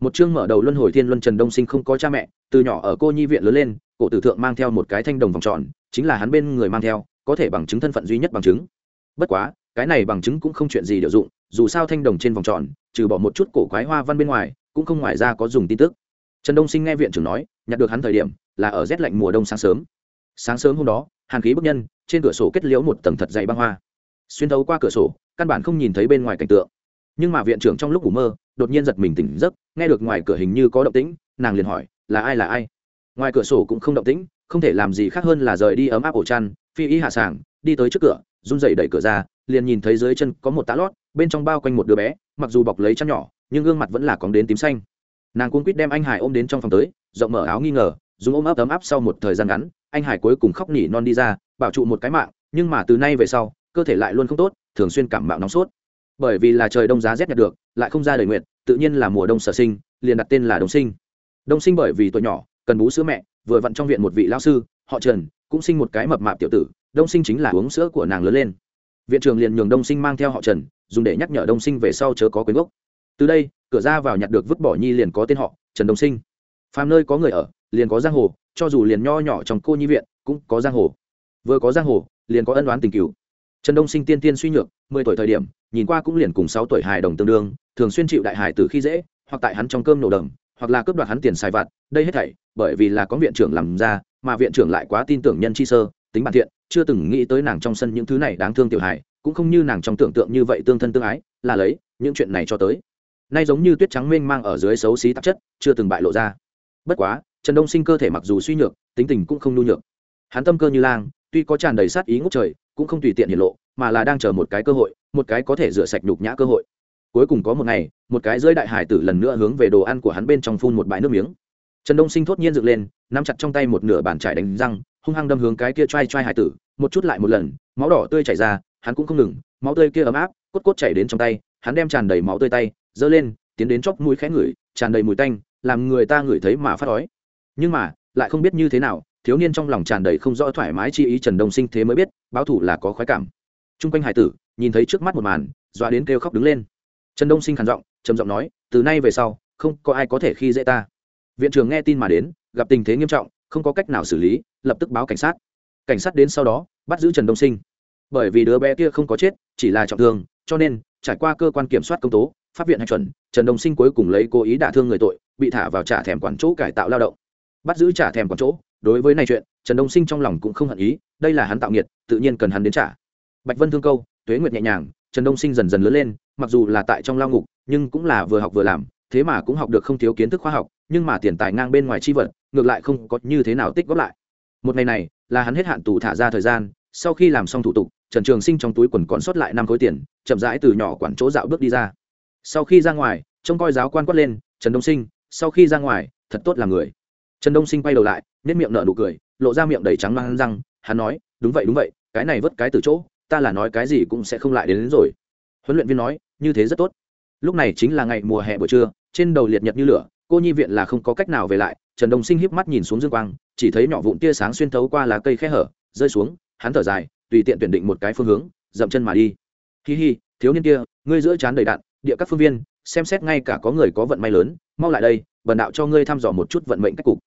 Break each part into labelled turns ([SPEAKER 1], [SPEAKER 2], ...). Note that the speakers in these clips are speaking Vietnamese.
[SPEAKER 1] một chương mở đầu luân hồi thiên luân trần đông sinh không có cha mẹ, từ nhỏ ở cô nhi viện lớn lên, cổ tử thượng mang theo một cái thanh đồng vòng tròn, chính là hắn bên người mang theo, có thể bằng chứng thân phận duy nhất bằng chứng. Bất quá, cái này bằng chứng cũng không chuyện gì điều dụng, dù sao thanh đồng trên vòng tròn, trừ bỏ một chút cổ quái hoa văn bên ngoài, cũng không ngoài ra có dùng tin tức. Trần đông sinh nghe viện trưởng nói, nhặt được hắn thời điểm, là ở rét lạnh mùa đông sáng sớm. Sáng sớm hôm đó, hàn khí bức nhân, trên cửa sổ kết liễu một tầng thật dày băng hoa. Xuyên thấu qua cửa sổ, căn bản không nhìn thấy bên ngoài cảnh tượng nhưng mà viện trưởng trong lúc ngủ mơ, đột nhiên giật mình tỉnh giấc, nghe được ngoài cửa hình như có động tĩnh, nàng liền hỏi, là ai là ai? Ngoài cửa sổ cũng không động tĩnh, không thể làm gì khác hơn là rời đi ấm áp ổ chăn, phi y hạ sàng, đi tới trước cửa, run dậy đẩy cửa ra, liền nhìn thấy dưới chân có một tá lót, bên trong bao quanh một đứa bé, mặc dù bọc lấy chăn nhỏ, nhưng gương mặt vẫn là cóng đến tím xanh. Nàng cuống quýt đem anh hải ôm đến trong phòng tới, rộng mở áo nghi ngờ, dùng ôm ấp ấm áp sau một thời gian ngắn, anh hải cuối cùng khóc nỉ non đi ra, bảo trụ một cái mạng, nhưng mà từ nay về sau, cơ thể lại luôn không tốt, thường xuyên cảm mạo nóng sốt bởi vì là trời đông giá rét nhặt được, lại không ra đời nguyện tự nhiên là mùa đông sở sinh, liền đặt tên là đông sinh. Đông sinh bởi vì tuổi nhỏ, cần bú sữa mẹ, vừa vặn trong viện một vị lao sư, họ trần, cũng sinh một cái mập mạp tiểu tử, đông sinh chính là uống sữa của nàng lớn lên. Viện trưởng liền nhường đông sinh mang theo họ trần, dùng để nhắc nhở đông sinh về sau chớ có quyến gốc. Từ đây, cửa ra vào nhặt được vứt bỏ nhi liền có tên họ, trần đông sinh. Phàm nơi có người ở, liền có giang hồ, cho dù liền nho nhỏ trong cô nhi viện, cũng có giang hồ. Vừa có giang hồ, liền có ân đoán tình cứu trần đông sinh tiên tiên suy nhược, mười tuổi thời điểm, nhìn qua cũng liền cùng sáu tuổi hài đồng tương đương, thường xuyên chịu đại hải từ khi dễ, hoặc tại hắn trong cơm nổ đầm, hoặc là cướp đoạt hắn tiền xài vặt, đây hết thảy, bởi vì là có viện trưởng làm ra, mà viện trưởng lại quá tin tưởng nhân chi sơ, tính bản thiện, chưa từng nghĩ tới nàng trong sân những thứ này đáng thương tiểu hài, cũng không như nàng trong tưởng tượng như vậy tương thân tương ái, là lấy, những chuyện này cho tới. Nay giống như tuyết trắng mênh mang ở dưới xấu xí tạp chất, chưa từng bại lộ ra. Bất quá, trần đông sinh cơ thể mặc dù suy nhược, tính tình cũng không nhu nhược. Hắn tâm cơ như lang, tuy có tràn đầy sát ý ngút trời cũng không tùy tiện hiện lộ, mà là đang chờ một cái cơ hội, một cái có thể rửa sạch nhục nhã cơ hội. Cuối cùng có một ngày, một cái rơi đại hải tử lần nữa hướng về đồ ăn của hắn bên trong phun một bãi nước miếng. Trần đông sinh thốt nhiên dựng lên, nắm chặt trong tay một nửa bàn trải đánh răng, hung hăng đâm hướng cái kia t r a i t r a i hải tử, một chút lại một lần, máu đỏ tươi chảy ra, hắn cũng không ngừng, máu tươi kia ấm áp, cốt cốt chảy đến trong tay, hắn đem tràn đầy máu tươi tay, giơ lên, tiến đến chóc mũi khẽ ngửi, tràn đầy mùi tanh, làm người ta ngửi thấy mà phát đói nhưng mà, lại không biết như thế nào thiếu niên trong lòng tràn đầy không rõ thoải mái chi ý trần đông sinh thế mới biết, báo thủ là có khoái cảm. T r u n g quanh hải tử, nhìn thấy trước mắt một màn, dọa đến kêu khóc đứng lên. Trần đông sinh khản giọng, trầm giọng nói, từ nay về sau, không có ai có thể khi dễ ta. Viện trưởng nghe tin mà đến, gặp tình thế nghiêm trọng, không có cách nào xử lý, lập tức báo cảnh sát. Cảnh sát đến sau đó, bắt giữ trần đông sinh. Bởi vì đứa bé kia không có chết, chỉ là trọng thương, cho nên, trải qua cơ quan kiểm soát công tố, pháp viện hạch chuẩn, trần đông sinh cuối cùng lấy cố ý đả thương người tội, bị thả vào trả thèm quản chỗ cải tạo lao động. Bắt giữ trả thèm quản chỗ đối với này chuyện, trần đông sinh trong lòng cũng không hận ý, đây là hắn tạo nghiệt, tự nhiên cần hắn đến trả. Bạch vân thương câu, tuế nguyệt nhẹ nhàng, trần đông sinh dần dần lớn lên, mặc dù là tại trong lao ngục, nhưng cũng là vừa học vừa làm, thế mà cũng học được không thiếu kiến thức khoa học, nhưng mà tiền tài ngang bên ngoài chi vật, ngược lại không có như thế nào tích góp lại. Một ngày này, là hắn hết hạn tù thả ra thời gian, sau khi làm xong thủ tục, trần trường sinh trong túi quần còn sót lại năm khối tiền, chậm rãi từ nhỏ quản chỗ dạo bước đi ra. Sau khi ra ngoài, trông coi giáo quan quát lên, trần đông sinh, sau khi ra ngoài, thật tốt là người. Trần đông sinh quay đầu lại nét miệng nở nụ cười lộ ra miệng đầy trắng mang răng hắn nói đúng vậy đúng vậy cái này vớt cái từ chỗ ta là nói cái gì cũng sẽ không lại đến, đến rồi. Huấn luyện viên nói như thế rất tốt. Lúc này chính là ngày mùa hè buổi trưa trên đầu liệt nhật như lửa cô nhi viện là không có cách nào về lại trần đông sinh híp mắt nhìn xuống dương quang chỉ thấy nhỏ vụn tia sáng xuyên thấu qua lá cây khe hở rơi xuống hắn thở dài tùy tiện tuyển định một cái phương hướng dậm chân mà đi. Hi hi thiếu niên kia ngươi giữa chán đầy đạn địa các phương viên xem xét ngay cả có người có vận may lớn mau lại đây bần đạo cho ngươi thăm dò một chút vận mệnh cách cục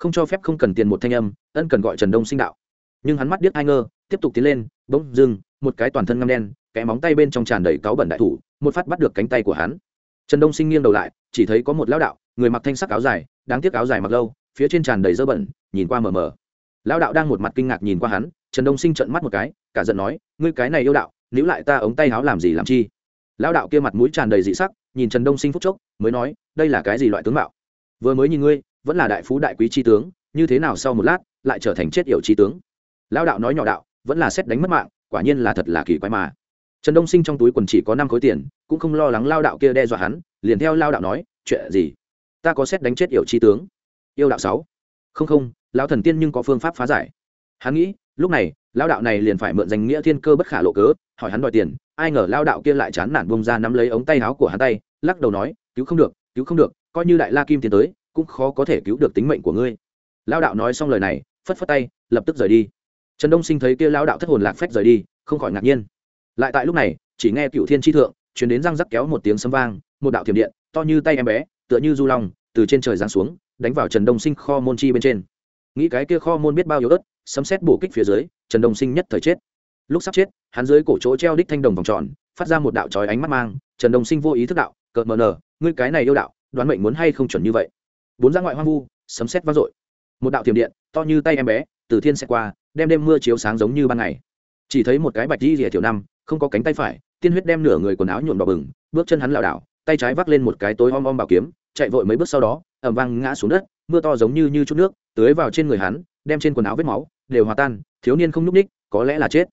[SPEAKER 1] không cho phép không cần tiền một thanh âm, ân cần gọi trần đông sinh đạo. Nhưng hắn mắt điếc ai ngơ, tiếp tục tiến lên, bỗng dưng, một cái toàn thân ngăm đen, cái móng tay bên trong tràn đầy cáu bẩn đại thủ, một phát bắt được cánh tay của hắn. Trần đông sinh nghiêng đầu lại, chỉ thấy có một lão đạo, người mặc thanh sắc áo dài, đáng tiếc áo dài mặc lâu, phía trên tràn đầy dơ bẩn, nhìn qua mờ mờ. Lão đạo đang một mặt kinh ngạc nhìn qua hắn, trần đông sinh trận mắt một cái, cả giận nói, ngươi cái này yêu đạo, níu lại ta ống tay áo làm gì làm chi? Lão đạo kia mặt mũi tràn đầy dị sắc, nhìn trần đông sinh phúc chốc, mới nói, đây là cái gì loại tướng mạo? Vừa mới nhìn ngươi vẫn là đại phú đại quý tri tướng, như thế nào sau một lát, lại trở thành chết yểu tri tướng. Lão đạo nói nhỏ đạo, vẫn là xét đánh mất mạng, quả nhiên là thật là kỳ quái mà. Trần đông sinh trong túi quần chỉ có năm khối tiền, cũng không lo lắng lao đạo kia đe dọa hắn, liền theo lao đạo nói, chuyện gì? Ta có xét đánh chết yểu chi tướng. Yêu đạo sáu. Không không, lão thần tiên nhưng có phương pháp phá giải. Hắn nghĩ, lúc này lao đạo này liền phải mượn danh nghĩa thiên cơ bất khả lộ cớ, hỏi hắn đòi tiền, ai ngờ lao đạo kia lại chán nản bông ra nắm lấy ống tay áo của hắn tay, lắc đầu nói, cứu không được, cứu không được, coi như đại la kim tiến tới cũng khó có thể cứu được tính mệnh của ngươi. Lao đạo nói xong lời này, phất phất tay, lập tức rời đi. Trần đông sinh thấy kia lao đạo thất hồn lạc phách rời đi, không khỏi ngạc nhiên. Lại tại lúc này, chỉ nghe cựu thiên tri thượng chuyển đến răng rắc kéo một tiếng sấm vang, một đạo thiểm điện, to như tay em bé, tựa như du long, từ trên trời giáng xuống, đánh vào trần đông sinh kho môn chi bên trên. Nghĩ cái kia kho môn biết bao yếu ớt, sấm xét bổ kích phía dưới, trần đông sinh nhất thời chết. Lúc sắp chết, hắn dưới cổ chỗ treo đích thanh đồng vòng tròn, phát ra một đạo trói ánh mắt mang, trần đông sinh vô ý thức đạo, cợt mờ nờ, ngươi cái này yêu đạo, đoán mệnh muốn hay không chuẩn như vậy? Bốn ra ngoại hoang vu, sấm xét vang dội. Một đạo tiềm điện, to như tay em bé, từ thiên sẽ qua, đem đêm mưa chiếu sáng giống như ban ngày. Chỉ thấy một cái bạch di rìa tiểu năm, không có cánh tay phải, tiên huyết đem nửa người quần áo nhuộm đỏ bừng, bước chân hắn lảo đảo, tay trái vác lên một cái tối om om bảo kiếm, chạy vội mấy bước sau đó ẩm vang ngã xuống đất, mưa to giống như như chút nước, tưới vào trên người hắn, đem trên quần áo vết máu, đều hòa tan, thiếu niên không nhúc ních có lẽ là chết.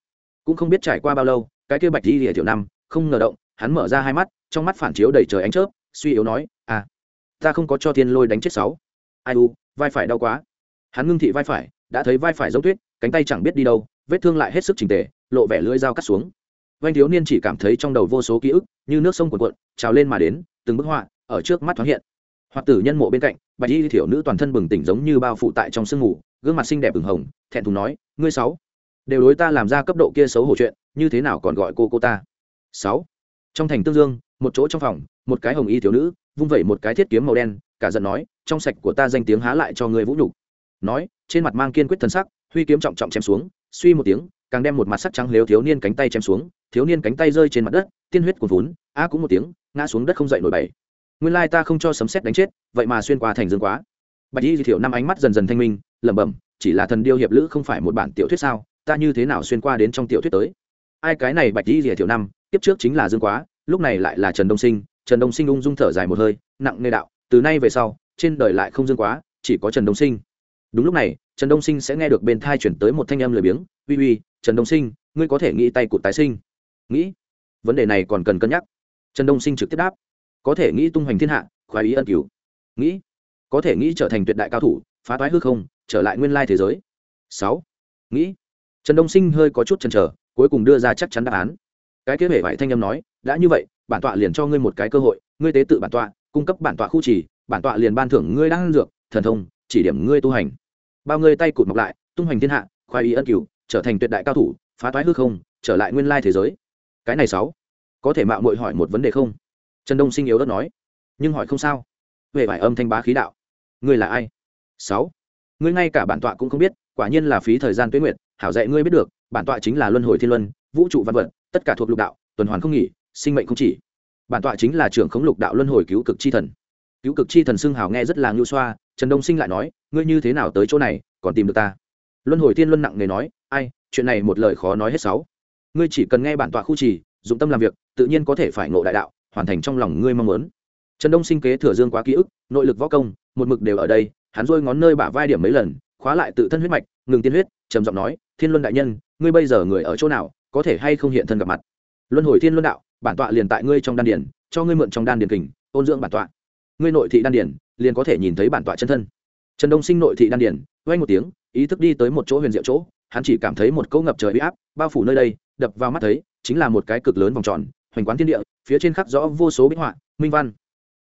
[SPEAKER 1] Cũng không biết trải qua bao lâu, cái kia bạch di rìa tiểu năm, không ngờ động, hắn mở ra hai mắt, trong mắt phản chiếu đầy trời ánh chớp, suy yếu nói ta không có cho thiên lôi đánh chết sáu. Ai u, vai phải đau quá. Hắn ngưng thị vai phải, đã thấy vai phải giống tuyết, cánh tay chẳng biết đi đâu, vết thương lại hết sức trình tề, lộ vẻ lưỡi dao cắt xuống. Vanh thiếu niên chỉ cảm thấy trong đầu vô số ký ức, như nước sông cuồn cuộn, trào lên mà đến, từng bức họa ở trước mắt thoáng hiện. Hoặc tử nhân mộ bên cạnh, bạch y thiểu nữ toàn thân bừng tỉnh giống như bao phụ tại trong sương mù, gương mặt xinh đẹp ửng hồng, thẹn thùng nói, ngươi sáu, đều đối ta làm ra cấp độ kia xấu hổ chuyện, như thế nào còn gọi cô cô ta? Sáu, trong thành tương dương, một chỗ trong phòng, một cái hồng y thiếu nữ vung vẩy một cái thiết kiếm màu đen, cả giận nói, trong sạch của ta danh tiếng há lại cho người vũ nhục. Nói, trên mặt mang kiên quyết thân sắc, huy kiếm trọng trọng chém xuống, suy một tiếng, càng đem một mặt sắc trắng lếu thiếu niên cánh tay chém xuống, thiếu niên cánh tay rơi trên mặt đất, tiên huyết cuồn vốn a cũng một tiếng, ngã xuống đất không dậy nổi bảy nguyên lai ta không cho sấm xét đánh chết, vậy mà xuyên qua thành dương quá. Bạch y thiểu năm ánh mắt dần dần thanh minh, lẩm bẩm, chỉ là thần điêu hiệp lữ không phải một bản tiểu thuyết sao? Ta như thế nào xuyên qua đến trong tiểu thuyết tới? Ai cái này bạch y thiểu năm tiếp trước chính là dương quá, lúc này lại là trần đông sinh trần đông sinh ung dung thở dài một hơi, nặng nề đạo, từ nay về sau, trên đời lại không dương quá, chỉ có trần đông sinh. Đúng lúc này, trần đông sinh sẽ nghe được bên thai chuyển tới một thanh âm lười biếng, uy uy, trần đông sinh, ngươi có thể nghĩ tay cụt tái sinh. Nghĩ? Vấn đề này còn cần cân nhắc. Trần đông sinh trực tiếp đáp, có thể nghĩ tung hoành thiên hạ, khoái ý ân cứu nghĩ? Có thể nghĩ trở thành tuyệt đại cao thủ, phá toái hư không, trở lại nguyên lai thế giới. Sáu? Nghĩ? Trần đông sinh hơi có chút chần chờ, cuối cùng đưa ra chắc chắn đáp án. Cái kế hệ vải thanh âm nói, đã như vậy bản tọa liền cho ngươi một cái cơ hội, ngươi tế tự bản tọa, cung cấp bản tọa khu trì, bản tọa liền ban thưởng ngươi đang ăn dược, thần thông, chỉ điểm ngươi tu hành. Bao ngươi tay cụt mọc lại, tung hoành thiên hạ, khoái ý ân cửu, trở thành tuyệt đại cao thủ, phá toái hư không, trở lại nguyên lai thế giới. Cái này sáu, có thể mạo muội hỏi một vấn đề không? Trần đông sinh yếu đất nói. Nhưng hỏi không sao. Về vải âm thanh bá khí đạo. Ngươi là ai? Sáu, ngươi ngay cả bản tọa cũng không biết, quả nhiên là phí thời gian tuyết nguyệt, hảo dạy ngươi biết được, bản tọa chính là luân hồi thiên luân, vũ trụ văn vật, tất cả thuộc lục đạo, tuần hoàn không nghỉ sinh mệnh không chỉ. Bản tọa chính là trưởng khống lục đạo luân hồi cứu cực chi thần. Cứu cực chi thần xưng hào nghe rất là ngưu xoa, trần đông sinh lại nói, ngươi như thế nào tới chỗ này, còn tìm được ta? Luân hồi thiên luân nặng nề nói, ai, chuyện này một lời khó nói hết sáu. Ngươi chỉ cần nghe bản tọa khu trì, dụng tâm làm việc, tự nhiên có thể phải ngộ đại đạo, hoàn thành trong lòng ngươi mong muốn. Trần đông sinh kế thừa dương quá ký ức, nội lực võ công, một mực đều ở đây, hắn rôi ngón nơi bả vai điểm mấy lần, khóa lại tự thân huyết mạch, ngừng tiên huyết, trầm giọng nói, thiên luân đại nhân, ngươi bây giờ người ở chỗ nào, có thể hay không hiện thân gặp mặt? Luân hồi thiên luân đạo bản tọa liền tại ngươi trong đan điển cho ngươi mượn trong đan điển kình, ôn dưỡng bản tọa. Ngươi nội thị đan điển liền có thể nhìn thấy bản tọa chân thân. Trần đông sinh nội thị đan điển vay một tiếng, ý thức đi tới một chỗ huyền diệu chỗ, hắn chỉ cảm thấy một cỗ ngập trời uy áp bao phủ nơi đây, đập vào mắt thấy, chính là một cái cực lớn vòng tròn, hoành quán thiên địa, phía trên khắc rõ vô số bích họa, minh văn.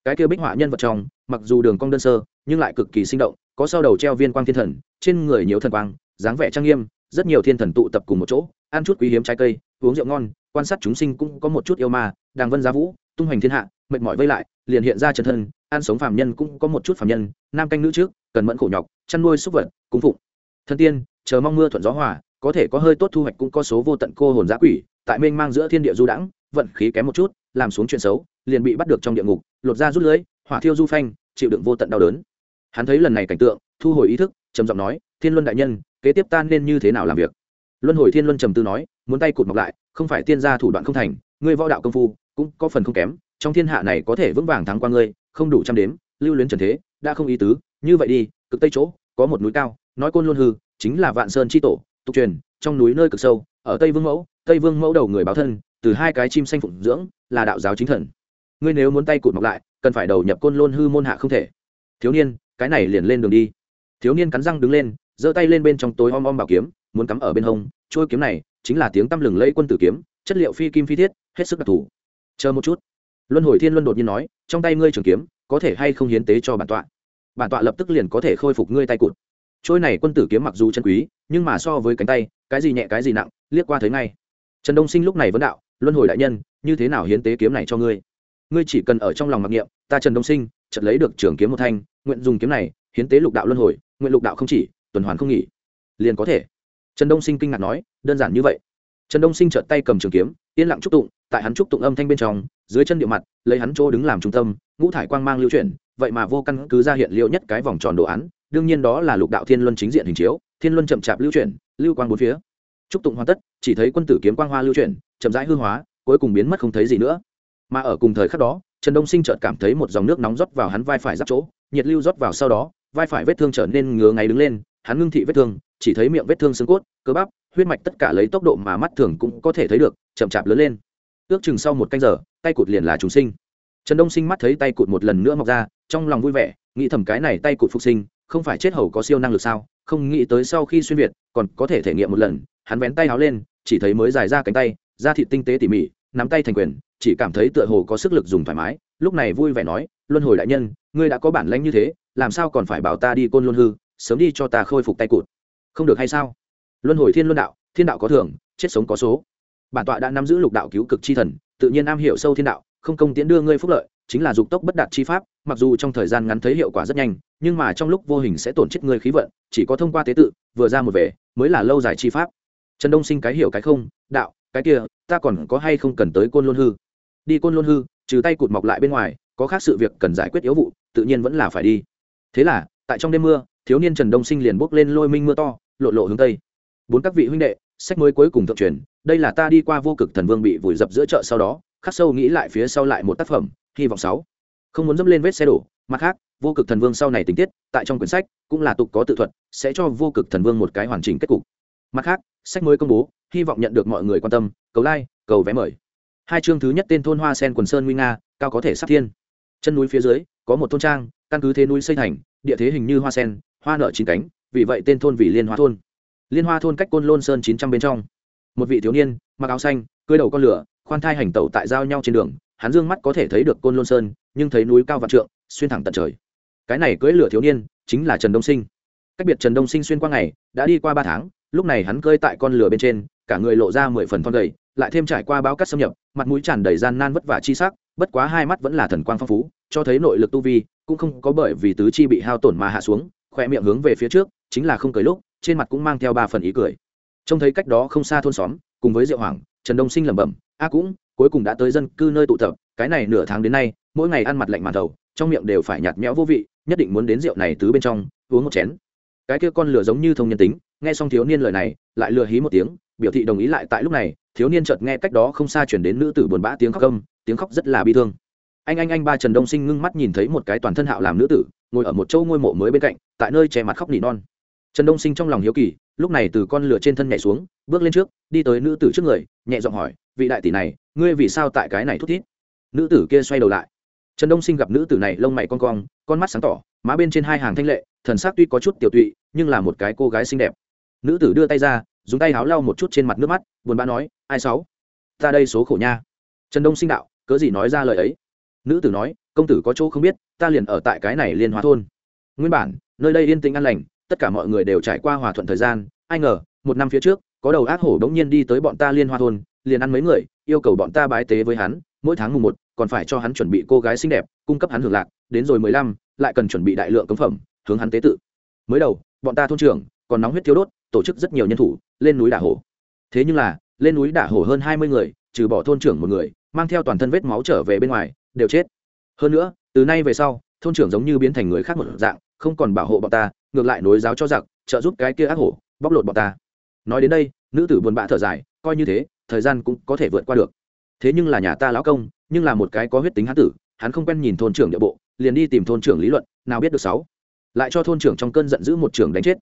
[SPEAKER 1] Cái kia bích họa nhân vật trong, mặc dù đường cong đơn sơ, nhưng lại cực kỳ sinh động, có sau đầu treo viên quang thiên thần, trên người nhiều thần quang, dáng vẻ trang nghiêm rất nhiều thiên thần tụ tập cùng một chỗ, ăn chút quý hiếm trái cây, uống rượu ngon, quan sát chúng sinh cũng có một chút yêu ma, đàng vân giá vũ, tung hoành thiên hạ, mệt mỏi vây lại, liền hiện ra chân thân, ăn sống phàm nhân cũng có một chút phàm nhân, nam canh nữ trước, cần mẫn khổ nhọc, chăn nuôi súc vật, cung phụng. Thân tiên, chờ mong mưa thuận gió hòa, có thể có hơi tốt thu hoạch cũng có số vô tận cô hồn giã quỷ, tại mênh mang giữa thiên địa du đãng, vận khí kém một chút, làm xuống chuyện xấu, liền bị bắt được trong địa ngục, lột ra rút lưới, hỏa thiêu du phanh, chịu đựng vô tận đau đớn. Hắn thấy lần này cảnh tượng, thu hồi ý thức, trầm giọng nói, thiên luân đại nhân kế tiếp ta nên như thế nào làm việc? Luân hồi thiên luân trầm tư nói, muốn tay cụt mọc lại, không phải tiên gia thủ đoạn không thành, ngươi võ đạo công phu cũng có phần không kém, trong thiên hạ này có thể vững vàng thắng qua ngươi, không đủ trăm đếm, lưu luyến trần thế, đã không ý tứ, như vậy đi, cực tây chỗ, có một núi cao, nói côn luân hư, chính là vạn sơn chi tổ, tục truyền, trong núi nơi cực sâu, ở tây vương mẫu, tây vương mẫu đầu người báo thân, từ hai cái chim xanh phụng dưỡng, là đạo giáo chính thần. Ngươi nếu muốn tay cụt mọc lại, cần phải đầu nhập côn lôn hư môn hạ không thể. Thiếu niên, cái này liền lên đường đi. Thiếu niên cắn răng đứng lên giơ tay lên bên trong tối om om bảo kiếm, muốn cắm ở bên hông. Trôi kiếm này chính là tiếng tăm lừng lẫy quân tử kiếm, chất liệu phi kim phi thiết, hết sức đặc thù. Chờ một chút. Luân hồi thiên luân đột nhiên nói, trong tay ngươi trường kiếm, có thể hay không hiến tế cho bản tọa? Bản tọa lập tức liền có thể khôi phục ngươi tay cụt. Trôi này quân tử kiếm mặc dù chân quý, nhưng mà so với cánh tay, cái gì nhẹ cái gì nặng, liếc qua thấy ngay. Trần đông sinh lúc này vẫn đạo, luân hồi đại nhân, như thế nào hiến tế kiếm này cho ngươi? Ngươi chỉ cần ở trong lòng mặc niệm, ta trần đông sinh, chợt lấy được trường kiếm một thanh, nguyện dùng kiếm này hiến tế lục đạo luân hồi, nguyện lục đạo không chỉ tuần hoàn không nghỉ. Liền có thể. Trần đông sinh kinh ngạc nói, đơn giản như vậy. Trần đông sinh chợt tay cầm trường kiếm, yên lặng trúc tụng, tại hắn trúc tụng âm thanh bên trong, dưới chân địa mặt, lấy hắn chỗ đứng làm trung tâm, ngũ thải quang mang lưu chuyển, vậy mà vô căn cứ ra hiện liệu nhất cái vòng tròn đồ án, đương nhiên đó là lục đạo thiên luân chính diện hình chiếu, thiên luân chậm chạp lưu chuyển, lưu quang bốn phía. Trúc tụng hoàn tất, chỉ thấy quân tử kiếm quang hoa lưu chuyển, chậm rãi hư hóa, cuối cùng biến mất không thấy gì nữa. Mà ở cùng thời khắc đó, trần đông sinh chợt cảm thấy một dòng nước nóng rót vào hắn vai phải giáp chỗ, nhiệt lưu rót vào sau đó, vai phải vết thương trở nên ngứa ngáy đứng lên hắn ngưng thị vết thương, chỉ thấy miệng vết thương xương cốt, cơ bắp, huyết mạch tất cả lấy tốc độ mà mắt thường cũng có thể thấy được, chậm chạp lớn lên. Ước chừng sau một canh giờ, tay cụt liền là trùng sinh. Trần đông sinh mắt thấy tay cụt một lần nữa mọc ra, trong lòng vui vẻ, nghĩ thầm cái này tay cụt phục sinh, không phải chết hầu có siêu năng lực sao? Không nghĩ tới sau khi xuyên việt, còn có thể thể nghiệm một lần. Hắn vén tay háo lên, chỉ thấy mới dài ra cánh tay, da thịt tinh tế tỉ mỉ, nắm tay thành quyền, chỉ cảm thấy tựa hồ có sức lực dùng thoải mái. Lúc này vui vẻ nói, luân hồi đại nhân, ngươi đã có bản lãnh như thế, làm sao còn phải bảo ta đi côn luân hư? Sớm đi cho ta khôi phục tay cụt. Không được hay sao? Luân hồi thiên luân đạo, thiên đạo có thưởng chết sống có số. Bản tọa đã nắm giữ lục đạo cứu cực chi thần, tự nhiên am hiểu sâu thiên đạo, không công tiến đưa ngươi phúc lợi, chính là dục tốc bất đạt chi pháp, mặc dù trong thời gian ngắn thấy hiệu quả rất nhanh, nhưng mà trong lúc vô hình sẽ tổn chết ngươi khí vận, chỉ có thông qua tế tự, vừa ra một về, mới là lâu dài chi pháp. Trần đông sinh cái hiểu cái không, đạo, cái kia, ta còn có hay không cần tới côn luân hư? Đi côn luân hư, trừ tay cụt mọc lại bên ngoài, có khác sự việc cần giải quyết yếu vụ, tự nhiên vẫn là phải đi. Thế là, tại trong đêm mưa thiếu niên trần đông sinh liền bốc lên lôi minh mưa to, lộ lộ hướng tây. Bốn các vị huynh đệ, sách mới cuối cùng thượng truyền, đây là ta đi qua vô cực thần vương bị vùi dập giữa chợ sau đó, khắc sâu nghĩ lại phía sau lại một tác phẩm, hy vọng sáu. Không muốn dẫm lên vết xe đổ, mặt khác, vô cực thần vương sau này tình tiết, tại trong quyển sách, cũng là tục có tự thuật, sẽ cho vô cực thần vương một cái hoàn chỉnh kết cục. Mặt khác, sách mới công bố, hy vọng nhận được mọi người quan tâm, cầu like, cầu vé mời. Hai chương thứ nhất tên thôn hoa sen quần sơn nguy nga, cao có thể sắp thiên. Chân núi phía dưới, có một thôn trang, căn cứ thế núi xây thành, địa thế hình như hoa sen hoa nợ chín cánh, vì vậy tên thôn vì liên hoa thôn. Liên hoa thôn cách côn lôn sơn chín trăm bên trong. Một vị thiếu niên, mặc áo xanh, cưới đầu con lửa, khoan thai hành tẩu tại giao nhau trên đường, hắn dương mắt có thể thấy được côn lôn sơn, nhưng thấy núi cao vạn trượng, xuyên thẳng tận trời. Cái này cưỡi lửa thiếu niên, chính là trần đông sinh. Cách biệt trần đông sinh xuyên qua ngày, đã đi qua ba tháng, lúc này hắn cơi tại con lửa bên trên, cả người lộ ra mười phần thon gầy, lại thêm trải qua báo cắt xâm nhập, mặt mũi tràn đầy gian nan vất vả chi sắc, bất quá hai mắt vẫn là thần quang phong phú, cho thấy nội lực tu vi, cũng không có bởi vì tứ chi bị hao tổn mà hạ xuống khoe miệng hướng về phía trước, chính là không cười lúc, trên mặt cũng mang theo ba phần ý cười. Trông thấy cách đó không xa thôn xóm, cùng với diệu hoàng, trần đông sinh lẩm bẩm, a cũng, cuối cùng đã tới dân cư nơi tụ tập, cái này nửa tháng đến nay, mỗi ngày ăn mặt lạnh màn đầu, trong miệng đều phải nhạt nhẽo vô vị, nhất định muốn đến rượu này tứ bên trong, uống một chén. Cái kia con lửa giống như thông nhân tính, nghe xong thiếu niên lời này, lại lừa hí một tiếng, biểu thị đồng ý lại tại lúc này, thiếu niên chợt nghe cách đó không xa chuyển đến nữ tử buồn bã tiếng khóc gâm tiếng khóc rất là bi thương. Anh anh anh, ba trần đông sinh ngưng mắt nhìn thấy một cái toàn thân hạo làm nữ tử ngồi ở một châu ngôi mộ mới bên cạnh, tại nơi che mặt khóc nỉ non. Trần đông sinh trong lòng hiếu kỳ, lúc này từ con lửa trên thân nhảy xuống, bước lên trước, đi tới nữ tử trước người, nhẹ giọng hỏi, vị đại tỷ này, ngươi vì sao tại cái này thút thít? Nữ tử kia xoay đầu lại. Trần đông sinh gặp nữ tử này lông mày con cong, con mắt sáng tỏ, má bên trên hai hàng thanh lệ, thần sắc tuy có chút tiểu tụy, nhưng là một cái cô gái xinh đẹp. Nữ tử đưa tay ra, dùng tay háo lau một chút trên mặt nước mắt, buồn bã nói, ai sáu? Ta đây số khổ nha. Trần đông sinh đạo, cớ gì nói ra lời ấy? Nữ tử nói công tử có chỗ không biết, ta liền ở tại cái này liên hóa thôn. Nguyên bản, nơi đây yên tĩnh an lành, tất cả mọi người đều trải qua hòa thuận thời gian, ai ngờ, một năm phía trước, có đầu ác hổ đống nhiên đi tới bọn ta liên hoa thôn, liền ăn mấy người, yêu cầu bọn ta bái tế với hắn, mỗi tháng mùng một, còn phải cho hắn chuẩn bị cô gái xinh đẹp, cung cấp hắn hưởng lạc, đến rồi mười lăm, lại cần chuẩn bị đại lượng cống phẩm, hướng hắn tế tự. Mới đầu, bọn ta thôn trưởng, còn nóng huyết thiếu đốt, tổ chức rất nhiều nhân thủ, lên núi đả hổ. Thế nhưng là, lên núi đả hổ hơn hai mươi người, trừ bỏ thôn trưởng một người, mang theo toàn thân vết máu trở về bên ngoài, đều chết hơn nữa, từ nay về sau, thôn trưởng giống như biến thành người khác một dạng, không còn bảo hộ bọn ta, ngược lại nối giáo cho giặc, trợ giúp cái kia ác hổ, bóc lột bọn ta. Nói đến đây, nữ tử buồn bã thở dài, coi như thế, thời gian cũng có thể vượt qua được. Thế nhưng là nhà ta lão công, nhưng là một cái có huyết tính hán tử, hắn không quen nhìn thôn trưởng địa bộ, liền đi tìm thôn trưởng lý luận, nào biết được sáu. Lại cho thôn trưởng trong cơn giận dữ một trưởng đánh chết.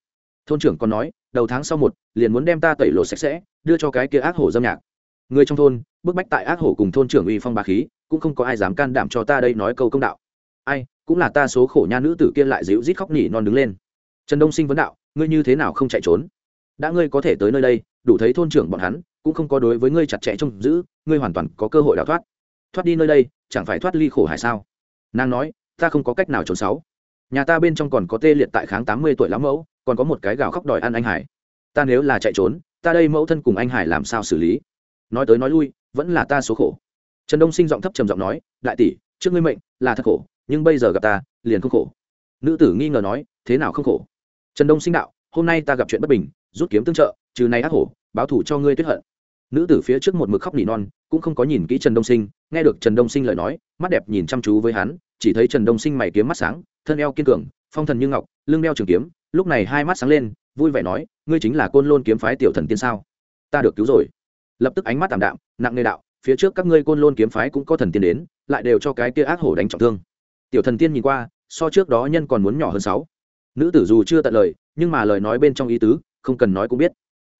[SPEAKER 1] Thôn trưởng còn nói, đầu tháng sau một, liền muốn đem ta tẩy lột sạch sẽ, đưa cho cái kia ác hổ dâm nhạc người trong thôn, bức bách tại ác hổ cùng thôn trưởng uy phong bà khí, cũng không có ai dám can đảm cho ta đây nói câu công đạo. Ai, cũng là ta số khổ nha nữ tử kia lại dịu rít khóc nhỉ non đứng lên. Trần đông sinh vấn đạo, ngươi như thế nào không chạy trốn? Đã ngươi có thể tới nơi đây, đủ thấy thôn trưởng bọn hắn, cũng không có đối với ngươi chặt chẽ trông giữ, ngươi hoàn toàn có cơ hội đào thoát. Thoát đi nơi đây, chẳng phải thoát ly khổ hải sao? Nàng nói, ta không có cách nào trốn sáu. Nhà ta bên trong còn có tê liệt tại kháng tám mươi tuổi lão mẫu, còn có một cái gào khóc đòi ăn anh hải. Ta nếu là chạy trốn, ta đây mẫu thân cùng anh hải làm sao xử lý? Nói tới nói lui, vẫn là ta số khổ. Trần đông sinh giọng thấp trầm giọng nói, đại tỷ, trước ngươi mệnh là thật khổ, nhưng bây giờ gặp ta, liền không khổ. Nữ tử nghi ngờ nói, thế nào không khổ? Trần đông sinh đạo, hôm nay ta gặp chuyện bất bình, rút kiếm tương trợ, trừ này ác hổ, báo thủ cho ngươi tuyết hận. Nữ tử phía trước một mực khóc nỉ non, cũng không có nhìn kỹ trần đông sinh, nghe được trần đông sinh lời nói, mắt đẹp nhìn chăm chú với hắn, chỉ thấy trần đông sinh mày kiếm mắt sáng, thân eo kiên cường, phong thần như ngọc, lưng đeo trường kiếm, lúc này hai mắt sáng lên, vui vẻ nói, ngươi chính là côn lôn kiếm phái tiểu thần tiên sao? Ta được cứu rồi lập tức ánh mắt tạm đạm, nặng nề đạo, phía trước các ngươi côn lôn kiếm phái cũng có thần tiên đến, lại đều cho cái kia ác hổ đánh trọng thương. Tiểu thần tiên nhìn qua, so trước đó nhân còn muốn nhỏ hơn sáu. Nữ tử dù chưa tận lời, nhưng mà lời nói bên trong ý tứ, không cần nói cũng biết.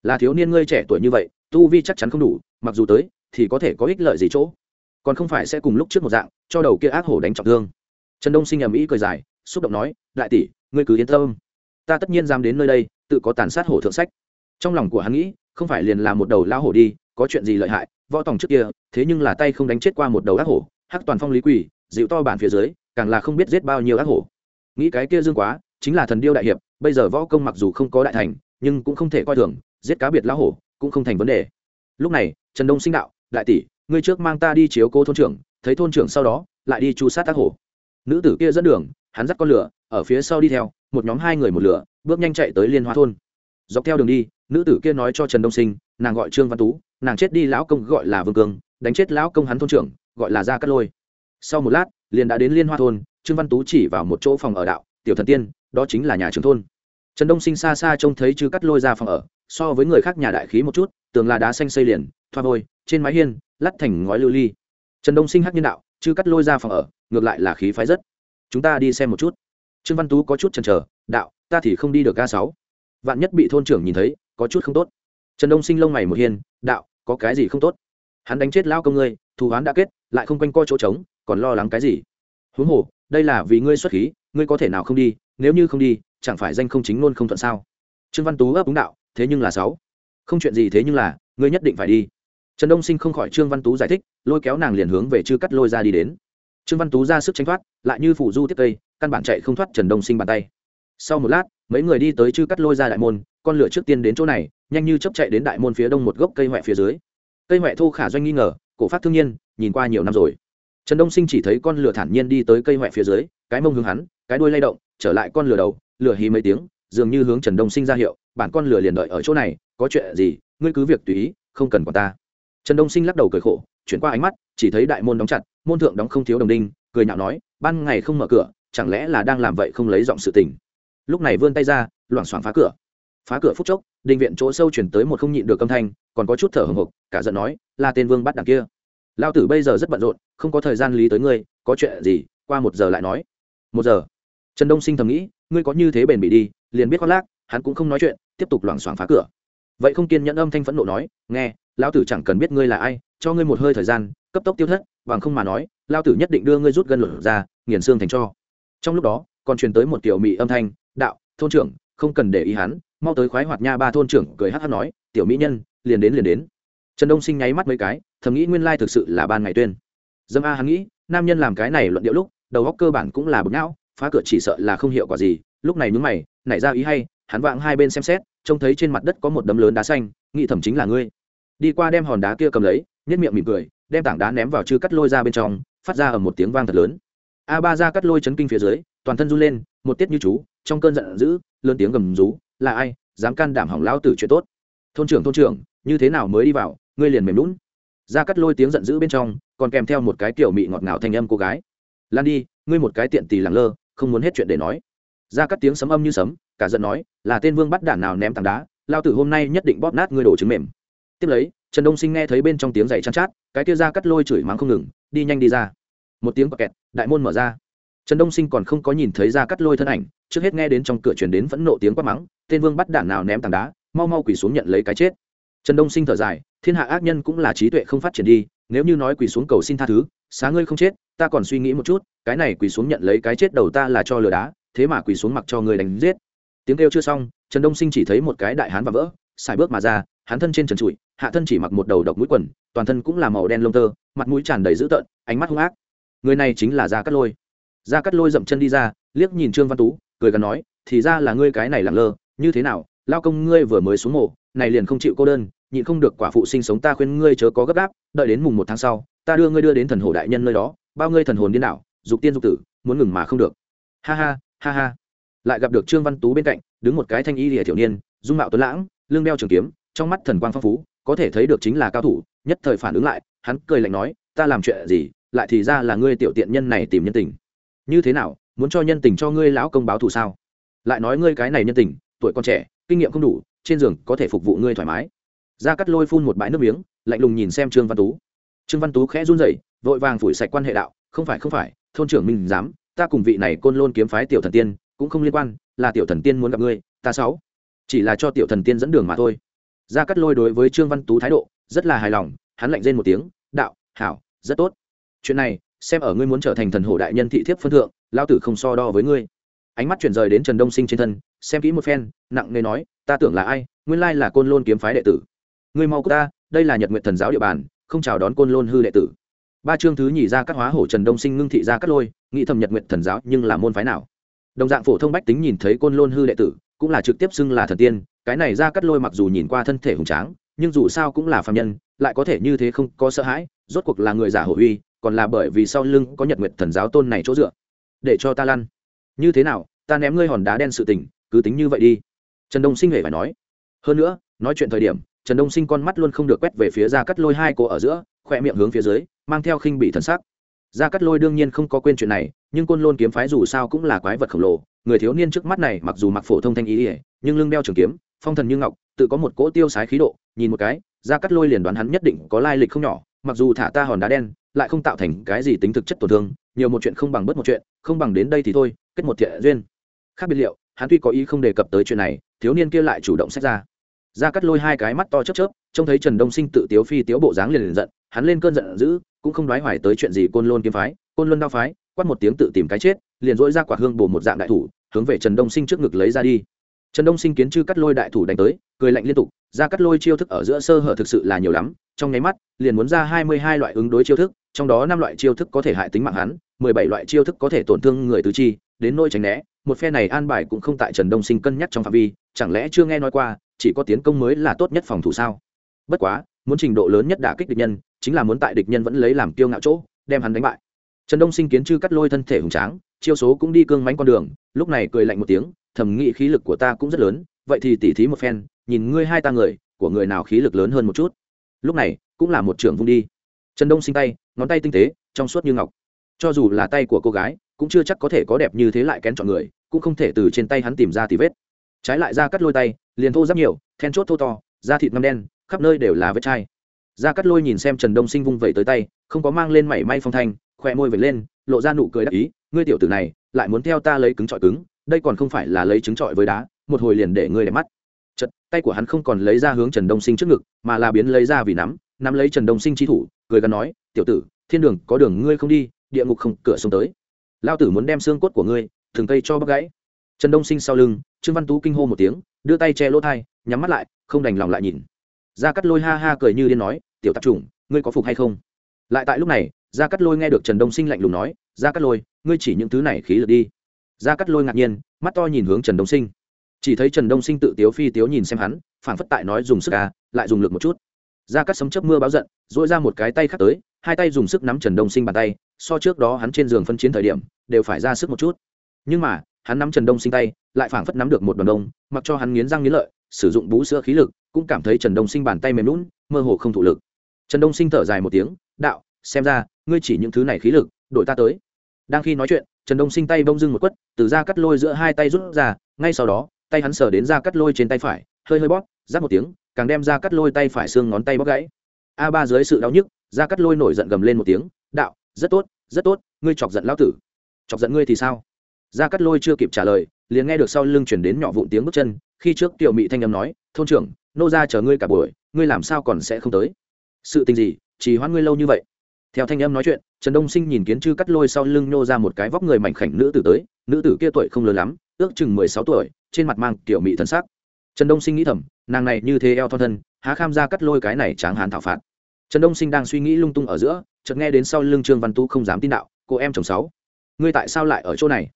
[SPEAKER 1] Là thiếu niên ngươi trẻ tuổi như vậy, tu vi chắc chắn không đủ, mặc dù tới, thì có thể có ích lợi gì chỗ? Còn không phải sẽ cùng lúc trước một dạng, cho đầu kia ác hổ đánh trọng thương. Trần đông sinh ầm ĩ cười dài, xúc động nói, đại tỷ, ngươi cứ yên tâm. Ta tất nhiên dám đến nơi đây, tự có tàn sát hổ thượng sách. Trong lòng của hắn nghĩ, không phải liền là một đầu lao hổ đi có chuyện gì lợi hại, võ tòng trước kia, thế nhưng là tay không đánh chết qua một đầu ác hổ, hắc toàn phong lý quỷ, dịu to bản phía dưới, càng là không biết giết bao nhiêu ác hổ. Nghĩ cái kia dương quá, chính là thần điêu đại hiệp, bây giờ võ công mặc dù không có đại thành, nhưng cũng không thể coi thường, giết cá biệt lão hổ, cũng không thành vấn đề. Lúc này, trần đông sinh đạo, đại tỷ, ngươi trước mang ta đi chiếu cô thôn trưởng, thấy thôn trưởng sau đó, lại đi chu sát ác hổ. Nữ tử kia dẫn đường, hắn dắt con lửa, ở phía sau đi theo, một nhóm hai người một lửa, bước nhanh chạy tới liên hoa thôn. Dọc theo đường đi, nữ tử kia nói cho trần đông sinh, nàng gọi trương văn tú nàng chết đi lão công gọi là vương cương, đánh chết lão công hắn thôn trưởng, gọi là gia cát lôi. Sau một lát, liền đã đến liên hoa thôn, trương văn tú chỉ vào một chỗ phòng ở đạo, tiểu thần tiên, đó chính là nhà trưởng thôn. Trần đông sinh xa xa trông thấy chư cắt lôi ra phòng ở, so với người khác nhà đại khí một chút, tường là đá xanh xây liền, thoa vôi, trên mái hiên lắt thành ngói lưu ly. Trần đông sinh hắc nhân đạo, chư cắt lôi ra phòng ở, ngược lại là khí phái rất. Chúng ta đi xem một chút. Trương văn tú có chút chần chờ, đạo, ta thì không đi được ga sáu. Vạn nhất bị thôn trưởng nhìn thấy, có chút không tốt trần đông sinh lông mày một hiên, đạo, có cái gì không tốt? Hắn đánh chết lao công ngươi, thù hoán đã kết, lại không quanh co chỗ trống, còn lo lắng cái gì? Huống hồ, đây là vì ngươi xuất khí, ngươi có thể nào không đi? Nếu như không đi, chẳng phải danh không chính luôn không thuận sao? Trương văn tú ấp úng đạo, thế nhưng là sáu. Không chuyện gì thế nhưng là, ngươi nhất định phải đi. Trần đông sinh không khỏi trương văn tú giải thích, lôi kéo nàng liền hướng về chư cắt lôi ra đi đến. Trương văn tú ra sức tránh thoát, lại như phủ du tiếp cây, căn bản chạy không thoát trần đông sinh bàn tay. Sau một lát, mấy người đi tới chư cắt lôi ra đại môn, con lửa trước tiên đến chỗ này nhanh như chấp chạy đến đại môn phía đông một gốc cây huệ phía dưới. Cây huệ thô khả doanh nghi ngờ, cổ phát thương nhiên, nhìn qua nhiều năm rồi. Trần đông sinh chỉ thấy con lửa thản nhiên đi tới cây huệ phía dưới, cái mông hướng hắn, cái đuôi lay động, trở lại con lửa đầu, lửa hí mấy tiếng, dường như hướng trần đông sinh ra hiệu, bản con lửa liền đợi ở chỗ này, có chuyện gì, ngươi cứ việc tùy ý, không cần quản ta. Trần đông sinh lắc đầu cười khổ, chuyển qua ánh mắt, chỉ thấy đại môn đóng chặt, môn thượng đóng không thiếu đồng đinh, cười nhạo nói, ban ngày không mở cửa, chẳng lẽ là đang làm vậy không lấy giọng sự tình? Lúc này vươn tay ra, loảng xoảng phá cửa phá cửa phút chốc, đình viện chỗ sâu chuyển tới một không nhịn được âm thanh, còn có chút thở hồng hộc, cả giận nói là tên vương bắt đằng kia. Lao tử bây giờ rất bận rộn, không có thời gian lý tới ngươi, có chuyện gì, qua một giờ lại nói. Một giờ? Trần đông sinh thầm nghĩ, ngươi có như thế bền bị đi, liền biết khoác lác, hắn cũng không nói chuyện, tiếp tục loảng xoảng phá cửa. Vậy không kiên nhẫn âm thanh phẫn nộ nói, nghe, lão tử chẳng cần biết ngươi là ai, cho ngươi một hơi thời gian, cấp tốc tiêu thất, bằng không mà nói lao tử nhất định đưa ngươi rút gân lửa ra, nghiền xương thành cho. Trong lúc đó, còn truyền tới một tiểu mỹ âm thanh, đạo, thôn trưởng, không cần để ý hắn mau tới khoái hoạt nha ba thôn trưởng cười hát hát nói, tiểu mỹ nhân, liền đến liền đến. Trần đông sinh nháy mắt mấy cái, thầm nghĩ nguyên lai thực sự là ban ngày tuyên. Dâm a hắn nghĩ, nam nhân làm cái này luận điệu lúc, đầu góc cơ bản cũng là bực não, phá cửa chỉ sợ là không hiệu quả gì, lúc này nhúng mày, nảy ra ý hay, hắn vạng hai bên xem xét, trông thấy trên mặt đất có một đấm lớn đá xanh, nghĩ thẩm chính là ngươi. Đi qua đem hòn đá kia cầm lấy nhất miệng mỉm cười, đem tảng đá ném vào chư cắt lôi ra bên trong, phát ra ở một tiếng vang thật lớn. A ba ra cắt lôi chấn kinh phía dưới, toàn thân run lên, một tiết như chú trong cơn giận dữ, lớn tiếng gầm rú, là ai? Dám can đảm hỏng lão tử chuyện tốt. Thôn trưởng thôn trưởng, như thế nào mới đi vào? Ngươi liền mềm lún ra cắt lôi tiếng giận dữ bên trong, còn kèm theo một cái kiểu mị ngọt ngào thanh âm cô gái. Lan đi, ngươi một cái tiện tì lẳng lơ, không muốn hết chuyện để nói. Ra cắt tiếng sấm âm như sấm, cả giận nói, là tên vương bắt đản nào ném tảng đá lao tử hôm nay nhất định bóp nát ngươi đổ trứng mềm. Tiếp lấy, trần đông sinh nghe thấy bên trong tiếng giày chăn chát, cái kia ra cắt lôi chửi mắng không ngừng, đi nhanh đi ra. Một tiếng bọc kẹt, đại môn mở ra trần đông sinh còn không có nhìn thấy ra cắt lôi thân ảnh, trước hết nghe đến trong cửa chuyển đến phẫn nộ tiếng quát mắng, tên vương bắt đạn nào ném tảng đá, mau mau quỳ xuống nhận lấy cái chết. Trần đông sinh thở dài, thiên hạ ác nhân cũng là trí tuệ không phát triển đi, nếu như nói quỳ xuống cầu xin tha thứ, xá ngươi không chết, ta còn suy nghĩ một chút, cái này quỳ xuống nhận lấy cái chết đầu ta là cho lừa đá, thế mà quỳ xuống mặc cho người đánh giết. Tiếng kêu chưa xong, trần đông sinh chỉ thấy một cái đại hán và vỡ, xài bước mà ra, hắn thân trên trần trụi, hạ thân chỉ mặc một đầu độc mũi quần, toàn thân cũng là màu đen lông tơ, mặt mũi tràn đầy dữ tợn, ánh mắt hung ác. Người này chính là gia cát lôi gia cắt lôi dậm chân đi ra, liếc nhìn trương văn tú, cười gắn nói, thì ra là ngươi cái này lẳng lơ, như thế nào? Lao công ngươi vừa mới xuống mộ, này liền không chịu cô đơn, nhịn không được quả phụ sinh sống ta khuyên ngươi chớ có gấp gáp, đợi đến mùng một tháng sau, ta đưa ngươi đưa đến thần hồ đại nhân nơi đó, bao ngươi thần hồn điên đảo, dục tiên dục tử, muốn ngừng mà không được. Ha ha ha ha. Lại gặp được trương văn tú bên cạnh, đứng một cái thanh y lìa thiểu niên, dung mạo tuấn lãng, lưng đeo trường kiếm, trong mắt thần quang phong phú, có thể thấy được chính là cao thủ, nhất thời phản ứng lại, hắn cười lạnh nói, ta làm chuyện gì? Lại thì ra là ngươi tiểu tiện nhân này tìm nhân tình như thế nào, muốn cho nhân tình cho ngươi lão công báo thù sao? Lại nói ngươi cái này nhân tình, tuổi còn trẻ, kinh nghiệm không đủ, trên giường có thể phục vụ ngươi thoải mái. Ra cắt lôi phun một bãi nước miếng, lạnh lùng nhìn xem trương văn tú. Trương văn tú khẽ run rẩy, vội vàng phủi sạch quan hệ đạo, không phải không phải, thôn trưởng minh dám, ta cùng vị này côn lôn kiếm phái tiểu thần tiên, cũng không liên quan, là tiểu thần tiên muốn gặp ngươi, ta sáu. Chỉ là cho tiểu thần tiên dẫn đường mà thôi. Ra cắt lôi đối với trương văn tú thái độ, rất là hài lòng, hắn lạnh rên một tiếng, đạo, hảo, rất tốt. Chuyện này xem ở ngươi muốn trở thành thần hổ đại nhân thị thiếp phân thượng lao tử không so đo với ngươi. Ánh mắt chuyển rời đến trần đông sinh trên thân, xem kỹ một phen, nặng nề nói, ta tưởng là ai? Nguyên lai là côn lôn kiếm phái đệ tử. Ngươi mau của ta, đây là nhật nguyện thần giáo địa bàn, không chào đón côn lôn hư đệ tử. Ba chương thứ nhì ra các hóa hổ trần đông sinh ngưng thị ra cắt lôi, nghĩ thầm nhật nguyện thần giáo nhưng là môn phái nào. Đồng dạng phổ thông bách tính nhìn thấy côn lôn hư đệ tử, cũng là trực tiếp xưng là thần tiên, cái này ra cắt lôi mặc dù nhìn qua thân thể hùng tráng, nhưng dù sao cũng là phạm nhân, lại có thể như thế không có sợ hãi, rốt cuộc là người giả hổ uy còn là bởi vì sau lưng có nhật nguyệt thần giáo tôn này chỗ dựa. Để cho ta lăn. Như thế nào, ta ném ngươi hòn đá đen sự tình, cứ tính như vậy đi. Trần đông sinh hề phải nói. Hơn nữa, nói chuyện thời điểm, trần đông sinh con mắt luôn không được quét về phía ra cắt lôi hai cô ở giữa, khoe miệng hướng phía dưới, mang theo khinh bị thần sắc. Gia cắt lôi đương nhiên không có quên chuyện này, nhưng côn lôn kiếm phái dù sao cũng là quái vật khổng lồ, người thiếu niên trước mắt này mặc dù mặc phổ thông thanh ý ỉa nhưng lưng đeo trường kiếm, phong thần như ngọc, tự có một cỗ tiêu sái khí độ, nhìn một cái, gia cắt lôi liền đoán hắn nhất định có lai lịch không nhỏ, mặc dù thả ta hòn đá đen lại không tạo thành cái gì tính thực chất tổn thương, nhiều một chuyện không bằng bớt một chuyện, không bằng đến đây thì thôi, kết một thiện duyên. Khác biệt liệu, hắn tuy có ý không đề cập tới chuyện này, thiếu niên kia lại chủ động xét ra. Ra cắt lôi hai cái mắt to chớp chớp, trông thấy trần đông sinh tự tiếu phi tiếu bộ dáng liền liền giận, hắn lên cơn giận dữ, cũng không đoái hoài tới chuyện gì côn lôn kiếm phái, côn luân đao phái, quát một tiếng tự tìm cái chết, liền dỗi ra quả hương bổ một dạng đại thủ, hướng về trần đông sinh trước ngực lấy ra đi. Trần đông sinh kiến chư cắt lôi đại thủ đánh tới, cười lạnh liên tục, ra cắt lôi chiêu thức ở giữa sơ hở thực sự là nhiều lắm, trong nháy mắt, liền muốn ra hai mươi hai loại ứng đối chiêu thức trong đó năm loại chiêu thức có thể hại tính mạng hắn, mười bảy loại chiêu thức có thể tổn thương người tứ chi, đến nỗi tránh né. Một phe này an bài cũng không tại trần đông sinh cân nhắc trong phạm vi, chẳng lẽ chưa nghe nói qua, chỉ có tiến công mới là tốt nhất phòng thủ sao? Bất quá, muốn trình độ lớn nhất đả kích địch nhân, chính là muốn tại địch nhân vẫn lấy làm kiêu ngạo chỗ, đem hắn đánh bại. Trần đông sinh kiến chư cắt lôi thân thể hùng tráng, chiêu số cũng đi cương mánh con đường, lúc này cười lạnh một tiếng thầm nghĩ khí lực của ta cũng rất lớn, vậy thì tỉ thí một phen, nhìn ngươi hai ta người, của người nào khí lực lớn hơn một chút? Lúc này, cũng là một trưởng vung đi trần đông sinh tay, ngón tay tinh tế, trong suốt như ngọc. Cho dù là tay của cô gái, cũng chưa chắc có thể có đẹp như thế lại kén chọn người, cũng không thể từ trên tay hắn tìm ra tì vết. Trái lại ra cắt lôi tay, liền thô rất nhiều, then chốt thô to, da thịt ngâm đen, khắp nơi đều là vết chai. Ra cắt lôi nhìn xem trần đông sinh vung vẩy tới tay, không có mang lên mảy may phong thanh, khỏe môi vẩy lên, lộ ra nụ cười đắc ý, ngươi tiểu tử này, lại muốn theo ta lấy cứng trọi cứng, đây còn không phải là lấy trứng trọi với đá, một hồi liền để ngươi đẹp mắt. Chật tay của hắn không còn lấy ra hướng trần đông sinh trước ngực, mà là biến lấy ra vì nắm nắm lấy trần đông sinh chi thủ, cười gắn nói, tiểu tử, thiên đường có đường ngươi không đi, địa ngục không, cửa sông tới. Lao tử muốn đem xương cốt của ngươi, thường cây cho bắp gãy. Trần đông sinh sau lưng, trương văn tú kinh hô một tiếng, đưa tay che lỗ thai, nhắm mắt lại, không đành lòng lại nhìn. Gia cắt lôi ha ha cười như điên nói, tiểu tạp chủng, ngươi có phục hay không? Lại tại lúc này, gia cắt lôi nghe được trần đông sinh lạnh lùng nói, gia cắt lôi, ngươi chỉ những thứ này khí lực đi. Gia cắt lôi ngạc nhiên, mắt to nhìn hướng trần đông sinh. Chỉ thấy trần đông sinh tự tiếu phi tiếu nhìn xem hắn phản phất tại nói dùng sức à lại dùng lực một chút ra cắt sấm chớp mưa báo giận dỗi ra một cái tay khác tới, hai tay dùng sức nắm trần đông sinh bàn tay, so trước đó hắn trên giường phân chiến thời điểm, đều phải ra sức một chút. Nhưng mà, hắn nắm trần đông sinh tay, lại phảng phất nắm được một đoàn đông, mặc cho hắn nghiến răng nghiến lợi, sử dụng bú sữa khí lực, cũng cảm thấy trần đông sinh bàn tay mềm lún mơ hồ không thụ lực. Trần đông sinh thở dài một tiếng, đạo, xem ra, ngươi chỉ những thứ này khí lực, đổi ta tới. Đang khi nói chuyện, trần đông sinh tay bông dưng một quất, từ da cắt lôi giữa hai tay rút ra, ngay sau đó, tay hắn sờ đến da cắt lôi trên tay phải, hơi hơi bóp giáp một tiếng càng đem ra cắt lôi tay phải xương ngón tay bóc gãy. A ba dưới sự đau nhức, ra cắt lôi nổi giận gầm lên một tiếng, đạo, rất tốt rất tốt, ngươi chọc giận lão tử. Chọc giận ngươi thì sao? Ra cắt lôi chưa kịp trả lời, liền nghe được sau lưng chuyển đến nhỏ vụn tiếng bước chân, khi trước tiểu mị thanh âm nói, thôn trưởng, nô ra chờ ngươi cả buổi, ngươi làm sao còn sẽ không tới? Sự tình gì chỉ hoãn ngươi lâu như vậy? Theo thanh âm nói chuyện, trần đông sinh nhìn kiến chư cắt lôi sau lưng nô ra một cái vóc người mảnh khảnh nữ tử tới, nữ tử kia tuổi không lớn lắm, ước chừng mười sáu tuổi, trên mặt mang tiểu mị thân xác trần đông sinh nghĩ thầm, nàng này như thế eo thon thân, há kham ra cắt lôi cái này tráng hán thảo phạt. Trần đông sinh đang suy nghĩ lung tung ở giữa, chợt nghe đến sau lưng trương văn tú không dám tin đạo, cô em chồng sáu, ngươi tại sao lại ở chỗ này?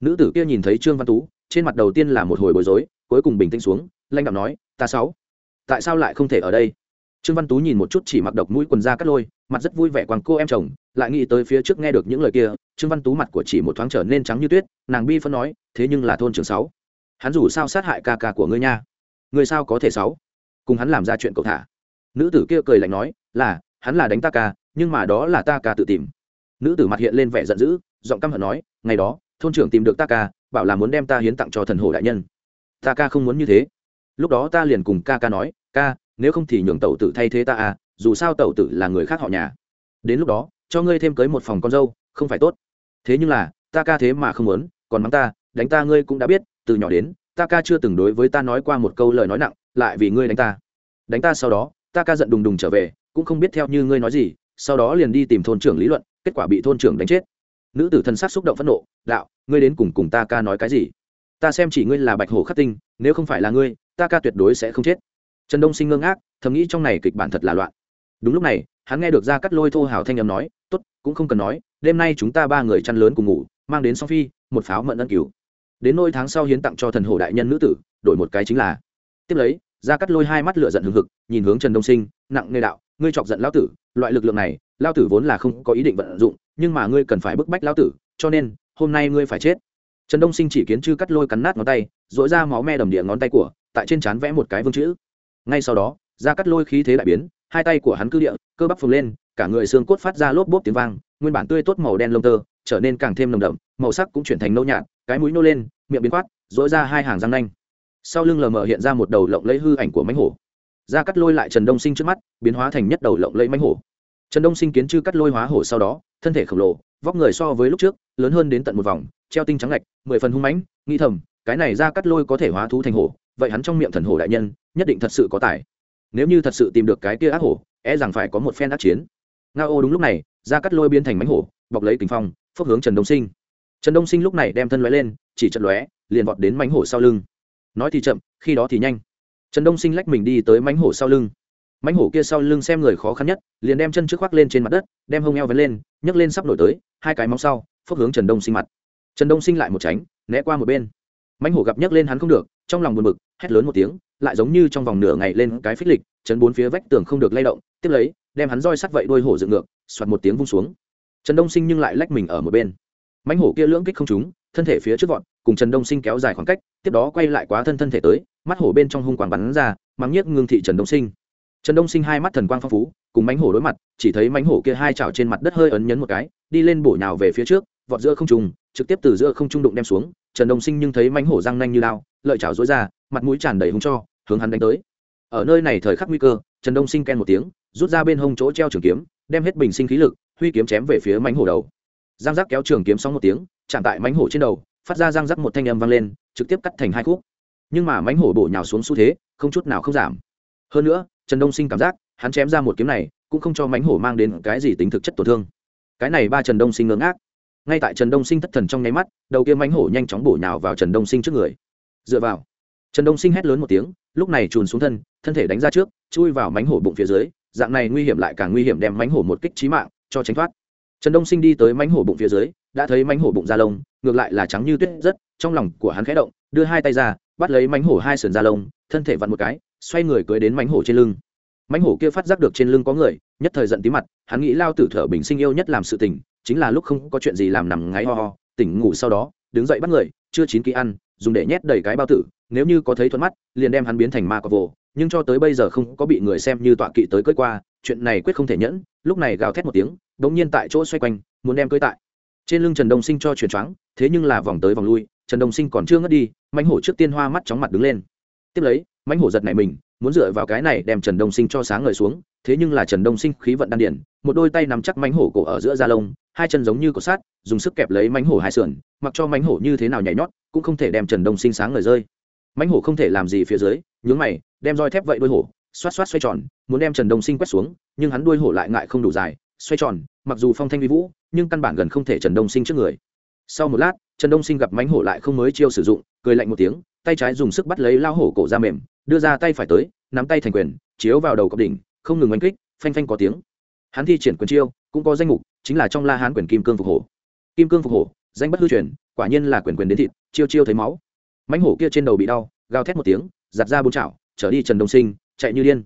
[SPEAKER 1] Nữ tử kia nhìn thấy trương văn tú, trên mặt đầu tiên là một hồi bối rối, cuối cùng bình tĩnh xuống lanh đạo nói, ta sáu, tại sao lại không thể ở đây? Trương văn tú nhìn một chút chỉ mặc độc mũi quần da cắt lôi, mặt rất vui vẻ quàng cô em chồng, lại nghĩ tới phía trước nghe được những lời kia. Trương văn tú mặt của chỉ một thoáng trở nên trắng như tuyết, nàng bi phân nói, thế nhưng là thôn trưởng sáu hắn dù sao sát hại ca ca của ngươi nha. Ngươi sao có thể sáu? Cùng hắn làm ra chuyện cậu thả. Nữ tử kia cười lạnh nói, là, hắn là đánh ta ca, nhưng mà đó là ta ca tự tìm. Nữ tử mặt hiện lên vẻ giận dữ, giọng căm hận nói, ngày đó, thôn trưởng tìm được ta ca, bảo là muốn đem ta hiến tặng cho thần hồ đại nhân. Ta ca không muốn như thế. Lúc đó ta liền cùng ca ca nói, ca, nếu không thì nhường tẩu tử thay thế ta à dù sao tẩu tử là người khác họ nhà. Đến lúc đó, cho ngươi thêm cưới một phòng con dâu, không phải tốt. Thế nhưng là, ta ca thế mà không muốn, còn mắng ta, đánh ta ngươi cũng đã biết từ nhỏ đến, ta ca chưa từng đối với ta nói qua một câu lời nói nặng, lại vì ngươi đánh ta. Đánh ta sau đó, ta ca giận đùng đùng trở về, cũng không biết theo như ngươi nói gì, sau đó liền đi tìm thôn trưởng lý luận, kết quả bị thôn trưởng đánh chết. Nữ tử thân sắc xúc động phẫn nộ, đạo, ngươi đến cùng cùng ta ca nói cái gì? Ta xem chỉ ngươi là bạch hổ khắc tinh, nếu không phải là ngươi, ta ca tuyệt đối sẽ không chết. Trần đông sinh ngơ ngác, thầm nghĩ trong này kịch bản thật là loạn. Đúng lúc này, hắn nghe được ra cắt lôi thô hào thanh âm nói, tốt, cũng không cần nói, đêm nay chúng ta ba người chăn lớn cùng ngủ, mang đến song phi, một pháo mận ân cứu đến nôi tháng sau hiến tặng cho thần hồ đại nhân nữ tử, đổi một cái chính là. Tiếp lấy ra cắt lôi hai mắt lửa giận hừng hực, nhìn hướng trần đông sinh, nặng nề đạo, ngươi chọc giận lao tử, loại lực lượng này lao tử vốn là không có ý định vận dụng, nhưng mà ngươi cần phải bức bách lao tử, cho nên, hôm nay ngươi phải chết. Trần đông sinh chỉ kiến chư cắt lôi cắn nát ngón tay dội ra máu me đầm địa ngón tay của, tại trên trán vẽ một cái vương chữ. Ngay sau đó ra cắt lôi khí thế đại biến, hai tay của hắn cư địa, cơ bắp phồng lên, cả người xương cốt phát ra lốp bốp tiếng vang, nguyên bản tươi tốt màu đen lông tơ, trở nên càng thêm nồng đậm, màu sắc cũng chuyển thành nâu nhạt cái mũi nô lên, miệng biến quát dỗi ra hai hàng răng nanh. Sau lưng lờ mờ hiện ra một đầu lộng lấy hư ảnh của mánh hổ. Ra cắt lôi lại trần đông sinh trước mắt, biến hóa thành nhất đầu lộng lấy mánh hổ. Trần đông sinh kiến chư cắt lôi hóa hổ sau đó, thân thể khổng lồ, vóc người so với lúc trước, lớn hơn đến tận một vòng, treo tinh trắng lạch mười phần hung mãnh, nghĩ thầm, cái này ra cắt lôi có thể hóa thú thành hổ, vậy hắn trong miệng thần hổ đại nhân, nhất định thật sự có tài. Nếu như thật sự tìm được cái kia ác hổ e rằng phải có một phen ác chiến. Nga ô đúng lúc này ra cắt lôi biến thành mánh hổ, bọc lấy kính phong phước hướng trần đông sinh trần đông sinh lúc này đem thân lóe lên, chỉ trận lóe, liền vọt đến mánh hổ sau lưng. Nói thì chậm, khi đó thì nhanh. Trần đông sinh lách mình đi tới mánh hổ sau lưng. Mánh hổ kia sau lưng xem người khó khăn nhất, liền đem chân trước khoác lên trên mặt đất, đem hông eo vén lên, nhấc lên sắp nổi tới, hai cái móng sau phước hướng trần đông sinh mặt. Trần đông sinh lại một tránh, né qua một bên. Mánh hổ gặp nhấc lên hắn không được, trong lòng buồn bực, hét lớn một tiếng, lại giống như trong vòng nửa ngày lên cái phích lịch, chấn bốn phía vách tường không được lay động, tiếp lấy, đem hắn roi sắt vậy đôi hổ dựng ngược soạt một tiếng vung xuống. Trần đông sinh nhưng lại lách mình ở một bên mãnh hổ kia lưỡng kích không trúng, thân thể phía trước vọt, cùng trần đông sinh kéo dài khoảng cách, tiếp đó quay lại quá thân thân thể tới, mắt hổ bên trong hung quảng bắn ra, mắng nhiếc ngưng thị trần đông sinh. Trần đông sinh hai mắt thần quang phong phú, cùng mánh hổ đối mặt, chỉ thấy mánh hổ kia hai chảo trên mặt đất hơi ấn nhấn một cái, đi lên bổ nhào về phía trước, vọt giữa không trùng trực tiếp từ giữa không trung đụng đem xuống, trần đông sinh nhưng thấy mánh hổ răng nanh như lao, lợi chảo dối ra, mặt mũi tràn đầy hung cho, hướng hắn đánh tới. Ở nơi này thời khắc nguy cơ, trần đông sinh ken một tiếng, rút ra bên hông chỗ treo trường kiếm, đem hết bình sinh khí lực, huy kiếm chém về phía mánh hổ đầu giang giác kéo trường kiếm xong một tiếng, chạm tại mánh hổ trên đầu, phát ra giang giác một thanh âm vang lên, trực tiếp cắt thành hai khúc. Nhưng mà mánh hổ bổ nhào xuống xu thế, không chút nào không giảm. Hơn nữa, trần đông sinh cảm giác, hắn chém ra một kiếm này, cũng không cho mánh hổ mang đến cái gì tính thực chất tổn thương. Cái này ba trần đông sinh ngưỡng ác ngay tại trần đông sinh thất thần trong nháy mắt, đầu kia mánh hổ nhanh chóng bổ nhào vào trần đông sinh trước người. Dựa vào, trần đông sinh hét lớn một tiếng, lúc này trùn xuống thân thân thể đánh ra trước, chui vào mánh hổ bụng phía dưới, dạng này nguy hiểm lại càng nguy hiểm đem mánh hổ một kích trí mạng, cho tránh thoát trần đông sinh đi tới mánh hổ bụng phía dưới, đã thấy mánh hổ bụng da lông, ngược lại là trắng như tuyết rất, trong lòng của hắn khẽ động, đưa hai tay ra, bắt lấy mánh hổ hai sườn da lông, thân thể vặn một cái, xoay người cưới đến mánh hổ trên lưng. Mánh hổ kia phát giác được trên lưng có người, nhất thời giận tí mặt, hắn nghĩ lao tử thở bình sinh yêu nhất làm sự tình, chính là lúc không có chuyện gì làm nằm ngáy ho ho, tỉnh ngủ sau đó, đứng dậy bắt người, chưa chín kỹ ăn, dùng để nhét đầy cái bao tử, nếu như có thấy thuận mắt, liền đem hắn biến thành ma cọp vồ, nhưng cho tới bây giờ không có bị người xem như tọa kỵ tới cưới qua, chuyện này quyết không thể nhẫn, lúc này gào thét một tiếng đống nhiên tại chỗ xoay quanh, muốn đem cưới tại. Trên lưng trần đông sinh cho chuyển choáng, thế nhưng là vòng tới vòng lui, trần đông sinh còn chưa ngất đi, mãnh hổ trước tiên hoa mắt chóng mặt đứng lên. Tiếp lấy, mãnh hổ giật này mình, muốn dựa vào cái này đem trần đông sinh cho sáng ngời xuống, thế nhưng là trần đông sinh khí vận đan điển một đôi tay nắm chắc mãnh hổ cổ ở giữa da lông, hai chân giống như cột sát dùng sức kẹp lấy mãnh hổ hai sườn, mặc cho mãnh hổ như thế nào nhảy nhót, cũng không thể đem trần đông sinh sáng ngời rơi. Mãnh hổ không thể làm gì phía dưới, nhướng mày, đem roi thép vậy đuôi hổ, xoát xoát xoay tròn, muốn đem trần đông sinh quét xuống, nhưng hắn đuôi hổ lại ngại không đủ dài xoay tròn, mặc dù phong thanh vi vũ, nhưng căn bản gần không thể trần đông sinh trước người. Sau một lát, trần đông sinh gặp mánh hổ lại không mới chiêu sử dụng, cười lạnh một tiếng, tay trái dùng sức bắt lấy lao hổ cổ ra mềm, đưa ra tay phải tới, nắm tay thành quyền, chiếu vào đầu cọc đỉnh, không ngừng oanh kích, phanh phanh có tiếng. Hắn thi triển quyền chiêu, cũng có danh mục, chính là trong la hán quyền kim cương phục hổ. Kim cương phục hổ, danh bất hư truyền, quả nhiên là quyền quyền đến thịt, chiêu chiêu thấy máu. Mánh hổ kia trên đầu bị đau, gào thét một tiếng, giặt ra bốn chảo, trở đi trần đông sinh, chạy như điên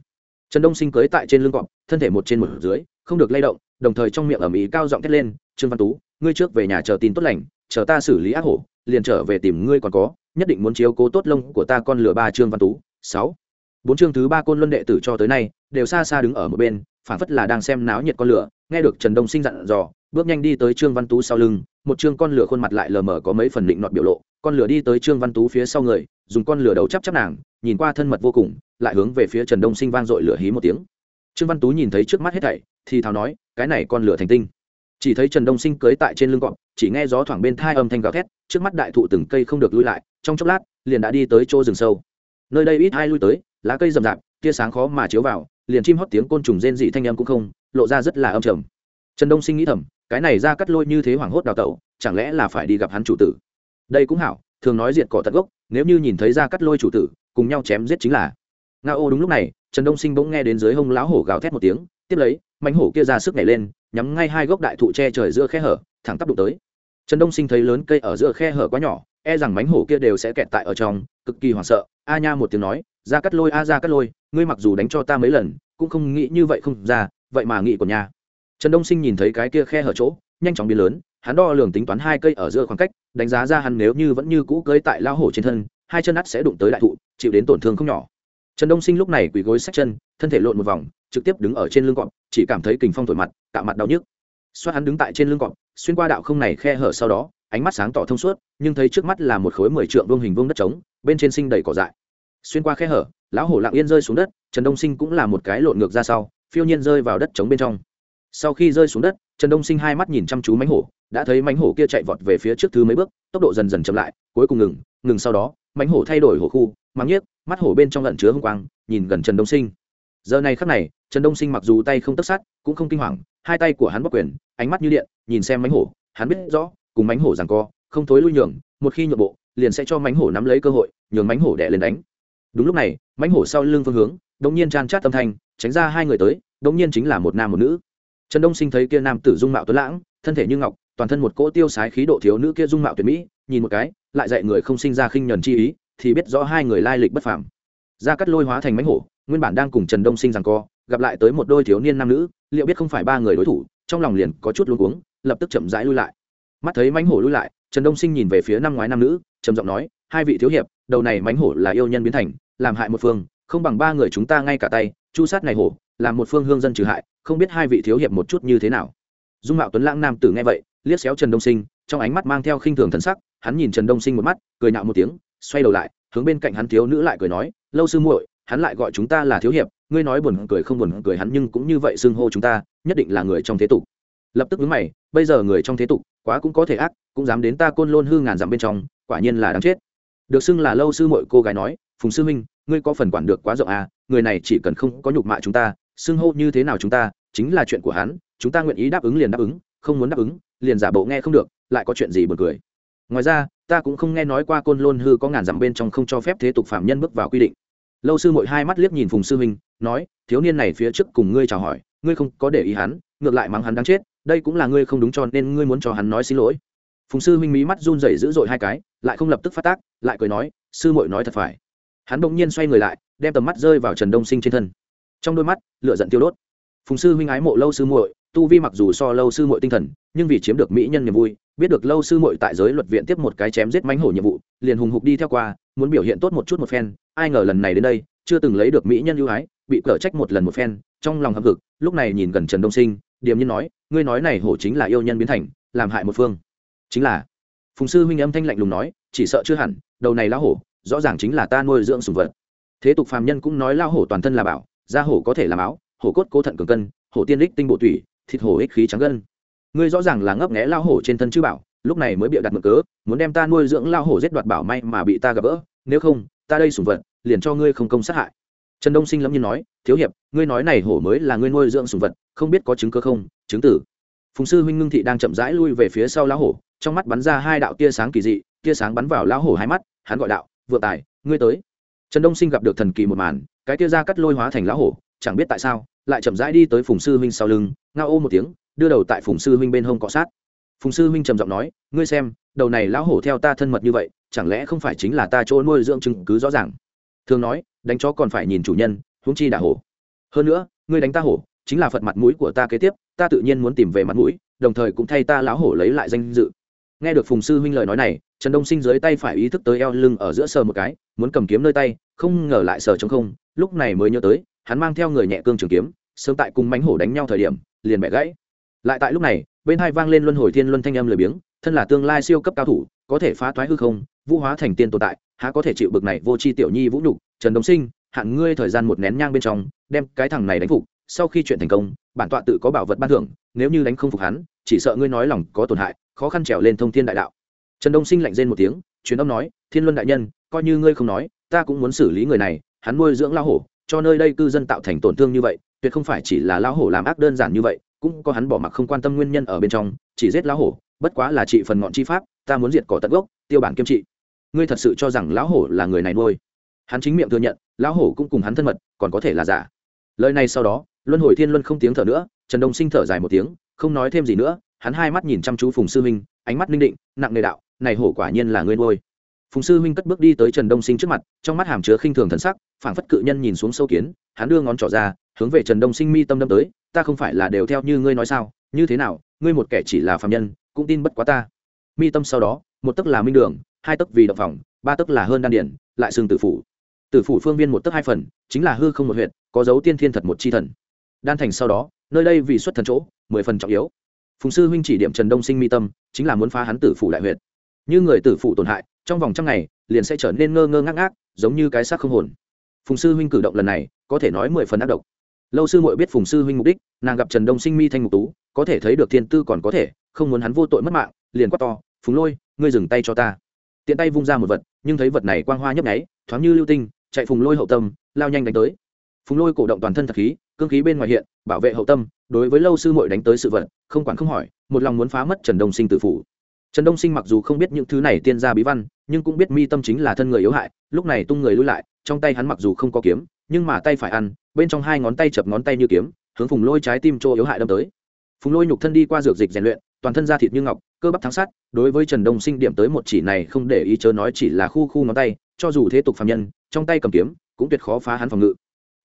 [SPEAKER 1] trần đông sinh cưới tại trên lưng cọp, thân thể một trên một dưới, không được lay động, đồng thời trong miệng ẩm ý cao giọng thét lên, trương văn tú, ngươi trước về nhà chờ tin tốt lành, chờ ta xử lý ác hổ, liền trở về tìm ngươi còn có, nhất định muốn chiếu cố tốt lông của ta con lửa ba trương văn tú. Sáu. Bốn chương thứ ba côn luân đệ tử cho tới nay, đều xa xa đứng ở một bên phản phất là đang xem náo nhiệt con lửa, nghe được trần đông sinh dặn dò, bước nhanh đi tới trương văn tú sau lưng, một trương con lửa khuôn mặt lại lờ mờ có mấy phần định nọt biểu lộ, con lửa đi tới trương văn tú phía sau người dùng con lửa đầu chắp chắp nàng, nhìn qua thân mật vô cùng, lại hướng về phía trần đông sinh vang dội lửa hí một tiếng. Trương văn tú nhìn thấy trước mắt hết thảy, thì thào nói, cái này con lửa thành tinh. Chỉ thấy trần đông sinh cưới tại trên lưng cọp, chỉ nghe gió thoảng bên thai âm thanh gào thét, trước mắt đại thụ từng cây không được lui lại, trong chốc lát, liền đã đi tới chỗ rừng sâu. Nơi đây ít ai lui tới, lá cây rậm rạp, tia sáng khó mà chiếu vào, liền chim hót tiếng côn trùng rên dị thanh âm cũng không, lộ ra rất là âm trầm. Trần đông sinh nghĩ thầm, cái này ra cắt lôi như thế hoảng hốt đào tẩu, chẳng lẽ là phải đi gặp hắn chủ tử? Đây cũng hảo thường nói diệt cỏ tận gốc, nếu như nhìn thấy ra cắt lôi chủ tử, cùng nhau chém giết chính là. Nga ô đúng lúc này, trần đông sinh bỗng nghe đến dưới hông lão hổ gào thét một tiếng, tiếp lấy mánh hổ kia ra sức nhảy lên, nhắm ngay hai gốc đại thụ che trời giữa khe hở, thẳng tắp đụng tới. Trần đông sinh thấy lớn cây ở giữa khe hở quá nhỏ e rằng mánh hổ kia đều sẽ kẹt tại ở trong, cực kỳ hoảng sợ. A nha một tiếng nói, ra cắt lôi, a, ra cắt lôi, ngươi mặc dù đánh cho ta mấy lần, cũng không nghĩ như vậy không ra, vậy mà nghĩ của nhà. Trần đông sinh nhìn thấy cái kia khe hở chỗ, nhanh chóng biến lớn hắn đo lường tính toán hai cây ở giữa khoảng cách, đánh giá ra hắn nếu như vẫn như cũ cưới tại lao hổ trên thân, hai chân nát sẽ đụng tới đại thụ, chịu đến tổn thương không nhỏ. Trần đông sinh lúc này quỳ gối sát chân, thân thể lộn một vòng, trực tiếp đứng ở trên lưng cọp, chỉ cảm thấy kình phong thổi mặt tạo mặt đau nhức. Xoát hắn đứng tại trên lưng cọp, xuyên qua đạo không này khe hở sau đó, ánh mắt sáng tỏ thông suốt, nhưng thấy trước mắt là một khối mười trượng vương hình vương đất trống, bên trên sinh đầy cỏ dại. Xuyên qua khe hở, lão hổ lặng yên rơi xuống đất, trần đông sinh cũng là một cái lộn ngược ra sau, phiêu nhiên rơi vào đất trống bên trong. Sau khi rơi xuống đất, trần đông sinh hai mắt nhìn chăm chú mánh hổ đã thấy mánh hổ kia chạy vọt về phía trước thứ mấy bước, tốc độ dần dần chậm lại, cuối cùng ngừng ngừng sau đó mánh hổ thay đổi hổ khu, mắng nhiếc, mắt hổ bên trong lận chứa hung quang, nhìn gần trần đông sinh. Giờ này khắc này, trần đông sinh mặc dù tay không tất sát cũng không kinh hoàng, hai tay của hắn bóc quyền, ánh mắt như điện, nhìn xem mánh hổ, hắn biết rõ, cùng mánh hổ rằng co, không thối lui nhường, một khi nhượng bộ, liền sẽ cho mánh hổ nắm lấy cơ hội, nhường mánh hổ đẻ lên đánh. Đúng lúc này mánh hổ sau lưng phương hướng đống nhiên chan chát tâm thanh, tránh ra hai người tới đống nhiên chính là một nam một nữ. Trần đông sinh thấy kia nam tử dung mạo tuấn lãng, thân thể như ngọc toàn thân một cỗ tiêu sái khí độ thiếu nữ kia dung mạo tuyệt mỹ, nhìn một cái, lại dạy người không sinh ra khinh nhẫn chi ý, thì biết rõ hai người lai lịch bất phàm. Gia cắt lôi hóa thành mánh hổ, nguyên bản đang cùng trần đông sinh rằng co, gặp lại tới một đôi thiếu niên nam nữ, liệu biết không phải ba người đối thủ, trong lòng liền có chút luống cuống, lập tức chậm rãi lui lại. Mắt thấy mánh hổ lui lại, trần đông sinh nhìn về phía năm ngoái nam nữ, trầm giọng nói, hai vị thiếu hiệp, đầu này mánh hổ là yêu nhân biến thành, làm hại một phương, không bằng ba người chúng ta ngay cả tay, chu sát này hổ, làm một phương hương dân trừ hại, không biết hai vị thiếu hiệp một chút như thế nào. Dung mạo tuấn lãng nam tử nghe vậy liếc xéo trần đông sinh, trong ánh mắt mang theo khinh thường thần sắc, hắn nhìn trần đông sinh một mắt, cười nhạo một tiếng, xoay đầu lại, hướng bên cạnh hắn thiếu nữ lại cười nói, lâu sư muội, hắn lại gọi chúng ta là thiếu hiệp, ngươi nói buồn cười không buồn cười hắn nhưng cũng như vậy xưng hô chúng ta, nhất định là người trong thế tục. Lập tức vướng mày, bây giờ người trong thế tục, quá cũng có thể ác, cũng dám đến ta côn lôn hư ngàn dặm bên trong, quả nhiên là đáng chết. Được xưng là lâu sư muội cô gái nói, phùng sư minh ngươi có phần quản được quá rộng à người này chỉ cần không có nhục mạ chúng ta, xưng hô như thế nào chúng ta, chính là chuyện của hắn, chúng ta nguyện ý đáp ứng liền đáp ứng, không muốn đáp ứng liền giả bộ nghe không được, lại có chuyện gì buồn cười. Ngoài ra, ta cũng không nghe nói qua côn lôn hư có ngàn dặm bên trong không cho phép thế tục phạm nhân bước vào quy định. Lâu sư mội hai mắt liếc nhìn phùng sư huynh nói, thiếu niên này phía trước cùng ngươi chào hỏi, ngươi không có để ý hắn, ngược lại mắng hắn đáng chết, đây cũng là ngươi không đúng cho nên ngươi muốn cho hắn nói xin lỗi. Phùng sư huynh mí mắt run rẩy dữ dội hai cái, lại không lập tức phát tác, lại cười nói, sư mội nói thật phải. Hắn bỗng nhiên xoay người lại, đem tầm mắt rơi vào trần đông sinh trên thân. Trong đôi mắt, lửa giận tiêu đốt. Phùng sư huynh ái mộ lâu sư muội tu vi mặc dù so lâu sư muội tinh thần, nhưng vì chiếm được mỹ nhân niềm vui, biết được lâu sư muội tại giới luật viện tiếp một cái chém giết mánh hổ nhiệm vụ, liền hùng hục đi theo qua, muốn biểu hiện tốt một chút một phen. Ai ngờ lần này đến đây, chưa từng lấy được mỹ nhân ưu ái, bị cở trách một lần một phen, trong lòng hậm hực, lúc này nhìn gần trần đông sinh, điềm nhiên nói, ngươi nói này hổ chính là yêu nhân biến thành, làm hại một phương. Chính là. Phùng sư huynh âm thanh lạnh lùng nói, chỉ sợ chưa hẳn, đầu này lão hổ, rõ ràng chính là ta nuôi dưỡng sùng vật. Thế tục phàm nhân cũng nói lao hổ toàn thân là bảo, da hổ có thể làm áo hổ cốt cố thận cường cân, hổ tiên đích tinh bộ tủy thịt hổ ích khí trắng gân. Ngươi rõ ràng là ngấp nghé lao hổ trên thân chư bảo, lúc này mới bịa đặt mực cớ, muốn đem ta nuôi dưỡng lao hổ giết đoạt bảo may mà bị ta gặp gỡ, nếu không, ta đây sùng vật, liền cho ngươi không công sát hại. Trần đông sinh lâm nhiên nói, thiếu hiệp, ngươi nói này hổ mới là ngươi nuôi dưỡng sùng vật, không biết có chứng cơ không? Chứng tử. Phùng sư huynh ngưng thị đang chậm rãi lui về phía sau lão hổ, trong mắt bắn ra hai đạo tia sáng kỳ dị, tia sáng bắn vào lão hổ hai mắt, hắn gọi đạo vượng tài, ngươi tới. Trần đông sinh gặp được thần kỳ một màn, cái tia ra cắt lôi hóa thành lão hổ, chẳng biết tại sao lại chậm rãi đi tới phùng sư huynh sau lưng, ngao ô một tiếng, đưa đầu tại phùng sư huynh bên hông cọ sát. Phùng sư huynh trầm giọng nói, ngươi xem, đầu này lão hổ theo ta thân mật như vậy, chẳng lẽ không phải chính là ta chỗ nuôi dưỡng chứng cứ rõ ràng? Thường nói, đánh chó còn phải nhìn chủ nhân, huống chi đả hổ. Hơn nữa, ngươi đánh ta hổ, chính là phật mặt mũi của ta kế tiếp, ta tự nhiên muốn tìm về mặt mũi, đồng thời cũng thay ta lão hổ lấy lại danh dự. Nghe được phùng sư huynh lời nói này, trần đông sinh dưới tay phải ý thức tới eo lưng ở giữa sờ một cái, muốn cầm kiếm nơi tay, không ngờ lại sờ trống không, lúc này mới nhớ tới hắn mang theo người nhẹ cương trường kiếm, sớm tại cùng mánh hổ đánh nhau thời điểm, liền bẻ gãy. Lại tại lúc này, bên hai vang lên luân hồi thiên luân thanh âm lười biếng, thân là tương lai siêu cấp cao thủ, có thể phá thoái hư không, vũ hóa thành tiên tồn tại, há có thể chịu bực này vô c h i tiểu nhi vũ nhục, trần đông sinh, hạn ngươi thời gian một nén nhang bên trong, đem cái thằng này đánh phục, sau khi chuyện thành công, bản tọa tự có bảo vật ban thưởng, nếu như đánh không phục hắn, chỉ sợ ngươi nói lòng có tổn hại, khó khăn trèo lên thông thiên đại đạo. Trần đông sinh lạnh rên một tiếng chuyến âm nói, thiên luân đại nhân, coi như ngươi không nói, ta cũng muốn xử lý người này, hắn nuôi dưỡng lao hổ cho nơi đây cư dân tạo thành tổn thương như vậy tuyệt không phải chỉ là lão hổ làm ác đơn giản như vậy cũng có hắn bỏ mặc không quan tâm nguyên nhân ở bên trong chỉ giết lão hổ bất quá là trị phần ngọn chi pháp ta muốn diệt cỏ tận gốc tiêu bản kiêm trị. Ngươi thật sự cho rằng lão hổ là người này nuôi? Hắn chính miệng thừa nhận lão hổ cũng cùng hắn thân mật còn có thể là giả. Lời này sau đó luân hồi thiên luân không tiếng thở nữa trần đông sinh thở dài một tiếng không nói thêm gì nữa hắn hai mắt nhìn chăm chú phùng sư minh, ánh mắt ninh định nặng nề đạo này hổ quả nhiên là ngươi nuôi phùng sư huynh cất bước đi tới trần đông sinh trước mặt, trong mắt hàm chứa khinh thường thần sắc, phảng phất cự nhân nhìn xuống sâu kiến, hắn đưa ngón trỏ ra, hướng về trần đông sinh mi tâm đâm tới, ta không phải là đều theo như ngươi nói sao? Như thế nào? Ngươi một kẻ chỉ là phạm nhân, cũng tin bất quá ta. Mi tâm sau đó, một tấc là minh đường, hai tấc vì động phòng, ba tấc là hơn đan điển, lại xương tử phủ. Tử phủ phương viên một tấc hai phần, chính là hư không một huyện có dấu tiên thiên thật một chi thần. Đan thành sau đó, nơi đây vì xuất thần chỗ, mười phần trọng yếu. Phùng sư huynh chỉ điểm trần đông sinh mi tâm, chính là muốn phá hắn tử phủ đại huyện như người tử phủ tổn hại trong vòng trăm ngày, liền sẽ trở nên ngơ ngơ ngác ngác, giống như cái xác không hồn. Phùng sư huynh cử động lần này, có thể nói mười phần ác độc. Lâu sư muội biết phùng sư huynh mục đích, nàng gặp trần đông sinh mi thanh mục tú, có thể thấy được thiên tư còn có thể, không muốn hắn vô tội mất mạng, liền quát to, phùng lôi, ngươi dừng tay cho ta. Tiện tay vung ra một vật, nhưng thấy vật này quang hoa nhấp nháy, thoáng như lưu tinh, chạy phùng lôi hậu tâm, lao nhanh đánh tới. Phùng lôi cổ động toàn thân thật khí, cương khí bên ngoài hiện, bảo vệ hậu tâm, đối với lâu sư muội đánh tới sự vật, không quản không hỏi, một lòng muốn phá mất trần đông sinh tự phủ trần đông sinh mặc dù không biết những thứ này tiên gia bí văn, nhưng cũng biết mi tâm chính là thân người yếu hại, lúc này tung người lui lại, trong tay hắn mặc dù không có kiếm, nhưng mà tay phải ăn, bên trong hai ngón tay chập ngón tay như kiếm, hướng phùng lôi trái tim chỗ yếu hại đâm tới. Phùng lôi nhục thân đi qua dược dịch rèn luyện, toàn thân da thịt như ngọc, cơ bắp thắng sát, đối với trần đông sinh điểm tới một chỉ này không để ý chớ nói chỉ là khu khu ngón tay, cho dù thế tục phạm nhân, trong tay cầm kiếm, cũng tuyệt khó phá hắn phòng ngự.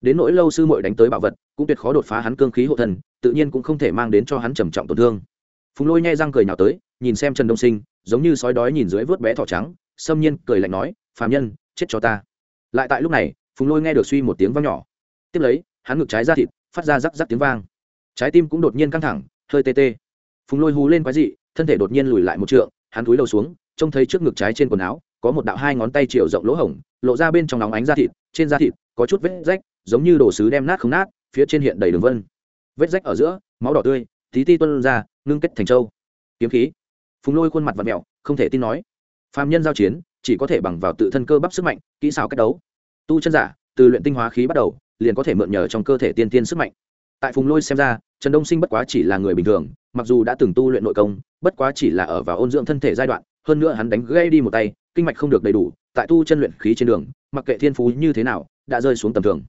[SPEAKER 1] Đến nỗi lâu sư muội đánh tới bảo vật, cũng tuyệt khó đột phá hắn cương khí hộ thần tự nhiên cũng không thể mang đến cho hắn trầm trọng tổn thương. Phùng lôi nhai răng cười nhào tới nhìn xem trần đông sinh, giống như sói đói nhìn dưới vớt bé thỏ trắng, xâm nhiên cười lạnh nói, phàm nhân, chết cho ta. Lại tại lúc này, phùng lôi nghe được suy một tiếng vang nhỏ. Tiếp lấy, hắn ngực trái ra thịt, phát ra rắc rắc tiếng vang. Trái tim cũng đột nhiên căng thẳng, hơi tê tê. Phùng lôi hú lên quái dị, thân thể đột nhiên lùi lại một trượng, hắn túi đầu xuống, trông thấy trước ngực trái trên quần áo, có một đạo hai ngón tay chiều rộng lỗ hổng, lộ ra bên trong nóng ánh da thịt, trên da thịt, có chút vết rách, giống như đồ sứ đem nát không nát, phía trên hiện đầy đường vân. Vết rách ở giữa, máu đỏ tươi, tí ti tuân ra, ngưng kết thành trâu. Kiếm khí phùng lôi khuôn mặt và mẹo không thể tin nói. Phạm nhân giao chiến, chỉ có thể bằng vào tự thân cơ bắp sức mạnh, kỹ xảo cách đấu. Tu chân giả, từ luyện tinh hóa khí bắt đầu, liền có thể mượn nhờ trong cơ thể tiên tiên sức mạnh. Tại phùng lôi xem ra, trần đông sinh bất quá chỉ là người bình thường, mặc dù đã từng tu luyện nội công, bất quá chỉ là ở vào ôn dưỡng thân thể giai đoạn, hơn nữa hắn đánh gây đi một tay, kinh mạch không được đầy đủ, tại tu chân luyện khí trên đường, mặc kệ thiên phú như thế nào, đã rơi xuống tầm thường.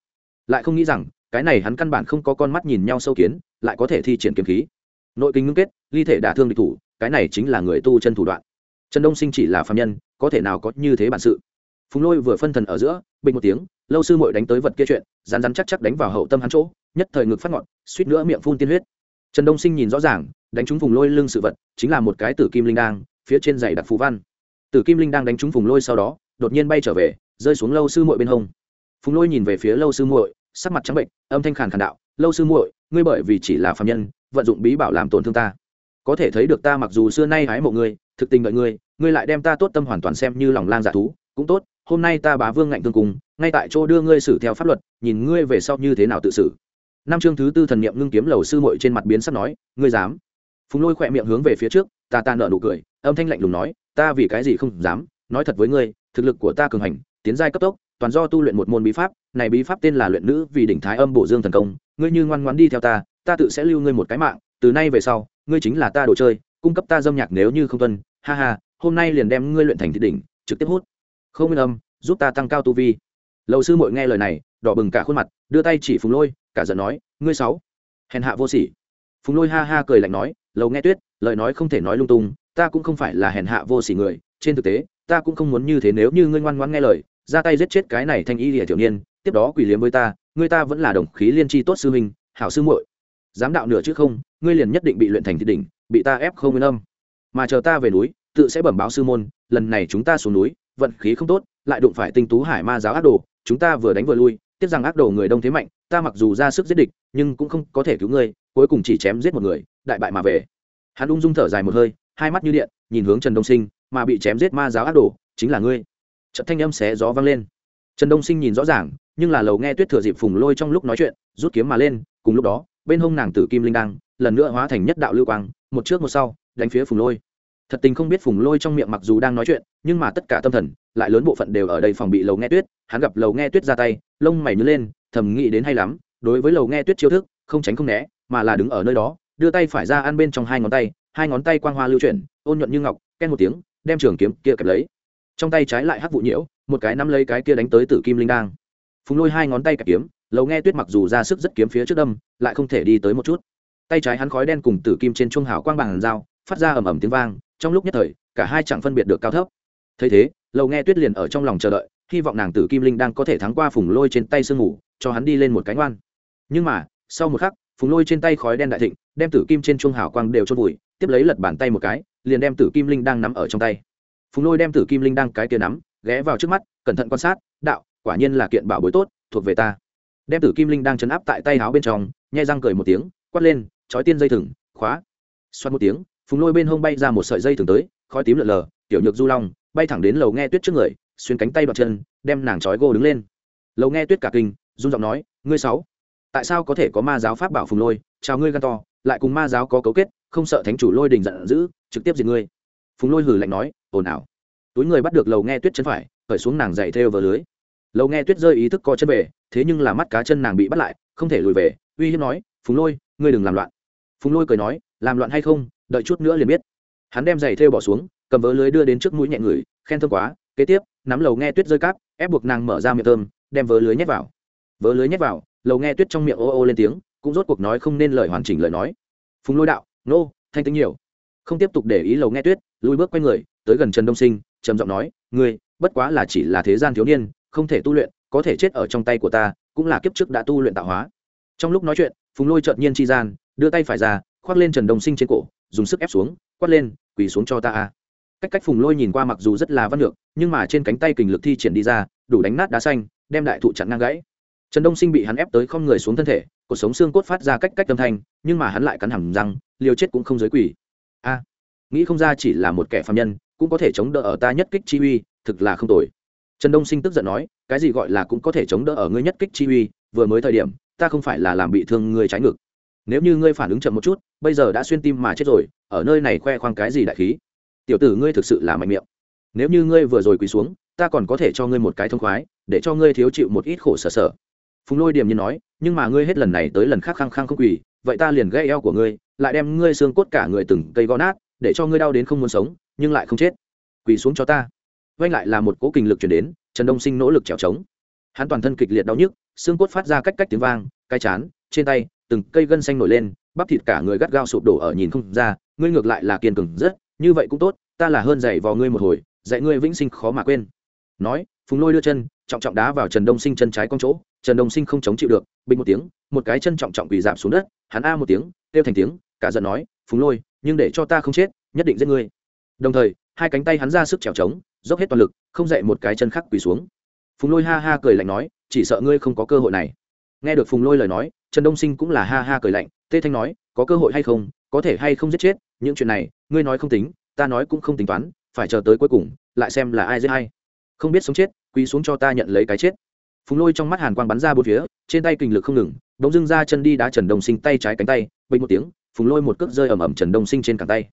[SPEAKER 1] Lại không nghĩ rằng, cái này hắn căn bản không có con mắt nhìn nhau sâu kiến, lại có thể thi triển kiếm khí. Nội kinh ngưng kết, ly thể đả thương địch thủ cái này chính là người tu chân thủ đoạn. Trần đông sinh chỉ là phạm nhân, có thể nào có như thế bản sự? Phùng lôi vừa phân thần ở giữa, bình một tiếng, lâu sư mội đánh tới vật kia chuyện rán rán chắc chắc đánh vào hậu tâm hắn chỗ, nhất thời ngực phát ngọn, suýt nữa miệng phun tiên huyết. Trần đông sinh nhìn rõ ràng, đánh trúng phùng lôi lưng sự vật, chính là một cái tử kim linh đang phía trên giày đặc phù văn. Tử kim linh đang đánh trúng phùng lôi sau đó, đột nhiên bay trở về, rơi xuống lâu sư muội bên hông. Phùng lôi nhìn về phía lâu sư muội, sắc mặt trắng bệnh, âm thanh khàn khàn đạo, lâu sư muội, ngươi bởi vì chỉ là phạm nhân, vận dụng bí bảo làm tổn thương ta có thể thấy được ta mặc dù xưa nay hái mộ ngươi, thực tình đợi ngươi ngươi lại đem ta tốt tâm hoàn toàn xem như lòng lang giả thú, cũng tốt, hôm nay ta bá vương ngạnh tương cùng, ngay tại chỗ đưa ngươi xử theo pháp luật, nhìn ngươi về sau như thế nào tự xử. Năm chương thứ tư thần niệm ngưng kiếm lầu sư muội trên mặt biến sắc nói, ngươi dám? Phùng lôi khỏe miệng hướng về phía trước, ta ta nợ nụ cười, âm thanh lạnh lùng nói, ta vì cái gì không dám, nói thật với ngươi, thực lực của ta cường hành, tiến giai cấp tốc, toàn do tu luyện một môn bí pháp, này bí pháp tên là luyện nữ vì đỉnh thái âm bổ dương thần công, ngươi như ngoan ngoãn đi theo ta ta tự sẽ lưu ngươi một cái mạng, từ nay về sau ngươi chính là ta đồ chơi, cung cấp ta dâm nhạc nếu như không tuân, ha ha, hôm nay liền đem ngươi luyện thành thị đỉnh, trực tiếp hút. Không nguyên âm, giúp ta tăng cao tu vi. Lầu sư mội nghe lời này, đỏ bừng cả khuôn mặt, đưa tay chỉ phùng lôi, cả giận nói, ngươi sáu, hèn hạ vô sỉ. Phùng lôi ha ha cười lạnh nói, lầu nghe tuyết, lời nói không thể nói lung tung, ta cũng không phải là hèn hạ vô sỉ người, trên thực tế, ta cũng không muốn như thế nếu như ngươi ngoan ngoãn nghe lời, ra tay giết chết cái này thanh y lìa tiểu niên, tiếp đó quỷ liếm với ta, ngươi ta vẫn là đồng khí liên tri tốt sư huynh, hảo sư muội. Dám đạo nửa chứ không ngươi liền nhất định bị luyện thành thị đỉnh, bị ta ép không yên âm. Mà chờ ta về núi, tự sẽ bẩm báo sư môn, lần này chúng ta xuống núi, vận khí không tốt, lại đụng phải tinh tú hải ma giáo ác đồ, chúng ta vừa đánh vừa lui, tiếc rằng ác đồ người đông thế mạnh, ta mặc dù ra sức giết địch, nhưng cũng không có thể cứu ngươi, cuối cùng chỉ chém giết một người, đại bại mà về. Hắn ung dung thở dài một hơi, hai mắt như điện, nhìn hướng trần đông sinh, mà bị chém giết ma giáo ác đồ, chính là ngươi. Trận thanh âm xé gió vang lên. Trần đông sinh nhìn rõ ràng, nhưng là lầu nghe tuyết thừa dịp phùng lôi trong lúc nói chuyện, rút kiếm mà lên, cùng lúc đó, bên hông nàng tử kim linh đăng lần nữa hóa thành nhất đạo lưu quang, một trước một sau, đánh phía phùng lôi. Thật tình không biết phùng lôi trong miệng mặc dù đang nói chuyện, nhưng mà tất cả tâm thần, lại lớn bộ phận đều ở đây phòng bị lầu nghe tuyết. Hắn gặp lầu nghe tuyết ra tay, lông mày nhớ lên, thầm nghĩ đến hay lắm, đối với lầu nghe tuyết chiêu thức, không tránh không né, mà là đứng ở nơi đó, đưa tay phải ra ăn bên trong hai ngón tay, hai ngón tay quang hoa lưu chuyển, ôn nhuận như ngọc, ken một tiếng, đem trường kiếm kia kẹp lấy. Trong tay trái lại hắc vụ nhiễu, một cái nắm lấy cái kia đánh tới tử kim linh đang phùng lôi hai ngón tay kẹp kiếm, lầu nghe tuyết mặc dù ra sức rất kiếm phía trước đâm, lại không thể đi tới một chút tay trái hắn khói đen cùng tử kim trên chuông hào quang bằng dao, phát ra ầm ầm tiếng vang, trong lúc nhất thời, cả hai chẳng phân biệt được cao thấp. Thấy thế, lầu nghe tuyết liền ở trong lòng chờ đợi, hy vọng nàng tử kim linh đang có thể thắng qua phùng lôi trên tay sương ngủ cho hắn đi lên một cánh oan. Nhưng mà, sau một khắc, phùng lôi trên tay khói đen đại thịnh, đem tử kim trên chuông hào quang đều chôn vùi, tiếp lấy lật bàn tay một cái, liền đem tử kim linh đang nắm ở trong tay. Phùng lôi đem tử kim linh đang cái kia nắm, ghé vào trước mắt, cẩn thận quan sát, đạo, quả nhiên là kiện bảo bối tốt, thuộc về ta. Đem tử kim linh đang chấn áp tại tay áo bên trong, nhai răng cười một tiếng, quát lên trói tiên dây thừng, khóa. Xoát một tiếng, phùng lôi bên hông bay ra một sợi dây thừng tới, khói tím lợn lờ, tiểu nhược du long, bay thẳng đến lầu nghe tuyết trước người, xuyên cánh tay đoạt chân, đem nàng trói gô đứng lên. Lầu nghe tuyết cả kinh, run giọng nói, ngươi sáu, tại sao có thể có ma giáo pháp bảo phùng lôi? Chào ngươi gan to, lại cùng ma giáo có cấu kết, không sợ thánh chủ lôi đình giận dữ, trực tiếp diệt ngươi. Phùng lôi hử lạnh nói, ồn ào. Túi người bắt được lầu nghe tuyết chân phải, khởi xuống nàng dậy theo vờ lưới. Lầu nghe tuyết rơi ý thức co chân về, thế nhưng là mắt cá chân nàng bị bắt lại, không thể lùi về, uy hiếp nói, phùng lôi, ngươi đừng làm loạn phùng lôi cười nói, làm loạn hay không, đợi chút nữa liền biết. Hắn đem giày thêu bỏ xuống, cầm vớ lưới đưa đến trước mũi nhẹ người, khen thơm quá. Kế tiếp, nắm lầu nghe tuyết rơi cáp, ép buộc nàng mở ra miệng thơm, đem vớ lưới nhét vào. Vớ lưới nhét vào, lầu nghe tuyết trong miệng ô ô lên tiếng, cũng rốt cuộc nói không nên lời hoàn chỉnh lời nói. Phùng lôi đạo, nô, thanh tính nhiều. Không tiếp tục để ý lầu nghe tuyết, lùi bước quay người, tới gần trần đông sinh, trầm giọng nói, ngươi, bất quá là chỉ là thế gian thiếu niên, không thể tu luyện, có thể chết ở trong tay của ta, cũng là kiếp trước đã tu luyện tạo hóa. Trong lúc nói chuyện, phùng lôi chợt nhiên chi gian đưa tay phải ra khoác lên trần đông sinh trên cổ dùng sức ép xuống quát lên quỳ xuống cho ta a. Cách cách phùng lôi nhìn qua mặc dù rất là văn lược nhưng mà trên cánh tay kình lực thi triển đi ra đủ đánh nát đá xanh đem đại thụ chặn ngang gãy. Trần đông sinh bị hắn ép tới không người xuống thân thể cuộc sống xương cốt phát ra cách cách âm thanh nhưng mà hắn lại cắn hẳn rằng, liều chết cũng không giới quỷ a nghĩ không ra chỉ là một kẻ phạm nhân cũng có thể chống đỡ ở ta nhất kích chi uy thực là không tồi. Trần đông sinh tức giận nói cái gì gọi là cũng có thể chống đỡ ở ngươi nhất kích chi uy vừa mới thời điểm ta không phải là làm bị thương ngươi trái ngực nếu như ngươi phản ứng chậm một chút, bây giờ đã xuyên tim mà chết rồi, ở nơi này khoe khoang cái gì đại khí? Tiểu tử ngươi thực sự là mạnh miệng. Nếu như ngươi vừa rồi quỳ xuống, ta còn có thể cho ngươi một cái thông khoái, để cho ngươi thiếu chịu một ít khổ sở sở. Phùng lôi điềm như nói, nhưng mà ngươi hết lần này tới lần khác khăng khăng không quỳ, vậy ta liền gây eo của ngươi, lại đem ngươi xương cốt cả người từng cây gõ nát, để cho ngươi đau đến không muốn sống, nhưng lại không chết. Quỳ xuống cho ta. Vanh lại là một cố kình lực chuyển đến, trần đông sinh nỗ lực trèo trống. Hắn toàn thân kịch liệt đau nhức, xương cốt phát ra cách cách tiếng vang cai chán, trên tay từng cây gân xanh nổi lên, bắp thịt cả người gắt gao sụp đổ ở nhìn không ra, ngươi ngược lại là kiên cường rất, như vậy cũng tốt, ta là hơn dạy vào ngươi một hồi, dạy ngươi vĩnh sinh khó mà quên. Nói, phùng lôi đưa chân, trọng trọng đá vào trần đông sinh chân trái con chỗ, trần đông sinh không chống chịu được, bình một tiếng, một cái chân trọng trọng quỳ giảm xuống đất, hắn a một tiếng, kêu thành tiếng, cả giận nói, phùng lôi, nhưng để cho ta không chết, nhất định giết ngươi. Đồng thời, hai cánh tay hắn ra sức trèo trống, dốc hết toàn lực, không dậy một cái chân khác quỳ xuống. Phùng lôi ha ha cười lạnh nói, chỉ sợ ngươi không có cơ hội này nghe được phùng lôi lời nói, trần đông sinh cũng là ha ha cười lạnh, tê thanh nói, có cơ hội hay không, có thể hay không giết chết, những chuyện này, ngươi nói không tính, ta nói cũng không tính toán, phải chờ tới cuối cùng, lại xem là ai giết hay không biết sống chết, quỳ xuống cho ta nhận lấy cái chết. Phùng lôi trong mắt hàn quang bắn ra bốn phía, trên tay kình lực không ngừng đống dưng ra chân đi đá trần đông sinh tay trái cánh tay, bình một tiếng, phùng lôi một cước rơi ầm ầm trần đông sinh trên cẳng tay.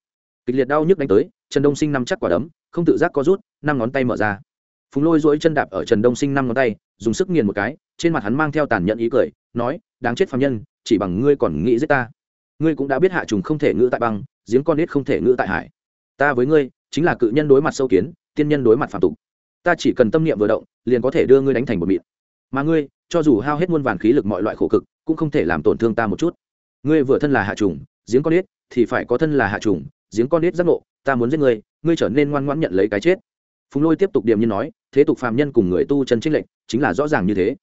[SPEAKER 1] Kịch liệt đau nhức đánh tới, trần đông sinh nằm chắc quả đấm, không tự giác có rút, năm ngón tay mở ra phùng lôi dỗi chân đạp ở trần đông sinh năm ngón tay, dùng sức nghiền một cái, trên mặt hắn mang theo tàn nhẫn ý cười, nói, đáng chết phạm nhân, chỉ bằng ngươi còn nghĩ giết ta. Ngươi cũng đã biết hạ trùng không thể ngữ tại băng, giếng con nết không thể ngữ tại hải. Ta với ngươi, chính là cự nhân đối mặt sâu kiến, tiên nhân đối mặt phạm tục. Ta chỉ cần tâm niệm vừa động, liền có thể đưa ngươi đánh thành một mịn. Mà ngươi, cho dù hao hết muôn vàn khí lực mọi loại khổ cực, cũng không thể làm tổn thương ta một chút. Ngươi vừa thân là hạ trùng, giếng con nết thì phải có thân là hạ trùng, giếng con nết giác ngộ, ta muốn giết ngươi ngươi trở nên ngoan ngoãn nhận lấy cái chết phùng lôi tiếp tục điểm như nói, thế tục phàm nhân cùng người tu chân trích lệnh chính là rõ ràng như thế.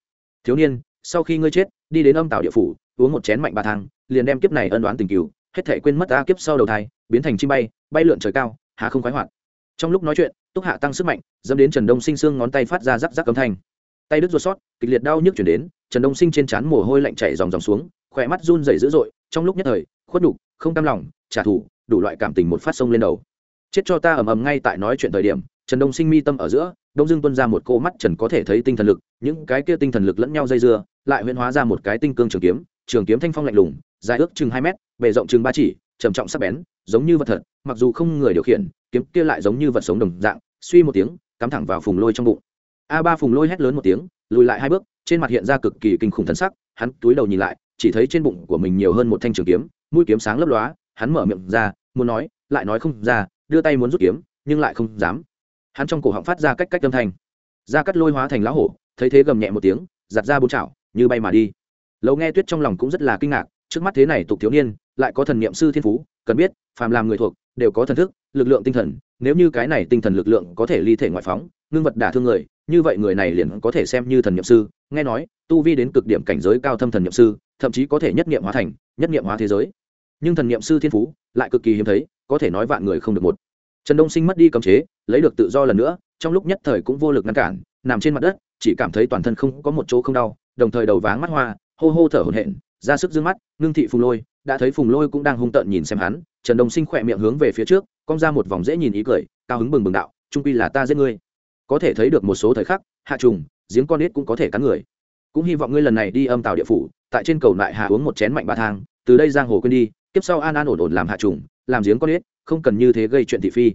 [SPEAKER 1] Thiếu niên, sau khi ngươi chết, đi đến âm tạo địa phủ, uống một chén mạnh bà thang, liền đem kiếp này ân đoán tình cừu, hết thể quên mất ta kiếp sau đầu thai, biến thành chim bay bay lượn trời cao, há không khoái hoạt. Trong lúc nói chuyện, túc hạ tăng sức mạnh, dẫm đến trần đông sinh xương ngón tay phát ra rắc rắc âm thanh. Tay đứt ruột sót, kịch liệt đau nhức chuyển đến, trần đông sinh trên trán mồ hôi lạnh chảy dòng dòng xuống khỏe mắt run rẩy dữ dội, trong lúc nhất thời, khuất nhục, không cam lòng, trả thù, đủ loại cảm tình một phát sông lên đầu. Chết cho ta ầm ầm ngay tại nói chuyện thời điểm trần đông sinh mi tâm ở giữa, đông dương tuân ra một cô mắt trần có thể thấy tinh thần lực, những cái kia tinh thần lực lẫn nhau dây dưa, lại huyễn hóa ra một cái tinh cương trường kiếm trường kiếm thanh phong lạnh lùng, dài ước chừng hai mét, bề rộng chừng ba chỉ, trầm trọng sắc bén, giống như vật thật, mặc dù không người điều khiển, kiếm kia lại giống như vật sống đồng dạng, suy một tiếng, cắm thẳng vào phùng lôi trong bụng. A ba phùng lôi hét lớn một tiếng, lùi lại hai bước, trên mặt hiện ra cực kỳ kinh khủng thân sắc, hắn túi đầu nhìn lại, chỉ thấy trên bụng của mình nhiều hơn một thanh trường kiếm, mũi kiếm sáng lấp lóa, hắn mở miệng ra, muốn nói, lại nói không ra, đưa tay muốn rút kiếm, nhưng lại không dám hắn trong cổ họng phát ra cách cách âm thanh. Da cắt lôi hóa thành lá hổ, thấy thế gầm nhẹ một tiếng, giặt ra bốn chảo, như bay mà đi. Lâu nghe tuyết trong lòng cũng rất là kinh ngạc, trước mắt thế này tục thiếu niên, lại có thần niệm sư thiên phú, cần biết, phàm làm người thuộc, đều có thần thức, lực lượng tinh thần, nếu như cái này tinh thần lực lượng có thể ly thể ngoại phóng, ngưng vật đả thương người, như vậy người này liền có thể xem như thần niệm sư. Nghe nói, tu vi đến cực điểm cảnh giới cao thâm thần niệm sư, thậm chí có thể nhất niệm hóa thành, nhất niệm hóa thế giới. Nhưng thần niệm sư thiên phú, lại cực kỳ hiếm thấy, có thể nói vạn người không được một. Trần đông sinh mất đi cấm chế lấy được tự do lần nữa, trong lúc nhất thời cũng vô lực ngăn cản, nằm trên mặt đất, chỉ cảm thấy toàn thân không có một chỗ không đau, đồng thời đầu váng mắt hoa, hô hô thở hổn hển, ra sức dương mắt, ngưng thị phùng lôi, đã thấy phùng lôi cũng đang hung tợn nhìn xem hắn, trần Đồng sinh khỏe miệng hướng về phía trước, cong ra một vòng dễ nhìn ý cười, cao hứng bừng bừng đạo, trung quy là ta giết ngươi. Có thể thấy được một số thời khắc, hạ trùng, giếng con ít cũng có thể cắn người. Cũng hy vọng ngươi lần này đi âm tàu địa phủ, tại trên cầu lại hạ uống một chén mạnh ba thang, từ đây giang hồ quên đi tiếp sau an an ổn ổn làm hạ trùng, làm giếng con ít không cần như thế gây chuyện thị phi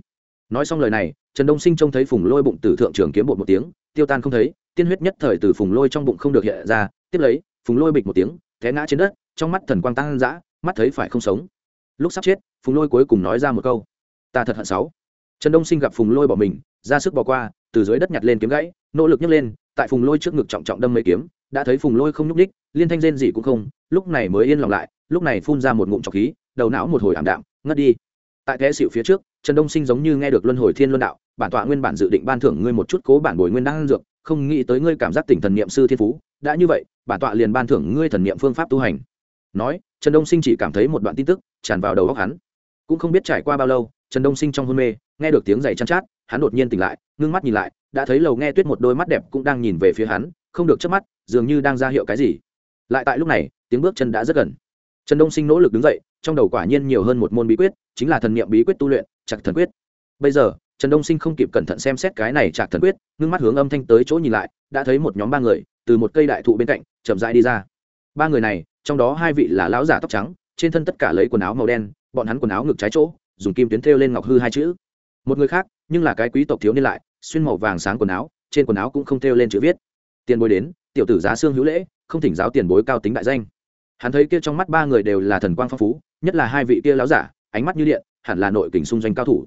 [SPEAKER 1] nói xong lời này, trần đông sinh trông thấy phùng lôi bụng từ thượng trường kiếm bột một tiếng, tiêu tan không thấy, tiên huyết nhất thời từ phùng lôi trong bụng không được hiện ra, tiếp lấy, phùng lôi bịch một tiếng, té ngã trên đất, trong mắt thần quang tăng dã, mắt thấy phải không sống. Lúc sắp chết, phùng lôi cuối cùng nói ra một câu, ta thật hận sáu. Trần đông sinh gặp phùng lôi bỏ mình, ra sức bỏ qua, từ dưới đất nhặt lên kiếm gãy, nỗ lực nhấc lên, tại phùng lôi trước ngực trọng trọng đâm mấy kiếm, đã thấy phùng lôi không nhúc ních liên thanh rên gì cũng không, lúc này mới yên lòng lại, lúc này phun ra một ngụm trọc khí, đầu não một hồi ảm đạm, ngất đi. Tại thế xịu phía trước trần đông sinh giống như nghe được luân hồi thiên luân đạo, bản tọa nguyên bản dự định ban thưởng ngươi một chút cố bản bồi nguyên đang dược, không nghĩ tới ngươi cảm giác tỉnh thần niệm sư thiên phú, đã như vậy, bản tọa liền ban thưởng ngươi thần niệm phương pháp tu hành. Nói, trần đông sinh chỉ cảm thấy một đoạn tin tức tràn vào đầu óc hắn. Cũng không biết trải qua bao lâu, trần đông sinh trong hôn mê, nghe được tiếng giày chăn chát, hắn đột nhiên tỉnh lại, ngưng mắt nhìn lại, đã thấy lầu nghe tuyết một đôi mắt đẹp cũng đang nhìn về phía hắn, không được chớp mắt, dường như đang ra hiệu cái gì. Lại tại lúc này, tiếng bước chân đã rất gần. Trần đông sinh nỗ lực đứng dậy, trong đầu quả nhiên nhiều hơn một môn bí quyết, chính là thần niệm bí quyết tu luyện chặt thần quyết. Bây giờ, trần đông sinh không kịp cẩn thận xem xét cái này chặt thần quyết, ngưng mắt hướng âm thanh tới chỗ nhìn lại, đã thấy một nhóm ba người, từ một cây đại thụ bên cạnh, chậm rãi đi ra. Ba người này, trong đó hai vị là lão giả tóc trắng, trên thân tất cả lấy quần áo màu đen, bọn hắn quần áo ngực trái chỗ, dùng kim tuyến thêu lên ngọc hư hai chữ. Một người khác, nhưng là cái quý tộc thiếu niên lại, xuyên màu vàng sáng quần áo, trên quần áo cũng không thêu lên chữ viết. Tiền bối đến, tiểu tử giá xương hữu lễ, không thỉnh giáo tiền bối cao tính đại danh. Hắn thấy kia trong mắt ba người đều là thần quang phong phú, nhất là hai vị kia lão giả, ánh mắt như điện hẳn là nội kình xung doanh cao thủ.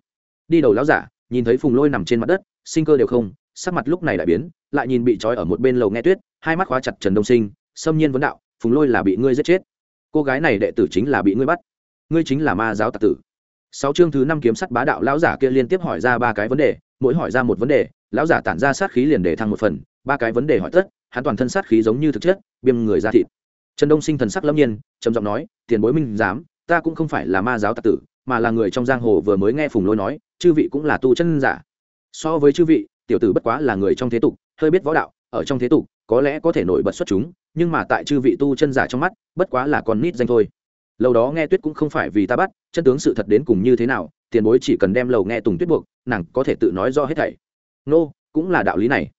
[SPEAKER 1] Đi đầu lão giả, nhìn thấy phùng lôi nằm trên mặt đất, sinh cơ đều không, sắc mặt lúc này lại biến, lại nhìn bị trói ở một bên lầu nghe tuyết, hai mắt khóa chặt trần đông sinh, xâm nhiên vấn đạo, phùng lôi là bị ngươi giết chết. Cô gái này đệ tử chính là bị ngươi bắt. Ngươi chính là ma giáo tạc tử. Sáu chương thứ năm kiếm sắt bá đạo lão giả kia liên tiếp hỏi ra ba cái vấn đề, mỗi hỏi ra một vấn đề, lão giả tản ra sát khí liền để thăng một phần, ba cái vấn đề hỏi tất, hắn toàn thân sát khí giống như thực chất biêm người ra thịt. Trần đông sinh thần sắc lâm nhiên, trầm giọng nói, tiền bối minh dám ta cũng không phải là ma giáo tạc tử mà là người trong giang hồ vừa mới nghe phùng lôi nói, chư vị cũng là tu chân giả. So với chư vị, tiểu tử bất quá là người trong thế tục, hơi biết võ đạo, ở trong thế tục, có lẽ có thể nổi bật xuất chúng, nhưng mà tại chư vị tu chân giả trong mắt, bất quá là con nít danh thôi. Lâu đó nghe tuyết cũng không phải vì ta bắt, chân tướng sự thật đến cùng như thế nào, tiền bối chỉ cần đem lầu nghe tùng tuyết buộc, nàng có thể tự nói do hết thảy. Nô, cũng là đạo lý này.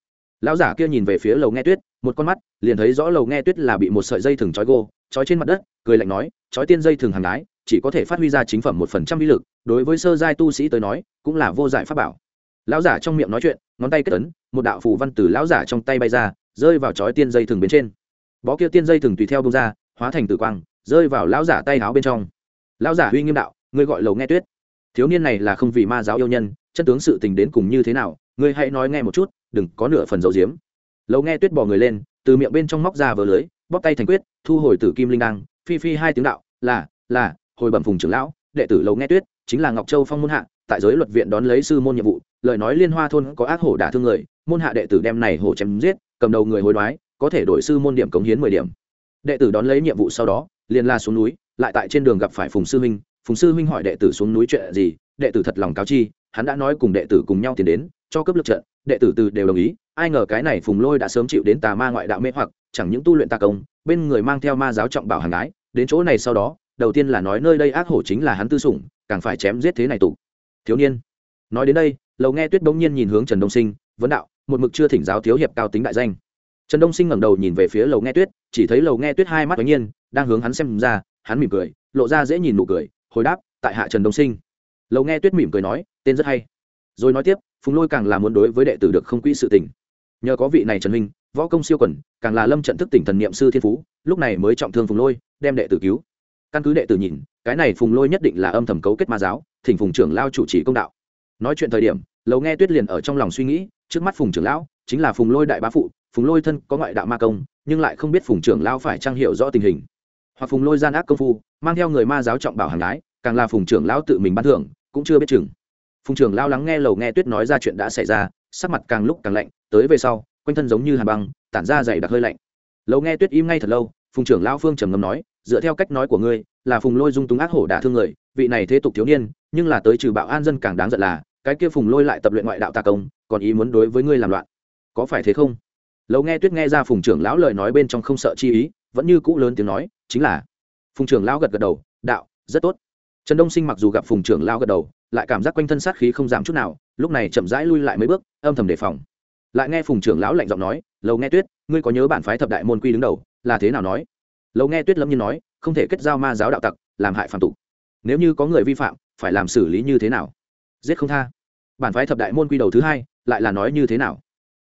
[SPEAKER 1] Lão giả kia nhìn về phía lầu nghe tuyết, một con mắt, liền thấy rõ lầu nghe tuyết là bị một sợi dây thừng trói gô, trói trên mặt đất, cười lạnh nói, trói tiên dây thừng hàng đái chỉ có thể phát huy ra chính phẩm một phần trăm uy lực, đối với sơ giai tu sĩ tới nói, cũng là vô giải pháp bảo. Lão giả trong miệng nói chuyện, ngón tay kết ấn, một đạo phù văn từ lão giả trong tay bay ra, rơi vào chói tiên dây thừng bên trên. Bó kia tiên dây thừng tùy theo bông ra, hóa thành tử quang, rơi vào lão giả tay áo bên trong. Lão giả uy nghiêm đạo, ngươi gọi lầu nghe tuyết. Thiếu niên này là không vì ma giáo yêu nhân, chân tướng sự tình đến cùng như thế nào, ngươi hãy nói nghe một chút, đừng có nửa phần dầu diếm lầu nghe tuyết bỏ người lên, từ miệng bên trong móc ra vờ lưới, bóp tay thành quyết, thu hồi tử kim linh đăng, phi phi hai tiếng đạo, là là hồi bẩm phùng trưởng lão, đệ tử lầu nghe tuyết, chính là ngọc châu phong môn hạ, tại giới luật viện đón lấy sư môn nhiệm vụ, lời nói liên hoa thôn có ác hổ đả thương người, môn hạ đệ tử đem này hổ chém giết, cầm đầu người hối đoái, có thể đổi sư môn điểm cống hiến mười điểm. Đệ tử đón lấy nhiệm vụ sau đó, liền la xuống núi, lại tại trên đường gặp phải phùng sư huynh, phùng sư huynh hỏi đệ tử xuống núi chuyện gì, đệ tử thật lòng cáo chi, hắn đã nói cùng đệ tử cùng nhau tiến đến, cho cấp lực trận, đệ tử từ đều đồng ý, ai ngờ cái này phùng lôi đã sớm chịu đến tà ma ngoại đạo mê hoặc, chẳng những tu luyện tà công, bên người mang theo ma giáo trọng bảo hàng ái, đến chỗ này sau đó đầu tiên là nói nơi đây ác hổ chính là hắn tư sủng, càng phải chém giết thế này tụ. Thiếu niên, nói đến đây, lầu nghe tuyết bỗng nhiên nhìn hướng trần đông sinh, vấn đạo, một mực chưa thỉnh giáo thiếu hiệp cao tính đại danh. Trần đông sinh ngẩng đầu nhìn về phía lầu nghe tuyết, chỉ thấy lầu nghe tuyết hai mắt bỗng nhiên, đang hướng hắn xem ra, hắn mỉm cười, lộ ra dễ nhìn nụ cười, hồi đáp, tại hạ trần đông sinh. Lầu nghe tuyết mỉm cười nói, tên rất hay. Rồi nói tiếp, phùng lôi càng là muốn đối với đệ tử được không quỹ sự tình. Nhờ có vị này trần minh võ công siêu quẩn càng là lâm trận thức tỉnh thần niệm sư thiên phú, lúc này mới trọng thương phùng lôi, đem đệ tử cứu căn cứ đệ tử nhìn, cái này phùng lôi nhất định là âm thầm cấu kết ma giáo, thỉnh phùng trưởng lao chủ trì công đạo. Nói chuyện thời điểm, lầu nghe tuyết liền ở trong lòng suy nghĩ, trước mắt phùng trưởng lão chính là phùng lôi đại bá phụ, phùng lôi thân có ngoại đạo ma công, nhưng lại không biết phùng trưởng lão phải trang hiệu rõ tình hình. Hoặc phùng lôi gian ác công phu, mang theo người ma giáo trọng bảo hàng lái, càng là phùng trưởng lão tự mình ban thưởng, cũng chưa biết chừng. Phùng trưởng lão lắng nghe lầu nghe tuyết nói ra chuyện đã xảy ra, sắc mặt càng lúc càng lạnh, tới về sau, quanh thân giống như hà băng, tản ra dày đặc hơi lạnh. Lầu nghe tuyết im ngay thật lâu, phùng trưởng lão phương trầm ngâm nói dựa theo cách nói của ngươi, là phùng lôi dung túng ác hổ đả thương người, vị này thế tục thiếu niên, nhưng là tới trừ bạo an dân càng đáng giận là, cái kia phùng lôi lại tập luyện ngoại đạo tà công, còn ý muốn đối với ngươi làm loạn. Có phải thế không? Lâu nghe tuyết nghe ra phùng trưởng lão lời nói bên trong không sợ chi ý, vẫn như cũ lớn tiếng nói, chính là. Phùng trưởng lão gật gật đầu, đạo, rất tốt. Trần đông sinh mặc dù gặp phùng trưởng lão gật đầu, lại cảm giác quanh thân sát khí không giảm chút nào, lúc này chậm rãi lui lại mấy bước, âm thầm đề phòng. Lại nghe phùng trưởng lão lạnh giọng nói lâu nghe tuyết, ngươi có nhớ bản phái thập đại môn quy đứng đầu, là thế nào nói? Lâu nghe tuyết lâm nhiên nói, không thể kết giao ma giáo đạo tặc, làm hại phản tục. Nếu như có người vi phạm, phải làm xử lý như thế nào? Giết không tha. Bản phái thập đại môn quy đầu thứ hai, lại là nói như thế nào?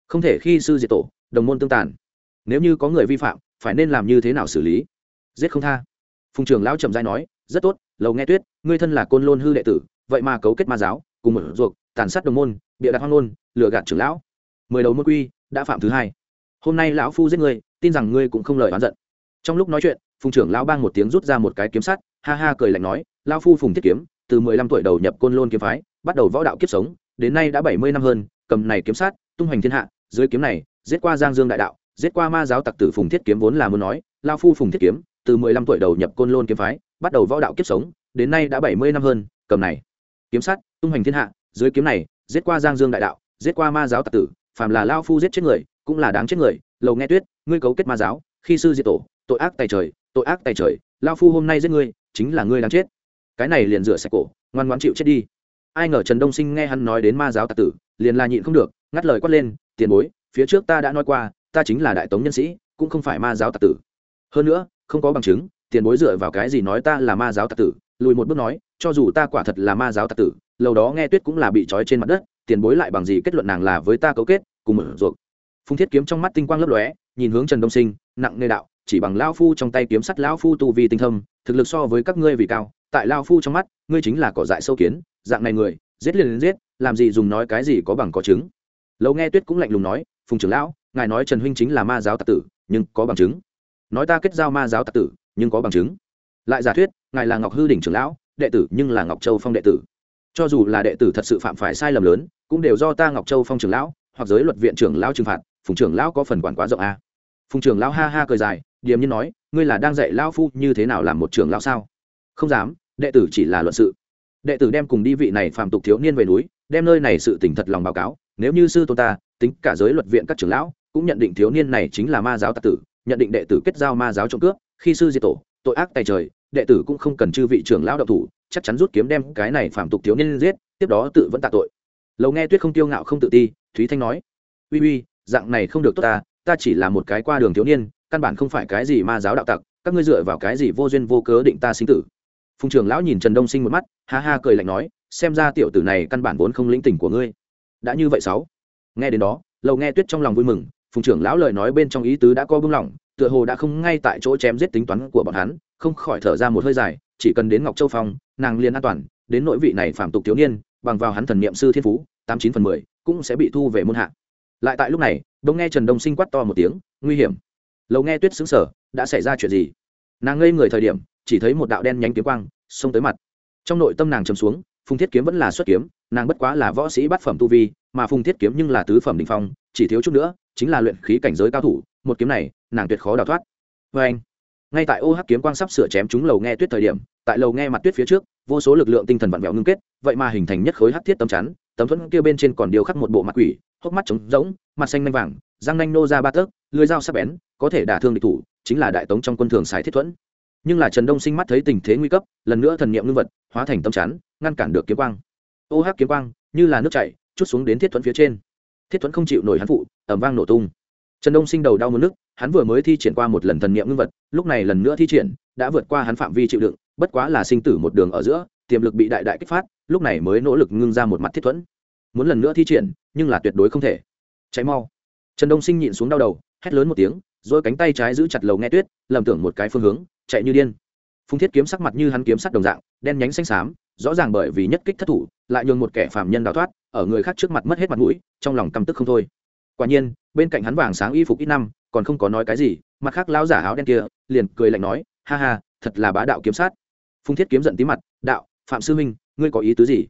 [SPEAKER 1] Không thể khi sư diệt tổ, đồng môn tương tàn. Nếu như có người vi phạm, phải nên làm như thế nào xử lý? Giết không tha. Phùng trường lão trầm giai nói, rất tốt, lầu nghe tuyết, ngươi thân là côn lôn hư đệ tử, vậy mà cấu kết ma giáo, cùng một ruột, tàn sát đồng môn, bịa đặt hoang ngôn lừa gạt trưởng lão. Mười đầu môn quy, đã phạm thứ hai. Hôm nay lão phu giết ngươi, tin rằng ngươi cũng không lời oán giận trong lúc nói chuyện, phùng trưởng lão bang một tiếng rút ra một cái kiếm sắt, ha ha cười lạnh nói lao phu phùng thiết kiếm, từ mười lăm tuổi đầu nhập côn lôn kiếm phái, bắt đầu võ đạo kiếp sống, đến nay đã bảy mươi năm hơn, cầm này kiếm sát tung hoành thiên hạ, dưới kiếm này, giết qua giang dương đại đạo, giết qua ma giáo tặc tử phùng thiết kiếm vốn là muốn nói lao phu phùng thiết kiếm, từ mười lăm tuổi đầu nhập côn lôn kiếm phái, bắt đầu võ đạo kiếp sống, đến nay đã bảy mươi năm hơn, cầm này kiếm sát tung hoành thiên hạ, dưới kiếm này, giết qua giang dương đại đạo, giết qua ma giáo tặc tử, phàm là lao phu giết chết người, cũng là đáng chết người, lầu nghe tuyết, ngươi cấu kết ma giáo khi sư diệt tổ, tội ác tài trời, tội ác tài trời, lao phu hôm nay giết ngươi, chính là ngươi đang chết. Cái này liền rửa sạch cổ, ngoan ngoãn chịu chết đi. Ai ngờ trần đông sinh nghe hắn nói đến ma giáo tạc tử, liền là nhịn không được, ngắt lời quát lên, tiền bối, phía trước ta đã nói qua, ta chính là đại tống nhân sĩ, cũng không phải ma giáo tạc tử. Hơn nữa, không có bằng chứng, tiền bối dựa vào cái gì nói ta là ma giáo tạc tử? Lùi một bước nói, cho dù ta quả thật là ma giáo tạc tử, lâu đó nghe tuyết cũng là bị trói trên mặt đất, tiền bối lại bằng gì kết luận nàng là với ta cấu kết, cùng mở ruột. Phung thiết kiếm trong mắt tinh quang lấp lóe nhìn hướng trần đông sinh, nặng nề đạo, chỉ bằng lao phu trong tay kiếm sắt lao phu tu vi tinh thâm, thực lực so với các ngươi vì cao, tại lao phu trong mắt, ngươi chính là cỏ dại sâu kiến, dạng này người, giết liền đến giết, làm gì dùng nói cái gì có bằng có chứng. Lâu nghe tuyết cũng lạnh lùng nói, phùng trưởng lão, ngài nói trần huynh chính là ma giáo tạc tử, nhưng có bằng chứng. Nói ta kết giao ma giáo tạc tử, nhưng có bằng chứng. Lại giả thuyết, ngài là ngọc hư đỉnh trưởng lão, đệ tử nhưng là ngọc châu phong đệ tử. Cho dù là đệ tử thật sự phạm phải sai lầm lớn, cũng đều do ta ngọc châu phong trưởng lão, hoặc giới luật viện trưởng lão trừng phạt phùng trưởng lão có phần quản quá rộng a. À. phùng trưởng lão ha ha cười dài, điềm nhiên nói, ngươi là đang dạy lão phu như thế nào làm một trưởng lão sao? Không dám, đệ tử chỉ là luận sự. Đệ tử đem cùng đi vị này phạm tục thiếu niên về núi, đem nơi này sự tỉnh thật lòng báo cáo. Nếu như sư tôn ta, tính cả giới luật viện các trưởng lão, cũng nhận định thiếu niên này chính là ma giáo tạc tử, nhận định đệ tử kết giao ma giáo trộm cướp, khi sư diệt tổ, tội ác tài trời, đệ tử cũng không cần chư vị trưởng lão đạo thủ, chắc chắn rút kiếm đem cái này phạm tục thiếu niên giết, tiếp đó tự vẫn tạ tội. Lầu nghe tuyết không tiêu ngạo không tự ti, thúy thanh nói, uy uy dạng này không được tốt ta ta chỉ là một cái qua đường thiếu niên, căn bản không phải cái gì ma giáo đạo tặc, các ngươi dựa vào cái gì vô duyên vô cớ định ta sinh tử? Phùng trưởng lão nhìn trần đông sinh một mắt, ha ha cười lạnh nói, xem ra tiểu tử này căn bản vốn không lĩnh tỉnh của ngươi. Đã như vậy sáu. Nghe đến đó, lầu nghe tuyết trong lòng vui mừng, phùng trưởng lão lời nói bên trong ý tứ đã co bưng lỏng tựa hồ đã không ngay tại chỗ chém giết tính toán của bọn hắn, không khỏi thở ra một hơi dài, chỉ cần đến ngọc châu phong, nàng liền an toàn, đến nội vị này phạm tục thiếu niên, bằng vào hắn thần niệm sư thiên phú, tám chín phần mười, cũng sẽ bị thu về môn hạ lại tại lúc này đông nghe trần đông sinh quát to một tiếng, nguy hiểm. Lầu nghe tuyết xứng sở đã xảy ra chuyện gì? Nàng ngây người thời điểm, chỉ thấy một đạo đen nhánh kiếm quang xông tới mặt. Trong nội tâm nàng chầm xuống, phùng thiết kiếm vẫn là xuất kiếm, nàng bất quá là võ sĩ bát phẩm tu vi, mà phùng thiết kiếm nhưng là tứ phẩm đình phong, chỉ thiếu chút nữa, chính là luyện khí cảnh giới cao thủ, một kiếm này, nàng tuyệt khó đào thoát. Vê anh, ngay tại ô hắc kiếm quang sắp sửa chém chúng lầu nghe tuyết thời điểm, tại lầu nghe mặt tuyết phía trước, vô số lực lượng tinh thần vặn vẹo ngưng kết, vậy mà hình thành nhất khối hắc thiết tâm chắn tấm thuẫn kia bên trên còn điều khắc một bộ mặt quỷ, hốc mắt trống rỗng, mặt xanh nanh vàng, răng nanh nô ra ba tấc lưới dao sắc bén, có thể đả thương địch thủ, chính là đại tống trong quân thường sái thiết thuẫn. Nhưng là trần đông sinh mắt thấy tình thế nguy cấp, lần nữa thần niệm ngưng vật, hóa thành tấm chắn, ngăn cản được kiếm quang. Ô hắc kiếm quang, như là nước chảy, chút xuống đến thiết thuẫn phía trên. Thiết thuẫn không chịu nổi hắn phụ ẩm vang nổ tung. Trần đông sinh đầu đau mất nước, hắn vừa mới thi triển qua một lần thần niệm ngưng vật, lúc này lần nữa thi triển, đã vượt qua hắn phạm vi chịu đựng bất quá là sinh tử một đường ở giữa, tiềm lực bị đại đại kích phát, lúc này mới nỗ lực ngưng ra một mặt thiết thuẫn. Muốn lần nữa thi triển, nhưng là tuyệt đối không thể. Cháy mau. Trần đông sinh nhịn xuống đau đầu, hét lớn một tiếng rồi cánh tay trái giữ chặt lầu nghe tuyết, lầm tưởng một cái phương hướng, chạy như điên. Phung thiết kiếm sắc mặt như hắn kiếm sắt đồng dạng, đen nhánh xanh xám, rõ ràng bởi vì nhất kích thất thủ, lại nhường một kẻ phạm nhân đào thoát, ở người khác trước mặt mất hết mặt mũi, trong lòng căm tức không thôi. Quả nhiên, bên cạnh hắn vàng sáng y phục ít năm, còn không có nói cái gì, mặt khác lão giả áo đen kia, liền cười lạnh nói, ha ha, thật là bá đạo kiếm sát phùng thiết kiếm giận tí mặt, đạo, phạm sư huynh ngươi có ý tứ gì?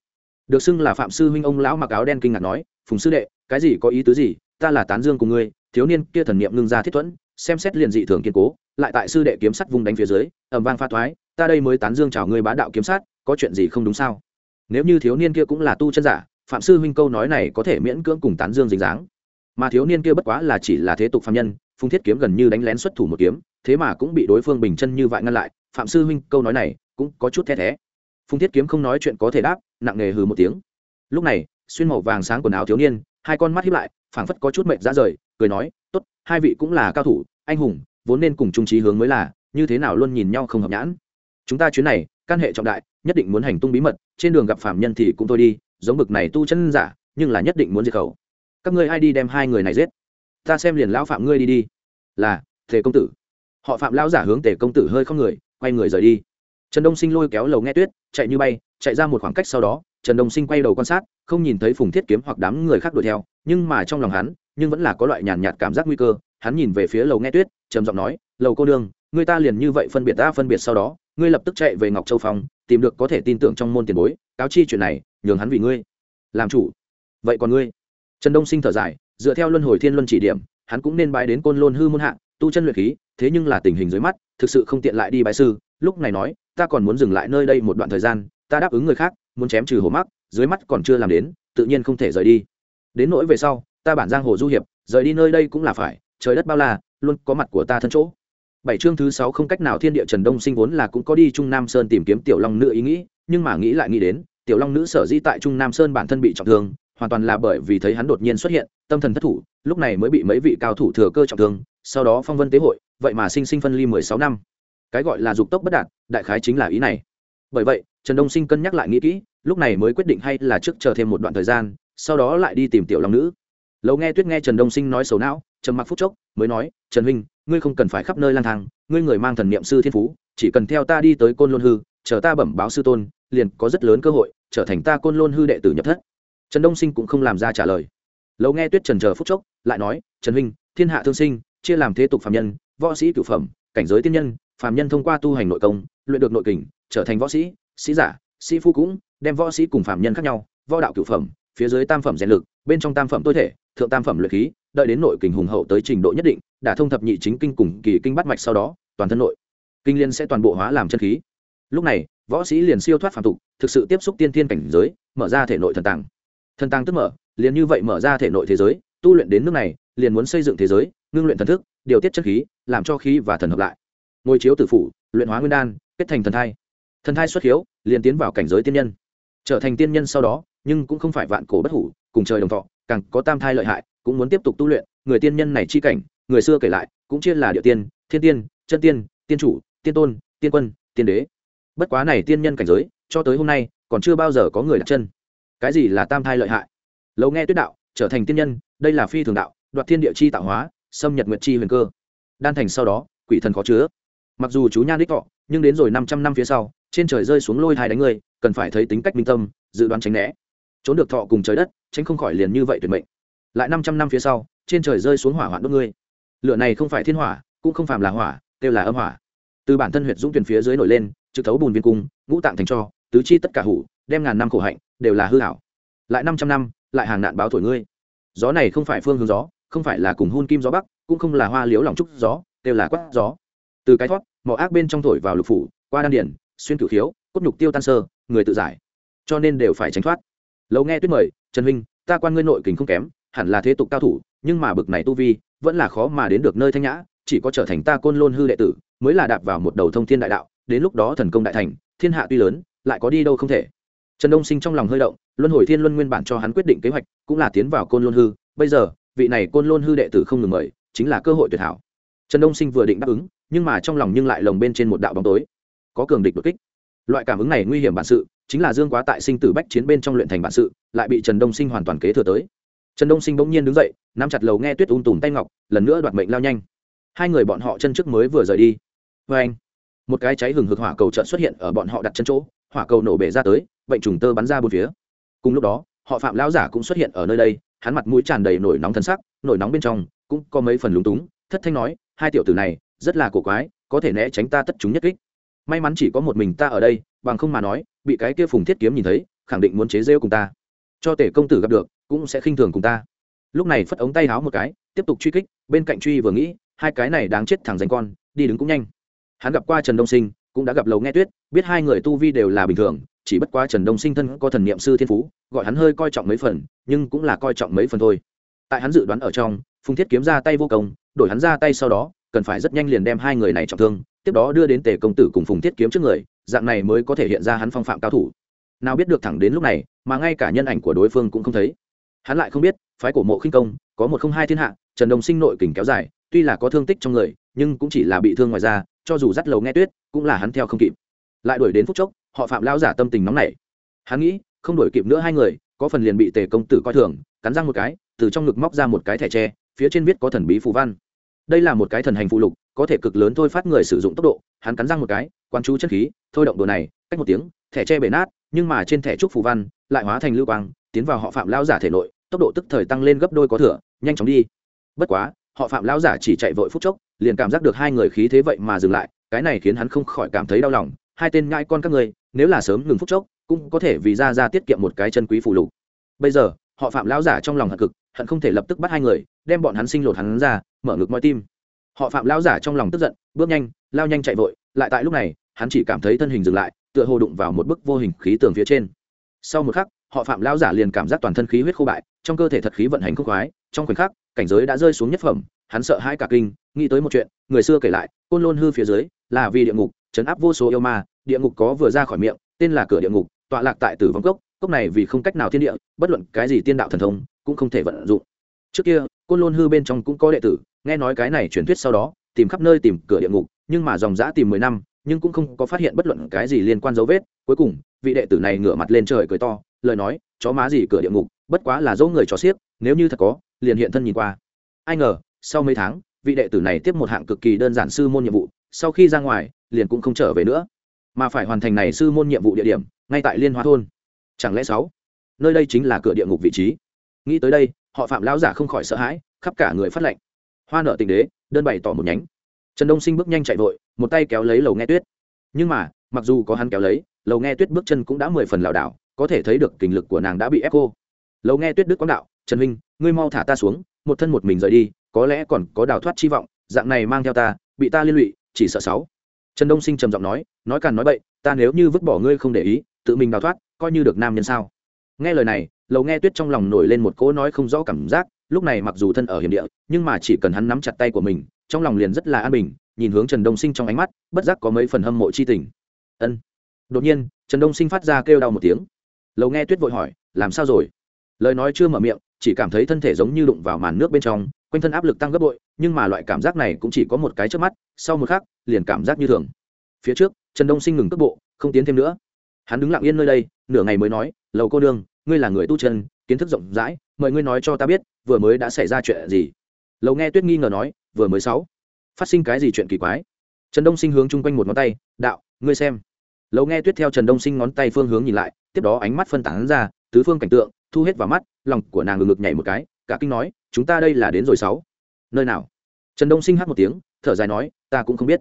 [SPEAKER 1] Được xưng là phạm sư huynh ông lão mặc áo đen kinh ngạc nói, phùng sư đệ, cái gì có ý tứ gì? Ta là tán dương của ngươi, thiếu niên kia thần niệm ngưng ra thiết thuẫn, xem xét liền dị thường kiên cố, lại tại sư đệ kiếm sắt vùng đánh phía dưới ẩm vang pha thoái, ta đây mới tán dương chào ngươi bá đạo kiếm sát có chuyện gì không đúng sao? Nếu như thiếu niên kia cũng là tu chân giả, phạm sư huynh câu nói này có thể miễn cưỡng cùng tán dương dính dáng. Mà thiếu niên kia bất quá là chỉ là thế tục phạm nhân phùng thiết kiếm gần như đánh lén xuất thủ một kiếm, thế mà cũng bị đối phương bình chân như vậy ngăn lại. Phạm sư huynh câu nói này cũng có chút the thé. Phùng thiết kiếm không nói chuyện có thể đáp, nặng nề hừ một tiếng. Lúc này, xuyên màu vàng sáng quần áo thiếu niên, hai con mắt hiếp lại, phảng phất có chút mệnh ra rời, cười nói, tốt, hai vị cũng là cao thủ, anh hùng, vốn nên cùng trung trí hướng mới là, như thế nào luôn nhìn nhau không hợp nhãn. Chúng ta chuyến này căn hệ trọng đại, nhất định muốn hành tung bí mật, trên đường gặp phạm nhân thì cũng thôi đi, giống bực này tu chân giả, nhưng là nhất định muốn diệt khẩu. Các ngươi ai đi đem hai người này giết? Ta xem liền lão phạm ngươi đi đi. Là, tề công tử. Họ phạm lão giả hướng tề công tử hơi không người, quay người rời đi trần đông sinh lôi kéo lầu nghe tuyết chạy như bay chạy ra một khoảng cách sau đó trần đông sinh quay đầu quan sát không nhìn thấy phùng thiết kiếm hoặc đám người khác đuổi theo nhưng mà trong lòng hắn nhưng vẫn là có loại nhàn nhạt cảm giác nguy cơ hắn nhìn về phía lầu nghe tuyết trầm giọng nói lầu cô đương người ta liền như vậy phân biệt ta phân biệt sau đó ngươi lập tức chạy về ngọc châu phòng, tìm được có thể tin tưởng trong môn tiền bối cáo chi chuyện này nhường hắn vì ngươi làm chủ. Vậy còn ngươi? Trần đông sinh thở dài dựa theo luân hồi thiên luân chỉ điểm hắn cũng nên bái đến côn lôn hư môn hạ tu chân luyện khí, thế nhưng là tình hình dưới mắt, thực sự không tiện lại đi bái sư. Lúc này nói, ta còn muốn dừng lại nơi đây một đoạn thời gian, ta đáp ứng người khác, muốn chém trừ hồ mắc, dưới mắt còn chưa làm đến, tự nhiên không thể rời đi. Đến nỗi về sau, ta bản giang hồ du hiệp, rời đi nơi đây cũng là phải, trời đất bao la, luôn có mặt của ta thân chỗ. Bảy chương thứ sáu không cách nào thiên địa trần đông sinh vốn là cũng có đi trung nam sơn tìm kiếm tiểu long nữ ý nghĩ, nhưng mà nghĩ lại nghĩ đến, tiểu long nữ sở dĩ tại trung nam sơn bản thân bị trọng thương hoàn toàn là bởi vì thấy hắn đột nhiên xuất hiện, tâm thần thất thủ, lúc này mới bị mấy vị cao thủ thừa cơ trọng thương, sau đó phong vân tế hội, vậy mà sinh sinh phân ly mười sáu năm. Cái gọi là dục tốc bất đạt, đại khái chính là ý này. Bởi vậy, trần đông sinh cân nhắc lại nghĩ kỹ, lúc này mới quyết định hay là trước chờ thêm một đoạn thời gian, sau đó lại đi tìm tiểu long nữ. Lâu nghe tuyết nghe trần đông sinh nói xấu não, trầm mặc phút chốc, mới nói, trần huynh, ngươi không cần phải khắp nơi lang thang, ngươi người mang thần niệm sư thiên phú, chỉ cần theo ta đi tới côn lôn hư, chờ ta bẩm báo sư tôn, liền có rất lớn cơ hội, trở thành ta côn lôn hư đệ tử nhập thất trần đông sinh cũng không làm ra trả lời. Lâu nghe tuyết trần chờ phút chốc, lại nói, trần huynh, thiên hạ thương sinh, chia làm thế tục phạm nhân, võ sĩ cửu phẩm, cảnh giới tiên nhân phạm nhân thông qua tu hành nội công, luyện được nội kình, trở thành võ sĩ sĩ giả, sĩ phu cũng, đem võ sĩ cùng phạm nhân khác nhau, võ đạo cửu phẩm, phía dưới tam phẩm rèn lực, bên trong tam phẩm tối thể, thượng tam phẩm luyện khí, đợi đến nội kình hùng hậu tới trình độ nhất định, đã thông thập nhị chính kinh cùng kỳ kinh bắt mạch sau đó, toàn thân nội kinh liên sẽ toàn bộ hóa làm chân khí. Lúc này, võ sĩ liền siêu thoát phạm tục, thực sự tiếp xúc tiên thiên cảnh giới, mở ra thể nội thần tàng thần tăng tức mở, liền như vậy mở ra thể nội thế giới, tu luyện đến nước này, liền muốn xây dựng thế giới, ngưng luyện thần thức, điều tiết chất khí, làm cho khí và thần hợp lại. Ngôi chiếu tử phủ, luyện hóa nguyên đan, kết thành thần thai. Thần thai xuất hiếu, liền tiến vào cảnh giới tiên nhân. Trở thành tiên nhân sau đó, nhưng cũng không phải vạn cổ bất hủ, cùng trời đồng thọ, càng có tam thai lợi hại, cũng muốn tiếp tục tu luyện. Người tiên nhân này chi cảnh, người xưa kể lại, cũng chia là địa tiên, thiên tiên, chân tiên tiên chủ, tiên tôn, tiên quân, tiên đế. Bất quá này tiên nhân cảnh giới, cho tới hôm nay, còn chưa bao giờ có người đặt chân cái gì là tam thai lợi hại? Lâu nghe tuyết đạo, trở thành tiên nhân, đây là phi thường đạo, đoạt thiên địa chi tạo hóa, xâm nhật nguyệt chi huyền cơ. Đan thành sau đó, quỷ thần khó chứa. Mặc dù chú nhan đích thọ, nhưng đến rồi năm trăm năm phía sau, trên trời rơi xuống lôi thai đánh người, cần phải thấy tính cách minh tâm, dự đoán tránh né. Trốn được thọ cùng trời đất, tránh không khỏi liền như vậy tuyệt mệnh. Lại năm trăm năm phía sau, trên trời rơi xuống hỏa hoạn đốt ngươi lửa này không phải thiên hỏa, cũng không phàm là hỏa, kêu là âm hỏa. Từ bản thân huyệt dũng tuyển phía dưới nổi lên, trực thấu bùn viên cung, ngũ tạng thành cho, tứ chi tất cả hủ đem ngàn năm khổ hạnh đều là hư hảo. Lại năm trăm năm, lại hàng nạn báo thổi ngươi. Gió này không phải phương hướng gió, không phải là cùng hun kim gió bắc, cũng không là hoa liếu lòng trúc gió, đều là quát gió. Từ cái thoát mỏ ác bên trong thổi vào lục phủ, qua đan điển, xuyên cửu khiếu, cốt nhục tiêu tan sơ, người tự giải. Cho nên đều phải tránh thoát. Lâu nghe tuyết mời, trần huynh, ta quan ngươi nội kình không kém, hẳn là thế tục cao thủ, nhưng mà bực này tu vi, vẫn là khó mà đến được nơi thanh nhã, chỉ có trở thành ta côn lôn hư đệ tử, mới là đạp vào một đầu thông thiên đại đạo, đến lúc đó thần công đại thành, thiên hạ tuy lớn, lại có đi đâu không thể trần đông sinh trong lòng hơi động, luân hồi thiên luân nguyên bản cho hắn quyết định kế hoạch cũng là tiến vào côn luân hư. Bây giờ, vị này côn luân hư đệ tử không ngừng mời, chính là cơ hội tuyệt hảo. Trần đông sinh vừa định đáp ứng, nhưng mà trong lòng nhưng lại lồng bên trên một đạo bóng tối. Có cường địch đột kích. Loại cảm ứng này nguy hiểm bản sự, chính là dương quá tại sinh tử bách chiến bên trong luyện thành bản sự, lại bị trần đông sinh hoàn toàn kế thừa tới. Trần đông sinh bỗng nhiên đứng dậy, nắm chặt lầu nghe tuyết ung tùm tay ngọc, lần nữa đoạt mệnh lao nhanh. Hai người bọn họ chân trước mới vừa rời đi. Vê anh một cái cháy hừng hực hỏa cầu trận xuất hiện ở bọn họ đặt chân chỗ hỏa cầu nổ bể ra tới, bệnh trùng tơ bắn ra bốn phía. Cùng lúc đó, họ phạm lão giả cũng xuất hiện ở nơi đây, hắn mặt mũi tràn đầy nổi nóng thân sắc, nổi nóng bên trong, cũng có mấy phần lúng túng, thất thanh nói, hai tiểu tử này, rất là cổ quái, có thể né tránh ta tất chúng nhất kích. May mắn chỉ có một mình ta ở đây, bằng không mà nói, bị cái kia phùng thiết kiếm nhìn thấy, khẳng định muốn chế rêu cùng ta. Cho tể công tử gặp được, cũng sẽ khinh thường cùng ta. Lúc này phất ống tay háo một cái, tiếp tục truy kích, bên cạnh truy vừa nghĩ, hai cái này đáng chết thẳng danh con, đi đứng cũng nhanh. Hắn gặp qua trần đông sinh cũng đã gặp lầu nghe tuyết, biết hai người tu vi đều là bình thường, chỉ bất quá trần đông sinh thân có thần niệm sư thiên phú, gọi hắn hơi coi trọng mấy phần, nhưng cũng là coi trọng mấy phần thôi. Tại hắn dự đoán ở trong, phùng thiết kiếm ra tay vô công, đổi hắn ra tay sau đó, cần phải rất nhanh liền đem hai người này trọng thương, tiếp đó đưa đến tề công tử cùng phùng thiết kiếm trước người, dạng này mới có thể hiện ra hắn phong phạm cao thủ. Nào biết được thẳng đến lúc này, mà ngay cả nhân ảnh của đối phương cũng không thấy. Hắn lại không biết, phái cổ mộ khinh công, có một không hai thiên hạ, trần đông sinh nội kình kéo dài, tuy là có thương tích trong người, nhưng cũng chỉ là bị thương ngoài ra cho dù dắt lầu nghe tuyết, cũng là hắn theo không kịp. Lại đuổi đến phút chốc, họ phạm lao giả tâm tình nóng nảy. Hắn nghĩ, không đuổi kịp nữa hai người, có phần liền bị tề công tử coi thường, cắn răng một cái, từ trong ngực móc ra một cái thẻ tre, phía trên viết có thần bí phù văn. Đây là một cái thần hành phụ lục, có thể cực lớn thôi phát người sử dụng tốc độ, hắn cắn răng một cái quan chú chất khí, thôi động đồ này, cách một tiếng, thẻ tre bể nát, nhưng mà trên thẻ trúc phù văn, lại hóa thành lưu quang, tiến vào họ phạm lao giả thể nội, tốc độ tức thời tăng lên gấp đôi có thừa, nhanh chóng đi. Bất quá, họ phạm lao giả chỉ chạy vội phút chốc liền cảm giác được hai người khí thế vậy mà dừng lại, cái này khiến hắn không khỏi cảm thấy đau lòng. Hai tên ngai con các người nếu là sớm ngừng phút chốc, cũng có thể vì ra ra tiết kiệm một cái chân quý phụ lục. Bây giờ, họ phạm lão giả trong lòng hận cực, hận không thể lập tức bắt hai người, đem bọn hắn sinh lột hắn ra, mở ngực mọi tim. Họ phạm lão giả trong lòng tức giận, bước nhanh, lao nhanh chạy vội, lại tại lúc này, hắn chỉ cảm thấy thân hình dừng lại, tựa hồ đụng vào một bức vô hình khí tường phía trên. Sau một khắc, họ phạm lão giả liền cảm giác toàn thân khí huyết khô bại, trong cơ thể thật khí vận hành khúc khoái, trong khoảnh khắc, cảnh giới đã rơi xuống nhất phẩm hắn sợ hai cả kinh, nghĩ tới một chuyện, người xưa kể lại, côn lôn hư phía dưới là vì địa ngục chấn áp vô số yêu ma, địa ngục có vừa ra khỏi miệng, tên là cửa địa ngục, tọa lạc tại tử vong cốc cốc này vì không cách nào thiên địa, bất luận cái gì tiên đạo thần thông cũng không thể vận dụng. Trước kia, côn lôn hư bên trong cũng có đệ tử, nghe nói cái này truyền thuyết sau đó, tìm khắp nơi tìm cửa địa ngục, nhưng mà dòng dã tìm mười năm, nhưng cũng không có phát hiện bất luận cái gì liên quan dấu vết. Cuối cùng, vị đệ tử này ngửa mặt lên trời cười to, lời nói, chó má gì cửa địa ngục, bất quá là dỗ người chó xiếc, nếu như thật có, liền hiện thân nhìn qua. Ai ngờ sau mấy tháng, vị đệ tử này tiếp một hạng cực kỳ đơn giản sư môn nhiệm vụ, sau khi ra ngoài, liền cũng không trở về nữa. Mà phải hoàn thành này sư môn nhiệm vụ địa điểm, ngay tại liên hoa thôn. Chẳng lẽ sáu? Nơi đây chính là cửa địa ngục vị trí. Nghĩ tới đây, họ phạm lão giả không khỏi sợ hãi, khắp cả người phát lệnh hoa nợ tình đế, đơn bày tỏ một nhánh. Trần đông sinh bước nhanh chạy vội, một tay kéo lấy lầu nghe tuyết. Nhưng mà, mặc dù có hắn kéo lấy, lầu nghe tuyết bước chân cũng đã mười phần lảo đảo, có thể thấy được kình lực của nàng đã bị ép cô. Lầu nghe tuyết đức quang đạo, trần huynh, ngươi mau thả ta xuống, một thân một mình rời đi có lẽ còn có đào thoát chi vọng, dạng này mang theo ta, bị ta liên lụy, chỉ sợ sáu. Trần đông sinh trầm giọng nói nói càn nói bậy, ta nếu như vứt bỏ ngươi không để ý, tự mình đào thoát, coi như được nam nhân sao? Nghe lời này, lầu nghe tuyết trong lòng nổi lên một cỗ nói không rõ cảm giác, lúc này mặc dù thân ở hiểm địa, nhưng mà chỉ cần hắn nắm chặt tay của mình, trong lòng liền rất là an bình, nhìn hướng trần đông sinh trong ánh mắt, bất giác có mấy phần hâm mộ chi tình. Ân. Đột nhiên, trần đông sinh phát ra kêu đau một tiếng. Lầu nghe tuyết vội hỏi, làm sao rồi? Lời nói chưa mở miệng, chỉ cảm thấy thân thể giống như đụng vào màn nước bên trong quanh thân áp lực tăng gấp bội, nhưng mà loại cảm giác này cũng chỉ có một cái trước mắt, sau một khắc, liền cảm giác như thường. Phía trước, trần đông sinh ngừng cước bộ, không tiến thêm nữa. Hắn đứng lặng yên nơi đây, nửa ngày mới nói, lầu cô đương ngươi là người tu chân, kiến thức rộng rãi, mời ngươi nói cho ta biết, vừa mới đã xảy ra chuyện gì? Lầu nghe tuyết nghi ngờ nói, vừa mới sáu, phát sinh cái gì chuyện kỳ quái? Trần đông sinh hướng chung quanh một ngón tay, đạo, ngươi xem. Lầu nghe tuyết theo trần đông sinh ngón tay phương hướng nhìn lại, tiếp đó ánh mắt phân tán ra, tứ phương cảnh tượng, thu hết vào mắt, lòng của nàng ngực ngực nhảy một cái cả kinh nói, chúng ta đây là đến rồi sáu. Nơi nào? Trần đông sinh hát một tiếng, thở dài nói, ta cũng không biết.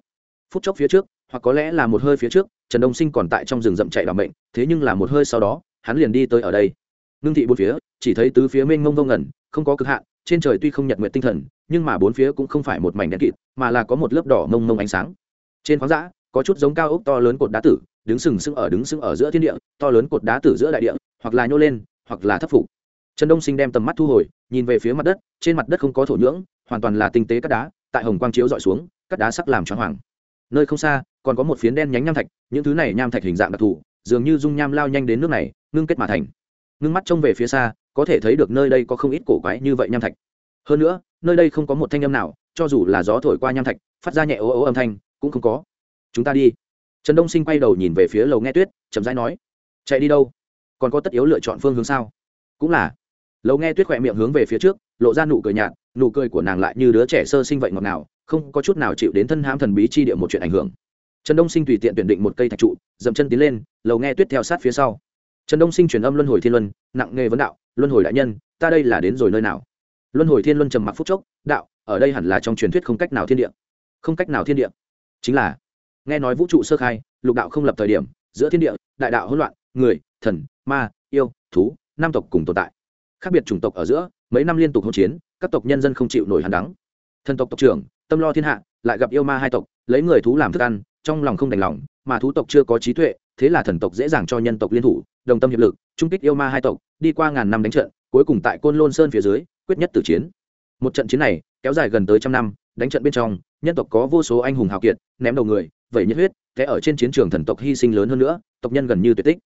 [SPEAKER 1] Phút chốc phía trước, hoặc có lẽ là một hơi phía trước, trần đông sinh còn tại trong rừng rậm chạy làm bệnh thế nhưng là một hơi sau đó, hắn liền đi tới ở đây. Ngưng thị bốn phía, chỉ thấy tứ phía mênh mông vô ngẩn không có cực hạn, trên trời tuy không nhật nguyện tinh thần, nhưng mà bốn phía cũng không phải một mảnh đen kịt, mà là có một lớp đỏ mông mông ánh sáng. Trên khoáng dã, có chút giống cao ốc to lớn cột đá tử, đứng sừng sững ở đứng sững ở giữa thiên địa, to lớn cột đá tử giữa đại địa, hoặc là nhô lên, hoặc là thấp phục trần đông sinh đem tầm mắt thu hồi, nhìn về phía mặt đất, trên mặt đất không có thổ nhưỡng, hoàn toàn là tinh tế cắt đá, tại hồng quang chiếu dọi xuống cắt đá sắc làm cho hoàng nơi không xa, còn có một phiến đen nhánh nham thạch, những thứ này nham thạch hình dạng đặc thù, dường như dung nham lao nhanh đến nước này, ngưng kết mà thành. Ngưng mắt trông về phía xa, có thể thấy được nơi đây có không ít cổ quái như vậy nham thạch. Hơn nữa, nơi đây không có một thanh âm nào, cho dù là gió thổi qua nham thạch, phát ra nhẹ ố ố âm thanh, cũng không có. Chúng ta đi. Trần đông sinh quay đầu nhìn về phía lầu nghe tuyết, chậm rãi nói, chạy đi đâu? Còn có tất yếu lựa chọn phương hướng sao? Cũng là lầu nghe tuyết khỏe miệng hướng về phía trước, lộ ra nụ cười nhạt, nụ cười của nàng lại như đứa trẻ sơ sinh vậy ngọt ngào, không có chút nào chịu đến thân hãm thần bí chi địa một chuyện ảnh hưởng. Trần đông sinh tùy tiện tuyển định một cây thạch trụ, dậm chân tiến lên, lầu nghe tuyết theo sát phía sau. Trần đông sinh truyền âm luân hồi thiên luân, nặng nghề vấn đạo, luân hồi đại nhân, ta đây là đến rồi nơi nào? Luân hồi thiên luân trầm mặc phúc chốc, đạo, ở đây hẳn là trong truyền thuyết không cách nào thiên địa. Không cách nào thiên địa? Chính là. Nghe nói vũ trụ sơ khai, lục đạo không lập thời điểm, giữa thiên địa, đại đạo hỗn loạn, người, thần, ma, yêu, thú nam tộc cùng tồn tại khác biệt chủng tộc ở giữa, mấy năm liên tục hỗn chiến, các tộc nhân dân không chịu nổi hàn đắng. Thần tộc tộc trưởng, tâm lo thiên hạ, lại gặp yêu ma hai tộc, lấy người thú làm thức ăn, trong lòng không đành lòng, mà thú tộc chưa có trí tuệ, thế là thần tộc dễ dàng cho nhân tộc liên thủ, đồng tâm hiệp lực, trung kích yêu ma hai tộc, đi qua ngàn năm đánh trận, cuối cùng tại côn lôn sơn phía dưới, quyết nhất tử chiến. Một trận chiến này, kéo dài gần tới trăm năm, đánh trận bên trong, nhân tộc có vô số anh hùng hào kiệt, ném đầu người vậy nhiệt huyết thế ở trên chiến trường thần tộc hy sinh lớn hơn nữa, tộc nhân gần như tuyệt tích.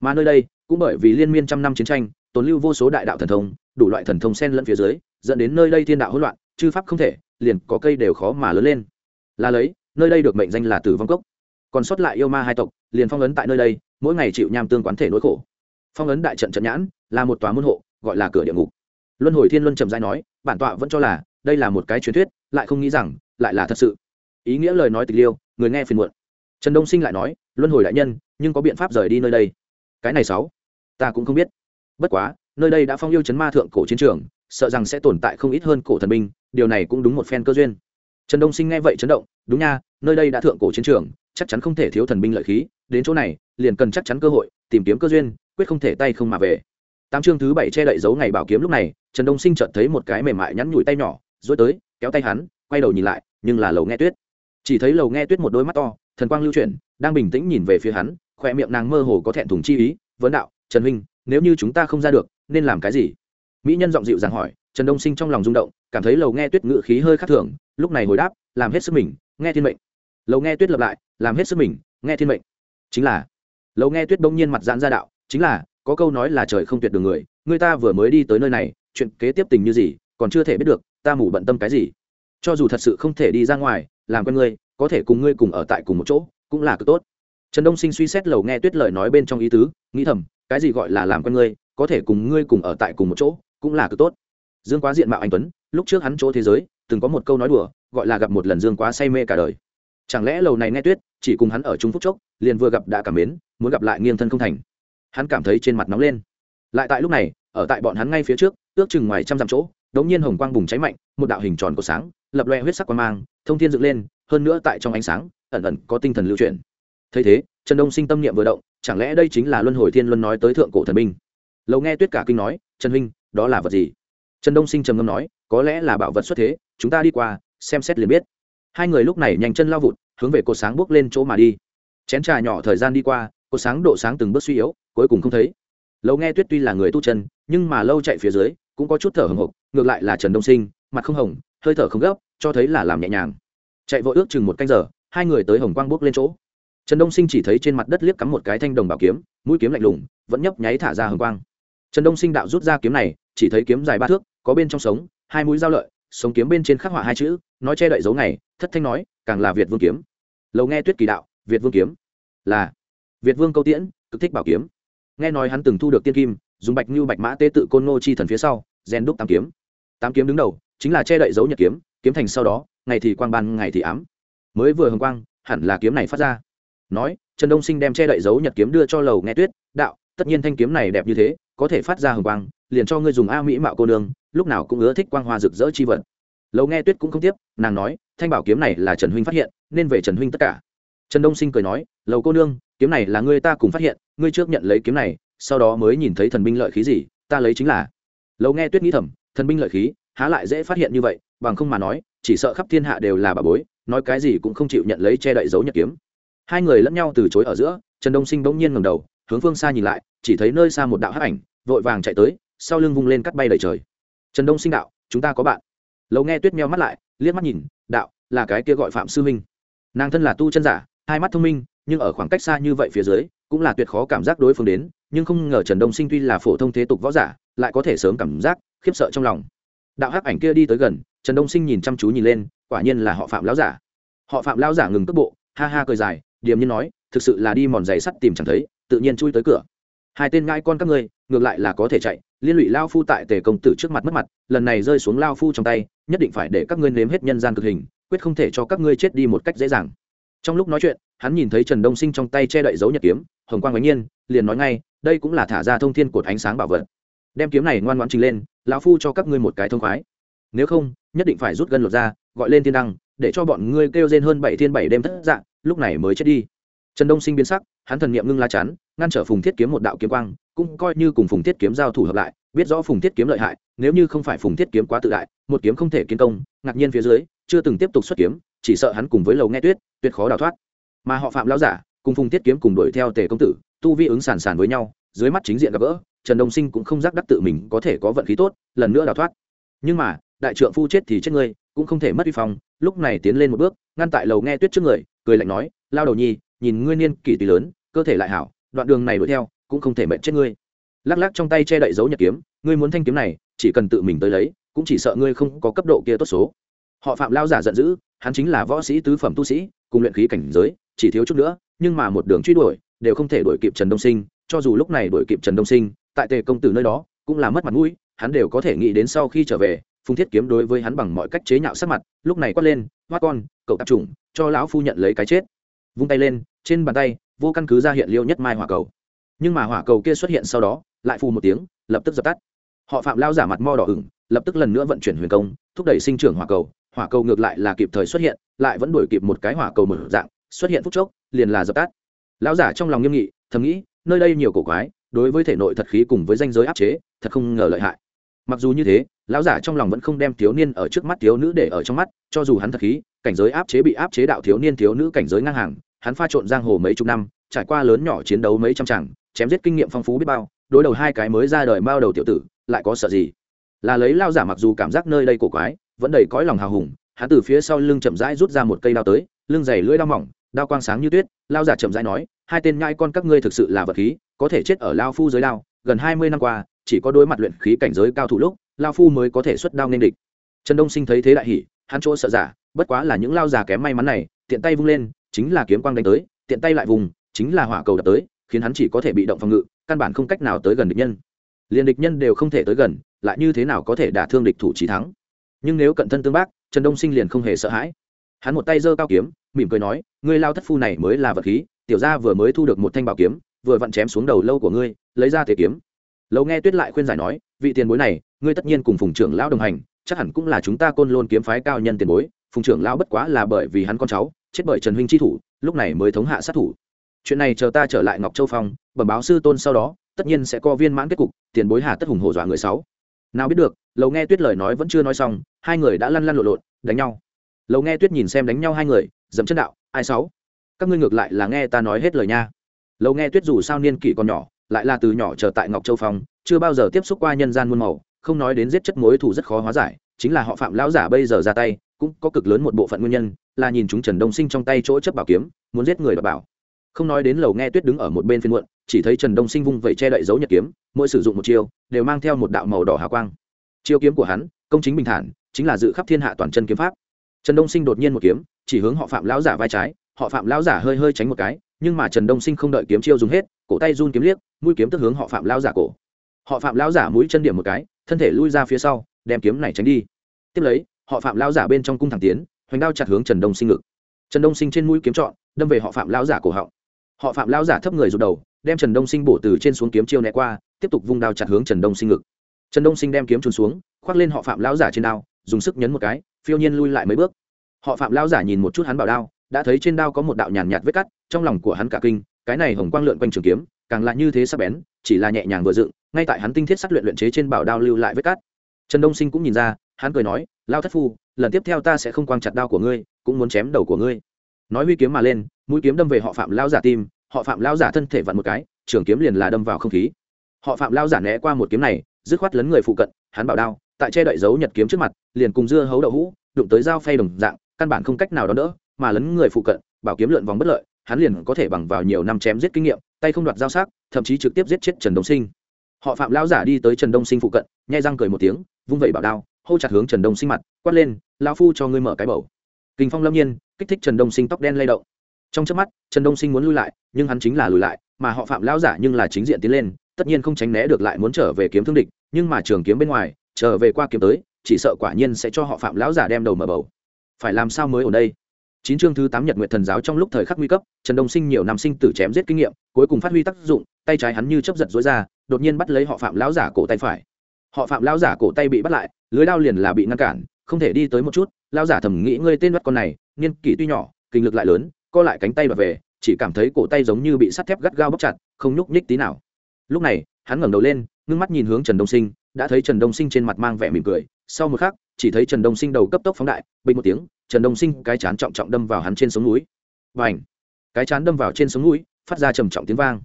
[SPEAKER 1] Mà nơi đây, cũng bởi vì liên miên trăm năm chiến tranh tồn lưu vô số đại đạo thần thông, đủ loại thần thông sen lẫn phía dưới, dẫn đến nơi đây thiên đạo hỗn loạn, chư pháp không thể, liền có cây đều khó mà lớn lên. Là lấy, nơi đây được mệnh danh là tử vong cốc. Còn sót lại yêu ma hai tộc, liền phong ấn tại nơi đây, mỗi ngày chịu nham tương quán thể nỗi khổ. Phong ấn đại trận trận nhãn, là một tòa môn hộ, gọi là cửa địa ngục. Luân hồi thiên luân trầm giai nói, bản tọa vẫn cho là, đây là một cái truyền thuyết, lại không nghĩ rằng, lại là thật sự. Ý nghĩa lời nói tịch liêu, người nghe phiền muộn. Trần đông sinh lại nói, luân hồi đại nhân, nhưng có biện pháp rời đi nơi đây. Cái này sáu, ta cũng không biết bất quá, nơi đây đã phong yêu chấn ma thượng cổ chiến trường, sợ rằng sẽ tồn tại không ít hơn cổ thần binh, điều này cũng đúng một phen cơ duyên. Trần đông sinh nghe vậy chấn động, đúng nha, nơi đây đã thượng cổ chiến trường, chắc chắn không thể thiếu thần binh lợi khí, đến chỗ này, liền cần chắc chắn cơ hội, tìm kiếm cơ duyên, quyết không thể tay không mà về. Tám chương thứ bảy che đậy dấu ngày bảo kiếm lúc này, trần đông sinh chợt thấy một cái mềm mại nhắn nhủi tay nhỏ dối tới, kéo tay hắn, quay đầu nhìn lại, nhưng là lầu nghe tuyết. Chỉ thấy lầu nghe tuyết một đôi mắt to, thần quang lưu chuyển, đang bình tĩnh nhìn về phía hắn, khoe miệng nàng mơ hồ có thẹn thùng chi ý, vấn đạo, trần huynh nếu như chúng ta không ra được, nên làm cái gì? Mỹ nhân giọng dịu dàng hỏi, trần đông sinh trong lòng rung động, cảm thấy lầu nghe tuyết ngự khí hơi khác thường, lúc này hồi đáp, làm hết sức mình, nghe thiên mệnh. Lầu nghe tuyết lập lại, làm hết sức mình, nghe thiên mệnh. Chính là, lầu nghe tuyết bỗng nhiên mặt giãn ra đạo, chính là, có câu nói là trời không tuyệt đường người người ta vừa mới đi tới nơi này, chuyện kế tiếp tình như gì, còn chưa thể biết được, ta mù bận tâm cái gì. Cho dù thật sự không thể đi ra ngoài, làm con ngươi, có thể cùng ngươi cùng ở tại cùng một chỗ, cũng là cực tốt trần đông sinh suy xét lầu nghe tuyết lời nói bên trong ý tứ, nghĩ thầm, cái gì gọi là làm con ngươi, có thể cùng ngươi cùng ở tại cùng một chỗ, cũng là cực tốt. Dương quá diện mạo anh tuấn, lúc trước hắn chỗ thế giới, từng có một câu nói đùa, gọi là gặp một lần dương quá say mê cả đời. Chẳng lẽ lầu này nghe tuyết, chỉ cùng hắn ở chung phúc chốc, liền vừa gặp đã cảm mến, muốn gặp lại nghiêng thân không thành. Hắn cảm thấy trên mặt nóng lên. Lại tại lúc này, ở tại bọn hắn ngay phía trước, ước chừng ngoài trăm dặm chỗ, đống nhiên hồng quang bùng cháy mạnh, một đạo hình tròn của sáng, lập loe huyết sắc quang mang, thông thiên dựng lên, hơn nữa tại trong ánh sáng, ẩn ẩn có tinh thần lưu truyền thấy thế, trần đông sinh tâm niệm vừa động, chẳng lẽ đây chính là luân hồi thiên luân nói tới thượng cổ thần binh? Lâu nghe tuyết cả kinh nói, trần huynh, đó là vật gì? Trần đông sinh trầm ngâm nói, có lẽ là bảo vật xuất thế, chúng ta đi qua, xem xét liền biết. Hai người lúc này nhanh chân lao vụt, hướng về cột sáng bước lên chỗ mà đi. Chén trà nhỏ thời gian đi qua, cột sáng độ sáng từng bước suy yếu, cuối cùng không thấy. Lâu nghe tuyết tuy là người tu chân, nhưng mà lâu chạy phía dưới, cũng có chút thở hồng hộc, ngược lại là trần đông sinh, mặt không hồng, hơi thở không gấp, cho thấy là làm nhẹ nhàng. Chạy vội ước chừng một canh giờ, hai người tới hồng quang bước lên chỗ trần đông sinh chỉ thấy trên mặt đất liếc cắm một cái thanh đồng bảo kiếm, mũi kiếm lạnh lùng, vẫn nhấp nháy thả ra hồng quang. Trần đông sinh đạo rút ra kiếm này, chỉ thấy kiếm dài ba thước, có bên trong sống, hai mũi dao lợi, sống kiếm bên trên khắc họa hai chữ, nói che đậy dấu này thất thanh nói, càng là việt vương kiếm. Lầu nghe tuyết kỳ đạo, việt vương kiếm là việt vương câu tiễn, cực thích bảo kiếm. Nghe nói hắn từng thu được tiên kim, dùng bạch như bạch mã tế tự côn nô chi thần phía sau gen đúc tám kiếm. Tám kiếm đứng đầu, chính là che đậy dấu nhật kiếm kiếm thành sau đó, ngày thì quang ban, ngày thì ám. Mới vừa hồng quang, hẳn là kiếm này phát ra nói, trần đông sinh đem che đậy dấu nhật kiếm đưa cho lầu nghe tuyết, đạo, tất nhiên thanh kiếm này đẹp như thế, có thể phát ra hồng quang, liền cho ngươi dùng a mỹ mạo cô nương, lúc nào cũng ưa thích quang hoa rực rỡ chi vật. Lầu nghe tuyết cũng không tiếp, nàng nói, thanh bảo kiếm này là trần huynh phát hiện, nên về trần huynh tất cả. Trần đông sinh cười nói, lầu cô nương, kiếm này là ngươi ta cùng phát hiện, ngươi trước nhận lấy kiếm này, sau đó mới nhìn thấy thần binh lợi khí gì, ta lấy chính là. Lầu nghe tuyết nghĩ thầm, thần binh lợi khí, há lại dễ phát hiện như vậy, bằng không mà nói, chỉ sợ khắp thiên hạ đều là bà bối, nói cái gì cũng không chịu nhận lấy che đậy dấu nhật kiếm hai người lẫn nhau từ chối ở giữa, trần đông sinh bỗng nhiên ngầm đầu, hướng phương xa nhìn lại, chỉ thấy nơi xa một đạo hắc ảnh, vội vàng chạy tới, sau lưng vung lên cắt bay đầy trời. Trần đông sinh đạo, chúng ta có bạn. Lâu nghe tuyết meo mắt lại, liếc mắt nhìn, đạo, là cái kia gọi phạm sư minh. Nàng thân là tu chân giả, hai mắt thông minh, nhưng ở khoảng cách xa như vậy phía dưới, cũng là tuyệt khó cảm giác đối phương đến, nhưng không ngờ trần đông sinh tuy là phổ thông thế tục võ giả, lại có thể sớm cảm giác khiếp sợ trong lòng. Đạo hắc ảnh kia đi tới gần, trần đông sinh nhìn chăm chú nhìn lên, quả nhiên là họ phạm lão giả. Họ phạm lão giả ngừng tốc bộ, ha ha cười dài điềm nhiên nói, thực sự là đi mòn giày sắt tìm chẳng thấy, tự nhiên chui tới cửa. Hai tên ngai con các ngươi, ngược lại là có thể chạy. Liên lụy lao phu tại tề công tử trước mặt mất mặt, lần này rơi xuống lao phu trong tay, nhất định phải để các ngươi nếm hết nhân gian cực hình, quyết không thể cho các ngươi chết đi một cách dễ dàng. Trong lúc nói chuyện, hắn nhìn thấy trần đông sinh trong tay che đậy dấu nhật kiếm, hồng quang ánh nhiên, liền nói ngay, đây cũng là thả ra thông thiên cột ánh sáng bảo vật. Đem kiếm này ngoan ngoãn trình lên, lão phu cho các ngươi một cái thông khoái. Nếu không, nhất định phải rút gân lột ra, gọi lên thiên đăng, để cho bọn ngươi kêu rên hơn bảy thiên bảy đêm thất dạng lúc này mới chết đi. Trần đông sinh biến sắc, hắn thần niệm ngưng la chắn, ngăn trở phùng thiết kiếm một đạo kiếm quang, cũng coi như cùng phùng thiết kiếm giao thủ hợp lại, biết rõ phùng thiết kiếm lợi hại, nếu như không phải phùng thiết kiếm quá tự đại, một kiếm không thể kiến công, ngạc nhiên phía dưới, chưa từng tiếp tục xuất kiếm, chỉ sợ hắn cùng với lầu nghe tuyết, tuyệt khó đào thoát. Mà họ phạm lão giả, cùng phùng thiết kiếm cùng đuổi theo tề công tử, tu vi ứng sàn sàn với nhau, dưới mắt chính diện gặp gỡ, trần đông sinh cũng không giác đắc tự mình có thể có vận khí tốt, lần nữa đào thoát. Nhưng mà, đại trượng phu chết thì chết ngươi, cũng không thể mất uy phong lúc này tiến lên một bước, ngăn tại lầu nghe tuyết trước người, cười lạnh nói, lao đầu nhi, nhìn ngươi niên kỷ tùy lớn, cơ thể lại hảo, đoạn đường này đuổi theo, cũng không thể mệnh chết ngươi. Lắc lắc trong tay che đậy dấu nhật kiếm, ngươi muốn thanh kiếm này, chỉ cần tự mình tới lấy, cũng chỉ sợ ngươi không có cấp độ kia tốt số. Họ phạm lao giả giận dữ, hắn chính là võ sĩ tứ phẩm tu sĩ, cùng luyện khí cảnh giới, chỉ thiếu chút nữa, nhưng mà một đường truy đuổi, đều không thể đuổi kịp trần đông sinh, cho dù lúc này đuổi kịp trần đông sinh, tại tề công tử nơi đó, cũng là mất mặt mũi, hắn đều có thể nghĩ đến sau khi trở về phùng thiết kiếm đối với hắn bằng mọi cách chế nhạo sắc mặt, lúc này quát lên hoát con, cậu tạp chủng cho lão phu nhận lấy cái chết. Vung tay lên, trên bàn tay, vô căn cứ ra hiện liêu nhất mai hỏa cầu. Nhưng mà hỏa cầu kia xuất hiện sau đó, lại phù một tiếng, lập tức dập tắt. Họ phạm lao giả mặt mo đỏ ửng, lập tức lần nữa vận chuyển huyền công, thúc đẩy sinh trưởng hỏa cầu. Hỏa cầu ngược lại là kịp thời xuất hiện, lại vẫn đuổi kịp một cái hỏa cầu mở dạng, xuất hiện phút chốc, liền là dập tắt. Lão giả trong lòng nghiêm nghị, thầm nghĩ, nơi đây nhiều cổ quái, đối với thể nội thật khí cùng với danh giới áp chế, thật không ngờ lợi hại mặc dù như thế, lão giả trong lòng vẫn không đem thiếu niên ở trước mắt thiếu nữ để ở trong mắt, cho dù hắn thật khí, cảnh giới áp chế bị áp chế đạo thiếu niên thiếu nữ cảnh giới ngang hàng, hắn pha trộn giang hồ mấy chục năm, trải qua lớn nhỏ chiến đấu mấy trăm tràng chém giết kinh nghiệm phong phú biết bao, đối đầu hai cái mới ra đời bao đầu tiểu tử, lại có sợ gì? Là lấy lao giả mặc dù cảm giác nơi đây cổ quái, vẫn đầy cõi lòng hào hùng, hắn từ phía sau lưng chậm rãi rút ra một cây đao tới, lưng dày lưỡi đao mỏng, đao quang sáng như tuyết lao giả chậm rãi nói, hai tên nhai con các ngươi thực sự là vật khí, có thể chết ở lao phu dưới đao, gần hai mươi năm qua chỉ có đối mặt luyện khí cảnh giới cao thủ lúc, lao phu mới có thể xuất đao nên địch. Trần đông sinh thấy thế đại hỉ, hắn chỗ sợ giả, bất quá là những lao già kém may mắn này, tiện tay vung lên, chính là kiếm quang đánh tới, tiện tay lại vùng, chính là hỏa cầu đập tới, khiến hắn chỉ có thể bị động phòng ngự, căn bản không cách nào tới gần địch nhân. Liền địch nhân đều không thể tới gần, lại như thế nào có thể đả thương địch thủ trí thắng? Nhưng nếu cận thân tương bác, trần đông sinh liền không hề sợ hãi. Hắn một tay giơ cao kiếm, mỉm cười nói, ngươi lao thất phu này mới là vật khí, tiểu gia vừa mới thu được một thanh bảo kiếm, vừa vặn chém xuống đầu lâu của ngươi, lấy ra thể kiếm lâu nghe tuyết lại khuyên giải nói, vị tiền bối này, ngươi tất nhiên cùng phùng trưởng lão đồng hành, chắc hẳn cũng là chúng ta côn lôn kiếm phái cao nhân tiền bối, phùng trưởng lão bất quá là bởi vì hắn con cháu, chết bởi trần huynh chi thủ, lúc này mới thống hạ sát thủ. Chuyện này chờ ta trở lại ngọc châu phong, bẩm báo sư tôn sau đó, tất nhiên sẽ có viên mãn kết cục, tiền bối hà tất hùng hổ dọa người sáu. Nào biết được, lầu nghe tuyết lời nói vẫn chưa nói xong, hai người đã lăn lăn lộn lộn, đánh nhau. Lầu nghe tuyết nhìn xem đánh nhau hai người, dẫm chân đạo, ai sáu? Các ngươi ngược lại là nghe ta nói hết lời nha. Lầu nghe tuyết dù sao niên kỷ còn nhỏ lại là từ nhỏ chờ tại ngọc châu phong, chưa bao giờ tiếp xúc qua nhân gian muôn màu, không nói đến giết chất mối thù rất khó hóa giải, chính là họ phạm lão giả bây giờ ra tay, cũng có cực lớn một bộ phận nguyên nhân, là nhìn chúng trần đông sinh trong tay chỗ chấp bảo kiếm, muốn giết người đ bảo. Không nói đến lầu nghe tuyết đứng ở một bên phiên muộn, chỉ thấy trần đông sinh vung vẩy che đậy dấu nhật kiếm, mỗi sử dụng một chiêu, đều mang theo một đạo màu đỏ hào quang. Chiêu kiếm của hắn, công chính bình thản, chính là dự khắp thiên hạ toàn chân kiếm pháp. Trần đông sinh đột nhiên một kiếm, chỉ hướng họ phạm lão giả vai trái, họ phạm lão giả hơi hơi tránh một cái nhưng mà trần đông sinh không đợi kiếm chiêu dùng hết, cổ tay run kiếm liếc, mũi kiếm tức hướng họ phạm lão giả cổ. Họ phạm lão giả mũi chân điểm một cái, thân thể lui ra phía sau, đem kiếm này tránh đi. Tiếp lấy, họ phạm lão giả bên trong cung thẳng tiến, hoành đao chặt hướng trần đông sinh ngực. Trần đông sinh trên mũi kiếm trọn, đâm về họ phạm lão giả cổ họng. Họ phạm lão giả thấp người rụt đầu, đem trần đông sinh bổ từ trên xuống kiếm chiêu né qua, tiếp tục vung đao chặt hướng trần đông sinh ngực. Trần đông sinh đem kiếm trùn xuống, khoác lên họ phạm lão giả trên đao, dùng sức nhấn một cái, phiêu nhiên lui lại mấy bước. Họ phạm lão giả nhìn một chút hắn bảo đao đã thấy trên đao có một đạo nhàn nhạt vết cắt, trong lòng của hắn cả kinh, cái này hồng quang lượn quanh trường kiếm, càng là như thế sắc bén, chỉ là nhẹ nhàng vừa dựng, ngay tại hắn tinh thiết sắc luyện luyện chế trên bảo đao lưu lại vết cắt. Trần đông sinh cũng nhìn ra, hắn cười nói lao thất phu, lần tiếp theo ta sẽ không quang chặt đao của ngươi, cũng muốn chém đầu của ngươi. Nói huy kiếm mà lên, mũi kiếm đâm về họ phạm lao giả tim, họ phạm lao giả thân thể vặn một cái, trường kiếm liền là đâm vào không khí. Họ phạm lao giả né qua một kiếm này, dứt khoát lấn người phụ cận, hắn bảo đao, tại che đậy dấu nhật kiếm trước mặt, liền cùng dưa hấu đậu hũ, đụng tới dao phay đồng dạng, căn bản không cách nào đón đỡ mà lấn người phụ cận, bảo kiếm lượn vòng bất lợi, hắn liền có thể bằng vào nhiều năm chém giết kinh nghiệm, tay không đoạt dao sắc, thậm chí trực tiếp giết chết trần đông sinh. Họ phạm lão giả đi tới trần đông sinh phụ cận nhai răng cười một tiếng, vung vẩy bảo đao, hô chặt hướng trần đông sinh mặt, quát lên lao phu cho ngươi mở cái bầu. Kinh phong lâm nhiên, kích thích trần đông sinh tóc đen lay động. Trong trước mắt, trần đông sinh muốn lui lại, nhưng hắn chính là lùi lại, mà họ phạm lão giả nhưng là chính diện tiến lên, tất nhiên không tránh né được lại muốn trở về kiếm thương địch, nhưng mà trường kiếm bên ngoài, trở về qua kiếm tới, chỉ sợ quả nhiên sẽ cho họ phạm lão giả đem đầu mở bầu. Phải làm sao mới ở đây? Chín chương thứ tám nhật nguyện thần giáo trong lúc thời khắc nguy cấp, trần đông sinh nhiều năm sinh tử chém giết kinh nghiệm, cuối cùng phát huy tác dụng, tay trái hắn như chấp giật dối ra, đột nhiên bắt lấy họ phạm lão giả cổ tay phải. Họ phạm lão giả cổ tay bị bắt lại, lưới đao liền là bị ngăn cản, không thể đi tới một chút, lão giả thầm nghĩ ngươi tên bắt con này, niên kỷ tuy nhỏ, kinh lực lại lớn, co lại cánh tay và về, chỉ cảm thấy cổ tay giống như bị sắt thép gắt gao bóc chặt, không nhúc nhích tí nào. Lúc này, hắn ngẩng đầu lên, ngưng mắt nhìn hướng trần đông sinh đã thấy trần đông sinh trên mặt mang vẻ mỉm cười. Sau một khắc, chỉ thấy trần đông sinh đầu cấp tốc phóng đại, bình một tiếng, trần đông sinh cái chán trọng trọng đâm vào hắn trên sống núi. Và ảnh cái chán đâm vào trên sống núi, phát ra trầm trọng tiếng vang.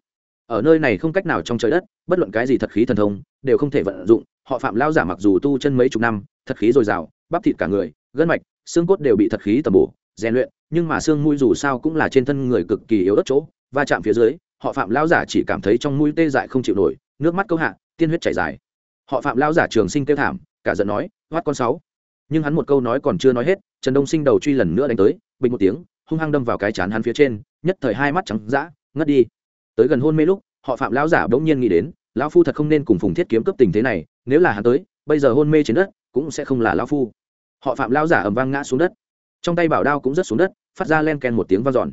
[SPEAKER 1] Ở nơi này không cách nào trong trời đất, bất luận cái gì thật khí thần thông, đều không thể vận dụng. Họ phạm lao giả mặc dù tu chân mấy chục năm, thật khí dồi dào, bắp thịt cả người, gân mạch, xương cốt đều bị thật khí tầm bổ, rèn luyện, nhưng mà xương mũi dù sao cũng là trên thân người cực kỳ yếu ớt chỗ, va chạm phía dưới, họ phạm lao giả chỉ cảm thấy trong mũi tê dại không chịu nổi, nước mắt câu hạ, tiên huyết chảy dài họ phạm lao giả trường sinh kêu thảm, cả giận nói, hoát con sáu. Nhưng hắn một câu nói còn chưa nói hết, trần đông sinh đầu truy lần nữa đánh tới, bình một tiếng, hung hăng đâm vào cái chán hắn phía trên, nhất thời hai mắt trắng d ngất đi. Tới gần hôn mê lúc, họ phạm lão giả bỗng nhiên nghĩ đến, lão phu thật không nên cùng phùng thiết kiếm cấp tình thế này, nếu là hắn tới, bây giờ hôn mê trên đất, cũng sẽ không là lão phu. Họ phạm lão giả ầm vang ngã xuống đất. Trong tay bảo đao cũng rất xuống đất, phát ra len ken một tiếng v a n giòn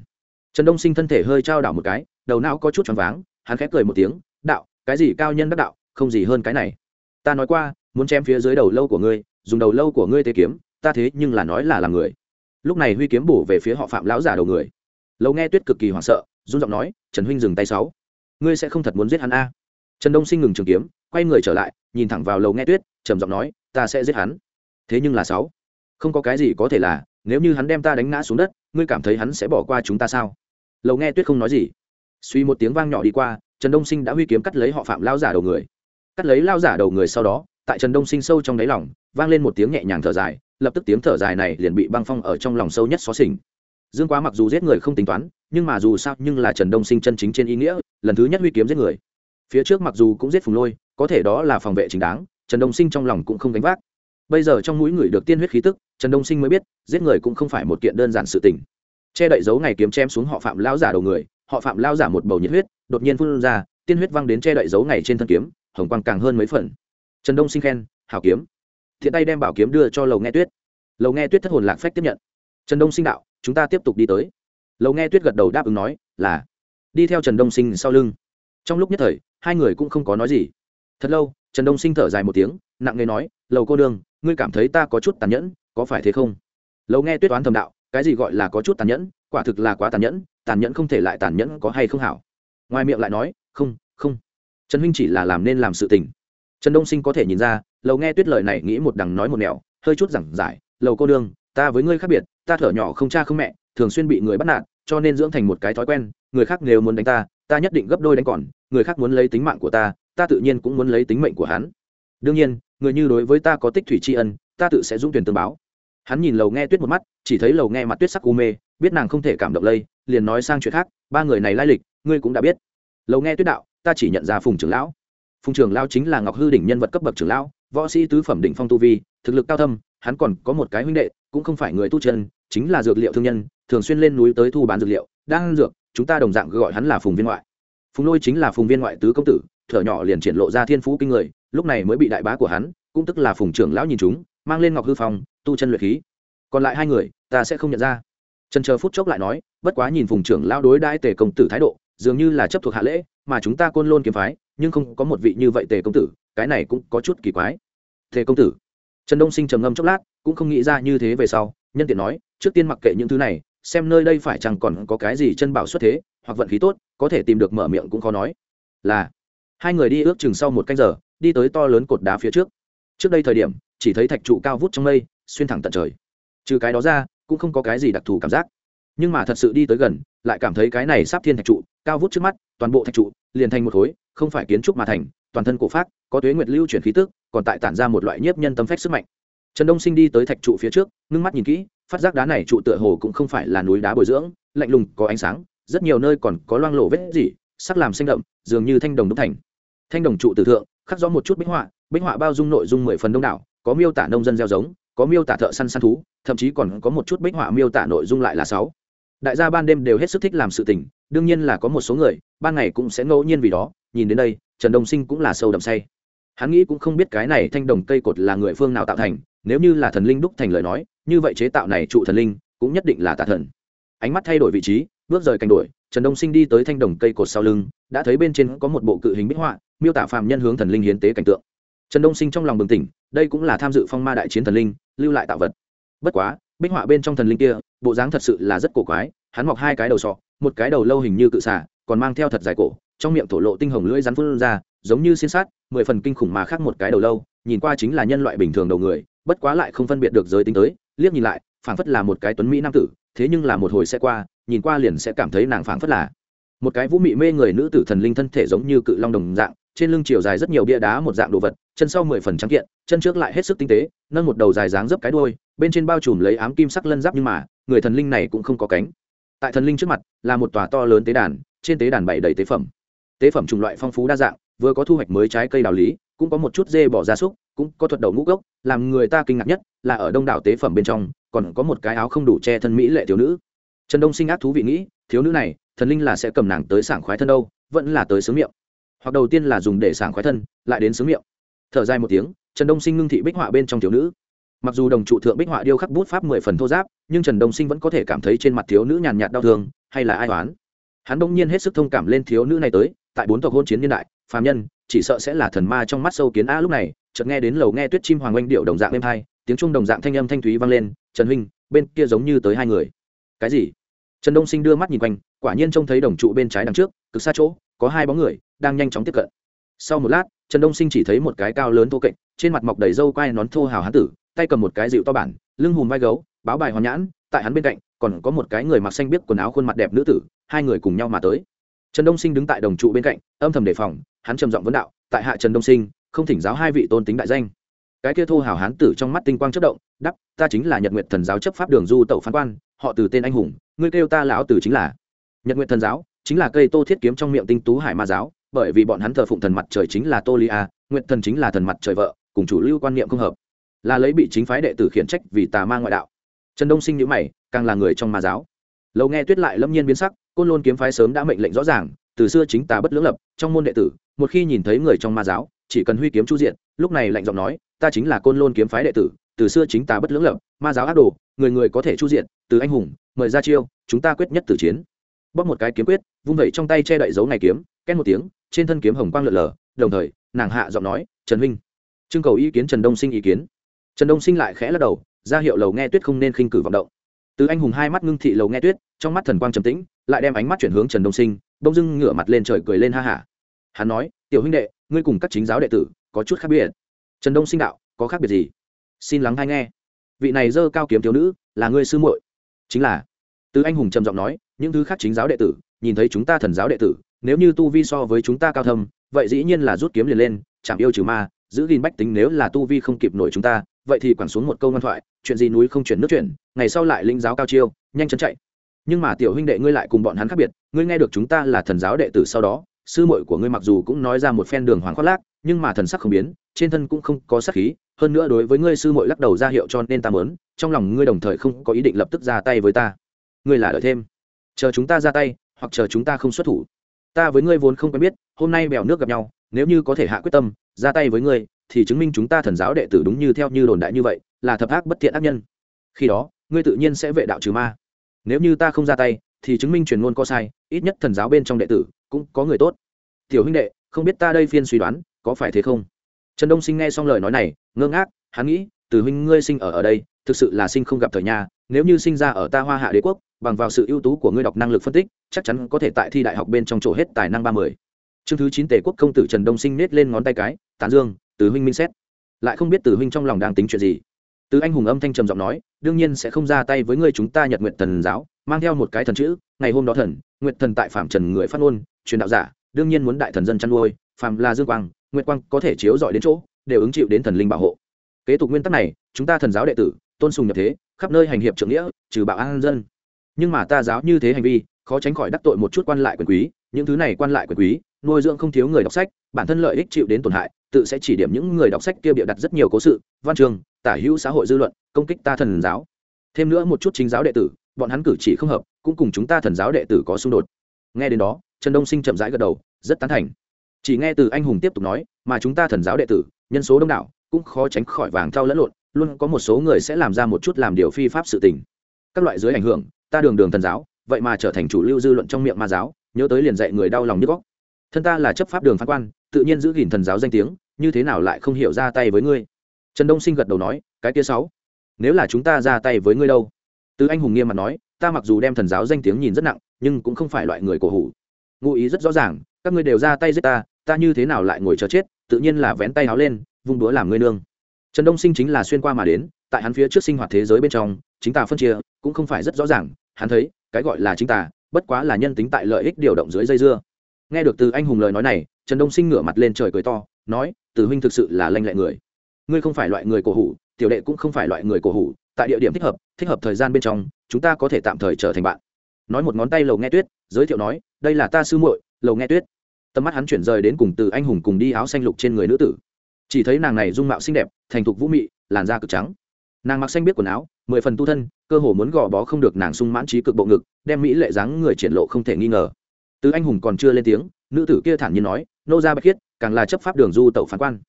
[SPEAKER 1] trần đông sinh thân thể hơi trao đảo một cái, đầu não có chút choáng váng, hắn khép cười một tiếng, đạo, cái gì cao nhân đắc đạo, không gì hơn cái này ta nói qua, muốn chém phía dưới đầu lâu của ngươi, dùng đầu lâu của ngươi tế kiếm, ta thế nhưng là nói là làm người. Lúc này huy kiếm bổ về phía họ phạm lão giả đầu người. Lâu nghe tuyết cực kỳ hoảng sợ, run giọng nói, trần huynh dừng tay sáu. Ngươi sẽ không thật muốn giết hắn a? Trần đông sinh ngừng trường kiếm, quay người trở lại, nhìn thẳng vào lầu nghe tuyết, trầm giọng nói, ta sẽ giết hắn. Thế nhưng là sáu. Không có cái gì có thể là, nếu như hắn đem ta đánh ngã xuống đất, ngươi cảm thấy hắn sẽ bỏ qua chúng ta sao? Lầu nghe tuyết không nói gì. Suy một tiếng vang nhỏ đi qua, trần đông sinh đã huy kiếm cắt lấy họ phạm lao giả đầu người cắt lấy lao giả đầu người sau đó, tại trần đông sinh sâu trong đáy lòng, vang lên một tiếng nhẹ nhàng thở dài, lập tức tiếng thở dài này liền bị băng phong ở trong lòng sâu nhất xó xỉnh dương quá mặc dù giết người không tính toán, nhưng mà dù sao, nhưng là trần đông sinh chân chính trên ý nghĩa, lần thứ nhất huy kiếm giết người. Phía trước mặc dù cũng giết phùng lôi, có thể đó là phòng vệ chính đáng, trần đông sinh trong lòng cũng không gánh vác. Bây giờ trong mũi người được tiên huyết khí tức, trần đông sinh mới biết, giết người cũng không phải một kiện đơn giản sự tình. Che đậy dấu ngày kiếm chém xuống họ phạm lao giả đầu người, họ phạm lao giả một bầu nhiệt huyết, đột nhiên phun ra, tiên huyết văng đến che đậy dấu ngày trên thân kiếm hồng quang càng hơn mấy phần. Trần đông sinh khen, hảo kiếm. Thiện tay đem bảo kiếm đưa cho lầu nghe tuyết. Lầu nghe tuyết thất hồn lạc phách tiếp nhận. Trần đông sinh đạo, chúng ta tiếp tục đi tới. Lầu nghe tuyết gật đầu đáp ứng nói, là. Đi theo trần đông sinh sau lưng. Trong lúc nhất thời, hai người cũng không có nói gì. Thật lâu, trần đông sinh thở dài một tiếng, nặng nề nói, lầu cô đương ngươi cảm thấy ta có chút tàn nhẫn, có phải thế không? Lầu nghe tuyết toán thầm đạo, cái gì gọi là có chút tàn nhẫn, quả thực là quá tàn nhẫn tàn nhẫn không thể lại tàn nhẫn có hay không hảo? Ngoài miệng lại nói không không trần huynh chỉ là làm nên làm sự tình. Trần đông sinh có thể nhìn ra, lầu nghe tuyết lời này nghĩ một đằng nói một nẻo, hơi chút giảng giải, lầu cô đương, ta với ngươi khác biệt, ta thở nhỏ không cha không mẹ, thường xuyên bị người bắt nạt, cho nên dưỡng thành một cái thói quen, người khác nếu muốn đánh ta ta nhất định gấp đôi đánh còn, người khác muốn lấy tính mạng của ta ta tự nhiên cũng muốn lấy tính mệnh của hắn. Đương nhiên, người như đối với ta có tích thủy tri ân, ta tự sẽ dũng tuyển tương báo. Hắn nhìn lầu nghe tuyết một mắt, chỉ thấy lầu nghe mặt tuyết sắc u mê, biết nàng không thể cảm động lây, liền nói sang chuyện khác, ba người này lai lịch, ngươi cũng đã biết. Lầu nghe tuyết đạo ta chỉ nhận ra phùng trưởng lão. Phùng trưởng lão chính là ngọc hư đỉnh nhân vật cấp bậc trưởng lão, võ sĩ tứ phẩm đỉnh phong tu vi, thực lực cao thâm, hắn còn có một cái huynh đệ, cũng không phải người tu chân, chính là dược liệu thương nhân, thường xuyên lên núi tới thu bán dược liệu, đang dược, chúng ta đồng dạng gọi hắn là phùng viên ngoại. Phùng lôi chính là phùng viên ngoại tứ công tử, thở nhỏ liền triển lộ ra thiên phú kinh người, lúc này mới bị đại bá của hắn, cũng tức là phùng trưởng lão nhìn chúng, mang lên ngọc hư phong, tu chân luyện khí. Còn lại hai người, ta sẽ không nhận ra. Trần chờ phút chốc lại nói, bất quá nhìn phùng trưởng lão đối đãi tề công tử thái độ, dường như là chấp thuộc hạ lễ mà chúng ta côn lôn kiếm phái, nhưng không có một vị như vậy tề công tử, cái này cũng có chút kỳ quái. Tề công tử. Trần đông sinh trầm ngâm chốc lát, cũng không nghĩ ra như thế về sau, nhân tiện nói, trước tiên mặc kệ những thứ này, xem nơi đây phải chẳng còn có cái gì chân bảo xuất thế, hoặc vận khí tốt, có thể tìm được mở miệng cũng khó nói. Là, hai người đi ước chừng sau một canh giờ, đi tới to lớn cột đá phía trước. Trước đây thời điểm, chỉ thấy thạch trụ cao vút trong mây, xuyên thẳng tận trời. Trừ cái đó ra, cũng không có cái gì đặc thù cảm giác. Nhưng mà thật sự đi tới gần lại cảm thấy cái này sắp thiên thạch trụ, cao vút trước mắt, toàn bộ thạch trụ liền thành một khối, không phải kiến trúc mà thành, toàn thân cổ phát có tuế nguyệt lưu chuyển khí tức, còn tại tản ra một loại nhiếp nhân tâm phách sức mạnh. Trần đông sinh đi tới thạch trụ phía trước, ngưng mắt nhìn kỹ, phát giác đá này trụ tựa hồ cũng không phải là núi đá bồi dưỡng, lạnh lùng, có ánh sáng, rất nhiều nơi còn có loang lộ vết dỉ sắc làm xanh đậm, dường như thanh đồng đúc thành. Thanh đồng trụ tử thượng, khắc rõ một chút bích họa bích họa bao dung nội dung mười phần đông đảo, có miêu tả nông dân gieo giống, có miêu tả thợ săn săn thú, thậm chí còn có một chút bích họa miêu tả nội dung lại là sáu đại gia ban đêm đều hết sức thích làm sự tình, đương nhiên là có một số người, ban ngày cũng sẽ ngẫu nhiên vì đó, nhìn đến đây, trần đông sinh cũng là sâu đậm say. Hắn nghĩ cũng không biết cái này thanh đồng cây cột là người phương nào tạo thành, nếu như là thần linh đúc thành lời nói, như vậy chế tạo này trụ thần linh, cũng nhất định là tà thần. Ánh mắt thay đổi vị trí, bước rời cành đổi trần đông sinh đi tới thanh đồng cây cột sau lưng, đã thấy bên trên có một bộ cự hình bích họa, miêu tả phàm nhân hướng thần linh hiến tế cảnh tượng. Trần đông sinh trong lòng bừng tỉnh, đây cũng là tham dự phong ma đại chiến thần linh, lưu lại tạo vật. Bất quá bích họa bên trong thần linh kia, bộ dáng thật sự là rất cổ quái, hắn mọc hai cái đầu sọ, một cái đầu lâu hình như cự xả còn mang theo thật dài cổ, trong miệng thổ lộ tinh hồng lưỡi rắn phun ra, giống như xin sát mười phần kinh khủng mà khác một cái đầu lâu, nhìn qua chính là nhân loại bình thường đầu người, bất quá lại không phân biệt được giới tính tới, liếc nhìn lại, phảng phất là một cái tuấn mỹ nam tử, thế nhưng là một hồi sẽ qua, nhìn qua liền sẽ cảm thấy nàng phảng phất là một cái vũ mị mê người nữ tử thần linh thân thể giống như cự long đồng dạng, trên lưng chiều dài rất nhiều bia đá một dạng đồ vật, chân sau mười phần trắng kiện, chân trước lại hết sức tinh tế, nâng một đầu dài dáng dấp cái đuôi bên trên bao trùm lấy ám kim sắc lân giáp nhưng mà, người thần linh này cũng không có cánh. Tại thần linh trước mặt, là một tòa to lớn tế đàn, trên tế đàn bày đầy tế phẩm. Tế phẩm chủng loại phong phú đa dạng, vừa có thu hoạch mới trái cây đào lý, cũng có một chút dê bỏ gia súc, cũng có thuật đầu ngũ gốc, làm người ta kinh ngạc nhất là ở đông đảo tế phẩm bên trong, còn có một cái áo không đủ che thân mỹ lệ thiếu nữ. Trần đông sinh ác thú vị nghĩ, thiếu nữ này, thần linh là sẽ cầm nàng tới sảng khoái thân đâu, vẫn là tới sướng miệng. Hoặc đầu tiên là dùng để sảng khoái thân, lại đến sướng miệng. Thở dài một tiếng, trần đông sinh ngưng thị bích họa bên trong thiếu nữ mặc dù đồng trụ thượng bích họa điêu khắc bút pháp mười phần thô giáp, nhưng trần đông sinh vẫn có thể cảm thấy trên mặt thiếu nữ nhàn nhạt đau thương, hay là ai toán hắn đông nhiên hết sức thông cảm lên thiếu nữ này tới, tại bốn tộc hôn chiến niên đại, phàm nhân, chỉ sợ sẽ là thần ma trong mắt sâu kiến a lúc này, chợt nghe đến lầu nghe tuyết chim hoàng oanh điệu đồng dạng êm hai tiếng trung đồng dạng thanh âm thanh thúy vang lên, trần huynh, bên kia giống như tới hai người. Cái gì? Trần đông sinh đưa mắt nhìn quanh, quả nhiên trông thấy đồng trụ bên trái đằng trước, cực xa chỗ, có hai bóng người, đang nhanh chóng tiếp cận. Sau một lát, trần đông sinh chỉ thấy một cái cao lớn thô kệch, trên mặt mọc đầy râu quai nón thô hào hán tử tay cầm một cái dịu to bản, lưng hùm vai gấu, báo bài hoàn nhãn, tại hắn bên cạnh, còn có một cái người mặc xanh biết quần áo khuôn mặt đẹp nữ tử, hai người cùng nhau mà tới. Trần đông sinh đứng tại đồng trụ bên cạnh, âm thầm đề phòng, hắn trầm giọng vấn đạo, tại hạ trần đông sinh, không thỉnh giáo hai vị tôn tính đại danh. Cái kia thô hào hán tử trong mắt tinh quang chất động đắp ta chính là nhật nguyện thần giáo chấp pháp đường du tẩu phán quan, họ từ tên anh hùng, ngươi kêu ta lão tử chính là. Nhật nguyện thần giáo chính là cây tô thiết kiếm trong miệng tinh tú hải ma giáo, bởi vì bọn hắn thờ phụng thần mặt trời chính là tô lia nguyện thần chính là thần mặt trời vợ, cùng chủ lưu quan niệm không hợp là lấy bị chính phái đệ tử khiển trách vì tà ma ngoại đạo. Trần đông sinh nhữ mày, càng là người trong ma giáo. Lâu nghe tuyết lại lâm nhiên biến sắc, côn lôn kiếm phái sớm đã mệnh lệnh rõ ràng, từ xưa chính tà bất lưỡng lập, trong môn đệ tử, một khi nhìn thấy người trong ma giáo, chỉ cần huy kiếm chu diện, lúc này lạnh giọng nói, ta chính là côn lôn kiếm phái đệ tử, từ xưa chính tà bất lưỡng lập, ma giáo ác đồ, người người có thể chu diện, từ anh hùng, mời ra chiêu, chúng ta quyết nhất tử chiến. Bóp một cái kiếm quyết, vung vẩy trong tay che đậy dấu ngày kiếm, két một tiếng, trên thân kiếm hồng quang lượn lờ, đồng thời, nàng hạ giọng nói, trần huynh. Trưng cầu ý kiến trần đông sinh ý kiến trần đông sinh lại khẽ lắc đầu, ra hiệu lầu nghe tuyết không nên khinh cử vọng động. Từ anh hùng hai mắt ngưng thị lầu nghe tuyết, trong mắt thần quang trầm tĩnh, lại đem ánh mắt chuyển hướng trần đông sinh bông dưng ngửa mặt lên trời cười lên ha hả. Hắn nói, tiểu huynh đệ, ngươi cùng các chính giáo đệ tử có chút khác biệt. Trần đông sinh đạo, có khác biệt gì? Xin lắng hay nghe. Vị này dơ cao kiếm thiếu nữ, là ngươi sư muội. Chính là. Từ anh hùng trầm giọng nói, những thứ khác chính giáo đệ tử, nhìn thấy chúng ta thần giáo đệ tử, nếu như tu vi so với chúng ta cao thâm, vậy dĩ nhiên là rút kiếm liền lên, chẳng yêu trừ ma giữ gìn bách tính nếu là tu vi không kịp nổi chúng ta, vậy thì quẳng xuống một câu ngoan thoại, chuyện gì núi không chuyển nước chuyển, ngày sau lại linh giáo cao chiêu, nhanh chân chạy. Nhưng mà tiểu huynh đệ ngươi lại cùng bọn hắn khác biệt, ngươi nghe được chúng ta là thần giáo đệ tử sau đó, sư muội của ngươi mặc dù cũng nói ra một phen đường hoàng khoác lác, nhưng mà thần sắc không biến, trên thân cũng không có sắc khí, hơn nữa đối với ngươi sư muội lắc đầu ra hiệu cho nên ta mớn trong lòng ngươi đồng thời không có ý định lập tức ra tay với ta. Ngươi là đợi thêm. Chờ chúng ta ra tay, hoặc chờ chúng ta không xuất thủ. Ta với ngươi vốn không quen biết, hôm nay bèo nước gặp nhau nếu như có thể hạ quyết tâm, ra tay với ngươi, thì chứng minh chúng ta thần giáo đệ tử đúng như theo như đồn đại như vậy, là thập ác bất thiện ác nhân. Khi đó, ngươi tự nhiên sẽ vệ đạo trừ ma. Nếu như ta không ra tay, thì chứng minh truyền ngôn có sai, ít nhất thần giáo bên trong đệ tử cũng có người tốt. Tiểu huynh đệ, không biết ta đây phiên suy đoán, có phải thế không? Trần đông sinh nghe xong lời nói này, ngơ ngác, hắn nghĩ, từ huynh ngươi sinh ở ở đây, thực sự là sinh không gặp thời nhà, nếu như sinh ra ở ta hoa hạ đế quốc, bằng vào sự ưu tú của ngươi đọc năng lực phân tích, chắc chắn có thể tại thi đại học bên trong chỗ hết tài năng ba mươi chương thứ chín tề quốc công tử trần đông sinh nết lên ngón tay cái, tán dương, từ huynh minh xét. Lại không biết từ huynh trong lòng đang tính chuyện gì. Từ anh hùng âm thanh trầm giọng nói, đương nhiên sẽ không ra tay với người chúng ta nhật nguyện thần giáo, mang theo một cái thần chữ, ngày hôm đó thần nguyện thần tại phạm trần người phát ngôn, truyền đạo giả, đương nhiên muốn đại thần dân chăn nuôi phàm là dương quang nguyện quang có thể chiếu dọi đến chỗ, đều ứng chịu đến thần linh bảo hộ. Kế tục nguyên tắc này, chúng ta thần giáo đệ tử, tôn sùng nhập thế, khắp nơi hành hiệp trưởng nghĩa, trừ bạo an dân. Nhưng mà ta giáo như thế hành vi, khó tránh khỏi đắc tội một chút quan lại quyền quý, những thứ này quan lại quyền quý nuôi dưỡng không thiếu người đọc sách, bản thân lợi ích chịu đến tổn hại, tự sẽ chỉ điểm những người đọc sách kia bịa đặt rất nhiều cố sự, văn trường, tả hữu xã hội dư luận, công kích ta thần giáo. Thêm nữa một chút chính giáo đệ tử, bọn hắn cử chỉ không hợp, cũng cùng chúng ta thần giáo đệ tử có xung đột. Nghe đến đó, trần đông sinh chậm rãi gật đầu, rất tán thành. Chỉ nghe từ anh hùng tiếp tục nói, mà chúng ta thần giáo đệ tử, nhân số đông đảo, cũng khó tránh khỏi vàng trao lẫn lộn, luôn có một số người sẽ làm ra một chút làm điều phi pháp sự tình. Các loại dưới ảnh hưởng, ta đường đường thần giáo, vậy mà trở thành chủ lưu dư luận trong miệng ma giáo, nhớ tới liền dạy người đau lòng nhức góc thân ta là chấp pháp đường phán quan, tự nhiên giữ gìn thần giáo danh tiếng, như thế nào lại không hiểu ra tay với ngươi? Trần đông sinh gật đầu nói, cái kia sáu, nếu là chúng ta ra tay với ngươi đâu? Từ anh hùng nghiêm mặt nói, ta mặc dù đem thần giáo danh tiếng nhìn rất nặng, nhưng cũng không phải loại người cổ hủ. Ngụ ý rất rõ ràng, các ngươi đều ra tay giết ta ta như thế nào lại ngồi chờ chết, tự nhiên là vén tay áo lên, vung đũa làm ngươi nương. Trần đông sinh chính là xuyên qua mà đến, tại hắn phía trước sinh hoạt thế giới bên trong, chính tà phân chia cũng không phải rất rõ ràng, hắn thấy, cái gọi là chính tà, bất quá là nhân tính tại lợi ích điều động dưới dây dưa nghe được từ anh hùng lời nói này, trần đông sinh ngửa mặt lên trời cười to, nói, từ huynh thực sự là lanh lẹ người. Ngươi không phải loại người cổ hủ, tiểu đệ cũng không phải loại người cổ hủ, tại địa điểm thích hợp thích hợp thời gian bên trong, chúng ta có thể tạm thời trở thành bạn. Nói một ngón tay lầu nghe tuyết, giới thiệu nói, đây là ta sư muội, lầu nghe tuyết. Tầm mắt hắn chuyển rời đến cùng từ anh hùng cùng đi áo xanh lục trên người nữ tử. Chỉ thấy nàng này dung mạo xinh đẹp, thành thục vũ mị, làn da cực trắng. Nàng mặc xanh biết quần áo, mười phần tu thân, cơ hồ muốn gò bó không được nàng sung mãn trí cực bộ ngực, đem mỹ lệ dáng người triển lộ không thể nghi ngờ từ anh hùng còn chưa lên tiếng, nữ tử kia thản nhiên nói, nô ra bạch khiết, càng là chấp pháp đường du tẩu phán quan.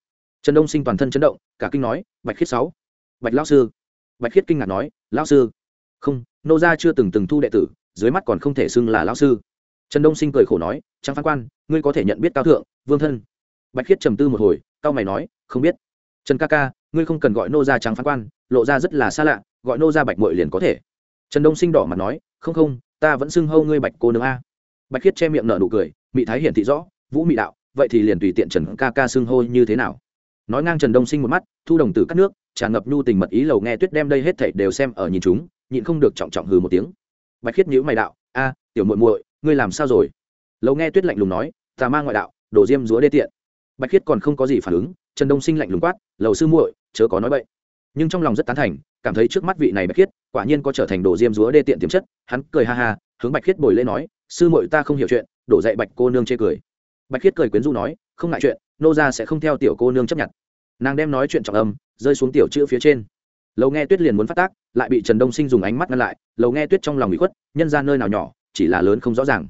[SPEAKER 1] Trần đông sinh toàn thân chấn động, cả kinh nói, bạch khiết sáu, bạch lão sư. Bạch khiết kinh ngạc nói, lão sư? Không, nô gia chưa từng từng thu đệ tử, dưới mắt còn không thể xưng là lão sư. Trần đông sinh cười khổ nói trang phán quan, ngươi có thể nhận biết cao thượng, vương thân. Bạch khiết trầm tư một hồi cao mày nói, không biết. Trần ca ca, ngươi không cần gọi nô gia trắng phán quan, lộ ra rất là xa lạ, gọi nô gia bạch mội liền có thể. Trần đông sinh đỏ mặt nói, không không, ta vẫn xưng hâu ngươi bạch cô nương a bạch khiết che miệng nở nụ cười, mị thái hiển thị rõ, vũ mị đạo, vậy thì liền tùy tiện trần ca ca xưng hô như thế nào? Nói ngang trần đông sinh một mắt, thu đồng tử cắt nước, tràn ngập nhu tình mật ý lầu nghe tuyết đem đây hết thảy đều xem ở nhìn chúng, nhịn không được trọng trọng hừ một tiếng. Bạch khiết nhữ mày đạo, a, tiểu muội muội, ngươi làm sao rồi? Lầu nghe tuyết lạnh lùng nói, tà ma ngoại đạo đổ diêm rúa đê tiện. Bạch khiết còn không có gì phản ứng, trần đông sinh lạnh lùng quát, lầu sư muội, chớ có nói bậy. Nhưng trong lòng rất tán thành, cảm thấy trước mắt vị này bạch khiết quả nhiên có trở thành đồ diêm rúa đê tiện tiềm chất, hắn cười ha ha, hướng bạch khiết bồi lên nói sư muội ta không hiểu chuyện, đổ dạy bạch cô nương chê cười. Bạch khiết cười quyến rũ nói, không ngại chuyện, nô gia sẽ không theo tiểu cô nương chấp nhận. Nàng đem nói chuyện trọng âm, rơi xuống tiểu chữ phía trên. Lầu nghe tuyết liền muốn phát tác, lại bị trần đông sinh dùng ánh mắt ngăn lại, lầu nghe tuyết trong lòng bị khuất, nhân ra nơi nào nhỏ, chỉ là lớn không rõ ràng.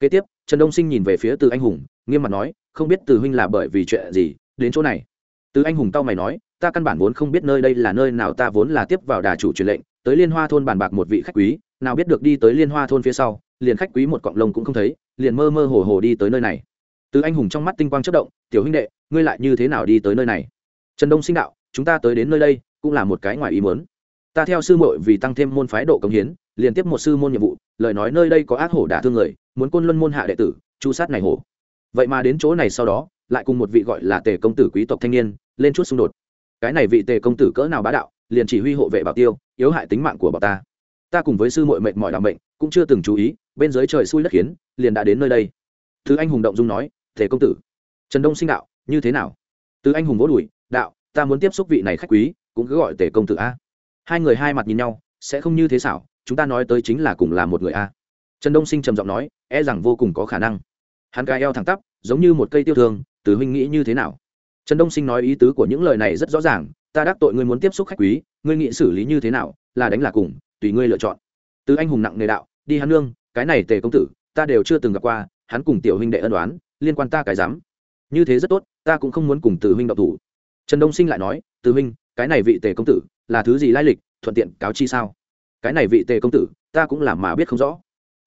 [SPEAKER 1] Kế tiếp, trần đông sinh nhìn về phía từ anh hùng, nghiêm mặt nói, không biết từ huynh là bởi vì chuyện gì, đến chỗ này. Từ anh hùng tao mày nói ta căn bản vốn không biết nơi đây là nơi nào, ta vốn là tiếp vào đà chủ truyền lệnh, tới liên hoa thôn bàn bạc một vị khách quý, nào biết được đi tới liên hoa thôn phía sau, liền khách quý một cọng lông cũng không thấy, liền mơ mơ hồ hồ đi tới nơi này. Từ anh hùng trong mắt tinh quang chất động, tiểu huynh đệ, ngươi lại như thế nào đi tới nơi này? Trần đông sinh đạo, chúng ta tới đến nơi đây, cũng là một cái ngoài ý muốn. Ta theo sư muội vì tăng thêm môn phái độ công hiến, liền tiếp một sư môn nhiệm vụ, lời nói nơi đây có ác hổ đả thương người, muốn côn luân môn hạ đệ tử, chu sát này hổ. Vậy mà đến chỗ này sau đó, lại cùng một vị gọi là tề công tử quý tộc thanh niên, lên chút xung đột cái này vị tề công tử cỡ nào bá đạo, liền chỉ huy hộ vệ bảo tiêu, yếu hại tính mạng của bảo ta. Ta cùng với sư muội mệnh mọi đạo mệnh, cũng chưa từng chú ý, bên dưới trời xui đất khiến, liền đã đến nơi đây. Thứ anh hùng động dung nói, tề công tử, trần đông sinh đạo, như thế nào? Từ anh hùng vỗ đùi, đạo, ta muốn tiếp xúc vị này khách quý, cũng cứ gọi tề công tử a. Hai người hai mặt nhìn nhau, sẽ không như thế xảo, chúng ta nói tới chính là cùng là một người a. Trần đông sinh trầm giọng nói e rằng vô cùng có khả năng. Hắn cai eo thẳng tắp, giống như một cây tiêu thương, từ huynh nghĩ như thế nào? Trần đông sinh nói ý tứ của những lời này rất rõ ràng, ta đắc tội ngươi muốn tiếp xúc khách quý, ngươi nghĩ xử lý như thế nào, là đánh là cùng, tùy ngươi lựa chọn. Từ anh hùng nặng nề đạo, đi hắn nương, cái này tề công tử, ta đều chưa từng gặp qua, hắn cùng tiểu huynh đệ ân đoán liên quan ta cái dám. Như thế rất tốt, ta cũng không muốn cùng từ huynh độc thủ. Trần đông sinh lại nói, từ huynh, cái này vị tề công tử, là thứ gì lai lịch, thuận tiện cáo chi sao? Cái này vị tề công tử, ta cũng làm mà biết không rõ.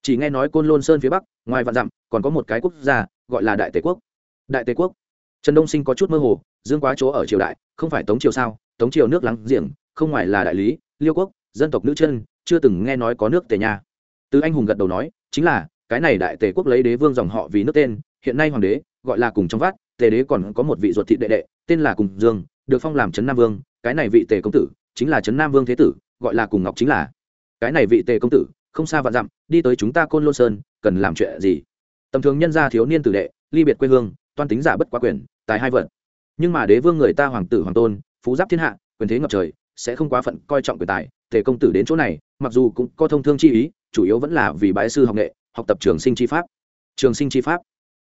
[SPEAKER 1] Chỉ nghe nói côn lôn sơn phía bắc, ngoài vạn dặm, còn có một cái quốc gia, gọi là đại tề quốc. Đại tề quốc? Trần đông sinh có chút mơ hồ, dương quá chỗ ở triều đại, không phải tống triều sao? Tống triều nước láng giềng, không ngoài là đại lý, liêu quốc, dân tộc nữ chân, chưa từng nghe nói có nước tề nha. Từ anh hùng gật đầu nói, chính là, cái này đại tề quốc lấy đế vương dòng họ vì nước tên, hiện nay hoàng đế, gọi là cùng trong vát tề đế còn có một vị ruột thị đệ đệ, tên là cùng dương, được phong làm trấn nam vương, cái này vị tề công tử, chính là trấn nam vương thế tử, gọi là cùng ngọc chính là. Cái này vị tề công tử, không xa vạn dặm, đi tới chúng ta côn lôn sơn, cần làm chuyện gì? Tầm thường nhân gia thiếu niên tử đệ, ly biệt quê hương toan tính giả bất quá quyền, tài hai vận nhưng mà đế vương người ta hoàng tử, hoàng tôn, phú giáp thiên hạ, quyền thế ngập trời, sẽ không quá phận coi trọng quyền tài. Tề công tử đến chỗ này, mặc dù cũng có thông thương chi ý, chủ yếu vẫn là vì bái sư học nghệ, học tập trường sinh chi pháp. Trường sinh chi pháp?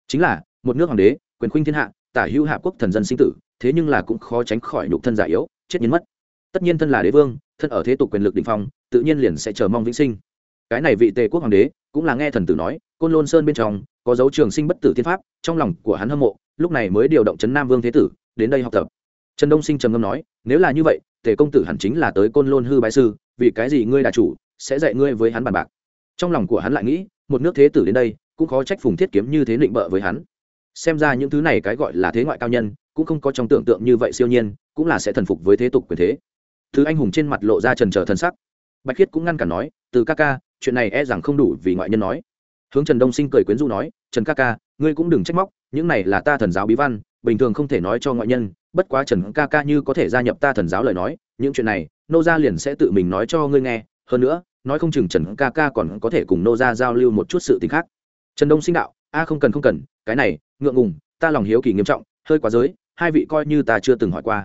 [SPEAKER 1] Chính là, một nước hoàng đế, quyền khuynh thiên hạ, tả hữu hạ quốc thần dân sinh tử, thế nhưng là cũng khó tránh khỏi nhục thân giả yếu, chết nhiên mất. Tất nhiên thân là đế vương, thân ở thế tục quyền lực đình phong, tự nhiên liền sẽ chờ mong vĩnh sinh. Cái này vị tề quốc hoàng đế, cũng là nghe thần tử nói, côn lôn sơn bên trong có dấu trường sinh bất tử thiên pháp, trong lòng của hắn hâm mộ, lúc này mới điều động trấn nam vương thế tử, đến đây học tập. Trần đông sinh trầm ngâm nói, nếu là như vậy, tề công tử hẳn chính là tới côn lôn hư bái sư, vì cái gì ngươi là chủ, sẽ dạy ngươi với hắn bàn bạc. Trong lòng của hắn lại nghĩ, một nước thế tử đến đây, cũng khó trách phùng thiết kiếm như thế định bợ với hắn. Xem ra những thứ này cái gọi là thế ngoại cao nhân, cũng không có trong tưởng tượng như vậy siêu nhiên, cũng là sẽ thần phục với thế tục quyền thế. Thứ anh hùng trên mặt lộ ra trần trở thần sắc. Bạch khiết cũng ngăn cản nói, từ ca ca, chuyện này e rằng không đủ vì ngoại nhân nói hướng trần đông sinh cười quyến rũ nói, trần ca ca, ngươi cũng đừng trách móc, những này là ta thần giáo bí văn, bình thường không thể nói cho ngoại nhân, bất quá trần ca ca như có thể gia nhập ta thần giáo lời nói, những chuyện này, nô gia liền sẽ tự mình nói cho ngươi nghe, hơn nữa, nói không chừng trần ca ca còn có thể cùng nô gia giao lưu một chút sự t ì n h khác. Trần đông sinh đạo, a, không cần không cần, cái này, ngượng ngùng, ta lòng hiếu kỳ nghiêm trọng, hơi quá giới, hai vị coi như ta chưa từng hỏi qua.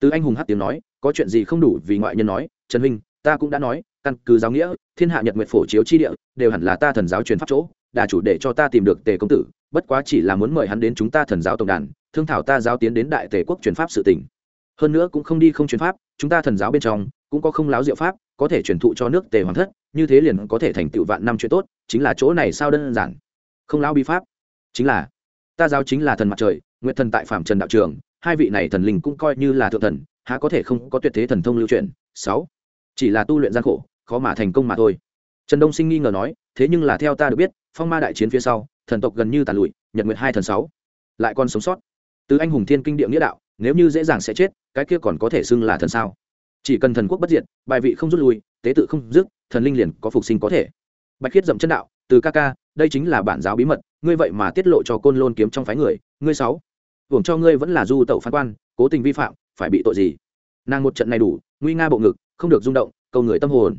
[SPEAKER 1] Từ anh hùng hát tiếng nói, có chuyện gì không đủ vì ngoại nhân nói, trần huynh, ta cũng đã nói căn cứ giáo nghĩa, thiên hạ nhật nguyệt phổ chiếu chi địa, đều hẳn là ta thần giáo truyền pháp chỗ, đà chủ để cho ta tìm được tề công tử, bất quá chỉ là muốn mời hắn đến chúng ta thần giáo tổng đàn, thương thảo ta giáo tiến đến đại tề quốc truyền pháp sự tỉnh hơn nữa cũng không đi không truyền pháp, chúng ta thần giáo bên trong, cũng có không láo diệu pháp, có thể truyền thụ cho nước tề hoàng thất, như thế liền có thể thành tựu vạn năm chuyện tốt, chính là chỗ này sao đơn giản. Không lão bi pháp. Chính là, ta giáo chính là thần mặt trời nguyện thần tại phạm trần đạo trường, hai vị này thần linh cũng coi như là thượng thần, há có thể không có tuyệt thế thần thông lưu truyền. Sáu, chỉ là tu luyện gian khổ khó mà thành công mà thôi. Trần đông sinh nghi ngờ nói, thế nhưng là theo ta được biết, phong ma đại chiến phía sau, thần tộc gần như tàn lụi, nhật nguyệt hai thần sáu, lại còn sống sót. Từ anh hùng thiên kinh địa nghĩa đạo, nếu như dễ dàng sẽ chết, cái kia còn có thể xưng là thần sao? Chỉ cần thần quốc bất diệt, bài vị không rút lui, tế tự không dứt, thần linh liền có phục sinh có thể. Bạch khiết dậm chân đạo, từ ca ca, đây chính là bản giáo bí mật, ngươi vậy mà tiết lộ cho côn lôn kiếm trong phái người, ngươi sáu, hưởng cho ngươi vẫn là du tẩu phán quan, cố tình vi phạm, phải bị tội gì? Nàng một trận này đủ, nguy nga bộ ngực, không được rung động câu người tâm hồn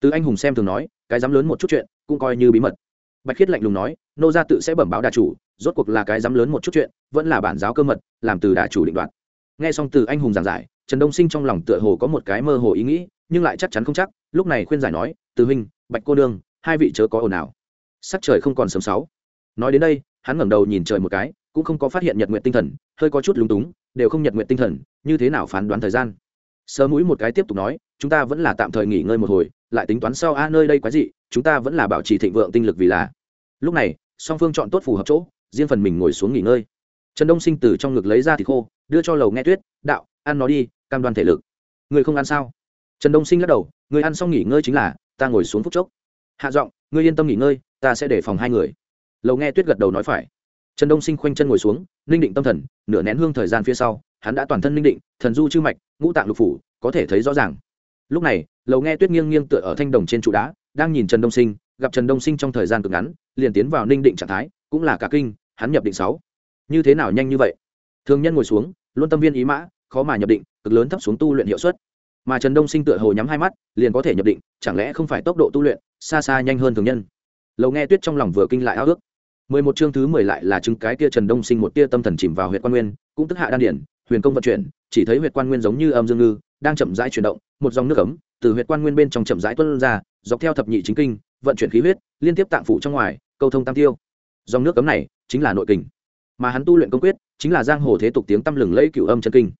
[SPEAKER 1] từ anh hùng xem thường nói, cái dám lớn một chút chuyện, cũng coi như bí mật. Bạch khiết lạnh lùng nói, nô gia tự sẽ bẩm báo đà chủ, rốt cuộc là cái dám lớn một chút chuyện, vẫn là bản giáo cơ mật, làm từ đà chủ định đoạt. Nghe xong từ anh hùng giảng giải, trần đông sinh trong lòng tựa hồ có một cái mơ hồ ý nghĩ, nhưng lại chắc chắn không chắc, lúc này khuyên giải nói, từ huynh, bạch cô đương hai vị chớ có ồn ào. Sắc trời không còn sớm sáu. Nói đến đây, hắn ngẩng đầu nhìn trời một cái, cũng không có phát hiện nhật nguyện tinh thần, hơi có chút lúng túng, đều không nhật nguyện tinh thần, như thế nào phán đoán thời gian. Sơ mũi một cái tiếp tục nói, chúng ta vẫn là tạm thời nghỉ ngơi một hồi lại tính toán sau, a, nơi đây quái dị, chúng ta vẫn là bảo trì thịnh vượng tinh lực vì là. Lúc này, song phương chọn tốt phù hợp chỗ, riêng phần mình ngồi xuống nghỉ ngơi. Trần đông sinh từ trong ngực lấy ra thịt khô, đưa cho lầu nghe tuyết, đạo, ăn nó đi, cam đoan thể lực. Người không ăn sao? Trần đông sinh lắc đầu người ăn xong nghỉ ngơi chính là, ta ngồi xuống phút chốc. Hạ giọng, ngươi yên tâm nghỉ ngơi, ta sẽ để phòng hai người. Lầu nghe tuyết gật đầu nói phải. Trần đông sinh khoanh chân ngồi xuống, ninh định tâm thần, nửa nén hương thời gian phía sau, hắn đã toàn thân ninh định, thần du chư mạch, ngũ tạng lục phủ, có thể thấy rõ ràng lúc này, lầu nghe tuyết nghiêng nghiêng tựa ở thanh đồng trên trụ đá, đang nhìn trần đông sinh, gặp trần đông sinh trong thời gian cực ngắn, liền tiến vào ninh định trạng thái, cũng là cả kinh, hắn nhập định sáu. Như thế nào nhanh như vậy? Thường nhân ngồi xuống, luôn tâm viên ý mã, khó mà nhập định, cực lớn thấp xuống tu luyện hiệu suất. Mà trần đông sinh tựa hồ nhắm hai mắt, liền có thể nhập định, chẳng lẽ không phải tốc độ tu luyện, xa xa nhanh hơn thường nhân? Lầu nghe tuyết trong lòng vừa kinh lại ao ước. Mười một chương thứ mười lại là chứng cái kia trần đông sinh một tia tâm thần chìm vào huyện quan nguyên, cũng tức hạ đan điển, huyền công vận chuyển, chỉ thấy huyện quan nguyên giống như âm dương ngư đang chậm rãi chuyển động, một dòng nước ấm từ huyệt quan nguyên bên trong chậm rãi tuân ra, dọc theo thập nhị chính kinh, vận chuyển khí huyết, liên tiếp tạng phủ trong ngoài, câu thông tam tiêu. Dòng nước cấm này chính là nội kình mà hắn tu luyện công quyết chính là giang hồ thế tục tiếng tăm lừng lẫy cửu âm chân kinh.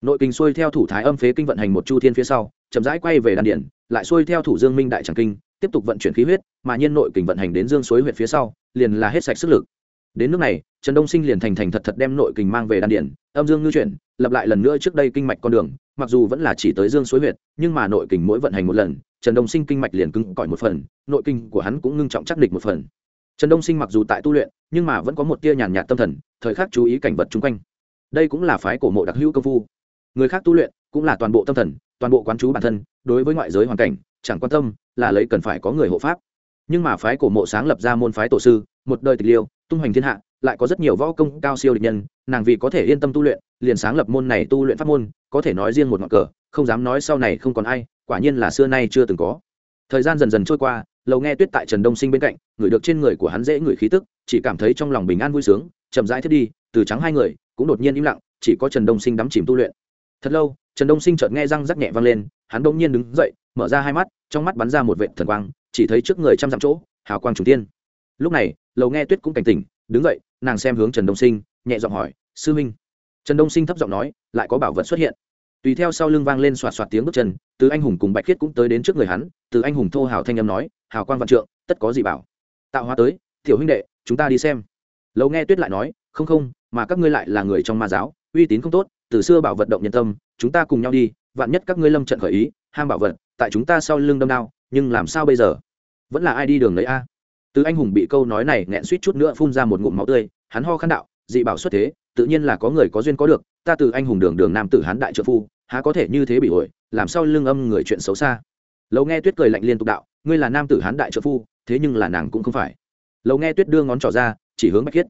[SPEAKER 1] Nội kinh xuôi theo thủ thái âm phế kinh vận hành một chu thiên phía sau, chậm rãi quay về đan điển, lại xuôi theo thủ dương minh đại tràng kinh, tiếp tục vận chuyển khí huyết, mà nhiên nội kình vận hành đến dương suối huyệt phía sau, liền là hết sạch sức lực. Đến nước này, trần đông sinh liền thành thành thật thật đem nội kình mang về đan điển, âm dương ngư chuyển lập lại lần nữa trước đây kinh mạch con đường mặc dù vẫn là chỉ tới dương suối huyệt, nhưng mà nội kình mỗi vận hành một lần, trần đông sinh kinh mạch liền cứng cỏi một phần, nội kinh của hắn cũng ngưng trọng chắc địch một phần. Trần đông sinh mặc dù tại tu luyện, nhưng mà vẫn có một tia nhàn nhạt tâm thần, thời khắc chú ý cảnh vật chung quanh. Đây cũng là phái cổ mộ đặc hữu công phu. Người khác tu luyện cũng là toàn bộ tâm thần, toàn bộ quán chú bản thân, đối với ngoại giới hoàn cảnh, chẳng quan tâm, là lấy cần phải có người hộ pháp. Nhưng mà phái cổ mộ sáng lập ra môn phái tổ sư, một đời tịch liêu, tung hoành thiên hạ lại có rất nhiều võ công cao siêu địch nhân, nàng vì có thể yên tâm tu luyện, liền sáng lập môn này tu luyện pháp môn, có thể nói riêng một ngọn cờ, không dám nói sau này không còn ai, quả nhiên là xưa nay chưa từng có. Thời gian dần dần trôi qua, lầu nghe tuyết tại trần đông sinh bên cạnh, ngửi được trên người của hắn dễ ngửi khí tức, chỉ cảm thấy trong lòng bình an vui sướng, chậm rãi thiết đi, từ trắng hai người, cũng đột nhiên im lặng, chỉ có trần đông sinh đắm chìm tu luyện. Thật lâu, trần đông sinh chợt nghe răng rắc nhẹ vang lên, hắn đông nhiên đứng dậy, mở ra hai mắt, trong mắt bắn ra một vệ thần quang, chỉ thấy trước người trăm dặm chỗ, hào quang trùng tiên lúc này, lầu nghe tuyết cũng cảnh tỉnh đứng dậy, nàng xem hướng trần đông sinh, nhẹ giọng hỏi, sư minh. Trần đông sinh thấp giọng nói, lại có bảo vật xuất hiện. Tùy theo sau lưng vang lên xoạt xoạt tiếng bước chân, từ anh hùng cùng bạch khiết cũng tới đến trước người hắn, từ anh hùng thô hào thanh âm nói, hào quang vạn trượng, tất có gì bảo. Tạo hóa tới, tiểu huynh đệ, chúng ta đi xem. Lâu nghe tuyết lại nói, không không, mà các ngươi lại là người trong ma giáo, uy tín không tốt, từ xưa bảo vật động nhân tâm, chúng ta cùng nhau đi, vạn nhất các ngươi lâm trận khởi ý, ham bảo vật, tại chúng ta sau lưng đâm đao, nhưng làm sao bây giờ? Vẫn là ai đi đường lấy a? Từ anh hùng bị câu nói này nghẹn suýt chút nữa phun ra một ngụm máu tươi, hắn ho khăn đạo, dị bảo xuất thế, tự nhiên là có người có duyên có được, ta từ anh hùng đường đường nam tử hán đại trợ phu, há có thể như thế bị ổi, làm sao lưng âm người chuyện xấu xa. Lâu nghe tuyết cười lạnh liên tục đạo, ngươi là nam tử hán đại trợ phu, thế nhưng là nàng cũng không phải. Lâu nghe tuyết đưa ngón trỏ ra, chỉ hướng bạch khiết.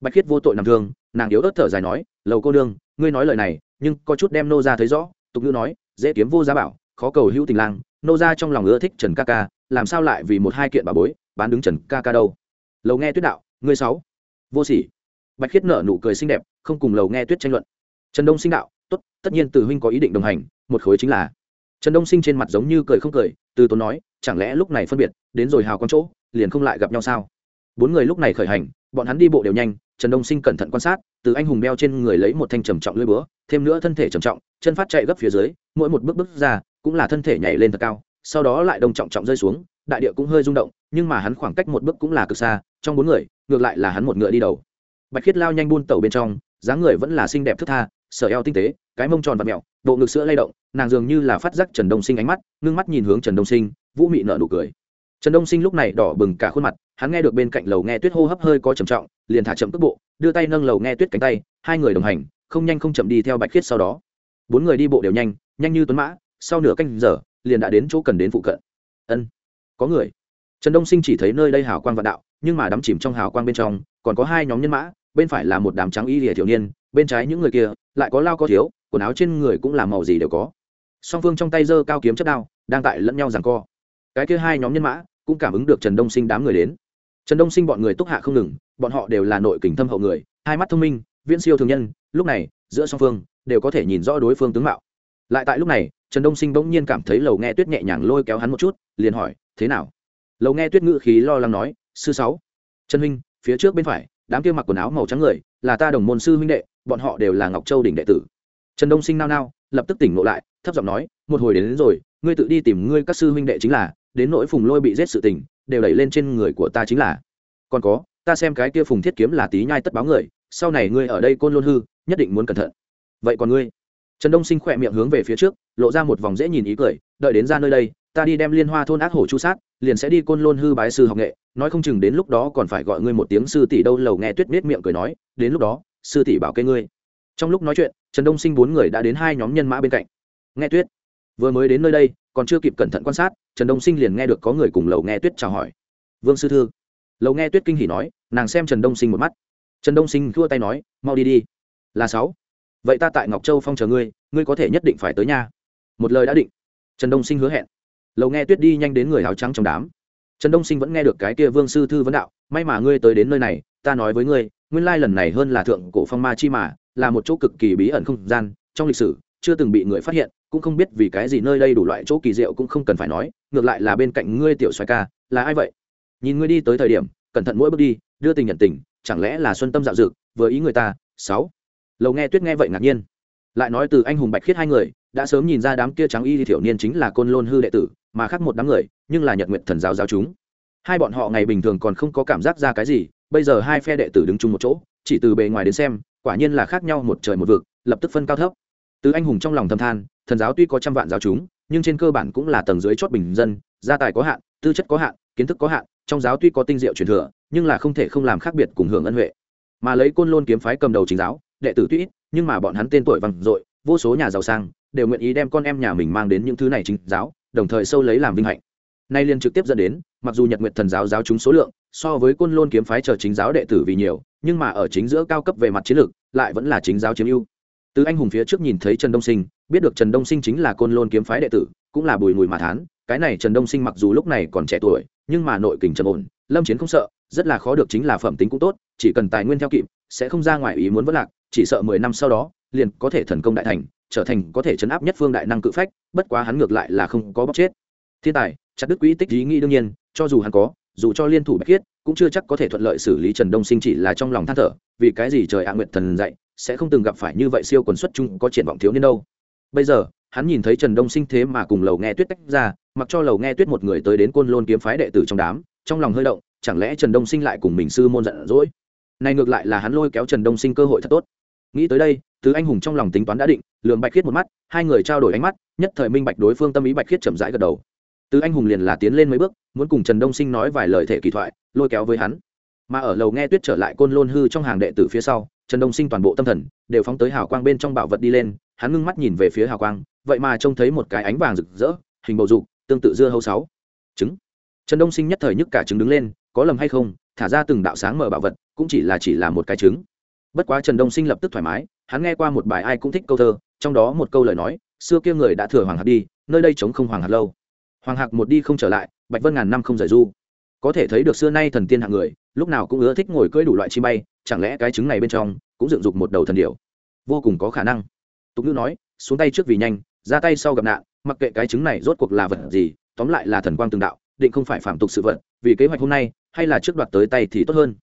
[SPEAKER 1] Bạch khiết vô tội nằm thương, nàng yếu ớt thở dài nói, lầu cô đương ngươi nói lời này, nhưng có chút đem nô ra thấy rõ. Tục ngữ nói, dễ kiếm vô giá bảo, khó cầu hữu tình lang. Nô ra trong lòng ưa thích trần ca ca làm sao lại vì một hai kiện bà bối, bán đứng trần ca ca đâu? Lầu nghe tuyết đạo, ngươi sáu. Vô sỉ. Bạch khiết nở nụ cười xinh đẹp, không cùng lầu nghe tuyết tranh luận. Trần đông sinh đạo, tốt, tất nhiên từ huynh có ý định đồng hành, một khối chính là. Trần đông sinh trên mặt giống như cười không cười, từ tốn nói, chẳng lẽ lúc này phân biệt, đến rồi hào con chỗ, liền không lại gặp nhau sao? Bốn người lúc này khởi hành, bọn hắn đi bộ đều nhanh, trần đông sinh cẩn thận quan sát, từ anh hùng đeo trên người lấy một thanh trầm trọng lưỡi búa, thêm nữa thân thể trầm trọng, chân phát chạy gấp phía dưới, mỗi một bước bước ra, cũng là thân thể nhảy lên thật cao sau đó lại đồng trọng trọng rơi xuống, đại địa cũng hơi rung động, nhưng mà hắn khoảng cách một bước cũng là cực xa, trong bốn người, ngược lại là hắn một ngựa đi đầu. Bạch khiết lao nhanh buôn tẩu bên trong, dáng người vẫn là xinh đẹp thức tha, sở eo tinh tế, cái mông tròn và mẹo, bộ ngực sữa lay động, nàng dường như là phát giác trần đông sinh ánh mắt, ngưng mắt nhìn hướng trần đông sinh, vũ mị nợ nụ cười. Trần đông sinh lúc này đỏ bừng cả khuôn mặt, hắn nghe được bên cạnh lầu nghe tuyết hô hấp hơi có trầm trọng, liền thả chậm cước bộ, đưa tay nâng lầu nghe tuyết cánh tay, hai người đồng hành, không nhanh không chậm đi theo bạch khiết sau đó. Bốn người đi bộ đều nhanh nhanh như tuấn mã, sau nửa canh giờ liền đã đến chỗ cần đến phụ cận. Ân, có người. Trần đông sinh chỉ thấy nơi đây hào quang vạn đạo, nhưng mà đắm chìm trong hào quang bên trong, còn có hai nhóm nhân mã, bên phải là một đám trắng y lìa thiếu niên, bên trái những người kia, lại có lao có thiếu, quần áo trên người cũng là màu gì đều có. Song phương trong tay giơ cao kiếm chất đao, đang tại lẫn nhau rằng co. Cái kia hai nhóm nhân mã cũng cảm ứng được trần đông sinh đám người đến. Trần đông sinh bọn người túc hạ không ngừng, bọn họ đều là nội kình thâm hậu người, hai mắt thông minh, viễn siêu thường nhân, lúc này, giữa song phương đều có thể nhìn rõ đối phương tướng mạo. Lại tại lúc này trần đông sinh bỗng nhiên cảm thấy lầu nghe tuyết nhẹ nhàng lôi kéo hắn một chút liền hỏi thế nào? Lầu nghe tuyết ngự khí lo lắng nói sư sáu trần huynh phía trước bên phải đám kia mặc quần áo màu trắng người là ta đồng môn sư huynh đệ bọn họ đều là ngọc châu đỉnh đệ tử. Trần đông sinh nao nao lập tức tỉnh ngộ lại thấp giọng nói một hồi đến, đến rồi ngươi tự đi tìm ngươi các sư huynh đệ chính là đến nỗi phùng lôi bị giết sự tình đều đẩy lên trên người của ta chính là. Còn có ta xem cái kia phùng thiết kiếm là tí nhai tất báo người sau này ngươi ở đây côn lôn hư nhất định muốn cẩn thận. Vậy còn ngươi? Trần đông sinh khỏe miệng hướng về phía trước, lộ ra một vòng dễ nhìn ý cười, đợi đến ra nơi đây, ta đi đem liên hoa thôn ác hổ chu sát, liền sẽ đi côn lôn hư bái sư học nghệ, nói không chừng đến lúc đó còn phải gọi ngươi một tiếng sư tỷ đâu lầu nghe tuyết biết miệng cười nói, đến lúc đó, sư tỷ bảo kê ngươi. Trong lúc nói chuyện, trần đông sinh bốn người đã đến hai nhóm nhân mã bên cạnh. Nghe tuyết, vừa mới đến nơi đây, còn chưa kịp cẩn thận quan sát, trần đông sinh liền nghe được có người cùng lầu nghe tuyết chào hỏi. Vương sư thư. Lầu nghe tuyết kinh hỉ nói, nàng xem trần đông sinh một mắt. Trần đông sinh thua tay nói, mau đi đi. Là sáu vậy ta tại ngọc châu phong chờ ngươi ngươi có thể nhất định phải tới nhà một lời đã định. Trần đông sinh hứa hẹn. Lầu nghe tuyết đi nhanh đến người áo trắng trong đám. Trần đông sinh vẫn nghe được cái kia vương sư thư vấn đạo, may mà ngươi tới đến nơi này, ta nói với ngươi, nguyên lai lần này hơn là thượng cổ phong ma chi mà, là một chỗ cực kỳ bí ẩn không gian, trong lịch sử, chưa từng bị người phát hiện, cũng không biết vì cái gì nơi đây đủ loại chỗ kỳ diệu cũng không cần phải nói, ngược lại là bên cạnh ngươi tiểu xoài ca, là ai vậy? Nhìn ngươi đi tới thời điểm, cẩn thận mỗi bước đi, đưa tình nhận tình, chẳng lẽ là xuân tâm dạo dực vừa ý người ta, sáu lầu nghe tuyết nghe vậy ngạc nhiên. Lại nói từ anh hùng bạch khiết hai người, đã sớm nhìn ra đám kia trắng y thiểu niên chính là côn lôn hư đệ tử, mà khác một đám người, nhưng là nhật nguyện thần giáo giáo chúng. Hai bọn họ ngày bình thường còn không có cảm giác ra cái gì, bây giờ hai phe đệ tử đứng chung một chỗ, chỉ từ bề ngoài đến xem, quả nhiên là khác nhau một trời một vực, lập tức phân cao thấp. Từ anh hùng trong lòng thâm than, thần giáo tuy có trăm vạn giáo chúng, nhưng trên cơ bản cũng là tầng dưới chót bình dân, gia tài có hạn, tư chất có hạn, kiến thức có hạn, trong giáo tuy có tinh diệu truyền thừa, nhưng là không thể không làm khác biệt cùng hưởng ân huệ. Mà lấy côn lôn kiếm phái cầm đầu chính giáo đệ tử tuy ít, nhưng mà bọn hắn tên tuổi vang dội, vô số nhà giàu sang, đều nguyện ý đem con em nhà mình mang đến những thứ này chính giáo, đồng thời sâu lấy làm vinh hạnh. Nay liền trực tiếp dẫn đến, mặc dù nhật nguyệt thần giáo giáo chúng số lượng, so với côn lôn kiếm phái chờ chính giáo đệ tử vì nhiều, nhưng mà ở chính giữa cao cấp về mặt chiến lược, lại vẫn là chính giáo chiếm ưu. Từ anh hùng phía trước nhìn thấy trần đông sinh, biết được trần đông sinh chính là côn lôn kiếm phái đệ tử, cũng là bùi mùi mà thán, cái này trần đông sinh mặc dù lúc này còn trẻ tuổi, nhưng mà nội kình trầm ổn, lâm chiến không sợ, rất là khó được chính là phẩm tính cũng tốt, chỉ cần tài nguyên theo kịp, sẽ không ra ngoài ý muốn vất lạc chỉ sợ mười năm sau đó, liền có thể thần công đại thành, trở thành có thể chấn áp nhất phương đại năng cự phách, bất quá hắn ngược lại là không có bóc chết. Thiên tài, chặt đứt quỹ tích ý nghĩ đương nhiên, cho dù hắn có, dù cho liên thủ bạch khiết, cũng chưa chắc có thể thuận lợi xử lý trần đông sinh chỉ là trong lòng than thở, vì cái gì trời ạ nguyện thần dạy, sẽ không từng gặp phải như vậy siêu quần xuất chung có triển vọng thiếu niên đâu. Bây giờ, hắn nhìn thấy trần đông sinh thế mà cùng lầu nghe tuyết tách ra, mặc cho lầu nghe tuyết một người tới đến côn lôn kiếm phái đệ tử trong đám, trong lòng hơi động, chẳng lẽ trần đông sinh lại cùng mình sư môn giận dỗi? Này ngược lại là hắn lôi kéo trần đông sinh cơ hội thật tốt nghĩ tới đây tứ anh hùng trong lòng tính toán đã định lường bạch khiết một mắt, hai người trao đổi ánh mắt, nhất thời minh bạch đối phương tâm ý bạch khiết chậm rãi gật đầu. Tứ anh hùng liền là tiến lên mấy bước, muốn cùng trần đông sinh nói vài lời thể kỳ thoại, lôi kéo với hắn. Mà ở lầu nghe tuyết trở lại côn lôn hư trong hàng đệ tử phía sau, trần đông sinh toàn bộ tâm thần, đều phóng tới hào quang bên trong bảo vật đi lên, hắn ngưng mắt nhìn về phía hào quang, vậy mà trông thấy một cái ánh vàng rực rỡ, hình bầu dục, tương tự dưa hấu sáu. Trứng. Trần đông sinh nhất thời nhức cả trứng đứng lên, có lầm hay không, thả ra từng đạo sáng mở bảo vật, cũng chỉ là chỉ là một cái trứng bất quá trần đông sinh lập tức thoải mái hắn nghe qua một bài ai cũng thích câu thơ trong đó một câu lời nói xưa kia người đã thừa hoàng Hạc đi nơi đây chống không hoàng Hạc lâu. Hoàng hạc một đi không trở lại bạch vân ngàn năm không rời du. Có thể thấy được xưa nay thần tiên hạng người lúc nào cũng ưa thích ngồi cưỡi đủ loại chi bay chẳng lẽ cái trứng này bên trong cũng dựng dục một đầu thần điểu, vô cùng có khả năng. Tục ngữ nói xuống tay trước vì nhanh ra tay sau gặp nạn mặc kệ cái trứng này rốt cuộc là vật gì tóm lại là thần quang từng đạo định không phải phạm tục sự vật vì kế hoạch hôm nay hay là trước đoạt tới tay thì tốt hơn.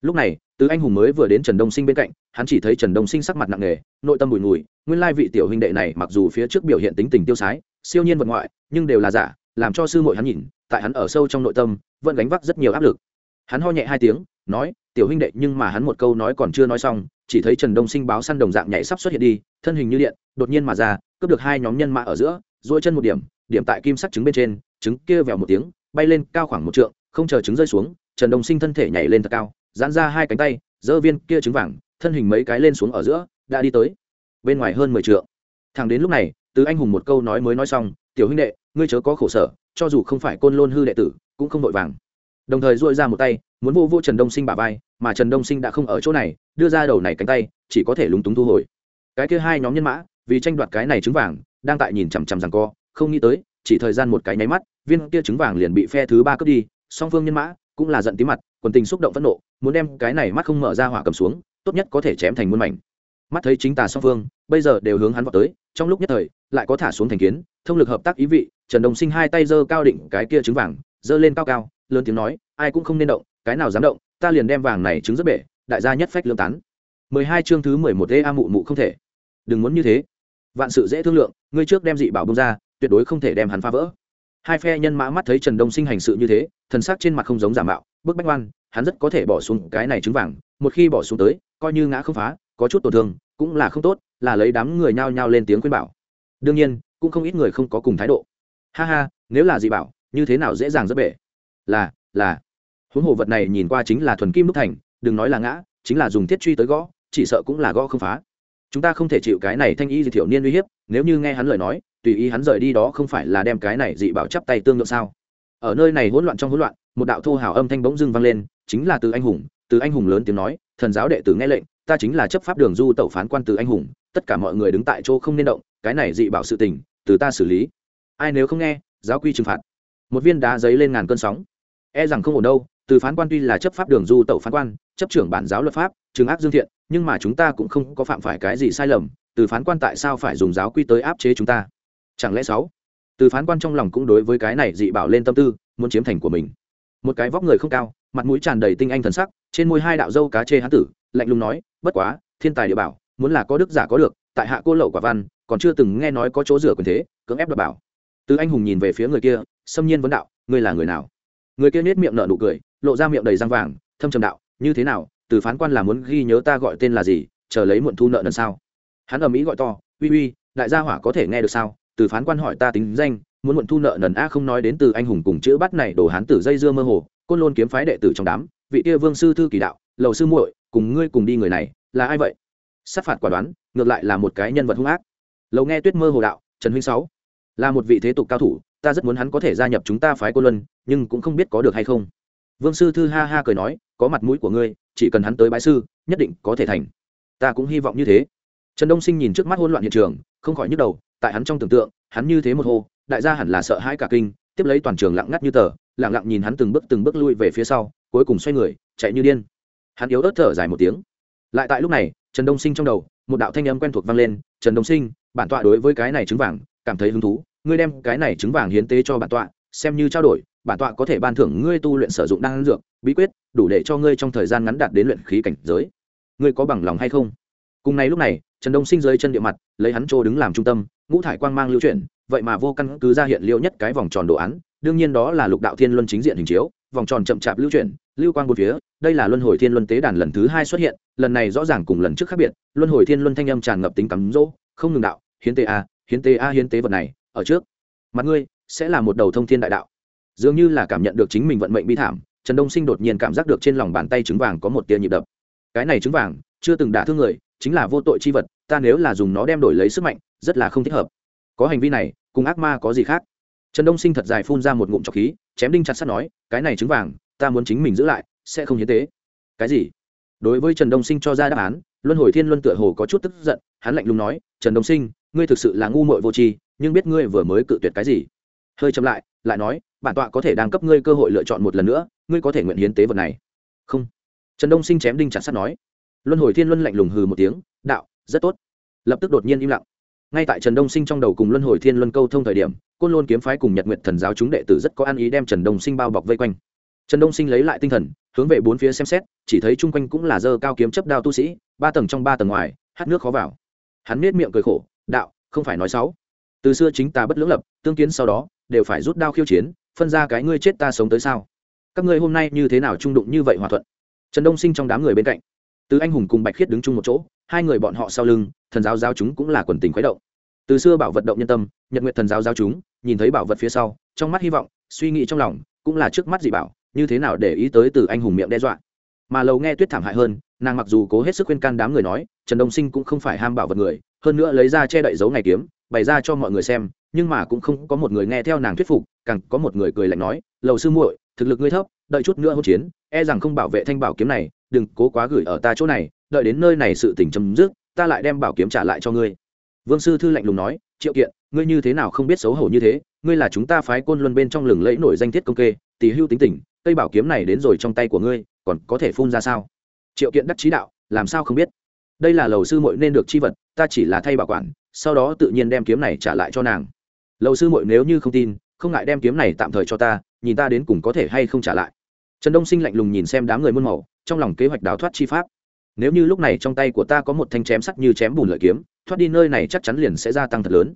[SPEAKER 1] Lúc này tứ anh hùng mới vừa đến trần đông sinh bên cạnh, hắn chỉ thấy trần đông sinh sắc mặt nặng nề, nội tâm bùi ngùi, nguyên lai vị tiểu huynh đệ này mặc dù phía trước biểu hiện tính tình tiêu sái, siêu nhiên vật ngoại, nhưng đều là giả, làm cho sư muội hắn nhìn, tại hắn ở sâu trong nội tâm, vẫn gánh vác rất nhiều áp lực. Hắn ho nhẹ hai tiếng, nói, tiểu huynh đệ, nhưng mà hắn một câu nói còn chưa nói xong, chỉ thấy trần đông sinh báo săn đồng dạng nhảy sắp xuất hiện đi, thân hình như điện, đột nhiên mà ra, cướp được hai nhóm nhân mã ở giữa dỗi chân một điểm điểm tại kim sắc trứng bên trên, trứng kia vèo một tiếng, bay lên cao khoảng một trượng, không chờ trứng rơi xuống, trần đông sinh thân thể nhảy lên thật cao giãn ra hai cánh tay dơ viên kia trứng vàng, thân hình mấy cái lên xuống ở giữa, đã đi tới. Bên ngoài hơn mười trượng. Thẳng đến lúc này, từ anh hùng một câu nói mới nói xong, tiểu huynh đệ, ngươi chớ có khổ sở, cho dù không phải côn lôn hư đệ tử, cũng không vội vàng. Đồng thời dội ra một tay, muốn vô vô trần đông sinh bà vai, mà trần đông sinh đã không ở chỗ này, đưa ra đầu này cánh tay, chỉ có thể lúng túng thu hồi. Cái kia hai nhóm nhân mã, vì tranh đoạt cái này trứng vàng, đang tại nhìn chằm chằm rằng co, không nghĩ tới, chỉ thời gian một cái nháy mắt, viên kia trứng vàng liền bị phe thứ ba cướp đi, song phương nhân mã cũng là giận tí mặt quần tình xúc động phẫn nộ, muốn đem cái này mắt không mở ra hỏa cầm xuống, tốt nhất có thể chém thành muôn mảnh. Mắt thấy chính tà song phương, bây giờ đều hướng hắn vào tới, trong lúc nhất thời, lại có thả xuống thành kiến, thông lực hợp tác ý vị, trần đồng sinh hai tay giơ cao định cái kia trứng vàng, giơ lên cao cao, lớn tiếng nói, ai cũng không nên động, cái nào dám động, ta liền đem vàng này trứng rất bể, đại gia nhất phách lương tán. Mười hai chương thứ mười một ê a mụ mụ không thể. Đừng muốn như thế. Vạn sự dễ thương lượng, ngươi trước đem dị bảo bông ra, tuyệt đối không thể đem hắn phá vỡ. Hai phe nhân mã mắt thấy trần đông sinh hành sự như thế, thần sắc trên mặt không giống giả mạo bức bách oan hắn rất có thể bỏ xuống cái này trứng vàng, một khi bỏ xuống tới, coi như ngã không phá, có chút tổn thương, cũng là không tốt, là lấy đám người nhao nhao lên tiếng khuyên bảo. Đương nhiên, cũng không ít người không có cùng thái độ. Ha ha, nếu là dị bảo, như thế nào dễ dàng rất bể? Là là. Huống hồ vật này nhìn qua chính là thuần kim đúc thành, đừng nói là ngã, chính là dùng thiết truy tới gõ, chỉ sợ cũng là gõ không phá. Chúng ta không thể chịu cái này thanh y dị thiểu niên uy hiếp, nếu như nghe hắn lời nói, tùy ý hắn rời đi đó không phải là đem cái này dị bảo chắp tay tương lượng sao? Ở nơi này hỗn loạn trong hỗn loạn, một đạo thô hào âm thanh bỗng dưng vang lên, chính là từ anh hùng. Từ anh hùng lớn tiếng nói, thần giáo đệ tử nghe lệnh, ta chính là chấp pháp đường du tẩu phán quan từ anh hùng, tất cả mọi người đứng tại chỗ không nên động, cái này dị bảo sự tình, từ ta xử lý. Ai nếu không nghe, giáo quy trừng phạt. Một viên đá giấy lên ngàn cơn sóng. E rằng không ổn đâu, từ phán quan tuy là chấp pháp đường du tẩu phán quan, chấp trưởng bản giáo luật pháp, trừng ác dương thiện, nhưng mà chúng ta cũng không có phạm phải cái gì sai lầm, từ phán quan tại sao phải dùng giáo quy tới áp chế chúng ta? Chẳng lẽ sáu? Từ phán quan trong lòng cũng đối với cái này dị bảo lên tâm tư, muốn chiếm thành của mình. Một cái vóc người không cao, mặt mũi tràn đầy tinh anh thần sắc, trên môi hai đạo dâu cá chê hán tử, lạnh lùng nói, bất quá, thiên tài địa bảo, muốn là có đức giả có được, tại hạ cô lậu quả văn, còn chưa từng nghe nói có chỗ rửa quyền thế, cưỡng ép đ bảo. Từ anh hùng nhìn về phía người kia, xâm nhiên vấn đạo, ngươi là người nào? Người kia nết miệng nở nụ cười, lộ ra miệng đầy răng vàng, thâm trầm đạo, như thế nào, từ phán quan là muốn ghi nhớ ta gọi tên là gì, chờ lấy muộn thu nợ lần sau." hắn ở mỹ gọi to, uy uy, đại gia hỏa có thể nghe được sao? Từ phán quan hỏi ta tính danh, muốn muộn thu nợ nần a không nói đến từ anh hùng cùng chữ bắt này đồ hán tử dây dưa mơ hồ, côn lôn kiếm phái đệ tử trong đám, vị kia vương sư thư kỳ đạo, lầu sư muội, cùng ngươi cùng đi người này, là ai vậy? Sát phạt quả đoán, ngược lại là một cái nhân vật hung ác. Lầu nghe tuyết mơ hồ đạo, trần huynh sáu, là một vị thế tục cao thủ, ta rất muốn hắn có thể gia nhập chúng ta phái côn luân, nhưng cũng không biết có được hay không. Vương sư thư ha ha cười nói, có mặt mũi của ngươi, chỉ cần hắn tới bái sư, nhất định có thể thành. Ta cũng hy vọng như thế. Trần đông sinh nhìn trước mắt hỗn loạn hiện trường, không khỏi nhức đầu tại hắn trong tưởng tượng, hắn như thế một hô, đại gia hẳn là sợ hãi cả kinh, tiếp lấy toàn trường lặng ngắt như tờ, lặng lặng nhìn hắn từng bước từng bước lui về phía sau, cuối cùng xoay người, chạy như điên. Hắn yếu ớt thở dài một tiếng. Lại tại lúc này, trần đông sinh trong đầu, một đạo thanh âm quen thuộc vang lên, trần đông sinh, bản tọa đối với cái này trứng vàng cảm thấy hứng thú, ngươi đem cái này trứng vàng hiến tế cho bản tọa, xem như trao đổi, bản tọa có thể ban thưởng ngươi tu luyện sử dụng đan dược, bí quyết, đủ để cho ngươi trong thời gian ngắn đạt đến luyện khí cảnh giới. Ngươi có bằng lòng hay không? Cùng ngày lúc này, trần đông sinh dưới chân địa mặt, lấy hắn trô đứng làm trung tâm ngũ thải quang mang lưu chuyển, vậy mà vô căn cứ ra hiện liêu nhất cái vòng tròn đồ án, đương nhiên đó là lục đạo thiên luân chính diện hình chiếu, vòng tròn chậm chạp lưu chuyển, lưu quang một phía, đây là luân hồi thiên luân tế đàn lần thứ hai xuất hiện, lần này rõ ràng cùng lần trước khác biệt, luân hồi thiên luân thanh âm tràn ngập tính cắm rỗ, không ngừng đạo, hiến tế a, hiến tế a, hiến tế vật này, ở trước. Mặt ngươi, sẽ là một đầu thông thiên đại đạo. Dường như là cảm nhận được chính mình vận mệnh bi thảm, trần đông sinh đột nhiên cảm giác được trên lòng bàn tay trứng vàng có một tia nhịp đập. Cái này trứng vàng, chưa từng đả thương người chính là vô tội chi vật, ta nếu là dùng nó đem đổi lấy sức mạnh, rất là không thích hợp. Có hành vi này, cùng ác ma có gì khác? Trần đông sinh thật dài phun ra một ngụm trọc khí, chém đinh chặt sắt nói, cái này trứng vàng, ta muốn chính mình giữ lại, sẽ không hiến tế. Cái gì? Đối với trần đông sinh cho ra đáp án, luân hồi thiên luân tựa hồ có chút tức giận, hắn lạnh lùng nói, trần đông sinh, ngươi thực sự là ngu muội vô tri, nhưng biết ngươi vừa mới cự tuyệt cái gì? Hơi chậm lại lại nói, bản tọa có thể đang cấp ngươi cơ hội lựa chọn một lần nữa, ngươi có thể nguyện hiến tế vật này. Không. Trần đông sinh chém đinh chặt sắt nói luân hồi thiên luân lạnh lùng hừ một tiếng, đạo, rất tốt. Lập tức đột nhiên im lặng. Ngay tại trần đông sinh trong đầu cùng luân hồi thiên luân câu thông thời điểm, côn lôn kiếm phái cùng nhật nguyện thần giáo chúng đệ tử rất có ăn ý đem trần đông sinh bao bọc vây quanh. Trần đông sinh lấy lại tinh thần, hướng về bốn phía xem xét, chỉ thấy chung quanh cũng là dơ cao kiếm chấp đao tu sĩ, ba tầng trong ba tầng ngoài, hát nước khó vào. Hắn nết miệng cười khổ, đạo, không phải nói xấu. Từ xưa chính ta bất lưỡng lập, tương kiến sau đó, đều phải rút đao khiêu chiến, phân ra cái ngươi chết ta sống tới sao? Các ngươi hôm nay như thế nào trung đụng như vậy hòa thuận? Trần đông sinh trong đám người bên cạnh từ anh hùng cùng bạch khiết đứng chung một chỗ, hai người bọn họ sau lưng, thần giáo giáo chúng cũng là quần tình khuấy động. Từ xưa bảo vật động nhân tâm, nhật nguyện thần giáo giáo chúng, nhìn thấy bảo vật phía sau, trong mắt hy vọng, suy nghĩ trong lòng, cũng là trước mắt dị bảo, như thế nào để ý tới từ anh hùng miệng đe dọa. Mà lầu nghe tuyết thảm hại hơn, nàng mặc dù cố hết sức khuyên can đám người nói, trần đông sinh cũng không phải ham bảo vật người, hơn nữa lấy ra che đậy dấu ngày kiếm, bày ra cho mọi người xem, nhưng mà cũng không có một người nghe theo nàng thuyết phục, càng có một người cười lạnh nói, lầu sư muội, thực lực ngươi thấp, đợi chút nữa hỗn chiến e rằng không bảo vệ thanh bảo kiếm này đừng cố quá gửi ở ta chỗ này, đợi đến nơi này sự tình chấm dứt, ta lại đem bảo kiếm trả lại cho ngươi. Vương sư thư lạnh lùng nói, triệu kiện, ngươi như thế nào không biết xấu hổ như thế? Ngươi là chúng ta phái côn luân bên trong lừng lẫy nổi danh thiết công kê tỷ hưu tính tình, cây bảo kiếm này đến rồi trong tay của ngươi, còn có thể phun ra sao? Triệu kiện đắc chí đạo, làm sao không biết? Đây là lầu sư muội nên được chi vật, ta chỉ là thay bảo quản, sau đó tự nhiên đem kiếm này trả lại cho nàng. Lầu sư muội nếu như không tin, không ngại đem kiếm này tạm thời cho ta, nhìn ta đến cùng có thể hay không trả lại. Trần đông sinh lạnh lùng nhìn xem đám người muôn màu trong lòng kế hoạch đào thoát chi pháp. Nếu như lúc này trong tay của ta có một thanh chém sắt như chém bùn lợi kiếm, thoát đi nơi này chắc chắn liền sẽ gia tăng thật lớn.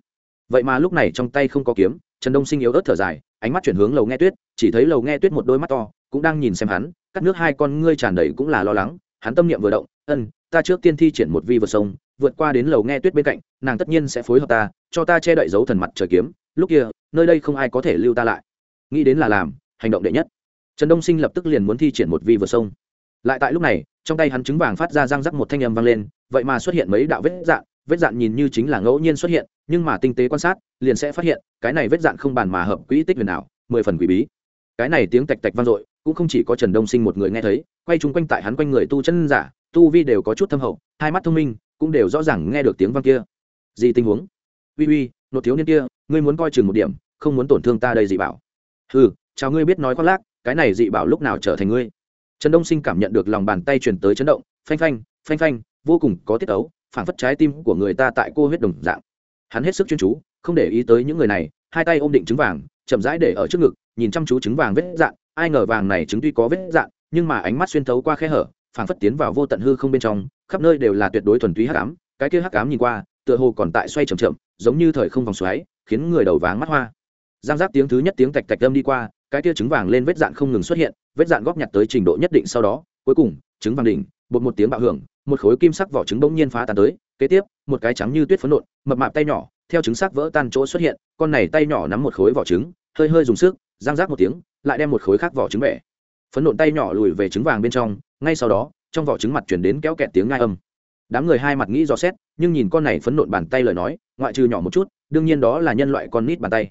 [SPEAKER 1] Vậy mà lúc này trong tay không có kiếm, trần đông sinh yếu ớt thở dài, ánh mắt chuyển hướng lầu nghe tuyết, chỉ thấy lầu nghe tuyết một đôi mắt to, cũng đang nhìn xem hắn, cắt nước hai con ngươi tràn đầy cũng là lo lắng, hắn tâm niệm vừa động, ân, ta trước tiên thi triển một vi vượt sông, vượt qua đến lầu nghe tuyết bên cạnh, nàng tất nhiên sẽ phối hợp ta, cho ta che đậy dấu thần mặt trời kiếm, lúc kia, nơi đây không ai có thể lưu ta lại. Nghĩ đến là làm, hành động đệ nhất. Trần đông sinh lập tức liền muốn thi triển một vi vượt sông lại tại lúc này, trong tay hắn trứng vàng phát ra răng rắc một thanh âm vang lên, vậy mà xuất hiện mấy đạo vết dạn vết dạn nhìn như chính là ngẫu nhiên xuất hiện, nhưng mà tinh tế quan sát, liền sẽ phát hiện, cái này vết dạn không bàn mà hợp quỹ tích huyền nào mười phần quỷ bí. Cái này tiếng tạch tạch vang dội, cũng không chỉ có trần đông sinh một người nghe thấy, quay chung quanh tại hắn quanh người tu chân giả, tu vi đều có chút thâm hậu, hai mắt thông minh, cũng đều rõ ràng nghe được tiếng vang kia. Gì tình huống? Uy uy, nột thiếu niên kia, ngươi muốn coi chừng một điểm, không muốn tổn thương ta đây dị bảo. Ừ chào ngươi biết nói khoác lác, cái này dị bảo lúc nào trở thành ngươi? Trần đông sinh cảm nhận được lòng bàn tay truyền tới chấn động, phanh phanh phanh phanh, vô cùng có tiết ấu phản phất trái tim của người ta tại cô huyết đồng dạng. Hắn hết sức chuyên chú, không để ý tới những người này, hai tay ôm định trứng vàng, chậm rãi để ở trước ngực, nhìn chăm chú trứng vàng vết dạn, ai ngờ vàng này trứng tuy có vết dạn, nhưng mà ánh mắt xuyên thấu qua khe hở phản phất tiến vào vô tận hư không bên trong, khắp nơi đều là tuyệt đối thuần túy hắc ám, cái kia hắc ám nhìn qua, tựa hồ còn tại xoay chậm chậm, giống như thời không vòng xoáy, khiến người đầu váng mắt hoa. Giang giáp tiếng thứ nhất tiếng tạch tạch âm đi qua, cái kia trứng vàng lên vết dạn không ngừng xuất hiện vết dạn góp nhặt tới trình độ nhất định sau đó, cuối cùng, trứng vàng đỉnh, bột một tiếng bạo hưởng, một khối kim sắc vỏ trứng bỗng nhiên phá tan tới, kế tiếp, một cái trắng như tuyết phấn nộn, mập mạp tay nhỏ, theo trứng sắc vỡ tan chỗ xuất hiện, con này tay nhỏ nắm một khối vỏ trứng, hơi hơi dùng sức giang rác một tiếng, lại đem một khối khác vỏ trứng bẻ. Phấn nộn tay nhỏ lùi về trứng vàng bên trong, ngay sau đó, trong vỏ trứng mặt chuyển đến kéo kẹt tiếng ngai âm. Đám người hai mặt nghĩ dò xét, nhưng nhìn con này phấn nộn bàn tay lời nói, ngoại trừ nhỏ một chút, đương nhiên đó là nhân loại con nít bàn tay.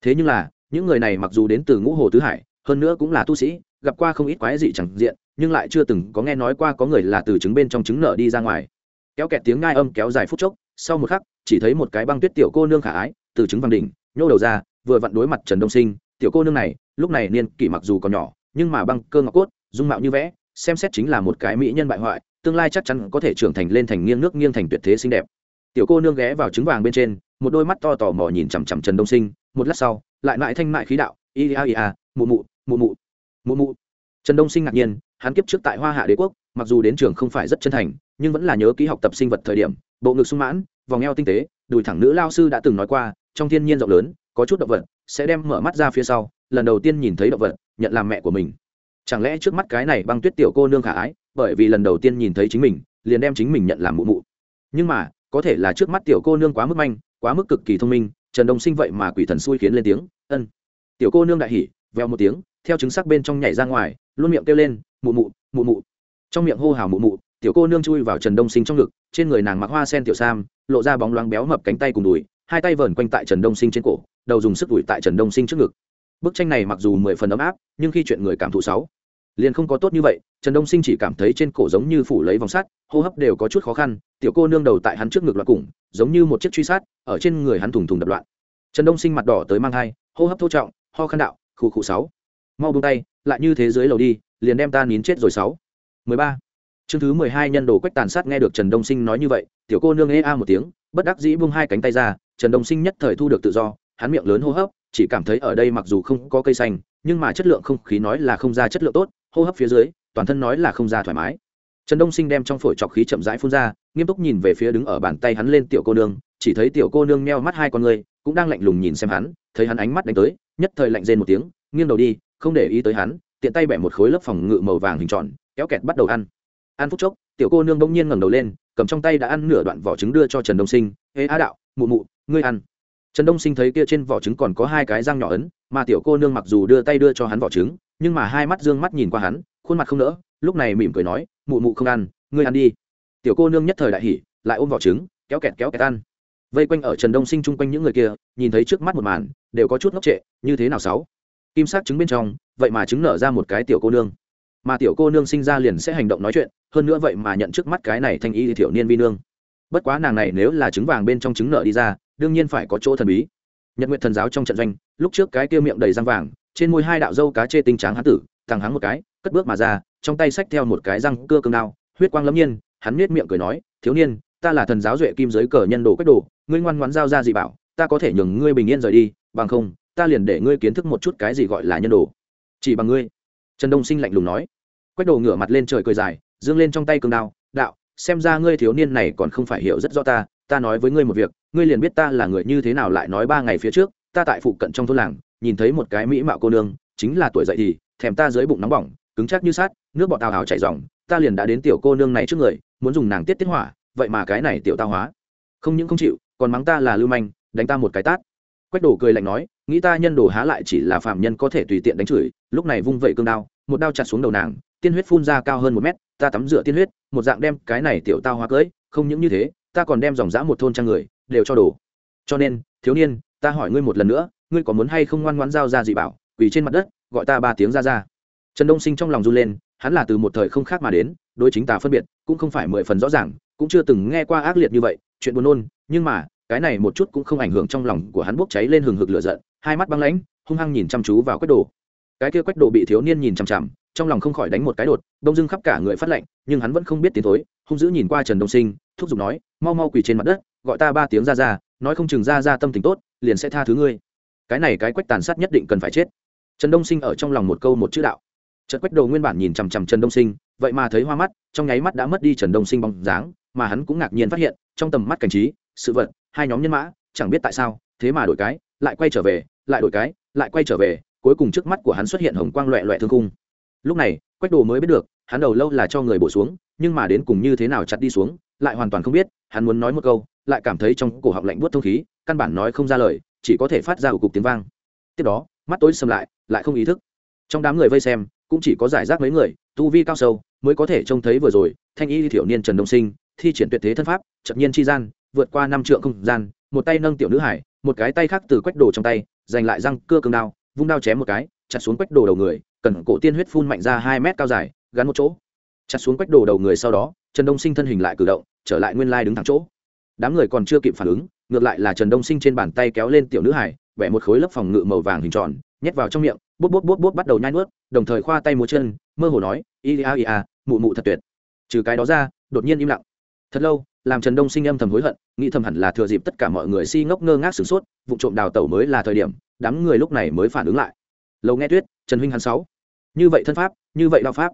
[SPEAKER 1] Thế nhưng là, những người này mặc dù đến từ ngũ hồ tứ hải, hơn nữa cũng là tu sĩ gặp qua không ít quái dị chẳng diện, nhưng lại chưa từng có nghe nói qua có người là từ trứng bên trong trứng nở đi ra ngoài. Kéo kẹt tiếng ngai âm kéo dài phút chốc, sau một khắc, chỉ thấy một cái băng tuyết tiểu cô nương khả ái, từ trứng vàng đỉnh, nhô đầu ra, vừa vặn đối mặt trần đông sinh. Tiểu cô nương này, lúc này niên kỷ mặc dù còn nhỏ, nhưng mà băng cơ ngọc cốt, dung mạo như vẽ, xem xét chính là một cái mỹ nhân bại hoại, tương lai chắc chắn có thể trưởng thành lên thành nghiêng nước nghiêng thành tuyệt thế xinh đẹp. Tiểu cô nương ghé vào trứng vàng bên trên, một đôi mắt to tò mò nhìn chằm chằm trần đông sinh. Một lát sau, lại mãi thanh mại khí đạo ia ia, mụ mụ mụ mụ mụ mụ. Trần đông sinh ngạc nhiên, hắn kiếp trước tại hoa hạ đế quốc, mặc dù đến trường không phải rất chân thành, nhưng vẫn là nhớ ký học tập sinh vật thời điểm, bộ ngực sung mãn, vòng eo tinh tế, đùi thẳng nữ lao sư đã từng nói qua, trong thiên nhiên rộng lớn, có chút động vật, sẽ đem mở mắt ra phía sau, lần đầu tiên nhìn thấy động vật, nhận làm mẹ của mình. Chẳng lẽ trước mắt cái này băng tuyết tiểu cô nương khả ái, bởi vì lần đầu tiên nhìn thấy chính mình, liền đem chính mình nhận làm mụ mụ. Nhưng mà, có thể là trước mắt tiểu cô nương quá mức manh, quá mức cực kỳ thông minh, trần đông sinh vậy mà quỷ thần xui khiến lên tiếng, ân. Tiểu cô nương đại hỉ veo một tiếng theo chứng sắc bên trong nhảy ra ngoài luôn miệng kêu lên mụ mụ mụ mụ. Trong miệng hô hào mụ mụ tiểu cô nương chui vào trần đông sinh trong ngực trên người nàng mặc hoa sen tiểu sam lộ ra bóng loáng béo mập cánh tay cùng đùi hai tay vờn quanh tại trần đông sinh trên cổ đầu dùng sức đùi tại trần đông sinh trước ngực. Bức tranh này mặc dù mười phần ấm áp nhưng khi chuyện người cảm thụ sáu liền không có tốt như vậy trần đông sinh chỉ cảm thấy trên cổ giống như phủ lấy vòng sắt hô hấp đều có chút khó khăn tiểu cô nương đầu tại hắn trước ngực loạt củng, giống như một chiếc truy sát ở trên người hắn thùng thùng đập loạn. Trần đông sinh mặt đỏ tới mang thai hô hấp thô trọng ho khăn đạo khu khu sáu mau buông tay, lại như thế giới lầu đi, liền đem ta nín chết rồi sáu. Mười ba. Chương thứ mười hai nhân đồ quách tàn sát nghe được trần đông sinh nói như vậy, tiểu cô nương ê a một tiếng, bất đắc dĩ buông hai cánh tay ra, trần đông sinh nhất thời thu được tự do, hắn miệng lớn hô hấp, chỉ cảm thấy ở đây mặc dù không có cây xanh, nhưng mà chất lượng không khí nói là không ra chất lượng tốt, hô hấp phía dưới, toàn thân nói là không ra thoải mái. Trần đông sinh đem trong phổi trọc khí chậm rãi phun ra, nghiêm túc nhìn về phía đứng ở bàn tay hắn lên tiểu cô nương, chỉ thấy tiểu cô nương meo mắt hai con người, cũng đang lạnh lùng nhìn xem hắn, thấy hắn ánh mắt đánh tới, nhất thời lạnh rên một tiếng, nghiêng đầu đi không để ý tới hắn, tiện tay bẻ một khối lớp phòng ngự màu vàng hình tròn, kéo kẹt bắt đầu ăn. Ăn phút chốc, tiểu cô nương bỗng nhiên ngẩng đầu lên, cầm trong tay đã ăn nửa đoạn vỏ trứng đưa cho trần đông sinh. Ê á đạo, mụ mụ, ngươi ăn. Trần đông sinh thấy kia trên vỏ trứng còn có hai cái răng nhỏ ấn, mà tiểu cô nương mặc dù đưa tay đưa cho hắn vỏ trứng, nhưng mà hai mắt d ư ơ n g mắt nhìn qua hắn, khuôn mặt không nỡ, lúc này mỉm cười nói, mụ mụ không ăn, ngươi ăn đi. Tiểu cô nương nhất thời đại hỉ, lại ôm vỏ trứng, kéo kẹt kéo kẹt ăn. Vây quanh ở trần đông sinh chung quanh những người kia, nhìn thấy trước mắt một màn, đều có chút ngốc trệ, như thế nào sáu? Kim sắc trứng bên trong, vậy mà trứng nở ra một cái tiểu cô nương. Mà tiểu cô nương sinh ra liền sẽ hành động nói chuyện, hơn nữa vậy mà nhận trước mắt cái này thanh y thiểu niên vi nương. Bất quá nàng này nếu là trứng vàng bên trong trứng nợ đi ra, đương nhiên phải có chỗ thần bí. Nhật nguyện thần giáo trong trận doanh, lúc trước cái kia miệng đầy răng vàng, trên môi hai đạo dâu cá chê tinh tráng hán tử thằng hắn một cái, cất bước mà ra, trong tay xách theo một cái răng cưa cương đao, huyết quang lâm nhiên, hắn nết miệng cười nói, thiếu niên, ta là thần giáo duệ kim giới cờ nhân đồ quách đồ, ngươi ngoan ngoãn giao ra gì bảo, ta có thể nhường ngươi bình yên rời đi, bằng không ta liền để ngươi kiến thức một chút cái gì gọi là nhân đồ. Chỉ bằng ngươi. Trần đông sinh lạnh lùng nói. Quách đồ ngửa mặt lên trời cười dài dương lên trong tay cương đao, đạo, xem ra ngươi thiếu niên này còn không phải hiểu rất rõ ta ta nói với ngươi một việc, ngươi liền biết ta là người như thế nào lại nói ba ngày phía trước, ta tại phụ cận trong thôn làng, nhìn thấy một cái mỹ mạo cô nương, chính là tuổi dậy thì, thèm ta dưới bụng nóng bỏng, cứng chắc như sát nước bọt tào hào chảy dòng ta liền đã đến tiểu cô nương này trước người, muốn dùng nàng tiết tiết hỏa, vậy mà cái này tiểu tao hóa. Không những không chịu, còn mắng ta là lưu manh, đánh ta một cái tát. Quách đổ cười lạnh nói nghĩ ta nhân đồ há lại chỉ là phạm nhân có thể tùy tiện đánh chửi, lúc này vung vẩy cương đao, một đao chặt xuống đầu nàng, tiên huyết phun ra cao hơn một mét, ta tắm rửa tiên huyết, một dạng đem cái này tiểu tao hóa cưỡi không những như thế, ta còn đem dòng dã một thôn trang người, đều cho đồ. Cho nên, thiếu niên, ta hỏi ngươi một lần nữa, ngươi có muốn hay không ngoan ngoan giao ra dị bảo, quỳ trên mặt đất, gọi ta ba tiếng ra ra. Trần đông sinh trong lòng run lên, hắn là từ một thời không khác mà đến, đối chính tà phân biệt, cũng không phải mười phần rõ ràng, cũng chưa từng nghe qua ác liệt như vậy, chuyện buồn nôn, nhưng mà, cái này một chút cũng không ảnh hưởng trong lòng của hắn bốc cháy lên hừng hực lửa giận hai mắt băng lãnh, hung hăng nhìn chăm chú vào quách đồ. Cái kia quách đồ bị thiếu niên nhìn chằm chằm, trong lòng không khỏi đánh một cái đột, đông dưng khắp cả người phát lạnh, nhưng hắn vẫn không biết tiến thối, hung dữ nhìn qua trần đông sinh, thúc giục nói, mau mau quỳ trên mặt đất, gọi ta ba tiếng ra ra, nói không chừng ra ra tâm tình tốt, liền sẽ tha thứ ngươi. Cái này cái quách tàn sát nhất định cần phải chết. Trần đông sinh ở trong lòng một câu một chữ đạo. Trần quách đồ nguyên bản nhìn chằm chằm trần đông sinh, vậy mà thấy hoa mắt, trong nháy mắt đã mất đi trần đông sinh bóng dáng, mà hắn cũng ngạc nhiên phát hiện, trong tầm mắt cảnh trí, sự vật, hai nhóm nhân mã, chẳng biết tại sao, thế mà đổi cái, lại quay trở về lại đổi cái, lại quay trở về, cuối cùng trước mắt của hắn xuất hiện hồng quang loẹ loẹ thương cung lúc này, quách đồ mới biết được, hắn đầu lâu là cho người bổ xuống, nhưng mà đến cùng như thế nào chặt đi xuống, lại hoàn toàn không biết, hắn muốn nói một câu, lại cảm thấy trong cổ họng lạnh buốt thông khí, căn bản nói không ra lời, chỉ có thể phát ra ủ cục tiếng vang. Tiếp đó, mắt tối sầm lại lại không ý thức. Trong đám người vây xem, cũng chỉ có giải rác mấy người, tu vi cao sâu, mới có thể trông thấy vừa rồi, thanh y thiểu niên trần đông sinh, thi triển tuyệt thế thân pháp chậm nhiên chi gian, vượt qua năm trượng không gian, một tay nâng tiểu nữ hải, một cái tay khác từ quách đồ trong tay giành lại răng cưa cương đao, vung đao chém một cái, chặt xuống quách đồ đầu người, cần cổ tiên huyết phun mạnh ra hai mét cao dài, gắn một chỗ. Chặt xuống quách đồ đầu người sau đó, trần đông sinh thân hình lại cử động, trở lại nguyên lai đứng thẳng chỗ. Đám người còn chưa kịp phản ứng, ngược lại là trần đông sinh trên bàn tay kéo lên tiểu nữ hải vẽ một khối lớp phòng ngự màu vàng hình tròn, nhét vào trong miệng, bút bút bút bút bắt đầu nhai nuốt, đồng thời khoa tay múa chân, mơ hồ nói ia ia mụ mụ thật tuyệt. Trừ cái đó ra, đột nhiên im lặng. Thật lâu, làm trần đông sinh âm thầm hối hận, nghĩ thầm hẳn là thừa dịp tất cả mọi người si ngốc ngơ ngác sửng sốt vụ trộm đào tẩu mới là thời điểm, đám người lúc này mới phản ứng lại. Lầu nghe tuyết, trần huynh hắn sáu. Như vậy thân pháp, như vậy đao pháp.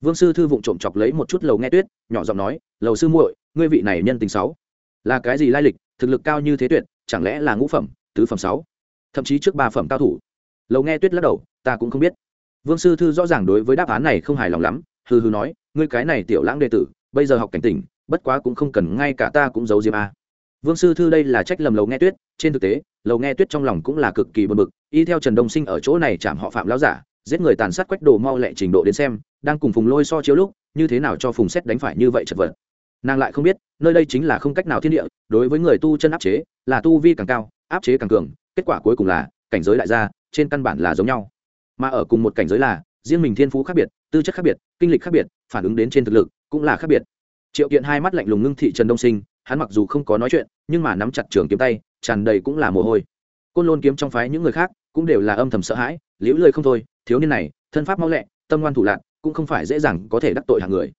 [SPEAKER 1] Vương sư thư vụng trộm chọc lấy một chút lầu nghe tuyết, nhỏ giọng nói, lầu sư muội, ngươi vị này nhân tình sáu, là cái gì lai lịch, thực lực cao như thế tuyệt, chẳng lẽ là ngũ phẩm, tứ phẩm sáu, thậm chí trước ba phẩm cao thủ? Lầu nghe tuyết lắc đầu, ta cũng không biết. Vương sư thư rõ ràng đối với đáp án này không hài lòng lắm, hừ hừ nói, ngươi cái này tiểu lãng đệ tử, bây giờ học cảnh tỉnh, bất quá cũng không cần ngay cả ta cũng giấu diêm a vương sư thư đây là trách lầm lầu nghe tuyết, trên thực tế, lầu nghe tuyết trong lòng cũng là cực kỳ bực bực, y theo trần đông sinh ở chỗ này chạm họ phạm lão giả, giết người tàn sát quách đồ mau lẹ trình độ đến xem, đang cùng phùng lôi so chiếu lúc, như thế nào cho phùng xét đánh phải như vậy chật vật. Nàng lại không biết, nơi đây chính là không cách nào thiên địa, đối với người tu chân áp chế, là tu vi càng cao, áp chế càng cường, kết quả cuối cùng là, cảnh giới đại gia, trên căn bản là giống nhau. Mà ở cùng một cảnh giới là, riêng mình thiên phú khác biệt, tư chất khác biệt, kinh lịch khác biệt, phản ứng đến trên thực lực cũng là khác biệt. Triệu kiện hai mắt lạnh lùng ngưng thị trần đông sinh hắn mặc dù không có nói chuyện, nhưng mà nắm chặt trường kiếm tay, tràn đầy cũng là mồ hôi. Côn lôn kiếm trong phái những người khác cũng đều là âm thầm sợ hãi, liễu lời không thôi, thiếu niên này, thân pháp mau lẹ, tâm ngoan thủ lạc cũng không phải dễ dàng có thể đắc tội hàng người.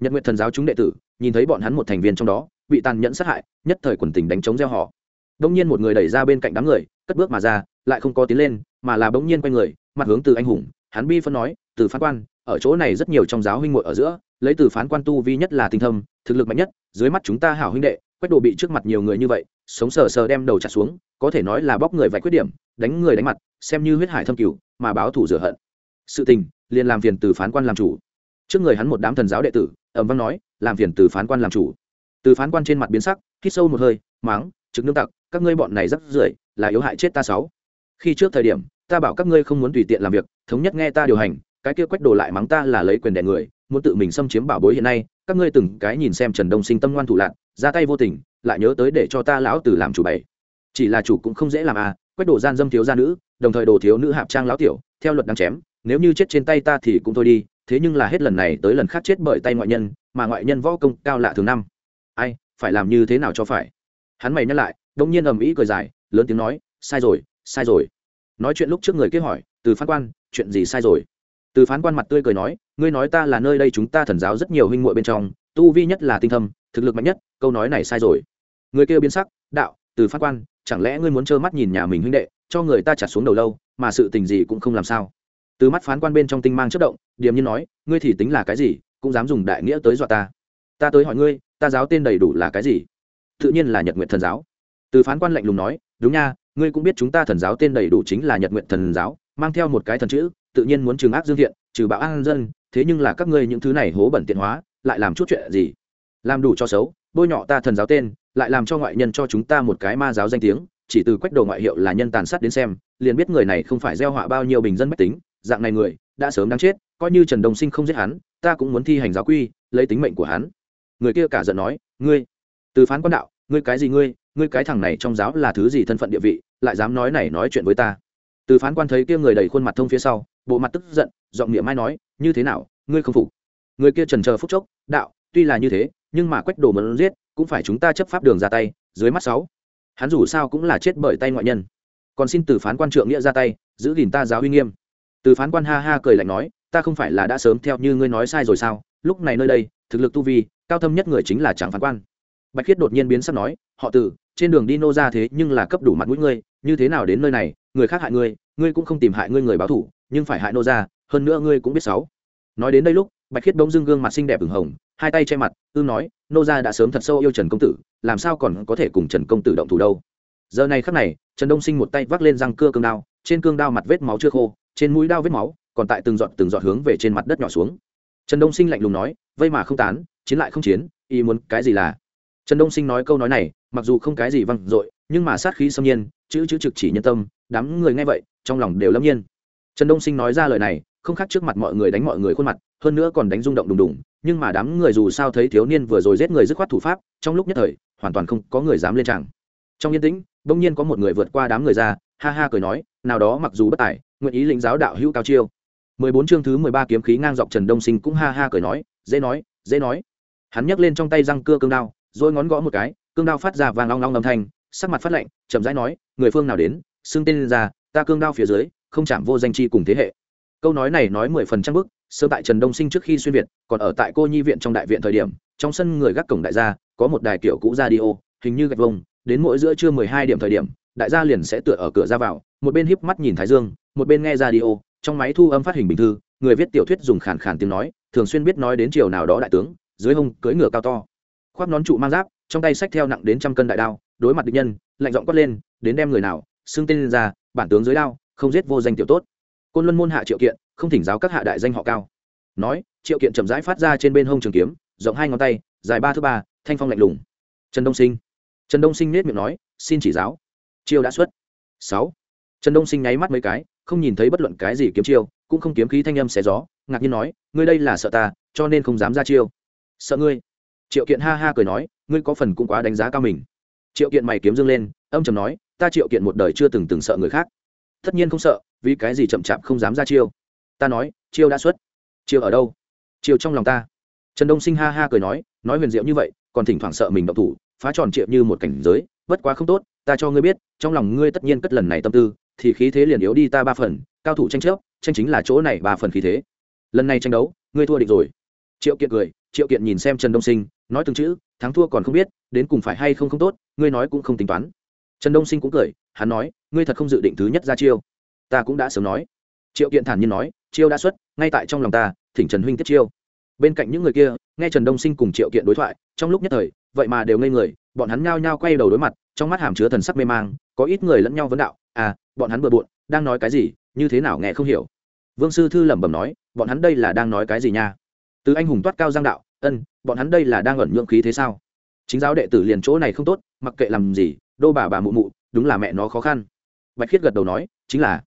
[SPEAKER 1] Nhật nguyện thần giáo chúng đệ tử, nhìn thấy bọn hắn một thành viên trong đó, bị tàn nhẫn sát hại, nhất thời quần tình đánh chống gieo họ. Đông nhiên một người đẩy ra bên cạnh đám người, cất bước mà ra, lại không có tiến lên, mà là bỗng nhiên quay người, mặt hướng từ anh hùng, hắn bi phân nói, từ phán quan ở chỗ này rất nhiều trong giáo huynh muội ở giữa, lấy từ phán quan tu vi nhất là tinh thâm, thực lực mạnh nhất, dưới mắt chúng ta hảo huynh đệ, quách đồ bị trước mặt nhiều người như vậy, sống sờ sờ đem đầu chặt xuống, có thể nói là bóc người vạch khuyết điểm, đánh người đánh mặt, xem như huyết hải thâm cửu, mà báo thủ rửa hận. Sự tình, liền làm phiền từ phán quan làm chủ. Trước người hắn một đám thần giáo đệ tử, ầm vang nói, làm phiền từ phán quan làm chủ. Từ phán quan trên mặt biến sắc, hít sâu một hơi, mắng, trực nương tặc, các ngươi bọn này rất rưởi, là yếu hại chết ta sáu. Khi trước thời điểm, ta bảo các ngươi không muốn tùy tiện làm việc, thống nhất nghe ta điều hành cái kia quách đồ lại mắng ta là lấy quyền đẻ người, muốn tự mình xâm chiếm bảo bối hiện nay, các ngươi từng cái nhìn xem trần đông sinh tâm ngoan thủ lạc ra tay vô tình, lại nhớ tới để cho ta lão tử làm chủ bảy. Chỉ là chủ cũng không dễ làm à quách đồ gian dâm thiếu gia nữ, đồng thời đồ thiếu nữ hạp trang lão tiểu, theo luật đáng chém, nếu như chết trên tay ta thì cũng thôi đi, thế nhưng là hết lần này tới lần khác chết bởi tay ngoại nhân, mà ngoại nhân võ công cao lạ thường năm. Ai, phải làm như thế nào cho phải? Hắn mày nhắc lại, đông nhiên ầm ĩ cười dài, lớn tiếng nói, sai rồi sai rồi. Nói chuyện lúc trước người kia hỏi, từ phát quan, chuyện gì sai rồi? Từ phán quan mặt tươi cười nói, ngươi nói ta là nơi đây chúng ta thần giáo rất nhiều huynh muội bên trong, tu vi nhất là tinh thâm, thực lực mạnh nhất, câu nói này sai rồi. Người kia biến sắc, đạo, từ phán quan, chẳng lẽ ngươi muốn trơ mắt nhìn nhà mình huynh đệ, cho người ta trả xuống đầu lâu, mà sự tình gì cũng không làm sao? Từ mắt phán quan bên trong tinh mang chất động, điềm nhiên nói, ngươi thì tính là cái gì, cũng dám dùng đại nghĩa tới dọa ta. Ta tới hỏi ngươi, ta giáo tên đầy đủ là cái gì? Tự nhiên là nhật nguyện thần giáo. Từ phán quan lạnh lùng nói, đúng nha, ngươi cũng biết chúng ta thần giáo tên đầy đủ chính là nhật nguyện thần giáo, mang theo một cái thần chữ tự nhiên muốn trừng ác dương thiện, trừ bạo an dân, thế nhưng là các ngươi những thứ này hố bẩn tiện hóa, lại làm chút chuyện gì? Làm đủ cho xấu, bôi nhọ ta thần giáo tên, lại làm cho ngoại nhân cho chúng ta một cái ma giáo danh tiếng, chỉ từ quách đồ ngoại hiệu là nhân tàn sát đến xem, liền biết người này không phải gieo họa bao nhiêu bình dân mách tính, dạng này người, đã sớm đáng chết, coi như trần đồng sinh không giết hắn, ta cũng muốn thi hành giáo quy, lấy tính mệnh của hắn. Người kia cả giận nói, ngươi, từ phán quan đạo, ngươi cái gì ngươi ngươi cái thằng này trong giáo là thứ gì thân phận địa vị, lại dám nói này nói chuyện với ta? Từ phán quan thấy kia người đầy khuôn mặt thông phía sau bộ mặt tức giận, giọng miệng mai nói, như thế nào, ngươi không phục? Người kia trần chờ phút chốc, đạo, tuy là như thế, nhưng mà quách đồ muốn giết, cũng phải chúng ta chấp pháp đường ra tay, dưới mắt sáu. Hắn dù sao cũng là chết bởi tay ngoại nhân. Còn xin từ phán quan trượng nghĩa ra tay, giữ gìn ta giáo uy nghiêm. Từ phán quan ha ha cười lạnh nói, ta không phải là đã sớm theo như ngươi nói sai rồi sao? Lúc này nơi đây, thực lực tu vi, cao thâm nhất người chính là chẳng phán quan. Bạch khiết đột nhiên biến sắc nói, họ từ trên đường đi nô ra thế nhưng là cấp đủ mặt mũi ngươi, như thế nào đến nơi này, người khác hại ngươi ngươi cũng không tìm hại ngươi người báo thủ, nhưng phải hại nô ra hơn nữa ngươi cũng biết xấu nói đến đây lúc, bạch khiết bỗng dưng gương mặt xinh đẹp ửng hồng, hai tay che mặt, ư nói, nô ra đã sớm thật sâu yêu trần công tử, làm sao còn có thể cùng trần công tử động thủ đâu? Giờ này khắc này, trần đông sinh một tay vác lên răng cưa cương đao, trên cương đao mặt vết máu chưa khô, trên mũi đao vết máu còn tại từng giọt từng giọt hướng về trên mặt đất nhỏ xuống. Trần đông sinh lạnh lùng nói, vây mà không tán, chiến lại không chiến, ý muốn cái gì là trần đông sinh nói câu nói này, mặc dù không cái gì văng dội, nhưng mà sát khí xâm nhiên, chữ chữ trực chỉ nhân tâm, đám người nghe vậy, trong lòng đều lâm nhiên. Trần đông sinh nói ra lời này, không khác trước mặt mọi người đánh mọi người khuôn mặt, hơn nữa còn đánh rung động đùng đùng, nhưng mà đám người dù sao thấy thiếu niên vừa rồi giết người dứt khoát thủ pháp, trong lúc nhất thời, hoàn toàn không có người dám lên tràng. Trong yên tĩnh bỗng nhiên có một người vượt qua đám người ra, ha ha cười nói, nào đó mặc dù bất tài, nguyện ý lĩnh giáo đạo hữu cao chiêu. Mười bốn chương thứ mười ba kiếm khí ngang dọc trần đông sinh cũng ha ha cười nói, dễ nói dễ nói. Hắn nhấc lên trong tay răng cưa cương đao rồi ngón gõ một cái, cương đao phát ra vàng long long âm thanh, sắc mặt phát lạnh, chậm rãi nói, người phương nào đến, xưng tên ra, ta cương đao phía dưới, không chạm vô danh chi cùng thế hệ. Câu nói này nói mười phần trăm bức sơ tại trần đông sinh trước khi xuyên việt, còn ở tại cô nhi viện trong đại viện thời điểm, trong sân người gác cổng đại gia, có một đài kiểu cũ ra đi ô hình như gạch vông, đến mỗi giữa trưa mười hai điểm thời điểm, đại gia liền sẽ tựa ở cửa ra vào, một bên híp mắt nhìn thái dương, một bên nghe ra đi ô trong máy thu âm phát hình bình thư, người viết tiểu thuyết dùng khàn khàn tiếng nói, thường xuyên biết nói đến chiều nào đó đại tướng, dưới hông cưỡi ngựa cao to khoác nón trụ mang giáp, trong tay sách theo nặng đến trăm cân đại đao, đối mặt địch nhân, lạnh giọng quát lên, đến đem người nào, xưng tên lên ra, bản tướng dưới đao, không giết vô danh tiểu tốt. Côn luân môn hạ triệu kiện, không thỉnh giáo các hạ đại danh họ cao. Nói, triệu kiện chậm rãi phát ra trên bên hông trường kiếm, rộng hai ngón tay, dài ba thứ ba, thanh phong lạnh lùng. Trần đông sinh. Trần đông sinh nết miệng nói, xin chỉ giáo. Chiêu đã xuất. Sáu. Trần đông sinh nháy mắt mấy cái, không nhìn thấy bất luận cái gì kiếm chiêu, cũng không kiếm khí thanh âm xé gió, ngạc nhiên nói, ngươi đây là sợ ta, cho nên không dám ra chiêu. Sợ ngươi triệu kiện ha ha cười nói, ngươi có phần cũng quá đánh giá cao mình. Triệu kiện mày kiếm dương lên, âm trầm nói, ta triệu kiện một đời chưa từng từng sợ người khác. Tất nhiên không sợ, vì cái gì chậm chạp không dám ra chiêu? Ta nói, chiêu đã xuất. Chiêu ở đâu? Chiêu trong lòng ta. Trần đông sinh ha ha cười nói nói huyền diệu như vậy, còn thỉnh thoảng sợ mình động thủ, phá tròn triệu như một cảnh giới, bất quá không tốt, ta cho ngươi biết, trong lòng ngươi tất nhiên cất lần này tâm tư, thì khí thế liền yếu đi ta ba phần, cao thủ tranh chấp, tranh chính là chỗ này ba phần khí thế. Lần này tranh đấu, ngươi thua định rồi. Triệu kiện cười, triệu kiện nhìn xem trần đông sinh nói từng chữ, thắng thua còn không biết, đến cùng phải hay không không tốt, ngươi nói cũng không tính toán. Trần đông sinh cũng cười, hắn nói, ngươi thật không dự định thứ nhất ra chiêu. Ta cũng đã sớm nói. Triệu kiện thản nhiên nói, chiêu đã xuất, ngay tại trong lòng ta, thỉnh trần huynh tiếp chiêu. Bên cạnh những người kia, nghe trần đông sinh cùng triệu kiện đối thoại, trong lúc nhất thời, vậy mà đều ngây người, bọn hắn nhao nhao quay đầu đối mặt, trong mắt hàm chứa thần sắc mê mang, có ít người lẫn nhau vấn đạo à bọn hắn bừa bộn, đang nói cái gì, như thế nào nghe không hiểu? Vương sư thư lẩm bẩm nói, bọn hắn đây là đang nói cái gì nha? Từ anh hùng toát cao giang đạo ân, bọn hắn đây là đang ẩn nhượng khí thế sao? Chính giáo đệ tử liền chỗ này không tốt, mặc kệ làm gì, đô bà bà mụ mụ, đúng là mẹ nó khó khăn. Bạch khiết gật đầu nói, chính là.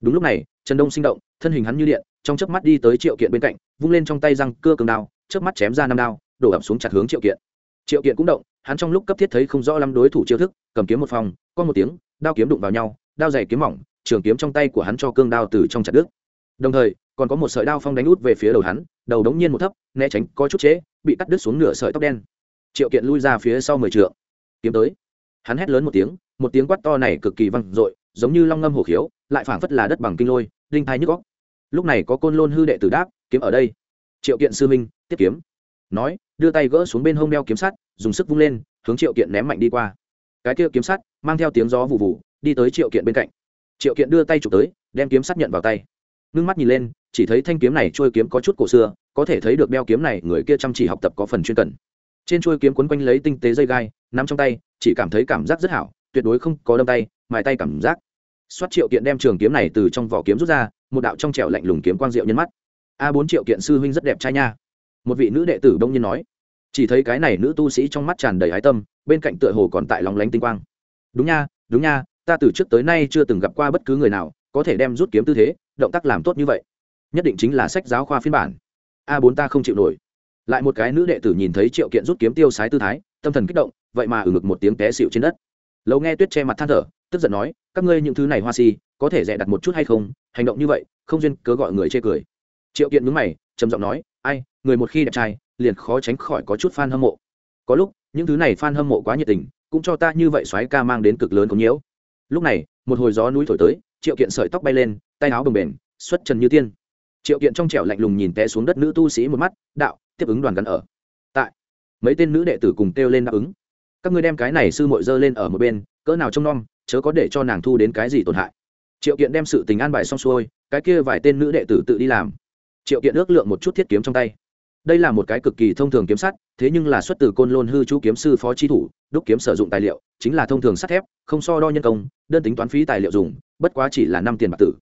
[SPEAKER 1] Đúng lúc này, trần đông sinh động, thân hình hắn như điện, trong chớp mắt đi tới triệu kiện bên cạnh, vung lên trong tay răng cưa cường đao, chớp mắt chém ra năm đao, đổ ập xuống chặt hướng triệu kiện. Triệu kiện cũng động, hắn trong lúc cấp thiết thấy không rõ lắm đối thủ chiêu thức, cầm kiếm một phòng, con một tiếng, đao kiếm đụng vào nhau, đao dày kiếm mỏng, trường kiếm trong tay của hắn cho cương đao từ trong chặt đứt. Đồng thời còn có một sợi đao phong đánh út về phía đầu hắn, đầu đống nhiên một thấp, né tránh, có chút chế, bị cắt đứt xuống nửa sợi tóc đen. Triệu kiện lui ra phía sau mười trượng. Kiếm tới. Hắn hét lớn một tiếng một tiếng quát to này cực kỳ vang dội, giống như long ngâm hổ khiếu, lại phảng phất là đất bằng kinh lôi linh thai nhức góc lúc này có côn lôn hư đệ tử đáp, kiếm ở đây. Triệu kiện sư minh, tiếp kiếm. Nói, đưa tay gỡ xuống bên hông đeo kiếm sắt, dùng sức vung lên, hướng triệu kiện ném mạnh đi qua. Cái kia kiếm sắt, mang theo tiếng gió vụ vụ, đi tới triệu kiện bên cạnh. Triệu kiện đưa tay chụp tới, đem kiếm sắt nhận vào tay ngưng mắt nhìn lên, chỉ thấy thanh kiếm này trôi kiếm có chút cổ xưa, có thể thấy được đeo kiếm này người kia chăm chỉ học tập có phần chuyên cần. Trên trôi kiếm quấn quanh lấy tinh tế dây gai, nắm trong tay, chỉ cảm thấy cảm giác rất hảo, tuyệt đối không có đâm tay, mài tay cảm giác. Soát triệu kiện đem trường kiếm này từ trong vỏ kiếm rút ra, một đạo trong trẻo lạnh lùng kiếm quang diệu nhân mắt. A bốn triệu kiện sư huynh rất đẹp trai nha. Một vị nữ đệ tử đông nhiên nói. Chỉ thấy cái này nữ tu sĩ trong mắt tràn đầy ái tâm, bên cạnh tựa hồ còn tại lòng lánh tinh quang. Đúng nha đúng nha, ta từ trước tới nay chưa từng gặp qua bất cứ người nào có thể đem rút kiếm tư thế, động tác làm tốt như vậy, nhất định chính là sách giáo khoa phiên bản. A bốn ta không chịu nổi. Lại một cái nữ đệ tử nhìn thấy triệu kiện rút kiếm tiêu sái tư thái, tâm thần kích động, vậy mà ở ngực một tiếng té xịu trên đất. Lâu nghe tuyết che mặt than thở, tức giận nói, các ngươi những thứ này hoa si, có thể dè đặt một chút hay không? Hành động như vậy, không duyên cớ gọi người chê cười. Triệu kiện mướn mày, trầm giọng nói, ai, người một khi đẹp trai, liền khó tránh khỏi có chút fan hâm mộ. Có lúc, những thứ này fan hâm mộ quá nhiệt tình, cũng cho ta như vậy xoáy ca mang đến cực lớn có nhiễu. Lúc này, một hồi gió núi thổi tới triệu kiện sợi tóc bay lên, tay áo bồng bềnh, xuất trần như tiên. Triệu kiện trong trẻo lạnh lùng nhìn té xuống đất nữ tu sĩ một mắt, đạo, tiếp ứng đoàn gắn ở. Tại. Mấy tên nữ đệ tử cùng kêu lên đáp ứng. Các ngươi đem cái này sư mội dơ lên ở một bên, cỡ nào trông nom, chớ có để cho nàng thu đến cái gì tổn hại. Triệu kiện đem sự tình an bài xong xuôi, cái kia vài tên nữ đệ tử tự đi làm. Triệu kiện ước lượng một chút thiết kiếm trong tay. Đây là một cái cực kỳ thông thường kiếm sắt, thế nhưng là xuất từ côn lôn hư chú kiếm sư phó chi thủ, đúc kiếm sử dụng tài liệu, chính là thông thường sắt thép, không so đo nhân công, đơn tính toán phí tài liệu dùng bất quá chỉ là năm tiền bạc tử.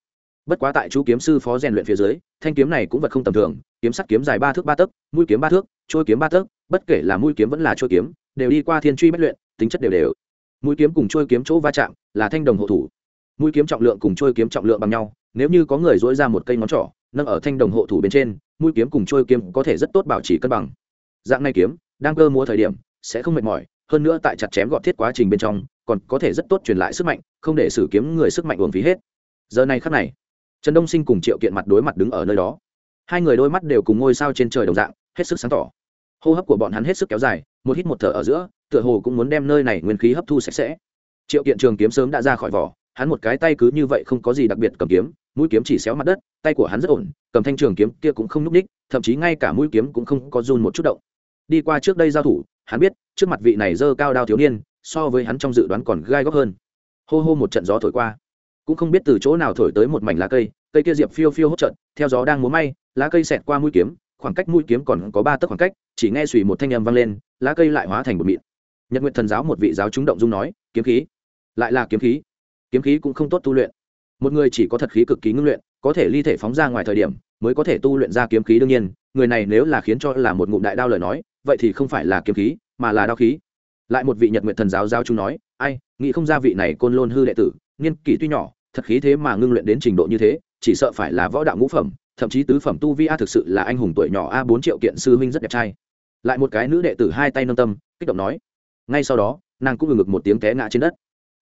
[SPEAKER 1] Bất quá tại chú kiếm sư phó rèn luyện phía dưới, thanh kiếm này cũng vật không tầm thường, kiếm sắt kiếm dài ba thước ba tấc, mũi kiếm ba thước trôi kiếm ba tấc, bất kể là mũi kiếm vẫn là trôi kiếm, đều đi qua thiên truy bất luyện, tính chất đều đều. Mũi kiếm cùng trôi kiếm chỗ va chạm là thanh đồng hộ thủ. Mũi kiếm trọng lượng cùng trôi kiếm trọng lượng bằng nhau, nếu như có người dỗi ra một cây ngón trỏ, nâng ở thanh đồng hộ thủ bên trên, mũi kiếm cùng trôi kiếm có thể rất tốt bảo trì cân bằng. Dạng này kiếm, đang cơ múa thời điểm, sẽ không mệt mỏi, hơn nữa tại chặt chém gọt thiết quá trình bên trong còn có thể rất tốt truyền lại sức mạnh, không để sử kiếm người sức mạnh uổng phí hết. Giờ này khắc này, trần đông sinh cùng triệu kiện mặt đối mặt đứng ở nơi đó. Hai người đôi mắt đều cùng ngôi sao trên trời đồng dạng, hết sức sáng tỏ. Hô hấp của bọn hắn hết sức kéo dài, một hít một thở ở giữa, tựa hồ cũng muốn đem nơi này nguyên khí hấp thu sạch sẽ. Triệu kiện trường kiếm sớm đã ra khỏi vỏ, hắn một cái tay cứ như vậy không có gì đặc biệt cầm kiếm, mũi kiếm chỉ xéo mặt đất, tay của hắn rất ổn, cầm thanh trường kiếm kia cũng không nhúc ních thậm chí ngay cả mũi kiếm cũng không có run một chút động. Đi qua trước đây giao thủ, hắn biết, trước mặt vị này dơ cao đao thiếu niên so với hắn trong dự đoán còn gai góc hơn. Hô hô một trận gió thổi qua. Cũng không biết từ chỗ nào thổi tới một mảnh lá cây cây kia diệp phiêu phiêu hốt trận, theo gió đang múa may, lá cây xẹt qua mũi kiếm, khoảng cách mũi kiếm còn có ba tấc khoảng cách, chỉ nghe suy một thanh âm vang lên, lá cây lại hóa thành một mịn. Nhật nguyện thần giáo một vị giáo chúng động dung nói, kiếm khí. Lại là kiếm khí. Kiếm khí cũng không tốt tu luyện. Một người chỉ có thật khí cực kỳ ngưng luyện, có thể ly thể phóng ra ngoài thời điểm, mới có thể tu luyện ra kiếm khí đương nhiên, người này nếu là khiến cho là một ngụm đại đao lời nói, vậy thì không phải là kiếm khí, mà là đao khí lại một vị nhật nguyện thần giáo giáo chúng nói, ai, nghĩ không ra vị này côn lôn hư đệ tử, niên kỷ tuy nhỏ, thật khí thế mà ngưng luyện đến trình độ như thế, chỉ sợ phải là võ đạo ngũ phẩm, thậm chí tứ phẩm tu vi a thực sự là anh hùng tuổi nhỏ a, bốn triệu kiện sư huynh rất đẹp trai. Lại một cái nữ đệ tử hai tay nâng tâm, kích động nói, ngay sau đó, nàng cũng ngực một tiếng té ngã trên đất.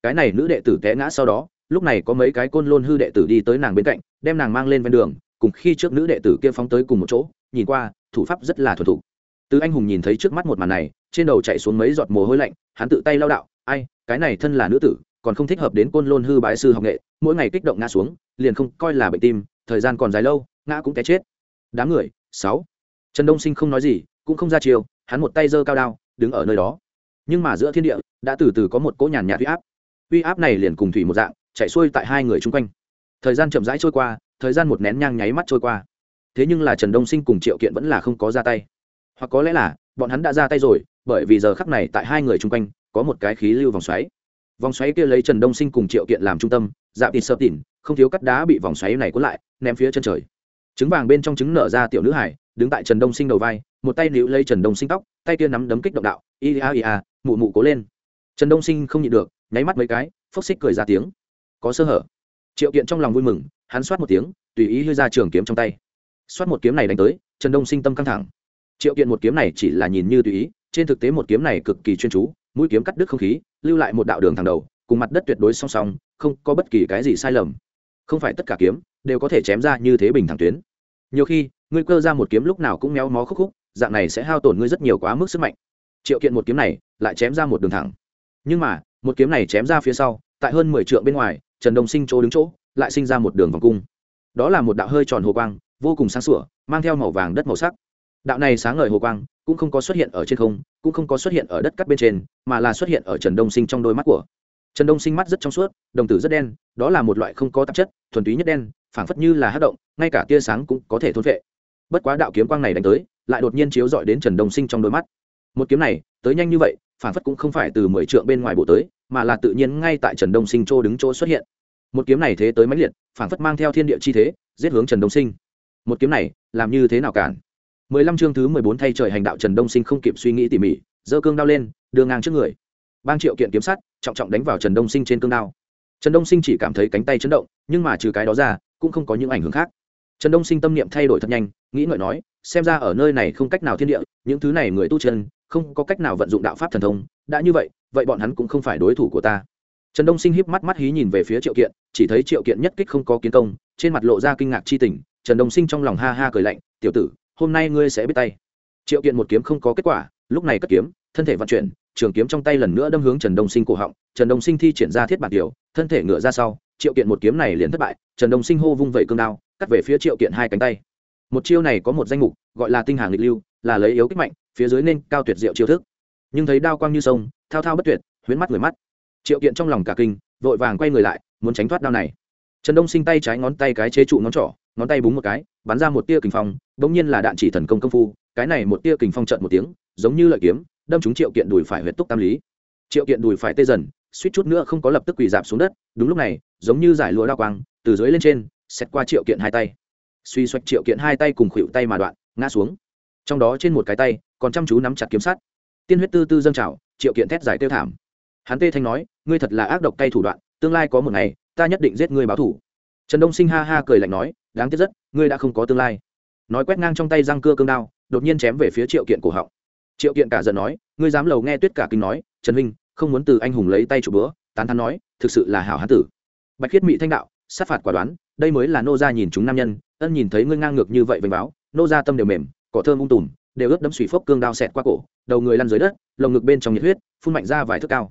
[SPEAKER 1] Cái này nữ đệ tử té ngã sau đó, lúc này có mấy cái côn lôn hư đệ tử đi tới nàng bên cạnh, đem nàng mang lên ven đường, cùng khi trước nữ đệ tử kia phóng tới cùng một chỗ, nhìn qua, thủ pháp rất là thuần thục từ anh hùng nhìn thấy trước mắt một màn này, trên đầu chạy xuống mấy giọt mồ hôi lạnh, hắn tự tay lao đạo, ai, cái này thân là nữ tử, còn không thích hợp đến côn lôn hư bái sư học nghệ, mỗi ngày kích động ngã xuống, liền không coi là bệnh tim, thời gian còn dài lâu, ngã cũng té chết. Đám người, sáu. Trần đông sinh không nói gì, cũng không ra chiều, hắn một tay giơ cao đao, đứng ở nơi đó. Nhưng mà giữa thiên địa, đã từ từ có một cỗ nhàn nhạt uy áp. Uy áp này liền cùng thủy một dạng, chạy xuôi tại hai người chung quanh. Thời gian chậm rãi trôi qua, thời gian một nén nhang nháy mắt trôi qua. Thế nhưng là trần đông sinh cùng triệu kiện vẫn là không có ra tay hoặc có lẽ là, bọn hắn đã ra tay rồi, bởi vì giờ khắc này tại hai người chung quanh, có một cái khí lưu vòng xoáy. Vòng xoáy kia lấy trần đông sinh cùng triệu kiện làm trung tâm dạo thịt sơ tỉn không thiếu cắt đá bị vòng xoáy này cuốn lại, ném phía chân trời. Trứng vàng bên trong trứng nở ra tiểu nữ hải, đứng tại trần đông sinh đầu vai, một tay níu lấy trần đông sinh tóc, tay kia nắm đấm kích động đạo, ia ia mụ mụ cố lên. Trần đông sinh không nhịn được, nháy mắt mấy cái, phốc xích cười ra tiếng. Có sơ hở. Triệu kiện trong lòng vui mừng, hắn soát một tiếng, tùy ý hư ra trường kiếm trong tay. Soát một kiếm này đánh tới, trần đông sinh tâm căng thẳng triệu kiện một kiếm này chỉ là nhìn như tùy ý, trên thực tế một kiếm này cực kỳ chuyên chú, mũi kiếm cắt đứt không khí, lưu lại một đạo đường thẳng đầu, cùng mặt đất tuyệt đối song song, không có bất kỳ cái gì sai lầm. Không phải tất cả kiếm đều có thể chém ra như thế bình thẳng tuyến. Nhiều khi, ngươi cơ ra một kiếm lúc nào cũng méo mó khúc khúc, dạng này sẽ hao tổn ngươi rất nhiều quá mức sức mạnh. Triệu kiện một kiếm này lại chém ra một đường thẳng. Nhưng mà, một kiếm này chém ra phía sau, tại hơn mười trượng bên ngoài, trần đông sinh chỗ đứng chỗ, lại sinh ra một đường vòng cung. Đó là một đạo hơi tròn hồ quang, vô cùng sáng sủa, mang theo màu vàng đất màu sắc đạo này sáng ngời hồ quang, cũng không có xuất hiện ở trên không, cũng không có xuất hiện ở đất cắt bên trên, mà là xuất hiện ở trần đông sinh trong đôi mắt của. Trần đông sinh mắt rất trong suốt, đồng tử rất đen, đó là một loại không có tạp chất, thuần túy nhất đen, phảng phất như là hát động, ngay cả tia sáng cũng có thể thôn vệ bất quá đạo kiếm quang này đánh tới, lại đột nhiên chiếu dọi đến trần đông sinh trong đôi mắt. Một kiếm này, tới nhanh như vậy, phảng phất cũng không phải từ mười trượng bên ngoài bộ tới, mà là tự nhiên ngay tại trần đông sinh chỗ đứng chỗ xuất hiện. Một kiếm này thế tới mãnh liệt, phảng phất mang theo thiên địa chi thế, giết hướng trần đông sinh. Một kiếm này, làm như thế nào cản? Mười lăm chương thứ mười bốn thay trời hành đạo trần đông sinh không kịp suy nghĩ tỉ mỉ, giơ cương đao lên, đưa ngang trước người. Bang triệu kiện kiếm sắt, trọng trọng đánh vào trần đông sinh trên cương đao. Trần đông sinh chỉ cảm thấy cánh tay chấn động, nhưng mà trừ cái đó ra, cũng không có những ảnh hưởng khác. Trần đông sinh tâm niệm thay đổi thật nhanh, nghĩ ngợi nói, xem ra ở nơi này không cách nào thiên địa, những thứ này người tu chân, không có cách nào vận dụng đạo pháp thần thông, đã như vậy vậy bọn hắn cũng không phải đối thủ của ta. Trần đông sinh híp mắt mắt hí nhìn về phía triệu kiện, chỉ thấy triệu kiện nhất kích không có kiến công, trên mặt lộ ra kinh ngạc chi tình, trần đông sinh trong lòng ha ha cười lạnh, tiểu tử hôm nay ngươi sẽ biết tay. Triệu kiện một kiếm không có kết quả, lúc này cất kiếm, thân thể vận chuyển, trường kiếm trong tay lần nữa đâm hướng trần đông sinh cổ họng. Trần đông sinh thi triển ra thiết bản tiểu, thân thể ngựa ra sau, triệu kiện một kiếm này liền thất bại, trần đông sinh hô vung vẩy cương đao, cắt về phía triệu kiện hai cánh tay. Một chiêu này có một danh mục, gọi là tinh hàng lịch lưu, là lấy yếu kích mạnh, phía dưới nên cao tuyệt diệu chiêu thức. Nhưng thấy đao quang như sông, thao thao bất tuyệt, huyễn mắt người mắt. Triệu kiện trong lòng cả kinh, vội vàng quay người lại, muốn tránh thoát đao này. Trần đông sinh tay trái ngón tay cái chế trụ ngón trỏ, ngón tay búng một cái, bắn ra một tia kình phong bỗng nhiên là đạn chỉ thần công công phu, cái này một tia kình phong trận một tiếng, giống như lợi kiếm, đâm trúng triệu kiện đùi phải huyệt túc tam lý. Triệu kiện đùi phải tê dần, suýt chút nữa không có lập tức quỳ dạp xuống đất, đúng lúc này, giống như giải lụa đa quang, từ dưới lên trên xét qua triệu kiện hai tay. Suy xoạch triệu kiện hai tay cùng khuỵu tay mà đoạn, ngã xuống. Trong đó trên một cái tay, còn chăm chú nắm chặt kiếm sắt. Tiên huyết tư tư dâng trào, triệu kiện thét giải tiêu thảm. Hắn tê thanh nói, ngươi thật là ác độc tay thủ đoạn, tương lai có một ngày, ta nhất định giết ngươi báo thủ trần đông sinh ha ha cười lạnh nói, đáng tiếc rất, ngươi đã không có tương lai nói quét ngang trong tay răng cưa cương đao, đột nhiên chém về phía triệu kiện cổ họng. Triệu kiện cả giận nói, ngươi dám lầu nghe tuyết cả kinh nói, trần huynh, không muốn từ anh hùng lấy tay chụp bữa, tán thắn nói, thực sự là hảo hán tử. Bạch khiết mị thanh đạo, sát phạt quả đoán, đây mới là nô gia nhìn chúng nam nhân, ân nhìn thấy ngươi ngang ngược như vậy vênh báo, nô gia tâm đều mềm, cỏ thơm ung tùm, đều ướt đấm xùy phốc cương đao xẹt qua cổ, đầu người lăn dưới đất, lồng ngực bên trong nhiệt huyết, phun mạnh ra vài thước cao.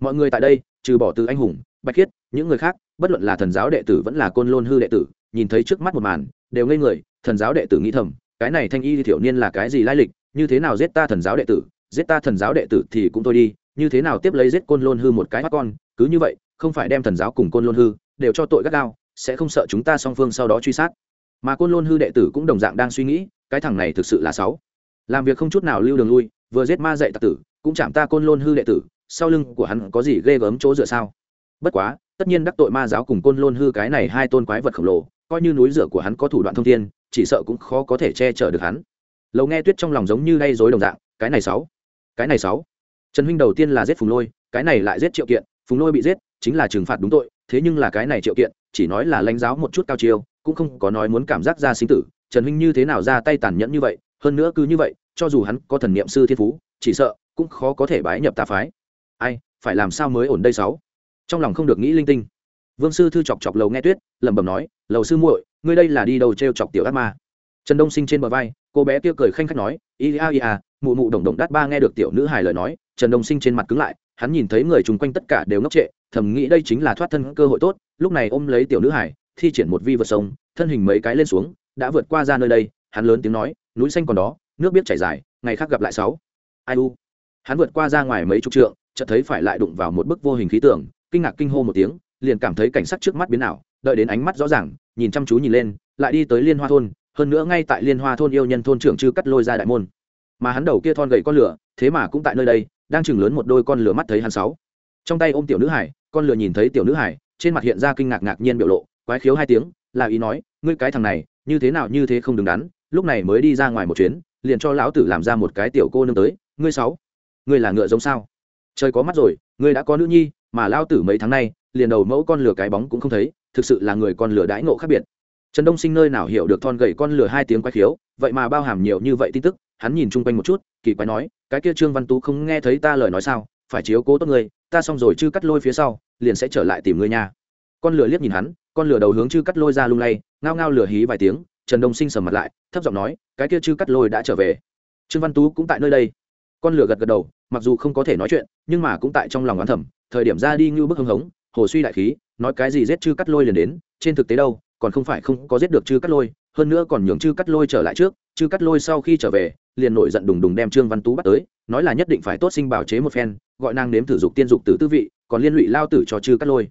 [SPEAKER 1] Mọi người tại đây, trừ bỏ từ anh hùng, bạch khiết những người khác, bất luận là thần giáo đệ tử vẫn là côn lôn hư đệ tử, nhìn thấy trước mắt một màn, đều ngây người, thần giáo đệ tử nghĩ thầm, cái này thanh y thiểu niên là cái gì lai lịch, như thế nào giết ta thần giáo đệ tử, giết ta thần giáo đệ tử thì cũng thôi đi, như thế nào tiếp lấy giết côn lôn hư một cái mắt con, cứ như vậy, không phải đem thần giáo cùng côn lôn hư, đều cho tội gắt gao, sẽ không sợ chúng ta song phương sau đó truy sát. Mà côn lôn hư đệ tử cũng đồng dạng đang suy nghĩ, cái thằng này thực sự là sáu làm việc không chút nào lưu đường lui, vừa giết ma dạy tặc tử, cũng chạm ta côn lôn hư đệ tử, sau lưng của hắn có gì ghê gớm chỗ dựa sao? Bất quá tất nhiên đắc tội ma giáo cùng côn lôn hư cái này hai tôn quái vật khổng lồ, coi như núi rửa của hắn có thủ đoạn thông thiên, chỉ sợ cũng khó có thể che chở được hắn. Lầu nghe tuyết trong lòng giống như gây dối đồng dạng, cái này sáu, cái này sáu. Trần huynh đầu tiên là giết phùng lôi, cái này lại giết triệu kiện, phùng lôi bị giết, chính là trừng phạt đúng tội, thế nhưng là cái này triệu kiện, chỉ nói là lãnh giáo một chút cao chiêu, cũng không có nói muốn cảm giác ra sinh tử, trần huynh như thế nào ra tay tàn nhẫn như vậy, hơn nữa cứ như vậy, cho dù hắn có thần niệm sư thiên phú, chỉ sợ cũng khó có thể bái nhập tà phái. Ai, phải làm sao mới ổn đây sáu? Trong lòng không được nghĩ linh tinh. Vương sư thư chọc chọc lầu nghe tuyết, lẩm bẩm nói, lầu sư muội, ngươi đây là đi đầu t chọc tiểu ác ma? Trần đông sinh trên bờ vai, cô bé kia cười khanh khách nói ia ia mụ mụ đồng đồng đát ba nghe được tiểu nữ hài lời nói, trần đông sinh trên mặt cứng lại, hắn nhìn thấy người chung quanh tất cả đều ngốc trệ, thầm nghĩ đây chính là thoát thân cơ hội tốt, lúc này ôm lấy tiểu nữ hải thi triển một vi vật sông thân hình mấy cái lên xuống, đã vượt qua ra nơi đây, hắn lớn tiếng nói, núi xanh còn đó, nước biết chảy dài, ngày khác gặp lại sáu. Ai u, hắn vượt qua ra ngoài mấy chục trượng, chợt thấy phải lại đụng vào một bức vô hình khí tượng kinh ngạc kinh hô một tiếng, liền cảm thấy cảnh sắc trước mắt biến ảo, đợi đến ánh mắt rõ ràng, nhìn chăm chú nhìn lên, lại đi tới liên hoa thôn, hơn nữa ngay tại liên hoa thôn yêu nhân thôn trưởng chư cắt lôi ra đại môn. Mà hắn đầu kia thon gậy con lửa, thế mà cũng tại nơi đây, đang chừng lớn một đôi con lửa mắt thấy hắn sáu. Trong tay ôm tiểu nữ hải, con lửa nhìn thấy tiểu nữ hải, trên mặt hiện ra kinh ngạc ngạc nhiên biểu lộ, quái khiếu hai tiếng, là ý nói, ngươi cái thằng này, như thế nào như thế không đứng đắn, lúc này mới đi ra ngoài một chuyến, liền cho lão tử làm ra một cái tiểu cô nương tới, ngươi sáu, ngươi là ngựa giống sao? Trời có mắt rồi, ngươi đã có nữ nhi mà lao tử mấy tháng nay, liền đầu mẫu con lửa cái bóng cũng không thấy, thực sự là người con lửa đãi ngộ khác biệt. Trần đông sinh nơi nào hiểu được thon gầy con lửa hai tiếng quái khiếu, vậy mà bao hàm nhiều như vậy tin tức, hắn nhìn chung quanh một chút, kỳ quái nói, cái kia trương văn tú không nghe thấy ta lời nói sao? Phải chiếu cố tốt ngươi, ta xong rồi chư cắt lôi phía sau, liền sẽ trở lại tìm ngươi nha. Con lửa liếc nhìn hắn, con lửa đầu hướng chư cắt lôi ra lung lay, ngao ngao lửa hí vài tiếng, trần đông sinh sầm mặt lại, thấp giọng nói, cái kia chư cắt lôi đã trở về. Trương văn tú cũng tại nơi đây. Con lửa gật gật đầu, mặc dù không có thể nói chuyện, nhưng mà cũng tại trong lòng oán thẩm thời điểm ra đi như bức hưng hống, hồ suy đại khí, nói cái gì giết chư cắt lôi liền đến, trên thực tế đâu, còn không phải không có giết được chư cắt lôi, hơn nữa còn nhường chư cắt lôi trở lại trước, chư cắt lôi sau khi trở về, liền nổi giận đùng đùng đem trương văn tú bắt tới, nói là nhất định phải tốt sinh bảo chế một phen, gọi nàng nếm thử dục tiên dục tử tư vị, còn liên lụy lao tử cho chư cắt lôi.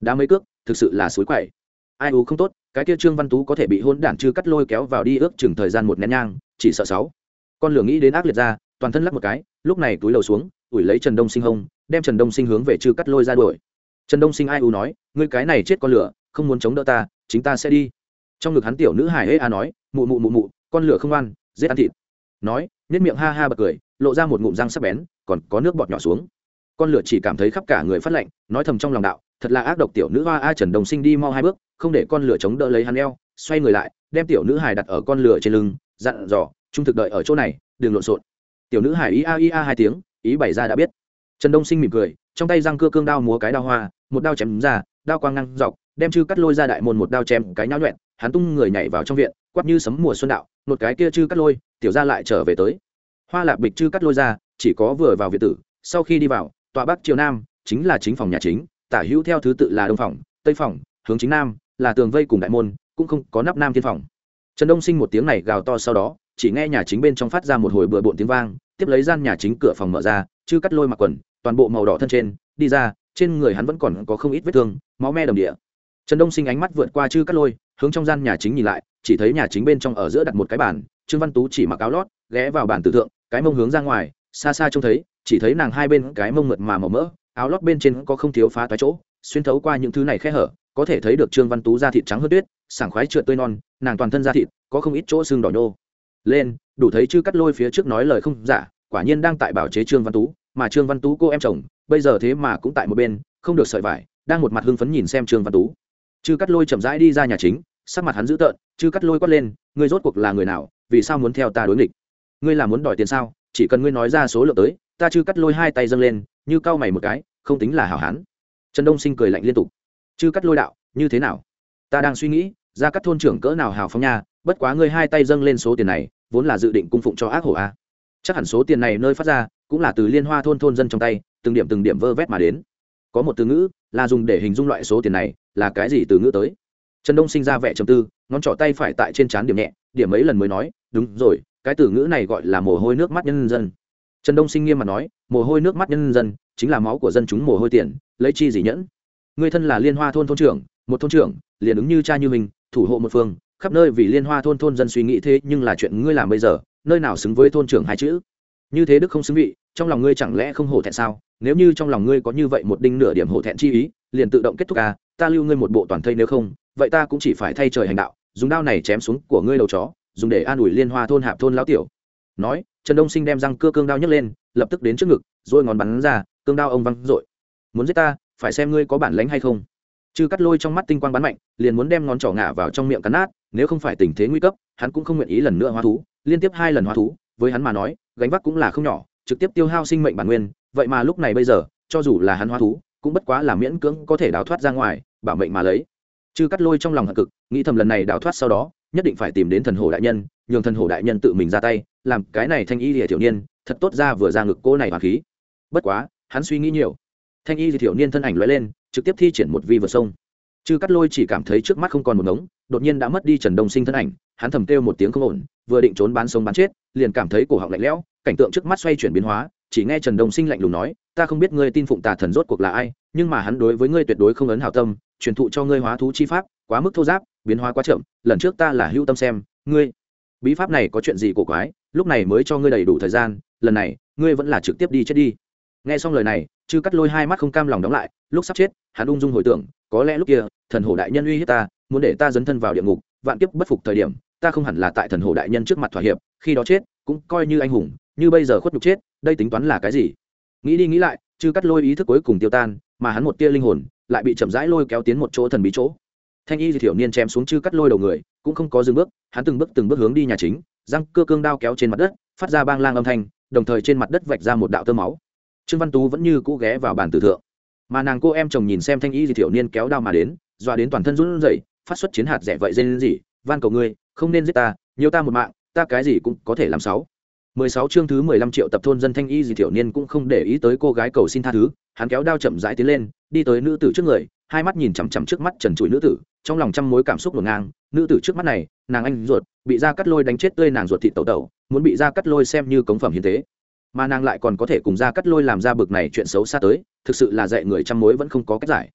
[SPEAKER 1] Đá mấy cước, thực sự là suối quậy. Ai u không tốt, cái kia trương văn tú có thể bị hôn đản chư cắt lôi kéo vào đi ước chừng thời gian một nén nhang, chỉ sợ sáu. Con lửa nghĩ đến ác liệt ra, toàn thân lắc một cái, lúc này túi lầu xuống, ủi lấy trần đông sinh hông đem trần đông sinh hướng về chư cắt lôi ra đuổi. Trần đông sinh ai u nói, ngươi cái này chết con lửa, không muốn chống đỡ ta, chính ta sẽ đi. Trong ngực hắn tiểu nữ hải ê a nói, mụ mụ mụ mụ, con lửa không ăn, giết ăn thịt. Nói nếp miệng ha ha bật cười, lộ ra một ngụm răng sắc bén, còn có nước bọt nhỏ xuống. Con lửa chỉ cảm thấy khắp cả người phát lạnh, nói thầm trong lòng đạo, thật là ác độc tiểu nữ hoa a, trần đồng sinh đi mau hai bước, không để con lửa chống đỡ lấy hắn eo, xoay người lại, đem tiểu nữ hải đặt ở con lửa trên lưng, dặn dò, trung thực đợi ở chỗ này, đừng lộn xộn. Tiểu nữ hải ý a ý a hai tiếng, ý bày ra đã biết trần đông sinh mỉm cười, trong tay răng cưa cương đao múa cái đao hoa, một đao chém ra, đao quang ngăn dọc, đem chư cắt lôi ra đại môn một đao chém cái nhão nhuẹn, hắn tung người nhảy vào trong viện, quắp như sấm mùa xuân đạo một cái kia chư cắt lôi, tiểu ra lại trở về tới. Hoa lạp bịch chư cắt lôi ra, chỉ có vừa vào viện tử, sau khi đi vào tòa bắc triều nam, chính là chính phòng nhà chính, tả hữu theo thứ tự là đông phòng, tây phòng, hướng chính nam, là tường vây cùng đại môn, cũng không có nắp nam thiên phòng. Trần đông sinh một tiếng này gào to sau đó, chỉ nghe nhà chính bên trong phát ra một hồi bừa bộn tiếng vang, tiếp lấy gian nhà chính cửa phòng mở ra, chư cắt lôi mặc quần toàn bộ màu đỏ thân trên, đi ra, trên người hắn vẫn còn có không ít vết thương, máu me đầm địa. Trần đông sinh ánh mắt vượt qua chư cắt lôi, hướng trong gian nhà chính nhìn lại, chỉ thấy nhà chính bên trong ở giữa đặt một cái bàn, trương văn tú chỉ mặc áo lót, ghé vào bàn tử thượng, cái mông hướng ra ngoài, xa xa trông thấy, chỉ thấy nàng hai bên cái mông mượt mà màu mỡ, áo lót bên trên có không thiếu phá toái chỗ, xuyên thấu qua những thứ này khe hở, có thể thấy được trương văn tú da thịt trắng hơn tuyết, sảng khoái trượt tươi non, nàng toàn thân da thịt có không ít chỗ xương đỏ nhô. Lên, đủ thấy chư cắt lôi phía trước nói lời không giả, quả nhiên đang tại bảo chế trương văn tú mà trương văn tú cô em chồng, bây giờ thế mà cũng tại một bên, không được sợi vải, đang một mặt hưng phấn nhìn xem trương văn tú. Chư cắt lôi chậm rãi đi ra nhà chính, sắc mặt hắn dữ tợn, chư cắt lôi quát lên, ngươi rốt cuộc là người nào, vì sao muốn theo ta đối nghịch? Ngươi là muốn đòi tiền sao? Chỉ cần ngươi nói ra số lượng tới, ta chư cắt lôi hai tay dâng lên, như cau mày một cái, không tính là hảo hán. Trần đông sinh cười lạnh liên tục, chư cắt lôi đạo, như thế nào? Ta đang suy nghĩ, ra các thôn trưởng cỡ nào hào phóng nha, bất quá ngươi hai tay dâng lên số tiền này, vốn là dự định cung phụng cho ác hổ a. Chắc hẳn số tiền này nơi phát ra cũng là từ liên hoa thôn thôn dân trong tay, từng điểm từng điểm vơ vét mà đến. Có một từ ngữ là dùng để hình dung loại số tiền này, là cái gì từ ngữ tới? Trần đông sinh ra vẻ trầm tư, ngón trỏ tay phải tại trên trán điểm nhẹ, điểm mấy lần mới nói, đúng rồi, cái từ ngữ này gọi là mồ hôi nước mắt nhân dân. Trần đông sinh nghiêm mà nói, mồ hôi nước mắt nhân dân, chính là máu của dân chúng mồ hôi tiền, lấy chi gì nhẫn? Người thân là liên hoa thôn thôn trưởng, một thôn trưởng, liền ứng như cha như mình, thủ hộ một phương, khắp nơi vì liên hoa thôn thôn dân suy nghĩ thế nhưng là chuyện ngươi làm bây giờ, nơi nào xứng với thôn trưởng hai chữ? Như thế đức không xứng vị, trong lòng ngươi chẳng lẽ không hổ thẹn sao? Nếu như trong lòng ngươi có như vậy một đinh nửa điểm hổ thẹn chi ý, liền tự động kết thúc à ta lưu ngươi một bộ toàn thây nếu không, vậy ta cũng chỉ phải thay trời hành đạo, dùng đao này chém xuống của ngươi đầu chó, dùng để an ủi liên hoa thôn hạp thôn lão tiểu. Nói, trần đông sinh đem răng cưa cương đao nhấc lên, lập tức đến trước ngực, rồi ngón bắn ra, cương đao ông văng dội muốn giết ta, phải xem ngươi có bản lánh hay không. Chư cắt lôi trong mắt tinh quang bắn mạnh, liền muốn đem ngón trỏ ngả vào trong miệng cắn nát, nếu không phải tình thế nguy cấp, hắn cũng không nguyện ý lần nữa hóa thú, liên tiếp hai lần hóa thú, với hắn mà nói gánh vác cũng là không nhỏ, trực tiếp tiêu hao sinh mệnh bản nguyên, vậy mà lúc này bây giờ, cho dù là hắn hóa thú, cũng bất quá là miễn cưỡng có thể đào thoát ra ngoài, bảo mệnh mà lấy. Chư cắt lôi trong lòng hận cực, nghĩ thầm lần này đào thoát sau đó, nhất định phải tìm đến thần hồ đại nhân, nhường thần hồ đại nhân tự mình ra tay, làm cái này thanh y lìa thiểu niên, thật tốt ra vừa ra ngực cô này hoàng khí. Bất quá, hắn suy nghĩ nhiều. Thanh y lìa thiểu niên thân ảnh lóe lên, trực tiếp thi triển một vi vượt sông. Chư cắt lôi chỉ cảm thấy trước mắt không còn một ngống, đột nhiên đã mất đi trần đông sinh thân ảnh, hắn thầm kêu một tiếng không ổn, vừa định trốn bán sống bán chết liền cảm thấy cổ họng lạnh lẽo, cảnh tượng trước mắt xoay chuyển biến hóa, chỉ nghe trần đông sinh lạnh lùng nói, ta không biết ngươi tin phụng tà thần rốt cuộc là ai, nhưng mà hắn đối với ngươi tuyệt đối không ấn hảo tâm, truyền thụ cho ngươi hóa thú chi pháp, quá mức thô giáp, biến hóa quá chậm, lần trước ta là hữu tâm xem, ngươi, bí pháp này có chuyện gì cổ quái, lúc này mới cho ngươi đầy đủ thời gian, lần này, ngươi vẫn là trực tiếp đi chết đi. Nghe xong lời này, chư cắt lôi hai mắt không cam lòng đóng lại, lúc sắp chết, hắn ung dung hồi tưởng, có lẽ lúc kia, thần hổ đại nhân uy hiếp ta, muốn để ta dấn thân vào địa ngục, vạn kiếp bất phục thời điểm, ta không hẳn là tại thần hổ đại nhân trước mặt thỏa hiệp khi đó chết, cũng coi như anh hùng, như bây giờ khuất nhục chết, đây tính toán là cái gì? Nghĩ đi nghĩ lại, chư cắt lôi ý thức cuối cùng tiêu tan, mà hắn một tia linh hồn, lại bị chậm rãi lôi kéo tiến một chỗ thần bí chỗ. Thanh y thì thiểu niên chém xuống chư cắt lôi đầu người, cũng không có dừng bước, hắn từng bước từng bước hướng đi nhà chính, răng cưa cương đao kéo trên mặt đất, phát ra bang lang âm thanh, đồng thời trên mặt đất vạch ra một đạo tơ máu. Trương văn tú vẫn như cũ ghé vào bàn tử thượng. Mà nàng cô em chồng nhìn xem thanh y thì thiểu niên kéo đao mà đến, dọa đến toàn thân run rẩy, phát xuất chiến hạt rẻ vậy dên gì van cầu ngươi, không nên giết ta, nhiều ta một mạng ta cái gì cũng có thể làm sáu. mười sáu chương thứ mười lăm triệu tập thôn dân thanh y gì tiểu niên cũng không để ý tới cô gái cầu xin tha thứ, hắn kéo đao chậm rãi tiến lên, đi tới nữ tử trước người, hai mắt nhìn chằm chằm trước mắt trần trụi nữ tử, trong lòng trăm mối cảm xúc ngổn ngang, nữ tử trước mắt này, nàng anh ruột, bị ra cắt lôi đánh chết tươi nàng ruột thịt tẩu tẩu, muốn bị ra cắt lôi xem như cống phẩm hiến tế. Mà nàng lại còn có thể cùng ra cắt lôi làm ra bực này chuyện xấu xa tới, thực sự là dạy người trăm mối vẫn không có cách giải.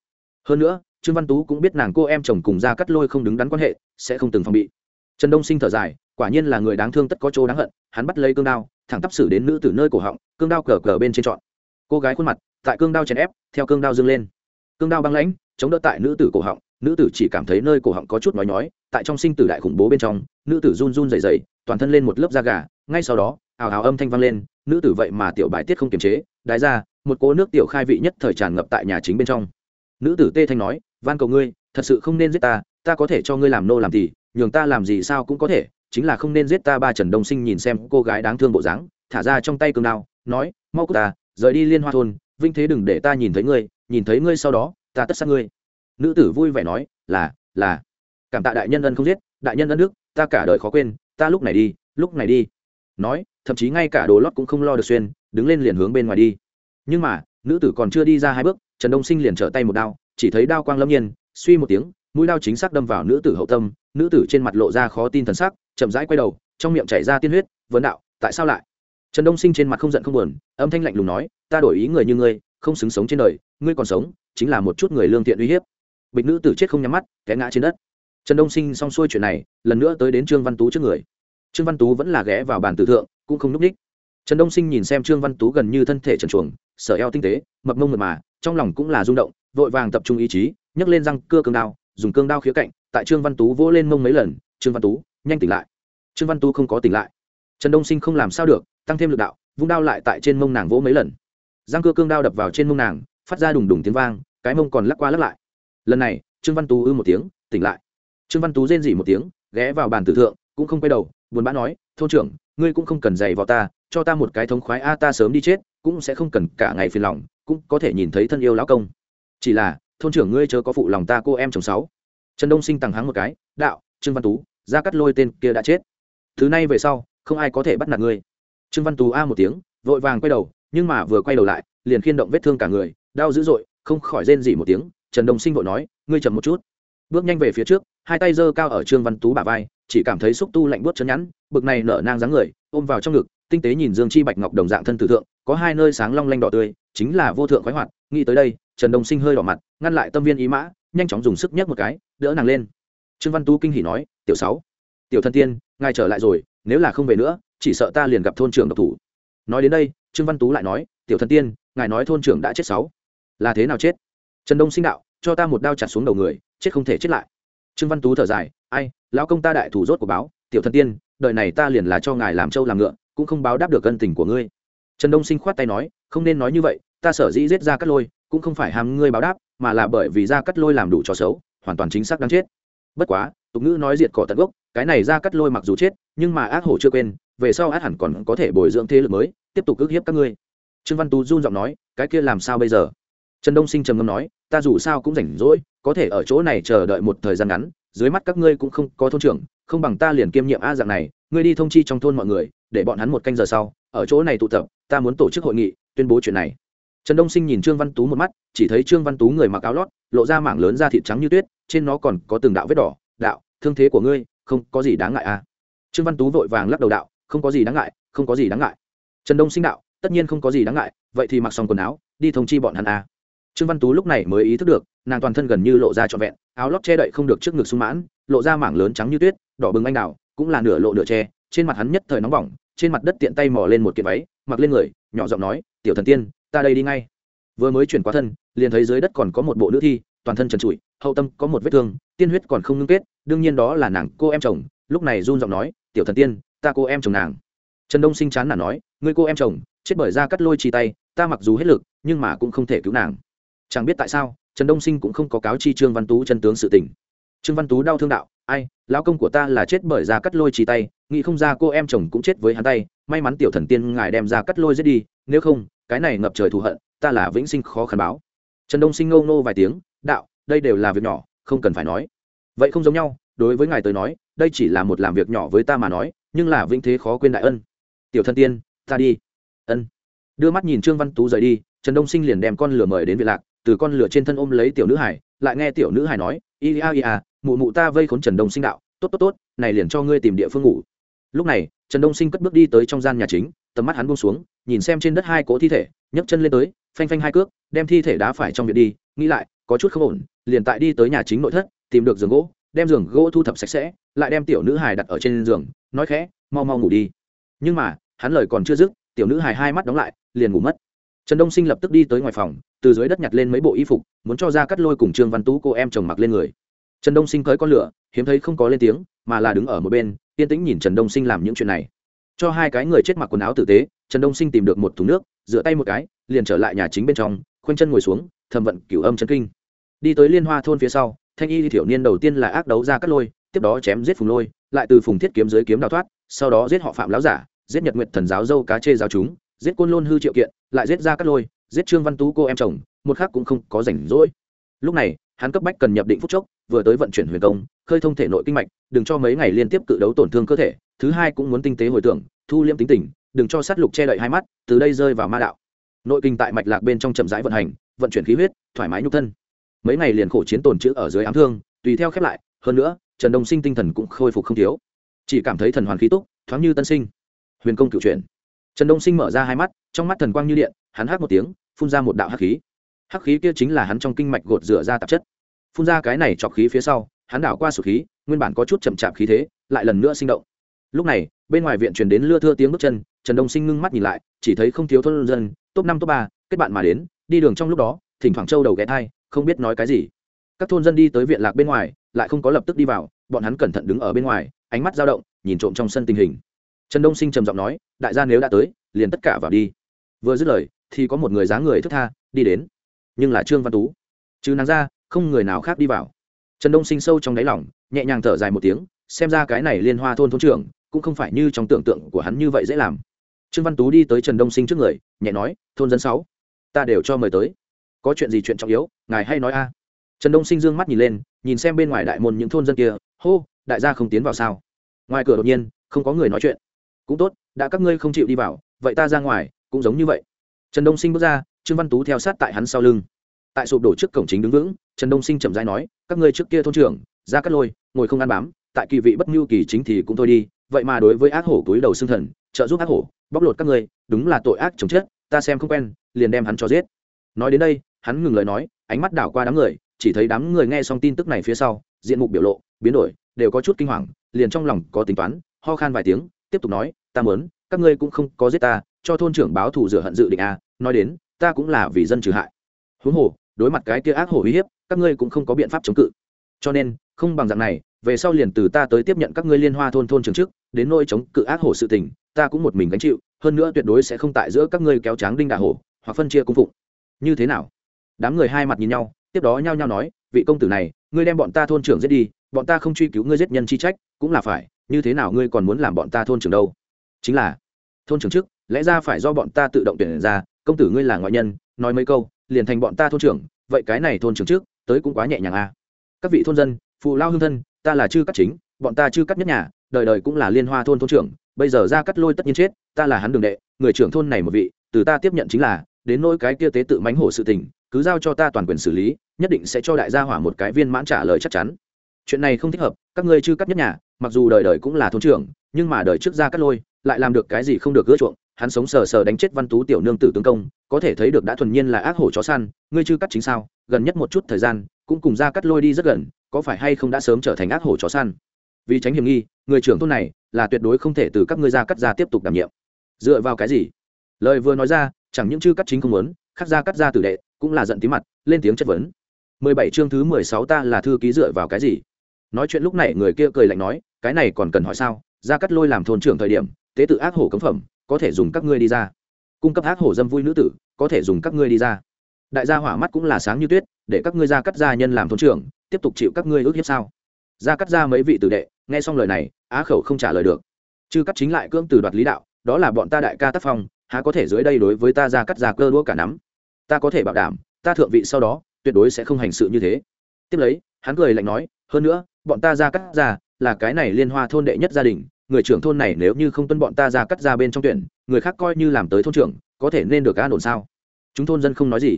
[SPEAKER 1] Hơn nữa, trương văn tú cũng biết nàng cô em chồng cùng ra cắt lôi không đứng đắn quan hệ, sẽ không từng phòng bị. Trần đông sinh thở dài quả nhiên là người đáng thương tất có chỗ đáng hận, hắn bắt lấy cương đao, thẳng tắp xử đến nữ tử nơi cổ họng, cương đao cờ cờ bên trên trọn. Cô gái khuôn mặt, tại cương đao chèn ép, theo cương đao dâng lên. Cương đao băng lãnh, chống đỡ tại nữ tử cổ họng, nữ tử chỉ cảm thấy nơi cổ họng có chút nói nhói, tại trong sinh tử đại khủng bố bên trong, nữ tử run run dày dày toàn thân lên một lớp da gà, ngay sau đó, ào ào âm thanh vang lên, nữ tử vậy mà tiểu bài tiết không kiềm chế đái ra một cỗ nước tiểu khai vị nhất thời tràn ngập tại nhà chính bên trong. Nữ tử tê thanh nói, van cầu ngươi, thật sự không nên giết ta ta có thể cho ngươi làm nô làm thì nhường ta làm gì sao cũng có thể chính là không nên giết ta ba trần đông sinh nhìn xem cô gái đáng thương bộ dáng, thả ra trong tay cương đao, nói, mau cút ta, rời đi liên hoa thôn, vinh thế đừng để ta nhìn thấy ngươi, nhìn thấy ngươi sau đó, ta tất sát ngươi. Nữ tử vui vẻ nói, là là. Cảm tạ đại nhân ân không giết, đại nhân ân đức, ta cả đời khó quên, ta lúc này đi, lúc này đi. Nói, thậm chí ngay cả đồ lót cũng không lo được xuyên, đứng lên liền hướng bên ngoài đi. Nhưng mà, nữ tử còn chưa đi ra hai bước, trần đông sinh liền trở tay một đao, chỉ thấy đao quang lâm nhiên, suy một tiếng, mũi đao chính xác đâm vào nữ tử hậu tâm, nữ tử trên mặt lộ ra khó tin thần sắc chậm rãi quay đầu, trong miệng chảy ra tiên huyết vấn đạo, tại sao lại? Trần đông sinh trên mặt không giận không buồn, âm thanh lạnh lùng nói, ta đổi ý người như ngươi, không xứng sống trên đời, ngươi còn sống, chính là một chút người lương thiện uy hiếp. Bịch nữ tử chết không nhắm mắt, té ngã trên đất. Trần đông sinh xong xuôi chuyện này, lần nữa tới đến trương văn tú trước người. Trương văn tú vẫn là ghé vào bàn tử thượng, cũng không n ú c ních trần đông sinh nhìn xem trương văn tú gần như thân thể trần chuồng sở eo tinh tế, mập mông mật mà, trong lòng cũng là rung động, vội vàng tập trung ý chí, nhấc lên răng cưa cương đao, dùng cương đao khía cạnh, tại trương văn tú vỗ lên mông mấy lần, trương văn tú nhanh tỉnh lại. Trương văn tú không có tỉnh lại. Trần đông sinh không làm sao được, tăng thêm lực đạo, vung đao lại tại trên mông nàng vỗ mấy lần. Giang cơ cương đao đập vào trên mông nàng, phát ra đùng đùng tiếng vang, cái mông còn lắc qua lắc lại. Lần này, trương văn tú ư một tiếng, tỉnh lại. Trương văn tú rên dỉ một tiếng, ghé vào bàn tử thượng, cũng không quay đầu, buồn bã nói, thôn trưởng, ngươi cũng không cần giày vào ta, cho ta một cái thống khoái, a, ta sớm đi chết, cũng sẽ không cần cả ngày phiền lòng, cũng có thể nhìn thấy thân yêu lão công. Chỉ là, thôn trưởng, ngươi chớ có phụ lòng ta, cô em chồng sáu. Trần đông sinh tằng hắng một cái, đạo, trương văn tú ra cắt lôi tên kia đã chết. Thứ này về sau, không ai có thể bắt nạt ngươi. Trương văn tú a một tiếng, vội vàng quay đầu, nhưng mà vừa quay đầu lại, liền khiên động vết thương cả người, đau dữ dội, không khỏi rên dỉ một tiếng, trần đồng sinh vội nói, ngươi chậm một chút. Bước nhanh về phía trước, hai tay giơ cao ở trương văn tú bả vai, chỉ cảm thấy xúc tu lạnh buốt chân nhẵn, bực này nở nang dáng người, ôm vào trong ngực, tinh tế nhìn dương chi bạch ngọc đồng dạng thân tử thượng, có hai nơi sáng long lanh đỏ tươi, chính là vô thượng khoái hoạt, nghĩ tới đây, trần đồng sinh hơi đỏ mặt, ngăn lại tâm viên ý mã, nhanh chóng dùng sức nhấc một cái, đỡ nàng lên trương văn tú kinh hỉ nói, tiểu sáu, tiểu thân tiên, ngài trở lại rồi, nếu là không về nữa, chỉ sợ ta liền gặp thôn trưởng độc thủ. Nói đến đây, trương văn tú lại nói, tiểu thần tiên, ngài nói thôn trưởng đã chết sáu. Là thế nào chết? Trần đông sinh đạo, cho ta một đao chặt xuống đầu người, chết không thể chết lại. Trương văn tú thở dài, ai, lão công ta đại thủ rốt của báo, tiểu thần tiên, đời này ta liền là cho ngài làm trâu làm ngựa, cũng không báo đáp được ân tình của ngươi. Trần đông sinh khoát tay nói, không nên nói như vậy, ta sở dĩ giết ra cắt lôi, cũng không phải ham ngươi báo đáp, mà là bởi vì ra cắt lôi làm đủ trò xấu, hoàn toàn chính xác đáng chết bất quá, tục ngữ nói diệt cỏ tận gốc, cái này ra cắt lôi mặc dù chết, nhưng mà ác hổ chưa quên, về sau át hẳn còn có thể bồi dưỡng thế lực mới, tiếp tục ức hiếp các ngươi. Trương văn tú run giọng nói, cái kia làm sao bây giờ? Trần đông sinh trầm ngâm nói, ta dù sao cũng rảnh rỗi, có thể ở chỗ này chờ đợi một thời gian ngắn, dưới mắt các ngươi cũng không có thôn trưởng, không bằng ta liền kiêm nhiệm a dạng này, ngươi đi thông chi trong thôn mọi người, để bọn hắn một canh giờ sau, ở chỗ này tụ tập, ta muốn tổ chức hội nghị, tuyên bố chuyện này. Trần đông sinh nhìn trương văn tú một mắt, chỉ thấy trương văn tú người mặc áo lót lộ ra mảng lớn da thịt trắng như tuyết, trên nó còn có từng đạo vết đỏ. Đạo, thương thế của ngươi không có gì đáng ngại à? Trương văn tú vội vàng lắc đầu đạo, không có gì đáng ngại, không có gì đáng ngại. Trần đông sinh đạo, tất nhiên không có gì đáng ngại, vậy thì mặc xong quần áo, đi thông chi bọn hắn à. trương văn tú lúc này mới ý thức được, nàng toàn thân gần như lộ ra trọn vẹn, áo lót che đậy không được trước ngực sung mãn, lộ ra mảng lớn trắng như tuyết, đỏ bừng anh đào, cũng là nửa lộ nửa che, trên mặt hắn nhất thời nóng bỏng, trên mặt đất tiện tay mò lên một kiện váy, mặc lên người, nhỏ giọng nói, tiểu thần tiên, ta đây đi ngay vừa mới chuyển qua thân, liền thấy dưới đất còn có một bộ nữ thi, toàn thân trần trụi, hậu tâm có một vết thương, tiên huyết còn không ngưng kết, đương nhiên đó là nàng cô em chồng. Lúc này run giọng nói, tiểu thần tiên, ta cô em chồng nàng. Trần đông sinh chán là nói người cô em chồng, chết bởi ra cắt lôi chi tay, ta mặc dù hết lực, nhưng mà cũng không thể cứu nàng. Chẳng biết tại sao, trần đông sinh cũng không có cáo chi trương văn tú chân tướng sự tình. Trương văn tú đau thương đạo, ai, lão công của ta là chết bởi ra cắt lôi chi tay, nghĩ không ra cô em chồng cũng chết với hắn tay, may mắn tiểu thần tiên ngài đem ra cắt lôi giết đi, nếu không, cái này ngập trời thù hận ta là vĩnh sinh khó khăn báo. Trần đông sinh ngâu nô vài tiếng, đạo, đây đều là việc nhỏ, không cần phải nói. Vậy không giống nhau, đối với ngài tới nói, đây chỉ là một làm việc nhỏ với ta mà nói, nhưng là vĩnh thế khó quên đại ân. Tiểu thân tiên, ta đi. Ân. Đưa mắt nhìn trương văn tú rời đi, trần đông sinh liền đem con lửa mời đến viện lạc, từ con lửa trên thân ôm lấy tiểu nữ hải, lại nghe tiểu nữ hải nói, ia ia mụ mụ ta vây khốn trần đông sinh đạo, tốt tốt tốt, này liền cho ngươi tìm địa phương ngủ. Lúc này, trần đông sinh cất bước đi tới trong gian nhà chính, tầm mắt hắn buông xuống, nhìn xem trên đất hai cỗ thi thể, nhấc chân lên tới phanh phanh hai cước, đem thi thể đá phải trong viện đi, nghĩ lại, có chút không ổn, liền tại đi tới nhà chính nội thất, tìm được giường gỗ, đem giường gỗ thu thập sạch sẽ, lại đem tiểu nữ hài đặt ở trên giường, nói khẽ, mau mau ngủ đi. Nhưng mà, hắn lời còn chưa dứt, tiểu nữ hài hai mắt đóng lại, liền ngủ mất. Trần đông sinh lập tức đi tới ngoài phòng, từ dưới đất nhặt lên mấy bộ y phục, muốn cho ra cắt lôi cùng trương văn tú cô em chồng mặc lên người. Trần đông sinh cưới con lửa, hiếm thấy không có lên tiếng, mà là đứng ở một bên, yên tĩnh nhìn trần đông sinh làm những chuyện này cho hai cái người chết mặc quần áo tử tế, trần đông sinh tìm được một thùng nước, rửa tay một cái, liền trở lại nhà chính bên trong, khoanh chân ngồi xuống, thầm vận cửu âm chân kinh. Đi tới liên hoa thôn phía sau, thanh y thiểu niên đầu tiên là ác đấu ra cắt lôi, tiếp đó chém giết phùng lôi, lại từ phùng thiết kiếm dưới kiếm đào thoát, sau đó giết họ phạm láo giả, giết nhật nguyệt thần giáo dâu cá chê giáo chúng, giết côn lôn hư triệu kiện, lại giết ra cắt lôi, giết trương văn tú cô em chồng, một khác cũng không có rảnh rỗi. Lúc này, hắn cấp bách cần nhập định phúc chốc, vừa tới vận chuyển huyền công, khơi thông thể nội kinh mạch, đừng cho mấy ngày liên tiếp cự đấu tổn thương cơ thể thứ hai cũng muốn tinh tế hồi tưởng, thu liêm tính tình, đừng cho sát lục che đậy hai mắt, từ đây rơi vào ma đạo. Nội kinh tại mạch lạc bên trong chậm rãi vận hành, vận chuyển khí huyết, thoải mái nhục thân. Mấy ngày liền khổ chiến tồn chữ ở dưới ám thương, tùy theo khép lại, hơn nữa, trần đông sinh tinh thần cũng khôi phục không thiếu. Chỉ cảm thấy thần hoàn khí túc, thoáng như tân sinh. Huyền công cựu truyền trần đông sinh mở ra hai mắt, trong mắt thần quang như điện, hắn hát một tiếng, phun ra một đạo hắc khí. Hắc khí kia chính là hắn trong kinh mạch gột rửa ra tạp chất. Phun ra cái này chọc khí phía sau, hắn đảo qua sụt khí, nguyên bản có chút chậm chạp khí thế, lại lần nữa sinh động lúc này, bên ngoài viện truyền đến lưa thưa tiếng bước chân, trần đông sinh ngưng mắt nhìn lại, chỉ thấy không thiếu thôn dân, top năm, top ba, kết bạn mà đến, đi đường trong lúc đó, thỉnh thoảng châu đầu ghé thai, không biết nói cái gì. Các thôn dân đi tới viện lạc bên ngoài, lại không có lập tức đi vào, bọn hắn cẩn thận đứng ở bên ngoài, ánh mắt dao động, nhìn trộm trong sân tình hình. Trần đông sinh trầm giọng nói, đại gia nếu đã tới, liền tất cả vào đi. Vừa dứt lời, thì có một người dáng người thức tha, đi đến. Nhưng là trương văn tú. Chứ nàng ra, không người nào khác đi vào. Trần đông sinh sâu trong đáy lỏng nhẹ nhàng thở dài một tiếng, xem ra cái này liên hoa thôn thôn trưởng cũng không phải như trong tưởng tượng của hắn như vậy dễ làm. Trương văn tú đi tới trần đông sinh trước người, nhẹ nói, thôn dân sáu, ta đều cho mời tới. Có chuyện gì chuyện trọng yếu, ngài hay nói a. Trần đông sinh dương mắt nhìn lên, nhìn xem bên ngoài đại môn những thôn dân kia, hô, đại gia không tiến vào sao? Ngoài cửa đột nhiên, không có người nói chuyện. Cũng tốt, đã các ngươi không chịu đi vào, vậy ta ra ngoài, cũng giống như vậy. Trần đông sinh bước ra, trương văn tú theo sát tại hắn sau lưng. Tại sụp đổ trước cổng chính đứng vững, trần đông sinh chậm rãi nói, các ngươi trước kia thôn trưởng, ra cắt lôi, ngồi không ăn bám, tại kỳ vị bất mưu kỳ chính thì cũng thôi đi vậy mà đối với ác hổ túi đầu xương thần, trợ giúp ác hổ, bóc lột các ngươi, đúng là tội ác chồng chết, ta xem không quen, liền đem hắn cho giết nói đến đây, hắn ngừng lời nói, ánh mắt đảo qua đám người, chỉ thấy đám người nghe xong tin tức này phía sau, diện mục biểu lộ, biến đổi, đều có chút kinh hoàng, liền trong lòng có tính toán, ho khan vài tiếng, tiếp tục nói, ta mớn các ngươi cũng không có giết ta, cho thôn trưởng báo thù rửa hận dự định a à. nói đến, ta cũng là vì dân trừ hại huống hồ, đối mặt cái kia ác hổ uy hiếp, các ngươi cũng không có biện pháp chống cự cho nên không bằng dạng này, về sau liền từ ta tới tiếp nhận các ngươi liên hoa thôn thôn trường trước đến nôi chống cự ác hổ sự tình, ta cũng một mình gánh chịu, hơn nữa tuyệt đối sẽ không tại giữa các ngươi kéo tráng đinh đà hổ, hoặc phân chia cung phụng. Như thế nào? Đám người hai mặt nhìn nhau, tiếp đó nhao nhao nói, vị công tử này, ngươi đem bọn ta thôn trưởng giết đi, bọn ta không truy cứu ngươi giết nhân chi trách, cũng là phải, như thế nào ngươi còn muốn làm bọn ta thôn trưởng đâu? Chính là, thôn trưởng trước lẽ ra phải do bọn ta tự động tuyển ra, công tử ngươi là ngoại nhân, nói mấy câu, liền thành bọn ta thôn trưởng, vậy cái này thôn trưởng trước tới cũng quá nhẹ nhàng à. các vị thôn dân phụ lao hương thân, ta là chư cắt chính, bọn ta chư cắt nhất nhà, đời đời cũng là liên hoa thôn thôn trưởng, bây giờ ra cắt lôi tất nhiên chết, ta là hắn đường đệ, người trưởng thôn này một vị, từ ta tiếp nhận chính là, đến nỗi cái kia tế tự mánh hổ sự tình, cứ giao cho ta toàn quyền xử lý, nhất định sẽ cho đại gia hỏa một cái viên mãn trả lời chắc chắn. Chuyện này không thích hợp, các ngươi chư cắt nhất nhà, mặc dù đời đời cũng là thôn trưởng, nhưng mà đời trước ra cắt lôi, lại làm được cái gì không được gỡ chuộng, hắn sống sờ sờ đánh chết văn tú tiểu nương tử tướng công, có thể thấy được đã thuần nhiên là ác hổ chó săn, ngươi chư cắt chính sao, gần nhất một chút thời gian, cũng cùng ra cắt lôi đi rất gần có phải hay không đã sớm trở thành ác hổ chó săn? Vì tránh hiểm nghi, người trưởng thôn này là tuyệt đối không thể từ các ngươi ra cắt ra tiếp tục đảm nhiệm. Dựa vào cái gì? Lời vừa nói ra, chẳng những chư cắt chính không muốn khắc ra cắt ra tử đệ cũng là giận tí mặt, lên tiếng chất vấn. Mười bảy chương thứ mười sáu ta là thư ký dựa vào cái gì? Nói chuyện lúc này người kia cười lạnh nói, cái này còn cần hỏi sao? Ra cắt lôi làm thôn trưởng thời điểm, tế tự ác hổ cấm phẩm, có thể dùng các ngươi đi ra. Cung cấp ác hổ dâm vui nữ tử, có thể dùng các ngươi đi ra. Đại gia hỏa mắt cũng là sáng như tuyết, để các ngươi ra cắt gia nhân làm thôn trưởng tiếp tục chịu các ngươi ước hiếp sao? Ra cắt ra mấy vị tử đệ, nghe xong lời này, á khẩu không trả lời được. Chư cắt chính lại cưỡng từ đoạt lý đạo, đó là bọn ta đại ca tác phong, há có thể dưới đây đối với ta ra cắt ra cơ đũa cả nắm? Ta có thể bảo đảm, ta thượng vị sau đó, tuyệt đối sẽ không hành sự như thế. Tiếp lấy, hắn cười lạnh nói, hơn nữa, bọn ta ra cắt ra là cái này liên hoa thôn đệ nhất gia đình, người trưởng thôn này nếu như không tuân bọn ta ra cắt ra bên trong tuyển, người khác coi như làm tới thôn trưởng, có thể nên được an ổn sao? Chúng thôn dân không nói gì.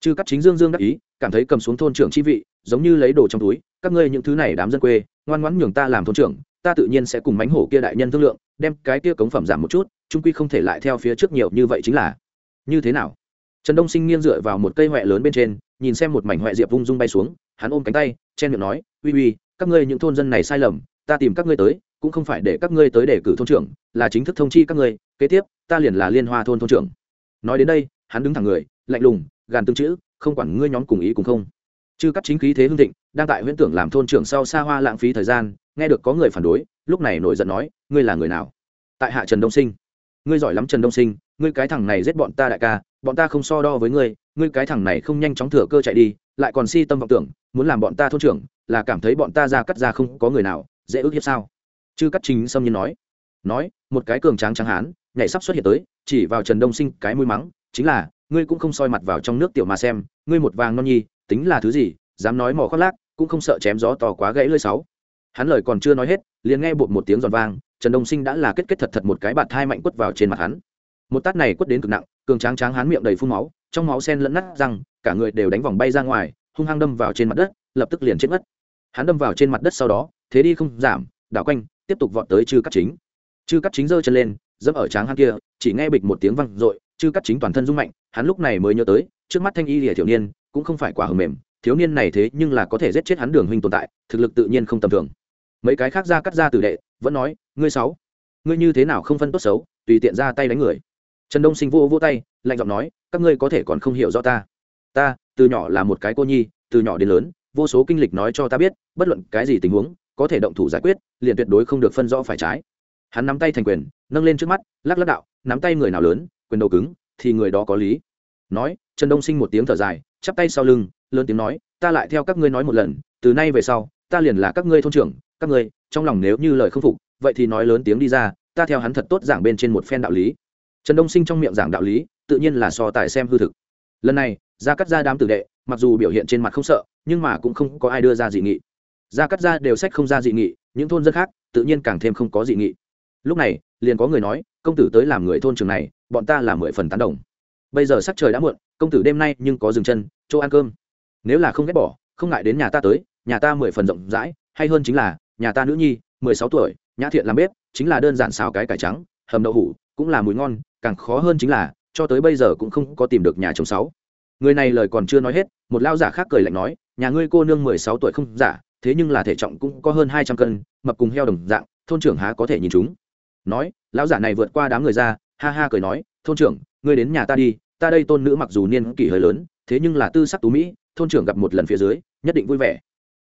[SPEAKER 1] Chư cắt chính dương dương đắc ý, cảm thấy cầm xuống thôn trưởng chi vị giống như lấy đồ trong túi, các ngươi những thứ này đám dân quê, ngoan ngoãn nhường ta làm thôn trưởng, ta tự nhiên sẽ cùng mánh hổ kia đại nhân thương lượng, đem cái kia cống phẩm giảm một chút, trung quy không thể lại theo phía trước nhiều như vậy chính là. Như thế nào? Trần đông sinh nghiêng dựa vào một cây huệ lớn bên trên, nhìn xem một mảnh huệ diệp vung rung bay xuống, hắn ôm cánh tay, chen miệng nói, uy uy, các ngươi những thôn dân này sai lầm, ta tìm các ngươi tới, cũng không phải để các ngươi tới để cử thôn trưởng, là chính thức thông chi các ngươi, kế tiếp, ta liền là liên hoa thôn thôn trưởng. Nói đến đây, hắn đứng thẳng người, lạnh lùng, gàn tương chữ, không quản ngươi nhóm cùng ý cùng không chư cắt chính khí thế hưng thịnh, đang tại huyễn tưởng làm thôn trưởng sau xa hoa lãng phí thời gian, nghe được có người phản đối, lúc này nổi giận nói, ngươi là người nào? Tại hạ trần đông sinh. Ngươi giỏi lắm trần đông sinh, ngươi cái thằng này giết bọn ta đại ca, bọn ta không so đo với ngươi ngươi cái thằng này không nhanh chóng thừa cơ chạy đi, lại còn si tâm vọng tưởng, muốn làm bọn ta thôn trưởng, là cảm thấy bọn ta ra cắt ra không có người nào, dễ ước hiếp sao? Chư cắt chính xâm nhiên nói. Nói, một cái cường tráng tráng hán, nhảy sắp xuất hiện tới, chỉ vào trần đông sinh cái mũi mắng, chính là, ngươi cũng không soi mặt vào trong nước tiểu mà xem, ngươi một vàng non nhi tính là thứ gì, dám nói mỏ khoác lác, cũng không sợ chém gió to quá gãy lơi sáu. Hắn lời còn chưa nói hết, liền nghe bột một tiếng giòn vang, trần đông sinh đã là kết kết thật thật một cái bạt thai mạnh quất vào trên mặt hắn. Một tát này quất đến cực nặng, cường tráng tráng hắn miệng đầy phun máu, trong máu sen lẫn nát răng, cả người đều đánh vòng bay ra ngoài, hung hăng đâm vào trên mặt đất, lập tức liền chết mất. Hắn đâm vào trên mặt đất sau đó, thế đi không giảm, đảo quanh, tiếp tục vọt tới chư cắt chính. Chư cắt chính giơ chân lên, dẫm ở tráng hắn kia, chỉ nghe bịch một tiếng văng r ộ i chư cắt chính toàn thân rung mạnh, hắn lúc này mới nhớ tới, trước mắt thanh y lìa thiểu niên cũng không phải quả hầm mềm, thiếu niên này thế nhưng là có thể giết chết hắn đường huynh tồn tại, thực lực tự nhiên không tầm thường. Mấy cái khác ra cắt ra tử đệ, vẫn nói, ngươi sáu ngươi như thế nào không phân tốt xấu, tùy tiện ra tay đánh người. Trần đông sinh vô vô tay, lạnh giọng nói, các ngươi có thể còn không hiểu rõ ta. Ta, từ nhỏ là một cái cô nhi, từ nhỏ đến lớn, vô số kinh lịch nói cho ta biết, bất luận cái gì tình huống, có thể động thủ giải quyết, liền tuyệt đối không được phân rõ phải trái. Hắn nắm tay thành quyền, nâng lên trước mắt, lắc lắc đạo, nắm tay người nào lớn, quyền đầu cứng, thì người đó có lý nói, trần đông sinh một tiếng thở dài, chắp tay sau lưng, lớn tiếng nói, ta lại theo các ngươi nói một lần, từ nay về sau, ta liền là các ngươi thôn trưởng, các ngươi, trong lòng nếu như lời không phục, vậy thì nói lớn tiếng đi ra, ta theo hắn thật tốt giảng bên trên một phen đạo lý. Trần đông sinh trong miệng giảng đạo lý, tự nhiên là so tài xem hư thực. Lần này, Gia cắt ra đám tử đệ, mặc dù biểu hiện trên mặt không sợ, nhưng mà cũng không có ai đưa ra dị nghị. Gia cắt ra đều sách không ra dị nghị, những thôn dân khác tự nhiên càng thêm không có dị nghị. Lúc này, liền có người nói, công tử tới làm người thôn trường này, bọn ta là mười phần tán đồng bây giờ sắc trời đã muộn, công tử đêm nay nhưng có dừng chân, chỗ ăn cơm. Nếu là không ghét bỏ, không ngại đến nhà ta tới, nhà ta mười phần rộng rãi, hay hơn chính là, nhà ta nữ nhi, mười sáu tuổi, nhã thiện làm bếp, chính là đơn giản xào cái cải trắng, hầm đậu hủ, cũng là mùi ngon, càng khó hơn chính là, cho tới bây giờ cũng không có tìm được nhà chồng sáu. Người này lời còn chưa nói hết, một lao giả khác cười lạnh nói, nhà ngươi cô nương mười sáu tuổi không giả, thế nhưng là thể trọng cũng có hơn hai trăm cân, mập cùng heo đồng dạng, thôn trưởng há có thể nhìn chúng. Nói, lão giả này vượt qua đám người ra, ha ha cười nói, thôn trưởng, ngươi đến nhà ta đi ta đây tôn nữ mặc dù niên kỷ hơi lớn, thế nhưng là tư sắc tú mỹ, thôn trưởng gặp một lần phía dưới, nhất định vui vẻ.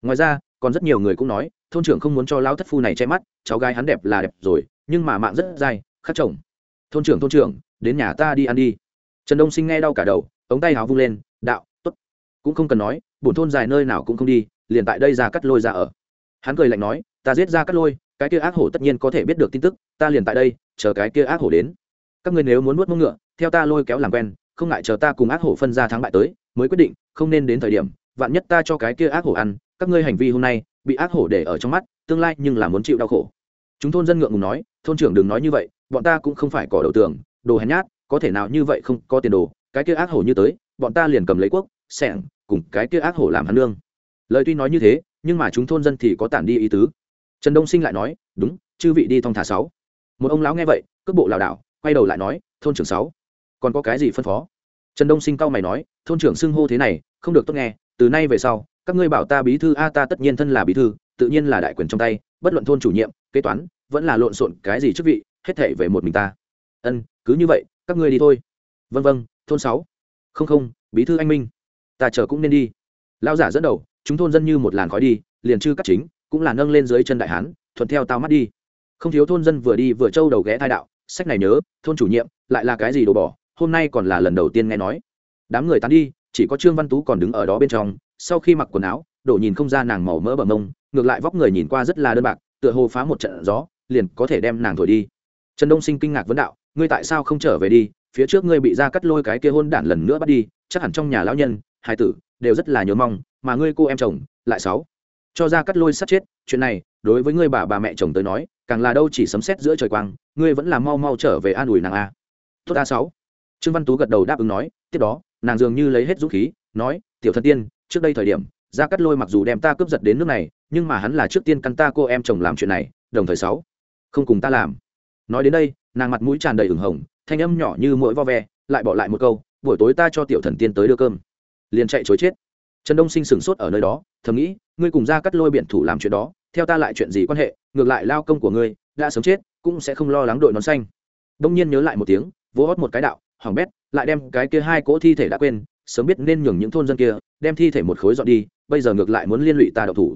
[SPEAKER 1] Ngoài ra, còn rất nhiều người cũng nói, thôn trưởng không muốn cho lão thất phu này che mắt, cháu gái hắn đẹp là đẹp rồi, nhưng mà mạng rất dai, khắc chồng. Thôn trưởng thôn trưởng, đến nhà ta đi ăn đi. Trần đông sinh nghe đau cả đầu, ống tay háo vung lên, đạo t ố t cũng không cần nói, bổn thôn dài nơi nào cũng không đi, liền tại đây ra cắt lôi ra ở. Hắn cười lạnh nói, ta giết ra cắt lôi, cái kia ác hổ tất nhiên có thể biết được tin tức, ta liền tại đây, chờ cái kia ác hổ đến. Các người nếu muốn nuốt mông ngựa, theo ta lôi kéo làm quen không ngại chờ ta cùng ác hổ phân ra thắng bại tới, mới quyết định, không nên đến thời điểm, vạn nhất ta cho cái kia ác hổ ăn, các ngươi hành vi hôm nay, bị ác hổ để ở trong mắt, tương lai nhưng là muốn chịu đau khổ. Chúng thôn dân ngượng ngùng nói, thôn trưởng đừng nói như vậy, bọn ta cũng không phải cỏ đầu tường, đồ hèn nhát, có thể nào như vậy không có tiền đồ, cái kia ác hổ như tới, bọn ta liền cầm lấy quốc, sẻng, cùng cái kia ác hổ làm hắn lương lời tuy nói như thế, nhưng mà chúng thôn dân thì có tản đi ý tứ. Trần đông sinh lại nói, đúng, chư vị đi thong thả sáu. Một ông lão nghe vậy, cước bộ lảo đảo, quay đầu lại nói, thôn trưởng sáu còn có cái gì phân phó? Trần đông sinh cao mày nói, thôn trưởng xưng hô thế này, không được tốt nghe, từ nay về sau, các ngươi bảo ta bí thư, a ta tất nhiên thân là bí thư, tự nhiên là đại quyền trong tay, bất luận thôn chủ nhiệm, kế toán, vẫn là lộn xộn cái gì chức vị, hết thể về một mình ta. Ân, cứ như vậy, các ngươi đi thôi. Vân vân thôn sáu. Không không, bí thư anh minh. Ta chờ cũng nên đi. Lao giả dẫn đầu, chúng thôn dân như một làn khói đi, liền chư cắt chính, cũng là nâng lên dưới chân đại hán, thuận theo tao mắt đi. Không thiếu thôn dân vừa đi vừa trâu đầu ghé thai đạo, sách này nhớ, thôn chủ nhiệm, lại là cái gì đồ bỏ? Hôm nay còn là lần đầu tiên nghe nói. Đám người tán đi, chỉ có trương văn tú còn đứng ở đó bên trong, sau khi mặc quần áo, đổ nhìn không ra nàng màu mỡ bờ mông, ngược lại vóc người nhìn qua rất là đơn bạc, tựa hồ phá một trận gió, liền có thể đem nàng thổi đi. Trần đông sinh kinh ngạc vấn đạo, ngươi tại sao không trở về đi? Phía trước ngươi bị ra cắt lôi cái kia hôn đản lần nữa bắt đi, chắc hẳn trong nhà lão nhân, hai tử, đều rất là nhớ mong, mà ngươi cô em chồng, lại sáu. Cho ra cắt lôi sát chết, chuyện này, đối với ngươi bà bà mẹ chồng tới nói, càng là đâu chỉ sấm sét giữa trời quang, ngươi vẫn là mau mau trở về an ủi nàng a. Tốt a sáu trương văn tú gật đầu đáp ứng nói, tiếp đó, nàng dường như lấy hết dũng khí, nói, tiểu thần tiên, trước đây thời điểm, Gia cắt lôi mặc dù đem ta cướp giật đến nước này, nhưng mà hắn là trước tiên căn ta cô em chồng làm chuyện này, đồng thời sáu, không cùng ta làm. Nói đến đây, nàng mặt mũi tràn đầy ửng hồng, thanh âm nhỏ như mũi vo ve, lại bỏ lại một câu, buổi tối ta cho tiểu thần tiên tới đưa cơm. Liền chạy chối chết. Trần đông sinh sửng sốt ở nơi đó, thầm nghĩ, ngươi cùng Gia cắt lôi biện thủ làm chuyện đó, theo ta lại chuyện gì quan hệ, ngược lại lao công của ngươi, đã sớm chết, cũng sẽ không lo lắng đội nón xanh. Đông nhiên nhớ lại một tiếng, vỗ hót một cái đạo hỏng bét, lại đem cái kia hai cỗ thi thể đã quên, sớm biết nên nhường những thôn dân kia, đem thi thể một khối dọn đi, bây giờ ngược lại muốn liên lụy ta đậu thủ.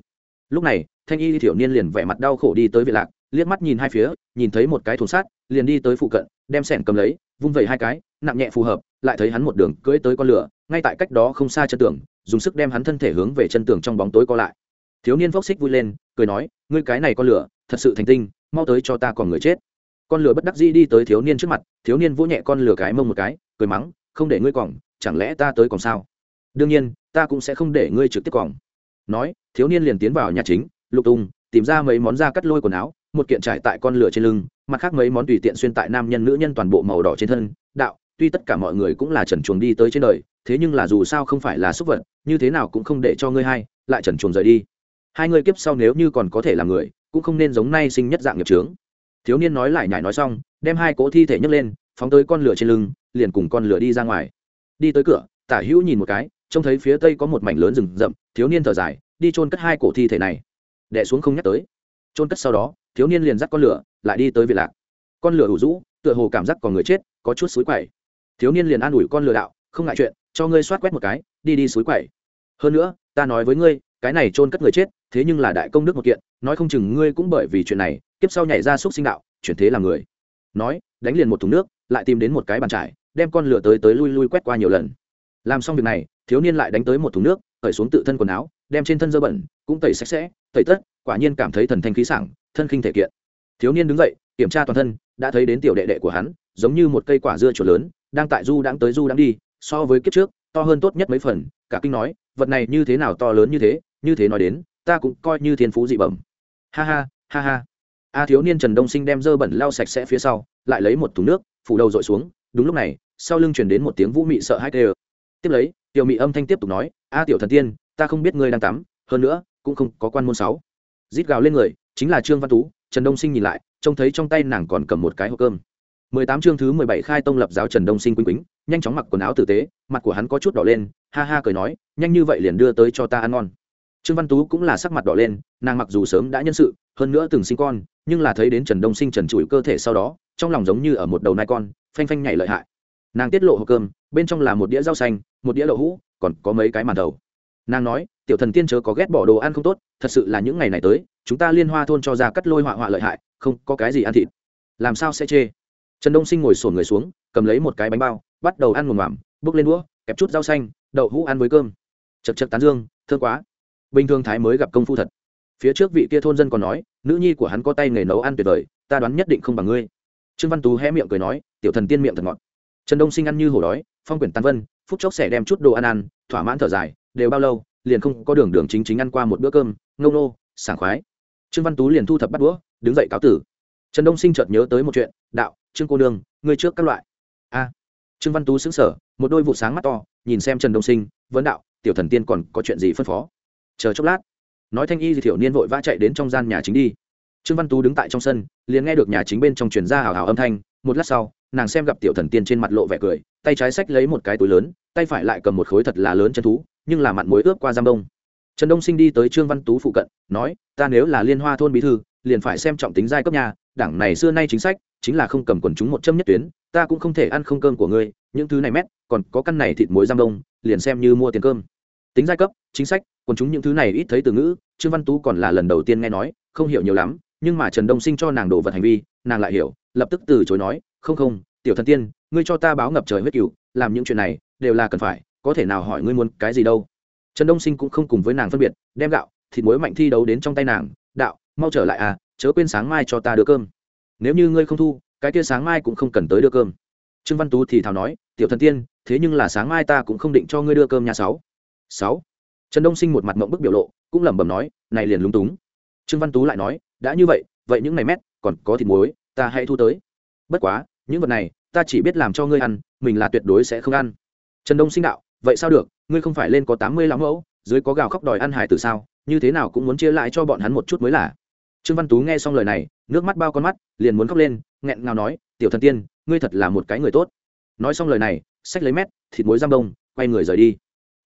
[SPEAKER 1] Lúc này, thanh y thiểu niên liền vẻ mặt đau khổ đi tới viện lạc, liếc mắt nhìn hai phía, nhìn thấy một cái thùng sát liền đi tới phụ cận, đem sẻn cầm lấy, vung vẩy hai cái, nặng nhẹ phù hợp, lại thấy hắn một đường cưỡi tới con lửa, ngay tại cách đó không xa chân tường, dùng sức đem hắn thân thể hướng về chân tường trong bóng tối co lại. Thiếu niên phốc xích vui lên, cười nói, ngươi cái này con lửa, thật sự thành tinh, mau tới cho ta còn người chết con lừa bất đắc dĩ đi tới thiếu niên trước mặt, thiếu niên vỗ nhẹ con lừa cái mông một cái, cười mắng, không để ngươi còng chẳng lẽ ta tới còn sao? Đương nhiên, ta cũng sẽ không để ngươi trực tiếp còng nói, thiếu niên liền tiến vào nhà chính, lục tung, tìm ra mấy món da cắt lôi quần áo, một kiện trải tại con lửa trên lưng, mặt khác mấy món tùy tiện xuyên tại nam nhân nữ nhân toàn bộ màu đỏ trên thân. Đạo, tuy tất cả mọi người cũng là trần chuồng đi tới trên đời, thế nhưng là dù sao không phải là súc vật, như thế nào cũng không để cho ngươi hay, lại trần chuồng rời đi. Hai người kiếp sau nếu như còn có thể là người, cũng không nên giống nay sinh nhất dạng nghiệp trướng thiếu niên nói lại nhải nói xong, đem hai cỗ thi thể nhấc lên, phóng tới con lửa trên lưng, liền cùng con lửa đi ra ngoài. Đi tới cửa, tả hữu nhìn một cái, trông thấy phía tây có một mảnh lớn rừng rậm, thiếu niên thở dài, đi trôn cất hai cổ thi thể này. Đẻ xuống không nhắc tới. Trôn cất sau đó, thiếu niên liền dắt con lửa, lại đi tới việt lạc. Con lửa ủ rũ, tựa hồ cảm giác còn người chết, có chút suối quẩy. Thiếu niên liền an ủi con lừa đạo, không ngại chuyện, cho ngươi soát quét một cái, đi đi suối quẩy. Hơn nữa, ta nói với ngươi, cái này trôn cất người chết, thế nhưng là đại công đức một kiện, nói không chừng ngươi cũng bởi vì chuyện này tiếp sau nhảy ra xúc sinh đạo, chuyển thế làm người. Nói, đánh liền một thùng nước, lại tìm đến một cái bàn trải, đem con lửa tới tới lui lui quét qua nhiều lần. Làm xong việc này, thiếu niên lại đánh tới một thùng nước, cởi xuống tự thân quần áo, đem trên thân dơ bẩn, cũng tẩy sạch sẽ, tẩy tất, quả nhiên cảm thấy thần thanh khí sảng, thân khinh thể kiện. Thiếu niên đứng dậy, kiểm tra toàn thân, đã thấy đến tiểu đệ đệ của hắn, giống như một cây quả dưa chuột lớn, đang tại du đang tới du đang đi, so với kiếp trước, to hơn tốt nhất mấy phần, cả kinh nói, vật này như thế nào to lớn như thế như thế nói đến, ta cũng coi như thiên phú dị bẩm. Ha ha ha ha a thiếu niên trần đông sinh đem dơ bẩn lau sạch sẽ phía sau, lại lấy một thùng nước, phủ đầu dội xuống. Đúng lúc này, sau lưng chuyển đến một tiếng vũ mị sợ hãi tê tiếp lấy, tiểu mị âm thanh tiếp tục nói, a tiểu thần tiên, ta không biết ngươi đang tắm, hơn nữa, cũng không có quan môn sáu. Rít gào lên người, chính là trương văn tú. Trần đông sinh nhìn lại, trông thấy trong tay nàng còn cầm một cái hộp cơm. Mười tám chương thứ mười bảy khai tông lập giáo trần đông sinh quýnh quýnh, nhanh chóng mặc quần áo tử tế, mặt của hắn có chút đỏ lên, ha ha cười nói, nhanh như vậy liền đưa tới cho ta ăn ngon trương văn tú cũng là sắc mặt đỏ lên, nàng mặc dù sớm đã nhân sự, hơn nữa từng sinh con, nhưng là thấy đến trần đông sinh trần trụi cơ thể sau đó, trong lòng giống như ở một đầu nai con, phanh phanh nhảy lợi hại. Nàng tiết lộ hộp cơm, bên trong là một đĩa rau xanh, một đĩa đậu hũ, còn có mấy cái màn đầu. Nàng nói, tiểu thần tiên chớ có ghét bỏ đồ ăn không tốt, thật sự là những ngày này tới, chúng ta liên hoa thôn cho ra cắt lôi họa họa lợi hại, không có cái gì ăn thịt. Làm sao sẽ chê? Trần đông sinh ngồi sổn người xuống, cầm lấy một cái bánh bao, bắt đầu ăn mồm ngoạm bước lên đũa, kẹp chút rau xanh, đậu hũ ăn với cơm. Chật chật tán dương thương quá bình thường thái mới gặp công phu thật. Phía trước vị kia thôn dân còn nói, nữ nhi của hắn có tay nghề nấu ăn tuyệt vời, ta đoán nhất định không bằng ngươi. Trương văn tú hé miệng cười nói, tiểu thần tiên miệng thật ngọt. Trần đông sinh ăn như hổ đói, phong quyển tàn vân, phút chốc sẽ đem chút đồ ăn ăn, thỏa mãn thở dài, đều bao lâu, liền không có đường đường chính chính ăn qua một bữa cơm, ngông nô, sảng khoái. Trương văn tú liền thu thập bắt đũa, đứng dậy cáo tử. Trần đông sinh chợt nhớ tới một chuyện, đạo, trương cô nương, ngươi trước các loại. A. Trương văn tú xứng sở một đôi vụ sáng mắt to, nhìn xem trần đông sinh, vấn đạo, tiểu thần tiên còn có chuyện gì phân phó? Chờ chốc lát. Nói thanh y thì thiểu niên vội vã chạy đến trong gian nhà chính đi. Trương văn tú đứng tại trong sân, liền nghe được nhà chính bên trong truyền ra hào hào âm thanh. Một lát sau, nàng xem gặp tiểu thần tiên trên mặt lộ vẻ cười, tay trái xách lấy một cái túi lớn, tay phải lại cầm một khối thật là lớn chân thú, nhưng là mặn muối ướp qua giam đông. Trần đông sinh đi tới trương văn tú phụ cận, nói, ta nếu là liên hoa thôn bí thư, liền phải xem trọng tính giai cấp nhà, đảng này xưa nay chính sách, chính là không cầm quần chúng một châm nhất tuyến, ta cũng không thể ăn không cơm của ngươi, những thứ này mét, còn có căn này thịt muối giam đông, liền xem như mua tiền cơm tính giai cấp, chính sách, quần chúng những thứ này ít thấy từ ngữ, trương văn tú còn là lần đầu tiên nghe nói, không hiểu nhiều lắm, nhưng mà trần đông sinh cho nàng đồ vật hành vi, nàng lại hiểu, lập tức từ chối nói, không không, tiểu thần tiên, ngươi cho ta báo ngập trời huyết cựu làm những chuyện này, đều là cần phải, có thể nào hỏi ngươi muốn cái gì đâu? Trần đông sinh cũng không cùng với nàng phân biệt, đem gạo, thịt muối mạnh thi đấu đến trong tay nàng, đạo, mau trở lại à chớ quên sáng mai cho ta đưa cơm. Nếu như ngươi không thu, cái kia sáng mai cũng không cần tới đưa cơm. Trương văn tú thì thào nói, tiểu thần tiên, thế nhưng là sáng mai ta cũng không định cho ngươi đưa cơm nhà sáu sáu. Trần đông sinh một mặt mộng bức biểu lộ, cũng lẩm bẩm nói, này liền lúng túng. Trương văn tú lại nói, đã như vậy vậy những này mét, còn có thịt muối, ta hãy thu tới. Bất quá, những vật này, ta chỉ biết làm cho ngươi ăn, mình là tuyệt đối sẽ không ăn. Trần đông sinh đạo, vậy sao được, ngươi không phải lên có tám mươi lắm mẫu, dưới có gào khóc đòi ăn hải từ sao, như thế nào cũng muốn chia lại cho bọn hắn một chút mới là. Trương văn tú nghe xong lời này, nước mắt bao con mắt, liền muốn khóc lên, nghẹn ngào nói, tiểu thần tiên, ngươi thật là một cái người tốt. Nói xong lời này, xách lấy mét, thịt muối giam đông, quay người rời đi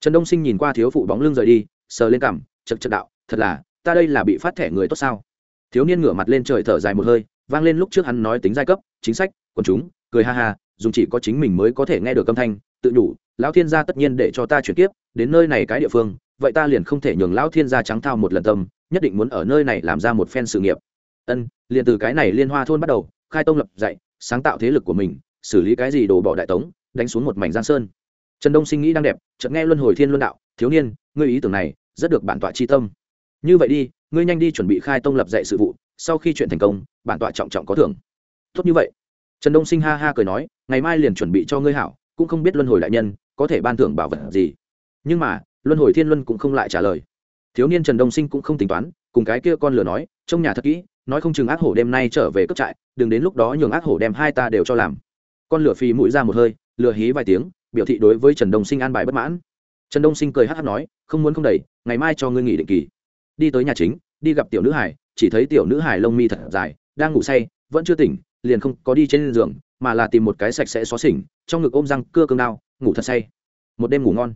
[SPEAKER 1] trần đông sinh nhìn qua thiếu phụ bóng lưng rời đi, sờ lên cằm chật chật đạo, thật là, ta đây là bị phát thẻ người tốt sao? Thiếu niên ngửa mặt lên trời thở dài một hơi, vang lên lúc trước hắn nói tính giai cấp, chính sách, quần chúng, cười ha ha, dùng chỉ có chính mình mới có thể nghe được âm thanh, tự đủ lão thiên gia tất nhiên để cho ta chuyển tiếp đến nơi này cái địa phương, vậy ta liền không thể nhường lão thiên gia trắng thao một lần tâm, nhất định muốn ở nơi này làm ra một phen sự nghiệp. Ân, liền từ cái này liên hoa thôn bắt đầu, khai tông lập dạy, sáng tạo thế lực của mình, xử lý cái gì đồ bỏ đại tống, đánh xuống một mảnh giang sơn trần đông sinh nghĩ đang đẹp, chợt nghe luân hồi thiên luân đạo, thiếu niên, ngươi ý tưởng này rất được bản tọa chi tâm. Như vậy đi, ngươi nhanh đi chuẩn bị khai tông lập dạy sự vụ, sau khi chuyện thành công, bản tọa trọng trọng có thưởng. Tốt như vậy. Trần đông sinh ha ha cười nói, ngày mai liền chuẩn bị cho ngươi hảo, cũng không biết luân hồi đại nhân có thể ban thưởng bảo vật gì. Nhưng mà, luân hồi thiên luân cũng không lại trả lời. Thiếu niên trần đông sinh cũng không tính toán, cùng cái kia con lửa nói, trong nhà thật kỹ, nói không chừng ác hổ đêm nay trở về cất trại, đừng đến lúc đó nhường ác hổ đem hai ta đều cho làm. Con lửa phi mũi ra một hơi, lửa hí vài tiếng biểu thị đối với trần đông sinh an bài bất mãn. Trần đông sinh cười hát hát nói, không muốn không đẩy ngày mai cho ngươi nghỉ định kỳ. Đi tới nhà chính, đi gặp tiểu nữ hải chỉ thấy tiểu nữ hải lông mi thật dài, đang ngủ say, vẫn chưa tỉnh, liền không có đi trên giường, mà là tìm một cái sạch sẽ xóa xỉnh, trong ngực ôm răng cưa cương đao, ngủ thật say. Một đêm ngủ ngon.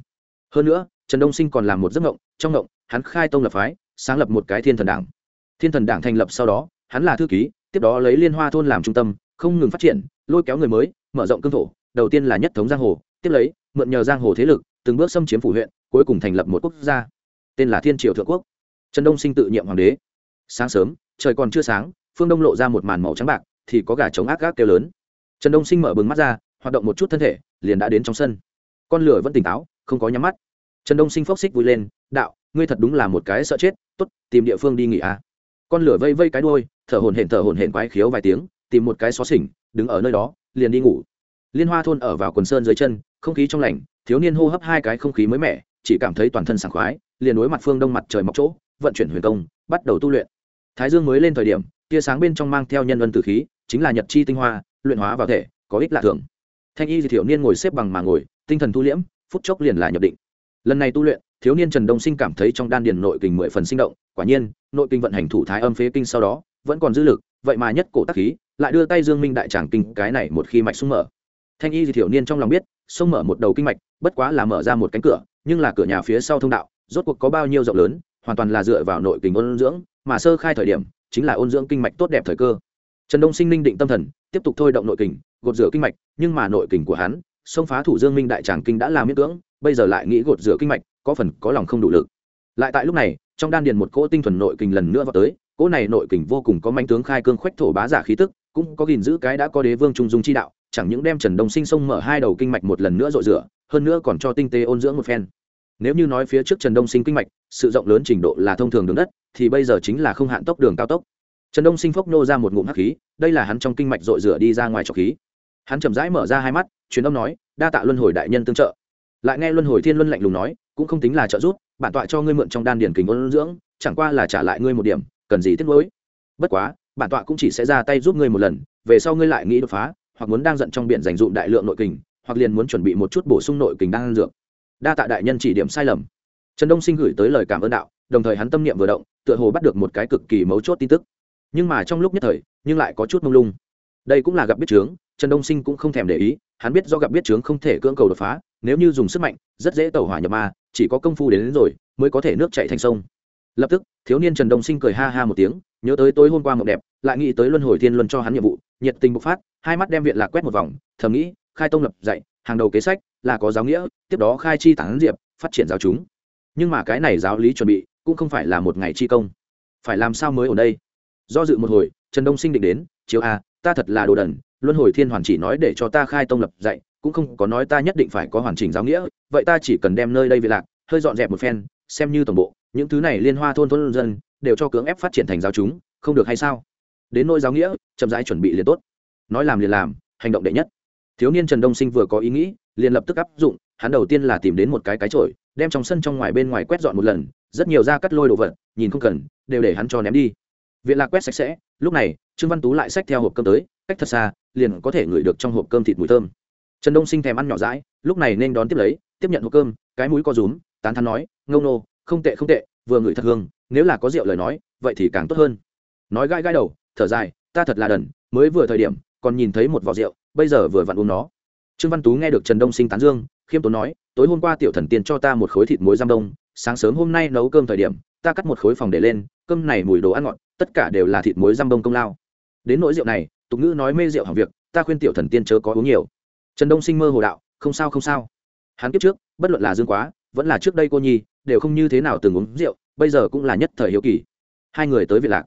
[SPEAKER 1] Hơn nữa, trần đông sinh còn làm một giấc ngộng, trong ngộng, hắn khai tông lập phái, sáng lập một cái thiên thần đảng. Thiên thần đảng thành lập sau đó, hắn là thư ký, tiếp đó lấy liên hoa thôn làm trung tâm, không ngừng phát triển, lôi kéo người mới, mở rộng cương thổ, đầu tiên là nhất thống giang hồ tiếp lấy, mượn nhờ giang hồ thế lực, từng bước xâm chiếm phủ huyện, cuối cùng thành lập một quốc gia. Tên là thiên triều thượng quốc. Trần đông sinh tự nhiệm hoàng đế. Sáng sớm, trời còn chưa sáng, phương đông lộ ra một màn màu trắng bạc, thì có gà trống ác gác kêu lớn. Trần đông sinh mở bừng mắt ra, hoạt động một chút thân thể, liền đã đến trong sân. Con lửa vẫn tỉnh táo, không có nhắm mắt. Trần đông sinh phốc xích vui lên, đạo, ngươi thật đúng là một cái sợ chết t ố t tìm địa phương đi nghỉ à. con lửa vây vây cái đôi thở hồn hển thở hồn hển quái khiếu vài tiếng, tìm một cái xó xỉnh, đứng ở nơi đó, liền đi ngủ. Liên hoa thôn ở vào quần sơn dưới chân không khí trong lành, thiếu niên hô hấp hai cái không khí mới mẻ, chỉ cảm thấy toàn thân sảng khoái, liền đối mặt phương đông mặt trời mọc chỗ, vận chuyển huyền công, bắt đầu tu luyện. Thái dương mới lên thời điểm, tia sáng bên trong mang theo nhân vân tử khí, chính là nhật chi tinh hoa, luyện hóa vào thể, có ích lạ thường. Thanh y thì Thiểu niên ngồi xếp bằng mà ngồi, tinh thần tu liễm, phút chốc liền là nhập định. Lần này tu luyện, thiếu niên trần đông sinh cảm thấy trong đan điền nội kình mười phần sinh động, quả nhiên, nội kinh vận hành thủ thái âm phế kinh sau đó, vẫn còn dư lực, vậy mà nhất cổ tắc khí, lại đưa tay dương minh đại tràng kinh cái này một khi mạch sung mở. Thanh y thì thiểu niên trong lòng biết xông mở một đầu kinh mạch, bất quá là mở ra một cánh cửa, nhưng là cửa nhà phía sau thông đạo, rốt cuộc có bao nhiêu rộng lớn, hoàn toàn là dựa vào nội kình ôn dưỡng, mà sơ khai thời điểm, chính là ôn dưỡng kinh mạch tốt đẹp thời cơ. Trần đông sinh ninh định tâm thần, tiếp tục thôi động nội kình, gột rửa kinh mạch, nhưng mà nội kình của hắn xông phá thủ dương minh đại tràng kinh đã làm miễn cưỡng, bây giờ lại nghĩ gột rửa kinh mạch, có phần có lòng không đủ lực. Lại tại lúc này, trong đan điền một cỗ tinh thuần nội kình lần nữa vào tới, cỗ này nội kình vô cùng có manh tướng khai cương khoách thổ bá giả khí tức, cũng có gìn giữ cái đã có đế vương trung dung chi đạo chẳng những đem trần đông sinh sông mở hai đầu kinh mạch một lần nữa rội rửa, hơn nữa còn cho tinh tế ôn dưỡng một phen. Nếu như nói phía trước trần đông sinh kinh mạch, sự rộng lớn trình độ là thông thường đường đất, thì bây giờ chính là không hạn tốc đường cao tốc. Trần đông sinh phốc nô ra một ngụm hắc khí, đây là hắn trong kinh mạch rội rửa đi ra ngoài trọc khí. Hắn chậm rãi mở ra hai mắt, truyền âm nói, đa tạ luân hồi đại nhân tương trợ. Lại nghe luân hồi thiên luân lạnh lùng nói, cũng không tính là trợ giúp, bản tọa cho ngươi mượn trong đan điển kình ôn dưỡng, chẳng qua là trả lại ngươi một điểm, cần gì tiếc nuối. Bất quá, bản tọa cũng chỉ sẽ ra tay giúp ngươi một lần, về sau ngươi lại nghĩ đột phá hoặc muốn đang giận trong biển dành dụm đại lượng nội kình hoặc liền muốn chuẩn bị một chút bổ sung nội kình đang dược. Đa tạ đại nhân chỉ điểm sai lầm. Trần đông sinh gửi tới lời cảm ơn đạo đồng thời hắn tâm niệm vừa động tựa hồ bắt được một cái cực kỳ mấu chốt tin tức. Nhưng mà trong lúc nhất thời nhưng lại có chút mông lung. Đây cũng là gặp biết chướng trần đông sinh cũng không thèm để ý hắn biết do gặp biết chướng không thể cưỡng cầu đột phá nếu như dùng sức mạnh rất dễ tẩu hỏa nhập ma chỉ có công phu đến, đến rồi mới có thể nước chạy thành sông. Lập tức thiếu niên trần đông sinh cười ha ha một tiếng nhớ tới tối hôm qua mộng đẹp lại nghĩ tới luân hồi thiên luân cho hắn nhiệm vụ nhiệt tình bộc phát, hai mắt đem viện lạc quét một vòng, thầm nghĩ, khai tông lập dạy, hàng đầu kế sách, là có giáo nghĩa, tiếp đó khai chi tán diệp, phát triển giáo chúng. Nhưng mà cái này giáo lý chuẩn bị, cũng không phải là một ngày chi công. Phải làm sao mới ở đây? Do dự một hồi, trần đông sinh định đến, chiếu a, ta thật là đồ đần, luân hồi thiên hoàn chỉ nói để cho ta khai tông lập dạy, cũng không có nói ta nhất định phải có hoàn chỉnh giáo nghĩa, vậy ta chỉ cần đem nơi đây về lạc, hơi dọn dẹp một phen, xem như tổng bộ, những thứ này liên hoa thôn thôn dân, đều cho cưỡng ép phát triển thành giáo chúng, không được hay sao? Đến nỗi giáo nghĩa, chậm rãi chuẩn bị liền tốt. Nói làm liền làm, hành động đệ nhất. Thiếu niên trần đông sinh vừa có ý nghĩ, liền lập tức áp dụng, hắn đầu tiên là tìm đến một cái cái chổi, đem trong sân trong ngoài bên ngoài quét dọn một lần, rất nhiều da cắt lôi đồ vật, nhìn không cần, đều để hắn cho ném đi. Viện lạc quét sạch sẽ, lúc này, trương văn tú lại xách theo hộp cơm tới, cách thật xa, liền có thể ngửi được trong hộp cơm thịt mùi thơm. Trần đông sinh thèm ăn nhỏ rãi lúc này nên đón tiếp lấy, tiếp nhận hộp cơm, cái mũi co rúm, tán thắn nói, ngông nô, không tệ không tệ, vừa ngửi thật hương, nếu là có rượu lời nói, vậy thì càng tốt hơn. Nói gai gai đầu thở dài, ta thật là đần, mới vừa thời điểm, còn nhìn thấy một vỏ rượu, bây giờ vừa vặn uống nó. Trương văn tú nghe được trần đông sinh tán dương, khiêm tốn nói, tối hôm qua tiểu thần tiên cho ta một khối thịt muối giam đông, sáng sớm hôm nay nấu cơm thời điểm, ta cắt một khối phòng để lên, cơm này mùi đồ ăn ngọt, tất cả đều là thịt muối giam đông công lao. Đến nỗi rượu này, tục ngữ nói mê rượu hàng việc, ta khuyên tiểu thần tiên chớ có uống nhiều. Trần đông sinh mơ hồ đạo, không sao không sao. Hắn kiếp trước, bất luận là dương quá, vẫn là trước đây cô nhi, đều không như thế nào từng uống rượu, bây giờ cũng là nhất thời hiếu kỳ. Hai người tới việt lạc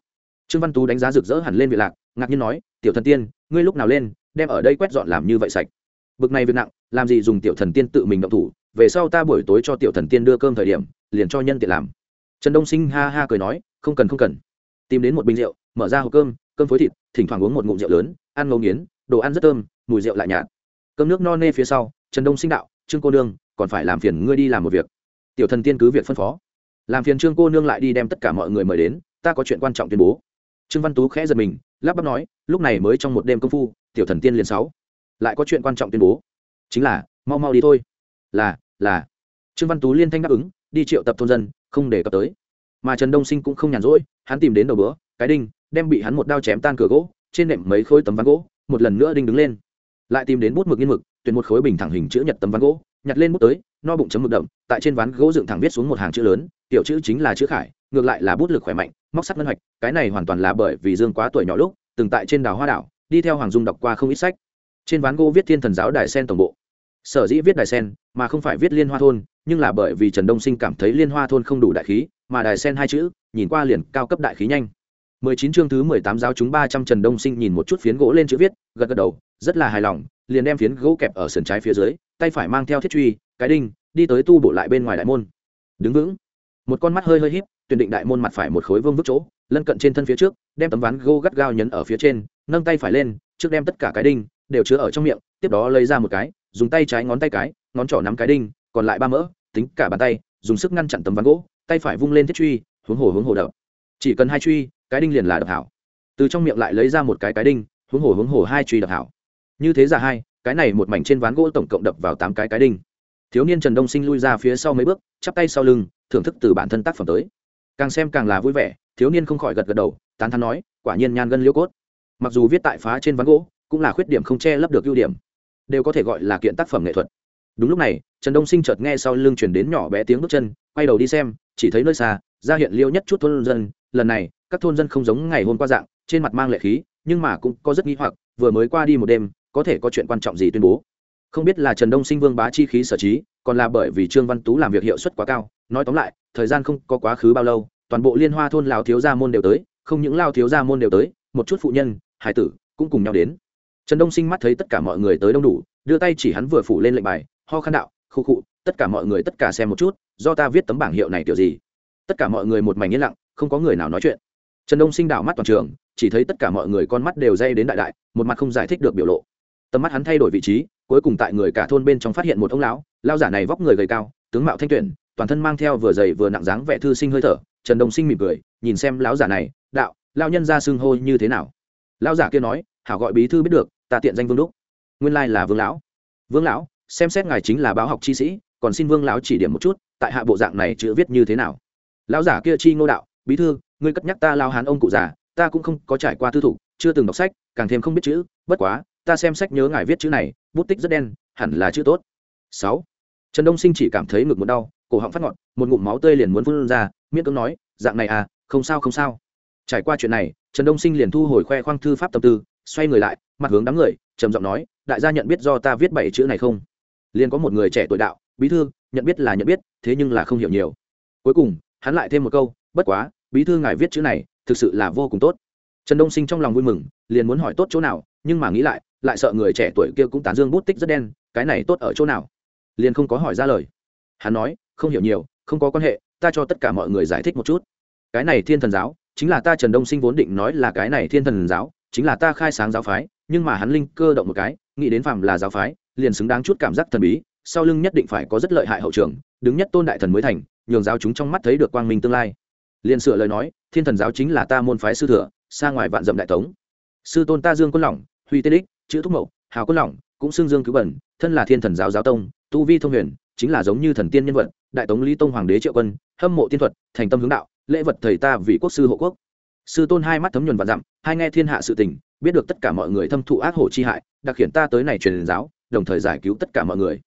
[SPEAKER 1] trương văn tú đánh giá rực rỡ hẳn lên vị lạc, ngạc nhiên nói, tiểu thần tiên, ngươi lúc nào lên, đem ở đây quét dọn làm như vậy sạch? Bực này việc nặng, làm gì dùng tiểu thần tiên tự mình động thủ? Về sau ta buổi tối cho tiểu thần tiên đưa cơm thời điểm, liền cho nhân tiện làm. Trần đông sinh ha ha cười nói, không cần không cần. Tìm đến một bình rượu, mở ra hộp cơm cơm phối thịt, thỉnh thoảng uống một ngụm rượu lớn, ăn ngấu nghiến, đồ ăn rất thơm, mùi rượu lại nhạt. Cơm nước no nê phía sau, trần đông sinh đạo, trương cô nương, còn phải làm phiền ngươi đi làm một việc. Tiểu thần tiên cứ việc phân phó. Làm phiền trương cô nương lại đi đem tất cả mọi người mời đến, ta có chuyện quan trọng tuyên bố trương văn tú khẽ giật mình, lắp bắp nói, lúc này mới trong một đêm công phu, tiểu thần tiên liền sáu. Lại có chuyện quan trọng tuyên bố. Chính là, mau mau đi thôi. Là là. Trương văn tú liên thanh đáp ứng, đi triệu tập thôn dân, không để cập tới. Mà trần đông sinh cũng không nhàn rỗi, hắn tìm đến đầu bữa, cái đinh, đem bị hắn một đao chém tan cửa gỗ, trên nệm mấy khối tấm ván gỗ, một lần nữa đinh đứng lên. Lại tìm đến bút mực nghiên mực, tuyển một khối bình thẳng hình chữ nhật tấm ván gỗ, nhặt lên bút tới, no bụng chấm mực đậm, tại trên ván gỗ dựng thẳng viết xuống một hàng chữ lớn, tiểu chữ chính là chữ khải ngược lại là bút lực khỏe mạnh móc sắt ngân hoạch cái này hoàn toàn là bởi vì dương quá tuổi nhỏ lúc từng tại trên đảo hoa đảo đi theo hoàng dung đọc qua không ít sách trên ván gỗ viết thiên thần giáo đài sen tổng bộ sở dĩ viết đài sen mà không phải viết liên hoa thôn nhưng là bởi vì trần đông sinh cảm thấy liên hoa thôn không đủ đại khí mà đài sen hai chữ nhìn qua liền cao cấp đại khí nhanh mười chín chương thứ mười tám giáo chúng ba trăm Trần Đông Sinh nhìn một chút phiến gỗ lên chữ viết, gật gật đầu, rất là hài lòng, liền đem phiến gỗ kẹp ở sườn trái phía dưới, tay phải mang theo thiết truy, cái đinh, đi tới tu bổ lại bên ngoài đại môn. Đứng vững. Một con mắt hơi hơi híp, tuyển định đại môn mặt phải một khối vương vức chỗ, lân cận trên thân phía trước, đem tấm ván gỗ gắt gao nhấn ở phía trên, nâng tay phải lên, trước đem tất cả cái đinh đều chứa ở trong miệng, tiếp đó lấy ra một cái, dùng tay trái ngón tay cái ngón trỏ nắm cái đinh còn lại ba mỡ tính cả bàn tay dùng sức ngăn chặn tấm ván gỗ tay phải vung lên thiết truy hướng hồ hướng hồ đập. Chỉ cần hai truy cái đinh liền là đập hảo. Từ trong miệng lại lấy ra một cái cái đinh hướng hồ hướng hồ hai truy đập hảo. Như thế giả hai cái này một mảnh trên ván gỗ tổng cộng đập vào tám cái cái đinh. Thiếu niên trần đông sinh lui ra phía sau mấy bước chắp tay sau lưng thưởng thức từ bản thân tác phẩm tới. Càng xem càng là vui vẻ, thiếu niên không khỏi gật gật đầu, tán thắn nói, quả nhiên nhan gân liễu cốt. Mặc dù viết tại phá trên ván gỗ, cũng là khuyết điểm không che lấp được ưu điểm, đều có thể gọi là kiện tác phẩm nghệ thuật. Đúng lúc này, trần đông sinh chợt nghe sau lưng chuyển đến nhỏ bé tiếng bước chân, quay đầu đi xem, chỉ thấy nơi xa, ra hiện liêu nhất chút thôn dân, lần này, các thôn dân không giống ngày hôm qua dạng, trên mặt mang lệ khí, nhưng mà cũng có rất nghi hoặc, vừa mới qua đi một đêm, có thể có chuyện quan trọng gì tuyên bố. Không biết là trần đông sinh vương bá chi khí sở trí, còn là bởi vì trương văn tú làm việc hiệu suất quá cao nói tóm lại, thời gian không có quá khứ bao lâu, toàn bộ liên hoa thôn lao thiếu gia môn đều tới, không những lao thiếu gia môn đều tới, một chút phụ nhân, hải tử cũng cùng nhau đến. Trần đông sinh mắt thấy tất cả mọi người tới đông đủ, đưa tay chỉ hắn vừa phủ lên lệnh bài, ho khăn đạo khu khụ, tất cả mọi người tất cả xem một chút, do ta viết tấm bảng hiệu này kiểu gì? Tất cả mọi người một mảnh yên lặng, không có người nào nói chuyện. Trần đông sinh đảo mắt toàn trường, chỉ thấy tất cả mọi người con mắt đều dây đến đại đại, một mặt không giải thích được biểu lộ. Tầm mắt hắn thay đổi vị trí, cuối cùng tại người cả thôn bên trong phát hiện một ông lão lao giả này vóc người gầy cao, tướng mạo thanh tuyển toàn thân mang theo vừa dày vừa nặng dáng vẻ thư sinh hơi thở, trần đông sinh mỉm cười, nhìn xem lão giả này, đạo lao nhân ra xưng hô như thế nào? Lão giả kia nói, hảo gọi bí thư biết được, ta tiện danh vương đúc. Nguyên lai là vương lão. Vương lão, xem xét ngài chính là báo học chi sĩ, còn xin vương lão chỉ điểm một chút, tại hạ bộ dạng này chữ viết như thế nào? Lão giả kia chi ngô đạo, bí thư, ngươi cất nhắc ta lao hán ông cụ già, ta cũng không có trải qua thư thủ chưa từng đọc sách, càng thêm không biết chữ, bất quá, ta xem sách nhớ ngài viết chữ này, bút tích rất đen, hẳn là chữ tốt. Sáu. Trần đông sinh chỉ cảm thấy ngực một đau cổ họng phát ngọt một ngụm máu tươi liền muốn phun ra, miễn cưỡng nói, dạng này à không sao không sao. Trải qua chuyện này, trần đông sinh liền thu hồi khoe khoang thư pháp tâm tư, xoay người lại, mặt hướng đám người, trầm giọng nói, đại gia nhận biết do ta viết bảy chữ này không? Liền có một người trẻ tuổi đạo, bí thư, nhận biết là nhận biết, thế nhưng là không hiểu nhiều. Cuối cùng, hắn lại thêm một câu, bất quá, bí thư ngài viết chữ này, thực sự là vô cùng tốt. Trần đông sinh trong lòng vui mừng, liền muốn hỏi tốt chỗ nào, nhưng mà nghĩ lại lại sợ người trẻ tuổi kia cũng tán dương bút tích rất đen, cái này tốt ở chỗ nào? Liền không có hỏi ra lời. Hắn nói không hiểu nhiều, không có quan hệ, ta cho tất cả mọi người giải thích một chút. Cái này thiên thần giáo, chính là ta trần đông sinh vốn định nói là cái này thiên thần giáo, chính là ta khai sáng giáo phái, nhưng mà hắn linh cơ động một cái, nghĩ đến phạm là giáo phái, liền xứng đáng chút cảm giác thần bí, sau lưng nhất định phải có rất lợi hại hậu trường, đứng nhất tôn đại thần mới thành, nhường giáo chúng trong mắt thấy được quang minh tương lai. Liền sửa lời nói, thiên thần giáo chính là ta môn phái sư thừa, xa ngoài vạn dậm đại tống. Sư tôn ta dương quân lỏng, huy tên đích, chữ thúc mậu, hào quân lỏng, cũng xưng dương cứu bẩn, thân là thiên thần giáo giáo tông, tu vi thông huyền, chính là giống như thần tiên nhân vật đại tống lý tông hoàng đế triệu quân, hâm mộ tiên thuật, thành tâm hướng đạo, lễ vật thầy ta vì quốc sư hộ quốc. Sư tôn hai mắt thấm nhuần và dặm, hai nghe thiên hạ sự tình, biết được tất cả mọi người thâm thụ ác hổ chi hại, đặc khiển ta tới này truyền giáo, đồng thời giải cứu tất cả mọi người.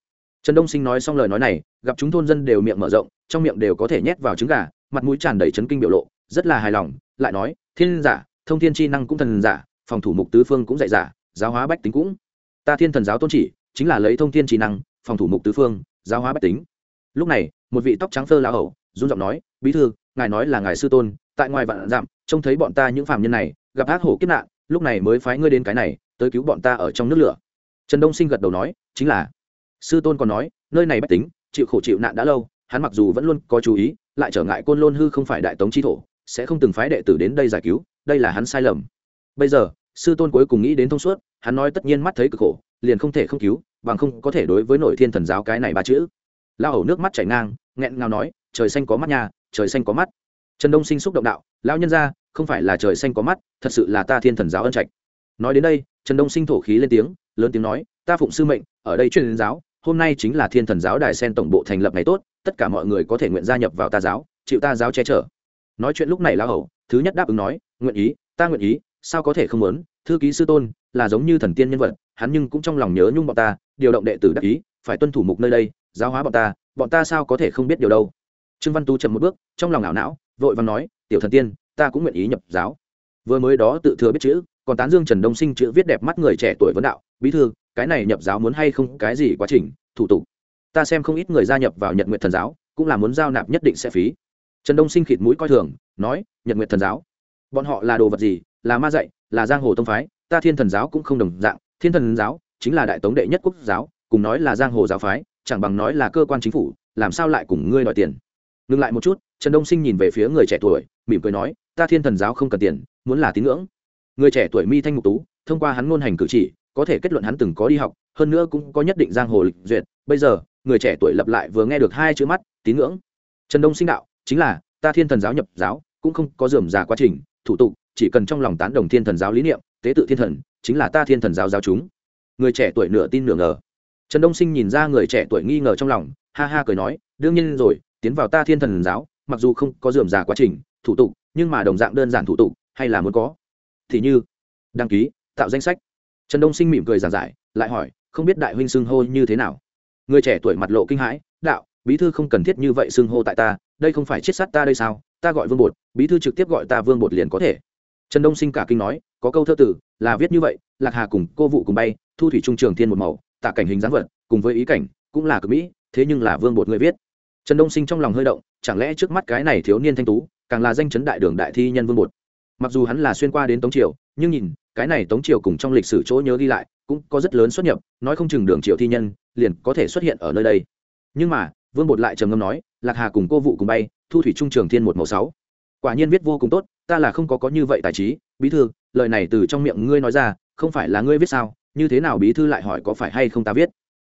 [SPEAKER 1] Trần đông sinh nói xong lời nói này, gặp chúng thôn dân đều miệng mở rộng, trong miệng đều có thể nhét vào trứng gà, mặt mũi tràn đầy chấn kinh biểu lộ, rất là hài lòng, lại nói, thiên giả, thông thiên chi năng cũng thần giả, phòng thủ mục tứ phương cũng dạy giả, giáo hóa bách tính cũng. Ta thiên thần giáo tôn chỉ, chính là lấy thông thiên chi năng, phòng thủ mục tứ phương, giáo hóa bách tính lúc này, một vị tóc trắng phơ lão hậu run giọng nói, bí thư, ngài nói là ngài sư tôn, tại ngoài vạn dặm, trông thấy bọn ta những phạm nhân này, gặp ác hổ kiếp nạn, lúc này mới phái ngươi đến cái này, tới cứu bọn ta ở trong nước lửa. Trần đông sinh gật đầu nói, chính là. Sư tôn còn nói, nơi này bách tính, chịu khổ chịu nạn đã lâu, hắn mặc dù vẫn luôn có chú ý, lại trở ngại côn lôn hư không phải đại tống chi thổ, sẽ không từng phái đệ tử đến đây giải cứu, đây là hắn sai lầm. Bây giờ, sư tôn cuối cùng nghĩ đến thông suốt, hắn nói tất nhiên mắt thấy cực khổ, liền không thể không cứu, bằng không có thể đối với nội thiên thần giáo cái này ba chữ lao hầu nước mắt chảy ngang, nghẹn ngào nói, trời xanh có mắt nha, trời xanh có mắt. Trần đông sinh xúc động đạo, lão nhân ra không phải là trời xanh có mắt, thật sự là ta thiên thần giáo ân trạch. Nói đến đây, trần đông sinh thổ khí lên tiếng, lớn tiếng nói, ta phụng sư mệnh, ở đây truyền giáo, hôm nay chính là thiên thần giáo đài sen tổng bộ thành lập ngày tốt, tất cả mọi người có thể nguyện gia nhập vào ta giáo, chịu ta giáo che chở. Nói chuyện lúc này lão hầu, thứ nhất đáp ứng nói, nguyện ý, ta nguyện ý, sao có thể không muốn? Thư ký sư tôn, là giống như thần tiên nhân vật, hắn nhưng cũng trong lòng nhớ nhung bọn ta, điều động đệ tử đắc ý, phải tuân thủ mục nơi đây giáo hóa bọn ta bọn ta sao có thể không biết điều đâu? Trương văn tú chậm một bước, trong lòng ảo não, vội vàng nói, tiểu thần tiên, ta cũng nguyện ý nhập giáo. Vừa mới đó tự thừa biết chữ, còn tán dương trần đông sinh chữ viết đẹp mắt người trẻ tuổi vấn đạo, bí thư, cái này nhập giáo muốn hay không, cái gì quá trình, thủ tục? Ta xem không ít người gia nhập vào nhật nguyện thần giáo, cũng là muốn giao nạp nhất định sẽ phí. Trần đông sinh khịt mũi coi thường, nói, nhật nguyện thần giáo? Bọn họ là đồ vật gì? Là ma dạy, là giang hồ tông phái, ta thiên thần giáo cũng không đồng dạng. Thiên thần giáo chính là đại tống đệ nhất quốc giáo, cùng nói là giang hồ giáo phái chẳng bằng nói là cơ quan chính phủ, làm sao lại cùng ngươi đòi tiền? Ngừng lại một chút, trần đông sinh nhìn về phía người trẻ tuổi, mỉm cười nói, ta thiên thần giáo không cần tiền, muốn là tín ngưỡng. Người trẻ tuổi mi thanh Mục tú, thông qua hắn ngôn hành cử chỉ, có thể kết luận hắn từng có đi học, hơn nữa cũng có nhất định giang hồ lịch duyệt. Bây giờ, người trẻ tuổi lập lại vừa nghe được hai chữ mắt, tín ngưỡng. Trần đông sinh đạo, chính là, ta thiên thần giáo nhập giáo, cũng không có dườm già quá trình, thủ tục, chỉ cần trong lòng tán đồng thiên thần giáo lý niệm, tế tự thiên thần, chính là ta thiên thần giáo giáo chúng. Người trẻ tuổi nửa tin nửa ngờ trần đông sinh nhìn ra người trẻ tuổi nghi ngờ trong lòng, ha ha cười nói, đương nhiên rồi, tiến vào ta thiên thần giáo, mặc dù không có dườm già quá trình, thủ tục, nhưng mà đồng dạng đơn giản thủ tục, hay là muốn có. Thì như, đăng ký, tạo danh sách. Trần đông sinh mỉm cười giảng giải, lại hỏi, không biết đại huynh xưng hô như thế nào? Người trẻ tuổi mặt lộ kinh hãi, đạo, bí thư không cần thiết như vậy xưng hô tại ta, đây không phải chết sát ta đây sao? Ta gọi vương bột, bí thư trực tiếp gọi ta vương bột liền có thể. Trần đông sinh cả kinh nói, có câu thơ tử, là viết như vậy, lạc hà cùng cô vụ cùng bay, thu thủy trung trường thiên một màu tạ cảnh hình dáng vật, cùng với ý cảnh, cũng là cực mỹ, thế nhưng là vương bột người viết. Trần đông sinh trong lòng hơi động, chẳng lẽ trước mắt cái này thiếu niên thanh tú, càng là danh chấn đại đường đại thi nhân vương bột? Mặc dù hắn là xuyên qua đến tống triều, nhưng nhìn, cái này tống triều cùng trong lịch sử chỗ nhớ ghi lại, cũng có rất lớn xuất nhập, nói không chừng đường triều thi nhân, liền có thể xuất hiện ở nơi đây. Nhưng mà, vương bột lại trầm ngâm nói, lạc hà cùng cô vụ cùng bay, thu thủy trung trường thiên một màu sáu. Quả nhiên viết vô cùng tốt, ta là không có có như vậy tài trí. Bí thư, lời này từ trong miệng ngươi nói ra, không phải là ngươi viết sao? Như thế nào bí thư lại hỏi có phải hay không ta viết?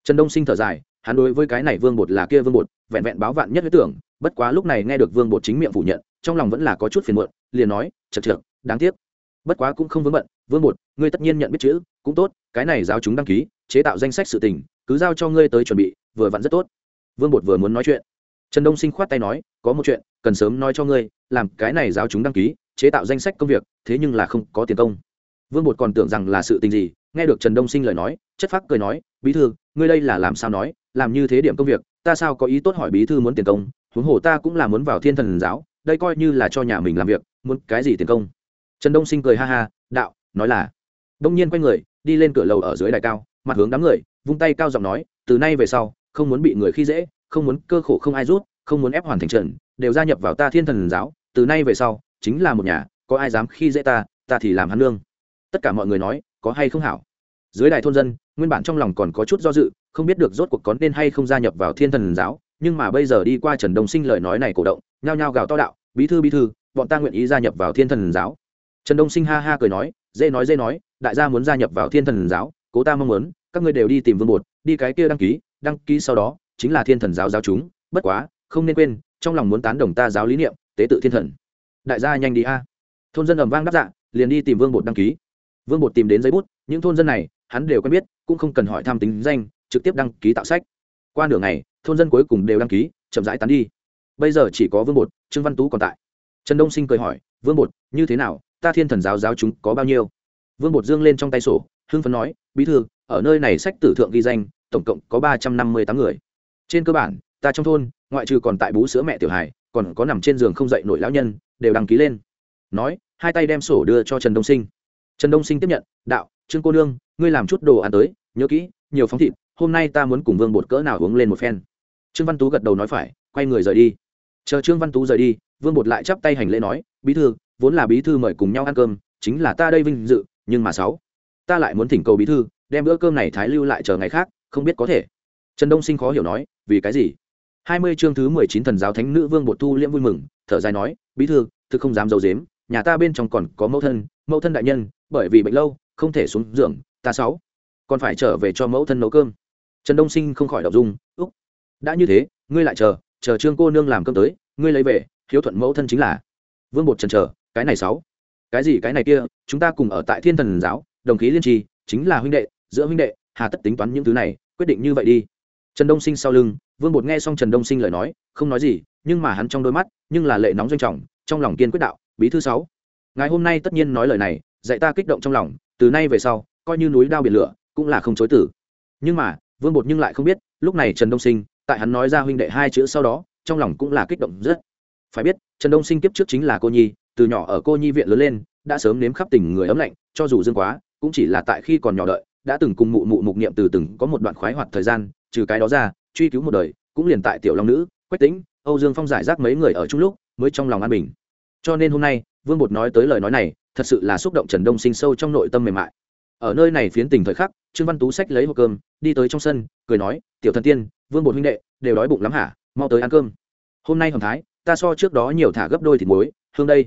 [SPEAKER 1] Trần đông sinh thở dài, hắn đối với cái này vương bột là kia vương bột, vẹn vẹn báo vạn nhất huyết tưởng, bất quá lúc này nghe được vương bột chính miệng phủ nhận, trong lòng vẫn là có chút phiền muộn, liền nói chật chật đáng tiếc. Bất quá cũng không vướng bận, vương bột, ngươi tất nhiên nhận biết chữ, cũng tốt, cái này giáo chúng đăng ký, chế tạo danh sách sự tình, cứ giao cho ngươi tới chuẩn bị, vừa vặn rất tốt. Vương bột vừa muốn nói chuyện, trần đông sinh khoát tay nói, có một chuyện, cần sớm nói cho ngươi, làm cái này giáo chúng đăng ký, chế tạo danh sách công việc, thế nhưng là không có tiền công. Vương bột còn tưởng rằng là sự tình gì nghe được trần đông sinh lời nói, chất phác cười nói, bí thư, ngươi đây là làm sao nói, làm như thế điểm công việc, ta sao có ý tốt hỏi bí thư muốn tiền công, huống hồ ta cũng là muốn vào thiên thần giáo, đây coi như là cho nhà mình làm việc, muốn cái gì tiền công? Trần đông sinh cười ha ha, đạo, nói là. Đông nhiên quay người, đi lên cửa lầu ở dưới đài cao, mặt hướng đám người, vung tay cao giọng nói, từ nay về sau, không muốn bị người khi dễ, không muốn cơ khổ không ai rút, không muốn ép hoàn thành trần đều gia nhập vào ta thiên thần giáo, từ nay về sau, chính là một nhà, có ai dám khi dễ ta ta thì làm hắn lương tất cả mọi người nói có hay không hảo. Dưới đài thôn dân, nguyên bản trong lòng còn có chút do dự, không biết được rốt cuộc có nên hay không gia nhập vào thiên thần giáo, nhưng mà bây giờ đi qua trần đông sinh lời nói này cổ động, nhao nhao gào to đạo, bí thư bí thư, bọn ta nguyện ý gia nhập vào thiên thần giáo. Trần đông sinh ha ha cười nói, dễ nói dễ nói, đại gia muốn gia nhập vào thiên thần giáo, cố ta mong muốn, các ngươi đều đi tìm vương bột, đi cái kia đăng ký đăng ký sau đó, chính là thiên thần giáo giáo chúng, bất quá, không nên quên, trong lòng muốn tán đồng ta giáo lý niệm, tế tự thiên thần. Đại gia nhanh đi a. Thôn dân ầm vang đáp dạ liền đi tìm vương bột đăng ký vương bột tìm đến giấy bút, những thôn dân này, hắn đều quen biết, cũng không cần hỏi tham tính danh, trực tiếp đăng ký tạo sách. Qua nửa ngày, thôn dân cuối cùng đều đăng ký, chậm rãi tán đi. Bây giờ chỉ có vương bột, trương văn tú còn tại. Trần đông sinh cười hỏi, vương bột, như thế nào? Ta thiên thần giáo giáo chúng có bao nhiêu? Vương bột dương lên trong tay sổ, hưng phấn nói, bí thư, ở nơi này sách tử thượng ghi danh, tổng cộng có ba trăm năm mươi tám người. Trên cơ bản, ta trong thôn, ngoại trừ còn tại bú sữa mẹ tiểu hải còn có nằm trên giường không dậy nổi lão nhân, đều đăng ký lên. Nói, hai tay đem sổ đưa cho trần đông sinh trần đông sinh tiếp nhận, đạo, trương cô nương, ngươi làm chút đồ ăn tới, nhớ kỹ, nhiều phóng thịt, hôm nay ta muốn cùng vương bột cỡ nào uống lên một phen. Trương văn tú gật đầu nói phải, quay người rời đi. Chờ trương văn tú rời đi, vương bột lại chắp tay hành lễ nói, bí thư, vốn là bí thư mời cùng nhau ăn cơm, chính là ta đây vinh dự, nhưng mà sáu, ta lại muốn thỉnh cầu bí thư, đem bữa cơm này thái lưu lại chờ ngày khác, không biết có thể. Trần đông sinh khó hiểu nói, vì cái gì? Hai mươi chương thứ mười chín thần giáo thánh nữ vương bột thu liễm vui mừng, thở dài nói, bí thư thư không dám d i ấ u dếm nhà ta bên trong còn có mẫu thân mẫu thân đại nhân, bởi vì bệnh lâu, không thể xuống giường, ta sáu, còn phải trở về cho mẫu thân nấu cơm. Trần đông sinh không khỏi đọc dung, úc, đã như thế, ngươi lại chờ chờ trương cô nương làm cơm tới, ngươi lấy về, hiếu thuận mẫu thân chính là. Vương bột trần chờ, cái này sáu, cái gì cái này kia, chúng ta cùng ở tại thiên thần giáo, đồng khí liên trì, chính là huynh đệ, giữa huynh đệ, hà tất tính toán những thứ này, quyết định như vậy đi. Trần đông sinh sau lưng, vương bột nghe xong trần đông sinh lời nói, không nói gì, nhưng mà hắn trong đôi mắt, nhưng là lệ nóng doanh trọng, trong lòng kiên quyết đạo, bí thư sáu ngày hôm nay tất nhiên nói lời này, dạy ta kích động trong lòng, từ nay về sau, coi như núi đao biển lửa, cũng là không chối tử. Nhưng mà, vương bột nhưng lại không biết, lúc này trần đông sinh, tại hắn nói ra huynh đệ hai chữ sau đó, trong lòng cũng là kích động rất. Phải biết, trần đông sinh kiếp trước chính là cô nhi, từ nhỏ ở cô nhi viện lớn lên, đã sớm nếm khắp tình người ấm lạnh, cho dù dương quá, cũng chỉ là tại khi còn nhỏ đợi, đã từng cùng mụ mụ mục niệm từ từng có một đoạn khoái hoạt thời gian, trừ cái đó ra, truy cứu một đời, cũng liền tại tiểu long nữ, quách tĩnh, âu dương phong giải rác mấy người ở chung lúc, mới trong lòng an bình cho nên hôm nay, vương bột nói tới lời nói này, thật sự là xúc động trần đông sinh sâu trong nội tâm mềm mại. Ở nơi này phiến tình thời khắc, trương văn tú sách lấy hộp cơm, đi tới trong sân, cười nói, tiểu thần tiên, vương bột huynh đệ, đều đói bụng lắm hả? Mau tới ăn cơm. Hôm nay hồng thái, ta so trước đó nhiều thả gấp đôi thịt muối, hương đây.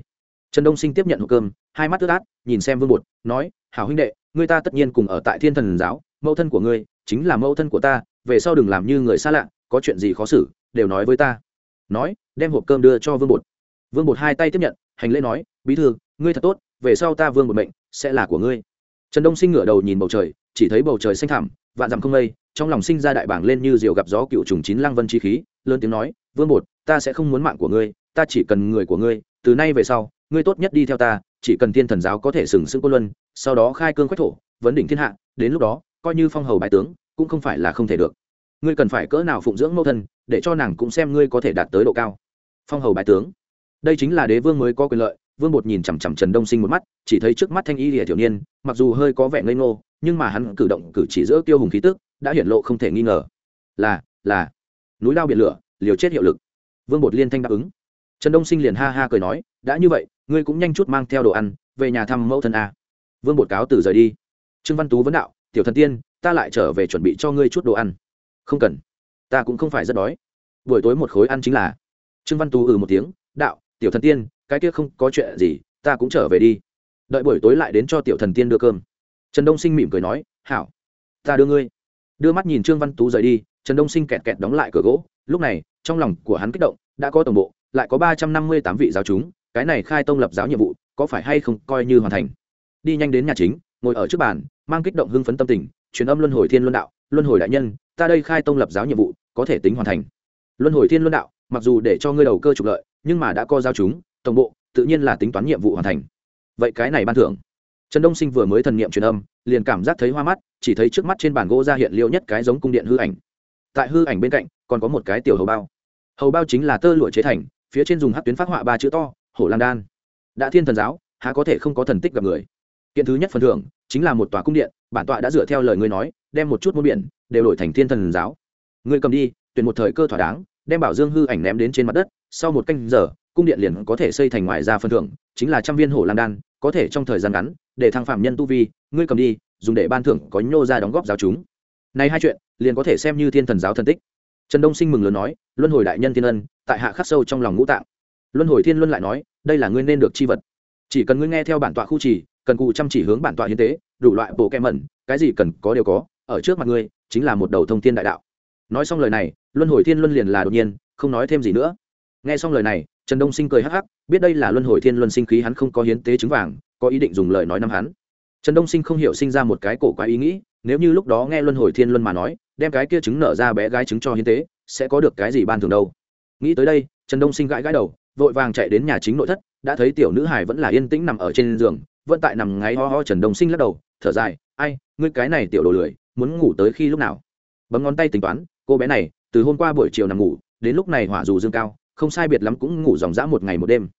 [SPEAKER 1] Trần đông sinh tiếp nhận hộp cơm, hai mắt ướt át, nhìn xem vương bột, nói, hảo huynh đệ, người ta tất nhiên cùng ở tại thiên thần giáo, mẫu thân của ngươi chính là mẫu thân của ta, về sau đừng làm như người xa lạ, có chuyện gì khó xử, đều nói với ta. Nói, đem hộp cơm đưa cho vương bột vương bột hai tay tiếp nhận, hành lễ nói, bí thư, ngươi thật tốt, về sau ta vương bột mệnh sẽ là của ngươi. Trần đông sinh ngửa đầu nhìn bầu trời, chỉ thấy bầu trời xanh thẳm, vạn dặm không mây, trong lòng sinh ra đại bảng lên như diều gặp gió cựu trùng chín lăng vân chi khí, lớn tiếng nói, vương bột, ta sẽ không muốn mạng của ngươi, ta chỉ cần người của ngươi, từ nay về sau, ngươi tốt nhất đi theo ta, chỉ cần thiên thần giáo có thể sừng sững quân luân, sau đó khai cương quách thổ, vấn đỉnh thiên hạ, đến lúc đó, coi như phong hầu bài tướng, cũng không phải là không thể được. Ngươi cần phải cỡ nào phụng dưỡng mẫu thân, để cho nàng cũng xem ngươi có thể đạt tới độ cao. Phong hầu bài tướng đây chính là đế vương mới có quyền lợi. Vương bột nhìn chằm chằm trần đông sinh một mắt, chỉ thấy trước mắt thanh y lìa thiểu niên, mặc dù hơi có vẻ ngây ngô, nhưng mà hắn cử động, cử chỉ giữa tiêu hùng khí tức, đã hiển lộ không thể nghi ngờ. Là là. Núi lao biển lửa, liều chết hiệu lực. Vương bột liên thanh đáp ứng. Trần đông sinh liền ha ha cười nói, đã như vậy, ngươi cũng nhanh chút mang theo đồ ăn, về nhà thăm mẫu thân a. Vương bột cáo từ rời đi. Trương văn tú vấn đạo, tiểu thần tiên, ta lại trở về chuẩn bị cho ngươi chút đồ ăn. Không cần. Ta cũng không phải rất đói. Buổi tối một khối ăn chính là. Trương văn tú ừ một tiếng, đạo tiểu thần tiên, cái kia không có chuyện gì, ta cũng trở về đi. Đợi buổi tối lại đến cho tiểu thần tiên đưa cơm. Trần đông sinh mỉm cười nói, hảo, ta đưa ngươi. Đưa mắt nhìn trương văn tú rời đi, trần đông sinh kẹt kẹt đóng lại cửa gỗ. Lúc này, trong lòng của hắn kích động, đã có tổng bộ, lại có ba trăm năm mươi tám vị giáo chúng, cái này khai tông lập giáo nhiệm vụ, có phải hay không coi như hoàn thành? Đi nhanh đến nhà chính, ngồi ở trước bàn, mang kích động hưng phấn tâm tình, truyền âm luân hồi thiên luân đạo, luân hồi đại nhân, ta đây khai tông lập giáo nhiệm vụ, có thể tính hoàn thành. Luân hồi thiên luân đạo, mặc dù để cho ngươi đầu cơ trục lợi nhưng mà đã co giao chúng, tổng bộ tự nhiên là tính toán nhiệm vụ hoàn thành. Vậy cái này ban thưởng. Trần đông sinh vừa mới thần niệm truyền âm, liền cảm giác thấy hoa mắt, chỉ thấy trước mắt trên bàn gỗ ra hiện liệu nhất cái giống cung điện hư ảnh. Tại hư ảnh bên cạnh, còn có một cái tiểu hầu bao. Hầu bao chính là tơ lụa chế thành, phía trên dùng hát tuyến phát họa ba chữ to, hổ lan đan. Đã thiên thần giáo, há có thể không có thần tích gặp người. Kiện thứ nhất phần thưởng, chính là một tòa cung điện, bản tọa đã dựa theo lời ngươi nói, đem một chút môn biển, đều đổi thành thiên thần giáo. Ngươi cầm đi, tuyển một thời cơ thỏa đáng, đem bảo dương hư ảnh ném đến trên mặt đất sau một canh giờ cung điện liền có thể xây thành ngoài ra phần thưởng chính là trăm viên hổ lan đan có thể trong thời gian ngắn để thăng phạm nhân tu vi ngươi cầm đi dùng để ban thưởng có nhô ra đóng góp giáo chúng. Này hai chuyện liền có thể xem như thiên thần giáo thần tích. Trần đông sinh mừng lớn nói luân hồi đại nhân thiên ân tại hạ khắc sâu trong lòng ngũ tạng. Luân hồi thiên luân lại nói đây là ngươi nên được chi vật. Chỉ cần ngươi nghe theo bản tọa khu trì, cần cụ chăm chỉ hướng bản tọa hiến tế đủ loại bộ kem mẩn cái gì cần có đều có ở trước mặt ngươi chính là một đầu thông thiên đại đạo. Nói xong lời này luân hồi thiên luân liền là đột nhiên không nói thêm gì nữa nghe xong lời này, trần đông sinh cười hắc hắc, biết đây là luân hồi thiên luân sinh khí hắn không có hiến tế trứng vàng, có ý định dùng lời nói năm hắn. Trần đông sinh không hiểu sinh ra một cái cổ quá ý nghĩ, nếu như lúc đó nghe luân hồi thiên luân mà nói, đem cái kia trứng nở ra bé gái trứng cho hiến tế, sẽ có được cái gì ban thường đâu? Nghĩ tới đây, trần đông sinh gãi gãi đầu, vội vàng chạy đến nhà chính nội thất, đã thấy tiểu nữ hải vẫn là yên tĩnh nằm ở trên giường, vẫn tại nằm ngáy ho ho trần đông sinh lắc đầu, thở dài, ai, ngươi cái này tiểu đồ lười, muốn ngủ tới khi lúc nào? Bấm ngón tay tính toán, cô bé này, từ hôm qua buổi chiều nằm ngủ, đến lúc này hỏa dù dương cao không sai biệt lắm cũng ngủ dòng dã một ngày một đêm.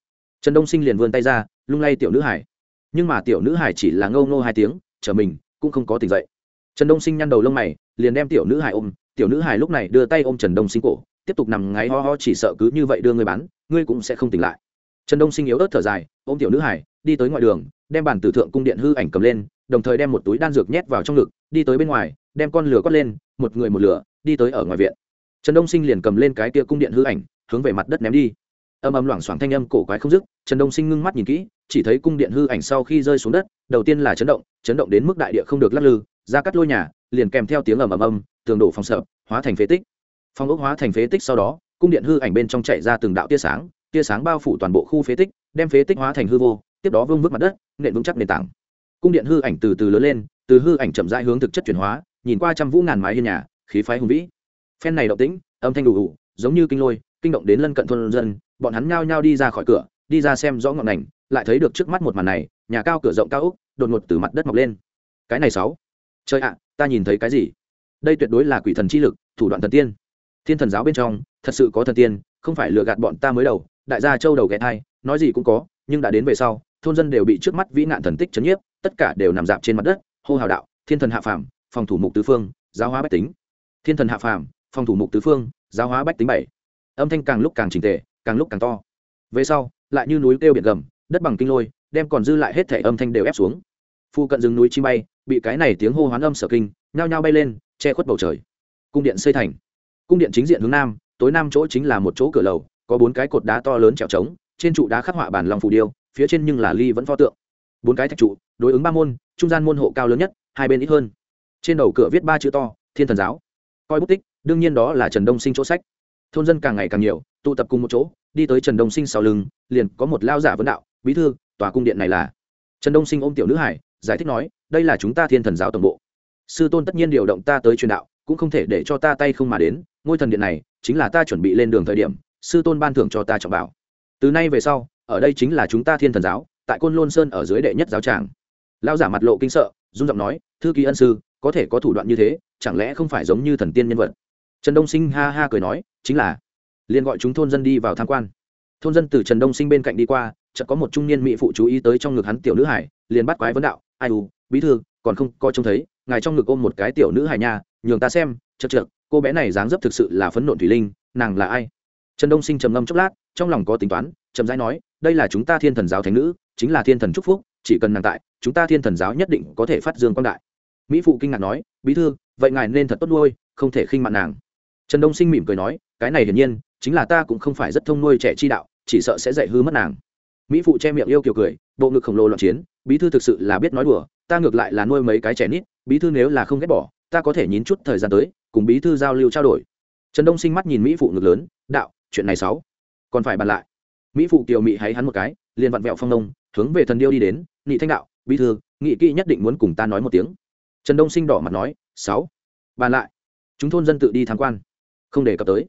[SPEAKER 1] Trần đông sinh liền vươn tay ra, lung lay tiểu nữ hải. Nhưng mà tiểu nữ hải chỉ là ngâu ngô hai tiếng, chờ mình, cũng không có tỉnh dậy. Trần đông sinh nhăn đầu lông mày, liền đem tiểu nữ hải ôm. Tiểu nữ hải lúc này đưa tay ôm trần đông sinh cổ, tiếp tục nằm ngáy ho ho chỉ sợ cứ như vậy đưa người bán, ngươi cũng sẽ không tỉnh lại. Trần đông sinh yếu ớt thở dài, ôm tiểu nữ hải, đi tới ngoài đường, đem bản tử thượng cung điện hư ảnh cầm lên, đồng thời đem một túi đan dược nhét vào trong ngực, đi tới bên ngoài, đem con lửa quất lên, một người một lửa, đi tới ở ngoài viện. Trần đông sinh liền cầm lên cái kia cung điện hư ảnh hướng về mặt đất ném đi. Âm âm loảng xoảng thanh âm cổ quái không dứt, trần đông sinh ngưng mắt nhìn kỹ, chỉ thấy cung điện hư ảnh sau khi rơi xuống đất, đầu tiên là chấn động chấn động đến mức đại địa không được lắc lư, ra cắt lôi nhà, liền kèm theo tiếng ầm ầm âm, tường đổ phòng sợ hóa thành phế tích. Phong ốc hóa thành phế tích sau đó, cung điện hư ảnh bên trong chạy ra từng đạo tia sáng tia sáng bao phủ toàn bộ khu phế tích, đem phế tích hóa thành hư vô, tiếp đó vương vứt mặt đất, nện vững chắc nền tảng. Cung điện hư ảnh từ từ lớn lên, từ hư ảnh chậm rãi hướng thực chất chuyển hóa, nhìn qua trăm vũ ngàn mái hiên nhà, khí phái hùng vĩ. Phen này động tĩnh, âm thanh đủ đủ giống như kinh lôi kinh động đến lân cận thôn dân, bọn hắn nhao nhao đi ra khỏi cửa, đi ra xem rõ ngọn ngành lại thấy được trước mắt một màn này, nhà cao cửa rộng cao úc, đột ngột từ mặt đất mọc lên. Cái này sáu. Trời ạ, ta nhìn thấy cái gì? Đây tuyệt đối là quỷ thần chi lực, thủ đoạn thần tiên. Thiên thần giáo bên trong, thật sự có thần tiên, không phải lừa gạt bọn ta mới đầu, đại gia châu đầu ghé thai, nói gì cũng có, nhưng đã đến về sau, thôn dân đều bị trước mắt vĩ nạn thần tích chấn nhiếp, tất cả đều nằm dạp trên mặt đất, hô hào đạo, thiên thần hạ phàm, phòng thủ mục tứ phương, giáo hóa bách tính. Thiên thần hạ phàm, phòng thủ mục tứ phương, giáo hóa bách tính bảy âm thanh càng lúc càng trình tề, càng lúc càng to. Về sau, lại như núi kêu biển gầm, đất bằng kinh lôi, đem còn dư lại hết thể âm thanh đều ép xuống. Phu cận rừng núi chim bay, bị cái này tiếng hô hoán âm sở kinh, nhao nhao bay lên, che khuất bầu trời. Cung điện xây thành. Cung điện chính diện hướng nam, tối nam chỗ chính là một chỗ cửa lầu, có bốn cái cột đá to lớn trèo trống, trên trụ đá khắc họa bản lòng phù điêu, phía trên nhưng là ly vẫn pho tượng. Bốn cái thạch trụ, đối ứng ba môn, trung gian môn hộ cao lớn nhất, hai bên ít hơn. Trên đầu cửa viết ba chữ to, thiên thần giáo. Coi bút tích, đương nhiên đó là trần đông sinh chỗ sách thôn dân càng ngày càng nhiều, tụ tập cùng một chỗ, đi tới trần đông sinh sau lưng, liền có một lao giả vấn đạo, bí thư, tòa cung điện này là? Trần đông sinh ôm tiểu nữ hải, giải thích nói, đây là chúng ta thiên thần giáo tổng bộ. Sư tôn tất nhiên điều động ta tới truyền đạo, cũng không thể để cho ta tay không mà đến, ngôi thần điện này chính là ta chuẩn bị lên đường thời điểm, sư tôn ban thưởng cho ta trọng bảo. Từ nay về sau, ở đây chính là chúng ta thiên thần giáo, tại côn lôn sơn ở dưới đệ nhất giáo tràng. Lao giả mặt lộ kinh sợ dung giọng nói, thư ký ân sư, có thể có thủ đoạn như thế, chẳng lẽ không phải giống như thần tiên nhân vật? Trần đông sinh ha ha cười nói, chính là, liền gọi chúng thôn dân đi vào tham quan. Thôn dân từ trần đông sinh bên cạnh đi qua, chợt có một trung niên mỹ phụ chú ý tới trong ngực hắn tiểu nữ hải, liền bắt quái vấn đạo, ai u, bí thư, còn không coi trông thấy, ngài trong ngực ôm một cái tiểu nữ hải nha, nhường ta xem chật chật cô bé này dáng dấp thực sự là phấn nộn thủy linh, nàng là ai? Trần đông sinh trầm ngâm chốc lát, trong lòng có tính toán trầm rãi nói, đây là chúng ta thiên thần giáo thánh nữ, chính là thiên thần trúc phúc, chỉ cần nàng tại, chúng ta thiên thần giáo nhất định có thể phát dương quang đại. Mỹ phụ kinh ngạc nói, bí thư, vậy ngài nên thật tốt nuôi, không thể khinh mạn nàng trần đông sinh mỉm cười nói, cái này hiển nhiên, chính là ta cũng không phải rất thông nuôi trẻ chi đạo, chỉ sợ sẽ dạy hư mất nàng. Mỹ phụ che miệng yêu kiều cười, bộ ngực khổng lồ loạn chiến, bí thư thực sự là biết nói đùa, ta ngược lại là nuôi mấy cái trẻ nít, bí thư nếu là không ghét bỏ, ta có thể nhín chút thời gian tới, cùng bí thư giao lưu trao đổi. Trần đông sinh mắt nhìn mỹ phụ ngực lớn, đạo, chuyện này sáu, còn phải bàn lại. Mỹ phụ kiều mỹ hay hắn một cái, liền vặn vẹo phong nông, hướng về thần điêu đi đến nghị thanh đạo, bí thư, nghị kỹ nhất định muốn cùng ta nói một tiếng. Trần đông sinh đỏ mặt nói, sáu, bàn lại. Chúng thôn dân tự đi tham quan không đề cập tới.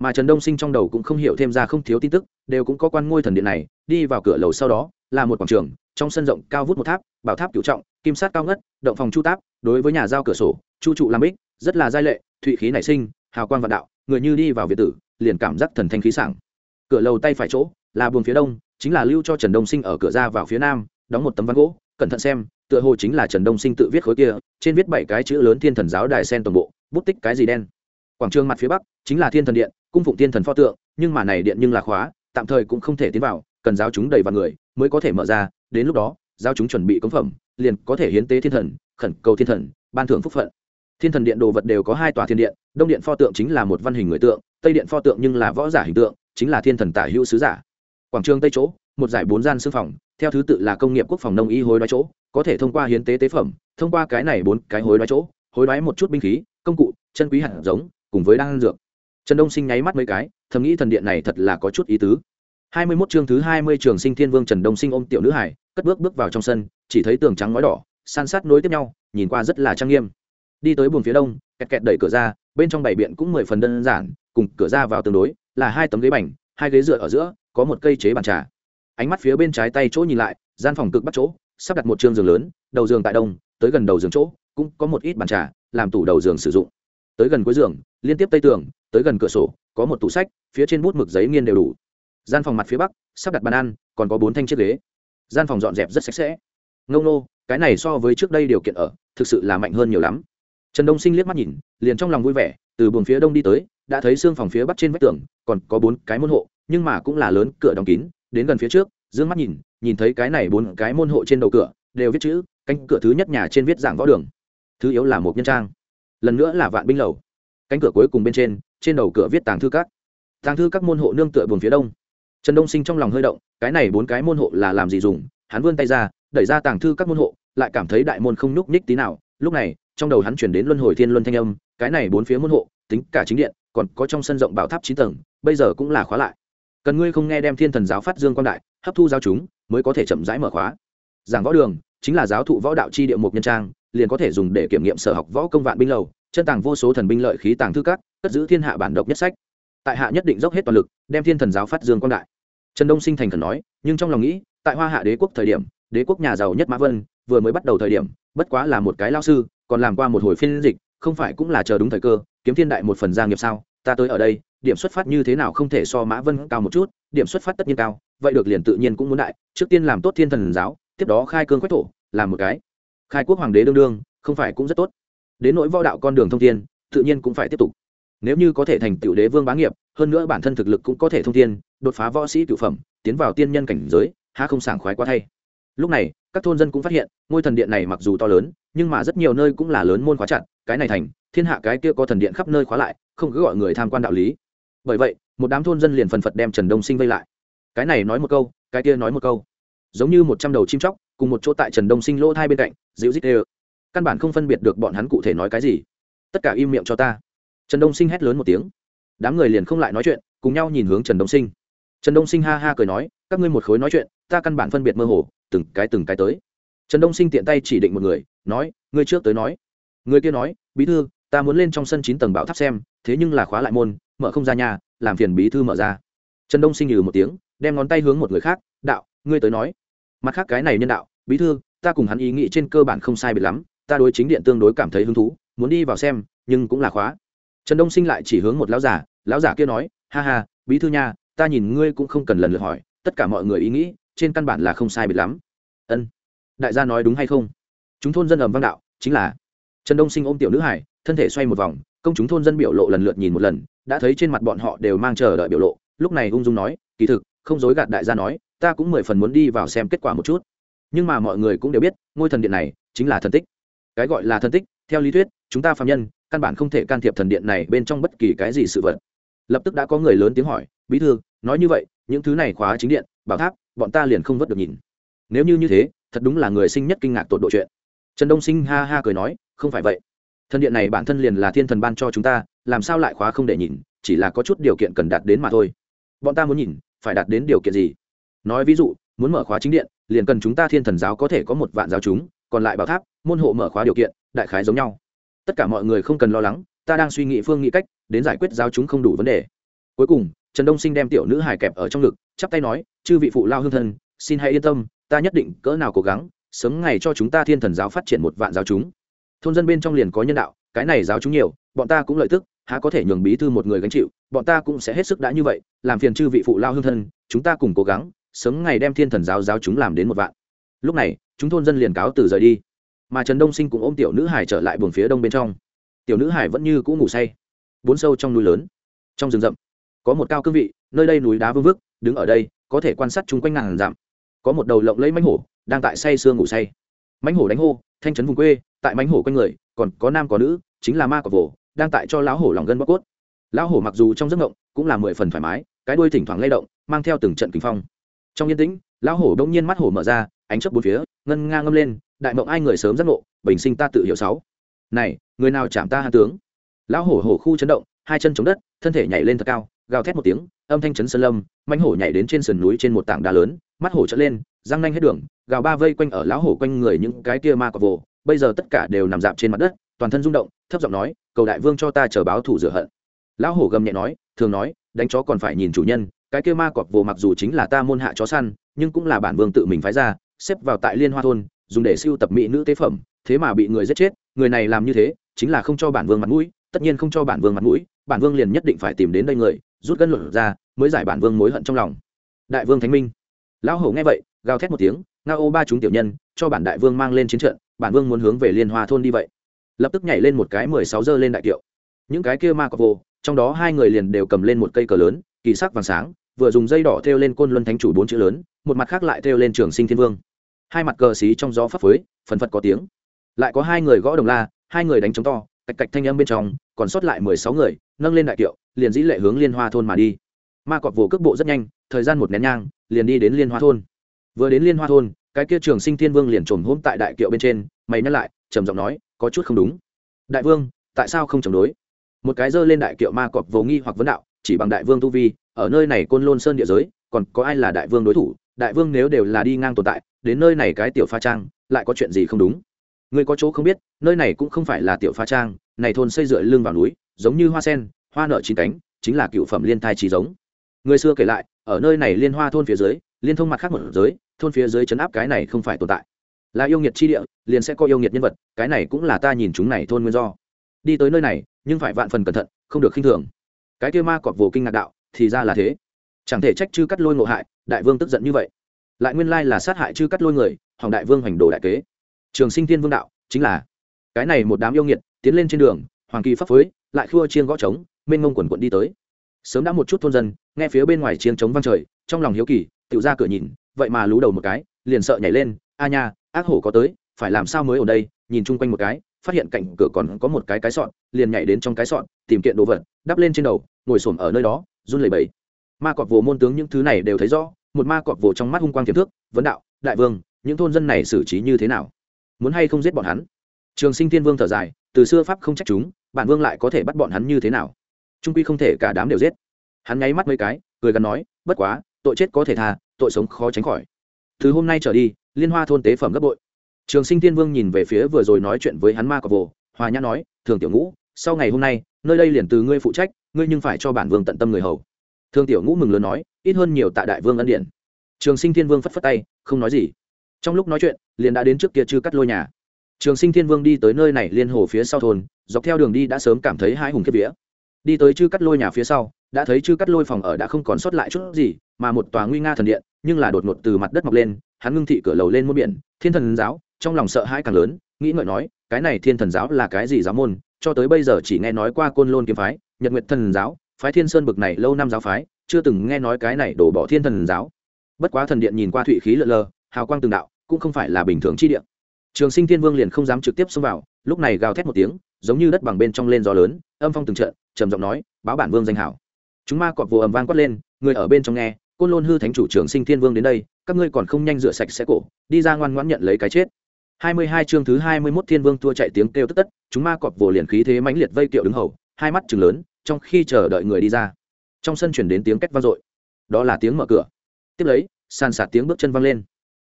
[SPEAKER 1] Mà trần đông sinh trong đầu cũng không hiểu thêm ra không thiếu tin tức, đều cũng có quan ngôi thần điện này, đi vào cửa lầu sau đó, là một quảng trường, trong sân rộng cao vút một tháp, bảo tháp cựu trọng, kim sát cao ngất, động phòng chu táp, đối với nhà giao cửa sổ, chu trụ làm bích, rất là giai lệ, thụy khí nảy sinh, hào quang vạn đạo, người như đi vào việt tử, liền cảm giác thần thanh khí sảng. Cửa lầu tay phải chỗ, là buồng phía đông, chính là lưu cho trần đông sinh ở cửa ra vào phía nam, đóng một tấm ván gỗ, cẩn thận xem, tựa hồ chính là trần đông sinh tự viết khối kia, trên viết bảy cái chữ lớn thiên thần giáo đài sen toàn bộ, bút tích cái gì đen quảng trường mặt phía bắc chính là thiên thần điện, cung phụng thiên thần pho tượng, nhưng mà này điện nhưng là khóa, tạm thời cũng không thể tiến vào, cần giáo chúng đầy vào người mới có thể mở ra, đến lúc đó, giáo chúng chuẩn bị cống phẩm, liền có thể hiến tế thiên thần, khẩn cầu thiên thần, ban thưởng phúc phận. Thiên thần điện đồ vật đều có hai tòa thiên điện, đông điện pho tượng chính là một văn hình người tượng, tây điện pho tượng nhưng là võ giả hình tượng, chính là thiên thần tả hữu sứ giả. Quảng trường tây chỗ, một giải bốn gian sư phòng, theo thứ tự là công nghiệp quốc phòng nông y hối đoái chỗ, có thể thông qua hiến tế tế phẩm, thông qua cái này bốn cái hối đoái chỗ, hối đoái một chút binh khí, công cụ, chân quý hạt giống cùng với đan dược. Trần đông sinh nháy mắt mấy cái, thầm nghĩ thần điện này thật là có chút ý tứ. Hai mươi 21 chương thứ hai mươi trường sinh thiên vương trần đông sinh ôm tiểu nữ hải, cất bước bước vào trong sân, chỉ thấy tường trắng ngói đỏ, san sát nối tiếp nhau, nhìn qua rất là trang nghiêm. Đi tới buồng phía đông, kẹt kẹt đẩy cửa ra, bên trong bảy biện cũng mười phần đơn giản, cùng cửa ra vào tương đối, là hai tấm ghế bành, hai ghế dựa ở giữa, có một cây chế bàn trà. Ánh mắt phía bên trái tay chỗ nhìn lại, gian phòng cực bắt chỗ, sắp đặt một trường giường lớn, đầu giường tại đông, tới gần đầu giường chỗ, cũng có một ít bàn trà, làm tủ đầu giường sử dụng tới gần cuối giường, liên tiếp tây tường, tới gần cửa sổ, có một tủ sách, phía trên bút mực giấy nghiên đều đủ. Gian phòng mặt phía bắc, sắp đặt bàn ăn, còn có bốn thanh chiếc ghế. Gian phòng dọn dẹp rất sạch sẽ. Ngông nô cái này so với trước đây điều kiện ở, thực sự là mạnh hơn nhiều lắm. Trần đông sinh liếc mắt nhìn, liền trong lòng vui vẻ, từ buồng phía đông đi tới, đã thấy xương phòng phía bắc trên vách tường, còn có bốn cái môn hộ, nhưng mà cũng là lớn, cửa đóng kín, đến gần phía trước d ư ơ n g mắt nhìn nhìn thấy cái này bốn cái môn hộ trên đầu cửa, đều viết chữ, cánh cửa thứ nhất nhà trên viết giảng võ đường. Thứ yếu là một nhân trang lần nữa là vạn binh lầu. Cánh cửa cuối cùng bên trên trên đầu cửa viết tàng thư các. Tàng thư các môn hộ nương tựa buồng phía đông. Trần đông sinh trong lòng hơi động, cái này bốn cái môn hộ là làm gì dùng? Hắn vươn tay ra, đẩy ra tàng thư các môn hộ, lại cảm thấy đại môn không nhúc nhích tí nào. Lúc này, trong đầu hắn chuyển đến luân hồi thiên luân thanh âm, cái này bốn phía môn hộ, tính cả chính điện, còn có trong sân rộng bảo tháp chín tầng, bây giờ cũng là khóa lại. Cần ngươi không nghe đem thiên thần giáo phát dương quan đại, hấp thu giáo chúng, mới có thể chậm rãi mở khóa. Giảng võ đường, chính là giáo thụ võ đạo chi địa mục nhân trang liền có thể dùng để kiểm nghiệm sở học võ công vạn binh lầu, chân tàng vô số thần binh lợi khí tàng thư cát cất giữ thiên hạ bản độc nhất sách. Tại hạ nhất định dốc hết toàn lực, đem thiên thần giáo phát dương quan đại. Trần đông sinh thành thần nói, nhưng trong lòng nghĩ, tại hoa hạ đế quốc thời điểm, đế quốc nhà giàu nhất mã vân, vừa mới bắt đầu thời điểm, bất quá là một cái lao sư, còn làm qua một hồi phiên dịch, không phải cũng là chờ đúng thời cơ, kiếm thiên đại một phần gia nghiệp sao, ta tới ở đây, điểm xuất phát như thế nào không thể so mã vân cao một chút, điểm xuất phát tất nhiên cao, vậy được liền tự nhiên cũng muốn đại, trước tiên làm tốt thiên thần giáo, tiếp đó khai cương quách thổ, làm một cái khai quốc hoàng đế đương đương, không phải cũng rất tốt. Đến nỗi võ đạo con đường thông thiên, tự nhiên cũng phải tiếp tục. Nếu như có thể thành tựu đế vương bá nghiệp, hơn nữa bản thân thực lực cũng có thể thông thiên, đột phá võ sĩ cựu phẩm, tiến vào tiên nhân cảnh giới, há không sảng khoái quá thay. Lúc này, các thôn dân cũng phát hiện, ngôi thần điện này mặc dù to lớn, nhưng mà rất nhiều nơi cũng là lớn môn khóa chặt, cái này thành, thiên hạ cái kia có thần điện khắp nơi khóa lại, không cứ gọi người tham quan đạo lý. Bởi vậy, một đám thôn dân liền phần phật đem trần đông sinh vây lại. Cái này nói một câu, cái kia nói một câu. Giống như một trăm đầu chim chóc cùng một chỗ tại trần đông sinh lỗ thai bên cạnh, dịu dít ê căn bản không phân biệt được bọn hắn cụ thể nói cái gì. Tất cả im miệng cho ta. Trần đông sinh hét lớn một tiếng. Đám người liền không lại nói chuyện, cùng nhau nhìn hướng trần đông sinh. Trần đông sinh ha ha cười nói, các ngươi một khối nói chuyện, ta căn bản phân biệt mơ hồ, từng cái từng cái tới. Trần đông sinh tiện tay chỉ định một người, nói, ngươi trước tới nói. Người kia nói, bí thư, ta muốn lên trong sân chín tầng bảo tháp xem, thế nhưng là khóa lại môn, mở không ra nhà, làm phiền bí thư mở ra. Trần đông sinh nhừ một tiếng, đem ngón tay hướng một người khác, đạo, ngươi tới nói mặt khác cái này nhân đạo, bí thư, ta cùng hắn ý nghĩ trên cơ bản không sai biệt lắm, ta đối chính điện tương đối cảm thấy hứng thú, muốn đi vào xem, nhưng cũng là khóa. Trần đông sinh lại chỉ hướng một lão giả lão giả kia nói, ha ha, bí thư nha, ta nhìn ngươi cũng không cần lần lượt hỏi, tất cả mọi người ý nghĩ, trên căn bản là không sai biệt lắm. Ân. Đại gia nói đúng hay không? Chúng thôn dân ầm vang đạo, chính là. Trần đông sinh ôm tiểu nữ hải, thân thể xoay một vòng, công chúng thôn dân biểu lộ lần lượt nhìn một lần, đã thấy trên mặt bọn họ đều mang chờ đợi biểu lộ, lúc này ung dung nói, kỳ thực, không dối gạt đại gia nói ta cũng mười phần muốn đi vào xem kết quả một chút. Nhưng mà mọi người cũng đều biết, ngôi thần điện này chính là thần tích. Cái gọi là thần tích, theo lý thuyết, chúng ta phạm nhân, căn bản không thể can thiệp thần điện này bên trong bất kỳ cái gì sự vật. Lập tức đã có người lớn tiếng hỏi, bí thư, nói như vậy, những thứ này khóa chính điện, bảo tháp, bọn ta liền không vớt được nhìn. Nếu như như thế, thật đúng là người sinh nhất kinh ngạc tột độ chuyện. Trần đông sinh ha ha cười nói, không phải vậy. Thần điện này bản thân liền là thiên thần ban cho chúng ta, làm sao lại khóa không để nhìn, chỉ là có chút điều kiện cần đạt đến mà thôi. Bọn ta muốn nhìn, phải đạt đến điều kiện gì? Nói ví dụ, muốn mở khóa chính điện, liền cần chúng ta thiên thần giáo có thể có một vạn giáo chúng, còn lại bảo tháp, môn hộ mở khóa điều kiện, đại khái giống nhau. Tất cả mọi người không cần lo lắng, ta đang suy nghĩ phương nghĩ cách, đến giải quyết giáo chúng không đủ vấn đề. Cuối cùng, trần đông sinh đem tiểu nữ hài kẹp ở trong ngực, chắp tay nói, chư vị phụ lao hương thân, xin hãy yên tâm, ta nhất định cỡ nào cố gắng, sớm ngày cho chúng ta thiên thần giáo phát triển một vạn giáo chúng. Thôn dân bên trong liền có nhân đạo, cái này giáo chúng nhiều, bọn ta cũng lợi tức, há có thể nhường bí thư một người gánh chịu, bọn ta cũng sẽ hết sức đã như vậy, làm phiền chư vị phụ lao hương thân, chúng ta cùng cố gắng sớm ngày đem thiên thần giáo giáo chúng làm đến một vạn. Lúc này, chúng thôn dân liền cáo từ rời đi. Mà trần đông sinh cũng ôm tiểu nữ hải trở lại buồng phía đông bên trong. Tiểu nữ hải vẫn như cũ ngủ say, bốn sâu trong núi lớn. Trong rừng rậm, có một cao cương vị, nơi đây núi đá vương vức, đứng ở đây, có thể quan sát chung quanh ngàn dặm. Có một đầu lộng lấy mánh hổ, đang tại say sương ngủ say. Mánh hổ đánh hô, thanh trấn vùng quê, tại mánh hổ quanh người, còn có nam có nữ, chính là ma cọc vồ, đang tại cho lão hổ lòng gân bóc cốt. Lão hổ mặc dù trong giấc ngộng cũng là mười phần thoải mái, cái đuôi thỉnh thoảng lay động, mang theo từng trận kinh phong trong yên tĩnh, lão hổ đông nhiên mắt hổ mở ra, ánh chớp bốn phía, ngân nga ngâm lên, đại mộng ai người sớm giác ngộ, bình sinh ta tự hiểu sáu. Này, người nào chạm ta hạ tướng? Lão hổ hổ khu chấn động, hai chân chống đất, thân thể nhảy lên thật cao, gào thét một tiếng, âm thanh chấn sơn lâm manh hổ nhảy đến trên sườn núi trên một tảng đá lớn, mắt hổ trở lên, răng nanh hết đường, gào ba vây quanh ở lão hổ quanh người những cái kia ma cọp vồ, bây giờ tất cả đều nằm dạp trên mặt đất, toàn thân rung động, thấp giọng nói, cầu đại vương cho ta chờ báo thủ rửa hận. Lão hổ gầm nhẹ nói, thường nói, đánh chó còn phải nhìn chủ nhân cái kia ma cọp vồ mặc dù chính là ta môn hạ chó săn, nhưng cũng là bản vương tự mình phái ra, xếp vào tại liên hoa thôn, dùng để siêu tập mỹ nữ tế phẩm, thế mà bị người giết chết, người này làm như thế, chính là không cho bản vương mặt mũi, tất nhiên không cho bản vương mặt mũi, bản vương liền nhất định phải tìm đến đây người, rút gân luận ra, mới giải bản vương mối hận trong lòng. Đại vương thánh minh. Lão hổ nghe vậy, gào thét một tiếng, nga ô ba chúng tiểu nhân, cho bản đại vương mang lên chiến trận, bản vương muốn hướng về liên hoa thôn đi vậy. Lập tức nhảy lên một cái mười sáu giờ lên đại kiệu. Những cái kia ma cọc vô trong đó hai người liền đều cầm lên một cây cờ lớn, kỳ sắc vàng sáng vừa dùng dây đỏ thêu lên côn luân thánh chủ bốn chữ lớn, một mặt khác lại thêu lên trường sinh thiên vương. Hai mặt cờ xí trong gió phấp phới, phần phật có tiếng. Lại có hai người gõ đồng la, hai người đánh trống to, cạch cạch thanh âm bên trong, còn sót lại mười sáu người, nâng lên đại kiệu, liền dĩ lệ hướng liên hoa thôn mà đi. Ma cọp vồ cước bộ rất nhanh, thời gian một nén nhang, liền đi đến liên hoa thôn. Vừa đến liên hoa thôn, cái kia trường sinh thiên vương liền trồm hôm tại đại kiệu bên trên, mày nhắc lại, trầm giọng nói, có chút không đúng. Đại vương, tại sao không chống đối? Một cái dơ lên đại kiệu ma cọp vồ nghi hoặc vấn đạo chỉ bằng đại vương tu vi, ở nơi này côn lôn sơn địa giới, còn có ai là đại vương đối thủ? Đại vương nếu đều là đi ngang tồn tại, đến nơi này cái tiểu pha trang, lại có chuyện gì không đúng? Người có chỗ không biết, nơi này cũng không phải là tiểu pha trang, này thôn xây dựa lưng vào núi, giống như hoa sen, hoa nợ chín cánh, chính là cựu phẩm liên thai trí giống. Người xưa kể lại, ở nơi này liên hoa thôn phía dưới, liên thông mặt khác một giới, thôn phía dưới chấn áp cái này không phải tồn tại. Là yêu nghiệt chi địa, liền sẽ có yêu nghiệt nhân vật, cái này cũng là ta nhìn chúng này thôn nguyên do. Đi tới nơi này, nhưng phải vạn phần cẩn thận, không được khinh thường cái kia ma cọp vô kinh ngạc đạo, thì ra là thế. Chẳng thể trách chư cắt lôi ngộ hại, đại vương tức giận như vậy. Lại nguyên lai là sát hại chư cắt lôi người hoàng đại vương hoành đồ đại kế. Trường sinh tiên vương đạo, chính là cái này một đám yêu nghiệt tiến lên trên đường, hoàng kỳ pháp phối, lại khua chiên gõ trống, mênh ngông quần quận đi tới. Sớm đã một chút thôn dân, nghe phía bên ngoài chiên trống vang trời, trong lòng hiếu kỳ tự ra cửa nhìn, vậy mà lú đầu một cái, liền sợ nhảy lên, a nha, ác hổ có tới, phải làm sao mới ở đây? Nhìn chung quanh một cái, phát hiện cạnh cửa còn có một cái cái sọn, liền nhảy đến trong cái sọn, tìm kiện đồ vật đắp lên trên đầu, ngồi xổm ở nơi đó, run lẩy bẩy. Ma cọp vồ môn tướng những thứ này đều thấy rõ, một ma cọp vồ trong mắt hung quang kiếm thước, vấn đạo, đại vương, những thôn dân này xử trí như thế nào? Muốn hay không giết bọn hắn? Trường sinh thiên vương thở dài, từ xưa pháp không trách chúng, bản vương lại có thể bắt bọn hắn như thế nào? Trung quy không thể cả đám đều giết. Hắn nháy mắt mấy cái, cười gắn nói, bất quá, tội chết có thể tha, tội sống khó tránh khỏi. Từ hôm nay trở đi, liên hoa thôn tế phẩm gấp bội. Trường sinh thiên vương nhìn về phía vừa rồi nói chuyện với hắn ma cọp vồ, hòa nhã nói, thường tiểu ngũ, sau ngày hôm nay nơi đây liền từ ngươi phụ trách, ngươi nhưng phải cho bản vương tận tâm người hầu. Thương tiểu ngũ mừng lớn nói, ít hơn nhiều tại đại vương ân điện trường sinh thiên vương phất phất tay, không nói gì. Trong lúc nói chuyện, liền đã đến trước kia chư cắt lôi nhà. Trường sinh thiên vương đi tới nơi này liên hồ phía sau thôn, dọc theo đường đi đã sớm cảm thấy hai hùng kiếp vía. Đi tới chư cắt lôi nhà phía sau, đã thấy chư cắt lôi phòng ở đã không còn sót lại chút gì, mà một tòa nguy nga thần điện, nhưng là đột ngột từ mặt đất mọc lên, hắn ngưng thị cửa lầu lên muôn biển, thiên thần giáo, trong lòng sợ hãi càng lớn, nghĩ ngợi nói, cái này thiên thần giáo là cái gì giáo môn? Cho tới bây giờ chỉ nghe nói qua côn lôn kiếm phái, nhật nguyệt thần giáo, phái thiên sơn bực này lâu năm giáo phái, chưa từng nghe nói cái này đổ bỏ thiên thần giáo. Bất quá thần điện nhìn qua thụy khí lợn lờ, hào quang từng đạo, cũng không phải là bình thường chi điện trường sinh thiên vương liền không dám trực tiếp xông vào, lúc này gào thét một tiếng, giống như đất bằng bên trong lên gió lớn, âm phong từng trận, trầm giọng nói, báo bản vương danh hảo. Chúng ma cọp vồ ầm vang quát lên, người ở bên trong nghe, côn lôn hư thánh chủ trường sinh thiên vương đến đây, các ngươi còn không nhanh rửa sạch sẽ cổ, đi ra ngoan ngoãn nhận lấy cái chết hai mươi hai chương thứ hai mươi 21 thiên vương tua chạy tiếng kêu tức tất chúng ma cọp vồ liền khí thế mãnh liệt vây kiệu đứng hầu hai mắt trừng lớn trong khi chờ đợi người đi ra. Trong sân chuyển đến tiếng két vang dội. Đó là tiếng mở cửa. Tiếp lấy sàn sạt tiếng bước chân vang lên.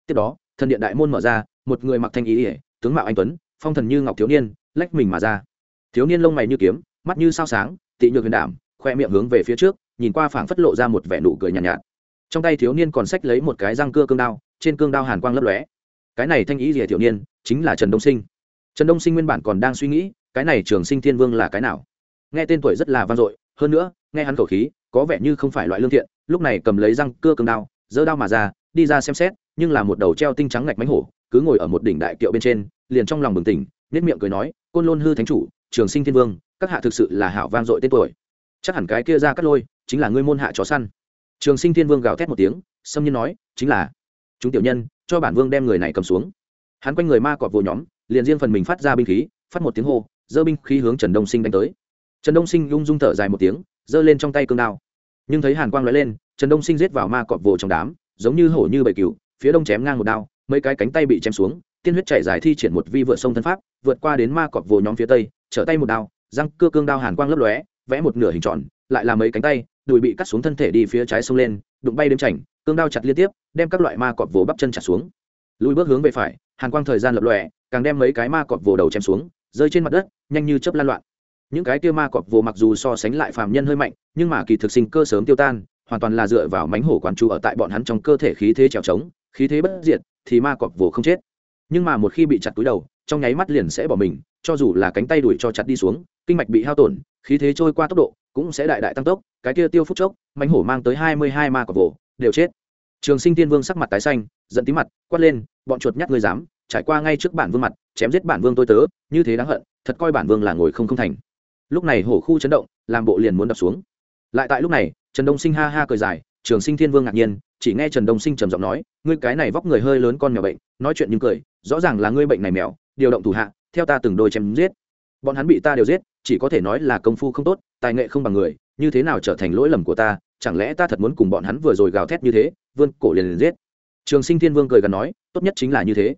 [SPEAKER 1] Tiếp đó thần điện đại môn mở ra một người mặc thanh ý tướng mạo anh tuấn phong thần như ngọc thiếu niên lách mình mà ra. Thiếu niên lông mày như kiếm mắt như sao sáng tị nhược huyền đảm khoe miệng hướng về phía trước nhìn qua phảng phất lộ ra một vẻ nụ cười nhàn nhạt, nhạt. Trong tay thiếu niên còn xách lấy một cái răng cưa cương đao trên cương đao hàn quang lấp lóe cái này thanh ý rìa tiểu niên chính là trần đông sinh. Trần đông sinh nguyên bản còn đang suy nghĩ, cái này trường sinh thiên vương là cái nào? Nghe tên tuổi rất là vang dội, hơn nữa, nghe hắn khẩu khí, có vẻ như không phải loại lương thiện, lúc này cầm lấy răng cưa cường đao, giơ đao mà ra, đi ra xem xét, nhưng là một đầu treo tinh trắng ngạch mánh hổ, cứ ngồi ở một đỉnh đại kiệu bên trên, liền trong lòng bừng tỉnh nết miệng cười nói, côn lôn hư thánh chủ, trường sinh thiên vương, các hạ thực sự là hảo vang dội tên tuổi. Chắc hẳn cái kia ra cắt lôi, chính là ngươi môn hạ chó săn. Trường sinh thiên vương gào thét một tiếng, xâm nhiên nói, chính là, chúng tiểu nhân cho bản vương đem người này cầm xuống. Hắn quanh người ma cọp vô nhóm, liền riêng phần mình phát ra binh khí, phát một tiếng hô, giơ binh khí hướng trần đông sinh đánh tới. Trần đông sinh lung dung thở dài một tiếng, giơ lên trong tay cương đao. Nhưng thấy hàn quang lóe lên, trần đông sinh giết vào ma cọp vồ trong đám, giống như hổ như bầy cừu, phía đông chém ngang một đao, mấy cái cánh tay bị chém xuống, tiên huyết chảy dài thi triển một vi vượt sông thân pháp, vượt qua đến ma cọp vồ nhóm phía tây, trở tay một đao, răng cưa cương đao hàn quang lấp lóe, vẽ một nửa hình tròn, lại là mấy cánh tay, đùi bị cắt xuống thân thể đi phía trái sông lên, đụng bay đêm chảnh cương đao chặt liên tiếp, đem các loại ma cọp vồ bắp chân chặt xuống. Lùi bước hướng về phải, hàn quang thời gian lập lòe, càng đem mấy cái ma cọp vồ đầu chém xuống, rơi trên mặt đất, nhanh như chớp lan loạn. Những cái kia ma cọp vồ mặc dù so sánh lại phàm nhân hơi mạnh, nhưng mà kỳ thực sinh cơ sớm tiêu tan, hoàn toàn là dựa vào mánh hổ quán trụ ở tại bọn hắn trong cơ thể khí thế trèo trống, khí thế bất diệt, thì ma cọp vồ không chết. Nhưng mà một khi bị chặt túi đầu, trong nháy mắt liền sẽ bỏ mình, cho dù là cánh tay đuổi cho chặt đi xuống, kinh mạch bị hao tổn, khí thế trôi qua tốc độ cũng sẽ đại đại tăng tốc. Cái kia tiêu phút chốc, mánh hổ mang tới hai mươi hai ma cọp vồ đều chết. Trường sinh tiên vương sắc mặt tái xanh, giận tí mặt, quát lên, bọn chuột nhắt ngươi dám, trải qua ngay trước bản vương mặt, chém giết bản vương tôi tớ, như thế đáng hận, thật coi bản vương là ngồi không không thành. Lúc này hổ khu chấn động, làm bộ liền muốn đập xuống. Lại tại lúc này, trần đông sinh ha ha cười dài, trường sinh thiên vương ngạc nhiên, chỉ nghe trần đông sinh trầm giọng nói, ngươi cái này vóc người hơi lớn con mèo bệnh, nói chuyện nhưng cười, rõ ràng là ngươi bệnh này mèo, điều động thủ hạ, theo ta từng đôi chém giết. Bọn hắn bị ta đều giết, chỉ có thể nói là công phu không tốt, tài nghệ không bằng người như thế nào trở thành lỗi lầm của ta, chẳng lẽ ta thật muốn cùng bọn hắn vừa rồi gào thét như thế vương cổ liền liền giết? Trường sinh thiên vương cười gần nói, tốt nhất chính là như thế.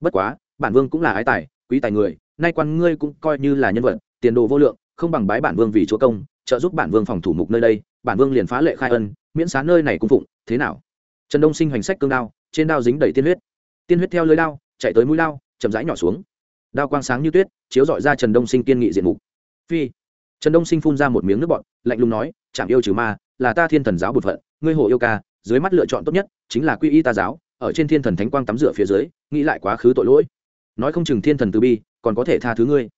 [SPEAKER 1] Bất quá, bản vương cũng là ái tài, quý tài người, nay quan ngươi cũng coi như là nhân vật, tiền đồ vô lượng, không bằng bái bản vương vì chúa công, trợ giúp bản vương phòng thủ mục nơi đây, bản vương liền phá lệ khai ân, miễn xá nơi này cung phụng, thế nào? Trần đông sinh hoành sách cương đao, trên đao dính đầy tiên huyết. Tiên huyết theo lưới đao, chạy tới mũi đao, chậm rãi nhỏ xuống. Đao quang sáng như tuyết, chiếu dọi ra trần đông sinh kiên nghị diện mục. Phi trần đông sinh phun ra một miếng nước bọt, lạnh lùng nói, chẳng yêu trừ ma, là ta thiên thần giáo bột phận, ngươi hồ yêu ca, dưới mắt lựa chọn tốt nhất chính là quy y ta giáo, ở trên thiên thần thánh quang tắm rửa phía dưới, nghĩ lại quá khứ tội lỗi. Nói không chừng thiên thần từ bi, còn có thể tha thứ ngươi.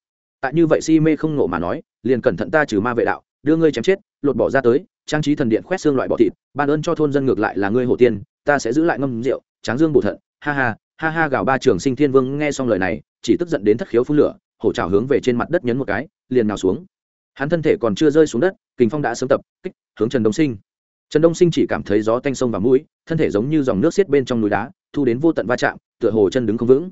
[SPEAKER 1] Tại như vậy si mê không nộ mà nói, liền cẩn thận ta trừ ma vệ đạo, đưa ngươi chém chết, lột bỏ ra tới, trang trí thần điện khoét xương loại bỏ thịt, ban ơn cho thôn dân ngược lại là ngươi hổ tiên, ta sẽ giữ lại ngâm rượu, tráng dương bổ thận. Ha ha ha ha, gào ba trường sinh thiên vương nghe xong lời này, chỉ tức giận đến thất khiếu phun lửa, hổ trào hướng về trên mặt đất nhấn một cái, liền nào xuống hắn thân thể còn chưa rơi xuống đất, kình phong đã sớm tập, kích, hướng trần đông sinh. Trần đông sinh chỉ cảm thấy gió tanh sông và mũi, thân thể giống như dòng nước xiết bên trong núi đá, thu đến vô tận va chạm, tựa hồ chân đứng không vững.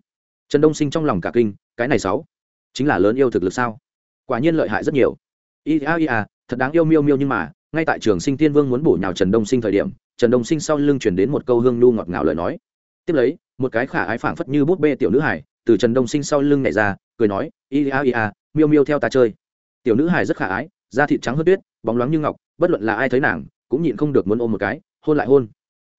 [SPEAKER 1] Trần đông sinh trong lòng cả kinh, cái này sáu, chính là lớn yêu thực lực sao? Quả nhiên lợi hại rất nhiều. Ia ia thật đáng yêu miêu miêu nhưng mà, ngay tại trường sinh tiên vương muốn bổ nhào trần đông sinh thời điểm, trần đông sinh sau lưng chuyển đến một câu hương nhu ngọt ngào lời nói. Tiếp lấy, một cái khả ái phảng phất như bút bê tiểu nữ hải, từ trần đông sinh sau lưng nhảy ra, cười nói ia ia miêu miêu theo ta chơi tiểu nữ hài rất khả ái, da thịt trắng hơn tuyết, bóng loáng như ngọc, bất luận là ai thấy nàng, cũng nhịn không được muốn ôm một cái, hôn lại hôn.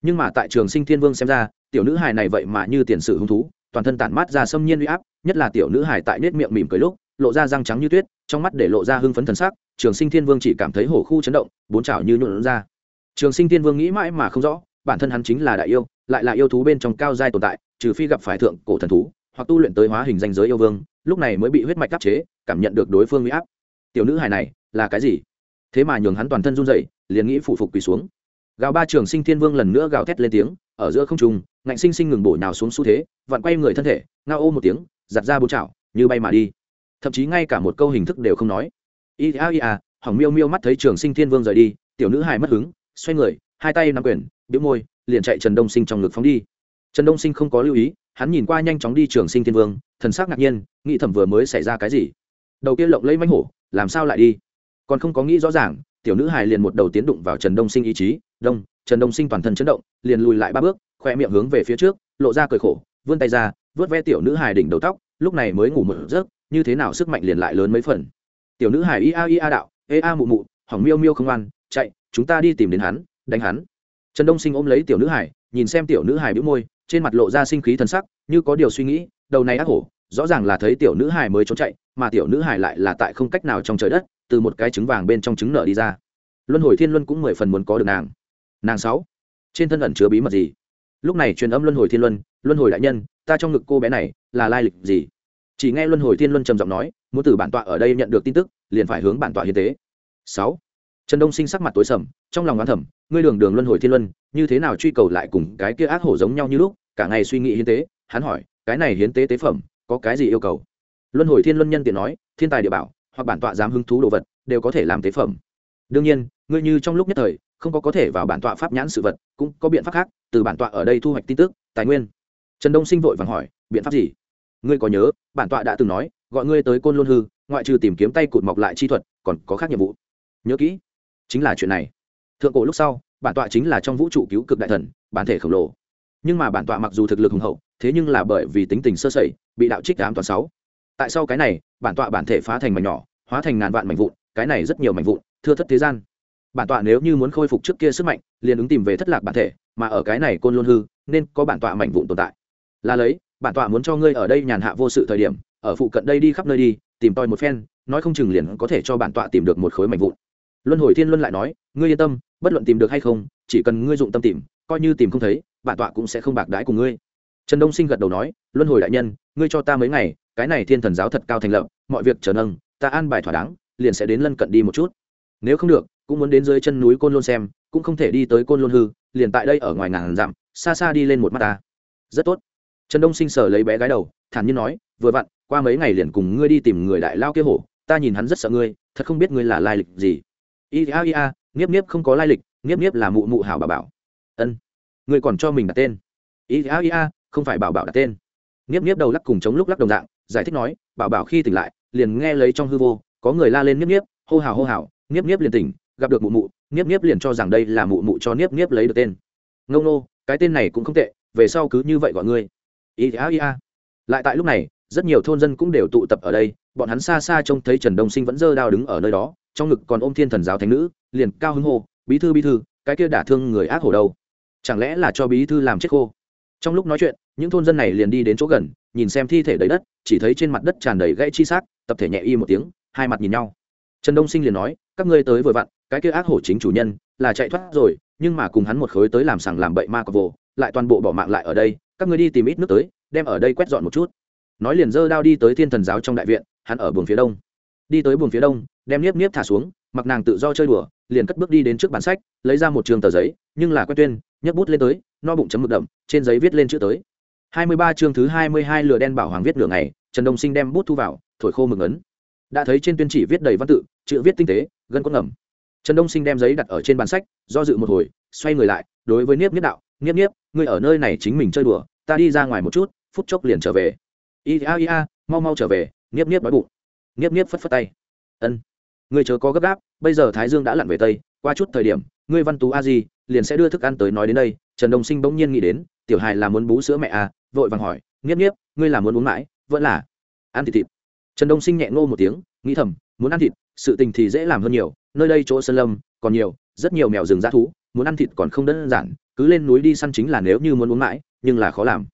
[SPEAKER 1] Nhưng mà tại trường sinh thiên vương xem ra, tiểu nữ hài này vậy mà như tiền sử hứng thú, toàn thân tản mát ra xâm nhiên uy áp, nhất là tiểu nữ hài tại nết miệng mỉm cười lúc, lộ ra răng trắng như tuyết, trong mắt để lộ ra hưng phấn thần sắc, trường sinh thiên vương chỉ cảm thấy hổ khu chấn động, bốn chảo như nhuộn ra. Trường sinh thiên vương nghĩ mãi mà không rõ, bản thân hắn chính là đại yêu, lại là yêu thú bên trong cao giai tồn tại, trừ phi gặp phải thượng cổ thần thú, hoặc tu luyện tới hóa hình danh giới yêu vương, lúc này mới bị huyết mạch áp chế, cảm nhận được đối phương huy áp tiểu nữ hài này là cái gì? Thế mà nhường hắn toàn thân run rẩy liền nghĩ phụ phục quỳ xuống. Gào ba trường sinh thiên vương lần nữa gào thét lên tiếng ở giữa không trung ngạnh sinh sinh ngừng bổ nào xuống xu thế vặn quay người thân thể ngao ô một tiếng giặt ra bốn chảo như bay mà đi. Thậm chí ngay cả một câu hình thức đều không nói. Y a y a, hỏng miêu miêu mắt thấy trường sinh thiên vương rời đi tiểu nữ hài mất hứng xoay người hai tay nắm quyền biếu môi liền chạy trần đông sinh trong ngực phóng đi. Trần đông sinh không có lưu ý hắn nhìn qua nhanh chóng đi trường sinh thiên vương thần sắc ngạc nhiên nghĩ thầm vừa mới xảy ra cái gì. Đầu kia lộng lấy mánh hổ làm sao lại đi? Còn không có nghĩ rõ ràng, tiểu nữ hài liền một đầu tiến đụng vào trần đông sinh ý chí, đông, trần đông sinh toàn thân chấn động, liền lùi lại ba bước, khoe miệng hướng về phía trước, lộ ra cười khổ, vươn tay ra, vớt ve tiểu nữ hài đỉnh đầu tóc, lúc này mới ngủ một giấc, như thế nào sức mạnh liền lại lớn mấy phần. Tiểu nữ hài ia ia đạo, ê a mụ mụ, hỏng miêu miêu không ăn chạy, chúng ta đi tìm đến hắn, đánh hắn. Trần đông sinh ôm lấy tiểu nữ hải nhìn xem tiểu nữ hải bĩu môi, trên mặt lộ ra sinh khí thần sắc, như có điều suy nghĩ, đầu này ác hổ, rõ ràng là thấy tiểu nữ hải mới trốn chạy mà tiểu nữ hải lại là tại không cách nào trong trời đất, từ một cái trứng vàng bên trong trứng nở đi ra. Luân hồi thiên luân cũng mười phần muốn có được nàng. Nàng sáu. Trên thân ẩn chứa bí mật gì? Lúc này truyền âm luân hồi thiên luân luân hồi đại nhân, ta trong ngực cô bé này là lai lịch gì? Chỉ nghe luân hồi thiên luân trầm giọng nói, muốn từ bản tọa ở đây nhận được tin tức, liền phải hướng bản tọa hiến tế. Sáu. Trần đông sinh sắc mặt tối sầm, trong lòng oán thẩm ngươi đường đường luân hồi thiên luân, như thế nào truy cầu lại cùng cái kia ác hổ giống nhau như lúc, cả ngày suy nghĩ hiến tế? Hắn hỏi, cái này hiến tế tế phẩm, có cái gì yêu cầu? Luân hồi thiên luân nhân tiện nói, thiên tài địa bảo, hoặc bản tọa dám hứng thú đồ vật, đều có thể làm tế phẩm. Đương nhiên, ngươi như trong lúc nhất thời, không có có thể vào bản tọa pháp nhãn sự vật, cũng có biện pháp khác, từ bản tọa ở đây thu hoạch tin tức, tài nguyên. Trần đông sinh vội vàng hỏi, biện pháp gì? Ngươi có nhớ, bản tọa đã từng nói, gọi ngươi tới côn luân hư, ngoại trừ tìm kiếm tay cụt mọc lại chi thuật, còn có khác nhiệm vụ. Nhớ kỹ, chính là chuyện này. Thượng cổ lúc sau, bản tọa chính là trong vũ trụ cứu cực đại thần, bản thể khổng lồ. Nhưng mà bản tọa mặc dù thực lực hùng hậu, thế nhưng là bởi vì tính tình sơ sẩy, bị đạo trích đám toàn sáu tại sao cái này, bản tọa bản thể phá thành mảnh nhỏ, hóa thành ngàn vạn mảnh vụn, cái này rất nhiều mảnh vụn, thưa thất thế gian. Bản tọa nếu như muốn khôi phục trước kia sức mạnh, liền ứng tìm về thất lạc bản thể, mà ở cái này côn luôn hư, nên có bản tọa mảnh vụn tồn tại. Là lấy, bản tọa muốn cho ngươi ở đây nhàn hạ vô sự thời điểm, ở phụ cận đây đi khắp nơi đi, tìm tòi một phen, nói không chừng liền có thể cho bản tọa tìm được một khối mảnh vụn. Luân hồi thiên luân lại nói, ngươi yên tâm, bất luận tìm được hay không, chỉ cần ngươi dụng tâm tìm, coi như tìm không thấy, bản tọa cũng sẽ không bạc đái cùng ngươi. Trần đông sinh gật đầu nói, luân hồi đại nhân, ngươi cho ta mấy ngày cái này thiên thần giáo thật cao thành lập, mọi việc trở nâng, ta an bài thỏa đáng, liền sẽ đến lân cận đi một chút. Nếu không được, cũng muốn đến dưới chân núi côn lôn xem, cũng không thể đi tới côn lôn hư, liền tại đây ở ngoài ngàn dặm, xa xa đi lên một mắt ta. Rất tốt. Trần đông sinh sở lấy bé gái đầu, thản nhiên nói, vừa vặn, qua mấy ngày liền cùng ngươi đi tìm người đại lao kia hổ, ta nhìn hắn rất sợ ngươi, thật không biết ngươi là lai lịch gì. Ia ia nghiếp nghiếp không có lai lịch, nghiếp nghiếp là mụ mụ hảo bà bảo. Ân, ngươi còn cho mình đặt tên. Ia ia không phải bảo bảo đặt tên. Nghiếp nghiếp đầu lắc cùng chống lúc lắc đồng dạng giải thích nói, bảo bảo khi tỉnh lại, liền nghe lấy trong hư vô, có người la lên nghiếp nghiếp hô hào hô hào nghiếp nghiếp liền tỉnh, gặp được mụ mụ nghiếp nghiếp liền cho rằng đây là mụ mụ cho nghiếp nghiếp lấy được tên. Ngông nô cái tên này cũng không tệ, về sau cứ như vậy gọi ngươi. Ia ia lại tại lúc này, rất nhiều thôn dân cũng đều tụ tập ở đây, bọn hắn xa xa trông thấy trần đông sinh vẫn dơ đao đứng ở nơi đó, trong ngực còn ôm thiên thần giáo thánh nữ, liền cao hứng hô, bí thư bí thư, cái kia đả thương người ác hổ đâu? Chẳng lẽ là cho bí thư làm chết khô? Trong lúc nói chuyện, những thôn dân này liền đi đến chỗ gần nhìn xem thi thể đầy đất, chỉ thấy trên mặt đất tràn đầy gãy chi xác, tập thể nhẹ y một tiếng, hai mặt nhìn nhau. Trần đông sinh liền nói, các ngươi tới vừa vặn, cái kia ác hổ chính chủ nhân là chạy thoát rồi, nhưng mà cùng hắn một khối tới làm sằng làm bậy ma cọc vồ lại toàn bộ bỏ mạng lại ở đây, các ngươi đi tìm ít nước tới, đem ở đây quét dọn một chút. Nói liền dơ đao đi tới thiên thần giáo trong đại viện, hắn ở buồng phía đông. Đi tới buồng phía đông, đem niếp niếp thả xuống, mặc nàng tự do chơi đùa, liền cất bước đi đến trước bản sách, lấy ra một trường tờ giấy, nhưng là quét tuyên, nhấc bút lên tới, no bụng chấm mực đậm, trên giấy viết lên chữ tới hai mươi ba chương thứ hai mươi hai lửa đen bảo hoàng viết nửa ngày trần đông sinh đem bút thu vào thổi khô mực ấn. Đã thấy trên tuyên chỉ viết đầy văn tự chữ viết tinh tế gần có ngầm. Trần đông sinh đem giấy đặt ở trên bàn sách do dự một hồi xoay người lại đối với niếp niếp đạo niếp niếp ngươi ở nơi này chính mình chơi đùa ta đi ra ngoài một chút phút chốc liền trở về. Ia ia mau mau trở về niếp niếp nói bụng. Niếp niếp phất phất tay. Ân ngươi chớ có gấp gáp bây giờ thái dương đã lặn về tây qua chút thời điểm ngươi văn tú a gì, liền sẽ đưa thức ăn tới nói đến đây. Trần đông sinh bỗng nhiên nghĩ đến tiểu hài là muốn bú sữa mẹ à? Vội vàng hỏi, nghiếp nghiếp, ngươi là muốn uống mãi, vẫn là ăn thịt thịt? Trần đông sinh nhẹ ngô một tiếng, nghĩ thầm, muốn ăn thịt, sự tình thì dễ làm hơn nhiều, nơi đây chỗ sơn lâm còn nhiều, rất nhiều mèo rừng g thú, muốn ăn thịt còn không đơn giản, cứ lên núi đi săn chính là nếu như muốn uống mãi, nhưng là khó làm.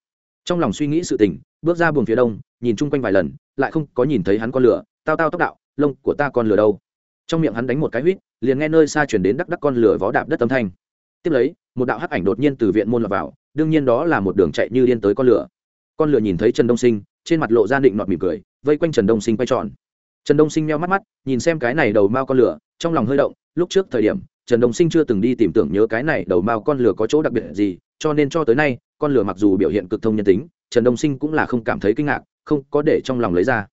[SPEAKER 1] Trong lòng suy nghĩ sự tình, bước ra buồng phía đông, nhìn chung quanh vài lần, lại không có nhìn thấy hắn con lửa, tao tao tóc đạo, lông của ta con lửa đâu? Trong miệng hắn đánh một cái huýt, liền nghe nơi xa chuyển đến đắc đắc con lửa vó đạp đất âm thanh tiếp lấy, một đạo hắc ảnh đột nhiên từ viện môn lọt vào, đương nhiên đó là một đường chạy như điên tới con lửa. Con lửa nhìn thấy trần đông sinh, trên mặt lộ ra định nọt mỉm cười, vây quanh trần đông sinh quay tròn. Trần đông sinh meo mắt mắt, nhìn xem cái này đầu mao con lửa, trong lòng hơi động, lúc trước thời điểm, trần đông sinh chưa từng đi tìm tưởng nhớ cái này đầu mao con lửa có chỗ đặc biệt gì, cho nên cho tới nay, con lửa mặc dù biểu hiện cực thông nhân tính, trần đông sinh cũng là không cảm thấy kinh ngạc, không có để trong lòng lấy ra.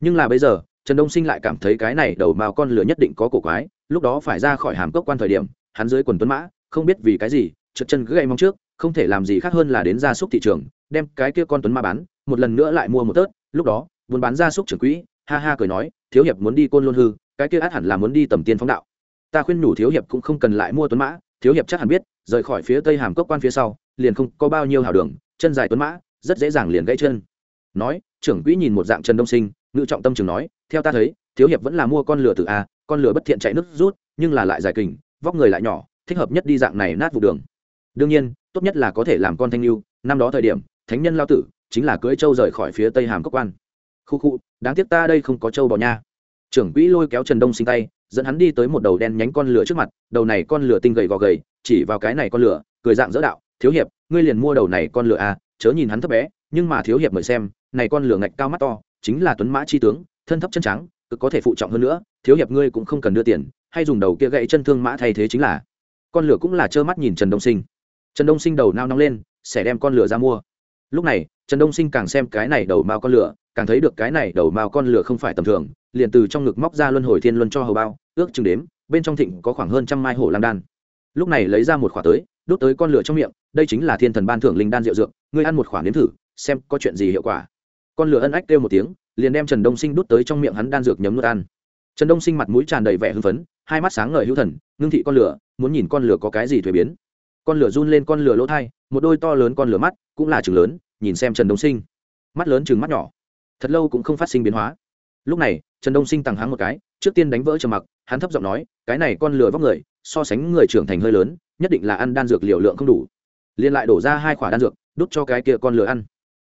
[SPEAKER 1] Nhưng là bây giờ, trần đông sinh lại cảm thấy cái này đầu mao con lửa nhất định có cổ quái, lúc đó phải ra khỏi hàm cốc quan thời điểm, hắn dưới quần tuấn mã không biết vì cái gì, trượt chân cứ gậy mong trước, không thể làm gì khác hơn là đến gia súc thị trường, đem cái kia con tuấn ma bán, một lần nữa lại mua một tớt, lúc đó, buôn bán gia súc trưởng quỹ, ha ha cười nói, thiếu hiệp muốn đi côn lôn hư, cái kia át hẳn là muốn đi tầm tiên phóng đạo. Ta khuyên nhủ thiếu hiệp cũng không cần lại mua tuấn mã, thiếu hiệp chắc hẳn biết, rời khỏi phía tây hàm cốc quan phía sau, liền không có bao nhiêu hào đường, chân dài tuấn mã, rất dễ dàng liền gãy chân. Nói, trưởng quỹ nhìn một dạng trần đông sinh, ngự trọng tâm trường nói, theo ta thấy, thiếu hiệp vẫn là mua con lửa từ a, con lửa bất thiện chạy nước rút, nhưng là lại dài kình, vóc người lại nhỏ thích hợp nhất đi dạng này nát vụ đường. Đương nhiên, tốt nhất là có thể làm con thanh lưu năm đó thời điểm, thánh nhân lao tử chính là cưỡi châu rời khỏi phía tây hàm cốc quan. Khu khu, đáng tiếc ta đây không có châu bò nha. Trưởng quỹ lôi kéo trần đông sinh tay, dẫn hắn đi tới một đầu đen nhánh con lửa trước mặt, đầu này con lửa tinh gầy gò gầy, chỉ vào cái này con lửa, cười dạng dỡ đạo, thiếu hiệp, ngươi liền mua đầu này con lửa à? chớ nhìn hắn thấp bé, nhưng mà thiếu hiệp mời xem, này con lửa ngạch cao mắt to, chính là tuấn mã chi tướng, thân thấp chân trắng cực có thể phụ trọng hơn nữa, thiếu hiệp ngươi cũng không cần đưa tiền, hay dùng đầu kia gãy chân thương mã thay thế chính là con lửa cũng là trơ mắt nhìn trần đông sinh. Trần đông sinh đầu nao nóng lên, sẽ đem con lửa ra mua. Lúc này, trần đông sinh càng xem cái này đầu mao con lửa, càng thấy được cái này đầu mao con lửa không phải tầm thường, liền từ trong ngực móc ra luân hồi thiên luân cho hầu bao, ước chừng đếm, bên trong thịnh có khoảng hơn trăm mai hổ lang đan. Lúc này lấy ra một khỏa tới đốt tới con lửa trong miệng, đây chính là thiên thần ban thưởng linh đan rượu dược, ngươi ăn một khoản nếm thử, xem có chuyện gì hiệu quả. Con lửa ân ách kêu một tiếng, liền đem trần đông sinh đút tới trong miệng hắn đan dược nhấm nuốt ăn. Trần đông sinh mặt mũi tràn đầy vẻ hưng phấn, hai mắt sáng ngời hữu thần, ngưng thị con lửa muốn nhìn con lửa có cái gì thuế biến. Con lửa run lên con lửa lỗ thai, một đôi to lớn con lửa mắt, cũng là chừng lớn, nhìn xem trần đông sinh. Mắt lớn chừng mắt nhỏ. Thật lâu cũng không phát sinh biến hóa. Lúc này, trần đông sinh tằng háng một cái, trước tiên đánh vỡ trầm mặc, hắn thấp giọng nói, cái này con lửa vóc người, so sánh người trưởng thành hơi lớn, nhất định là ăn đan dược liều lượng không đủ. Liền lại đổ ra hai khoả đan dược, đút cho cái kia con lửa ăn.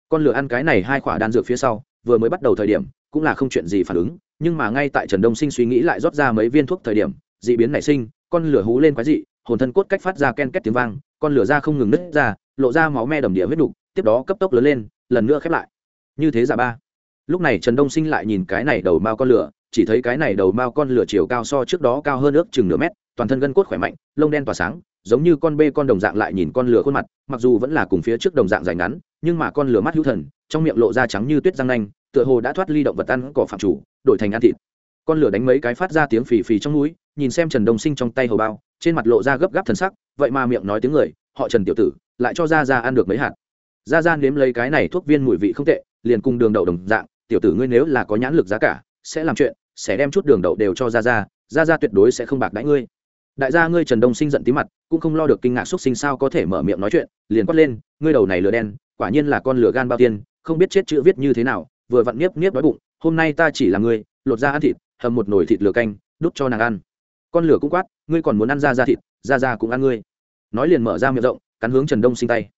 [SPEAKER 1] Con lửa ăn cái này hai khoả đan dược phía sau, vừa mới bắt đầu thời điểm, cũng là không chuyện gì phản ứng, nhưng mà ngay tại trần đông sinh suy nghĩ lại rót ra mấy viên thuốc thời điểm d ị biến nảy sinh con lửa hú lên quái dị, hồn thân cốt cách phát ra ken két tiếng vang, con lửa ra không ngừng nứt ra, lộ ra máu me đầm địa huyết đục, tiếp đó cấp tốc lớn lên, lần nữa khép lại. Như thế giả ba. Lúc này trần đông sinh lại nhìn cái này đầu mao con lửa, chỉ thấy cái này đầu mao con lửa chiều cao so trước đó cao hơn ước chừng nửa mét, toàn thân gân cốt khỏe mạnh, lông đen tỏa sáng, giống như con bê con đồng dạng lại nhìn con lửa khuôn mặt, mặc dù vẫn là cùng phía trước đồng dạng dài ngắn, nhưng mà con lửa mắt hữu thần, trong miệng lộ ra trắng như tuyết răng nanh, tựa hồ đã thoát ly động vật ăn cỏ phạm chủ, đổi thành ăn thịt con lửa đánh mấy cái phát ra tiếng phì phì trong núi, nhìn xem trần đông sinh trong tay hầu bao, trên mặt lộ ra gấp gáp thần sắc, vậy mà miệng nói tiếng người, họ trần tiểu tử, lại cho ra ra ăn được mấy hạt. Ra ra nếm lấy cái này thuốc viên mùi vị không tệ, liền cùng đường đậu đồng dạng, tiểu tử ngươi nếu là có nhãn lực giá cả, sẽ làm chuyện, sẽ đem chút đường đậu đều cho ra ra ra ra tuyệt đối sẽ không bạc đãi ngươi. Đại gia ngươi trần đông sinh giận tí mặt, cũng không lo được kinh ngạc xúc sinh sao có thể mở miệng nói chuyện, liền quát lên, ngươi đầu này lửa đen, quả nhiên là con lửa gan bao tiên, không biết chết chữ viết như thế nào, vừa vặn nếp nếp đói bụng, hôm nay ta chỉ là ngươi, lột ra ăn thịt hầm một nồi thịt lửa canh, đút cho nàng ăn. Con lửa cũng quát, ngươi còn muốn ăn ra ra thịt ra ra cũng ăn ngươi. Nói liền mở ra miệng rộng, cắn hướng trần đông sinh tay.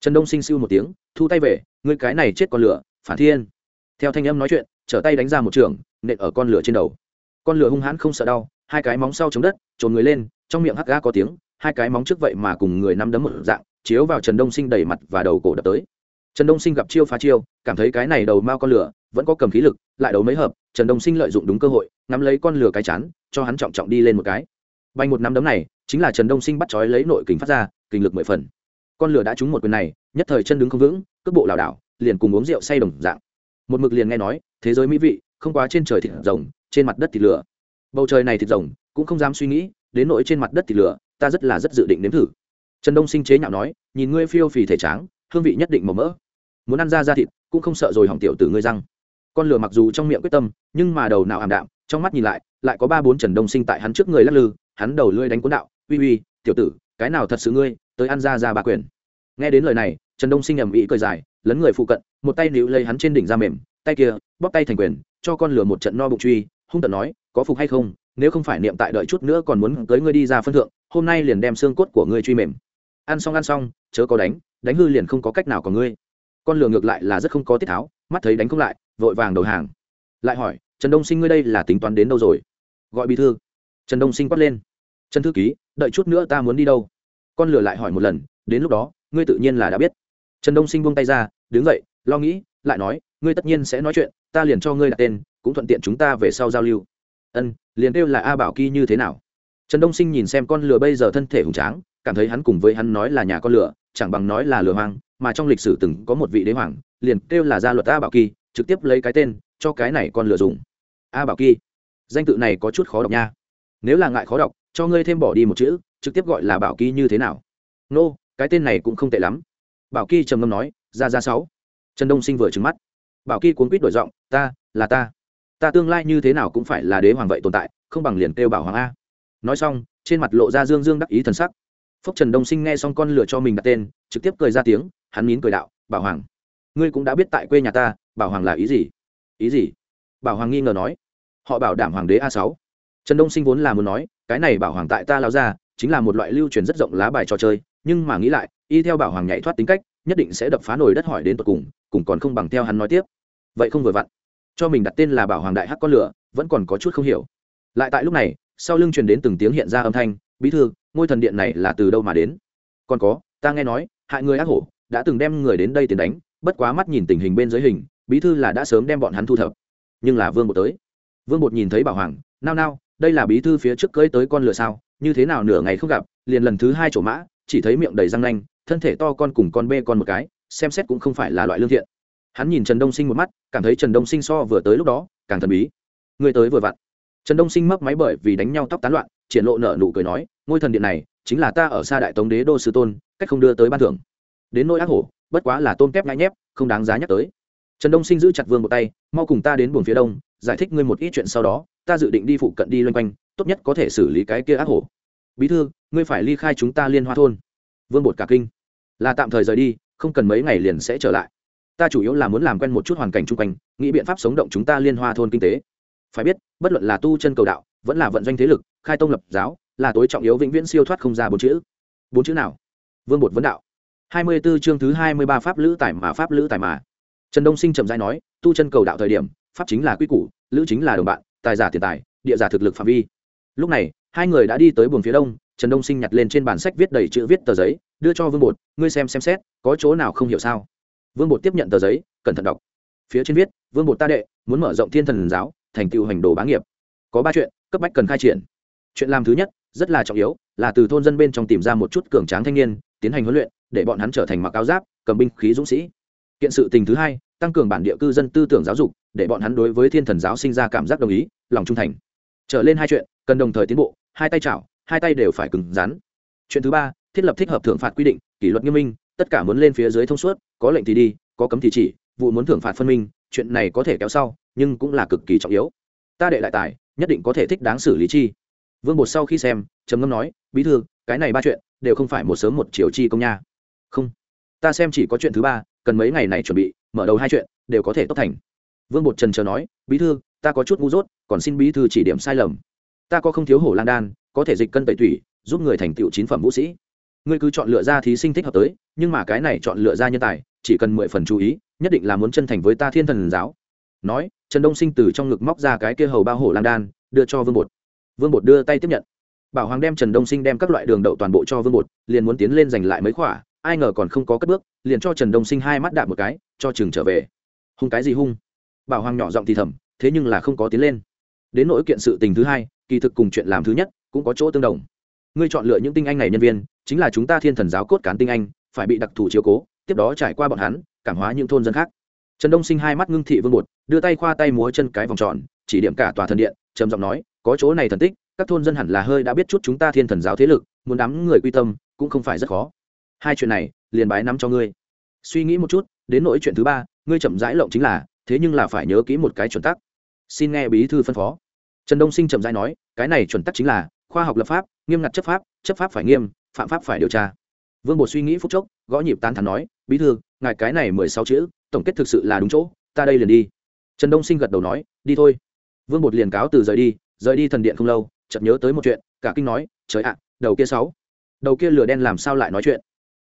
[SPEAKER 1] Trần đông sinh siêu một tiếng, thu tay về, ngươi cái này chết con lửa, phản thiên. Theo thanh âm nói chuyện, trở tay đánh ra một trường, nện ở con lửa trên đầu. Con lửa hung hãn không sợ đau, hai cái móng sau chống đất, trồn người lên, trong miệng hắc ga có tiếng, hai cái móng trước vậy mà cùng người nắm đấm một dạng, chiếu vào trần đông sinh đẩy mặt và đầu cổ đập tới. Trần đông sinh gặp chiêu phá chiêu, cảm thấy cái này đầu mao con lửa, vẫn có cầm khí lực, lại đấu mấy hợp trần đông sinh lợi dụng đúng cơ hội nắm lấy con lửa cái chán, cho hắn trọng trọng đi lên một cái. Bay một năm đấm này, chính là trần đông sinh bắt chói lấy nội kình phát ra kình lực mười phần. Con lửa đã trúng một quyền này, nhất thời chân đứng không vững, cước bộ lảo đảo, liền cùng uống rượu say đồng dạng. Một mực liền nghe nói, thế giới mỹ vị, không quá trên trời thịt rồng, trên mặt đất thịt lửa. Bầu trời này thịt rồng, cũng không dám suy nghĩ, đến nỗi trên mặt đất thịt lửa, ta rất là rất dự định nếm thử. Trần đông sinh chế nhạo nói, nhìn ngươi phiêu phì thể tráng, hương vị nhất định màu mỡ. Muốn ăn ra da thịt, cũng không sợ rồi hỏng tiểu từ ngươi răng con lửa mặc dù trong miệng quyết tâm, nhưng mà đầu nào ảm đạm, trong mắt nhìn lại lại có ba bốn trần đông sinh tại hắn trước người lắc lư, hắn đầu lưỡi đánh cuốn đạo, uy uy, tiểu tử, cái nào thật sự ngươi, tới ăn ra ra bà quyền. Nghe đến lời này, trần đông sinh ầm ĩ cười dài, lấn người phụ cận, một tay níu lấy hắn trên đỉnh da mềm, tay kia, bóp tay thành quyền, cho con lửa một trận no bụng truy, hung tận nói, có phục hay không, nếu không phải niệm tại đợi chút nữa còn muốn tới ngươi đi ra phân thượng, hôm nay liền đem xương cốt của ngươi truy mềm. Ăn xong ăn xong, chớ có đánh đánh hư liền không có cách nào của ngươi. Con lửa ngược lại là rất không có tiết tháo, mắt thấy đánh không lại vội vàng đầu hàng. Lại hỏi, trần đông sinh ngươi đây là tính toán đến đâu rồi? Gọi bí thư. Trần đông sinh quát lên, trần thư ký, đợi chút nữa ta muốn đi đâu? Con lửa lại hỏi một lần, đến lúc đó, ngươi tự nhiên là đã biết. Trần đông sinh buông tay ra, đứng dậy, lo nghĩ, lại nói, ngươi tất nhiên sẽ nói chuyện, ta liền cho ngươi đặt tên, cũng thuận tiện chúng ta về sau giao lưu. Ân, liền kêu là a bảo kỳ như thế nào? Trần đông sinh nhìn xem con lửa bây giờ thân thể hùng tráng, cảm thấy hắn cùng với hắn nói là nhà con lửa chẳng bằng nói là lửa hoang, mà trong lịch sử từng có một vị đế hoàng, liền kêu là gia luật a bảo kỳ trực tiếp lấy cái tên cho cái này con lừa dùng. A bảo kỳ danh tự này có chút khó đọc nha. Nếu là ngại khó đọc cho ngươi thêm bỏ đi một chữ trực tiếp gọi là bảo kỳ như thế nào? Nô、no, cái tên này cũng không tệ lắm. Bảo kỳ trầm ngâm nói ra ra sáu. Trần đông sinh vừa trứng mắt. Bảo kỳ cuốn quýt đổi giọng ta là ta. Ta tương lai như thế nào cũng phải là đế hoàng vậy tồn tại không bằng liền kêu bảo hoàng a. Nói xong trên mặt lộ ra dương dương đắc ý thần sắc. Phúc trần đông sinh nghe xong con lửa cho mình đặt tên trực tiếp cười ra tiếng hắn nín cười đạo bảo hoàng ngươi cũng đã biết tại quê nhà ta, bảo hoàng là ý gì? Ý gì? Bảo hoàng nghi ngờ nói. Họ bảo đảm hoàng đế a sáu. Trần đông sinh vốn là muốn nói, cái này bảo hoàng tại ta lao ra chính là một loại lưu truyền rất rộng lá bài trò chơi, nhưng mà nghĩ lại, y theo bảo hoàng nhảy thoát tính cách, nhất định sẽ đập phá nồi đất hỏi đến tột cùng cùng còn không bằng theo hắn nói tiếp. Vậy không vừa vặn. Cho mình đặt tên là bảo hoàng đại hắc con lửa, vẫn còn có chút không hiểu. Lại tại lúc này, sau lưng truyền đến từng tiếng hiện ra âm thanh, bí thư, ngôi thần điện này là từ đâu mà đến? Còn có, ta nghe nói, hại người ác hổ, đã từng đem người đến đây tiền đánh bất quá mắt nhìn tình hình bên dưới hình, bí thư là đã sớm đem bọn hắn thu thập. Nhưng là vương bột tới. Vương bột nhìn thấy bảo hoàng, nao nao, đây là bí thư phía trước cưới tới con lửa sao? Như thế nào nửa ngày không gặp, liền lần thứ hai chỗ mã, chỉ thấy miệng đầy răng nanh, thân thể to con cùng con bê con một cái, xem xét cũng không phải là loại lương thiện. Hắn nhìn trần đông sinh một mắt, cảm thấy trần đông sinh so vừa tới lúc đó, càng thần bí. Người tới vừa vặn. Trần đông sinh mấp máy bởi vì đánh nhau tóc tán loạn, triển lộ nợ nụ cười nói, ngôi thần điện này, chính là ta ở xa đại tống đế đô sư tôn, cách không đưa tới ban thưởng. Đến nỗi ác hổ bất quá là tôn kép ngại nhép, không đáng giá nhắc tới. Trần đông sinh giữ chặt vương một tay, mau cùng ta đến buồng phía đông, giải thích ngươi một ít chuyện sau đó, ta dự định đi phụ cận đi loanh quanh, tốt nhất có thể xử lý cái kia ác hổ. Bí thư, ngươi phải ly khai chúng ta liên hoa thôn. Vương bột cả kinh. Là tạm thời rời đi, không cần mấy ngày liền sẽ trở lại. Ta chủ yếu là muốn làm quen một chút hoàn cảnh chung quanh, nghĩ biện pháp sống động chúng ta liên hoa thôn kinh tế. Phải biết, bất luận là tu chân cầu đạo, vẫn là vận doanh thế lực, khai tông lập giáo, là tối trọng yếu vĩnh viễn siêu thoát không ra bốn chữ. Bốn chữ nào? Vương bột vấn đạo. 24 chương thứ hai mươi ba pháp lữ tài mà pháp lữ tài mà. Trần đông sinh chậm rãi nói, tu chân cầu đạo thời điểm, pháp chính là quy củ, lữ chính là đồng bạn, tài giả tiền tài, địa giả thực lực phạm vi. Lúc này, hai người đã đi tới buồng phía đông, trần đông sinh nhặt lên trên bản sách viết đầy chữ viết tờ giấy, đưa cho vương bột, ngươi xem xem xét, có chỗ nào không hiểu sao? Vương bột tiếp nhận tờ giấy, cẩn thận đọc. Phía trên viết, vương bột ta đệ, muốn mở rộng thiên thần giáo, thành tựu hành đồ bá nghiệp. Có ba chuyện, cấp bách cần khai triển. Chuyện làm thứ nhất, rất là trọng yếu, là từ thôn dân bên trong tìm ra một chút cường tráng thanh niên, tiến hành huấn luyện để bọn hắn trở thành mặc áo giáp, cầm binh khí dũng sĩ. Kiện sự tình thứ hai, tăng cường bản địa cư dân tư tưởng giáo dục, để bọn hắn đối với thiên thần giáo sinh ra cảm giác đồng ý, lòng trung thành. Trở lên hai chuyện, cần đồng thời tiến bộ, hai tay chảo, hai tay đều phải cứng rắn. Chuyện thứ ba, thiết lập thích hợp thưởng phạt quy định, kỷ luật nghiêm minh, tất cả muốn lên phía dưới thông suốt, có lệnh thì đi, có cấm thì chỉ, vụ muốn thưởng phạt phân minh, chuyện này có thể kéo sau, nhưng cũng là cực kỳ trọng yếu. Ta đệ lại tài, nhất định có thể thích đáng xử lý chi. Vương bột sau khi xem, trầm ngâm nói, bí thư, cái này ba chuyện đều không phải một sớm một chiều chi công nha không. Ta xem chỉ có chuyện thứ ba, cần mấy ngày này chuẩn bị, mở đầu hai chuyện, đều có thể tốt thành. Vương bột trần chờ nói, bí thư, ta có chút ngu dốt, còn xin bí thư chỉ điểm sai lầm. Ta có không thiếu hổ lan đan, có thể dịch cân tẩy thủy giúp người thành tựu chín phẩm vũ sĩ. Ngươi cứ chọn lựa ra thí sinh thích hợp tới, nhưng mà cái này chọn lựa ra nhân tài, chỉ cần mười phần chú ý, nhất định là muốn chân thành với ta thiên thần giáo. Nói, trần đông sinh từ trong ngực móc ra cái kia hầu bao hổ lan đan, đưa cho vương bột. Vương bột đưa tay tiếp nhận. Bảo hoàng đem trần đông sinh đem các loại đường đậu toàn bộ cho vương bột, liền muốn tiến lên giành lại mấy khoả ai ngờ còn không có cất bước, liền cho trần đông sinh hai mắt đạp một cái, cho chừng trở về. Hung cái gì hung? Bảo hoàng nhỏ giọng thì thầm, thế nhưng là không có tiến lên. Đến nỗi kiện sự tình thứ hai, kỳ thực cùng chuyện làm thứ nhất cũng có chỗ tương đồng. Ngươi chọn lựa những tinh anh này nhân viên, chính là chúng ta thiên thần giáo cốt cán tinh anh, phải bị đặc thù chiếu cố, tiếp đó trải qua bọn hắn, cảm hóa những thôn dân khác. Trần đông sinh hai mắt ngưng thị vương bột, đưa tay khoa tay múa chân cái vòng tròn, chỉ điểm cả tòa thần điện, trầm giọng nói, có chỗ này thần tích, các thôn dân hẳn là hơi đã biết chút chúng ta thiên thần giáo thế lực, muốn đám người quy tâm, cũng không phải rất khó hai chuyện này, liền bái nắm cho ngươi. Suy nghĩ một chút, đến nỗi chuyện thứ ba, ngươi chậm rãi lộng chính là, thế nhưng là phải nhớ kỹ một cái chuẩn tắc. Xin nghe bí thư phân phó. Trần đông sinh chậm rãi nói, cái này chuẩn tắc chính là, khoa học lập pháp, nghiêm ngặt chấp pháp chấp pháp phải nghiêm, phạm pháp phải điều tra. Vương bột suy nghĩ phúc chốc, gõ nhịp tán thắn nói, bí thư, ngài cái này mười sáu chữ, tổng kết thực sự là đúng chỗ, ta đây liền đi. Trần đông sinh gật đầu nói, đi thôi. Vương bột liền cáo từ rời đi rời đi thần điện không lâu, chợt nhớ tới một chuyện, cả kinh nói, trời ạ, đầu kia sáu. Đầu kia lửa đen làm sao lại nói chuyện?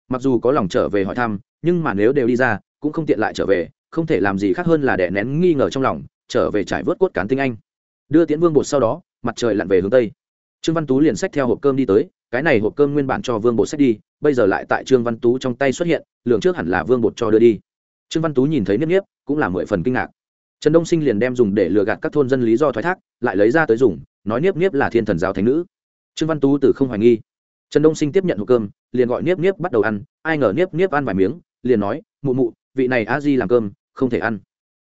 [SPEAKER 1] Mặc dù có lòng trở về hỏi thăm, nhưng mà nếu đều đi ra, cũng không tiện lại trở về, không thể làm gì khác hơn là đè nén nghi ngờ trong lòng, trở về trải vớt cốt cán tinh anh. Đưa tiễn vương bột sau đó, mặt trời lặn về hướng tây. Trương văn tú liền xách theo hộp cơm đi tới, cái này hộp cơm nguyên bản cho vương bột xách đi, bây giờ lại tại trương văn tú trong tay xuất hiện, lượng trước hẳn là vương bột cho đưa đi. Trương văn tú nhìn thấy nếp nếp cũng là mười phần kinh ngạc. Trần đông sinh liền đem dùng để lừa gạt các thôn dân lý do thoái thác, lại lấy ra tới dùng, nói nếp nếp là thiên thần giáo thánh nữ. Trương văn tú từ không hoài nghi trần đông sinh tiếp nhận hộp cơm, liền gọi niếp niếp bắt đầu ăn, ai ngờ niếp niếp ăn vài miếng, liền nói, mụ mụ, vị này a di làm cơm, không thể ăn.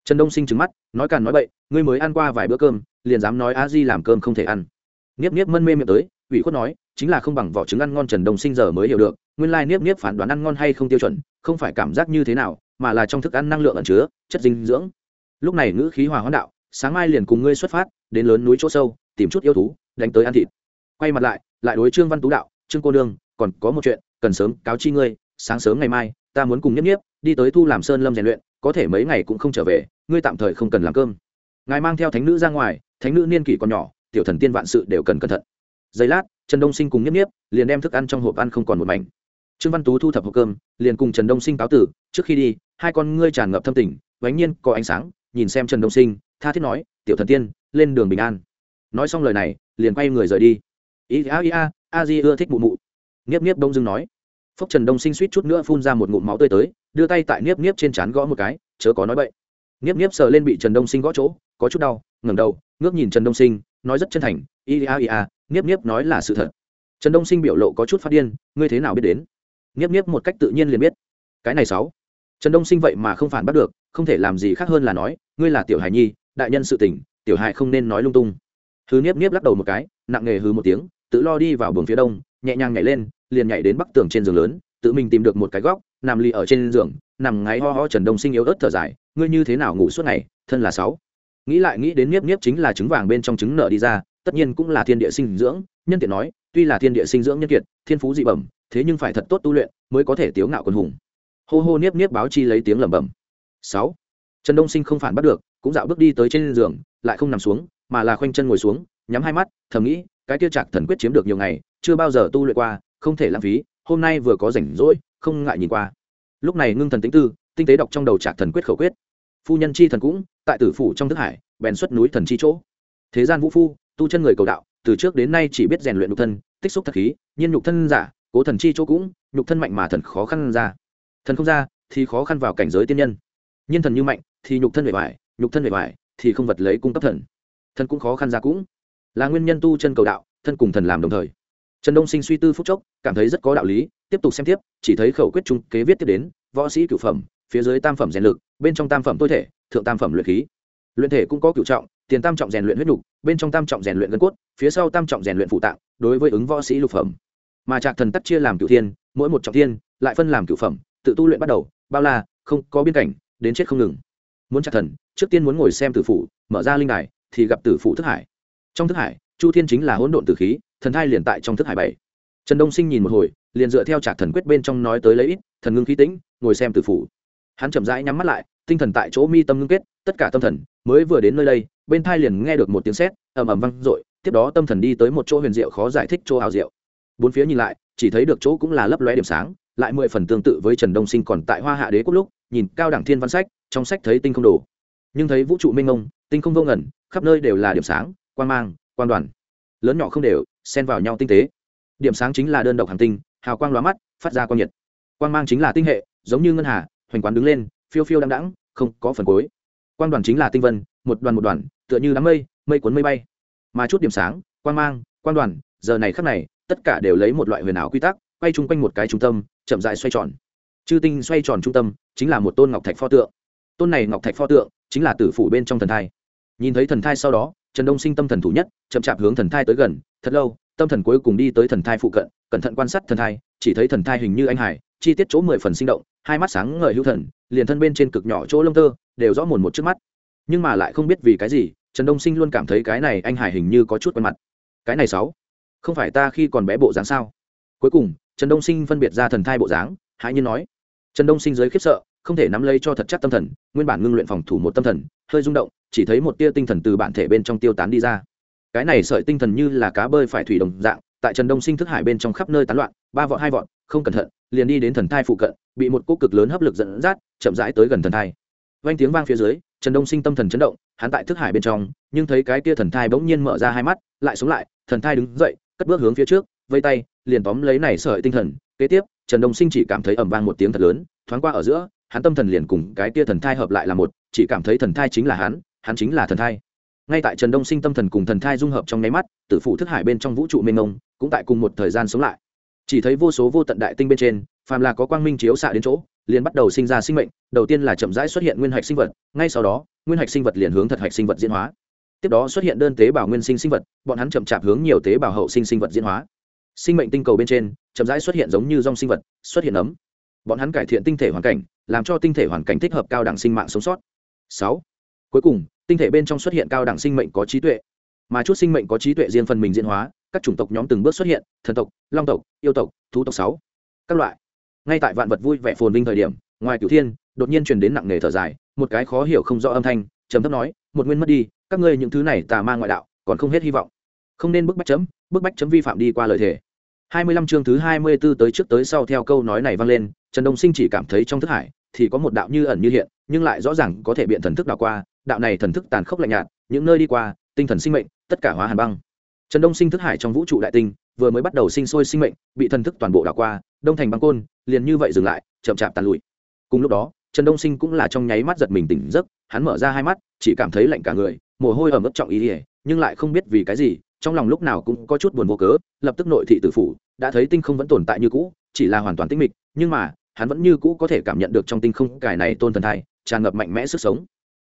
[SPEAKER 1] Trần đông sinh trứng mắt, nói càn nói bậy, ngươi mới ăn qua vài bữa cơm, liền dám nói a di làm cơm không thể ăn. Niếp niếp mân mê miệng tới, ủy khuất nói, chính là không bằng vỏ trứng ăn ngon trần đông sinh giờ mới hiểu được, nguyên lai niếp niếp phán đoán ăn ngon hay không tiêu chuẩn, không phải cảm giác như thế nào, mà là trong thức ăn năng lượng ẩn chứa, chất dinh dưỡng. Lúc này ngữ khí hòa hoãn đạo, sáng mai liền cùng ngươi xuất phát, đến lớn núi chỗ sâu, tìm chút yêu thú, đánh tới ăn thịt. Quay mặt lại lại đối trương văn tú đạo trương cô nương, còn có một chuyện, cần sớm cáo chi ngươi, sáng sớm ngày mai, ta muốn cùng nhất nhiếp đi tới thu làm sơn lâm rèn luyện, có thể mấy ngày cũng không trở về, ngươi tạm thời không cần làm cơm. Ngài mang theo thánh nữ ra ngoài, thánh nữ niên kỷ còn nhỏ, tiểu thần tiên vạn sự đều cần cẩn thận. Giây lát, trần đông sinh cùng nhất nhiếp liền đem thức ăn trong hộp ăn không còn một mảnh. Trương văn tú thu thập hộp cơm, liền cùng trần đông sinh cáo tử, trước khi đi, hai con ngươi tràn ngập thâm tình bánh nhiên có ánh sáng, nhìn xem trần đông sinh, tha thiết nói, tiểu thần tiên, lên đường bình an. Nói xong lời này, liền quay người rời đi. Ý a ý a a di ưa thích mụ mụ. Nghiếp nghiếp đông dưng nói. Phúc trần đông sinh suýt chút nữa phun ra một ngụm máu tươi tới, đưa tay tại nghiếp nghiếp trên trán gõ một cái, chớ có nói bậy. Nghiếp nghiếp sờ lên bị trần đông sinh gõ chỗ, có chút đau, ngẩng đầu, ngước nhìn trần đông sinh, nói rất chân thành i a i a à, nghiếp nghiếp nói là sự thật. Trần đông sinh biểu lộ có chút phát điên, ngươi thế nào biết đến? Nghiếp nghiếp một cách tự nhiên liền biết. Cái này sáu. Trần đông sinh vậy mà không phản bắt được, không thể làm gì khác hơn là nói, ngươi là tiểu hài nhi, đại nhân sự tình, tiểu hài không nên nói lung tung. Hư nghiếp nghiếp lắc đầu một cái, nặng nghề hứ một tiếng tự lo đi vào buồng phía đông, nhẹ nhàng nhảy lên, liền nhảy đến bắc tường trên giường lớn, tự mình tìm được một cái góc, nằm lì ở trên giường, nằm ngáy ho ho trần đông sinh yếu ớt thở dài, ngươi như thế nào ngủ suốt ngày, thân là sáu? Nghĩ lại nghĩ đến nếp nếp chính là trứng vàng bên trong trứng nở đi ra, tất nhiên cũng là thiên địa sinh dưỡng, nhân tiện nói, tuy là thiên địa sinh dưỡng nhân kiệt, thiên phú dị bẩm, thế nhưng phải thật tốt tu luyện mới có thể tiếu ngạo quân hùng. Hô hô niếp niếp báo chi lấy tiếng lẩm bẩm. Sáu. Trần đông sinh không phản bắt được, cũng dạo bước đi tới trên giường, lại không nằm xuống, mà là khoanh chân ngồi xuống, nhắm hai mắt, thầm nghĩ cái tiêu trạc thần quyết chiếm được nhiều ngày, chưa bao giờ tu luyện qua, không thể lãng phí, hôm nay vừa có rảnh rỗi, không ngại nhìn qua. Lúc này ngưng thần tính tư, tinh tế đọc trong đầu trạc thần quyết khẩu quyết. Phu nhân chi thần cũng, tại tử phủ trong thức hải, bèn xuất núi thần chi chỗ. Thế gian vũ phu, tu chân người cầu đạo, từ trước đến nay chỉ biết rèn luyện nhục thân, tích xúc thật khí, nhiên nhục thân giả, cố thần chi chỗ cũng, nhục thân mạnh mà thần khó khăn ra. Thần không ra, thì khó khăn vào cảnh giới tiên nhân. Nhiên thần như mạnh, thì nhục thân bề ngoài nhục thân bề ngoài thì không vật lấy cung cấp thần. Thần cũng khó khăn ra cũng là nguyên nhân tu chân cầu đạo, thân cùng thần làm đồng thời. Trần đông sinh suy tư phúc chốc, cảm thấy rất có đạo lý, tiếp tục xem tiếp, chỉ thấy khẩu quyết trung kế viết tiếp đến, võ sĩ cửu phẩm, phía dưới tam phẩm rèn lực, bên trong tam phẩm tôi thể, thượng tam phẩm luyện khí. Luyện thể cũng có cửu trọng, tiền tam trọng rèn luyện huyết nhục, bên trong tam trọng rèn luyện gân cốt, phía sau tam trọng rèn luyện phụ tạng, đối với ứng võ sĩ lục phẩm. Mà trạc thần tắt chia làm cửu thiên, mỗi một trọng thiên, lại phân làm cửu phẩm, tự tu luyện bắt đầu, bao la, không có biên cảnh, đến chết không ngừng. Muốn trạc thần, trước tiên muốn ngồi xem tử phủ, mở ra linh đài, thì gặp tử phủ thức hải trong thức hải, chu thiên chính là hỗn độn tử khí, thần thai liền tại trong thức hải bảy. Trần đông sinh nhìn một hồi, liền dựa theo trạc thần quyết bên trong nói tới lấy ít, thần ngưng khí tĩnh, ngồi xem tử phủ. Hắn chậm rãi nhắm mắt lại, tinh thần tại chỗ mi tâm ngưng kết, tất cả tâm thần mới vừa đến nơi đây, bên thai liền nghe được một tiếng sét, ầm ầm vang dội, tiếp đó tâm thần đi tới một chỗ huyền diệu khó giải thích chỗ hào diệu. Bốn phía nhìn lại, chỉ thấy được chỗ cũng là lấp lóe điểm sáng, lại mười phần tương tự với trần đông sinh còn tại hoa hạ đế quốc lúc, nhìn cao đẳng thiên văn sách, trong sách thấy tinh không đồ. Nhưng thấy vũ trụ mênh mông, tinh không vô ngẩn khắp nơi đều là điểm sáng quan mang, quan đoàn. Lớn nhỏ không đều, xen vào nhau tinh tế. Điểm sáng chính là đơn độc hành tinh, hào quang lóa mắt, phát ra quang nhiệt. Quang mang chính là tinh hệ, giống như ngân hà, hoành quán đứng lên, phiêu phiêu đăng đẳng không có phần cuối. Quang đoàn chính là tinh vân, một đoàn một đoàn, tựa như đám mây mây cuốn mây bay. Mà chút điểm sáng, quang mang, quang đoàn, giờ này khắc này, tất cả đều lấy một loại huyền ảo quy tắc, quay chung quanh một cái trung tâm, chậm dại xoay tròn. Chư tinh xoay tròn trung tâm, chính là một tôn ngọc thạch pho tượng. Tôn này ngọc thạch pho tượng, chính là tử phủ bên trong thần thai. Nhìn thấy thần thai sau đó trần đông sinh tâm thần thủ nhất, chậm chạp hướng thần thai tới gần, thật lâu, tâm thần cuối cùng đi tới thần thai phụ cận, cẩn thận quan sát thần thai, chỉ thấy thần thai hình như anh hải, chi tiết chỗ mười phần sinh động, hai mắt sáng ngời hữu thần, liền thân bên trên cực nhỏ chỗ lông tơ, đều rõ mồn một trước mắt. Nhưng mà lại không biết vì cái gì, trần đông sinh luôn cảm thấy cái này anh hải hình như có chút quen mặt. Cái này sáu, không phải ta khi còn bé bộ dáng sao? Cuối cùng, trần đông sinh phân biệt ra thần thai bộ dáng, hãi nhiên nói. Trần đông sinh giới khiếp sợ, không thể nắm lấy cho thật chắc tâm thần, nguyên bản ngưng luyện phòng thủ một tâm thần, hơi rung động chỉ thấy một tia tinh thần từ bản thể bên trong tiêu tán đi ra. Cái này sợi tinh thần như là cá bơi phải thủy đồng dạng, tại trần đông sinh thức hải bên trong khắp nơi tán loạn, ba vọt, hai vọt, không cẩn thận, liền đi đến thần thai phụ cận, bị một cỗ cực lớn hấp lực dẫn dắt, chậm rãi tới gần thần thai. Vang tiếng vang phía dưới, trần đông sinh tâm thần chấn động, hắn tại thức hải bên trong, nhưng thấy cái kia thần thai bỗng nhiên mở ra hai mắt, lại sống lại, thần thai đứng dậy, cất bước hướng phía trước, vây tay, liền tóm lấy này sợi tinh thần. Kế tiếp, trần đông sinh chỉ cảm thấy ầm vang một tiếng thật lớn, thoáng qua ở giữa, hắn tâm thần liền cùng cái kia thần thai hợp lại là một, chỉ cảm thấy thần thai chính là hắn hắn chính là thần thai. Ngay tại trần đông sinh tâm thần cùng thần thai dung hợp trong nháy mắt, tử phụ thức hải bên trong vũ trụ mênh mông, cũng tại cùng một thời gian sống lại. Chỉ thấy vô số vô tận đại tinh bên trên, phàm là có quang minh chiếu xạ đến chỗ, liền bắt đầu sinh ra sinh mệnh, đầu tiên là chậm rãi xuất hiện nguyên hạch sinh vật, ngay sau đó, nguyên hạch sinh vật liền hướng thật hạch sinh vật diễn hóa. Tiếp đó xuất hiện đơn tế bào nguyên sinh sinh vật, bọn hắn chậm chạp hướng nhiều tế bào hậu sinh sinh vật diễn hóa. Sinh mệnh tinh cầu bên trên, chậm rãi xuất hiện giống như rong sinh vật, xuất hiện ấm. Bọn hắn cải thiện tinh thể hoàn cảnh, làm cho tinh thể hoàn cảnh thích hợp cao đẳng sinh mạng sống sót. Sáu cuối cùng, tinh thể bên trong xuất hiện cao đẳng sinh mệnh có trí tuệ. Mà chút sinh mệnh có trí tuệ riêng phần mình diễn hóa, các chủng tộc nhóm từng bước xuất hiện, thần tộc, long tộc, yêu tộc, thú tộc sáu, các loại. Ngay tại vạn vật vui vẻ phồn vinh thời điểm, ngoài cửu thiên, đột nhiên truyền đến nặng nề thở dài, một cái khó hiểu không rõ âm thanh, trầm thấp nói, một nguyên mất đi, các ngươi những thứ này tà ma ngoại đạo, còn không hết hy vọng. Không nên bức bách chấm, bức bách chấm vi phạm đi qua lời thề. 25 chương thứ 24 tới trước tới sau theo câu nói này vang lên, trần đông sinh chỉ cảm thấy trong thức hải thì có một đạo như ẩn như hiện, nhưng lại rõ ràng có thể biện thần thức đảo qua, đạo này thần thức tàn khốc lạnh nhạt, những nơi đi qua, tinh thần sinh mệnh, tất cả hóa hàn băng. Trần đông sinh thức hải trong vũ trụ đại tinh, vừa mới bắt đầu sinh sôi sinh mệnh, bị thần thức toàn bộ đảo qua, đông thành băng côn, liền như vậy dừng lại, chậm chạp tàn lụi. Cùng lúc đó, trần đông sinh cũng là trong nháy mắt giật mình tỉnh giấc, hắn mở ra hai mắt, chỉ cảm thấy lạnh cả người, mồ hôi ẩm ướt trọng ý ỉa nhưng lại không biết vì cái gì, trong lòng lúc nào cũng có chút buồn vô cớ, lập tức nội thị tử phủ, đã thấy tinh không vẫn tồn tại như cũ, chỉ là hoàn toàn tinh mịch, nhưng mà hắn vẫn như cũ có thể cảm nhận được trong tinh không cải này tôn thần thai, tràn ngập mạnh mẽ sức sống.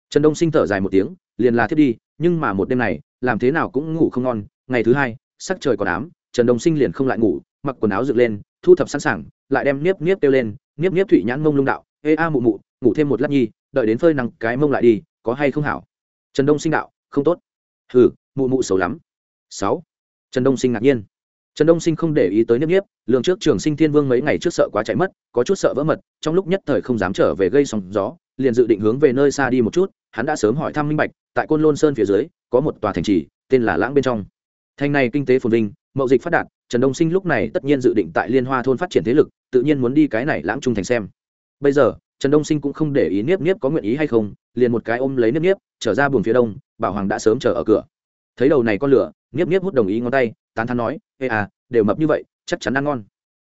[SPEAKER 1] Trần đông sinh thở dài một tiếng, liền là thiết đi, nhưng mà một đêm này, làm thế nào cũng ngủ không ngon, ngày thứ hai, sắc trời còn ám, trần đông sinh liền không lại ngủ, mặc quần áo dựng lên, thu thập sẵn sàng, lại đem niếp niếp kêu lên, niếp niếp thụy nhãn mông lung đạo, ê a mụ mụ, ngủ thêm một lát nhi, đợi đến phơi nắng cái mông lại đi, có hay không hảo? Trần đông sinh đạo, không tốt. Hừ, mụ mụ xấu lắm. Sáu. Trần đông sinh ngạc nhiên trần đông sinh không để ý tới niếp niếp lượng trước trường sinh thiên vương mấy ngày trước sợ quá chạy mất, có chút sợ vỡ mật, trong lúc nhất thời không dám trở về gây sóng gió, liền dự định hướng về nơi xa đi một chút, hắn đã sớm hỏi thăm minh bạch, tại côn lôn sơn phía dưới, có một tòa thành trì, tên là lãng bên trong. Thành này kinh tế phồn vinh, mậu dịch phát đạt, trần đông sinh lúc này tất nhiên dự định tại liên hoa thôn phát triển thế lực, tự nhiên muốn đi cái này lãng trung thành xem. Bây giờ, trần đông sinh cũng không để ý niếp niếp có nguyện ý hay không, liền một cái ôm lấy niếp niếp, trở ra buồng phía đông, bảo hoàng đã sớm chờ ở cửa. Thấy đầu này con lửa, niếp niếp hút đồng ý ngón tay tán thán nói, ê à đều mập như vậy, chắc chắn ăn ngon.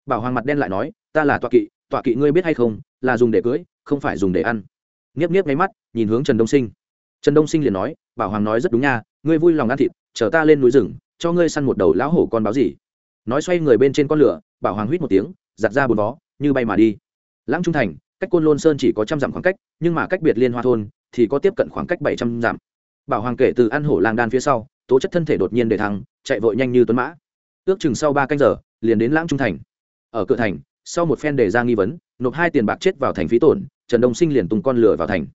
[SPEAKER 1] Bảo hoàng mặt đen lại nói, ta là tọa kỵ tọa kỵ ngươi biết hay không, là dùng để cưới, không phải dùng để ăn. Nghiếp nghiếp nháy mắt, nhìn hướng trần đông sinh. Trần đông sinh liền nói, bảo hoàng nói rất đúng nha, ngươi vui lòng ăn thịt chở ta lên núi rừng, cho ngươi săn một đầu lão hổ con báo gì. Nói xoay người bên trên con lửa, bảo hoàng huýt một tiếng, giặt ra bùn vó, như bay mà đi. Lãng trung thành, cách côn lôn sơn chỉ có trăm dặm khoảng cách, nhưng mà cách biệt liên hoa thôn thì có tiếp cận khoảng cách bảy trăm dặm. Bảo hoàng kể từ ăn hổ lang đan phía sau tố chất thân thể đột nhiên để thăng, chạy vội nhanh như tuấn mã. Ước chừng sau ba canh giờ, liền đến lãng trung thành. Ở cửa thành, sau một phen đề ra nghi vấn, nộp hai tiền bạc chết vào thành phí tổn, trần đông sinh liền tung con lửa vào thành.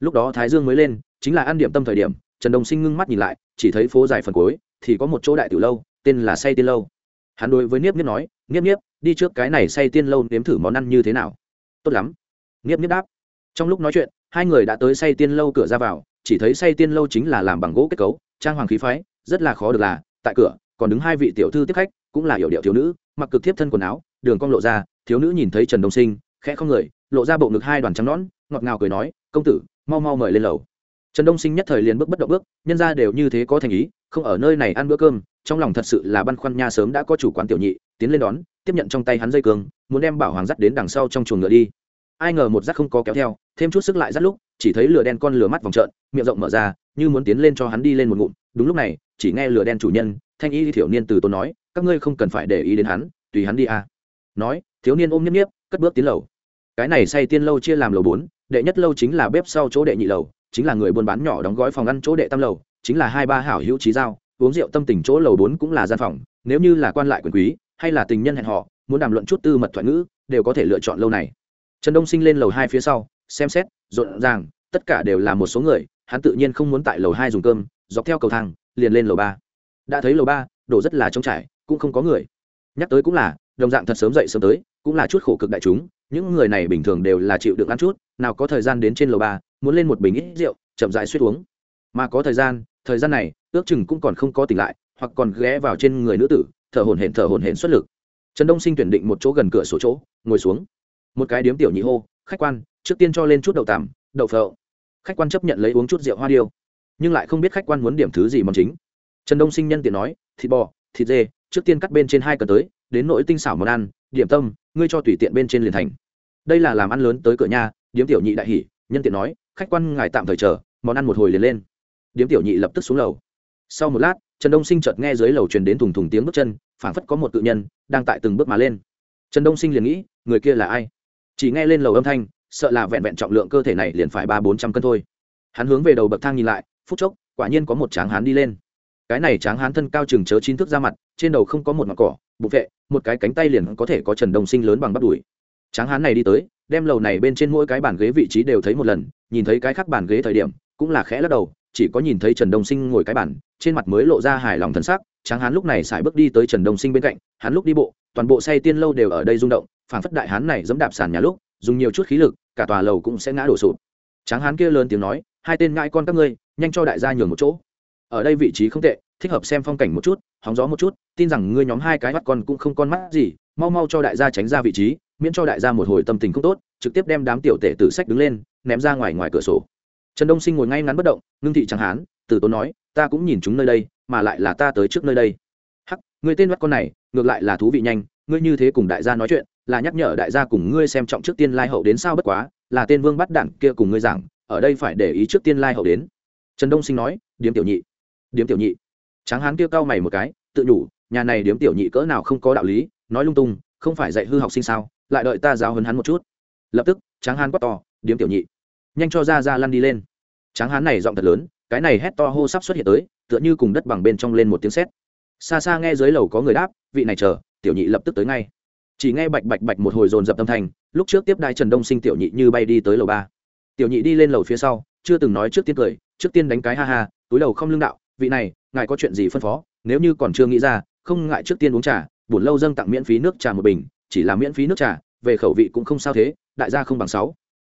[SPEAKER 1] Lúc đó thái dương mới lên, chính là ăn điểm tâm thời điểm, trần đông sinh ngưng mắt nhìn lại, chỉ thấy phố dài phần cuối, thì có một chỗ đại tiểu lâu, tên là say tiên lâu. Hắn đối với niếp niếp nói, niếp niếp, đi trước cái này say tiên lâu nếm thử món ăn như thế nào? Tốt lắm. Niếp niếp đáp. Trong lúc nói chuyện, hai người đã tới say tiên lâu cửa ra vào, chỉ thấy say tiên lâu chính là làm bằng gỗ kết cấu trang hoàng khí phái, rất là khó được là, tại cửa, còn đứng hai vị tiểu thư tiếp khách, cũng là hiệu điệu thiếu nữ, mặc cực thiếp thân quần áo, đường cong lộ ra, thiếu nữ nhìn thấy trần đông sinh, khẽ không người, lộ ra bộ ngực hai đoàn trắng nõn, ngọt ngào cười nói, công tử, mau mau mời lên lầu. Trần đông sinh nhất thời liền bước bất động bước, nhân ra đều như thế có thành ý, không ở nơi này ăn bữa cơm, trong lòng thật sự là băn khoăn nha sớm đã có chủ quán tiểu nhị, tiến lên đón, tiếp nhận trong tay hắn dây cương, muốn đem bảo hoàng dắt đến đằng sau trong chuồng ngựa đi ai ngờ một rắc không có kéo theo thêm chút sức lại dắt lúc chỉ thấy lửa đen con lửa mắt vòng trợn miệng rộng mở ra như muốn tiến lên cho hắn đi lên một ngụm. Đúng lúc này chỉ nghe lửa đen chủ nhân thanh y thiểu niên từ tốn nói các ngươi không cần phải để ý đến hắn tùy hắn đi à. nói thiếu niên ôm nhấp nhấp, cất bước tiến lầu. Cái này say tiên lâu chia làm lầu bốn đệ nhất lâu chính là bếp sau chỗ đệ nhị lầu chính là người buôn bán nhỏ đóng gói phòng ăn chỗ đệ tam lầu chính là hai ba hảo hữu trí giao uống rượu tâm tình chỗ lầu bốn cũng là gian phòng nếu như là quan lại quyền quý hay là tình nhân hẹn họ muốn đàm luận chút tư mật thoại ngữ đều có thể lựa chọn lâu này trần đông sinh lên lầu hai phía sau, xem xét, rộn ràng, tất cả đều là một số người, hắn tự nhiên không muốn tại lầu hai dùng cơm, dọc theo cầu thang, liền lên lầu ba. Đã thấy lầu ba đổ rất là trống trải, cũng không có người. Nhắc tới cũng là, đồng dạng thật sớm dậy sớm tới, cũng là chút khổ cực đại chúng, những người này bình thường đều là chịu được ăn chút, nào có thời gian đến trên lầu ba, muốn lên một bình ít rượu, chậm rãi suýt uống. Mà có thời gian thời gian này, ước chừng cũng còn không có tỉnh lại, hoặc còn ghé vào trên người nữ tử, thở hổn hển thở hổn hển xuất lực. Trần đông sinh tuyển định một chỗ gần cửa sổ chỗ, ngồi xuống một cái điếm tiểu nhị hô, khách quan, trước tiên cho lên chút đậu tằm, đậu phộng. Khách quan chấp nhận lấy uống chút rượu hoa điêu, nhưng lại không biết khách quan muốn điểm thứ gì món chính. Trần đông sinh nhân tiện nói, thịt bò, thịt dê, trước tiên cắt bên trên hai cần tới, đến nỗi tinh xảo món ăn, điểm tâm, ngươi cho tùy tiện bên trên liền thành. Đây là làm ăn lớn tới cửa nhà, điếm tiểu nhị đại hỉ, nhân tiện nói, khách quan ngài tạm thời chờ, món ăn một hồi liền lên. Điếm tiểu nhị lập tức xuống lầu. Sau một lát, trần đông sinh chợt nghe dưới lầu truyền đến thùng thùng tiếng bước chân, phảng phất có một tự nhân đang tại từng bước mà lên. Trần đông sinh liền nghĩ, người kia là ai? Chỉ nghe lên lầu âm thanh, sợ là vẹn vẹn trọng lượng cơ thể này liền phải ba bốn trăm cân thôi. Hắn hướng về đầu bậc thang nhìn lại, phút chốc, quả nhiên có một tráng hán đi lên. Cái này tráng hán thân cao chừng chớ chín thước ra mặt, trên đầu không có một mặt cỏ, bụng vệ, một cái cánh tay liền có thể có trần đồng sinh lớn bằng bắp đùi. Tráng hán này đi tới, đem lầu này bên trên mỗi cái bàn ghế vị trí đều thấy một lần, nhìn thấy cái khác bàn ghế thời điểm, cũng là khẽ lắc đầu chỉ có nhìn thấy trần đông sinh ngồi cái bàn, trên mặt mới lộ ra hài lòng thân sắc, tráng hán lúc này xài bước đi tới trần đông sinh bên cạnh, hắn lúc đi bộ, toàn bộ say tiên lâu đều ở đây rung động, phảng phất đại hán này dẫm đạp sàn nhà lúc, dùng nhiều chút khí lực, cả tòa lầu cũng sẽ ngã đổ sụp. Tráng hán kia lớn tiếng nói, hai tên ngại con các ngươi, nhanh cho đại gia nhường một chỗ. Ở đây vị trí không tệ, thích hợp xem phong cảnh một chút, hóng gió một chút, tin rằng ngươi nhóm hai cái mắt con cũng không con mắt gì, mau mau cho đại gia tránh ra vị trí, miễn cho đại gia một hồi tâm tình không tốt, trực tiếp đem đám tiểu tể tử sách đứng lên, ném ra ngoài ngoài cửa sổ trần đông sinh ngồi ngay ngắn bất động, ngưng thị chẳng hán từ tốn nói, ta cũng nhìn chúng nơi đây, mà lại là ta tới trước nơi đây. Hắc ngươi tên mắt con này, ngược lại là thú vị nhanh, ngươi như thế cùng đại gia nói chuyện, là nhắc nhở đại gia cùng ngươi xem trọng trước tiên lai hậu đến sao bất quá, là tên vương bắt đạn kia cùng ngươi giảng, ở đây phải để ý trước tiên lai hậu đến. Trần đông sinh nói, điếm tiểu nhị, điếm tiểu nhị. Tráng hán kia cau mày một cái, tự nhủ, nhà này điếm tiểu nhị cỡ nào không có đạo lý, nói lung tung, không phải dạy hư học sinh sao, lại đợi ta giáo hấn hắn một chút. Lập tức, tráng hán quát to, điếm tiểu nhị nhanh cho ra ra lăn đi lên. Tráng hán này giọng thật lớn, cái này hét to hô sắp xuất hiện tới, tựa như cùng đất bằng bên trong lên một tiếng sét. Xa xa nghe dưới lầu có người đáp, vị này chờ, tiểu nhị lập tức tới ngay. Chỉ nghe bạch bạch bạch một hồi dồn dập tâm thành lúc trước tiếp đai trần đông sinh tiểu nhị như bay đi tới lầu ba. Tiểu nhị đi lên lầu phía sau, chưa từng nói trước tiên cười, trước tiên đánh cái ha ha, túi đầu không lương đạo, vị này, ngài có chuyện gì phân phó, nếu như còn chưa nghĩ ra, không ngại trước tiên uống trà, buồn lâu dâng tặng miễn phí nước trà một bình, chỉ là miễn phí nước trà, về khẩu vị cũng không sao thế, đại gia không bằng sáu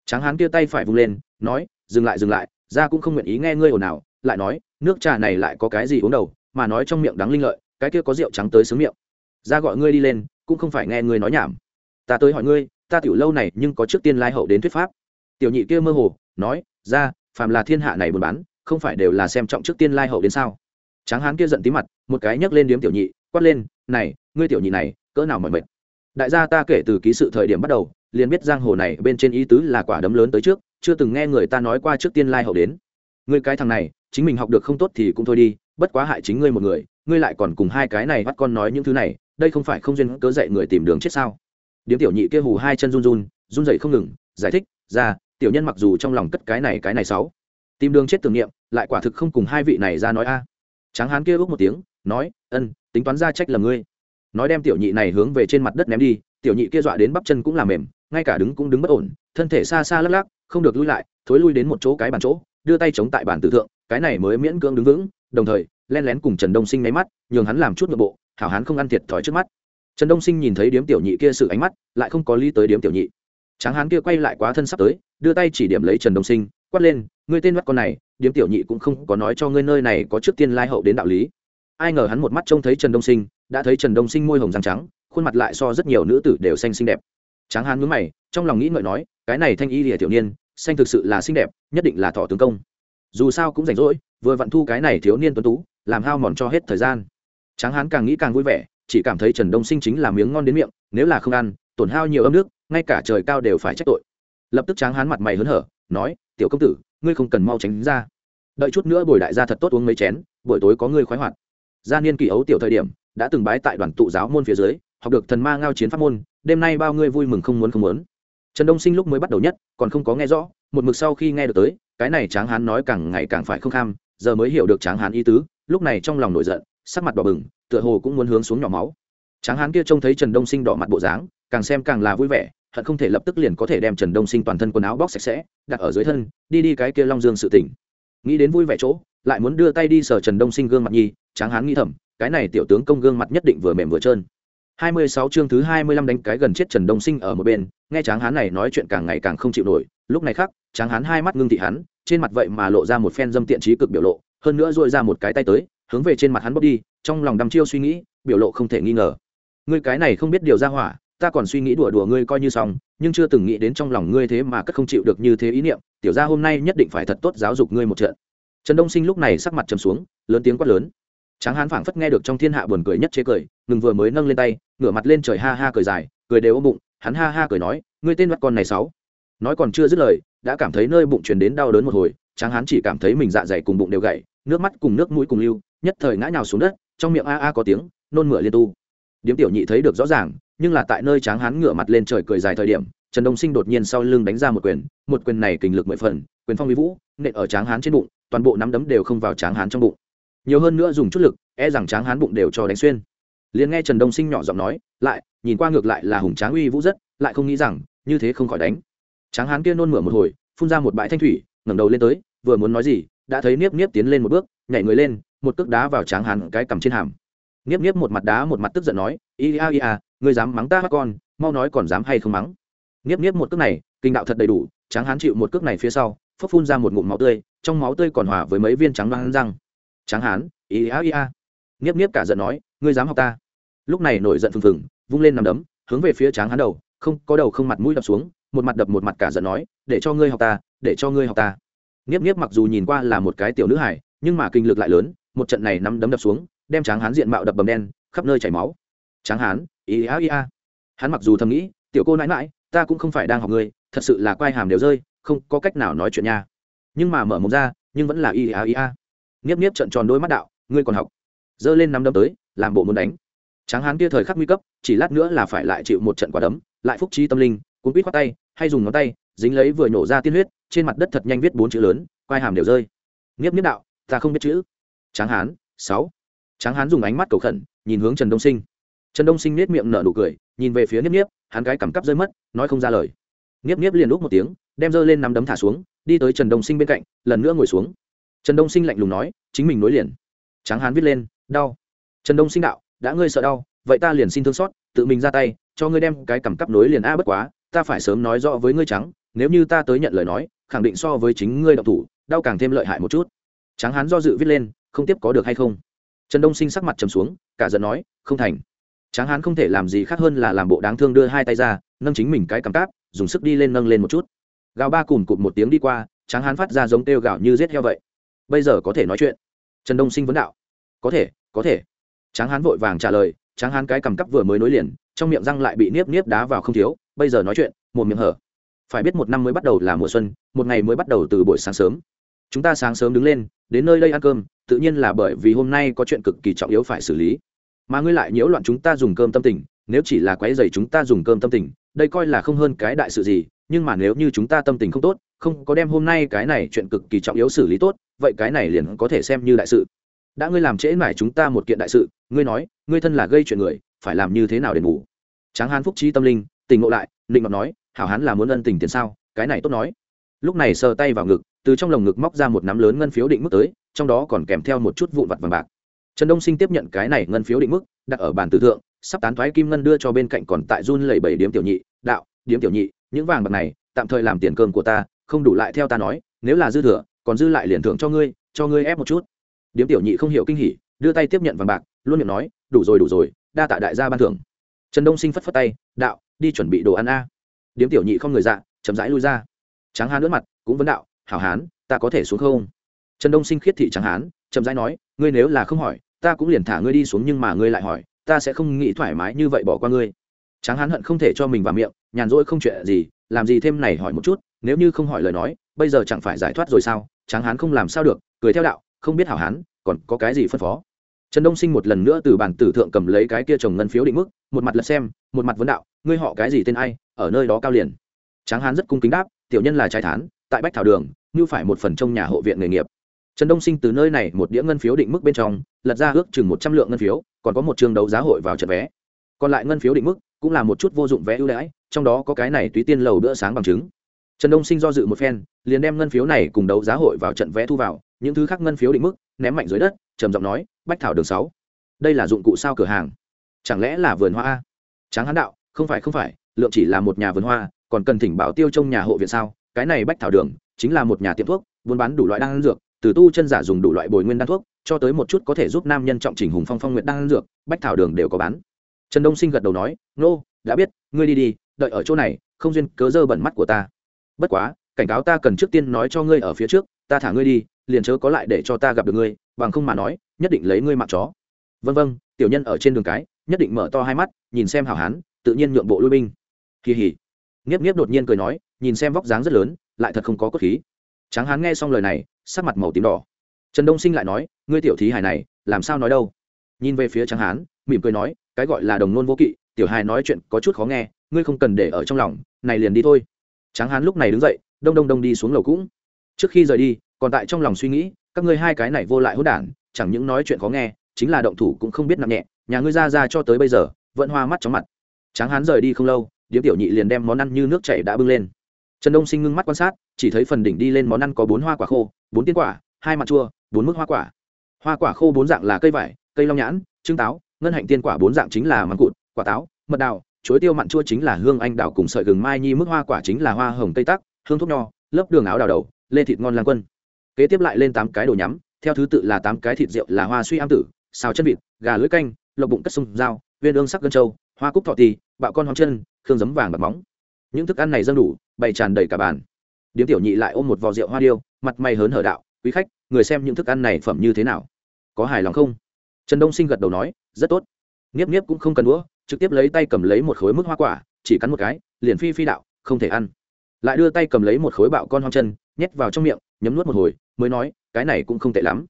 [SPEAKER 1] tráng hán kia tay phải vung lên, nói, dừng lại dừng lại gia cũng không nguyện ý nghe ngươi ồn ào. Lại nói, nước trà này lại có cái gì uống đầu, mà nói trong miệng đáng linh lợi, cái kia có rượu trắng tới sướng miệng. Gia gọi ngươi đi lên, cũng không phải nghe ngươi nói nhảm. Ta tới hỏi ngươi, ta tiểu lâu này nhưng có trước tiên lai hậu đến thuyết pháp. Tiểu nhị kia mơ hồ, nói, ra, phàm là thiên hạ này buôn bán, không phải đều là xem trọng trước tiên lai hậu đến sao? Tráng hán kia giận tí mặt, một cái nhấc lên điếm tiểu nhị, quát lên, này, ngươi tiểu nhị này, cỡ nào mỏi mệt. Đại gia ta kể từ ký sự thời điểm bắt đầu liền biết giang hồ này bên trên ý tứ là quả đấm lớn tới trước, chưa từng nghe người ta nói qua trước tiên lai hậu đến. Ngươi cái thằng này, chính mình học được không tốt thì cũng thôi đi, bất quá hại chính ngươi một người, ngươi lại còn cùng hai cái này bắt con nói những thứ này, đây không phải không duyên cớ dạy người tìm đường chết sao? Điếm tiểu nhị kia hù hai chân run run run dậy không ngừng, giải thích, ra, tiểu nhân mặc dù trong lòng cất cái này cái này sáu, tìm đường chết tưởng niệm, lại quả thực không cùng hai vị này ra nói a. Tráng hán kia ước một tiếng, nói, ân, tính toán ra trách là ngươi. Nói đem tiểu nhị này hướng về trên mặt đất ném đi tiểu nhị kia dọa đến bắp chân cũng làm mềm, ngay cả đứng cũng đứng bất ổn, thân thể xa xa lắc lắc, không được lui lại, thối lui đến một chỗ cái bàn chỗ, đưa tay chống tại bàn tử thượng, cái này mới miễn cưỡng đứng vững, đồng thời len lén cùng trần đông sinh nháy mắt, nhường hắn làm chút nội bộ, hảo hắn không ăn thiệt thòi trước mắt. Trần đông sinh nhìn thấy điếm tiểu nhị kia sự ánh mắt, lại không có lý tới điếm tiểu nhị. Tráng hán kia quay lại quá thân sắp tới, đưa tay chỉ điểm lấy trần đông sinh, quát lên, ngươi tên mắt con này, điếm tiểu nhị cũng không có nói cho ngươi nơi này có trước tiên lai hậu đến đạo lý. Ai ngờ hắn một mắt trông thấy trần đông sinh, đã thấy trần đông sinh môi hồng răng trắng khuôn mặt lại so rất nhiều nữ tử đều xanh xinh đẹp. Tráng hán mướn mày, trong lòng nghĩ ngợi nói, cái này thanh y lìa tiểu niên, xanh thực sự là xinh đẹp, nhất định là thọ tướng công. Dù sao cũng rảnh rỗi, vừa vặn thu cái này thiếu niên tuấn tú, làm hao mòn cho hết thời gian. Tráng hán càng nghĩ càng vui vẻ, chỉ cảm thấy trần đông sinh chính là miếng ngon đến miệng, nếu là không ăn, tổn hao nhiều âm nước, ngay cả trời cao đều phải trách tội. Lập tức tráng hán mặt mày hớn hở, nói, tiểu công tử, ngươi không cần mau tránh ra. Đợi chút nữa bồi đại gia thật tốt uống mấy chén, buổi tối có ngươi khoái hoạt. Gia niên kỳ ấu tiểu thời điểm, đã từng bái tại đoàn tụ giáo môn phía dưới học được thần ma ngao chiến pháp môn, đêm nay bao ngươi vui mừng không muốn không muốn. Trần đông sinh lúc mới bắt đầu nhất, còn không có nghe rõ, một mực sau khi nghe được tới, cái này tráng hán nói càng ngày càng phải không kham giờ mới hiểu được tráng hán ý tứ, lúc này trong lòng nổi giận, sắc mặt đỏ bừng, tựa hồ cũng muốn hướng xuống nhỏ máu. Tráng hán kia trông thấy trần đông sinh đỏ mặt bộ dáng, càng xem càng là vui vẻ, hận không thể lập tức liền có thể đem trần đông sinh toàn thân quần áo bóc sạch sẽ, đặt ở dưới thân, đi đi cái kia long dương sự tỉnh nghĩ đến vui vẻ chỗ, lại muốn đưa tay đi sờ trần đông sinh gương mặt nhi tráng hán nghĩ thầm, cái này tiểu tướng công gương mặt nhất định vừa mềm vừa trơn. 26 chương thứ 25 đánh cái gần chết Trần Đông Sinh ở một bên, nghe Tráng Hán này nói chuyện càng ngày càng không chịu nổi, lúc này khác, Tráng Hán hai mắt ngưng thị hắn, trên mặt vậy mà lộ ra một phen dâm tiện trí cực biểu lộ, hơn nữa duỗi ra một cái tay tới, hướng về trên mặt hắn bóp đi, trong lòng đăm chiêu suy nghĩ, biểu lộ không thể nghi ngờ. Ngươi cái này không biết điều ra hỏa, ta còn suy nghĩ đùa đùa ngươi coi như xong, nhưng chưa từng nghĩ đến trong lòng ngươi thế mà cất không chịu được như thế ý niệm, tiểu gia hôm nay nhất định phải thật tốt giáo dục ngươi một trận. Trần Đông Sinh lúc này sắc mặt trầm xuống, lớn tiếng quát lớn, tráng hán phảng phất nghe được trong thiên hạ buồn cười nhất chế cười, ngừng vừa mới nâng lên tay, ngửa mặt lên trời ha ha cười dài, cười đều ôm bụng, hắn ha ha cười nói, ngươi tên mắt con này sáu. Nói còn chưa dứt lời, đã cảm thấy nơi bụng truyền đến đau đớn một hồi, tráng hán chỉ cảm thấy mình dạ dày cùng bụng đều gãy, nước mắt cùng nước mũi cùng lưu, nhất thời ngã nhào xuống đất, trong miệng a a có tiếng, nôn mửa liên tu. Điếm tiểu nhị thấy được rõ ràng, nhưng là tại nơi tráng hán ngửa mặt lên trời cười dài thời điểm, trần đông sinh đột nhiên sau lưng đánh ra một quyền một quyền này kình lực mười phần, quyền phong vi vũ, nện ở tráng hán trên bụng, toàn bộ nắm đấm đều không vào tráng hán trong bụng nhiều hơn nữa dùng chút lực e rằng tráng hán bụng đều cho đánh xuyên. Liền nghe trần đông sinh nhỏ giọng nói, lại, nhìn qua ngược lại là hùng tráng uy vũ rất, lại không nghĩ rằng, như thế không khỏi đánh. Tráng hán kia nôn mửa một hồi, phun ra một bãi thanh thủy, ngẩng đầu lên tới, vừa muốn nói gì, đã thấy niếp niếp tiến lên một bước, nhảy người lên, một cước đá vào tráng hán cái cầm trên hàm. Niếp niếp một mặt đá một mặt tức giận nói ia ia ngươi dám mắng ta con, mau nói còn dám hay không mắng. Niếp niếp một cước này, kinh đạo thật đầy đủ, tráng hán chịu một cước này phía sau phấp phun ra một ngụm máu tươi, trong máu tươi còn hòa với mấy viên trắng loang răng tráng hán, ý á, ý a nghiếp nghiếp cả giận nói, ngươi dám học ta? Lúc này nổi giận phừng phừng, vung lên nằm đấm, hướng về phía tráng hán đầu, không, có đầu không mặt mũi đập xuống, một mặt đập một mặt cả giận nói, để cho ngươi học ta, để cho ngươi học ta. Nghiếp nghiếp mặc dù nhìn qua là một cái tiểu nữ hải nhưng mà kinh lực lại lớn, một trận này nắm đấm đập xuống, đem tráng hán diện mạo đập bầm đen, khắp nơi chảy máu. Tráng hán, ý á, ý a hắn mặc dù thầm nghĩ, tiểu cô nãi mãi ta cũng không phải đang học ngươi, thật sự là quai hàm đều rơi, không có cách nào nói chuyện nha. Nhưng mà mở mồm ra, nhưng vẫn là ý á, ý a nghiếp nghiếp trận tròn đôi mắt đạo, ngươi còn học? Giơ lên nắm đấm tới, làm bộ muốn đánh. Tráng hán kia thời khắc nguy cấp, chỉ lát nữa là phải lại chịu một trận quả đấm, lại phúc trí tâm linh, cuốn quýt khoát tay, hay dùng ngón tay, dính lấy vừa nhổ ra tiên huyết, trên mặt đất thật nhanh viết bốn chữ lớn, quai hàm đều rơi. Nghiếp nghiếp đạo, ta không biết chữ. Tráng hán, sáu. Tráng hán dùng ánh mắt cầu khẩn, nhìn hướng trần đông sinh. Trần đông sinh nết miệng nở nụ cười, nhìn về phía nghiếp nghiếp, hắn cái cảm cắp rơi mất, nói không ra lời. Nghiếp nghiếp liền lúc một tiếng, đem rơi lên nắm đấm thả xuống, đi tới trần đông sinh bên cạnh, lần nữa ngồi xuống trần đông sinh lạnh lùng nói, chính mình nối liền. Tráng hán viết lên, đau. Trần đông sinh đạo, đã ngươi sợ đau, vậy ta liền xin thương xót, tự mình ra tay, cho ngươi đem cái cầm cắp nối liền a bất quá, ta phải sớm nói rõ với ngươi trắng nếu như ta tới nhận lời nói, khẳng định so với chính ngươi động thủ, đau càng thêm lợi hại một chút. Tráng hán do dự viết lên, không tiếp có được hay không? Trần đông sinh sắc mặt trầm xuống, cả giận nói, không thành. Tráng hán không thể làm gì khác hơn là làm bộ đáng thương đưa hai tay ra, nâng chính mình cái cầm cáp, dùng sức đi lên nâng lên một chút. Gào ba cùm cụt một tiếng đi qua, tráng hán phát ra giống têu gạo như rết heo vậy bây giờ có thể nói chuyện. Trần đông sinh vấn đạo. Có thể có thể. Tráng hán vội vàng trả lời, tráng hán cái cầm cắp vừa mới nối liền, trong miệng răng lại bị niếp niếp đá vào không thiếu, bây giờ nói chuyện, một miệng hở. Phải biết một năm mới bắt đầu là mùa xuân, một ngày mới bắt đầu từ buổi sáng sớm. Chúng ta sáng sớm đứng lên, đến nơi đây ăn cơm, tự nhiên là bởi vì hôm nay có chuyện cực kỳ trọng yếu phải xử lý. Mà ngươi lại nhiễu loạn chúng ta dùng cơm tâm tình, nếu chỉ là quái dày chúng ta dùng cơm tâm tình, đây coi là không hơn cái đại sự gì, nhưng mà nếu như chúng ta tâm tình không tốt, không có đem hôm nay cái này chuyện cực kỳ trọng yếu xử lý tốt vậy cái này liền có thể xem như đại sự. Đã ngươi làm trễ mải chúng ta một kiện đại sự, ngươi nói, ngươi thân là gây chuyện người, phải làm như thế nào để ngủ? Tráng hán phúc trí tâm linh tình ngộ lại định ngọc nói, hảo hán là muốn ân tình tiền sao, cái này tốt nói. Lúc này sờ tay vào ngực, từ trong lồng ngực móc ra một nắm lớn ngân phiếu định mức tới, trong đó còn kèm theo một chút vụn vặt vàng bạc. Trần đông sinh tiếp nhận cái này ngân phiếu định mức, đặt ở bàn tử thượng, sắp tán thoái kim ngân đưa cho bên cạnh còn tại run lẩy bảy điếm tiểu nhị, đạo, điếm tiểu nhị, những vàng bạc này, tạm thời làm tiền cơm của ta, không đủ lại theo ta nói, nếu là dư thừa còn dư lại liền thưởng cho ngươi cho ngươi ép một chút. Điếm tiểu nhị không hiểu kinh hỉ, đưa tay tiếp nhận vàng bạc, luôn miệng nói, đủ rồi đủ rồi, đa tạ đại gia ban thưởng. Trần đông sinh phất phất tay, đạo, đi chuẩn bị đồ ăn a. Điếm tiểu nhị không người dạ chậm rãi lui ra. Tráng hán lướt mặt, cũng vấn đạo, hảo hán, ta có thể xuống không? Trần đông sinh khiết thị tráng hán, chậm rãi nói, ngươi nếu là không hỏi, ta cũng liền thả ngươi đi xuống nhưng mà ngươi lại hỏi, ta sẽ không nghĩ thoải mái như vậy bỏ qua ngươi. Tráng hán hận không thể cho mình vào miệng, nhàn rỗi không chuyện gì, làm gì thêm này hỏi một chút, nếu như không hỏi lời nói, bây giờ chẳng phải giải thoát rồi sao? Tráng hán không làm sao được, cười theo đạo, không biết hảo hán, còn có cái gì phân phó. Trần đông sinh một lần nữa từ bản tử thượng cầm lấy cái kia trồng ngân phiếu định mức, một mặt lật xem, một mặt vấn đạo, ngươi họ cái gì tên ai, ở nơi đó cao liền? Tráng hán rất cung kính đáp, tiểu nhân là Trái thán, tại bách thảo đường, như phải một phần trong nhà hộ viện nghề nghiệp. Trần đông sinh từ nơi này một đĩa ngân phiếu định mức bên trong, lật ra ước chừng một trăm lượng ngân phiếu, còn có một trường đấu giá hội vào trận vé. Còn lại ngân phiếu định mức cũng là một chút vô dụng vé ưu đãi, trong đó có cái này túy tiên lầu bữa sáng bằng chứng trần đông sinh do dự một phen, liền đem ngân phiếu này cùng đấu giá hội vào trận vé thu vào, những thứ khác ngân phiếu định mức, ném mạnh dưới đất, trầm giọng nói, bách thảo đường sáu, đây là dụng cụ sao cửa hàng? Chẳng lẽ là vườn hoa a? Tráng hán đạo, không phải không phải, lượng chỉ là một nhà vườn hoa, còn cần thỉnh bảo tiêu trong nhà hộ viện sao? Cái này bách thảo đường chính là một nhà tiệm thuốc, buôn bán đủ loại đan dược, từ tu chân giả dùng đủ loại bồi nguyên đan thuốc, cho tới một chút có thể giúp nam nhân trọng trình hùng phong phong nguyện đan dược, bách thảo đường đều có bán. Trần đông sinh gật đầu nói, nô, đã biết, ngươi đi đi, đợi ở chỗ này, không duyên cớ dơ bẩn mắt của ta bất quá, cảnh cáo ta cần trước tiên nói cho ngươi ở phía trước, ta thả ngươi đi, liền chớ có lại để cho ta gặp được ngươi, bằng không mà nói, nhất định lấy ngươi mặc chó. Vân vân, tiểu nhân ở trên đường cái, nhất định mở to hai mắt, nhìn xem hảo hán, tự nhiên nhượng bộ lui binh. Kỳ hỉ. Nghiếp nghiếp đột nhiên cười nói, nhìn xem vóc dáng rất lớn, lại thật không có cốt khí. Tráng hán nghe xong lời này, sắc mặt màu tím đỏ. Trần đông sinh lại nói, ngươi tiểu thí hài này, làm sao nói đâu? Nhìn về phía tráng hán, mỉm cười nói, cái gọi là đồng nôn vô kỵ, tiểu hài nói chuyện có chút khó nghe, ngươi không cần để ở trong lòng, này liền đi thôi tráng hán lúc này đứng dậy, đông đông đông đi xuống lầu cũng. Trước khi rời đi, còn tại trong lòng suy nghĩ, các ngươi hai cái này vô lại hỗn đản, chẳng những nói chuyện khó nghe, chính là động thủ cũng không biết nặng nhẹ, nhà ngươi ra ra cho tới bây giờ, vẫn hoa mắt chóng mặt. Tráng hán rời đi không lâu, điếm tiểu nhị liền đem món ăn như nước chảy đã bưng lên. Trần đông sinh ngưng mắt quan sát, chỉ thấy phần đỉnh đi lên món ăn có bốn hoa quả khô, bốn tiên quả, hai mặt chua, bốn mức hoa quả. Hoa quả khô bốn dạng là cây vải, cây long nhãn, trứng táo, ngân hạnh tiên quả bốn dạng chính là măng cụt, quả táo, mật đào chuối tiêu mặn chua chính là hương anh đào cùng sợi gừng mai nhi, mức hoa quả chính là hoa hồng tây tắc, hương thuốc nho, lớp đường áo đào đầu, lê thịt ngon lan quân. Kế tiếp lại lên tám cái đồ nhắm, theo thứ tự là tám cái thịt rượu là hoa suy am tử, xào chân vịt, gà lưỡi canh, lộc bụng cất sông dao, viên ương sắc gân trâu, hoa cúc thọ tì bạo con hoang chân, khương giấm vàng bạc móng. Những thức ăn này dâng đủ, bày tràn đầy cả bàn. Điếm tiểu nhị lại ôm một vò rượu hoa điêu, mặt mày hớn hở đạo, quý khách, người xem những thức ăn này phẩm như thế nào? Có hài lòng không? Trần đông sinh gật đầu nói, rất tốt. Nghiếp nghiếp cũng không cần đũa trực tiếp lấy tay cầm lấy một khối mức hoa quả, chỉ cắn một cái, liền phi phi đạo, không thể ăn. Lại đưa tay cầm lấy một khối bạo con hoang chân, nhét vào trong miệng, nhấm nuốt một hồi, mới nói, cái này cũng không tệ lắm.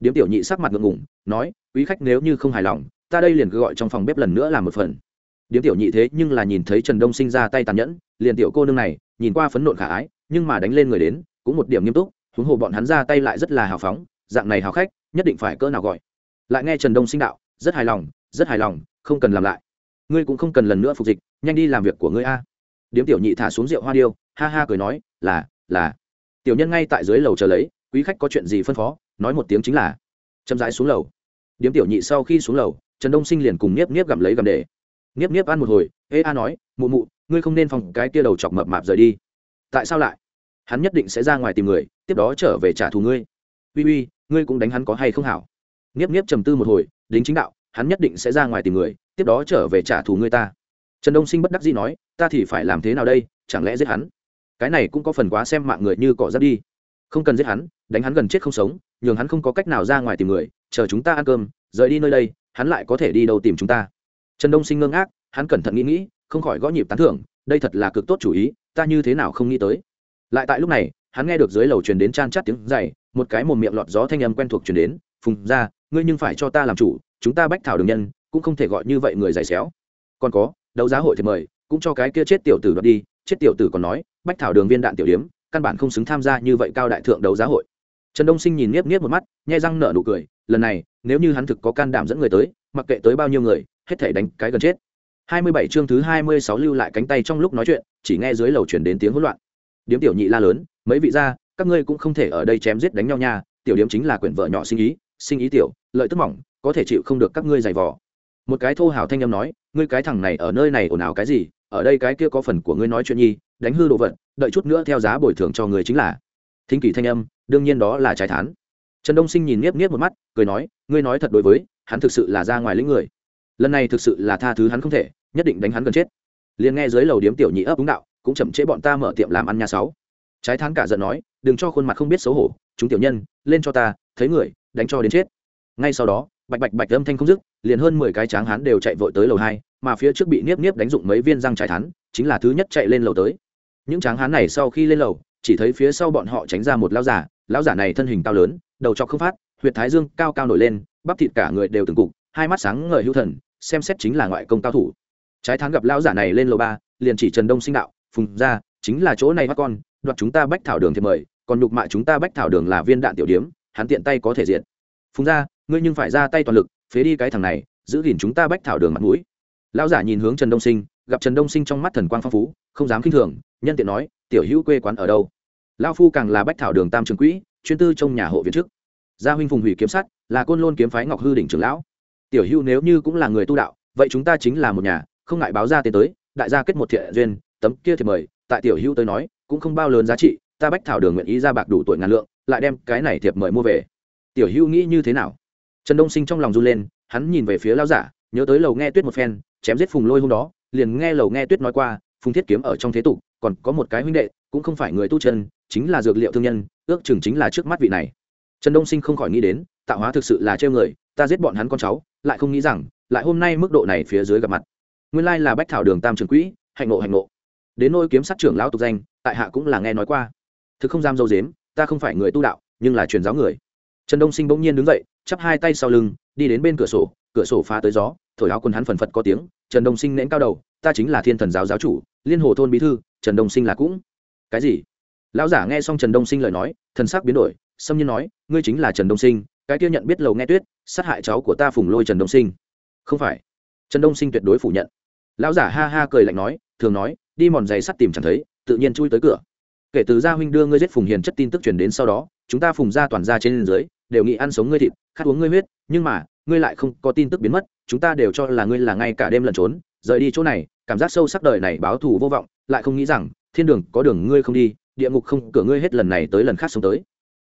[SPEAKER 1] Điếm tiểu nhị sắc mặt ngượng ngủng nói, quý khách nếu như không hài lòng, ta đây liền cứ gọi trong phòng bếp lần nữa làm một phần. Điếm tiểu nhị thế nhưng là nhìn thấy trần đông sinh ra tay tàn nhẫn, liền tiểu cô nương này, nhìn qua phấn nộn khả ái, nhưng mà đánh lên người đến, cũng một điểm nghiêm túc, huống hồ bọn hắn ra tay lại rất là hào phóng, dạng này hào khách, nhất định phải cỡ nào gọi. Lại nghe trần đông sinh đạo, rất hài lòng, rất hài lòng, không cần làm lại ngươi cũng không cần lần nữa phục dịch, nhanh đi làm việc của ngươi a. Điếm tiểu nhị thả xuống rượu hoa điêu, ha ha cười nói, là là. Tiểu nhân ngay tại dưới lầu chờ lấy, quý khách có chuyện gì phân phó, nói một tiếng chính là. Chậm rãi xuống lầu. Điếm tiểu nhị sau khi xuống lầu, trần đông sinh liền cùng nhiếp nhiếp gặm lấy gặm để. Nhiếp nhiếp ăn một hồi, ê, a nói, mụ mụ, ngươi không nên phòng cái tia đầu chọc mập mạp rời đi. Tại sao lại? Hắn nhất định sẽ ra ngoài tìm người, tiếp đó trở về trả thù ngươi. Uy uy, ngươi cũng đánh hắn có hay không hảo? Nhiếp nhiếp trầm tư một hồi, đính chính đạo hắn nhất định sẽ ra ngoài tìm người, tiếp đó trở về trả thù ngươi ta. Trần đông sinh bất đắc dĩ nói, ta thì phải làm thế nào đây? Chẳng lẽ giết hắn? Cái này cũng có phần quá xem mạng người như cỏ rắt đi. Không cần giết hắn, đánh hắn gần chết không sống, nhường hắn không có cách nào ra ngoài tìm người, chờ chúng ta ăn cơm, rời đi nơi đây, hắn lại có thể đi đâu tìm chúng ta. Trần đông sinh ngơ ngác, hắn cẩn thận nghĩ nghĩ, không khỏi gõ nhịp tán thưởng, đây thật là cực tốt chủ ý, ta như thế nào không nghĩ tới? Lại tại lúc này, hắn nghe được dưới lầu truyền đến chan chát tiếng dày một cái mồm miệng lọt gió thanh âm quen thuộc truyền đến, phùng ra ngươi nhưng phải cho ta làm chủ chúng ta bách thảo đường nhân, cũng không thể gọi như vậy người giày xéo. Còn có, đấu giá hội thì mời, cũng cho cái kia chết tiểu tử đoạt đi, chết tiểu tử còn nói, bách thảo đường viên đạn tiểu điếm, căn bản không xứng tham gia như vậy cao đại thượng đấu giá hội. Trần đông sinh nhìn nghiếp nghiếp một mắt, nhai răng nở nụ cười, lần này, nếu như hắn thực có can đảm dẫn người tới, mặc kệ tới bao nhiêu người, hết thể đánh cái gần chết. Hai mươi bảy chương thứ hai mươi sáu lưu lại cánh tay trong lúc nói chuyện, chỉ nghe dưới lầu chuyển đến tiếng hỗn loạn. Điếm tiểu nhị la lớn, mấy vị gia, các ngươi cũng không thể ở đây chém giết đánh nhau nha, tiểu điếm chính là quyển vợ nhỏ sinh ý sinh ý tiểu, lợi tức mỏng có thể chịu không được các ngươi giày vò. Một cái thô hào thanh âm nói, ngươi cái thằng này ở nơi này ồn ào cái gì, ở đây cái kia có phần của ngươi nói chuyện nhi, đánh hư đồ vật, đợi chút nữa theo giá bồi thường cho người chính là. Thính kỳ thanh âm, đương nhiên đó là trái thán. Trần đông sinh nhìn nếp nếp một mắt, cười nói, ngươi nói thật đối với, hắn thực sự là ra ngoài lĩnh người. Lần này thực sự là tha thứ hắn không thể, nhất định đánh hắn gần chết. Liền nghe dưới lầu điếm tiểu nhị ấp đúng đạo, cũng chậm trễ bọn ta mở tiệm làm ăn nhà sáu. Trái thán cả giận nói, đừng cho khuôn mặt không biết xấu hổ, chúng tiểu nhân, lên cho ta, thấy người, đánh cho đến chết. Ngay sau đó bạch bạch bạch âm thanh không dứt, liền hơn mười cái tráng hán đều chạy vội tới lầu hai, mà phía trước bị niếp niếp đánh dụng mấy viên răng trái thắn chính là thứ nhất chạy lên lầu tới. Những tráng hán này sau khi lên lầu, chỉ thấy phía sau bọn họ tránh ra một lão giả lão giả này thân hình cao lớn, đầu trọc không phát, huyệt thái dương cao cao nổi lên, bắp thịt cả người đều từng cục, hai mắt sáng ngời hữu thần, xem xét chính là ngoại công cao thủ. Trái thán gặp lão giả này lên lầu ba, liền chỉ trần đông sinh đạo, phùng ra chính là chỗ này bắt con, đoạt chúng ta bách thảo đường thì mời, còn nhục mạ chúng ta bách thảo đường là viên đạn tiểu điếm, hắn tiện tay có thể diện phùng ra ngươi nhưng phải ra tay toàn lực, phế đi cái thằng này, giữ gìn chúng ta bách thảo đường mặt mũi. Lão giả nhìn hướng trần đông sinh, gặp trần đông sinh trong mắt thần quang phong phú, không dám khinh thường, nhân tiện nói, tiểu hữu quê quán ở đâu? Lão phu càng là bách thảo đường tam trường quỹ, chuyên tư trong nhà hộ viện trước. Gia huynh phùng hủy kiếm sắt, là côn lôn kiếm phái ngọc hư đỉnh trưởng lão. Tiểu hữu nếu như cũng là người tu đạo, vậy chúng ta chính là một nhà, không ngại báo ra tiền tới, đại gia kết một thiện duyên, tấm kia thì mời. Tại tiểu hữu tới nói, cũng không bao lớn giá trị, ta bách thảo đường nguyện ý ra bạc đủ tuổi ngàn lượng, lại đem cái này thiệp mời mua về. Tiểu hữu nghĩ như thế nào? Trần đông sinh trong lòng run lên, hắn nhìn về phía lao giả, nhớ tới lầu nghe tuyết một phen, chém giết phùng lôi hôm đó, liền nghe lầu nghe tuyết nói qua, phùng thiết kiếm ở trong thế tục, còn có một cái huynh đệ, cũng không phải người tu chân, chính là dược liệu thương nhân, ước chừng chính là trước mắt vị này. Trần đông sinh không khỏi nghĩ đến, tạo hóa thực sự là trêu người, ta giết bọn hắn con cháu, lại không nghĩ rằng, lại hôm nay mức độ này phía dưới gặp mặt. Nguyên lai là bách thảo đường tam trường quỹ, hạnh nộ hạnh nộ đến nôi kiếm sát trưởng lão tục danh, tại hạ cũng là nghe nói qua. Thực không dám dâu dếm, ta không phải người tu đạo, nhưng là truyền giáo người. Trần đông sinh bỗng nhiên đứng dậy chắp hai tay sau lưng, đi đến bên cửa sổ cửa sổ phá tới gió, thổi áo quần hắn phần phật có tiếng, trần đông sinh nén cao đầu, ta chính là thiên thần giáo giáo chủ, liên hồ thôn bí thư, trần đông sinh là cũng. Cái gì? Lão giả nghe xong trần đông sinh lời nói, thần sắc biến đổi, xâm nhiên nói, ngươi chính là trần đông sinh, cái kia nhận biết lầu nghe tuyết, sát hại cháu của ta phùng lôi trần đông sinh. Không phải. Trần đông sinh tuyệt đối phủ nhận. Lão giả ha ha cười lạnh nói, thường nói, đi mòn giày sắt tìm chẳng thấy, tự nhiên chui tới cửa. Kể từ gia huynh đưa ngươi giết phùng hiền chất tin tức truyền đến sau đó, chúng ta phùng ra toàn ra trên dưới đều nghĩ ăn sống ngươi thịt, khát uống ngươi huyết, nhưng mà, ngươi lại không có tin tức biến mất, chúng ta đều cho là ngươi là ngay cả đêm lẩn trốn, rời đi chỗ này, cảm giác sâu sắc đời này báo thù vô vọng, lại không nghĩ rằng, thiên đường có đường ngươi không đi, địa ngục không cửa ngươi hết lần này tới lần khác sống tới.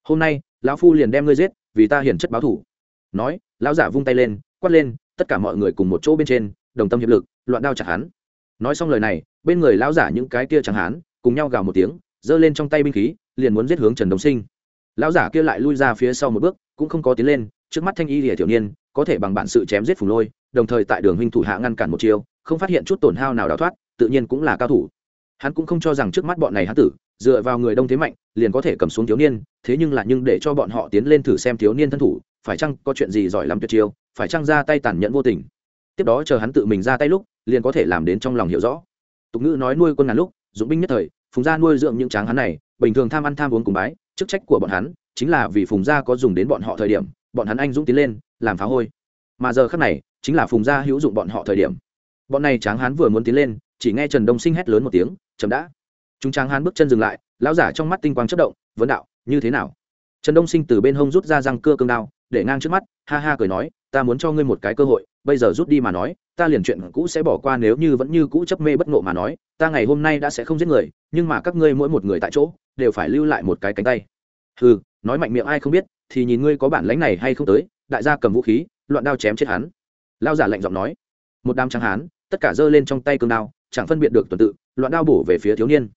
[SPEAKER 1] Hôm nay, lão phu liền đem ngươi giết, vì ta hiển chất báo thù. Nói, lão giả vung tay lên, quát lên, tất cả mọi người cùng một chỗ bên trên, đồng tâm hiệp lực, loạn đao chặt hắn. Nói xong lời này, bên người lão giả những cái kia chẳng hán, cùng nhau gào một tiếng, giơ lên trong tay binh khí, liền muốn giết hướng trần đồng sinh lão giả kia lại lui ra phía sau một bước cũng không có tiến lên trước mắt thanh y lìa thiểu niên có thể bằng bản sự chém giết phùng lôi đồng thời tại đường huynh thủ hạ ngăn cản một chiêu, không phát hiện chút tổn hao nào đào thoát tự nhiên cũng là cao thủ. Hắn cũng không cho rằng trước mắt bọn này hắn tử dựa vào người đông thế mạnh liền có thể cầm xuống thiếu niên thế nhưng là nhưng để cho bọn họ tiến lên thử xem thiếu niên thân thủ phải chăng có chuyện gì giỏi lắm tuyệt chiêu phải chăng ra tay tàn nhẫn vô tình. Tiếp đó chờ hắn tự mình ra tay lúc liền có thể làm đến trong lòng hiểu rõ. Tục ngữ nói nuôi quân ngàn lúc dụng binh nhất thời phùng gia nuôi dưỡng những tráng hắn này bình thường tham ăn tham uống cùng bái chức trách của bọn hắn chính là vì phùng gia có dùng đến bọn họ thời điểm, bọn hắn anh dũng tiến lên, làm phá hôi. Mà giờ khác này, chính là phùng gia hữu dụng bọn họ thời điểm. Bọn này tráng hán vừa muốn tiến lên, chỉ nghe trần đông sinh hét lớn một tiếng chậm đã! Chúng tráng hán bước chân dừng lại, lão giả trong mắt tinh quang chất động, vấn đạo, như thế nào? Trần đông sinh từ bên hông rút ra răng cưa cương đao, để ngang trước mắt, ha ha cười nói, ta muốn cho ngươi một cái cơ hội, bây giờ rút đi mà nói, ta liền chuyện cũ sẽ bỏ qua nếu như vẫn như cũ chấp mê bất ngộ mà nói, ta ngày hôm nay đã sẽ không giết người, nhưng mà các ngươi mỗi một người tại chỗ đều phải lưu lại một cái cánh tay. Ừ nói mạnh miệng ai không biết, thì nhìn ngươi có bản lãnh này hay không tới, đại gia cầm vũ khí, loạn đao chém chết hắn. Lao giả lạnh giọng nói. Một đám trắng hán, tất cả giơ lên trong tay cương đao, chẳng phân biệt được tuần tự, loạn đao bổ về phía thiếu niên.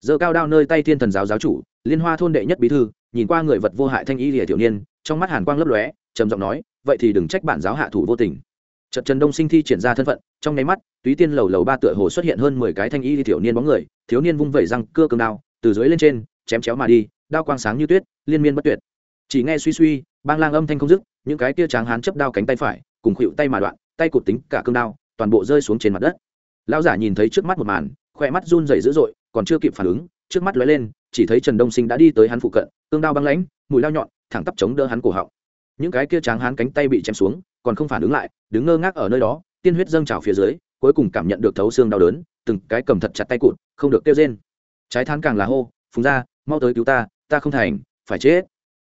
[SPEAKER 1] Giơ cao đao nơi tay thiên thần giáo giáo chủ, liên hoa thôn đệ nhất bí thư, nhìn qua người vật vô hại thanh y lìa thiếu niên, trong mắt hàn quang lấp lóe, trầm giọng nói, vậy thì đừng trách bản giáo hạ thủ vô tình. Trận trần đông sinh thi triển ra thân phận, trong nháy mắt, túy tiên lầu lầu ba tựa hồ xuất hiện hơn mười cái thanh y thiếu niên bóng người, thiếu niên vung vẩy răng, cưa cương đao từ dưới lên trên, chém chéo mà đi, đao quang sáng như tuyết, liên miên bất tuyệt. Chỉ nghe suy suy, bang lang âm thanh không dứt, những cái kia tráng hán chấp đao cánh tay phải, cùng khuỵu tay mà đoạn, tay cụt tính cả cương đao, toàn bộ rơi xuống trên mặt đất. Lão giả nhìn thấy trước mắt một màn khoe mắt run rẩy dữ dội, còn chưa kịp phản ứng, trước mắt lóe lên, chỉ thấy trần đông sinh đã đi tới hắn phụ cận, cương đao băng lãnh, mùi lao nhọn, thẳng tắp chống đỡ hắn cổ họng. Những cái kia tráng hán cánh tay bị chém xuống, còn không phản ứng lại, đứng ngơ ngác ở nơi đó, tiên huyết dâng trào phía dưới, cuối cùng cảm nhận được thấu xương đau đớn, từng cái cầm thật chặt tay cụt, không được kêu rên trái thán càng là hô, phùng ra mau tới cứu ta ta không thành, phải chết.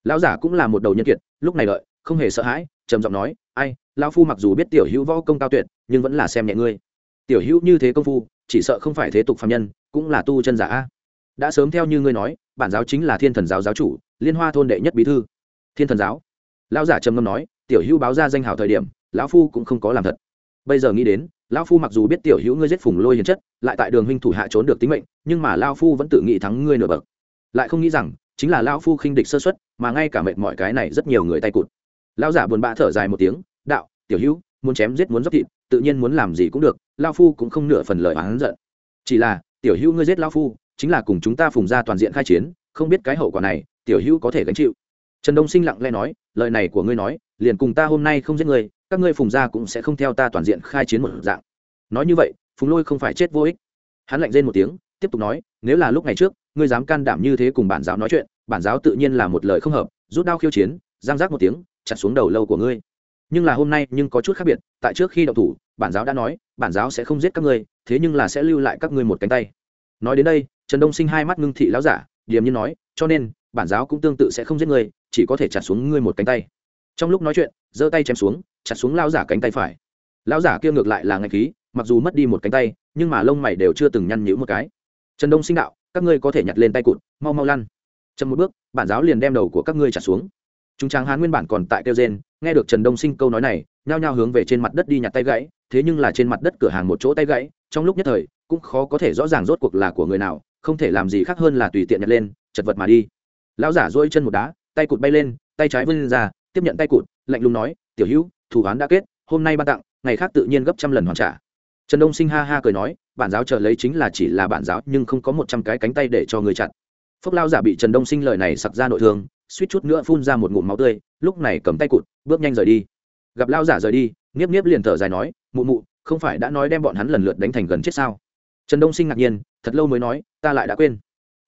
[SPEAKER 1] Lão giả cũng là một đầu nhân kiệt, lúc này đợi, không hề sợ hãi, trầm giọng nói, ai, lão phu mặc dù biết tiểu hữu võ công cao tuyệt, nhưng vẫn là xem nhẹ ngươi. Tiểu hữu như thế công phu, chỉ sợ không phải thế tục phạm nhân, cũng là tu chân giả a. Đã sớm theo như ngươi nói, bản giáo chính là thiên thần giáo giáo chủ, liên hoa thôn đệ nhất bí thư. Thiên thần giáo. Lão giả trầm ngâm nói, tiểu hữu báo ra danh hào thời điểm, lão phu cũng không có làm thật. Bây giờ nghĩ đến lão phu mặc dù biết tiểu hữu ngươi giết phùng lôi hiền chất, lại tại đường huynh thủ hạ trốn được tính mệnh, nhưng mà lão phu vẫn tự nghĩ thắng ngươi nửa bậc. Lại không nghĩ rằng, chính là lão phu khinh địch sơ xuất mà ngay cả mệt mọi cái này rất nhiều người tay cụt. Lão giả buồn bã thở dài một tiếng, đạo, tiểu hữu, muốn chém giết muốn dốc thịt, tự nhiên muốn làm gì cũng được, lão phu cũng không nửa phần lời oán giận. Chỉ là, tiểu hữu ngươi giết lão phu, chính là cùng chúng ta phùng ra toàn diện khai chiến, không biết cái hậu quả này, tiểu hữu có thể gánh chịu. Trần đông sinh lặng lẽ nói, lời này của ngươi nói, liền cùng ta hôm nay không giết ngươi các ngươi phùng gia cũng sẽ không theo ta toàn diện khai chiến một dạng. Nói như vậy, phùng lôi không phải chết vô ích. Hắn lạnh rên một tiếng, tiếp tục nói, nếu là lúc ngày trước, ngươi dám can đảm như thế cùng bản giáo nói chuyện, bản giáo tự nhiên là một lời không hợp, rút đao khiêu chiến, giang giác một tiếng, chặt xuống đầu lâu của ngươi. Nhưng là hôm nay nhưng có chút khác biệt, tại trước khi đậu thủ, bản giáo đã nói, bản giáo sẽ không giết các ngươi, thế nhưng là sẽ lưu lại các ngươi một cánh tay. Nói đến đây, trần đông sinh hai mắt ngưng thị láo giả, điềm nhiên nói, cho nên, bản giáo cũng tương tự sẽ không giết ngươi, chỉ có thể chặt xuống ngươi một cánh tay trong lúc nói chuyện, giơ tay chém xuống, chặt xuống lao giả cánh tay phải. Lao giả kia ngược lại là ngạch khí, mặc dù mất đi một cánh tay, nhưng mà lông mày đều chưa từng nhăn nhữ một cái. Trần đông sinh đạo, các ngươi có thể nhặt lên tay cụt, mau mau lăn. Chậm một bước, bản giáo liền đem đầu của các ngươi trả xuống. Chúng tráng hán nguyên bản còn tại kêu gen nghe được trần đông sinh câu nói này, nhao nhao hướng về trên mặt đất đi nhặt tay gãy, thế nhưng là trên mặt đất cửa hàng một chỗ tay gãy, trong lúc nhất thời, cũng khó có thể rõ ràng rốt cuộc là của người nào, không thể làm gì khác hơn là tùy tiện nhặt lên, chật vật mà đi. Lão giả dỗi chân một đá, tay cụt bay lên, tay trái vươn ra tiếp nhận tay cụt, lạnh lùng nói, tiểu hữu thủ án đã kết, hôm nay ban tặng, ngày khác tự nhiên gấp trăm lần hoàn trả. Trần đông sinh ha ha cười nói, bản giáo chờ lấy chính là chỉ là bản giáo, nhưng không có một trăm cái cánh tay để cho người chặn phốc lao giả bị trần đông sinh lời này sặc ra nội thương, suýt chút nữa phun ra một ngụm máu tươi, lúc này cầm tay cụt, bước nhanh rời đi. Gặp lao giả rời đi nghiếp nghiếp liền thở dài nói, mụ mụ, không phải đã nói đem bọn hắn lần lượt đánh thành gần chết sao? Trần đông sinh ngạc nhiên, thật lâu mới nói, ta lại đã quên.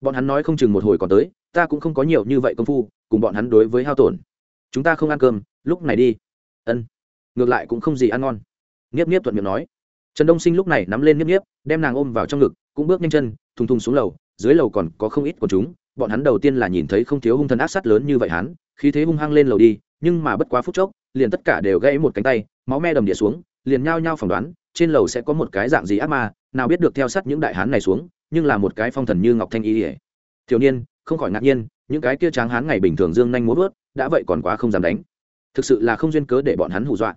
[SPEAKER 1] Bọn hắn nói không chừng một hồi còn tới, ta cũng không có nhiều như vậy công phu, cùng bọn hắn đối với hao tổn chúng ta không ăn cơm, lúc này đi. Ân. Ngược lại cũng không gì ăn ngon. Nghiếp nghiếp thuận miệng nói. Trần đông sinh lúc này nắm lên nghiếp nghiếp, đem nàng ôm vào trong ngực, cũng bước nhanh chân, thùng thùng xuống lầu, dưới lầu còn có không ít của chúng, bọn hắn đầu tiên là nhìn thấy không thiếu hung thần ác sát lớn như vậy hắn khi thế hung hăng lên lầu đi, nhưng mà bất quá phút chốc, liền tất cả đều gãy một cánh tay, máu me đầm địa xuống, liền nhao nhao phỏng đoán, trên lầu sẽ có một cái dạng gì ác ma, nào biết được theo sát những đại hán này xuống, nhưng là một cái phong thần như ngọc thanh y ỉa thiếu niên, không khỏi ngạc nhiên những cái kia tráng hán ngày bình thường dương nhanh muốn vớt, đã vậy còn quá không dám đánh. Thực sự là không duyên cớ để bọn hắn hù dọa.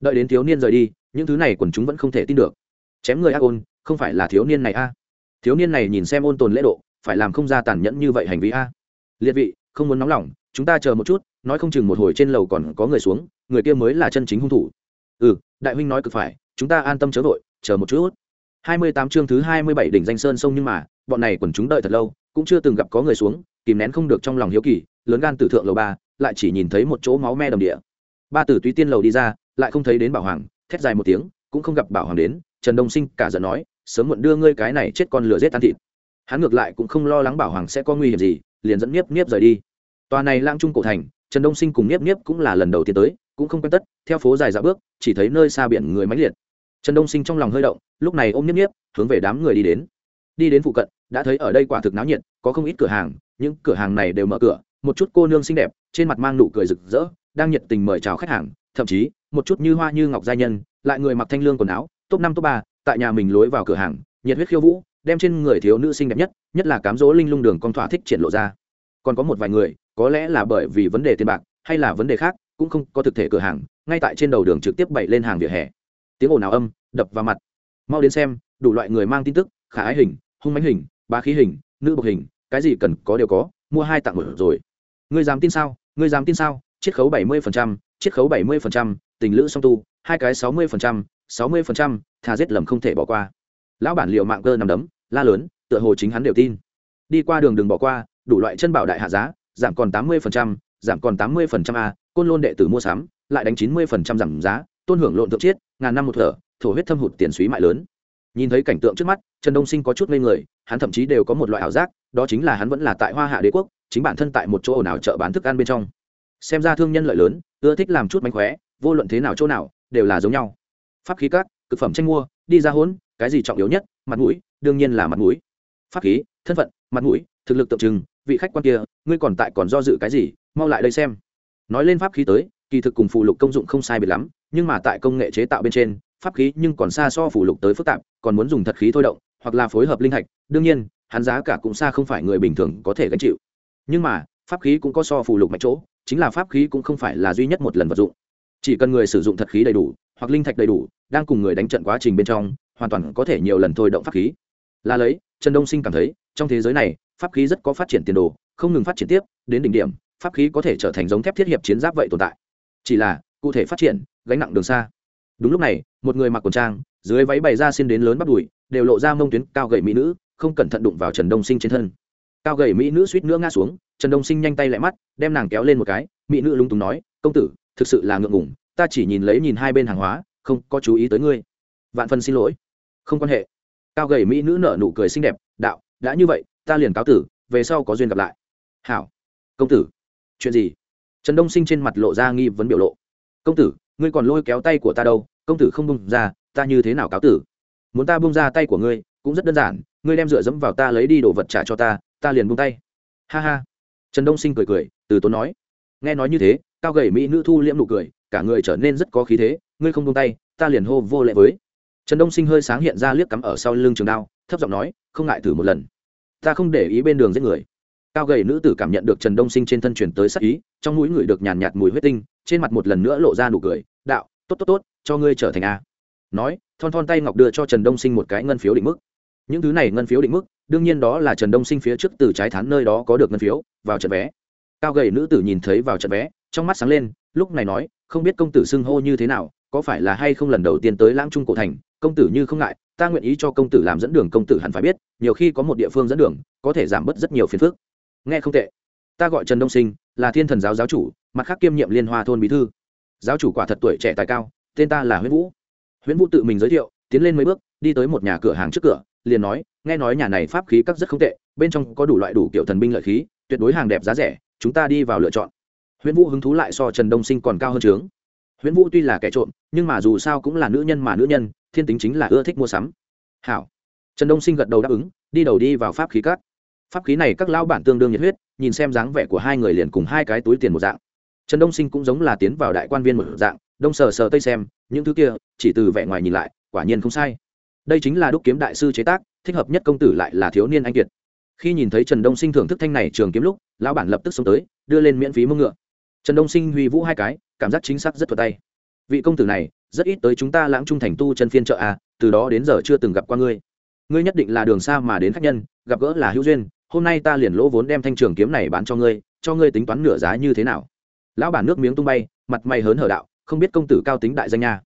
[SPEAKER 1] Đợi đến thiếu niên rời đi, những thứ này quần chúng vẫn không thể tin được. Chém người ác ôn, không phải là thiếu niên này a? Thiếu niên này nhìn xem ôn tồn lễ độ, phải làm không ra tàn nhẫn như vậy hành vi a? Liệt vị, không muốn nóng lòng, chúng ta chờ một chút, nói không chừng một hồi trên lầu còn có người xuống, người kia mới là chân chính hung thủ. Ừ đại huynh nói cực phải, chúng ta an tâm chớ vội, chờ một chút. Hai mươi tám chương thứ hai mươi bảy đỉnh danh sơn sông nhưng mà, bọn này quần chúng đợi thật lâu, cũng chưa từng gặp có người xuống kìm nén không được trong lòng hiếu kỳ, lớn gan tử thượng lầu ba, lại chỉ nhìn thấy một chỗ máu me đầm địa. Ba tử túy tiên lầu đi ra, lại không thấy đến bảo hoàng, thét dài một tiếng, cũng không gặp bảo hoàng đến, trần đông sinh cả giận nói, sớm muộn đưa ngươi cái này chết con lửa giết tan thịt. Hắn ngược lại cũng không lo lắng bảo hoàng sẽ có nguy hiểm gì, liền dẫn nhiếp nhiếp rời đi. Tòa này lang trung cổ thành, trần đông sinh cùng nhiếp nhiếp cũng là lần đầu tiên tới, cũng không quen tất, theo phố dài dạo bước, chỉ thấy nơi xa biển người mãnh liệt. Trần đông sinh trong lòng hơi động, lúc này ôm nhiếp nhiếp hướng về đám người đi đến. Đi đến phụ cận, đã thấy ở đây quả thực náo nhiệt, có không ít cửa hàng những cửa hàng này đều mở cửa, một chút cô nương xinh đẹp, trên mặt mang nụ cười rực rỡ, đang nhiệt tình mời chào khách hàng, thậm chí, một chút như hoa như ngọc gia nhân, lại người mặc thanh lương quần áo, top năm top ba, tại nhà mình lối vào cửa hàng, nhiệt huyết khiêu vũ, đem trên người thiếu nữ xinh đẹp nhất nhất là cám dỗ linh lung đường con thỏa thích triển lộ ra. Còn có một vài người, có lẽ là bởi vì vấn đề tiền bạc, hay là vấn đề khác, cũng không có thực thể cửa hàng, ngay tại trên đầu đường trực tiếp bày lên hàng vỉa hè. Tiếng ồn ào âm, đập vào mặt. Mau đến xem, đủ loại người mang tin tức, khả ái hình, hung mánh hình ba khí hình, nữ bộc hình cái gì cần có đều có, mua hai tặng một rồi. Ngươi dám tin sao? Ngươi dám tin sao? Chiết khấu bảy mươi chiết khấu bảy mươi tình lữ song tu, hai cái sáu mươi sáu mươi thà giết lầm không thể bỏ qua. Lão bản liệu mạng cơ nằm đấm, la lớn, tựa hồ chính hắn đều tin. Đi qua đường đừng bỏ qua, đủ loại chân bảo đại hạ giá, giảm còn tám mươi giảm còn tám mươi a, côn lôn đệ tử mua sắm, lại đánh chín mươi giảm giá, tôn hưởng lộn thượng chiết, ngàn năm một thở, thổ huyết thâm hụt tiền suý mại lớn nhìn thấy cảnh tượng trước mắt, trần đông sinh có chút ngây người, hắn thậm chí đều có một loại ảo giác, đó chính là hắn vẫn là tại hoa hạ đế quốc, chính bản thân tại một chỗ nào chợ bán thức ăn bên trong. Xem ra thương nhân lợi lớn, ưa thích làm chút mánh khóe, vô luận thế nào chỗ nào, đều là giống nhau. Pháp khí cát c phẩm tranh mua, đi ra hỗn cái gì trọng yếu nhất, mặt mũi, đương nhiên là mặt mũi. Pháp khí, thân phận, mặt mũi, thực lực tượng trưng, vị khách quan kia, ngươi còn tại còn do dự cái gì, mau lại đây xem. Nói lên pháp khí tới, kỳ thực cùng phụ lục công dụng không sai biệt lắm, nhưng mà tại công nghệ chế tạo bên trên pháp khí nhưng còn xa so phủ lục tới phức tạp, còn muốn dùng thật khí thôi động, hoặc là phối hợp linh hạch đương nhiên, hắn giá cả cũng xa không phải người bình thường có thể gánh chịu. Nhưng mà, pháp khí cũng có so phủ lục mạnh chỗ, chính là pháp khí cũng không phải là duy nhất một lần vật dụng. Chỉ cần người sử dụng thật khí đầy đủ, hoặc linh thạch đầy đủ, đang cùng người đánh trận quá trình bên trong, hoàn toàn có thể nhiều lần thôi động pháp khí. Là lấy, trần đông sinh cảm thấy, trong thế giới này, pháp khí rất có phát triển tiền đồ, không ngừng phát triển tiếp, đến đỉnh điểm, pháp khí có thể trở thành giống thép thiết hiệp chiến giáp vậy tồn tại. Chỉ là, cụ thể phát triển, gánh nặng đường xa đúng lúc này, một người mặc quần trang, dưới váy bày ra xin đến lớn bắt đùi, đều lộ ra mông tuyến cao gậy mỹ nữ, không cẩn thận đụng vào trần đông sinh trên thân. Cao gậy mỹ nữ suýt nữa ngã xuống, trần đông sinh nhanh tay lại mắt, đem nàng kéo lên một cái, mỹ nữ lúng túng nói, công tử, thực sự là ngượng ngủng ta chỉ nhìn lấy nhìn hai bên hàng hóa, không có chú ý tới ngươi. Vạn phần xin lỗi. Không quan hệ. Cao gầy mỹ nữ nở nụ cười xinh đẹp, đạo, đã như vậy, ta liền cáo tử, về sau có duyên gặp lại. Hảo. Công tử. Chuyện gì? Trần đông sinh trên mặt lộ ra nghi vấn biểu lộ. Công tử ngươi còn lôi kéo tay của ta đâu, công tử không bung ra, ta như thế nào cáo tử? Muốn ta bung ra tay của ngươi, cũng rất đơn giản, ngươi đem dựa dẫm vào ta lấy đi đồ vật trả cho ta ta liền bung tay. Ha ha. Trần đông sinh cười cười, từ tốn nói. Nghe nói như thế, cao gầy mỹ nữ thu liễm nụ cười, cả người trở nên rất có khí thế, ngươi không bung tay, ta liền hô vô lệ với. Trần đông sinh hơi sáng hiện ra liếc cắm ở sau lưng trường đao, thấp giọng nói, không ngại thử một lần. Ta không để ý bên đường giết người cao gầy nữ tử cảm nhận được trần đông sinh trên thân chuyển tới sắc ý, trong mũi người được nhàn nhạt mùi huyết tinh, trên mặt một lần nữa lộ ra nụ cười, đạo, tốt tốt tốt, cho ngươi trở thành a. Nói, thon thon tay ngọc đưa cho trần đông sinh một cái ngân phiếu định mức. Những thứ này ngân phiếu định mức, đương nhiên đó là trần đông sinh phía trước từ trái thán nơi đó có được ngân phiếu, vào trận vé. Cao gầy nữ tử nhìn thấy vào trận vé, trong mắt sáng lên, lúc này nói, không biết công tử xưng hô như thế nào, có phải là hay không lần đầu tiên tới lãng trung cổ thành, công tử như không ngại, ta nguyện ý cho công tử làm dẫn đường, công tử hẳn phải biết, nhiều khi có một địa phương dẫn đường, có thể giảm bớt rất nhiều phiền phức nghe không tệ. Ta gọi trần đông sinh, là thiên thần giáo giáo chủ, mặt khác kiêm nhiệm liên hoa thôn bí thư. Giáo chủ quả thật tuổi trẻ tài cao, tên ta là huyễn vũ. Huyễn vũ tự mình giới thiệu, tiến lên mấy bước, đi tới một nhà cửa hàng trước cửa, liền nói, nghe nói nhà này pháp khí các rất không tệ, bên trong có đủ loại đủ kiểu thần binh lợi khí, tuyệt đối hàng đẹp giá rẻ, chúng ta đi vào lựa chọn. Huyễn vũ hứng thú lại so trần đông sinh còn cao hơn trướng huyễn vũ tuy là kẻ trộm, nhưng mà dù sao cũng là nữ nhân mà nữ nhân, thiên tính chính là ưa thích mua sắm. Hảo. Trần đông sinh gật đầu đáp ứng, đi đầu đi vào pháp khí cắt pháp khí này các lão bản tương đương nhiệt huyết, nhìn xem dáng vẻ của hai người liền cùng hai cái túi tiền một dạng. Trần đông sinh cũng giống là tiến vào đại quan viên một dạng, đông sờ sờ tây xem, những thứ kia, chỉ từ vẻ ngoài nhìn lại, quả nhiên không sai. Đây chính là đúc kiếm đại sư chế tác, thích hợp nhất công tử lại là thiếu niên anh kiệt. Khi nhìn thấy trần đông sinh thưởng thức thanh này trường kiếm lúc, lão bản lập tức xông tới, đưa lên miễn phí mưng ngựa. Trần đông sinh huy vũ hai cái, cảm giác chính xác rất thuật tay. Vị công tử này, rất ít tới chúng ta lãng trung thành tu chân phiên chợ à từ đó đến giờ chưa từng gặp qua ngươi. Ngươi nhất định là đường xa mà đến khách nhân, gặp gỡ là hữu duyên hôm nay ta liền lỗ vốn đem thanh trường kiếm này bán cho ngươi cho ngươi tính toán nửa giá như thế nào. Lão bản nước miếng tung bay, mặt mày hớn hở đạo, không biết công tử cao tính đại danh nha.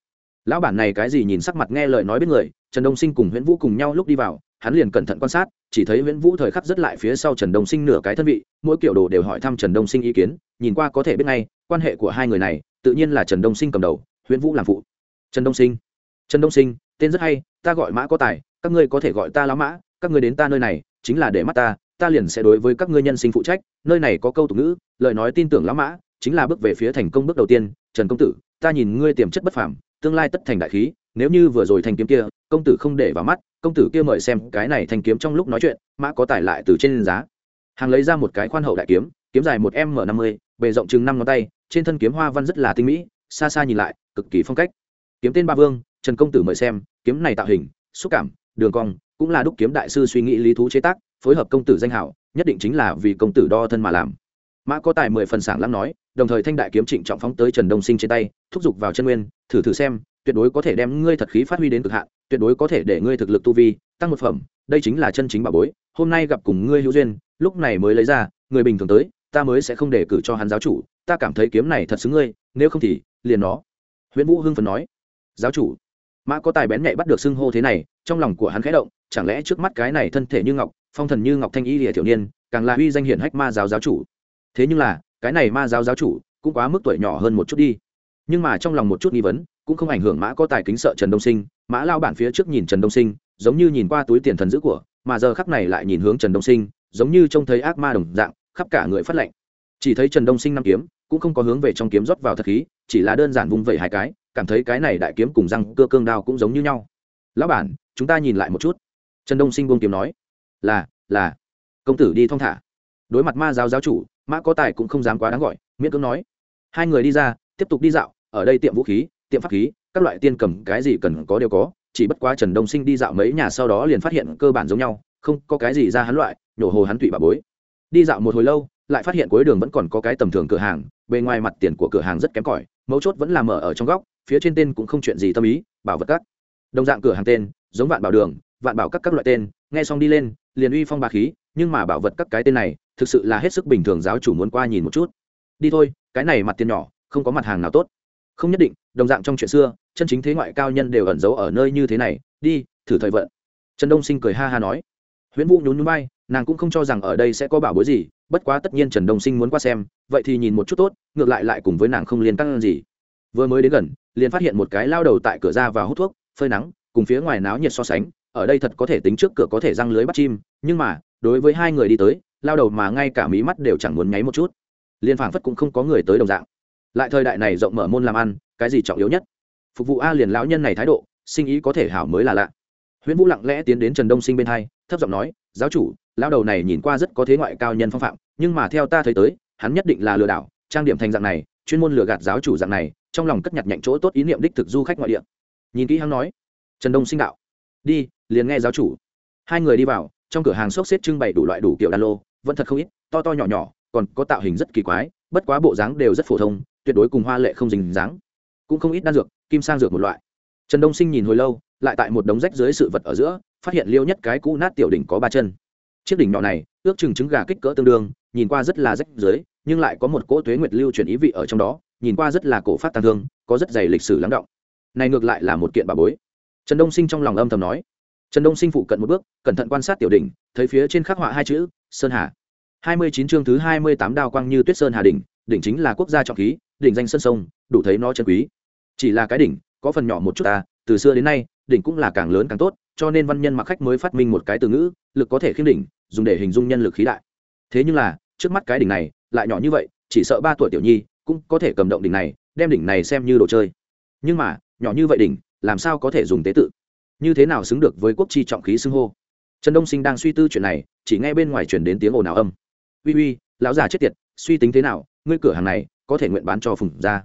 [SPEAKER 1] Lão bản này cái gì nhìn sắc mặt nghe lời nói biết người, trần đông sinh cùng nguyễn vũ cùng nhau lúc đi vào, hắn liền cẩn thận quan sát, chỉ thấy nguyễn vũ thời khắc rất lại phía sau trần đông sinh nửa cái thân vị, mỗi kiểu đồ đều hỏi thăm trần đông sinh ý kiến, nhìn qua có thể biết ngay, quan hệ của hai người này, tự nhiên là trần đông sinh cầm đầu nguyễn vũ làm phụ. Trần đông sinh. Trần đông sinh, tên rất hay, ta gọi mã có tài, các ngươi có thể gọi ta lão mã, các ngươi đến ta nơi này, chính là để mắt ta ta liền sẽ đối với các ngươi nhân sinh phụ trách, nơi này có câu tục ngữ, lời nói tin tưởng lão mã, chính là bước về phía thành công bước đầu tiên, trần công tử, ta nhìn ngươi tiềm chất bất phàm, tương lai tất thành đại khí, nếu như vừa rồi thành kiếm kia, công tử không để vào mắt, công tử kia mời xem cái này thành kiếm trong lúc nói chuyện, mã có tải lại từ trên giá. Hàng lấy ra một cái khoan hậu đại kiếm kiếm dài một m năm mươi, bề rộng chừng năm ngón tay, trên thân kiếm hoa văn rất là tinh mỹ, xa xa nhìn lại, cực kỳ phong cách. Kiếm tên ba vương, trần công tử mời xem, kiếm này tạo hình, xúc cảm, đường cong, cũng là đúc kiếm đại sư suy nghĩ lý thú chế tác phối hợp công tử danh hảo, nhất định chính là vì công tử đo thân mà làm. Mã có tài mười phần sảng lắm nói, đồng thời thanh đại kiếm trịnh trọng phóng tới trần đông sinh trên tay, thúc giục vào chân nguyên, thử thử xem, tuyệt đối có thể đem ngươi thật khí phát huy đến cực hạn, tuyệt đối có thể để ngươi thực lực tu vi, tăng một phẩm, đây chính là chân chính bảo bối, hôm nay gặp cùng ngươi hữu duyên, lúc này mới lấy ra, người bình thường tới, ta mới sẽ không để cử cho hắn giáo chủ, ta cảm thấy kiếm này thật xứng ngươi, nếu không thì, liền nó. Huyễn vũ hưng phấn nói, giáo chủ. Mã có tài bén nhạy bắt được xưng hô thế này, trong lòng của hắn khẽ động, chẳng lẽ trước mắt cái này thân thể như ngọc phong thần như ngọc thanh y lìa thiểu niên, càng là uy danh hiển hách ma giáo giáo chủ. Thế nhưng là, cái này ma giáo giáo chủ cũng quá mức tuổi nhỏ hơn một chút đi. Nhưng mà trong lòng một chút nghi vấn, cũng không ảnh hưởng mã có tài kính sợ trần đông sinh, mã lao bản phía trước nhìn trần đông sinh, giống như nhìn qua túi tiền thần giữ của, mà giờ khắc này lại nhìn hướng trần đông sinh, giống như trông thấy ác ma đồng dạng, khắp cả người phát lệnh chỉ thấy trần đông sinh năm kiếm, cũng không có hướng về trong kiếm rót vào thật khí, chỉ là đơn giản vung vẩy hai cái, cảm thấy cái này đại kiếm cùng răng cơ cương đao cũng giống như nhau. Lão bản, chúng ta nhìn lại một chút. Trần đông sinh buông kiếm nói là là. Công tử đi thong thả. Đối mặt ma giáo giáo chủ, mã có tài cũng không dám quá đáng gọi, miễn cưỡng nói. Hai người đi ra, tiếp tục đi dạo, ở đây tiệm vũ khí, tiệm pháp khí, các loại tiên cầm, cái gì cần có đều có, chỉ bất quá trần đông sinh đi dạo mấy nhà sau đó liền phát hiện cơ bản giống nhau, không có cái gì ra hắn loại, nhổ hồ hắn tụy bà bối. Đi dạo một hồi lâu, lại phát hiện cuối đường vẫn còn có cái tầm thường cửa hàng, bề ngoài mặt tiền của cửa hàng rất kém cỏi, mấu chốt vẫn là mở ở trong góc, phía trên tên cũng không chuyện gì tâm ý, bảo vật các. Đồng dạng cửa hàng tên, giống vạn bảo đường, vạn bảo các các loại tên, nghe xong đi lên liền uy phong bà khí, nhưng mà bảo vật các cái tên này, thực sự là hết sức bình thường giáo chủ muốn qua nhìn một chút. Đi thôi, cái này mặt tiền nhỏ, không có mặt hàng nào tốt. Không nhất định, đồng dạng trong chuyện xưa, chân chính thế ngoại cao nhân đều ẩn giấu ở nơi như thế này. Đi, thử thời vận. Trần đông sinh cười ha ha nói. Huyễn vũ nhún núi bay nàng cũng không cho rằng ở đây sẽ có bảo bối gì, bất quá tất nhiên trần đông sinh muốn qua xem, vậy thì nhìn một chút tốt, ngược lại lại cùng với nàng không liên căng gì. Vừa mới đến gần, liền phát hiện một cái lao đầu tại cửa ra và hút thuốc, phơi nắng, cùng phía ngoài náo nhiệt so sánh ở đây thật có thể tính trước cửa có thể răng lưới bắt chim, nhưng mà, đối với hai người đi tới, lao đầu mà ngay cả mí mắt đều chẳng muốn nháy một chút. Liên phảng phất cũng không có người tới đồng dạng. Lại thời đại này rộng mở môn làm ăn, cái gì trọng yếu nhất? Phục vụ a liền lão nhân này thái độ, sinh ý có thể hảo mới là lạ. Huyễn vũ lặng lẽ tiến đến trần đông sinh bên hai, thấp giọng nói, giáo chủ, lão đầu này nhìn qua rất có thế ngoại cao nhân phong phạm, nhưng mà theo ta thấy tới, hắn nhất định là lừa đảo, trang điểm thành dạng này, chuyên môn lừa gạt giáo chủ dạng này, trong lòng cất nhặt nhạnh chỗ tốt ý niệm đích thực du khách ngoại địa. Nhìn kỹ hắn nói, trần đông sinh đạo, đi liền nghe giáo chủ. Hai người đi vào, trong cửa hàng xốc xếp trưng bày đủ loại đủ kiểu đan lô, vẫn thật không ít, to to nhỏ nhỏ, còn có tạo hình rất kỳ quái, bất quá bộ dáng đều rất phổ thông, tuyệt đối cùng hoa lệ không dình dáng. Cũng không ít đan dược, kim sang dược một loại. Trần đông sinh nhìn hồi lâu, lại tại một đống rách dưới sự vật ở giữa, phát hiện liêu nhất cái cũ nát tiểu đỉnh có ba chân. Chiếc đỉnh nhỏ này, ước chừng trứng gà kích cỡ tương đương, nhìn qua rất là rách dưới, nhưng lại có một cỗ tuế nguyệt lưu truyền ý vị ở trong đó, nhìn qua rất là cổ phát tàng thương, có rất dày lịch sử lắng động. Này ngược lại là một kiện bà bối. Trần đông sinh trong lòng âm thầm nói trần đông sinh phụ cận một bước, cẩn thận quan sát tiểu đỉnh, thấy phía trên khắc họa hai chữ, sơn hà. Hai mươi chín chương thứ hai mươi tám đao quang như tuyết sơn hà đỉnh đỉnh chính là quốc gia trọng khí, đỉnh danh sơn sông, đủ thấy nó chân quý. Chỉ là cái đỉnh, có phần nhỏ một chút ta, từ xưa đến nay, đỉnh cũng là càng lớn càng tốt, cho nên văn nhân mặc khách mới phát minh một cái từ ngữ, lực có thể khiêm đỉnh, dùng để hình dung nhân lực khí đại. Thế nhưng là, trước mắt cái đỉnh này, lại nhỏ như vậy, chỉ sợ ba tuổi tiểu nhi cũng có thể cầm động đỉnh này, đem đỉnh này xem như đồ chơi. Nhưng mà, nhỏ như vậy đỉnh, làm sao có thể dùng tế tự? Như thế nào xứng được với quốc chi trọng khí xưng hô? Trần đông sinh đang suy tư chuyện này, chỉ nghe bên ngoài chuyển đến tiếng ồn ào âm. Uy uy, lão già chết tiệt, suy tính thế nào, ngươi cửa hàng này có thể nguyện bán cho phùng ra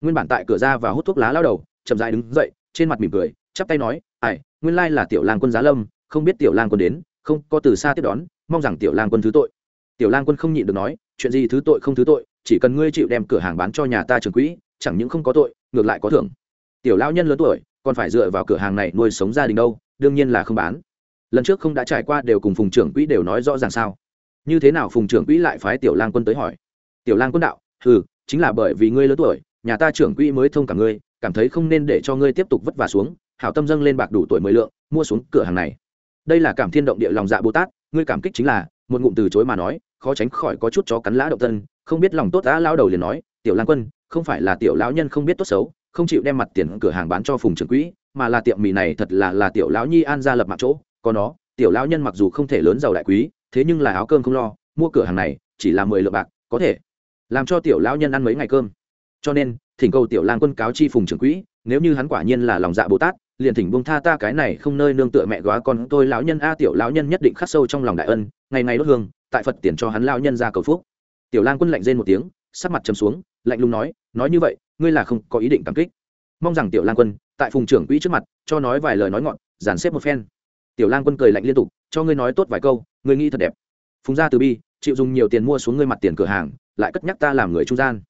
[SPEAKER 1] nguyên bản tại cửa ra và hút thuốc lá lao đầu, chậm dại đứng dậy, trên mặt mỉm cười, chắp tay nói, ai, nguyên lai là tiểu lang quân giá lâm, không biết tiểu lang quân đến, không, có từ xa tiếp đón, mong rằng tiểu lang quân thứ tội. Tiểu lang quân không nhịn được nói, chuyện gì thứ tội không thứ tội, chỉ cần ngươi chịu đem cửa hàng bán cho nhà ta trường quỹ, chẳng những không có tội, ngược lại có thưởng. Tiểu lao nhân lớn tuổi còn phải dựa vào cửa hàng này nuôi sống gia đình đâu, đương nhiên là không bán. Lần trước không đã trải qua đều cùng phùng trưởng quỹ đều nói rõ ràng sao. Như thế nào phùng trưởng quỹ lại phái tiểu lang quân tới hỏi? Tiểu lang quân đạo ừ chính là bởi vì ngươi lớn tuổi, nhà ta trưởng quỹ mới thông cả ngươi, cảm thấy không nên để cho ngươi tiếp tục vất vả xuống, hảo tâm dâng lên bạc đủ tuổi mười lượng, mua xuống cửa hàng này. Đây là cảm thiên động địa lòng dạ bồ tát, ngươi cảm kích chính là, một ngụm từ chối mà nói, khó tránh khỏi có chút chó cắn lã động tân không biết lòng tốt đã lao đầu liền nói, tiểu lang quân, không phải là tiểu lão nhân không biết tốt xấu không chịu đem mặt tiền cửa hàng bán cho phùng trưởng quỹ, mà là tiệm mì này thật là là tiểu lão nhi an ra lập mặt chỗ, có nó, tiểu lão nhân mặc dù không thể lớn giàu đại quý, thế nhưng là áo cơm không lo, mua cửa hàng này chỉ là mười lượng bạc, có thể làm cho tiểu lão nhân ăn mấy ngày cơm. Cho nên, thỉnh cầu tiểu lang quân cáo chi phùng trưởng quỹ, nếu như hắn quả nhiên là lòng dạ bồ tát, liền thỉnh bông tha ta cái này không nơi nương tựa mẹ góa con tôi lão nhân a, tiểu lão nhân nhất định khắc sâu trong lòng đại ân, ngày ngày đốt hương, tại phật tiền cho hắn lão nhân ra cầu phúc. Tiểu lang quân lạnh rên một tiếng, sắc mặt chấm xuống, lạnh lùng nói nói như vậy ngươi là không có ý định cảm kích. Mong rằng tiểu lang quân, tại phùng trưởng quỹ trước mặt, cho nói vài lời nói ngọn dàn xếp một phen. Tiểu lang quân cười lạnh liên tục, cho ngươi nói tốt vài câu, ngươi nghĩ thật đẹp. Phùng gia từ bi, chịu dùng nhiều tiền mua xuống ngươi mặt tiền cửa hàng, lại cất nhắc ta làm người trung gian.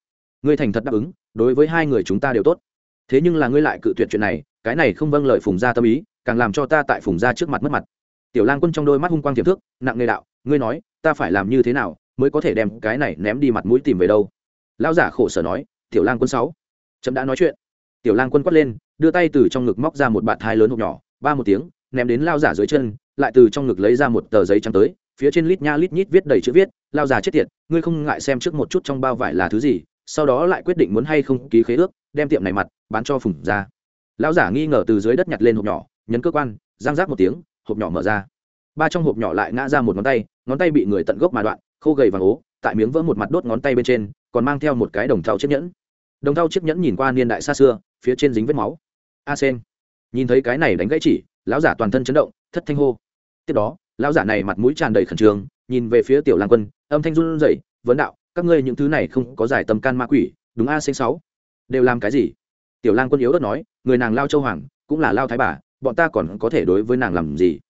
[SPEAKER 1] Ngươi thành thật đáp ứng, đối với hai người chúng ta đều tốt. Thế nhưng là ngươi lại cự tuyệt chuyện này, cái này không vâng lời phùng gia tâm ý, càng làm cho ta tại phùng gia trước mặt mất mặt. Tiểu lang quân trong đôi mắt hung quang tiềm thức nặng nề đạo, ngươi nói, ta phải làm như thế nào, mới có thể đem cái này ném đi mặt mũi tìm về đâu? Lão giả khổ sở nói tiểu lang quân sáu. Chấm đã nói chuyện. Tiểu lang quân quát lên, đưa tay từ trong ngực móc ra một bạt thai lớn hộp nhỏ, ba một tiếng, ném đến lao giả dưới chân, lại từ trong ngực lấy ra một tờ giấy trắng tới, phía trên lít nha lít nhít viết đầy chữ viết, lao giả chết tiệt, ngươi không ngại xem trước một chút trong bao vải là thứ gì, sau đó lại quyết định muốn hay không ký khế ước, đem tiệm này mặt, bán cho phùng ra lão giả nghi ngờ từ dưới đất nhặt lên hộp nhỏ, nhấn cơ quan giang rác một tiếng, hộp nhỏ mở ra. Ba trong hộp nhỏ lại ngã ra một ngón tay ngón tay bị người tận gốc mà đoạn, khô gầy vàng ố, tại miếng vỡ một mặt đốt ngón tay bên trên, còn mang theo một cái đồng thau chiếc nhẫn đồng thau chiếc nhẫn nhìn qua niên đại xa xưa, phía trên dính vết máu. A sen. Nhìn thấy cái này đánh gãy chỉ, lão giả toàn thân chấn động, thất thanh hô. Tiếp đó, lão giả này mặt mũi tràn đầy khẩn trương, nhìn về phía tiểu lang quân, âm thanh run rẩy, vấn đạo, các ngươi những thứ này không có giải tâm can ma quỷ, đúng a sen sáu? Đều làm cái gì? Tiểu lang quân yếu đất nói, người nàng lao châu hoàng, cũng là lao thái bà, bọn ta còn có thể đối với nàng làm gì?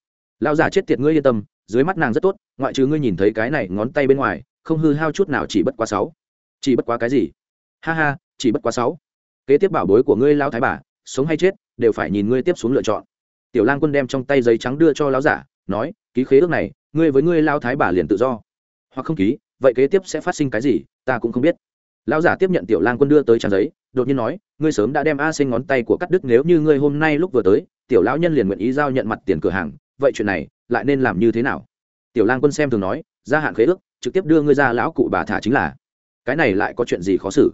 [SPEAKER 1] Lao giả chết tiệt ngươi yên tâm, dưới mắt nàng rất tốt, ngoại trừ ngươi nhìn thấy cái này ngón tay bên ngoài, không hư hao chút nào chỉ bất quá sáu. Chỉ bất quá cái gì? Ha ha chỉ bất quá sáu. Kế tiếp bảo bối của ngươi lao thái bà, sống hay chết, đều phải nhìn ngươi tiếp xuống lựa chọn. Tiểu lang quân đem trong tay giấy trắng đưa cho lão giả, nói, ký khế ước này, ngươi với ngươi lao thái bà liền tự do. Hoặc không ký, vậy kế tiếp sẽ phát sinh cái gì, ta cũng không biết. Lão giả tiếp nhận tiểu lang quân đưa tới trang giấy, đột nhiên nói, ngươi sớm đã đem a sinh ngón tay của cắt đứt, nếu như ngươi hôm nay lúc vừa tới, tiểu lão nhân liền nguyện ý giao nhận mặt tiền cửa hàng, vậy chuyện này, lại nên làm như thế nào? Tiểu lang quân xem thường nói, gia hạn khế ước, trực tiếp đưa ngươi ra lão cụ bà thả chính là. Cái này lại có chuyện gì khó xử?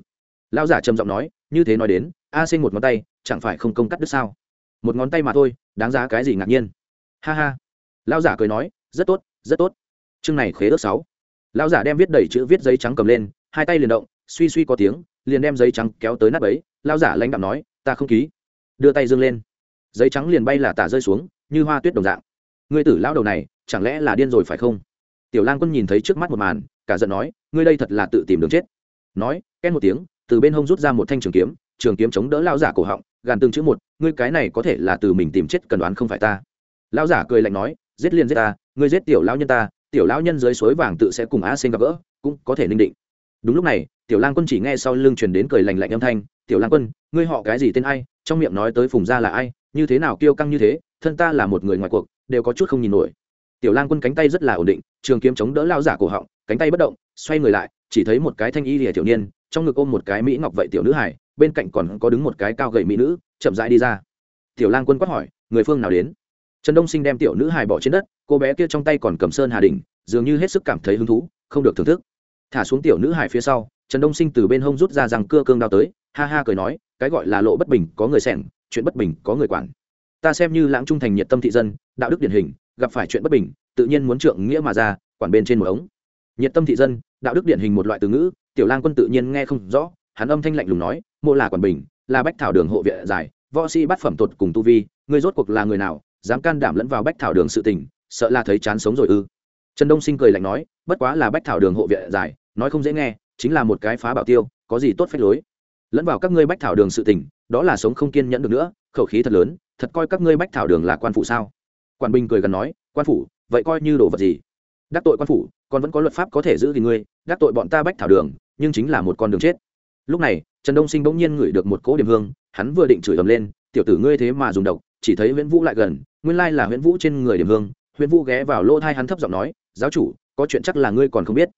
[SPEAKER 1] Lão giả trầm giọng nói, như thế nói đến, a sinh một ngón tay, chẳng phải không công cắt đứt sao? Một ngón tay mà thôi, đáng giá cái gì ngạc nhiên? Ha ha. Lão giả cười nói, rất tốt rất tốt. Chương này khế ước sáu. Lão giả đem viết đầy chữ viết giấy trắng cầm lên, hai tay liền động, suy suy có tiếng, liền đem giấy trắng kéo tới nắp ấy. Lão giả lãnh đạm nói, ta không ký. Đưa tay dương lên. Giấy trắng liền bay là tả rơi xuống, như hoa tuyết đồng dạng. Ngươi tử lão đầu này, chẳng lẽ là điên rồi phải không? Tiểu lang quân nhìn thấy trước mắt một màn, cả giận nói, ngươi đây thật là tự tìm đường chết. Nói ken một tiếng từ bên hông rút ra một thanh trường kiếm trường kiếm chống đỡ lao giả cổ họng, gàn từng chữ một, ngươi cái này có thể là từ mình tìm chết cần đoán không phải ta. Lão giả cười lạnh nói, giết liền giết ta, ngươi giết tiểu lão nhân ta, tiểu lão nhân dưới suối vàng tự sẽ cùng a sinh gặp gỡ, cũng có thể ninh định. Đúng lúc này, tiểu lang quân chỉ nghe sau lưng truyền đến cười lạnh lạnh âm thanh, tiểu lang quân, ngươi họ cái gì tên ai? Trong miệng nói tới phùng gia là ai? Như thế nào kiêu căng như thế? Thân ta là một người ngoài cuộc, đều có chút không nhìn nổi. Tiểu lang quân cánh tay rất là ổn định, trường kiếm chống đỡ lao giả cổ họng, cánh tay bất động, xoay người lại, chỉ thấy một cái thanh y lìa tiểu niên trong ngực ôm một cái mỹ ngọc vậy tiểu nữ hải, bên cạnh còn có đứng một cái cao gậy mỹ nữ, chậm rãi đi ra. Tiểu lang quân quát hỏi, người phương nào đến? Trần đông sinh đem tiểu nữ hải bỏ trên đất, cô bé kia trong tay còn cầm sơn hà đình dường như hết sức cảm thấy hứng thú, không được thưởng thức. Thả xuống tiểu nữ hải phía sau, trần đông sinh từ bên hông rút ra rằng cưa cương đao tới, ha ha cười nói, cái gọi là lộ bất bình, có người sẻng, chuyện bất bình, có người quản. Ta xem như lãng trung thành nhiệt tâm thị dân, đạo đức điển hình, gặp phải chuyện bất bình, tự nhiên muốn trượng nghĩa mà ra, quản bên trên một ống. Nhiệt tâm thị dân, đạo đức điển hình một loại từ ngữ tiểu lang quân tự nhiên nghe không rõ, hắn âm thanh lạnh lùng nói, mộ là quản bình, là bách thảo đường hộ viện giải, võ sĩ bắt phẩm tột cùng tu vi người rốt cuộc là người nào, dám can đảm lẫn vào bách thảo đường sự tình, sợ là thấy chán sống rồi ư? Trần đông sinh cười lạnh nói, bất quá là bách thảo đường hộ viện giải, nói không dễ nghe, chính là một cái phá bảo tiêu, có gì tốt phép lối? Lẫn vào các ngươi bách thảo đường sự tình, đó là sống không kiên nhẫn được nữa, khẩu khí thật lớn, thật coi các ngươi bách thảo đường là quan phụ sao? Quản bình cười gần nói, quan phủ, vậy coi như đồ vật gì? Đắc tội quan phủ, còn vẫn có luật pháp có thể giữ thì ngươi, đắc tội bọn ta bách thảo đường nhưng chính là một con đường chết. Lúc này, trần đông sinh bỗng nhiên ngửi được một cỗ điểm hương, hắn vừa định chửi ầm lên, tiểu tử ngươi thế mà dùng độc, chỉ thấy nguyễn vũ lại gần, nguyên lai là nguyễn vũ trên người điểm hương. Nguyễn vũ ghé vào lỗ thai hắn thấp giọng nói, giáo chủ, có chuyện chắc là ngươi còn không biết.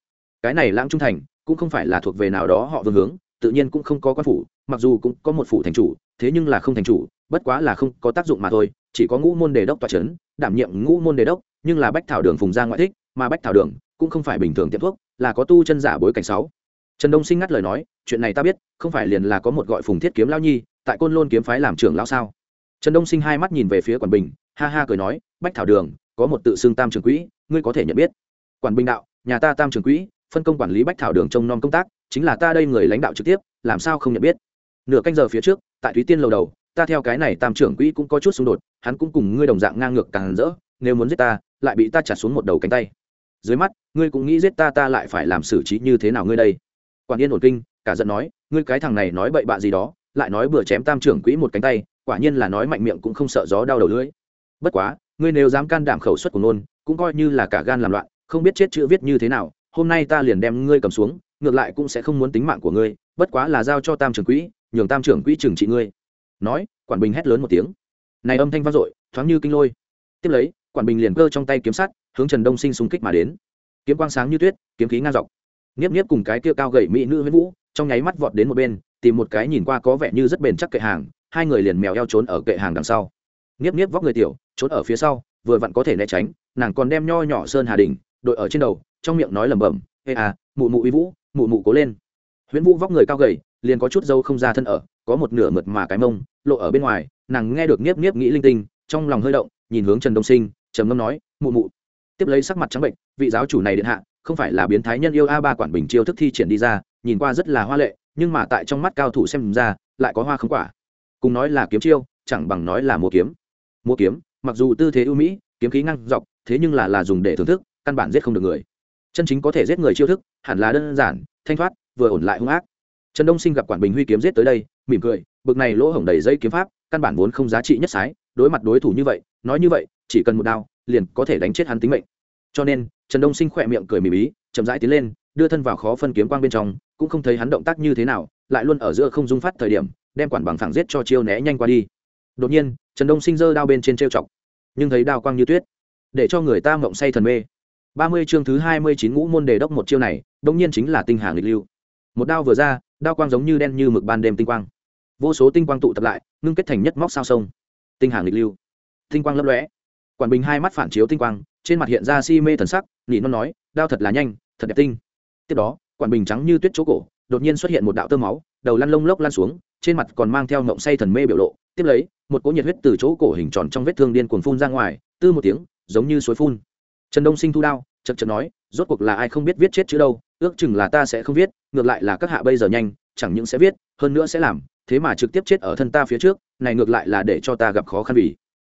[SPEAKER 1] Cái này lãng trung thành, cũng không phải là thuộc về nào đó họ vương hướng, tự nhiên cũng không có quan phủ, mặc dù cũng có một phủ thành chủ, thế nhưng là không thành chủ, bất quá là không có tác dụng mà thôi, chỉ có ngũ môn đề đốc tòa c h ấ n đảm nhiệm ngũ môn đề đốc, nhưng là bách thảo đường phùng gia ngoại thích, mà bách thảo đường cũng không phải bình thường tiệm thuốc, là có tu chân giả bối cảnh sáu trần đông sinh ngắt lời nói, chuyện này ta biết, không phải liền là có một gọi phùng thiết kiếm lao nhi, tại côn lôn kiếm phái làm trưởng lao sao? Trần đông sinh hai mắt nhìn về phía quản bình, ha ha cười nói, bách thảo đường, có một tự xưng tam trường quỹ, ngươi có thể nhận biết. Quản bình đạo, nhà ta tam trường quỹ, phân công quản lý bách thảo đường trông nom công tác, chính là ta đây người lãnh đạo trực tiếp, làm sao không nhận biết? Nửa canh giờ phía trước, tại thúy tiên lầu đầu, ta theo cái này tam trưởng quỹ cũng có chút xung đột, hắn cũng cùng ngươi đồng dạng ngang ngược càng rỡ, nếu muốn giết ta, lại bị ta chặt xuống một đầu cánh tay. Dưới mắt, ngươi cũng nghĩ giết ta ta lại phải làm xử trí như thế nào ngươi đây? Quản yên ổn kinh, cả giận nói, ngươi cái thằng này nói bậy bạ gì đó, lại nói bừa chém tam trưởng quỹ một cánh tay, quả nhiên là nói mạnh miệng cũng không sợ gió đau đầu lưỡi. Bất quá, ngươi nếu dám can đảm khẩu suất của nôn cũng coi như là cả gan làm loạn, không biết chết chữ viết như thế nào, hôm nay ta liền đem ngươi cầm xuống, ngược lại cũng sẽ không muốn tính mạng của ngươi, bất quá là giao cho tam trưởng quỹ, nhường tam trưởng quỹ trừng trị ngươi. Nói, quản bình hét lớn một tiếng. Này âm thanh vang dội, thoáng như kinh lôi. Tiếp lấy, quản bình liền cơ trong tay kiếm sắt, hướng trần đông sinh xung kích mà đến. Kiếm quang sáng như tuyết, kiếm khí ngang dọc nghiếp nghiếp cùng cái kia cao gậy mỹ nữ huyết vũ, trong nháy mắt vọt đến một bên, tìm một cái nhìn qua có vẻ như rất bền chắc kệ hàng, hai người liền mèo eo trốn ở kệ hàng đằng sau. Nghiếp nghiếp vóc người tiểu, trốn ở phía sau, vừa vặn có thể né tránh, nàng còn đem nho nhỏ sơn hà đình đội ở trên đầu, trong miệng nói lẩm bẩm, ê à mụ mụ uy vũ, mụ mụ cố lên. Huyễn vũ vóc người cao gầy, liền có chút dâu không ra thân ở, có một nửa mượt mà cái mông, lộ ở bên ngoài, nàng nghe được nghiếp nghiếp nghĩ linh tinh, trong lòng hơi động, nhìn hướng trần đông sinh, trầm ngâm nói, mụ mụ. Tiếp lấy sắc mặt trắng bệnh, vị giáo chủ này điện hạ không phải là biến thái nhân yêu a ba quản bình chiêu thức thi triển đi ra, nhìn qua rất là hoa lệ, nhưng mà tại trong mắt cao thủ xem ra, lại có hoa không quả. Cùng nói là kiếm chiêu, chẳng bằng nói là mua kiếm. Mua kiếm, mặc dù tư thế ưu mỹ, kiếm khí ngăn dọc, thế nhưng là là dùng để thưởng thức, căn bản giết không được người. Chân chính có thể giết người chiêu thức, hẳn là đơn giản, thanh thoát, vừa ổn lại hung ác. Trần đông sinh gặp quản bình huy kiếm giết tới đây, mỉm cười, bực này lỗ hổng đầy dây kiếm pháp, căn bản vốn không giá trị nhất sái, đối mặt đối thủ như vậy, nói như vậy, chỉ cần một đao, liền có thể đánh chết hắn tính mệnh. Cho nên trần đông sinh khỏe miệng cười mỉm ý, chậm rãi tiến lên, đưa thân vào khó phân kiếm quang bên trong, cũng không thấy hắn động tác như thế nào, lại luôn ở giữa không dung phát thời điểm, đem quản bằng thẳng giết cho chiêu né nhanh qua đi. Đột nhiên, trần đông sinh giơ đao bên trên trêu chọc, nhưng thấy đao quang như tuyết, để cho người ta mộng say thần mê. Ba mươi chương thứ hai mươi chín ngũ môn đề đốc một chiêu này đông nhiên chính là tinh hà lịch lưu. Một đao vừa ra, đao quang giống như đen như mực ban đêm tinh quang. Vô số tinh quang tụ tập lại, ngưng kết thành nhất móc sao sông. Tinh hà lịch lưu. Tinh quang lấp lóe. Quản bình hai mắt phản chiếu tinh quang, trên mặt hiện ra si mê thần sắc nhị non nói, đao thật là nhanh, thật đẹp tinh. Tiếp đó, quản bình trắng như tuyết chỗ cổ, đột nhiên xuất hiện một đạo tơ máu, đầu lăn lông lốc lan xuống, trên mặt còn mang theo ngộng say thần mê biểu lộ. Tiếp lấy, một cỗ nhiệt huyết từ chỗ cổ hình tròn trong vết thương điên cuồng phun ra ngoài, tư một tiếng, giống như suối phun. Trần đông sinh thu đao, chật chật nói, rốt cuộc là ai không biết viết chết chữ đâu, ước chừng là ta sẽ không viết, ngược lại là các hạ bây giờ nhanh, chẳng những sẽ viết, hơn nữa sẽ làm, thế mà trực tiếp chết ở thân ta phía trước, này ngược lại là để cho ta gặp khó khăn vì.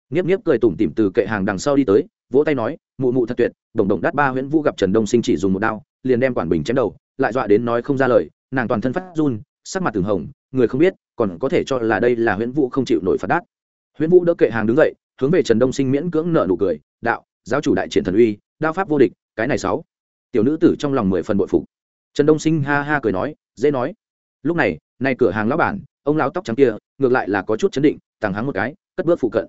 [SPEAKER 1] Nghiếp nghiếp cười tủm tỉm từ kệ hàng đằng sau đi tới vỗ tay nói, mụ mụ thật tuyệt, đồng đồng đắt ba huyễn vũ gặp trần đông sinh chỉ dùng một đao, liền đem quản bình chém đầu, lại dọa đến nói không ra lời, nàng toàn thân phát run, sắc mặt từng hồng, người không biết, còn có thể cho là đây là huyễn vũ không chịu nổi phạt đát. Huyễn vũ đỡ kệ hàng đứng dậy, hướng về trần đông sinh miễn cưỡng nợ nụ cười, đạo, giáo chủ đại triển thần uy, đao pháp vô địch, cái này sáu. Tiểu nữ tử trong lòng mười phần bội phục. Trần đông sinh ha ha cười nói, dễ nói. Lúc này, nay cửa hàng lão bản, ông lão tóc trắng kia, ngược lại là có chút chấn định, tàng hắng một cái, cất bước phụ cận.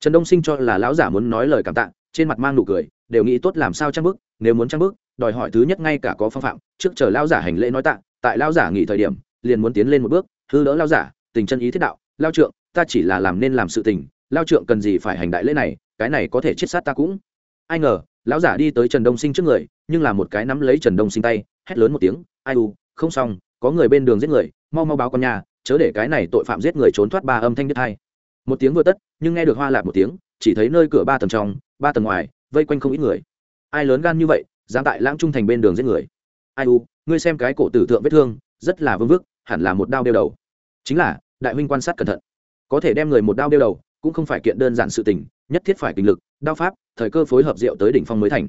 [SPEAKER 1] Trần đông sinh cho là lão giả muốn nói lời cảm tạ trên mặt mang nụ cười, đều nghĩ tốt làm sao trang bước, nếu muốn trang bước, đòi hỏi thứ nhất ngay cả có phong phạm, trước chờ lão giả hành lễ nói tạ, tại lão giả nghỉ thời điểm, liền muốn tiến lên một bước, hư đỡ lão giả, tình chân ý thiết đạo lao trượng, ta chỉ là làm nên làm sự tình lao trượng cần gì phải hành đại lễ này, cái này có thể chết sát ta cũng. Ai ngờ, lão giả đi tới trần đông sinh trước người, nhưng là một cái nắm lấy trần đông sinh tay, hét lớn một tiếng, ai u, không xong, có người bên đường giết người, mau mau báo con nhà, chớ để cái này tội phạm giết người trốn thoát ba âm thanh đứt hai. Một tiếng vừa tất, nhưng nghe được hoa lạp một tiếng, chỉ thấy nơi cửa ba tầng trong ba tầng ngoài, vây quanh không ít người. Ai lớn gan như vậy, dám tại lãng trung thành bên đường giết người? Ai u, ngươi xem cái cổ tử thượng vết thương, rất là vương vức, hẳn là một đao đeo đầu. Chính là, đại huynh quan sát cẩn thận. Có thể đem người một đao đeo đầu, cũng không phải kiện đơn giản sự tình, nhất thiết phải kinh lực, đao pháp, thời cơ phối hợp rượu tới đỉnh phong mới thành.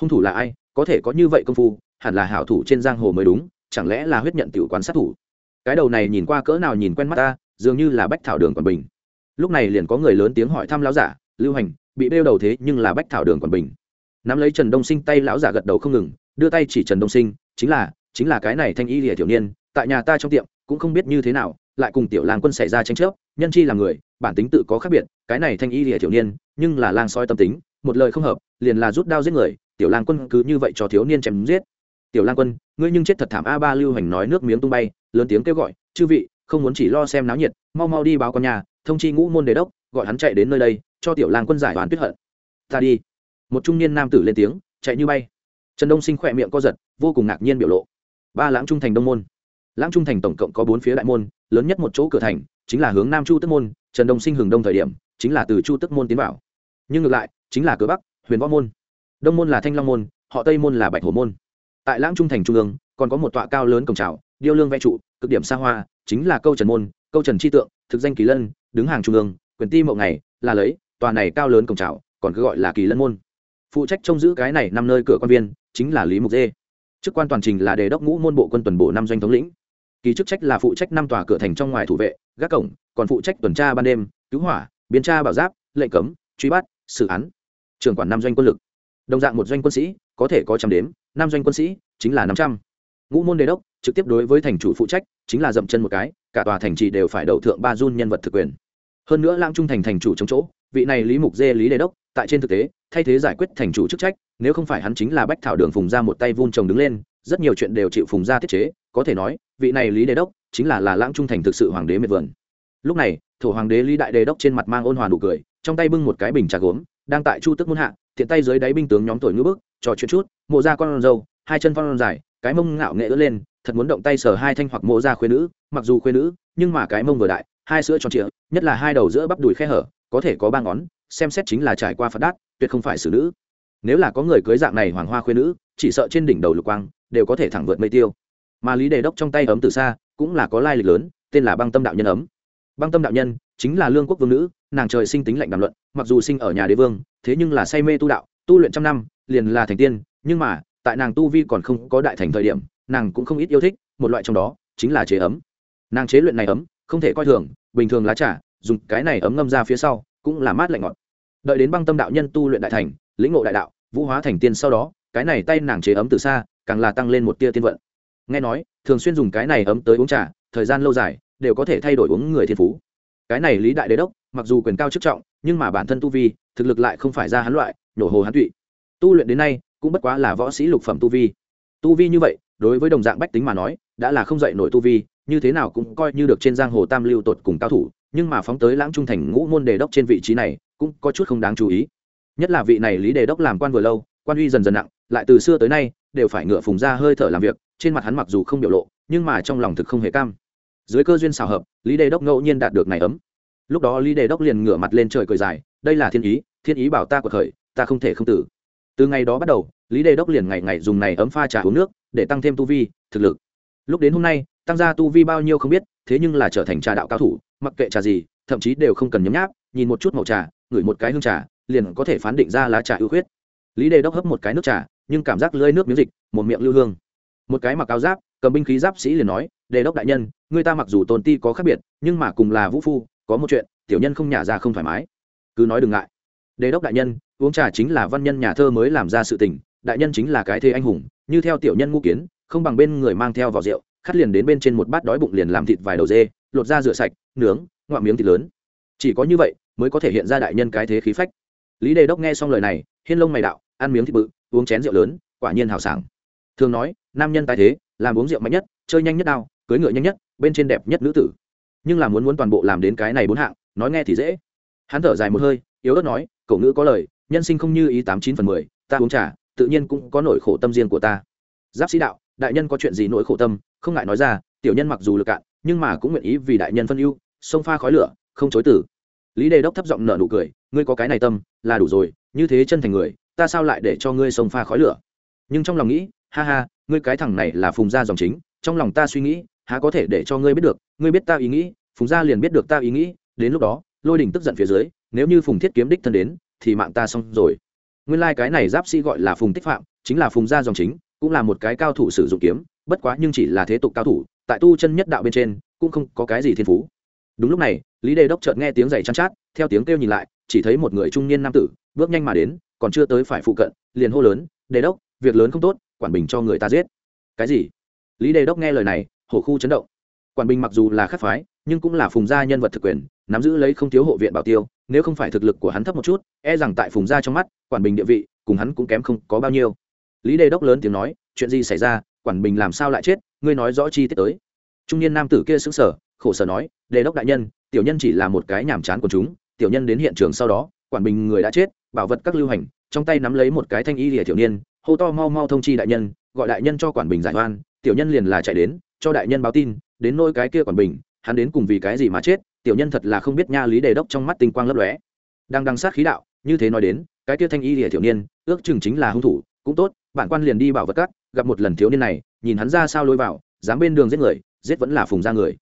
[SPEAKER 1] Hung thủ là ai, có thể có như vậy công phu, hẳn là hảo thủ trên giang hồ mới đúng, chẳng lẽ là huyết nhận tiểu quan sát thủ? Cái đầu này nhìn qua cỡ nào nhìn quen mắt ta, dường như là bách thảo đường quảng bình. Lúc này liền có người lớn tiếng hỏi thăm lão giả, lưu hành bị đeo đầu thế nhưng là bách thảo đường còn bình. Nắm lấy trần đông sinh tay lão giả gật đầu không ngừng, đưa tay chỉ trần đông sinh, chính là chính là cái này thanh y lìa tiểu niên, tại nhà ta trong tiệm, cũng không biết như thế nào, lại cùng tiểu lang quân xảy ra tranh chấp, nhân chi là người, bản tính tự có khác biệt, cái này thanh y lìa tiểu niên, nhưng là lang soi tâm tính, một lời không hợp, liền là rút đao giết người, tiểu lang quân cứ như vậy cho thiếu niên chém giết. Tiểu lang quân, ngươi nhưng chết thật thảm, a ba lưu hành nói nước miếng tung bay, lớn tiếng kêu gọi, chư vị, không muốn chỉ lo xem náo nhiệt, mau mau đi báo con nhà, thông chi ngũ môn đề đốc, gọi hắn chạy đến nơi đây cho tiểu lang quân giải đoán tuyết hận. Ta đi. Một trung niên nam tử lên tiếng, chạy như bay. Trần đông sinh khỏe miệng co giật, vô cùng ngạc nhiên biểu lộ. Ba lãng trung thành đông môn. Lãng trung thành tổng cộng có bốn phía đại môn, lớn nhất một chỗ cửa thành, chính là hướng nam chu tức môn, trần đông sinh hưởng đông thời điểm, chính là từ chu tức môn tiến vào. Nhưng ngược lại, chính là cửa bắc, huyền võ môn. Đông môn là thanh long môn, họ tây môn là bạch hổ môn. Tại lãng trung thành trung ương, còn có một tọa cao lớn cổng trào điêu lương vẽ trụ, cực điểm xa hoa, chính là câu trần môn, câu trần tri tượng, thực danh kỳ lân, đứng hàng trung ương, quyền ti mậu ngày, là lấy tòa này cao lớn cổng trào, còn cứ gọi là kỳ lân môn. Phụ trách trông giữ cái này năm nơi cửa quan viên chính là lý mục dê. Chức quan toàn trình là đề đốc ngũ môn bộ quân tuần bộ năm doanh thống lĩnh. Kỳ chức trách là phụ trách năm tòa cửa thành trong ngoài thủ vệ, gác cổng, còn phụ trách tuần tra ban đêm, cứu hỏa, biến tra bảo giáp, lệnh cấm, truy bắt, xử án. Trưởng quản năm doanh quân lực. Đồng dạng một doanh quân sĩ, có thể có trăm đếm, năm doanh quân sĩ chính là năm trăm. Ngũ môn đề đốc trực tiếp đối với thành chủ phụ trách chính là dậm chân một cái, cả tòa thành trì đều phải đầu thượng ba run nhân vật thực quyền hơn nữa lãng trung thành thành chủ chống chỗ, vị này lý mục dê, lý đề đốc, tại trên thực tế, thay thế giải quyết thành chủ chức trách, nếu không phải hắn chính là bách thảo đường phùng ra một tay vun trồng đứng lên, rất nhiều chuyện đều chịu phùng ra thiết chế, có thể nói, vị này lý đề đốc chính là là lãng trung thành thực sự hoàng đế miệt vườn. Lúc này, thổ hoàng đế lý đại đề đốc trên mặt mang ôn hòa nụ cười, trong tay bưng một cái bình trà gốm, đang tại chu tức muôn hạ, thiện tay dưới đáy binh tướng nhóm tuổi ngữ bức, trò chuyện chút, mộ ra con râu, hai chân con dài, cái mông ngạo nghệ ướt lên, thật muốn động tay sờ hai thanh hoặc mộ ra khuyên nữ, mặc dù khuyên nữ, nhưng mà cái mông vừa đại hai sữa tròn trịa, nhất là hai đầu giữa bắp đùi khe hở, có thể có ba ngón, xem xét chính là trải qua phạt đát, tuyệt không phải xử nữ. Nếu là có người cưới dạng này hoàng hoa khuyên nữ, chỉ sợ trên đỉnh đầu lục quang đều có thể thẳng vượt mây tiêu. Mà lý đề đốc trong tay ấm từ xa, cũng là có lai lịch lớn, tên là băng tâm đạo nhân ấm. Băng tâm đạo nhân chính là lương quốc vương nữ, nàng trời sinh tính lạnh đàm luận, mặc dù sinh ở nhà đế vương, thế nhưng là say mê tu đạo, tu luyện trăm năm, liền là thành tiên, nhưng mà, tại nàng tu vi còn không có đại thành thời điểm, nàng cũng không ít yêu thích, một loại trong đó chính là chế ấm. Nàng chế luyện này ấm, không thể coi thường bình thường lá trà, dùng cái này ấm ngâm ra phía sau, cũng là mát lạnh ngọt. Đợi đến băng tâm đạo nhân tu luyện đại thành, lĩnh ngộ đại đạo, vũ hóa thành tiên sau đó, cái này tay nàng chế ấm từ xa, càng là tăng lên một tia tiên vận. Nghe nói, thường xuyên dùng cái này ấm tới uống trà, thời gian lâu dài, đều có thể thay đổi uống người thiên phú. Cái này lý đại đế đốc, mặc dù quyền cao chức trọng, nhưng mà bản thân tu vi, thực lực lại không phải ra hắn loại, nổ hồ hắn tụy. Tu luyện đến nay, cũng bất quá là võ sĩ lục phẩm tu vi. Tu vi như vậy, đối với đồng dạng bách tính mà nói, đã là không dạy nổi tu vi như thế nào cũng coi như được trên giang hồ tam lưu tột cùng cao thủ, nhưng mà phóng tới lãng trung thành ngũ môn đề đốc trên vị trí này, cũng có chút không đáng chú ý. Nhất là vị này lý đề đốc làm quan vừa lâu, quan uy dần dần nặng, lại từ xưa tới nay, đều phải ngựa phùng ra hơi thở làm việc, trên mặt hắn mặc dù không biểu lộ, nhưng mà trong lòng thực không hề cam. Dưới cơ duyên xào hợp, lý đề đốc ngẫu nhiên đạt được này ấm. Lúc đó lý đề đốc liền ngửa mặt lên trời cười dài, đây là thiên ý thiên ý bảo ta cuộc khởi ta không thể không tử. Từ ngày đó bắt đầu, lý đề đốc liền ngày ngày dùng này ấm pha trà uống nước, để tăng thêm tu vi, thực lực. Lúc đến hôm nay tăng gia tu vi bao nhiêu không biết, thế nhưng là trở thành trà đạo cao thủ, mặc kệ trà gì, thậm chí đều không cần nhấm nháp, nhìn một chút màu trà, ngửi một cái hương trà, liền có thể phán định ra lá trà ưu khuyết. Lý đề đốc hấp một cái nước trà, nhưng cảm giác lơi nước miếng dịch, một miệng lưu hương. Một cái mặc áo giáp, cầm binh khí giáp sĩ liền nói, đề đốc đại nhân, người ta mặc dù tôn ti có khác biệt, nhưng mà cùng là vũ phu, có một chuyện, tiểu nhân không nhả ra không thoải mái. Cứ nói đừng ngại. Đề đốc đại nhân, uống trà chính là văn nhân nhà thơ mới làm ra sự tình, đại nhân chính là cái thế anh hùng, như theo tiểu nhân ngũ kiến, không bằng bên người mang theo vào rượu khát liền đến bên trên một bát đói bụng liền làm thịt vài đầu dê, lột ra rửa sạch, nướng ngoạm miếng thịt lớn. Chỉ có như vậy mới có thể hiện ra đại nhân cái thế khí phách. Lý đề đốc nghe xong lời này, hiên lông mày đạo, ăn miếng thịt bự, uống chén rượu lớn, quả nhiên hào sảng. Thường nói, nam nhân tài thế, làm uống rượu mạnh nhất, chơi nhanh nhất đao cưới ngựa nhanh nhất, bên trên đẹp nhất nữ tử. Nhưng là muốn muốn toàn bộ làm đến cái này bốn hạng, nói nghe thì dễ. Hắn thở dài một hơi, yếu ớt nói cậu ngữ có lời, nhân sinh không như ý tám chín phần mười, ta uống trà, tự nhiên cũng có nỗi khổ tâm riêng của ta. Giáp sĩ đạo đại nhân có chuyện gì nỗi khổ tâm, không ngại nói ra, tiểu nhân mặc dù lực cạn, nhưng mà cũng nguyện ý vì đại nhân phân ưu, sông pha khói lửa, không chối tử lý đề đốc thấp giọng nở nụ cười, ngươi có cái này tâm, là đủ rồi, như thế chân thành người, ta sao lại để cho ngươi sông pha khói lửa? Nhưng trong lòng nghĩ, ha ha, ngươi cái thằng này là phùng gia dòng chính, trong lòng ta suy nghĩ, há có thể để cho ngươi biết được, ngươi biết ta ý nghĩ, phùng gia liền biết được ta ý nghĩ, đến lúc đó, lôi đình tức giận phía dưới, nếu như phùng thiết kiếm đích thân đến, thì mạng ta xong rồi. Nguyên lai、like、cái này giáp sĩ gọi là phùng tích phạm, chính là phùng gia dòng chính cũng là một cái cao thủ sử dụng kiếm, bất quá nhưng chỉ là thế tục cao thủ, tại tu chân nhất đạo bên trên, cũng không có cái gì thiên phú. Đúng lúc này, lý đề đốc chợt nghe tiếng giày chăn chát, theo tiếng kêu nhìn lại, chỉ thấy một người trung niên nam tử, bước nhanh mà đến, còn chưa tới phải phụ cận, liền hô lớn, đề đốc, việc lớn không tốt, quản bình cho người ta giết. Cái gì? Lý đề đốc nghe lời này, hổ khu chấn động. Quản bình mặc dù là khắc phái, nhưng cũng là phùng gia nhân vật thực quyền, nắm giữ lấy không thiếu hộ viện bảo tiêu, nếu không phải thực lực của hắn thấp một chút e rằng tại phùng gia trong mắt, quản bình địa vị, cùng hắn cũng kém không có bao nhiêu lý đề đốc lớn tiếng nói, chuyện gì xảy ra? Quản bình làm sao lại chết? Ngươi nói rõ chi tiết tới. Trung niên nam tử kia xứng sở khổ sở nói đề đốc đại nhân, tiểu nhân chỉ là một cái nhàm chán của chúng. Tiểu nhân đến hiện trường sau đó, quản bình người đã chết, bảo vật các lưu hành, trong tay nắm lấy một cái thanh y lìa tiểu niên, hô to mau mau thông chi đại nhân, gọi đại nhân cho quản bình giải oan. Tiểu nhân liền là chạy đến, cho đại nhân báo tin, đến nôi cái kia quản bình, hắn đến cùng vì cái gì mà chết? Tiểu nhân thật là không biết nha. Lý đề đốc trong mắt tinh quang lấp lóe. Đang đằng sát khí đạo, như thế nói đến, cái kia thanh y lìa tiểu niên, ước chừng chính là hung thủ, cũng tốt bản quan liền đi bảo vật cát, gặp một lần thiếu niên này, nhìn hắn ra sao lôi vào, dám bên đường giết người, giết vẫn là phùng ra người.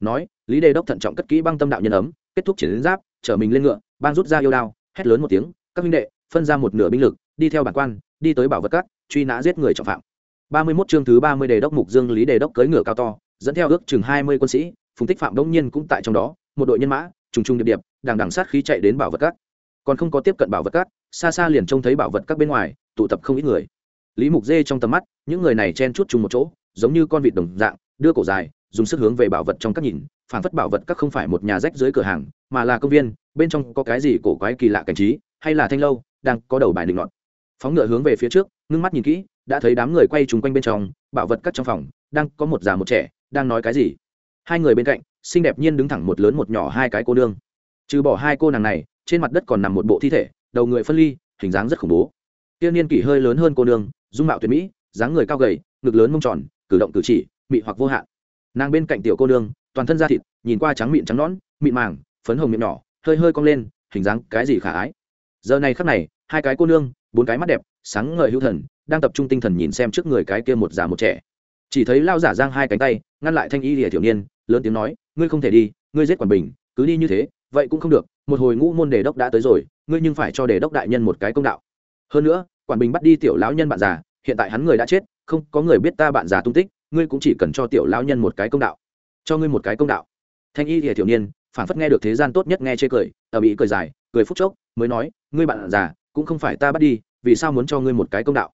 [SPEAKER 1] Nói, lý đề đốc thận trọng cất kỹ băng tâm đạo nhân ấm, kết thúc chiến giáp chở mình lên ngựa, bang rút ra yêu đao, hét lớn một tiếng, các minh đệ, phân ra một nửa binh lực, đi theo bản quan, đi tới bảo vật cát, truy nã giết người trọng phạm. Ba mươi 31 chương thứ ba mươi đề đốc mục dương lý đề đốc cưỡi ngựa cao to, dẫn theo ước chừng hai mươi quân sĩ, phùng tích phạm đông nhiên cũng tại trong đó, một đội nhân mã, trùng trùng điệp điệp, đằng đằng sát khí chạy đến bảo vật cát. Còn không có tiếp cận bảo vật cát, xa xa liền trông thấy bảo vật cắt bên ngoài, tụ tập không ít người lý mục dê trong tầm mắt, những người này chen chút chung một chỗ, giống như con vịt đồng dạng, đưa cổ dài, dùng sức hướng về bảo vật trong các nhìn phản phất bảo vật các không phải một nhà rách dưới cửa hàng, mà là công viên, bên trong có cái gì cổ quái kỳ lạ cảnh trí, hay là thanh lâu, đang có đầu bài định luận phóng ngựa hướng về phía trước, ngưng mắt nhìn kỹ, đã thấy đám người quay chung quanh bên trong, bảo vật các trong phòng, đang có một già một trẻ, đang nói cái gì. Hai người bên cạnh, xinh đẹp nhiên đứng thẳng một lớn một nhỏ hai cái cô nương. Trừ bỏ hai cô nàng này, trên mặt đất còn nằm một bộ thi thể, đầu người phân ly, hình dáng rất khủng bố. Tiên niên kỷ hơi lớn hơn cô nương dung mạo tuyệt mỹ, dáng người cao gầy, ngực lớn mông tròn, cử động cử chỉ, mị hoặc vô hạn. Nàng bên cạnh tiểu cô nương, toàn thân da thịt, nhìn qua trắng mịn trắng nõn, mịn màng, phấn hồng miệng nhỏ, hơi hơi cong lên, hình dáng cái gì khả ái. Giờ này khắc này, hai cái cô nương, bốn cái mắt đẹp, sáng ngời hữu thần, đang tập trung tinh thần nhìn xem trước người cái kia một già một trẻ. Chỉ thấy lao giả giang hai cánh tay, ngăn lại thanh y lìa thiểu niên, lớn tiếng nói, ngươi không thể đi, ngươi giết quản bình, cứ đi như thế, vậy cũng không được, một hồi ngũ môn đề đốc đã tới rồi, ngươi nhưng phải cho đề đốc đại nhân một cái công đạo. Hơn nữa quản bình bắt đi tiểu lão nhân bạn già, hiện tại hắn người đã chết, không có người biết ta bạn già tung tích, ngươi cũng chỉ cần cho tiểu lão nhân một cái công đạo. Cho ngươi một cái công đạo. Thanh y thìa thiểu niên phản phất nghe được thế gian tốt nhất nghe chê cười, ở bị cười dài, cười phúc chốc, mới nói, ngươi bạn già, cũng không phải ta bắt đi, vì sao muốn cho ngươi một cái công đạo?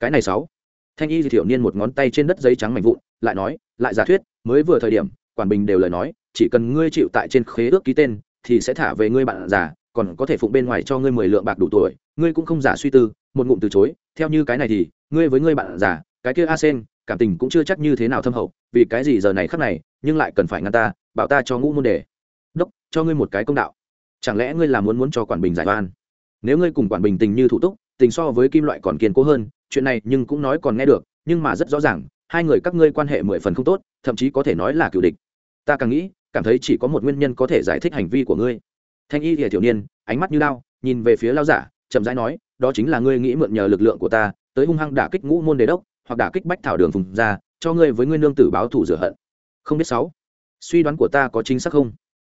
[SPEAKER 1] Cái này sáu. Thanh y thì thiểu niên một ngón tay trên đất giấy trắng mảnh vụn, lại nói, lại giả thuyết, mới vừa thời điểm, quản bình đều lời nói, chỉ cần ngươi chịu tại trên khế ước ký tên, thì sẽ thả về ngươi bạn già, còn có thể phụng bên ngoài cho ngươi mười lượng bạc đủ tuổi, ngươi cũng không giả suy tư một ngụm từ chối, theo như cái này thì, ngươi với ngươi bạn già, cái kia a sen cảm tình cũng chưa chắc như thế nào thâm hậu, vì cái gì giờ này khắc này, nhưng lại cần phải ngăn ta, bảo ta cho ngũ môn đề. Đốc, cho ngươi một cái công đạo. Chẳng lẽ ngươi là muốn muốn cho quản bình giải oan? Nếu ngươi cùng quản bình tình như thủ túc, tình so với kim loại còn kiên cố hơn, chuyện này nhưng cũng nói còn nghe được, nhưng mà rất rõ ràng, hai người các ngươi quan hệ mười phần không tốt, thậm chí có thể nói là cựu địch. Ta càng nghĩ, cảm thấy chỉ có một nguyên nhân có thể giải thích hành vi của ngươi. Thanh y thì thiểu niên, ánh mắt như lao nhìn về phía lao giả, chậm rãi nói đó chính là ngươi nghĩ mượn nhờ lực lượng của ta, tới hung hăng đả kích ngũ môn đề đốc, hoặc đả kích bách thảo đường phùng ra cho ngươi với ngươi nương tử báo thủ rửa hận. Không biết sáu, suy đoán của ta có chính xác không?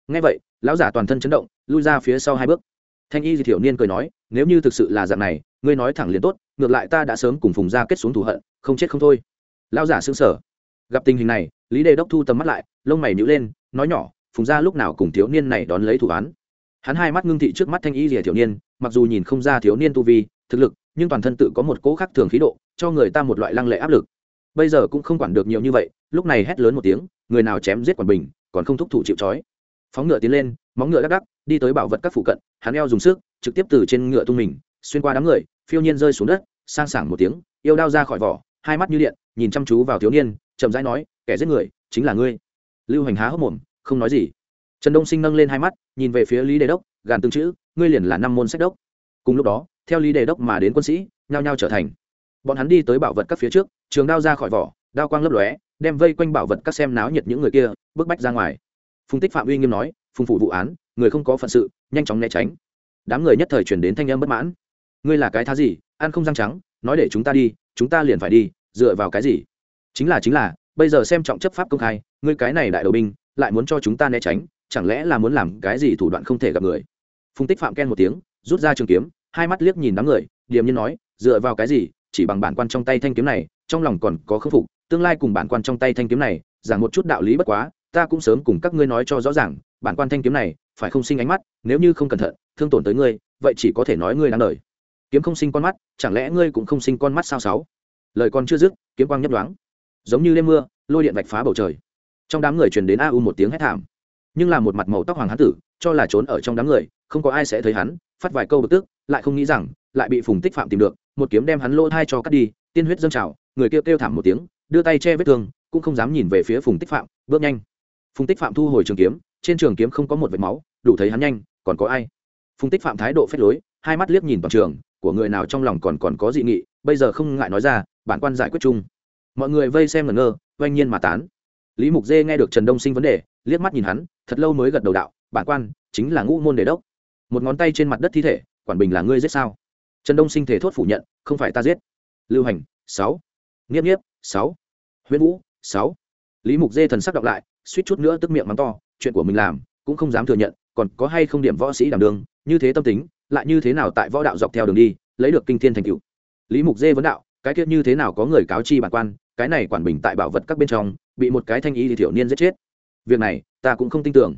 [SPEAKER 1] Nghe vậy, lão giả toàn thân chấn động, lui ra phía sau hai bước. Thanh y di thiểu niên cười nói, nếu như thực sự là dạng này, ngươi nói thẳng liền tốt, ngược lại ta đã sớm cùng phùng ra kết xuống thù hận, không chết không thôi. Lão giả xương sở gặp tình hình này, lý đề đốc thu tầm mắt lại, lông mày nhữ lên, nói nhỏ, phùng ra lúc nào cùng thiếu niên này đón lấy thủ án? Hắn hai mắt ngưng thị trước mắt thanh y rìa thiếu niên mặc dù nhìn không ra thiếu niên tu vi, thực lực, nhưng toàn thân tự có một cỗ khác thường khí độ, cho người ta một loại lăng lệ áp lực. Bây giờ cũng không quản được nhiều như vậy, lúc này hét lớn một tiếng, người nào chém giết quản bình, còn không thúc thủ chịu trói. Phóng ngựa tiến lên, móng ngựa đắc đắc, đi tới bảo vật các phụ cận, hắn eo dùng sức, trực tiếp từ trên ngựa tung mình, xuyên qua đám người, phiêu nhiên rơi xuống đất, sang sảng một tiếng, yêu đao ra khỏi vỏ, hai mắt như điện, nhìn chăm chú vào thiếu niên, chậm rãi nói, kẻ giết người, chính là ngươi. Lưu hành há hốc mồm, không nói gì. Trần đông sinh nâng lên hai mắt, nhìn về phía lý đề đốc, gàn tương chữ ngươi liền là năm môn sách đốc. Cùng lúc đó, theo lý đề đốc mà đến quân sĩ, nhao nhao trở thành. Bọn hắn đi tới bảo vật các phía trước, trường đao ra khỏi vỏ, đao quang lấp lóe, đem vây quanh bảo vật các xem náo nhiệt những người kia bức bách ra ngoài. Phùng tích phạm uy nghiêm nói, phùng phụ vụ án, người không có phận sự, nhanh chóng né tránh. Đám người nhất thời chuyển đến thanh âm bất mãn. Ngươi là cái thá gì, ăn không răng trắng, nói để chúng ta đi, chúng ta liền phải đi, dựa vào cái gì? Chính là chính là, bây giờ xem trọng chấp pháp công khai, ngươi cái này đại đầu binh, lại muốn cho chúng ta né tránh, chẳng lẽ là muốn làm cái gì thủ đoạn không thể gặp người? Phùng tích phạm ken một tiếng, rút ra trường kiếm, hai mắt liếc nhìn đám người, điềm nhiên nói, dựa vào cái gì? Chỉ bằng bản quan trong tay thanh kiếm này, trong lòng còn có khâm phục, tương lai cùng bản quan trong tay thanh kiếm này, giảng một chút đạo lý bất quá, ta cũng sớm cùng các ngươi nói cho rõ ràng, bản quan thanh kiếm này, phải không sinh ánh mắt, nếu như không cẩn thận, thương tổn tới ngươi, vậy chỉ có thể nói ngươi đáng đời. Kiếm không sinh con mắt, chẳng lẽ ngươi cũng không sinh con mắt sao sáu? Lời con chưa dứt, kiếm quang nhấp đoáng giống như đêm mưa, lôi điện vạch phá bầu trời. Trong đám người truyền đến a u một tiếng hét thảm. Nhưng là một mặt màu tóc hoàng hán tử cho là trốn ở trong đám người, không có ai sẽ thấy hắn, phát vài câu bực tức, lại không nghĩ rằng, lại bị phùng tích phạm tìm được, một kiếm đem hắn lỗ thai cho cắt đi, tiên huyết dâng trào, người kêu kêu thảm một tiếng, đưa tay che vết thương, cũng không dám nhìn về phía phùng tích phạm, bước nhanh. Phùng tích phạm thu hồi trường kiếm, trên trường kiếm không có một vệt máu, đủ thấy hắn nhanh, còn có ai? Phùng tích phạm thái độ phép lối, hai mắt liếc nhìn toàn trường, của người nào trong lòng còn còn có dị nghị, bây giờ không ngại nói ra, bản quan giải quyết chung. Mọi người vây xem ngẩn ngơ, oanh nhiên mà tán. Lý mục dê nghe được trần đông sinh vấn đề, liếc mắt nhìn hắn, thật lâu mới gật đầu đạo bản quan chính là ngũ môn đề đốc. Một ngón tay trên mặt đất thi thể, quản bình là ngươi giết sao? Trần đông sinh thể thốt phủ nhận, không phải ta giết. Lưu hành, sáu. Nghiếp nghiếp, sáu. Huyễn vũ, sáu. Lý mục dê thần sắc đọc lại, suýt chút nữa tức miệng mắng to, chuyện của mình làm, cũng không dám thừa nhận, còn có hay không điểm võ sĩ đảm đường như thế tâm tính, lại như thế nào tại võ đạo dọc theo đường đi, lấy được kinh thiên thành cựu lý mục dê vấn đạo, cái tiết như thế nào có người cáo chi bản quan, cái này quản bình tại bảo vật các bên trong, bị một cái thanh y thì thiểu niên giết chết. Việc này, ta cũng không tin tưởng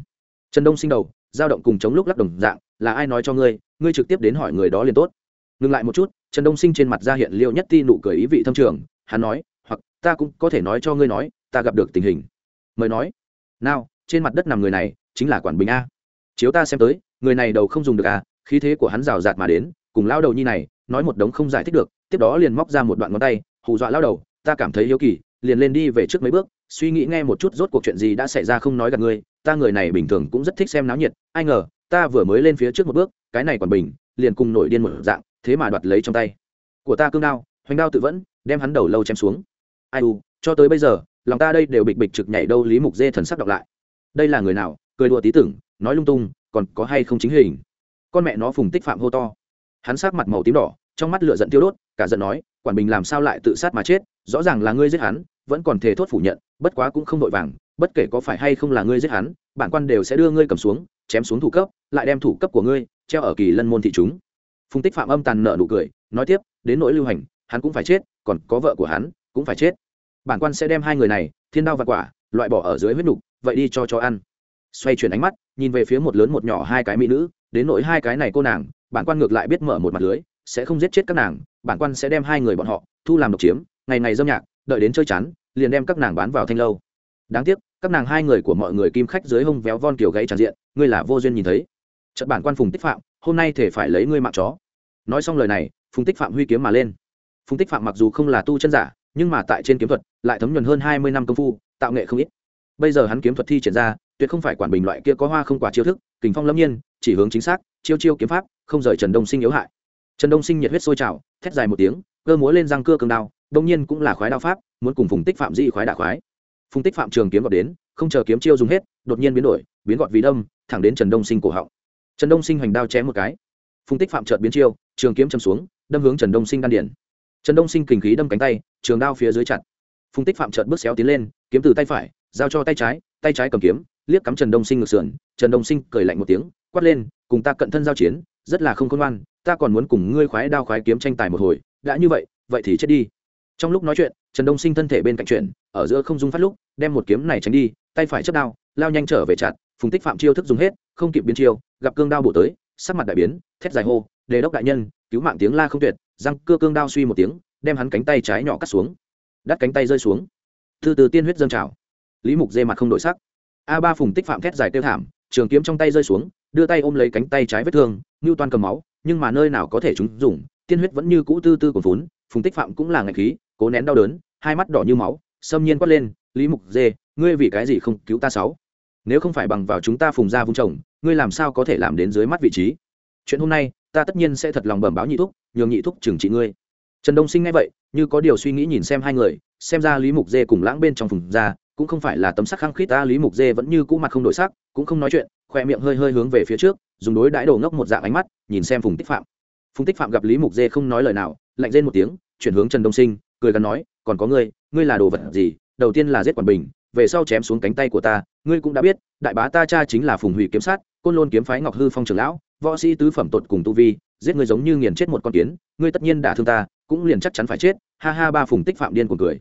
[SPEAKER 1] trần đông sinh đầu, dao động cùng chống lúc lắc đồng dạng, là ai nói cho ngươi ngươi trực tiếp đến hỏi người đó liền tốt. Ngừng lại một chút, trần đông sinh trên mặt ra hiện liệu nhất ti nụ cười ý vị thâm trường, hắn nói, hoặc, ta cũng có thể nói cho ngươi nói, ta gặp được tình hình. Mời nói. Nào, trên mặt đất nằm người này, chính là quản bình a. Chiếu ta xem tới, người này đầu không dùng được à khí thế của hắn rào rạt mà đến, cùng lao đầu nhi này, nói một đống không giải thích được, tiếp đó liền móc ra một đoạn ngón tay, hù dọa lao đầu, ta cảm thấy yếu kỳ liền lên đi về trước mấy bước, suy nghĩ nghe một chút rốt cuộc chuyện gì đã xảy ra không nói gặp ngươi, ta người này bình thường cũng rất thích xem náo nhiệt, ai ngờ, ta vừa mới lên phía trước một bước, cái này còn bình, liền cùng nổi điên một dạng, thế mà đoạt lấy trong tay. Của ta cương đao, hoành đao tự vẫn, đem hắn đầu lâu chém xuống. Ai u, cho tới bây giờ, lòng ta đây đều bịch bịch trực nhảy đâu lý mục dê thần sắc đọc lại. Đây là người nào, cười đùa tí tưởng, nói lung tung, còn có hay không chính hình? Con mẹ nó phùng tích phạm hô to. Hắn sát mặt màu tím đỏ, trong mắt lửa giận tiêu đốt, cả giận nói, quản bình làm sao lại tự sát mà chết rõ ràng là ngươi giết hắn, vẫn còn thể thốt phủ nhận, bất quá cũng không vội vàng, bất kể có phải hay không là ngươi giết hắn, bản quan đều sẽ đưa ngươi cầm xuống, chém xuống thủ cấp, lại đem thủ cấp của ngươi treo ở kỳ lân môn thị chúng. Phùng tích phạm âm tàn nợ nụ cười, nói tiếp, đến nỗi lưu hành, hắn cũng phải chết, còn có vợ của hắn cũng phải chết. Bản quan sẽ đem hai người này, thiên đao và quả, loại bỏ ở dưới huyết nục, vậy đi cho cho ăn. Xoay chuyển ánh mắt, nhìn về phía một lớn một nhỏ hai cái mỹ nữ, đến nỗi hai cái này cô nàng, bản quan ngược lại biết mở một mặt lưới, sẽ không giết chết các nàng, bản quan sẽ đem hai người bọn họ thu làm độc chiếm ngày ngày dâm nhạc, đợi đến chơi chán, liền đem các nàng bán vào thanh lâu. Đáng tiếc, các nàng hai người của mọi người kim khách dưới hông véo von kiểu gãy tràn diện, ngươi là vô duyên nhìn thấy. Trận bản quan phùng tích phạm, hôm nay thể phải lấy ngươi mạng chó. Nói xong lời này, phùng tích phạm huy kiếm mà lên. Phùng tích phạm mặc dù không là tu chân giả, nhưng mà tại trên kiếm thuật, lại thấm nhuần hơn hai mươi năm công phu, tạo nghệ không ít. Bây giờ hắn kiếm thuật thi triển ra, tuyệt không phải quản bình loại kia có hoa không quả chiêu thức, kình phong lâm nhiên, chỉ hướng chính xác, chiêu chiêu kiếm pháp, không rời trần đông sinh yếu hại. Trần đông sinh nhiệt huyết sôi trào, thét dài một tiếng, cơ múa lên răng cưa cường đao đông nhiên cũng là khoái đao pháp, muốn cùng phùng tích phạm di khoái đả khoái. Phùng tích phạm trường kiếm gọt đến, không chờ kiếm chiêu dùng hết, đột nhiên biến đổi, biến gọt vì đâm, thẳng đến trần đông sinh cổ họng. Trần đông sinh hoành đao chém một cái. Phùng tích phạm trợt biến chiêu, trường kiếm châm xuống, đâm hướng trần đông sinh đan điển trần đông sinh kình khí đâm cánh tay, trường đao phía dưới chặt. Phùng tích phạm trợt bước xéo tiến lên, kiếm từ tay phải, giao cho tay trái tay trái cầm kiếm, liếc cắm trần đông sinh ngược sườn. Trần đông sinh cười lạnh một tiếng, quát lên, cùng ta cận thân giao chiến, rất là không khôn ngoan, ta còn muốn cùng ngươi khoái đao khoái kiếm tranh tài một hồi, đã như vậy vậy thì chết đi trong lúc nói chuyện, trần đông sinh thân thể bên cạnh chuyện ở giữa không dung phát lúc, đem một kiếm này tránh đi, tay phải chấp đao, lao nhanh trở về chặt, phùng tích phạm chiêu thức dùng hết, không kịp biến chiêu, gặp cương đao bổ tới, sắc mặt đại biến, thét dài hô, đề đốc đại nhân, cứu mạng tiếng la không tuyệt. Răng cưa cương đao suy một tiếng, đem hắn cánh tay trái nhỏ cắt xuống. Đắt cánh tay rơi xuống. Từ từ tiên huyết dâng trào. Lý mục dê mặt không đổi sắc. A ba phùng tích phạm thét dài tiêu thảm, trường kiếm trong tay rơi xuống, đưa tay ôm lấy cánh tay trái vết thương ngưu toàn cầm máu, nhưng mà nơi nào có thể chúng dùng, tiên huyết vẫn như cũ tư tư còn vốn phùng tích phạm cũng là ngạch khí cố nén đau đớn, hai mắt đỏ như máu, xâm nhiên quát lên, lý mục dê, ngươi vì cái gì không cứu ta sáu? Nếu không phải bằng vào chúng ta phùng ra vung chồng, ngươi làm sao có thể làm đến dưới mắt vị trí? Chuyện hôm nay, ta tất nhiên sẽ thật lòng bẩm báo nhị thúc, nhường nhị thúc trừng trị ngươi. Trần đông sinh nghe vậy, như có điều suy nghĩ nhìn xem hai người, xem ra lý mục dê cùng lãng bên trong phùng ra cũng không phải là tấm sắc khăng khít, ta lý mục dê vẫn như cũ mặt không đổi sắc, cũng không nói chuyện, khoe miệng hơi hơi hướng về phía trước, dùng đối đãi đồ ngốc một dạng ánh mắt, nhìn xem phùng tích phạm. Phùng tích phạm gặp lý mục dê không nói lời nào, lạnh rên một tiếng, chuyển hướng trần đông sinh cười gắn nói, còn có ngươi ngươi là đồ vật gì? Đầu tiên là giết quản bình, về sau chém xuống cánh tay của ta, ngươi cũng đã biết, đại bá ta cha chính là phùng hủy kiếm sát, côn lôn kiếm phái ngọc hư phong trưởng lão, võ sĩ tứ phẩm tột cùng tu vi, giết ngươi giống như nghiền chết một con kiến, ngươi tất nhiên đả thương ta, cũng liền chắc chắn phải chết. Ha ha, ba phùng tích phạm điên cuồng cười.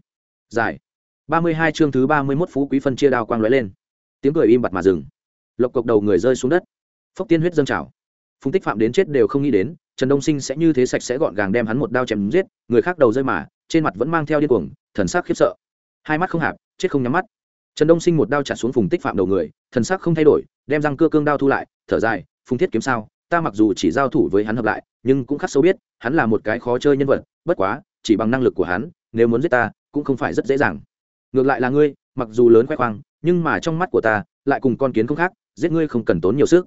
[SPEAKER 1] Giải. Ba mươi hai chương thứ ba mươi mốt phú quý phân chia đao quang lóe lên. Tiếng cười im bặt mà dừng. Lộc cộc đầu người rơi xuống đất. Phốc tiên huyết dâng trào. Phùng tích phạm đến chết đều không nghĩ đến, trần đông sinh sẽ như thế sạch sẽ gọn gàng đem hắn một đao chém giết, người khác đầu rơi mà trên mặt vẫn mang theo điên cuồng, thần sắc khiếp sợ. Hai mắt không hạp, chết không nhắm mắt. Trần đông sinh một đao chặt xuống phùng tích phạm đầu người, thần sắc không thay đổi, đem răng cưa cương đao thu lại, thở dài, phùng thiết kiếm sao? Ta mặc dù chỉ giao thủ với hắn hợp lại, nhưng cũng khắc sâu biết, hắn là một cái khó chơi nhân vật, bất quá, chỉ bằng năng lực của hắn, nếu muốn giết ta, cũng không phải rất dễ dàng. Ngược lại là ngươi, mặc dù lớn khoe khoang, nhưng mà trong mắt của ta, lại cùng con kiến không khác, giết ngươi không cần tốn nhiều sức.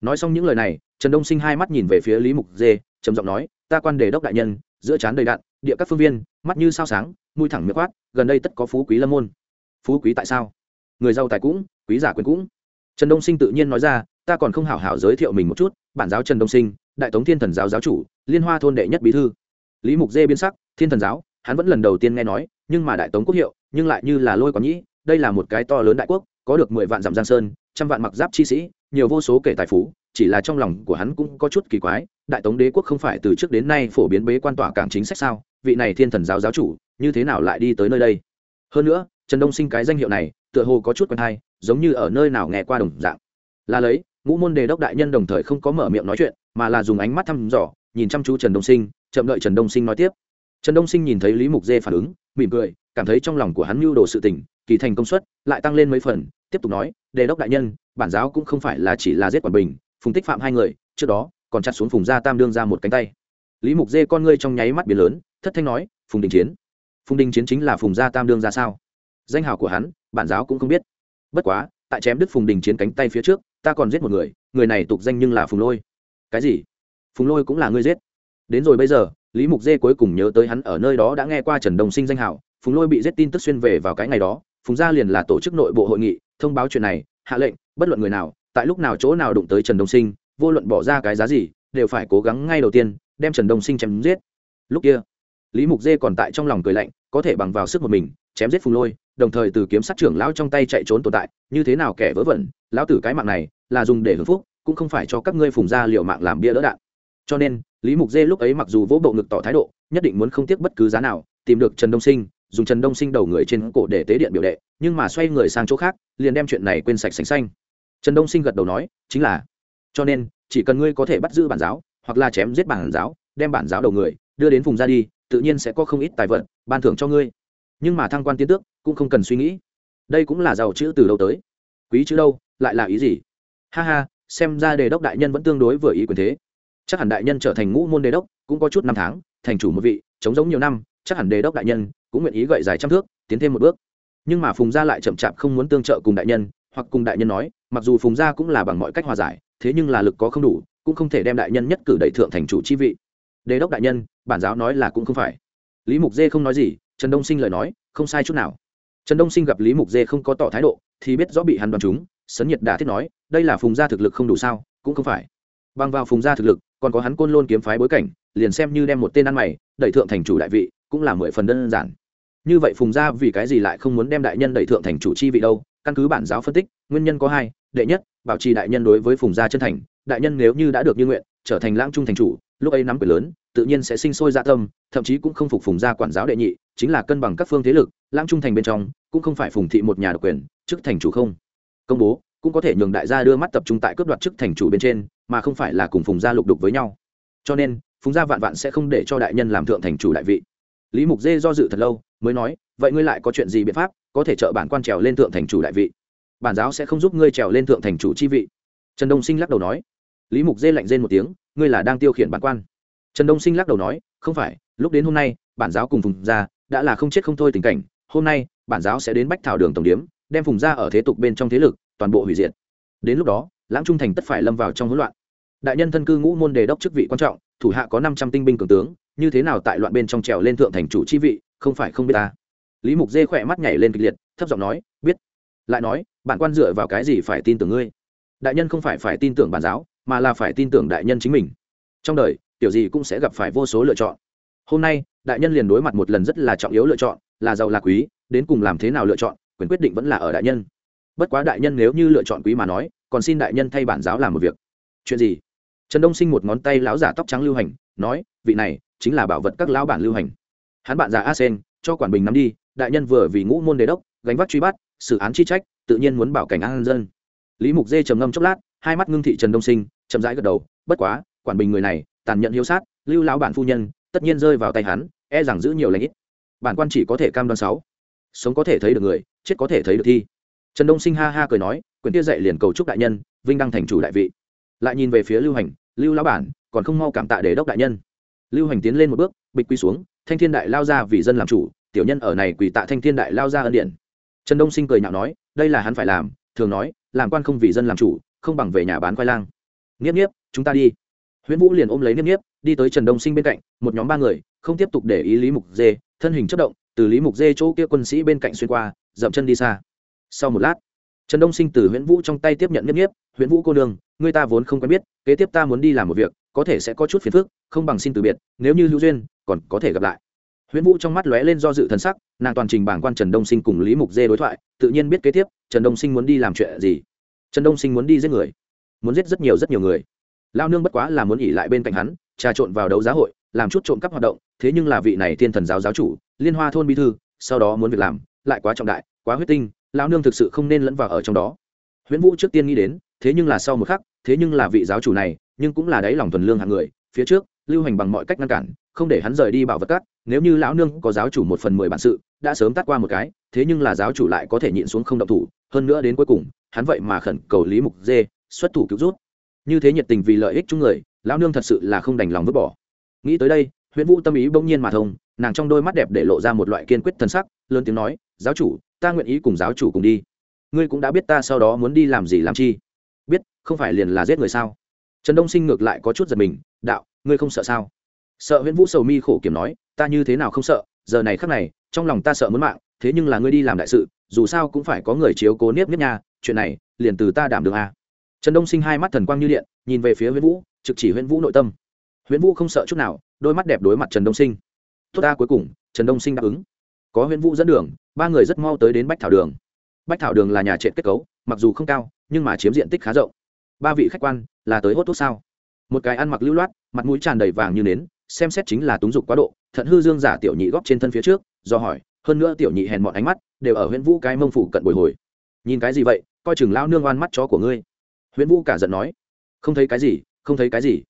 [SPEAKER 1] Nói xong những lời này, trần đông sinh hai mắt nhìn về phía lý mục dê, trầm giọng nói, ta quan đề đốc đại nhân giữa trán đầy đạn, địa các phương viên, mắt như sao sáng, mũi thẳng miệng quát, gần đây tất có phú quý lâm môn. Phú quý tại sao? Người giàu tài cũng, quý giả quyền cũng. Trần đông sinh tự nhiên nói ra, ta còn không hảo hảo giới thiệu mình một chút, bản giáo trần đông sinh, đại tống thiên thần giáo giáo chủ, liên hoa thôn đệ nhất bí thư. Lý mục dê biên sắc, thiên thần giáo, hắn vẫn lần đầu tiên nghe nói, nhưng mà đại tống quốc hiệu, nhưng lại như là lôi có nhĩ, đây là một cái to lớn đại quốc, có được mười vạn dặm giang sơn, trăm vạn mặc giáp chi sĩ, nhiều vô số kể tài phú chỉ là trong lòng của hắn cũng có chút kỳ quái, đại tống đế quốc không phải từ trước đến nay phổ biến bế quan tỏa cảng chính sách sao? Vị này thiên thần giáo giáo chủ, như thế nào lại đi tới nơi đây? Hơn nữa, trần đông sinh cái danh hiệu này, tựa hồ có chút quen hay, giống như ở nơi nào nghe qua đồng dạng. Là lấy, ngũ môn đề đốc đại nhân đồng thời không có mở miệng nói chuyện, mà là dùng ánh mắt thăm dò, nhìn chăm chú trần đông sinh, chậm đợi trần đông sinh nói tiếp. Trần đông sinh nhìn thấy lý mục dê phản ứng, mỉm cười, cảm thấy trong lòng của hắn mưu đồ sự tình, kỳ thành công suất, lại tăng lên mấy phần, tiếp tục nói, đề đốc đại nhân, bản giáo cũng không phải là chỉ là giết quản bình phùng tích phạm hai người, trước đó, còn chặt xuống phùng gia tam đương ra một cánh tay. Lý mục dê con ngươi trong nháy mắt biển lớn, thất thanh nói, phùng đình chiến, phùng đình chiến chính là phùng gia tam đương ra sao? Danh hào của hắn, bản giáo cũng không biết. Bất quá, tại chém đứt phùng đình chiến cánh tay phía trước, ta còn giết một người người này tục danh nhưng là phùng lôi. Cái gì? Phùng lôi cũng là ngươi giết? Đến rồi bây giờ, lý mục dê cuối cùng nhớ tới hắn ở nơi đó đã nghe qua trần đồng sinh danh hào, phùng lôi bị giết tin tức xuyên về vào cái ngày đó, phùng gia liền là tổ chức nội bộ hội nghị, thông báo chuyện này, hạ lệnh, bất luận người nào tại lúc nào chỗ nào đụng tới trần đông sinh, vô luận bỏ ra cái giá gì, đều phải cố gắng ngay đầu tiên, đem trần đông sinh chém giết. Lúc kia, lý mục dê còn tại trong lòng cười lạnh, có thể bằng vào sức một mình, chém giết phùng lôi, đồng thời từ kiếm sát trưởng lão trong tay chạy trốn tồn tại, như thế nào kẻ vớ vẩn, lão tử cái mạng này, là dùng để hưởng phúc, cũng không phải cho các ngươi phùng ra liệu mạng làm bia đỡ đạn. Cho nên, lý mục dê lúc ấy mặc dù vỗ bộ ngực tỏ thái độ, nhất định muốn không tiếc bất cứ giá nào, tìm được trần đông sinh, dùng trần đông sinh đầu người trên cổ để tế điện biểu đệ, nhưng mà xoay người sang chỗ khác, liền đem chuyện này quên sạch sành xanh trần đông sinh gật đầu nói, chính là. Cho nên, chỉ cần ngươi có thể bắt giữ bản giáo, hoặc là chém giết bản giáo, đem bản giáo đầu người, đưa đến vùng ra đi, tự nhiên sẽ có không ít tài vật, ban thưởng cho ngươi. Nhưng mà thăng quan tiến tước, cũng không cần suy nghĩ. Đây cũng là giàu chữ từ đâu tới? Quý chữ đâu, lại là ý gì? Ha ha, xem ra đề đốc đại nhân vẫn tương đối vừa ý quyền thế. Chắc hẳn đại nhân trở thành ngũ môn đề đốc, cũng có chút năm tháng, thành chủ một vị, chống giống nhiều năm, chắc hẳn đề đốc đại nhân cũng nguyện ý gậy dài trăm thước, tiến thêm một bước. Nhưng mà phùng gia lại chậm chạp không muốn tương trợ cùng đại nhân, hoặc cùng đại nhân nói mặc dù phùng gia cũng là bằng mọi cách hòa giải, thế nhưng là lực có không đủ, cũng không thể đem đại nhân nhất cử đẩy thượng thành chủ chi vị. Đề đốc đại nhân, bản giáo nói là cũng không phải. Lý mục dê không nói gì, trần đông sinh lời nói, không sai chút nào. Trần đông sinh gặp lý mục dê không có tỏ thái độ, thì biết rõ bị hắn đoán chúng, sấn nhiệt đà thiết nói, đây là phùng gia thực lực không đủ sao, cũng không phải. Bằng vào phùng gia thực lực, còn có hắn côn lôn kiếm phái bối cảnh, liền xem như đem một tên ăn mày, đẩy thượng thành chủ đại vị, cũng là mười phần đơn giản. Như vậy phùng gia vì cái gì lại không muốn đem đại nhân đẩy thượng thành chủ chi vị đâu, căn cứ bản giáo phân tích, nguyên nhân có hai đệ nhất, bảo trì đại nhân đối với phùng gia chân thành, đại nhân nếu như đã được như nguyện, trở thành lãng trung thành chủ, lúc ấy nắm quyền lớn, tự nhiên sẽ sinh sôi dạ tâm, thậm chí cũng không phục phùng gia quản giáo đệ nhị, chính là cân bằng các phương thế lực, lãng trung thành bên trong, cũng không phải phùng thị một nhà độc quyền, chức thành chủ không. Công bố, cũng có thể nhường đại gia đưa mắt tập trung tại cướp đoạt chức thành chủ bên trên, mà không phải là cùng phùng gia lục đục với nhau. Cho nên, phùng gia vạn vạn sẽ không để cho đại nhân làm thượng thành chủ đại vị. Lý mục dê do dự thật lâu, mới nói, vậy ngươi lại có chuyện gì biện pháp, có thể trợ bản quan trèo lên thượng thành chủ đại vị? Bản giáo sẽ không giúp ngươi trèo lên thượng thành chủ chi vị. Trần đông sinh lắc đầu nói. Lý mục dê lạnh rên một tiếng, ngươi là đang tiêu khiển bản quan. Trần đông sinh lắc đầu nói, không phải, lúc đến hôm nay, bản giáo cùng phùng gia đã là không chết không thôi tình cảnh, hôm nay, bản giáo sẽ đến bách thảo đường tổng điếm, đem phùng gia ở thế tục bên trong thế lực, toàn bộ hủy diệt. Đến lúc đó, lãng trung thành tất phải lâm vào trong hỗn loạn. Đại nhân thân cư ngũ môn đề đốc chức vị quan trọng, thủ hạ có năm trăm tinh binh cường tướng, như thế nào tại loạn bên trong trèo lên thượng thành chủ chi vị, không phải không biết ta. Lý mục dê khỏe mắt nhảy lên kịch liệt, thấp giọng nói, biết lại nói, bản quan dựa vào cái gì phải tin tưởng ngươi? Đại nhân không phải phải tin tưởng bản giáo, mà là phải tin tưởng đại nhân chính mình. Trong đời, tiểu gì cũng sẽ gặp phải vô số lựa chọn. Hôm nay, đại nhân liền đối mặt một lần rất là trọng yếu lựa chọn, là giàu là quý, đến cùng làm thế nào lựa chọn, quyền quyết định vẫn là ở đại nhân. Bất quá đại nhân nếu như lựa chọn quý mà nói, còn xin đại nhân thay bản giáo làm một việc. Chuyện gì? Trần đông sinh một ngón tay lão giả tóc trắng lưu hành, nói, vị này chính là bảo vật các lão bản lưu hành. Hắn bạn già a sen cho quản bình nắm đi, đại nhân vừa vì ngũ môn đề đốc, gánh vác truy bắt xử án chi trách, tự nhiên muốn bảo cảnh an dân. Lý mục dê trầm ngâm chốc lát, hai mắt ngưng thị trần đông sinh, chậm rãi gật đầu, bất quá, quản bình người này, tàn nhẫn hiếu sát, lưu lão bản phu nhân, tất nhiên rơi vào tay hắn e rằng giữ nhiều lãnh ít. Bản quan chỉ có thể cam đoan sáu. Sống có thể thấy được người, chết có thể thấy được thi. Trần đông sinh ha ha cười nói, quyền kia dạy liền cầu chúc đại nhân, vinh đăng thành chủ đại vị. Lại nhìn về phía lưu hành, lưu lão bản, còn không mau cảm tạ để đốc đại nhân. Lưu hành tiến lên một bước, bịch quy xuống, thanh thiên đại lao ra vì dân làm chủ, tiểu nhân ở này quỳ tạ thanh thiên đại lao ra ân điện trần đông sinh cười nhạo nói đây là hắn phải làm thường nói làm quan không vì dân làm chủ không bằng về nhà bán khoai lang. Nghiếp nghiếp chúng ta đi. Huyễn vũ liền ôm lấy Niếp Niếp, đi tới trần đông sinh bên cạnh một nhóm ba người không tiếp tục để ý lý mục dê thân hình chớp động từ lý mục dê chỗ kia quân sĩ bên cạnh xuyên qua dậm chân đi xa. Sau một lát trần đông sinh từ huyễn vũ trong tay tiếp nhận Niếp Niếp, huyễn vũ cô nương người ta vốn không quen biết kế tiếp ta muốn đi làm một việc có thể sẽ có chút phiền phức không bằng xin từ biệt nếu như hữu duyên còn có thể gặp lại huyễn vũ trong mắt lóe lên do dự thần sắc, nàng toàn trình bảng quan trần đông sinh cùng lý mục dê đối thoại, tự nhiên biết kế tiếp, trần đông sinh muốn đi làm chuyện gì. Trần đông sinh muốn đi giết người, muốn giết rất nhiều rất nhiều người. Lao nương bất quá là muốn nghỉ lại bên cạnh hắn, trà trộn vào đấu giá hội, làm chút trộm cắp hoạt động, thế nhưng là vị này thiên thần giáo giáo chủ, liên hoa thôn bí thư, sau đó muốn việc làm, lại quá trọng đại, quá huyết tinh, lão nương thực sự không nên lẫn vào ở trong đó. Huyễn vũ trước tiên nghĩ đến, thế nhưng là sau một khắc, thế nhưng là vị giáo chủ này, nhưng cũng là đáy lòng thuần lương hạng người, phía trước, lưu hành bằng mọi cách ngăn cản không để hắn rời đi bảo vật cát, nếu như lão nương có giáo chủ một phần mười bản sự, đã sớm tắt qua một cái, thế nhưng là giáo chủ lại có thể nhịn xuống không động thủ, hơn nữa đến cuối cùng, hắn vậy mà khẩn cầu lý mục dê xuất thủ cứu rút. Như thế nhiệt tình vì lợi ích chung người, lão nương thật sự là không đành lòng vứt bỏ. Nghĩ tới đây huyện vũ tâm ý bỗng nhiên mà thông, nàng trong đôi mắt đẹp để lộ ra một loại kiên quyết thân sắc, lớn tiếng nói, giáo chủ, ta nguyện ý cùng giáo chủ cùng đi. Ngươi cũng đã biết ta sau đó muốn đi làm gì làm chi. Biết, không phải liền là giết người sao? Trần đông sinh ngược lại có chút giật mình, đạo, ngươi không sợ sao? Sợ huyện vũ sầu mi khổ kiểm nói, ta như thế nào không sợ? Giờ này khắc này, trong lòng ta sợ muốn mạng, thế nhưng là ngươi đi làm đại sự, dù sao cũng phải có người chiếu cố niếp niếp nha, chuyện này, liền từ ta đảm được a. Trần đông sinh hai mắt thần quang như điện, nhìn về phía huyễn vũ, trực chỉ huyễn vũ nội tâm. Huyễn vũ không sợ chút nào, đôi mắt đẹp đối mặt trần đông sinh. Tốt ta, cuối cùng, trần đông sinh đáp ứng. Có huyễn vũ dẫn đường, ba người rất mau tới đến bách thảo đường. Bách thảo đường là nhà trệ kết cấu, mặc dù không cao, nhưng mà chiếm diện tích khá rộng. Ba vị khách quan, là tới hốt thuốc sao? Một cái ăn mặc lưu loát, mặt mũi tràn đầy vàng như nến xem xét chính là túng dục quá độ, thận hư dương giả tiểu nhị góp trên thân phía trước, do hỏi, hơn nữa tiểu nhị hèn mọn ánh mắt, đều ở huyện vũ cái mông phủ cận bồi hồi. Nhìn cái gì vậy? Coi chừng lao nương oan mắt chó của ngươi. Huyện vũ cả giận nói, không thấy cái gì, không thấy cái gì.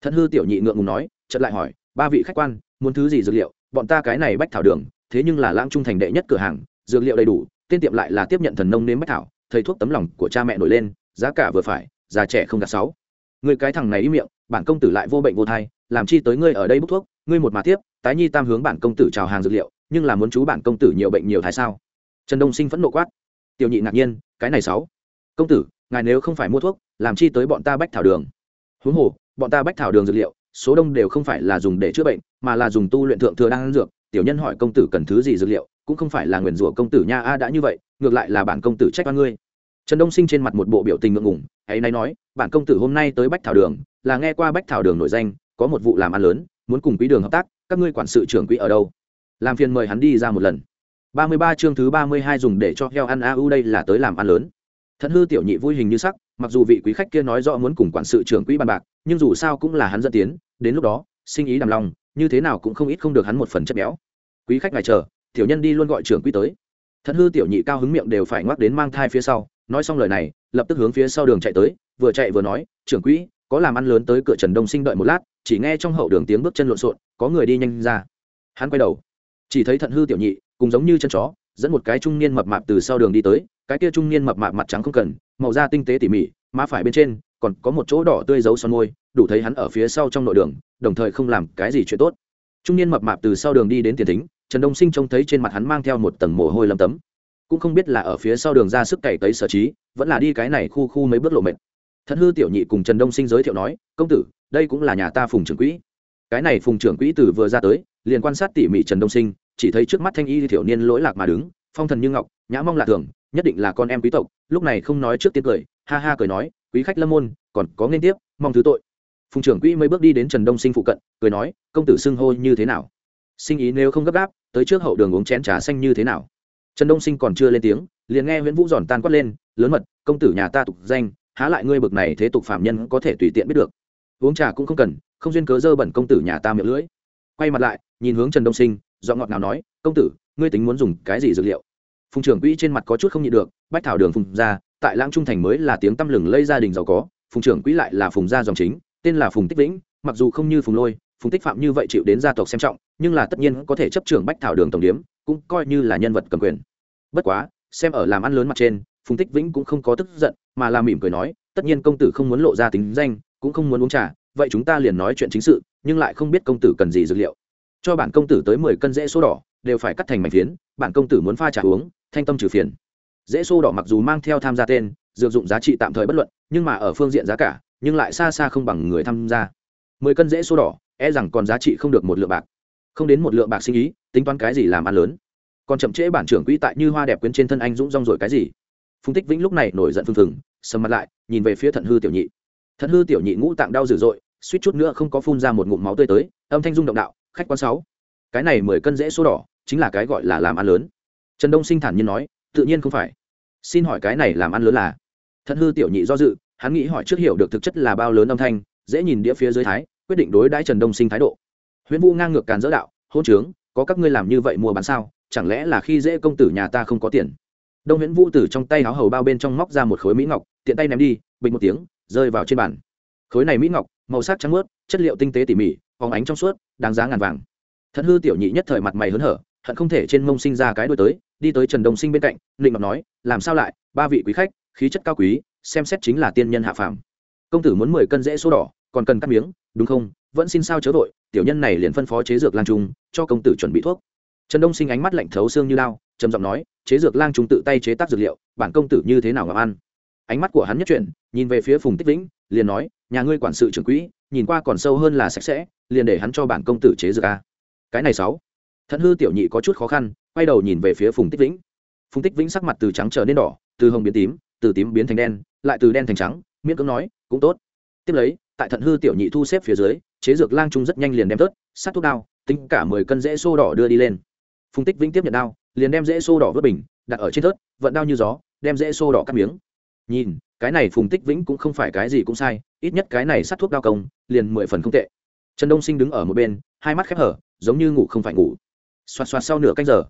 [SPEAKER 1] Thận hư tiểu nhị ngượng ngùng nói trận lại hỏi, ba vị khách quan, muốn thứ gì dược liệu? Bọn ta cái này bách thảo đường, thế nhưng là lãng trung thành đệ nhất cửa hàng, dược liệu đầy đủ, tên tiệm lại là tiếp nhận thần nông nếm bách thảo, thầy thuốc tấm lòng của cha mẹ nổi lên, giá cả vừa phải, già trẻ không gạt sáu. Người cái thằng này ý miệng, bản công tử lại vô bệnh vô thai làm chi tới ngươi ở đây bốc thuốc, ngươi một mà tiếp, tái nhi tam hướng bản công tử chào hàng dược liệu, nhưng là muốn chú bản công tử nhiều bệnh nhiều thái sao? Trần đông sinh phẫn nộ quát. Tiểu nhị ngạc nhiên, cái này sáu. Công tử, ngài nếu không phải mua thuốc, làm chi tới bọn ta bách thảo đường? Huống hồ, bọn ta bách thảo đường dược liệu, số đông đều không phải là dùng để chữa bệnh, mà là dùng tu luyện thượng thừa đang dược. Tiểu nhân hỏi công tử cần thứ gì dược liệu, cũng không phải là nguyền rủa công tử nha, a, đã như vậy, ngược lại là bản công tử trách oan ngươi. Trần đông sinh trên mặt một bộ biểu tình ngượng ngùng hãy nay nói, bản công tử hôm nay tới bách thảo đường, là nghe qua bách thảo đường nổi danh có một vụ làm ăn lớn, muốn cùng quý đường hợp tác, các ngươi quản sự trưởng quỹ ở đâu? Làm phiền mời hắn đi ra một lần. Ba mươi ba chương thứ ba mươi hai dùng để cho heo ăn a u đây là tới làm ăn lớn. Thận hư tiểu nhị vui hình như sắc, mặc dù vị quý khách kia nói rõ muốn cùng quản sự trưởng quỹ bàn bạc, nhưng dù sao cũng là hắn dẫn tiến, đến lúc đó, sinh ý đàm lòng, như thế nào cũng không ít không được hắn một phần chất béo. Quý khách ngài chờ, tiểu nhân đi luôn gọi trưởng quỹ tới. Thận hư tiểu nhị cao hứng miệng đều phải ngoắc đến mang thai phía sau, nói xong lời này, lập tức hướng phía sau đường chạy tới, vừa chạy vừa nói, trưởng quỹ, có làm ăn lớn tới cửa trần đông sinh đợi một lát chỉ nghe trong hậu đường tiếng bước chân lộn xộn, có người đi nhanh ra. Hắn quay đầu, chỉ thấy thận hư tiểu nhị cùng giống như chân chó, dẫn một cái trung niên mập mạp từ sau đường đi tới, cái kia trung niên mập mạp mặt trắng không cần, màu da tinh tế tỉ mỉ, má phải bên trên, còn có một chỗ đỏ tươi dấu son môi, đủ thấy hắn ở phía sau trong nội đường, đồng thời không làm cái gì chuyện tốt. Trung niên mập mạp từ sau đường đi đến tiền thính, trần đông sinh trông thấy trên mặt hắn mang theo một tầng mồ hôi lấm tấm. Cũng không biết là ở phía sau đường ra sức cày tới sở trí, vẫn là đi cái này khu khu mấy bước lộ mệt. Thận hư tiểu nhị cùng trần đông sinh giới thiệu nói, công tử đây cũng là nhà ta phùng trưởng quỹ. Cái này phùng trưởng quỹ từ vừa ra tới, liền quan sát tỉ mỉ trần đông sinh, chỉ thấy trước mắt thanh y thiểu niên lỗi lạc mà đứng, phong thần như ngọc, nhã mong lạ thường, nhất định là con em quý tộc, lúc này không nói trước tiên cười, ha ha cười nói, quý khách lâm môn, còn có nên tiếp, mong thứ tội. Phùng trưởng quỹ mấy bước đi đến trần đông sinh phụ cận, cười nói, công tử xưng hô như thế nào? Sinh ý nếu không gấp gáp, tới trước hậu đường uống chén trà xanh như thế nào? Trần đông sinh còn chưa lên tiếng, liền nghe nguyễn vũ giòn tan quát lên, lớn mật, công tử nhà ta tục danh, há lại ngươi bực này thế tục phạm nhân có thể tùy tiện biết được uống trà cũng không cần, không duyên cớ dơ bẩn công tử nhà ta miệng lưỡi. Quay mặt lại, nhìn hướng trần đông sinh dọn ngọt nào nói, công tử, ngươi tính muốn dùng cái gì dược liệu? Phùng trưởng quỹ trên mặt có chút không nhịn được, bách thảo đường phùng gia tại lãng trung thành mới là tiếng tăm lừng lây gia đình giàu có, phùng trưởng quỹ lại là phùng gia dòng chính, tên là phùng tích vĩnh, mặc dù không như phùng lôi, phùng tích phạm như vậy chịu đến gia tộc xem trọng, nhưng là tất nhiên có thể chấp trưởng bách thảo đường tổng điếm, cũng coi như là nhân vật cầm quyền. Bất quá, xem ở làm ăn lớn mặt trên, phùng tích vĩnh cũng không có tức giận, mà là mỉm cười nói, tất nhiên công tử không muốn lộ ra tính danh cũng không muốn uống trà, vậy chúng ta liền nói chuyện chính sự, nhưng lại không biết công tử cần gì dược liệu. Cho bản công tử tới mười cân rễ số đỏ, đều phải cắt thành mảnh phiến, bản công tử muốn pha trà uống, thanh tâm trừ phiền. Rễ số đỏ mặc dù mang theo tham gia tên, dược dụng giá trị tạm thời bất luận, nhưng mà ở phương diện giá cả, nhưng lại xa xa không bằng người tham gia. Mười cân rễ số đỏ e rằng còn giá trị không được một lượng bạc. Không đến một lượng bạc sinh ý, tính toán cái gì làm ăn lớn. Còn chậm trễ bản trưởng quỹ tại như hoa đẹp quyến trên thân anh dũng rong rồi cái gì. Phùng tích vĩnh lúc này nổi giận phương phừng, sầm mặt lại, nhìn về phía thận hư tiểu nhị. Thật hư tiểu nhị ngũ tạng đau dữ dội, suýt chút nữa không có phun ra một ngụm máu tươi tới, âm thanh dung động đạo, khách quan sáu, cái này mười cân dễ số đỏ, chính là cái gọi là làm ăn lớn. Trần đông sinh thản nhiên nói, tự nhiên không phải. Xin hỏi cái này làm ăn lớn là? Thật hư tiểu nhị do dự, hắn nghĩ hỏi trước hiểu được thực chất là bao lớn âm thanh, dễ nhìn đĩa phía dưới thái, quyết định đối đãi trần đông sinh thái độ. Huyễn vũ ngang ngược càn dỡ đạo hôn trướng, có các ngươi làm như vậy mua bán sao? Chẳng lẽ là khi dễ công tử nhà ta không có tiền? Đông huyễn vũ từ trong tay háo hầu bao bên trong móc ra một khối mỹ ngọc, tiện tay ném đi, bình một tiếng, rơi vào trên bàn. Khối này mỹ ngọc, màu sắc trắng mướt chất liệu tinh tế tỉ mỉ, phóng ánh trong suốt, đáng giá ngàn vàng. Thật hư tiểu nhị nhất thời mặt mày hớn hở, hận không thể trên mông sinh ra cái đuôi tới, đi tới trần đông sinh bên cạnh định ngọc nói, làm sao lại, ba vị quý khách, khí chất cao quý, xem xét chính là tiên nhân hạ phàm. Công tử muốn mười cân rễ số đỏ, còn cần cắt miếng, đúng không? Vẫn xin sao chớ vội, tiểu nhân này liền phân phó chế dược lan trung, cho công tử chuẩn bị thuốc. Trần đông sinh ánh mắt lạnh thấu xương như lao trầm giọng nói, chế dược lang chúng tự tay chế tác dược liệu, bản công tử như thế nào ngọc ăn? Ánh mắt của hắn nhất chuyển, nhìn về phía phùng tích vĩnh, liền nói, nhà ngươi quản sự trưởng quỹ, nhìn qua còn sâu hơn là sạch sẽ, liền để hắn cho bản công tử chế dược a. Cái này sáu. Thận hư tiểu nhị có chút khó khăn, quay đầu nhìn về phía phùng tích vĩnh. Phùng tích vĩnh sắc mặt từ trắng trở nên đỏ, từ hồng biến tím, từ tím biến thành đen, lại từ đen thành trắng, miễn cưỡng nói, cũng tốt. Tiếp lấy, tại thận hư tiểu nhị thu xếp phía dưới, chế dược lang trung rất nhanh liền đem tớt sát thuốc đao, tính cả mười cân rễ xô đỏ đưa đi lên. Phùng tích vĩnh tiếp nhận đao liền đem rễ xô đỏ vớt bình, đặt ở trên thớt, vận đao như gió, đem rễ xô đỏ cắt miếng. Nhìn, cái này phùng tích vĩnh cũng không phải cái gì cũng sai, ít nhất cái này sát thuốc đao công, liền mười phần không tệ. Trần đông sinh đứng ở một bên, hai mắt khép hở, giống như ngủ không phải ngủ. Xoạt xoạt sau nửa canh giờ,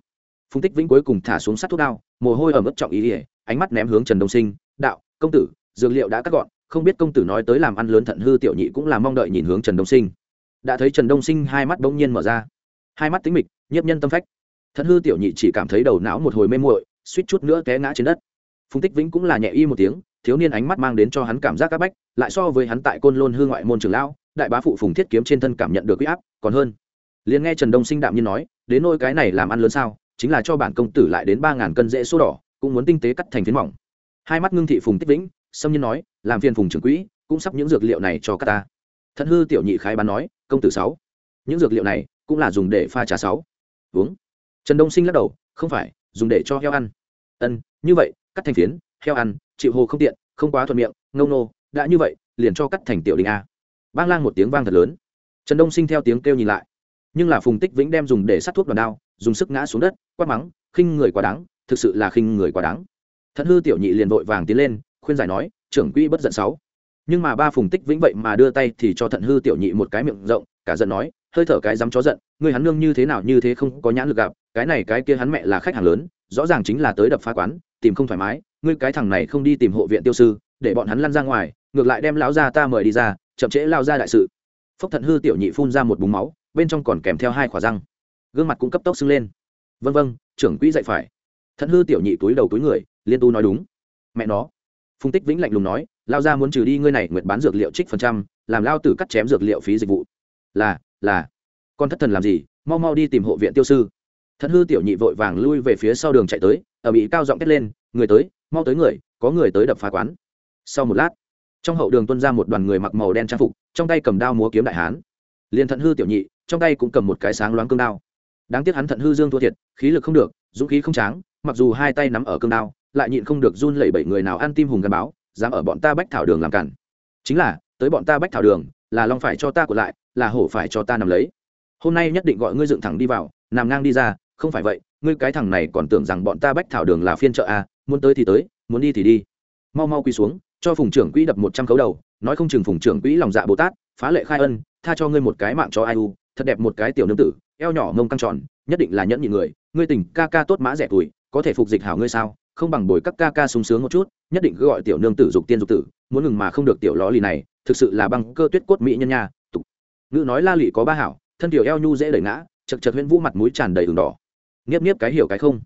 [SPEAKER 1] phùng tích vĩnh cuối cùng thả xuống sát thuốc đao, mồ hôi ở mức trọng ý ỉa ánh mắt ném hướng trần đông sinh, đạo, công tử, dược liệu đã cắt gọn, không biết công tử nói tới làm ăn lớn thận hư tiểu nhị cũng là mong đợi nhìn hướng trần đông sinh. Đã thấy trần đông sinh hai mắt bỗng nhiên mở ra. Hai mắt tính mịch, nhiếp nhân tâm phách thật hư tiểu nhị chỉ cảm thấy đầu não một hồi mê muội, suýt chút nữa té ngã trên đất. Phùng tích vĩnh cũng là nhẹ y một tiếng, thiếu niên ánh mắt mang đến cho hắn cảm giác c áp bách, lại so với hắn tại côn lôn hư ngoại môn trường lão, đại bá phụ phùng thiết kiếm trên thân cảm nhận được huy áp, còn hơn. Liền nghe trần đông sinh đạm nhiên nói, đến nôi cái này làm ăn lớn sao, chính là cho bản công tử lại đến ba ngàn cân dễ số đỏ, cũng muốn tinh tế cắt thành phiến mỏng. Hai mắt ngưng thị phùng tích vĩnh, xâm nhiên nói, làm phiền phùng trưởng quỹ, cũng sắp những dược liệu này cho các ta. Thật hư tiểu nhị khái bán nói, công tử sáu, những dược liệu này cũng là dùng để pha trà sáu. Uống trần đông sinh lắc đầu, không phải, dùng để cho heo ăn. Ân, như vậy, cắt thành phiến, heo ăn, chịu hồ không tiện, không quá thuận miệng ngông nô, đã như vậy, liền cho cắt thành tiểu đình a. Bang lang một tiếng vang thật lớn. Trần đông sinh theo tiếng kêu nhìn lại. Nhưng là phùng tích vĩnh đem dùng để sát thuốc đòn đao, dùng sức ngã xuống đất, quát mắng, khinh người quá đáng, thực sự là khinh người quá đáng. Thận hư tiểu nhị liền vội vàng tiến lên, khuyên giải nói, trưởng quỹ bất giận sáu. Nhưng mà ba phùng tích vĩnh vậy mà đưa tay thì cho thận hư tiểu nhị một cái miệng rộng, cả giận nói, hơi thở cái dám chó giận người hắn nương như thế nào như thế không có nhãn lực gặp cái này cái kia hắn mẹ là khách hàng lớn, rõ ràng chính là tới đập phá quán, tìm không thoải mái, ngươi cái thằng này không đi tìm hộ viện tiêu sư, để bọn hắn lăn ra ngoài, ngược lại đem lão gia ta mời đi ra, chậm trễ lao ra đại sự. Phốc thận hư tiểu nhị phun ra một búng máu, bên trong còn kèm theo hai khỏa răng. Gương mặt cũng cấp tốc sưng lên. Vân vân trưởng quỹ dạy phải. Thận hư tiểu nhị túi đầu túi người, liên tu nói đúng. Mẹ nó. Phùng tích vĩnh lạnh lùng nói lao ra muốn trừ đi ngươi này nguyện bán dược liệu trích phần trăm, làm lao tử cắt chém dược liệu phí dịch vụ. Là là. Con thất thần làm gì? Mau mau đi tìm hộ viện tiêu sư thận hư tiểu nhị vội vàng lui về phía sau đường chạy tới ở bị cao giọng kết lên, người tới, mau tới người, có người tới đập phá quán. Sau một lát, trong hậu đường tuân ra một đoàn người mặc màu đen trang phục, trong tay cầm đao múa kiếm đại hán. Liền thận hư tiểu nhị, trong tay cũng cầm một cái sáng loáng cương đao. Đáng tiếc hắn thận hư dương thua thiệt, khí lực không được, dũng khí không tráng, mặc dù hai tay nắm ở cương đao, lại nhịn không được run lẩy bẩy người nào ăn tim hùng gắn báo, dám ở bọn ta bách thảo đường làm cản. Chính là, tới bọn ta bách thảo đường, là long phải cho ta của lại, là hổ phải cho ta nằm lấy. Hôm nay nhất định gọi ngươi dựng thẳng đi vào, nằm ngang đi ra không phải vậy ngươi cái thằng này còn tưởng rằng bọn ta bách thảo đường là phiên chợ à, muốn tới thì tới muốn đi thì đi. Mau mau quỳ xuống cho phùng trưởng quỹ đập một trăm khấu đầu nói không chừng phùng trưởng quỹ lòng dạ bồ tát phá lệ khai ân tha cho ngươi một cái mạng cho ai u thật đẹp một cái tiểu nương tử eo nhỏ mông căng tròn nhất định là nhẫn nhị người ngươi tình ca ca tốt mã rẻ tuổi có thể phục dịch hảo ngươi sao không bằng bồi các ca ca sung sướng một chút nhất định cứ gọi tiểu nương tử dục tiên dục tử muốn ngừng mà không được tiểu ló lì này thực sự là băng cơ tuyết cốt mỹ nhân nha tục. Ngữ nói la lị có ba hảo thân tiểu eo nhu dễ đẩy ngã chật chật huyễn vũ mặt mũi tràn đầy đường đỏ nghiếp nghiếp cái hiểu cái không.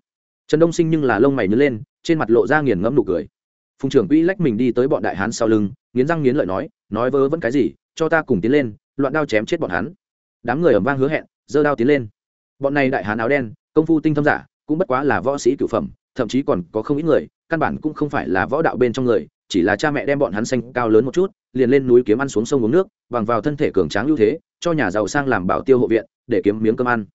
[SPEAKER 1] Trần đông sinh nhưng là lông mày nhớ lên, trên mặt lộ ra nghiền ngẫm nụ cười. Phùng trưởng quỹ lách mình đi tới bọn đại hán sau lưng, nghiến răng nghiến lợi nói nói vớ vẫn cái gì, cho ta cùng tiến lên, loạn đao chém chết bọn hắn. Đám người ẩm vang hứa hẹn, giơ đao tiến lên. Bọn này đại hán áo đen, công phu tinh thâm giả, cũng bất quá là võ sĩ cửu phẩm, thậm chí còn có không ít người, căn bản cũng không phải là võ đạo bên trong người, chỉ là cha mẹ đem bọn hắn xanh cao lớn một chút, liền lên núi kiếm ăn xuống sông uống nước, bằng vào thân thể cường tráng ưu thế, cho nhà giàu sang làm bảo tiêu hộ viện, để kiếm miếng cơm ăn.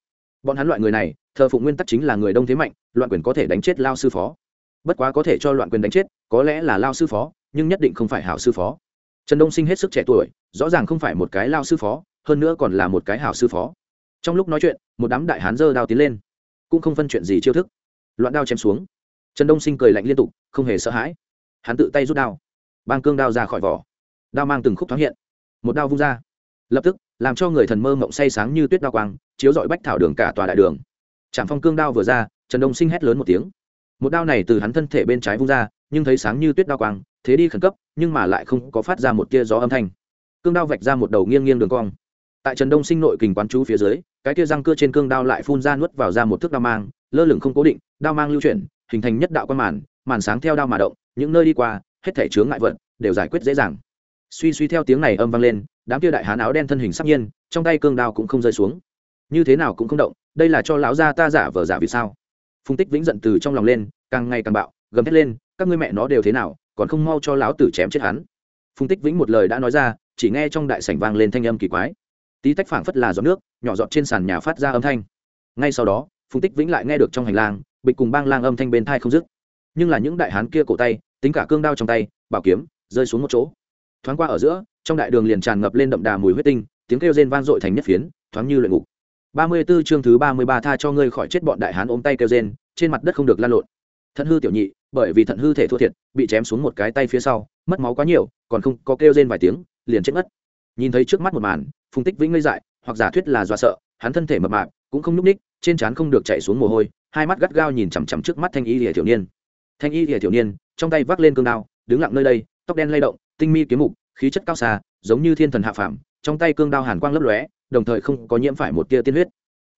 [SPEAKER 1] Bọn hắn loại người này thờ phụng nguyên tắc chính là người đông thế mạnh, loạn quyền có thể đánh chết lao sư phó. Bất quá có thể cho loạn quyền đánh chết, có lẽ là lao sư phó, nhưng nhất định không phải hảo sư phó. Trần đông sinh hết sức trẻ tuổi, rõ ràng không phải một cái lao sư phó, hơn nữa còn là một cái hảo sư phó. Trong lúc nói chuyện, một đám đại hán dơ đao tiến lên. Cũng không phân chuyện gì chiêu thức. Loạn đao chém xuống. Trần đông sinh cười lạnh liên tục, không hề sợ hãi. Hắn tự tay rút đao. Bang cương đao ra khỏi vỏ. Đao mang từng khúc thoáng hiện. Một đao vung ra. Lập tức, làm cho người thần mơ mộng say sáng như tuyết đao quang, chiếu dọi bách thảo đường cả tòa đại đường trạm phong cương đao vừa ra, trần đông sinh hét lớn một tiếng. Một đao này từ hắn thân thể bên trái vung ra, nhưng thấy sáng như tuyết đao quang, thế đi khẩn cấp, nhưng mà lại không có phát ra một tia gió âm thanh. Cương đao vạch ra một đầu nghiêng nghiêng đường cong. Tại trần đông sinh nội kình quán chú phía dưới, cái tia răng cưa trên cương đao lại phun ra nuốt vào ra một thước đao mang, lơ lửng không cố định, đao mang lưu chuyển, hình thành nhất đạo quan màn màn sáng theo đao mà động, những nơi đi qua, hết thể chướng ngại vận đều giải quyết dễ dàng. Suy suy theo tiếng này âm vang lên, đám kia đại hán áo đen thân hình sắc nhiên, trong tay cương đao cũng không rơi xuống. Như thế nào cũng không động đây là cho lão gia ta giả vờ giả vì sao? Phùng tích vĩnh giận từ trong lòng lên, càng ngày càng bạo, gầm thét lên, các ngươi mẹ nó đều thế nào, còn không mau cho lão tử chém chết hắn. Phùng tích vĩnh một lời đã nói ra, chỉ nghe trong đại sảnh vang lên thanh âm kỳ quái. Tí tách phảng phất là giọt nước, nhỏ giọt trên sàn nhà phát ra âm thanh. Ngay sau đó, phùng tích vĩnh lại nghe được trong hành lang, bịch cùng bang lang âm thanh bên thai không dứt. Nhưng là những đại hán kia cổ tay, tính cả cương đao trong tay, bảo kiếm, rơi xuống một chỗ. Thoáng qua ở giữa, trong đại đường liền tràn ngập lên đậm đà mùi huyết tinh, tiếng kêu rên vang dội thành nhất phiến, thoáng như luyện ngục ba mươi 34 chương thứ ba mươi ba tha cho ngươi khỏi chết bọn đại hán ôm tay kêu rên, trên mặt đất không được lăn lộn. Thận hư tiểu nhị, bởi vì thận hư thể thua thiệt, bị chém xuống một cái tay phía sau, mất máu quá nhiều, còn không có kêu rên vài tiếng, liền chết mất nhìn thấy trước mắt một màn, phùng tích vĩnh ngây dại, hoặc giả thuyết là do sợ, hắn thân thể mập mạp, cũng không nhúc ních trên trán không được chảy xuống mồ hôi, hai mắt gắt gao nhìn chằm chằm trước mắt thanh y lìa tiểu niên. Thanh y lìa tiểu niên, trong tay vác lên cương đao, đứng lặng nơi đây, tóc đen lay động, tinh mi kiếm mục, khí chất cao xa, giống như thiên thần hạ phàm, trong tay cương đao hàn quang lấp lóe đồng thời không có nhiễm phải một tia tiên huyết.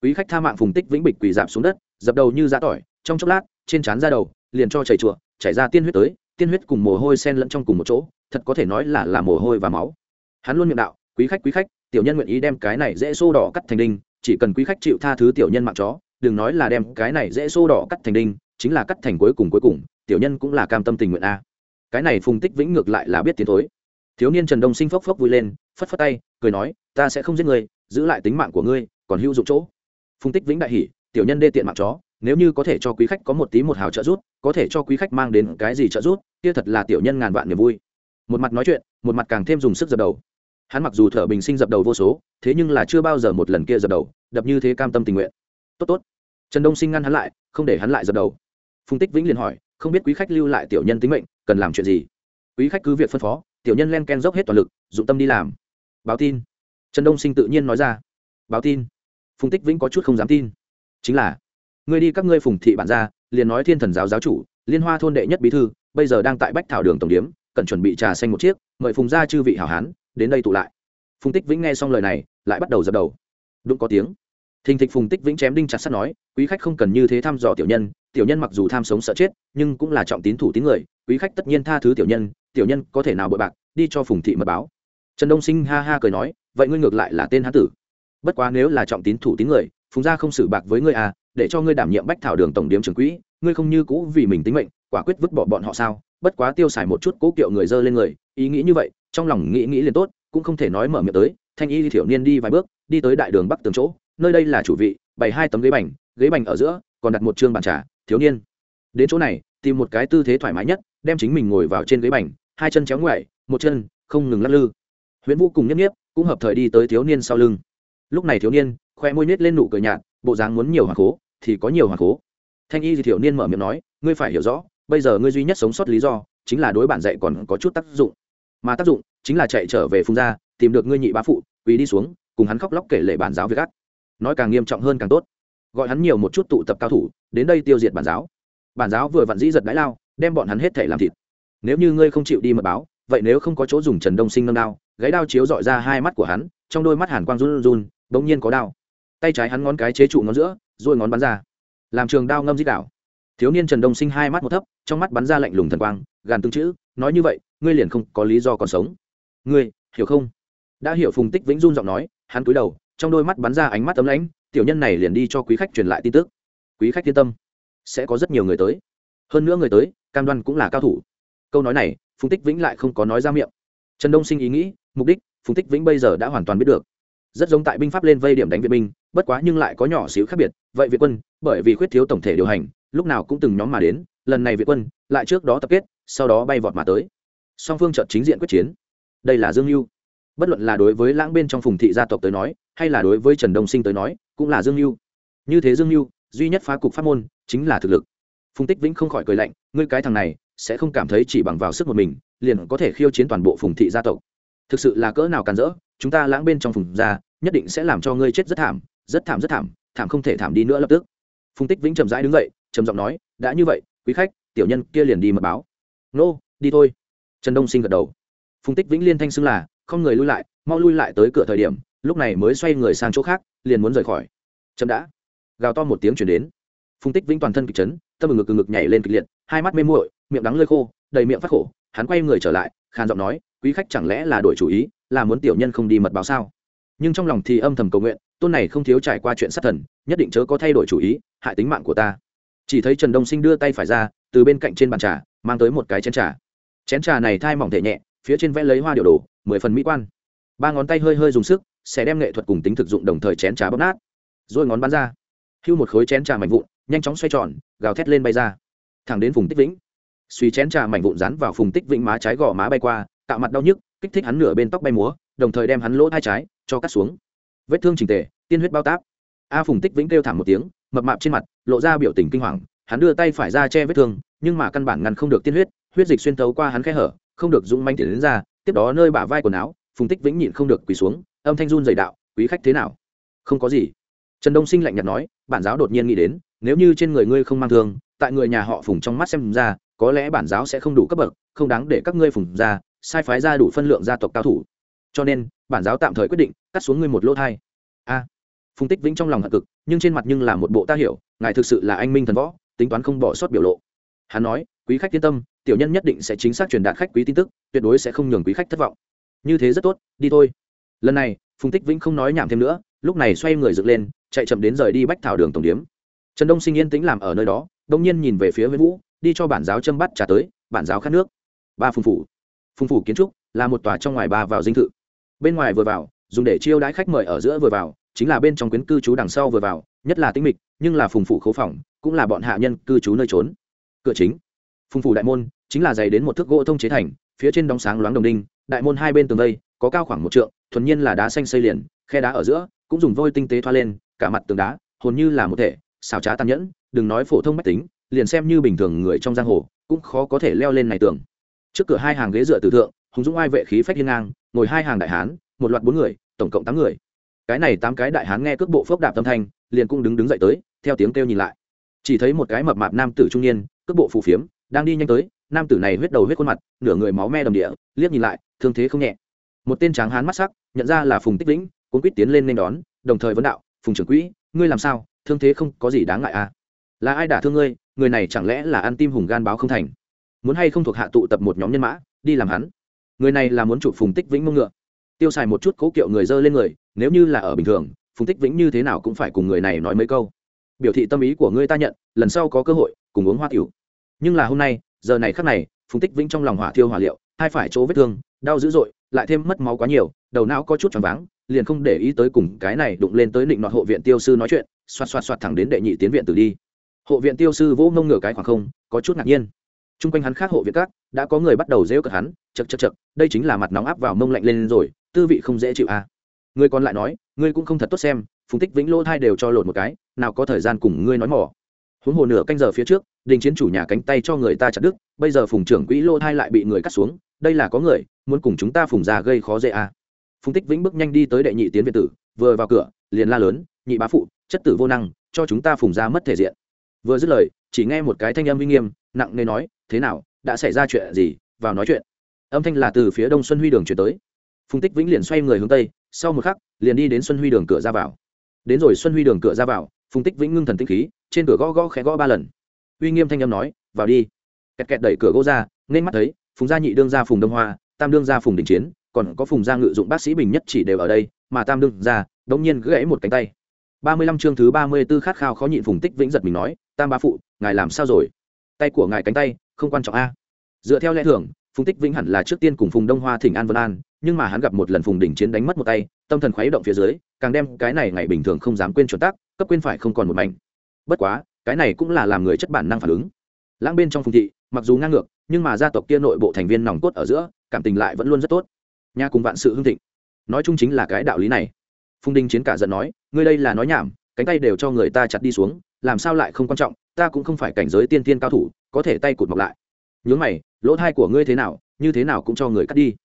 [SPEAKER 1] Quý khách tha mạng phùng tích vĩnh bịch quỳ giảm xuống đất, dập đầu như giã tỏi, trong chốc lát, trên trán ra đầu, liền cho chảy chùa, chảy ra tiên huyết tới, tiên huyết cùng mồ hôi sen lẫn trong cùng một chỗ, thật có thể nói là là mồ hôi và máu. Hắn luôn miệng đạo, quý khách quý khách, tiểu nhân nguyện ý đem cái này dễ xô đỏ cắt thành đinh, chỉ cần quý khách chịu tha thứ tiểu nhân mạng chó, đừng nói là đem cái này dễ xô đỏ cắt thành đinh, chính là cắt thành cuối cùng cuối cùng, tiểu nhân cũng là cam tâm tình nguyện a. Cái này phùng tích vĩnh ngược lại là biết tiến thối. Thiếu niên trần đông sinh phốc phốc vui lên, phất phất tay, cười nói, ta sẽ không giết người giữ lại tính mạng của ngươi, còn hữu dụng chỗ. Phùng tích vĩnh đại hỉ, tiểu nhân đê tiện mạng chó, nếu như có thể cho quý khách có một tí một hào trợ giúp, có thể cho quý khách mang đến cái gì trợ giúp, kia thật là tiểu nhân ngàn vạn niềm vui. Một mặt nói chuyện, một mặt càng thêm dùng sức dập đầu. Hắn mặc dù thở bình sinh dập đầu vô số, thế nhưng là chưa bao giờ một lần kia dập đầu, đập như thế cam tâm tình nguyện. Tốt tốt. Trần đông sinh ngăn hắn lại, không để hắn lại dập đầu. Phùng tích vĩnh liền hỏi, không biết quý khách lưu lại tiểu nhân tính mệnh, cần làm chuyện gì? Quý khách cứ việc phân phó, tiểu nhân len ken dốc hết toàn lực, dụng tâm đi làm. Báo tin trần đông sinh tự nhiên nói ra. Báo tin. Phùng tích vĩnh có chút không dám tin. Chính là, ngươi đi các ngươi phùng thị bản ra liền nói thiên thần giáo giáo chủ, liên hoa thôn đệ nhất bí thư, bây giờ đang tại bách thảo đường tổng điếm, cần chuẩn bị trà xanh một chiếc, mời phùng gia chư vị hảo hán, đến đây tụ lại. Phùng tích vĩnh nghe xong lời này, lại bắt đầu dập đầu. Đụng có tiếng. Thình thịch phùng tích vĩnh chém đinh chặt sắt nói, quý khách không cần như thế thăm dò tiểu nhân tiểu nhân mặc dù tham sống sợ chết, nhưng cũng là trọng tín thủ tín người, quý khách tất nhiên tha thứ tiểu nhân tiểu nhân có thể nào bội bạc, đi cho phùng thị mật báo trần đông sinh ha ha cười nói, vậy ngươi ngược lại là tên hán tử. Bất quá nếu là trọng tín thủ tín người, phùng gia không xử bạc với ngươi à để cho ngươi đảm nhiệm bách thảo đường tổng điếm trưởng quỹ, ngươi không như cũ vì mình tính mệnh, quả quyết vứt bỏ bọn họ sao? Bất quá tiêu xài một chút cố kiệu người dơ lên người, ý nghĩ như vậy, trong lòng nghĩ nghĩ liền tốt, cũng không thể nói mở miệng tới, thanh y thiểu niên đi vài bước, đi tới đại đường bắc tường chỗ, nơi đây là chủ vị, bày hai tấm ghế bành ghế bành ở giữa, còn đặt một chương bàn trà, thiếu niên. Đến chỗ này, tìm một cái tư thế thoải mái nhất, đem chính mình ngồi vào trên ghế bành, hai chân chéo ngoại, một chân không ngừng lắc lư huyễn vũ cùng nhất nhiếp cũng hợp thời đi tới thiếu niên sau lưng. Lúc này thiếu niên, khoe môi nhét lên nụ cười nhạt, bộ dáng muốn nhiều hoàng cố, thì có nhiều hoàng cố. Thanh y thì thiếu niên mở miệng nói, ngươi phải hiểu rõ, bây giờ ngươi duy nhất sống sót lý do chính là đối bản dạy còn có chút tác dụng. Mà tác dụng chính là chạy trở về phùng gia, tìm được ngươi nhị bá phụ, quỳ đi xuống, cùng hắn khóc lóc kể lệ bản giáo việc gắt nói càng nghiêm trọng hơn càng tốt. Gọi hắn nhiều một chút tụ tập cao thủ, đến đây tiêu diệt bản giáo. Bản giáo vừa vặn dĩ giật đái lao, đem bọn hắn hết thể làm thịt. Nếu như ngươi không chịu đi mật báo, vậy nếu không có chỗ dùng trần đông sinh nâng đao gáy đao chiếu dọi ra hai mắt của hắn, trong đôi mắt hàn quang run run bỗng nhiên có đao. Tay trái hắn ngón cái chế trụ ngón giữa, rồi ngón bắn ra. Làm trường đao ngâm dít đảo. Thiếu niên trần đông sinh hai mắt một thấp, trong mắt bắn ra lạnh lùng thần quang, gàn tương chữ, nói như vậy, ngươi liền không có lý do còn sống. Ngươi, hiểu không? Đã hiểu phùng tích vĩnh run giọng nói, hắn cúi đầu, trong đôi mắt bắn ra ánh mắt tấm lãnh, tiểu nhân này liền đi cho quý khách truyền lại tin tức. Quý khách yên tâm, sẽ có rất nhiều người tới. Hơn nữa người tới, cam đoan cũng là cao thủ. Câu nói này, phùng tích vĩnh lại không có nói ra miệng. Trần đông sinh ý nghĩ mục đích, phùng tích vĩnh bây giờ đã hoàn toàn biết được. Rất giống tại binh pháp lên vây điểm đánh viện binh, bất quá nhưng lại có nhỏ xíu khác biệt. Vậy việt quân, bởi vì khuyết thiếu tổng thể điều hành, lúc nào cũng từng nhóm mà đến, lần này việt quân lại trước đó tập kết, sau đó bay vọt mà tới. Song phương trợt chính diện quyết chiến. Đây là dương mưu bất luận là đối với lãng bên trong phùng thị gia tộc tới nói, hay là đối với trần đông sinh tới nói, cũng là dương mưu như thế dương mưu duy nhất phá cục pháp môn, chính là thực lực. Phùng tích vĩnh không khỏi cười lạnh, ngươi cái thằng này, sẽ không cảm thấy chỉ bằng vào sức một mình, liền có thể khiêu chiến toàn bộ phùng thị gia tộc thực sự là cỡ nào càn rỡ, chúng ta lãng bên trong phùng ra, nhất định sẽ làm cho ngươi chết rất thảm rất thảm rất thảm thảm không thể thảm đi nữa lập tức. Phùng tích vĩnh trầm rãi đứng dậy, trầm giọng nói, đã như vậy, quý khách, tiểu nhân kia liền đi mật báo. Nô, đi thôi. Trần đông sinh gật đầu. Phùng tích vĩnh liên thanh xưng là, không người lui lại, mau lui lại tới cửa thời điểm, lúc này mới xoay người sang chỗ khác, liền muốn rời khỏi. Chậm đã. Gào to một tiếng chuyển đến. Phùng tích vĩnh toàn thân kịch chấn, tâm ngực ngực nhảy lên kịch liệt, hai mắt mê muội, miệng đắng lơi khô, đầy miệng phát khổ, hắn quay người trở lại khàn giọng nói, quý khách chẳng lẽ là đổi chủ ý, là muốn tiểu nhân không đi mật báo sao? Nhưng trong lòng thì âm thầm cầu nguyện, tôn này không thiếu trải qua chuyện sát thần, nhất định chớ có thay đổi chủ ý, hại tính mạng của ta. Chỉ thấy trần đông sinh đưa tay phải ra, từ bên cạnh trên bàn trà, mang tới một cái chén trà. Chén trà này thai mỏng thể nhẹ, phía trên vẽ lấy hoa điệu đồ, mười phần mỹ quan. Ba ngón tay hơi hơi dùng sức, sẽ đem nghệ thuật cùng tính thực dụng đồng thời chén trà bóp nát. Rồi ngón bắn ra. Hưu một khối chén trà mảnh vụn, nhanh chóng xoay tròn, gào thét lên bay ra. Thẳng đến vùng tích vĩnh suy chén trà mảnh vụn rán vào phùng tích vĩnh má trái gò má bay qua tạo mặt đau nhức, kích thích hắn nửa bên tóc bay múa, đồng thời đem hắn lỗ hai trái cho cắt xuống. Vết thương trình tề, tiên huyết bao táp. A phùng tích vĩnh kêu thảm một tiếng, mập mạp trên mặt, lộ ra biểu tình kinh hoàng, hắn đưa tay phải ra che vết thương, nhưng mà căn bản ngăn không được tiên huyết huyết dịch xuyên tấu qua hắn khe hở, không được dũng manh tiền đến ra, tiếp đó nơi bả vai quần áo, phùng tích vĩnh nhịn không được quỳ xuống, âm thanh run dày đạo, quý khách thế nào? Không có gì. Trần đông sinh lạnh nhạt nói, bản giáo đột nhiên nghĩ đến, nếu như trên người ngươi không mang thương, tại người nhà họ phùng trong mắt xem ra có lẽ bản giáo sẽ không đủ cấp bậc, không đáng để các ngươi phùng ra, sai phái ra đủ phân lượng gia tộc cao thủ. Cho nên, bản giáo tạm thời quyết định, cắt xuống ngươi một lỗ thai. A. Phùng tích vĩnh trong lòng hận cực, nhưng trên mặt nhưng là một bộ ta hiểu, ngài thực sự là anh minh thần võ, tính toán không bỏ sót biểu lộ. Hắn nói, quý khách yên tâm, tiểu nhân nhất định sẽ chính xác truyền đạt khách quý tin tức, tuyệt đối sẽ không nhường quý khách thất vọng. Như thế rất tốt, đi thôi. Lần này, phùng tích vĩnh không nói nhảm thêm nữa, lúc này xoay người dựng lên, chạy chậm đến rời đi bách thảo đường tổng điếm. Trần đông sinh yên tĩnh làm ở nơi đó đông nhiên nhìn về phía nguyễn vũ đi cho bản giáo châm bắt trả tới, bản giáo khát nước. Ba phùng phủ. Phùng phủ kiến trúc là một tòa trong ngoài ba vào dinh thự. Bên ngoài vừa vào, dùng để chiêu đãi khách mời ở giữa vừa vào, chính là bên trong quyến cư trú đằng sau vừa vào, nhất là tinh mịch, nhưng là phùng phủ khấu phòng, cũng là bọn hạ nhân cư trú nơi trốn. Cửa chính. Phùng phủ đại môn, chính là dày đến một thước gỗ thông chế thành, phía trên đóng sáng loáng đồng đinh, đại môn hai bên tường vây, có cao khoảng một trượng, thuần nhiên là đá xanh xây liền, khe đá ở giữa, cũng dùng vôi tinh tế thoa lên, cả mặt tường đá, hồn như là một thể xào trá tàn nhẫn, đừng nói phổ thông mách tính liền xem như bình thường người trong giang hồ, cũng khó có thể leo lên này tường trước cửa hai hàng ghế dựa từ thượng, hùng dũng ai vệ khí phách hiên ngang, ngồi hai hàng đại hán, một loạt bốn người, tổng cộng tám người. Cái này tám cái đại hán nghe cước bộ phước đạp tâm thanh, liền cũng đứng đứng dậy tới, theo tiếng kêu nhìn lại. Chỉ thấy một cái mập mạp nam tử trung niên, cước bộ phù phiếm, đang đi nhanh tới, nam tử này huyết đầu huyết khuôn mặt, nửa người máu me đầm địa, liếc nhìn lại, thương thế không nhẹ. Một tên tráng hán mắt sắc, nhận ra là phùng tích vĩnh, cuốn quýt tiến lên nên đón, đồng thời vấn đạo, phùng trưởng quỹ, ngươi làm sao? Thương thế không có gì đáng ngại à? Là ai đả thương ngươi? Người này chẳng lẽ là ăn tim hùng gan báo không thành? Muốn hay không thuộc hạ tụ tập một nhóm nhân mã, đi làm hắn? Người này là muốn chụp phùng tích vĩnh mông ngựa. Tiêu xài một chút cố kiệu người dơ lên người, nếu như là ở bình thường, phùng tích vĩnh như thế nào cũng phải cùng người này nói mấy câu. Biểu thị tâm ý của ngươi ta nhận, lần sau có cơ hội, cùng uống hoa tiểu. Nhưng là hôm nay, giờ này khắc này, phùng tích vĩnh trong lòng hỏa thiêu hỏa liệu, hai phải chỗ vết thương, đau dữ dội, lại thêm mất máu quá nhiều, đầu não có chút choáng váng, liền không để ý tới cùng cái này đụng lên tới định nọt hộ viện tiêu sư nói chuyện, xoạt xoạt xoạt thẳng đến đệ nhị tiến viện tử đi hộ viện tiêu sư vỗ mông ngửa cái khoảng không, có chút ngạc nhiên t r u n g quanh hắn khác hộ viện các, đã có người bắt đầu rêu cợt hắn chật chật chật đây chính là mặt nóng áp vào mông lạnh lên rồi, tư vị không dễ chịu à. người còn lại nói, ngươi cũng không thật tốt xem, phùng tích vĩnh lỗ thai đều cho lột một cái, nào có thời gian cùng ngươi nói mỏ huống hồ nửa canh giờ phía trước, đình chiến chủ nhà cánh tay cho người ta chặt đứt, bây giờ phùng trưởng quỹ lỗ thai lại bị người cắt xuống, đây là có người, muốn cùng chúng ta phùng ra gây khó dễ à. phùng tích vĩnh bước nhanh đi tới đệ nhị tiến viện tử, vừa vào cửa, liền la lớn, nhị bá phụ, chất tử vô năng, cho chúng ta phùng ra mất thể diện vừa dứt lời, chỉ nghe một cái thanh âm uy nghiêm, nặng nề nói, thế nào, đã xảy ra chuyện gì? Vào nói chuyện. Âm thanh là từ phía đông xuân huy đường chuyển tới. Phùng tích vĩnh liền xoay người hướng tây, sau một khắc, liền đi đến xuân huy đường cửa ra vào. Đến rồi xuân huy đường cửa ra vào, phùng tích vĩnh ngưng thần tinh khí, trên cửa gõ gõ khẽ gõ ba lần. Uy nghiêm thanh âm nói, vào đi. Kẹt kẹt đẩy cửa gỗ ra, nên mắt thấy, phùng gia nhị đương gia phùng đông hoa, tam đương gia phùng đình chiến, còn có phùng gia ngự dụng bác sĩ bình nhất chỉ đều ở đây, mà tam đương gia đống nhiên gãy một cánh tay ba mươi lăm chương thứ ba mươi b ố khát khao khó nhịn phùng tích vĩnh giật mình nói, tam Bá phụ, ngài làm sao rồi? Tay của ngài cánh tay, không quan trọng a. Dựa theo lẽ thường, phùng tích vĩnh hẳn là trước tiên cùng phùng đông hoa thỉnh an vân an, nhưng mà hắn gặp một lần phùng đỉnh chiến đánh mất một tay, tâm thần khuấy động phía dưới, càng đem cái này ngày bình thường không dám quên chuẩn tắc, cấp quên phải không còn một mảnh. Bất quá, cái này cũng là làm người chất bản năng phản ứng. Lãng bên trong phùng thị, mặc dù ngang ngược, nhưng mà gia tộc kia nội bộ thành viên nòng cốt ở giữa, cảm tình lại vẫn luôn rất tốt. Nhà cùng vạn sự hưng thịnh. Nói chung chính là cái đạo lý này phùng đinh chiến cả giận nói, ngươi đây là nói nhảm, cánh tay đều cho người ta chặt đi xuống, làm sao lại không quan trọng, ta cũng không phải cảnh giới tiên tiên cao thủ, có thể tay cụt mọc lại. Nhớ mày, lỗ thai của ngươi thế nào, như thế nào cũng cho người cắt đi.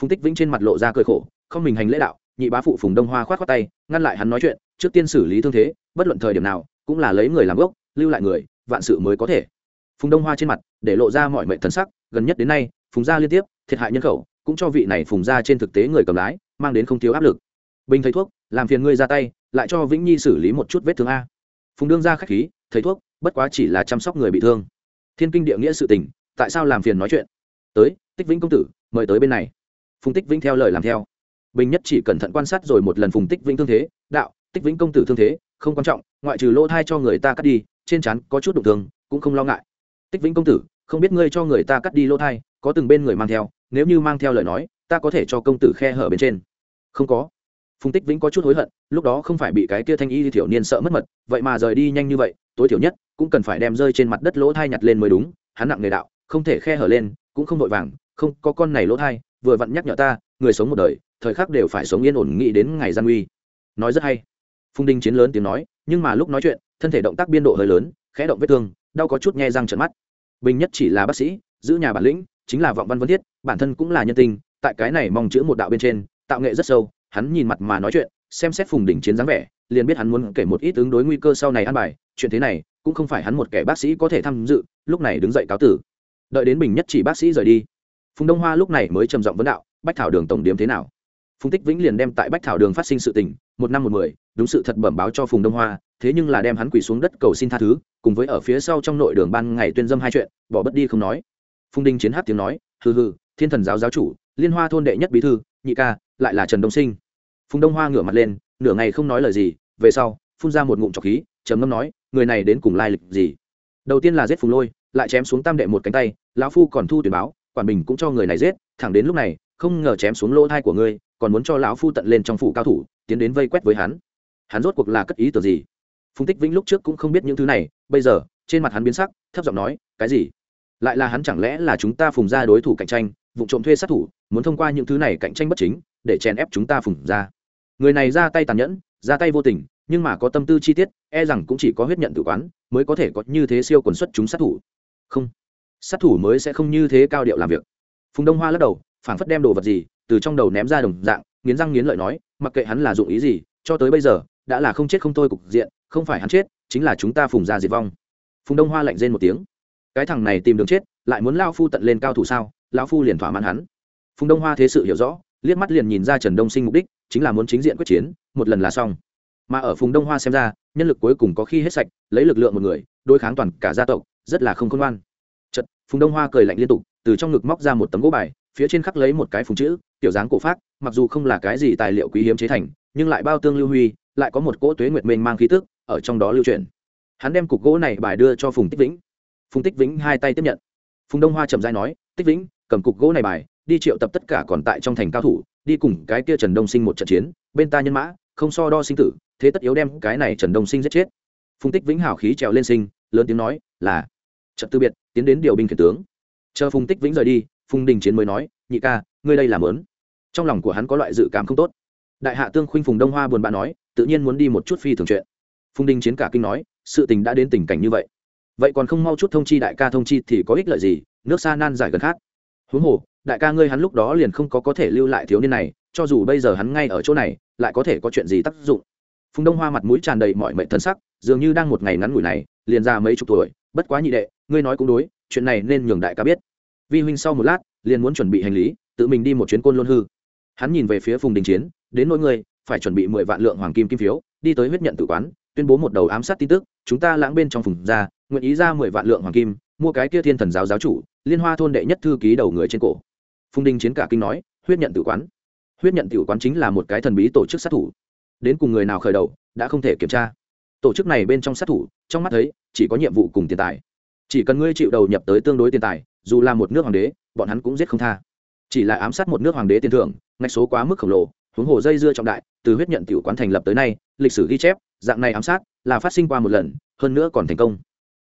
[SPEAKER 1] Phùng tích vĩnh trên mặt lộ ra cười khổ, không mình hành lễ đạo, nhị bá phụ phùng đông hoa khoát khoát tay, ngăn lại hắn nói chuyện, trước tiên xử lý thương thế, bất luận thời điểm nào, cũng là lấy người làm gốc, lưu lại người, vạn sự mới có thể. Phùng đông hoa trên mặt, để lộ ra mọi mệnh thần sắc, gần nhất đến nay, phùng gia liên tiếp, thiệt hại nhân khẩu, cũng cho vị này phùng gia trên thực tế người cầm lái, mang đến không thiếu áp lực. Bình thầy thuốc làm phiền ngươi ra tay, lại cho vĩnh nhi xử lý một chút vết thương a. Phùng đương ra k h á c h khí, thầy thuốc, bất quá chỉ là chăm sóc người bị thương. Thiên kinh địa nghĩa sự tình, tại sao làm phiền nói chuyện? Tới, tích vĩnh công tử, mời tới bên này. Phùng tích vĩnh theo lời làm theo. Bình nhất chỉ cẩn thận quan sát rồi một lần phùng tích vĩnh thương thế, đạo, tích vĩnh công tử thương thế, không quan trọng, ngoại trừ lỗ thai cho người ta cắt đi, trên chắn có chút đụng thương, cũng không lo ngại. Tích vĩnh công tử, không biết ngươi cho người ta cắt đi lỗ thai, có từng bên người mang theo, nếu như mang theo lời nói, ta có thể cho công tử khe hở bên trên. Không có phùng tích vĩnh có chút hối hận, lúc đó không phải bị cái kia thanh y thiểu niên sợ mất mật, vậy mà rời đi nhanh như vậy, tối thiểu nhất, cũng cần phải đem rơi trên mặt đất lỗ thai nhặt lên mới đúng, hắn nặng nghề đạo, không thể khe hở lên, cũng không vội vàng, không, có con này lỗ thai, vừa vặn nhắc nhở ta, người sống một đời, thời khắc đều phải sống yên ổn, nghĩ đến ngày gian uy nói rất hay. Phùng đinh chiến lớn tiếng nói, nhưng mà lúc nói chuyện, thân thể động tác biên độ hơi lớn, khẽ động vết thương, đau có chút nghe răng trận mắt. Bình nhất chỉ là bác sĩ, giữ nhà bản lĩnh, chính là vọng văn vân thiết, bản thân cũng là nhân tình, tại cái này mong chữ một đạo bên trên, tạo nghệ rất sâu hắn nhìn mặt mà nói chuyện, xem xét phùng đỉnh chiến dáng vẻ, liền biết hắn muốn kể một ít ứng đối nguy cơ sau này ăn bài, chuyện thế này, cũng không phải hắn một kẻ bác sĩ có thể tham dự, lúc này đứng dậy cáo tử. Đợi đến bình nhất chỉ bác sĩ rời đi, phùng đông hoa lúc này mới trầm giọng vấn đạo, bách thảo đường tổng điếm thế nào? Phùng tích vĩnh liền đem tại bách thảo đường phát sinh sự tình, một năm một mười, đúng sự thật bẩm báo cho phùng đông hoa, thế nhưng là đem hắn quỳ xuống đất cầu xin tha thứ, cùng với ở phía sau trong nội đường ban ngày tuyên dâm hai chuyện, bỏ bất đi không nói. Phùng đinh chiến hát tiếng nói, hừ hừ, thiên thần giáo giáo chủ, liên hoa thôn đệ nhất bí thư, nhị ca, lại là trần đông sinh phùng đông hoa ngửa mặt lên, nửa ngày không nói lời gì, về sau, phun ra một ngụm trọc khí, trầm ngâm nói, người này đến cùng lai lịch gì? Đầu tiên là giết phùng lôi, lại chém xuống tam đệ một cánh tay, lão phu còn thu tuyển báo, quản bình cũng cho người này giết, thẳng đến lúc này, không ngờ chém xuống lỗ thai của ngươi, còn muốn cho lão phu tận lên trong phủ cao thủ, tiến đến vây quét với hắn. Hắn rốt cuộc là cất ý tưởng gì? Phùng tích vĩnh lúc trước cũng không biết những thứ này, bây giờ, trên mặt hắn biến sắc, thấp giọng nói, cái gì? Lại là hắn chẳng lẽ là chúng ta phùng ra đối thủ cạnh tranh, vụ trộm thuê sát thủ, muốn thông qua những thứ này cạnh tranh bất chính để chèn ép chúng ta phùng ra. Người này ra tay tàn nhẫn, ra tay vô tình, nhưng mà có tâm tư chi tiết e rằng cũng chỉ có huyết nhận tự quán mới có thể có như thế siêu quần xuất chúng sát thủ. Không, sát thủ mới sẽ không như thế cao điệu làm việc. Phùng đông hoa lắc đầu, phảng phất đem đồ vật gì từ trong đầu ném ra đồng dạng, nghiến răng nghiến lợi nói, mặc kệ hắn là dụng ý gì, cho tới bây giờ, đã là không chết không thôi cục diện, không phải hắn chết, chính là chúng ta phùng ra diệt vong. Phùng đông hoa lạnh rên một tiếng. Cái thằng này tìm đường chết, lại muốn lao phu tận lên cao thủ sao? Lao phu liền thỏa mãn hắn. Phùng đông hoa thế sự hiểu rõ liếc mắt liền nhìn ra trần đông sinh mục đích, chính là muốn chính diện quyết chiến, một lần là xong. Mà ở phùng đông hoa xem ra, nhân lực cuối cùng có khi hết sạch, lấy lực lượng một người, đối kháng toàn cả gia tộc, rất là không khôn ngoan. Chật phùng đông hoa cười lạnh liên tục, từ trong ngực móc ra một tấm gỗ bài, phía trên khắc lấy một cái phùng chữ tiểu dáng cổ phát mặc dù không là cái gì tài liệu quý hiếm chế thành, nhưng lại bao tương lưu huy, lại có một cỗ tuế nguyệt mênh mang khí tức, ở trong đó lưu truyền. Hắn đem cục gỗ này bài đưa cho phùng tích vĩnh. Phùng tích vĩnh hai tay tiếp nhận. Phùng đông hoa chậm dai nói, tích vĩnh, cầm cục gỗ này bài đi triệu tập tất cả còn tại trong thành cao thủ, đi cùng cái kia trần đông sinh một trận chiến, bên ta nhân mã, không so đo sinh tử, thế tất yếu đem cái này trần đông sinh giết chết. Phùng tích vĩnh hào khí trèo lên sinh, lớn tiếng nói, là trận tư biệt, tiến đến điều binh khiển tướng. Chờ phùng tích vĩnh rời đi, phùng đình chiến mới nói, nhị ca, ngươi đây làm lớn trong lòng của hắn có loại dự cảm không tốt. Đại hạ tương khuynh phùng đông hoa buồn bã nói, tự nhiên muốn đi một chút phi thường chuyện. Phùng đình chiến cả kinh nói, sự tình đã đến tình cảnh như vậy. Vậy còn không mau chút thông chi đại ca thông chi thì có ích lợi gì, nước xa nan giải gần khác. Huống hồ đại ca ngươi hắn lúc đó liền không có có thể lưu lại thiếu niên này, cho dù bây giờ hắn ngay ở chỗ này, lại có thể có chuyện gì tác dụng? Phùng đông hoa mặt mũi tràn đầy mọi mệnh thân sắc, dường như đang một ngày ngắn ngủi này, liền ra mấy chục tuổi, bất quá nhị đệ, ngươi nói cũng đối, chuyện này nên nhường đại ca biết. Vi huynh sau một lát, liền muốn chuẩn bị hành lý, tự mình đi một chuyến côn luân hư. Hắn nhìn về phía phùng đình chiến, đến nỗi ngươi, phải chuẩn bị mười vạn lượng hoàng kim kim phiếu, đi tới huyết nhận tự quán, tuyên bố một đầu ám sát tin tức, chúng ta lãng bên trong phùng ra nguyện ý ra mười vạn lượng hoàng kim, mua cái kia thiên thần giáo giáo chủ, liên hoa thôn đệ nhất thư ký đầu người trên cổ phùng đinh chiến cả kinh nói, huyết nhận tự quán. Huyết nhận tự quán chính là một cái thần bí tổ chức sát thủ. Đến cùng người nào khởi đầu, đã không thể kiểm tra. Tổ chức này bên trong sát thủ, trong mắt thấy, chỉ có nhiệm vụ cùng tiền tài. Chỉ cần ngươi chịu đầu nhập tới tương đối tiền tài, dù là một nước hoàng đế, bọn hắn cũng giết không tha. Chỉ là ám sát một nước hoàng đế tiền thưởng, ngạch số quá mức khổng lồ, huống hồ dây dưa trọng đại, từ huyết nhận tiểu quán thành lập tới nay, lịch sử ghi chép, dạng này ám sát, là phát sinh qua một lần, hơn nữa còn thành công.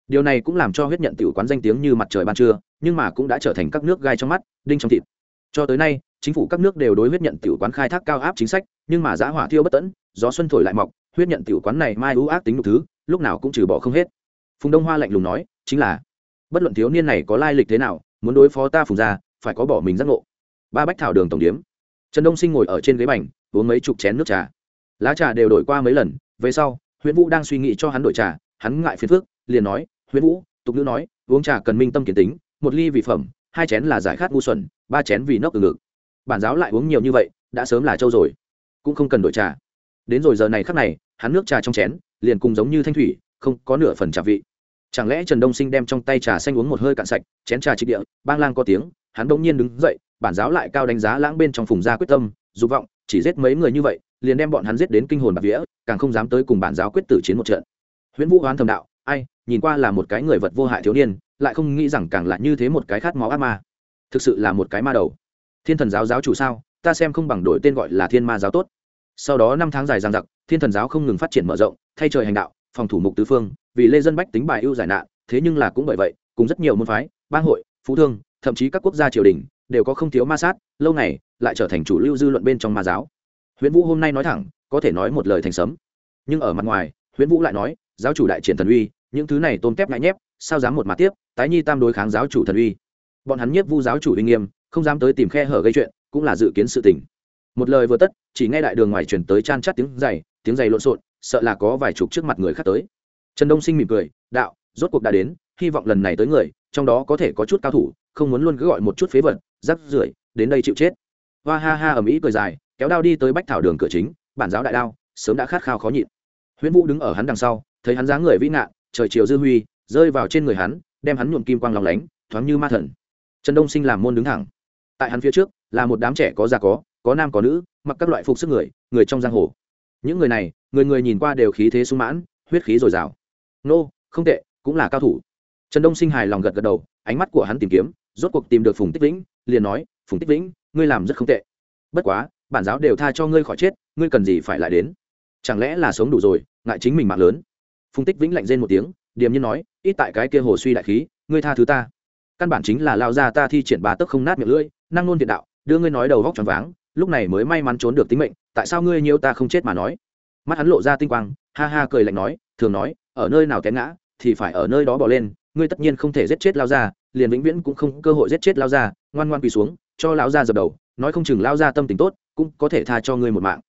[SPEAKER 1] Điều này cũng làm cho huyết nhận tiểu quán danh tiếng như mặt trời ban trưa, nhưng mà cũng đã trở thành các nước gai trong mắt, đinh trong thịt cho tới nay, chính phủ các nước đều đối huyết nhận tiểu quán khai thác cao áp chính sách, nhưng mà giá hỏa thiêu bất tẫn, gió xuân thổi lại mọc, huyết nhận tiểu quán này mai ưu ác tính một thứ, lúc nào cũng trừ bỏ không hết. Phùng đông hoa lạnh lùng nói, chính là, bất luận thiếu niên này có lai lịch thế nào, muốn đối phó ta phùng ra phải có bỏ mình giác ngộ. Ba bách thảo đường tổng điếm. Trần đông sinh ngồi ở trên ghế bành, uống mấy chục chén nước trà. Lá trà đều đổi qua mấy lần, về sau huyện vũ đang suy nghĩ cho hắn đổi trà, hắn ngại phiền phước liền nói huyện vũ, tục nữ nói, uống trà cần minh tâm kiến tính, một ly vị phẩm hai chén là giải khát ngu xuẩn, ba chén vì nốc từ ngực. Bản giáo lại uống nhiều như vậy, đã sớm là trâu rồi. Cũng không cần đổi trà. Đến rồi giờ này khắc này, hắn nước trà trong chén, liền cùng giống như thanh thủy, không có nửa phần trà vị. Chẳng lẽ trần đông sinh đem trong tay trà xanh uống một hơi cạn sạch, chén trà trị địa, bang lang có tiếng, hắn bỗng nhiên đứng dậy, bản giáo lại cao đánh giá lãng bên trong phùng gia quyết tâm, dục vọng, chỉ giết mấy người như vậy, liền đem bọn hắn giết đến kinh hồn bạc vía, càng không dám tới cùng bản giáo quyết tử chiến một trận. Huyễn vũ hoán thầm đạo, ai, nhìn qua là một cái người vật vô hại thiếu niên lại không nghĩ rằng càng là như thế một cái khát máu ác ma. Thực sự là một cái ma đầu. Thiên thần giáo giáo chủ sao? Ta xem không bằng đổi tên gọi là thiên ma giáo tốt. Sau đó năm tháng dài dằng dặc, thiên thần giáo không ngừng phát triển mở rộng, thay trời hành đạo, phòng thủ mục tứ phương, vì lê dân bách tính bài ưu giải nạn, thế nhưng là cũng bởi vậy, cùng rất nhiều môn phái, bang hội, phú thương, thậm chí các quốc gia triều đình, đều có không thiếu ma sát, lâu ngày, lại trở thành chủ lưu dư luận bên trong ma giáo. Huyễn vũ hôm nay nói thẳng, có thể nói một lời thành sấm. Nhưng ở mặt ngoài, huyễn vũ lại nói, giáo chủ đại triển thần uy, những thứ này tôn tép ngại nhép, sao dám một mặt tiếp? Tái nhi tam đối kháng giáo chủ thần uy. Bọn hắn nhiếp vu giáo chủ uy nghiêm, không dám tới tìm khe hở gây chuyện, cũng là dự kiến sự tình. Một lời vừa tất, chỉ nghe đại đường ngoài chuyển tới chan chát tiếng dày tiếng giày lộn xộn, sợ là có vài chục trước mặt người khác tới. Trần đông sinh mỉm cười, đạo, rốt cuộc đã đến, hy vọng lần này tới người, trong đó có thể có chút cao thủ, không muốn luôn cứ gọi một chút phế vật, rắc rưởi, đến đây chịu chết. Hoa ha ha ầm ĩ cười dài, kéo đao đi tới bách thảo đường cửa chính, bản giáo đại đao, sớm đã khát khao khó nhịn. Huyễn vũ đứng ở hắn đằng sau, thấy hắn dáng người vĩ ngạn trời chiều dư huy, rơi vào trên người hắn đem hắn nhuộm kim quang lòng lánh, thoáng như ma thần. Trần đông sinh làm môn đứng thẳng. Tại hắn phía trước, là một đám trẻ có già có có nam có nữ, mặc các loại phục sức người người trong giang hồ. Những người này, người người nhìn qua đều khí thế sung mãn, huyết khí dồi dào. Nô, không tệ, cũng là cao thủ. Trần đông sinh hài lòng gật gật đầu, ánh mắt của hắn tìm kiếm, rốt cuộc tìm được phùng tích vĩnh, liền nói, phùng tích vĩnh, ngươi làm rất không tệ. Bất quá, bản giáo đều tha cho ngươi khỏi chết, ngươi cần gì phải lại đến? Chẳng lẽ là sống đủ rồi, ngại chính mình mạng lớn? Phùng tích vĩnh lạnh rên một tiếng điềm nhiên nói, ít tại cái kia hồ suy đại khí, ngươi tha thứ ta. Căn bản chính là lao ra ta thi triển bà tức không nát miệng lưỡi, năng nôn thiện đạo, đưa ngươi nói đầu vóc tròn váng, lúc này mới may mắn trốn được tính mệnh, tại sao ngươi nhiều ta không chết mà nói? Mắt hắn lộ ra tinh quang, ha ha cười lạnh nói, thường nói, ở nơi nào té ngã, thì phải ở nơi đó bỏ lên, ngươi tất nhiên không thể giết chết lao ra, liền vĩnh viễn cũng không cơ hội giết chết lao ra, ngoan ngoan quỳ xuống, cho lão ra dập đầu, nói không chừng lao ra tâm tình tốt, cũng có thể tha cho ngươi một mạng.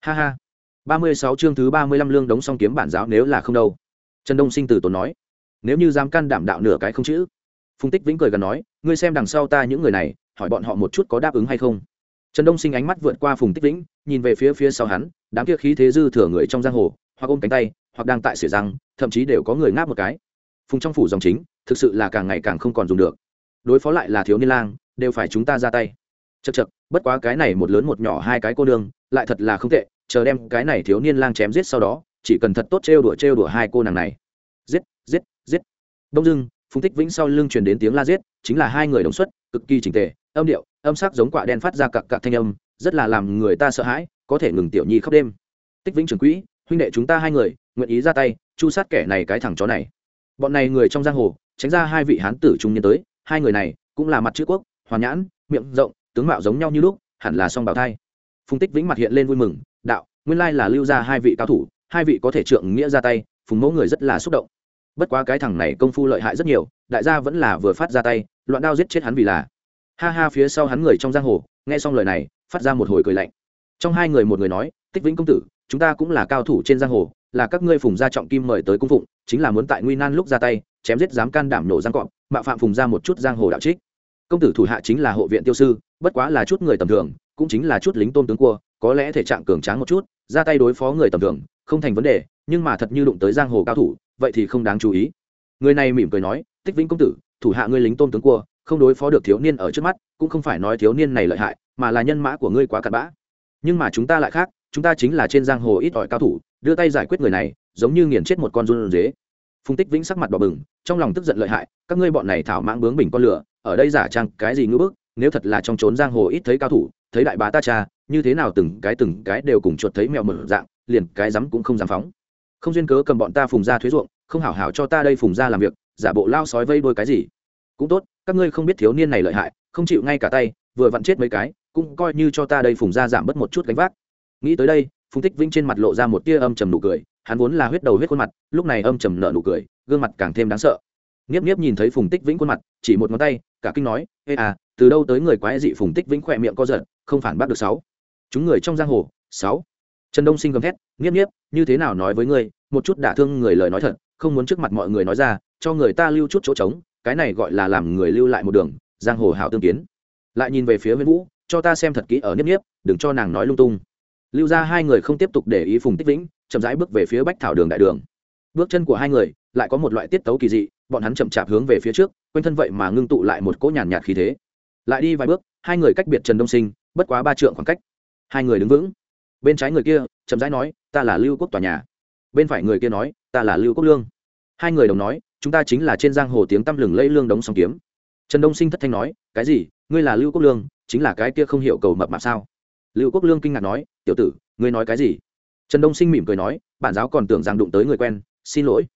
[SPEAKER 1] Ha ha. Ba mươi sáu chương thứ ba mươi lăm lương đống song kiếm bản giáo nếu là không đâu trần đông sinh từ tốn nói, nếu như dám can đảm đạo nửa cái không chữ. Phùng tích vĩnh cười gần nói, ngươi xem đằng sau ta những người này, hỏi bọn họ một chút có đáp ứng hay không? Trần đông sinh ánh mắt vượt qua phùng tích vĩnh, nhìn về phía phía sau hắn, đám kia khí thế dư thừa người trong giang hồ, hoặc ôm cánh tay, hoặc đang tại sửa răng, thậm chí đều có người ngáp một cái. Phùng trong phủ dòng chính, thực sự là càng ngày càng không còn dùng được. Đối phó lại là thiếu niên lang, đều phải chúng ta ra tay. Chật chật bất quá cái này một lớn một nhỏ hai cái cô đương lại thật là không tệ, chờ đem cái này thiếu niên lang chém giết sau đó chỉ cần thật tốt trêu đùa trêu đùa hai cô nàng này. Giết giết giết. Đông dưng phùng tích vĩnh sau lưng truyền đến tiếng la giết, chính là hai người đồng xuất, cực kỳ trình tề, âm điệu, âm sắc giống quả đen phát ra cặp cặp thanh âm, rất là làm người ta sợ hãi, có thể ngừng tiểu nhi khắp đêm. Tích vĩnh trưởng quỹ, huynh đệ chúng ta hai người, nguyện ý ra tay, chu sát kẻ này cái thằng chó này. Bọn này người trong giang hồ, tránh ra hai vị hán tử trung nhân tới, hai người này cũng là mặt chữ quốc, hoàn nhãn, miệng rộng, tướng mạo giống nhau như lúc, hẳn là song bảo thai. Phùng tích vĩnh mặt hiện lên vui mừng, đạo, nguyên lai là lưu ra hai vị cao thủ hai vị có thể trượng nghĩa ra tay, phùng mẫu người rất là xúc động. Bất quá cái thằng này công phu lợi hại rất nhiều, đại gia vẫn là vừa phát ra tay, loạn đao giết chết hắn vì là. Ha ha, phía sau hắn người trong giang hồ, nghe xong lời này, phát ra một hồi cười lạnh. Trong hai người một người nói, tích vĩnh công tử, chúng ta cũng là cao thủ trên giang hồ, là các ngươi phùng gia trọng kim mời tới cung phụng, chính là muốn tại nguy nan lúc ra tay, chém giết dám can đảm nổ giang cọp mạo phạm phùng ra một chút giang hồ đạo trích. Công tử thủ hạ chính là hộ viện tiêu sư, bất quá là chút người tầm thường, cũng chính là chút lính tôm tướng cua, có lẽ thể trạng cường tráng một chút, ra tay đối phó người tầm thường không thành vấn đề, nhưng mà thật như đụng tới giang hồ cao thủ, vậy thì không đáng chú ý. Người này mỉm cười nói, tích vĩnh công tử, thủ hạ ngươi lính tôm tướng cua, không đối phó được thiếu niên ở trước mắt, cũng không phải nói thiếu niên này lợi hại, mà là nhân mã của ngươi quá cặn bã. Nhưng mà chúng ta lại khác, chúng ta chính là trên giang hồ ít ỏi cao thủ, đưa tay giải quyết người này, giống như nghiền chết một con run dế. Phùng tích vĩnh sắc mặt đỏ bừng, trong lòng tức giận lợi hại, các ngươi bọn này thảo mãng bướng bình con lửa, ở đây giả trang cái gì ngữ bức, nếu thật là trong trốn giang hồ ít thấy cao thủ, thấy đại bá ta cha, như thế nào từng cái từng cái đều cùng chuột thấy mèo mở dạng liền cái dám cũng không dám phóng. Không duyên cớ cầm bọn ta phùng ra thuế ruộng, không hảo hảo cho ta đây phùng ra làm việc, giả bộ lao sói vây đôi cái gì. Cũng tốt, các ngươi không biết thiếu niên này lợi hại, không chịu ngay cả tay, vừa vặn chết mấy cái, cũng coi như cho ta đây phùng ra giảm bớt một chút gánh vác. Nghĩ tới đây, phùng tích vĩnh trên mặt lộ ra một tia âm trầm nụ cười, hắn vốn là huyết đầu huyết khuôn mặt, lúc này âm trầm nở nụ cười, gương mặt càng thêm đáng sợ. Nghiếp nghiếp nhìn thấy phùng tích vĩnh khuôn mặt, chỉ một ngón tay, cả kinh nói, ê à từ đâu tới người quái dị phùng tích vĩnh khỏe miệng co giật, không phản bác được sáu. Chúng người trong giang hồ, sáu trần đông sinh gầm thét, nghiếp nghiếp, như thế nào nói với ngươi, một chút đả thương người lời nói thật, không muốn trước mặt mọi người nói ra, cho người ta lưu chút chỗ trống, cái này gọi là làm người lưu lại một đường, giang hồ hảo tương kiến. Lại nhìn về phía nguyễn vũ, cho ta xem thật kỹ ở niếp niếp đừng cho nàng nói lung tung. Lưu ra hai người không tiếp tục để ý phùng tích vĩnh, chậm rãi bước về phía bách thảo đường đại đường. Bước chân của hai người, lại có một loại tiết tấu kỳ dị, bọn hắn chậm chạp hướng về phía trước, quanh thân vậy mà ngưng tụ lại một cỗ nhàn nhạt khí thế. Lại đi vài bước, hai người cách biệt trần đông sinh, bất quá ba trượng khoảng cách. Hai người đứng vững bên trái người kia, chậm rãi nói, ta là lưu quốc tòa nhà. Bên phải người kia nói, ta là lưu quốc lương. Hai người đồng nói, chúng ta chính là trên giang hồ tiếng tăm lừng lẫy lương đống song kiếm. Trần đông sinh thất thanh nói, cái gì? Ngươi là lưu quốc lương, chính là cái kia không hiểu cầu mập mạp sao? Lưu quốc lương kinh ngạc nói, tiểu tử, ngươi nói cái gì? Trần đông sinh mỉm cười nói, bản giáo còn tưởng rằng đụng tới người quen, xin lỗi.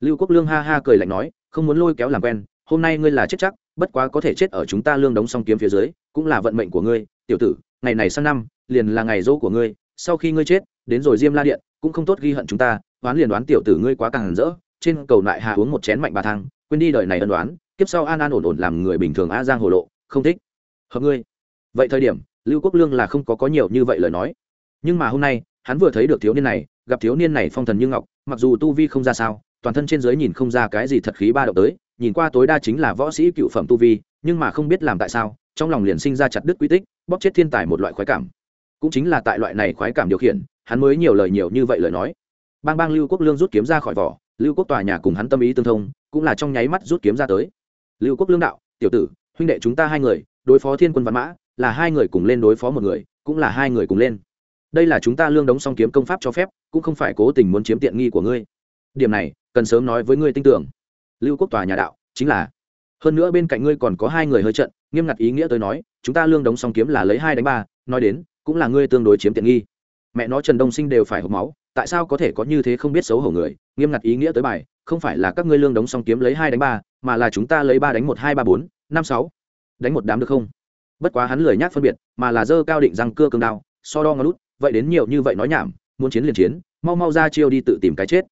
[SPEAKER 1] Lưu quốc lương ha ha cười lạnh nói, không muốn lôi kéo làm quen, hôm nay ngươi là chết chắc, bất quá có thể chết ở chúng ta lương đống song kiếm phía dưới, cũng là vận mệnh của ngươi, tiểu tử, ngày này sang năm, liền là ngày dỗ của ngươi sau khi ngươi chết, đến rồi diêm la điện, cũng không tốt ghi hận chúng ta đoán liền đoán tiểu tử ngươi quá càng rỡ, trên cầu lại hạ uống một chén mạnh bà thang, quên đi đời này ân đoán kiếp sau an an ổn ổn làm người bình thường a giang hồ lộ, không thích. Hợp ngươi. Vậy thời điểm, lưu quốc lương là không có có nhiều như vậy lời nói. Nhưng mà hôm nay, hắn vừa thấy được thiếu niên này, gặp thiếu niên này phong thần như ngọc, mặc dù tu vi không ra sao, toàn thân trên giới nhìn không ra cái gì thật khí ba động tới, nhìn qua tối đa chính là võ sĩ cựu phẩm tu vi, nhưng mà không biết làm tại sao, trong lòng liền sinh ra chặt đứt quy tích, bóp chết thiên tài một loại khoái cảm cũng chính là tại loại này khoái cảm điều khiển, hắn mới nhiều lời nhiều như vậy lời nói. Bang bang lưu quốc lương rút kiếm ra khỏi vỏ, lưu quốc tòa nhà cùng hắn tâm ý tương thông, cũng là trong nháy mắt rút kiếm ra tới. Lưu quốc lương đạo, tiểu tử, huynh đệ chúng ta hai người, đối phó thiên quân văn mã, là hai người cùng lên đối phó một người, cũng là hai người cùng lên. Đây là chúng ta lương đóng song kiếm công pháp cho phép, cũng không phải cố tình muốn chiếm tiện nghi của ngươi. Điểm này, cần sớm nói với ngươi tin tưởng. Lưu quốc tòa nhà đạo, chính là, hơn nữa bên cạnh ngươi còn có hai người hơi trận, nghiêm ngặt ý nghĩa tới nói, chúng ta lương đóng song kiếm là lấy hai đánh ba, nói đến cũng là ngươi tương đối chiếm tiện nghi. Mẹ nó trần đông sinh đều phải hộp máu, tại sao có thể có như thế không biết xấu hổ người? Nghiêm ngặt ý nghĩa tới bài, không phải là các ngươi lương đóng xong kiếm lấy hai đánh ba, mà là chúng ta lấy ba đánh một, hai ba bốn, năm sáu. Đánh một đám được không? Bất quá hắn lười nhác phân biệt, mà là dơ cao định răng cưa cương đao, so đo ngón lút vậy đến nhiều như vậy nói nhảm, muốn chiến liền chiến, mau mau ra chiêu đi tự tìm cái chết.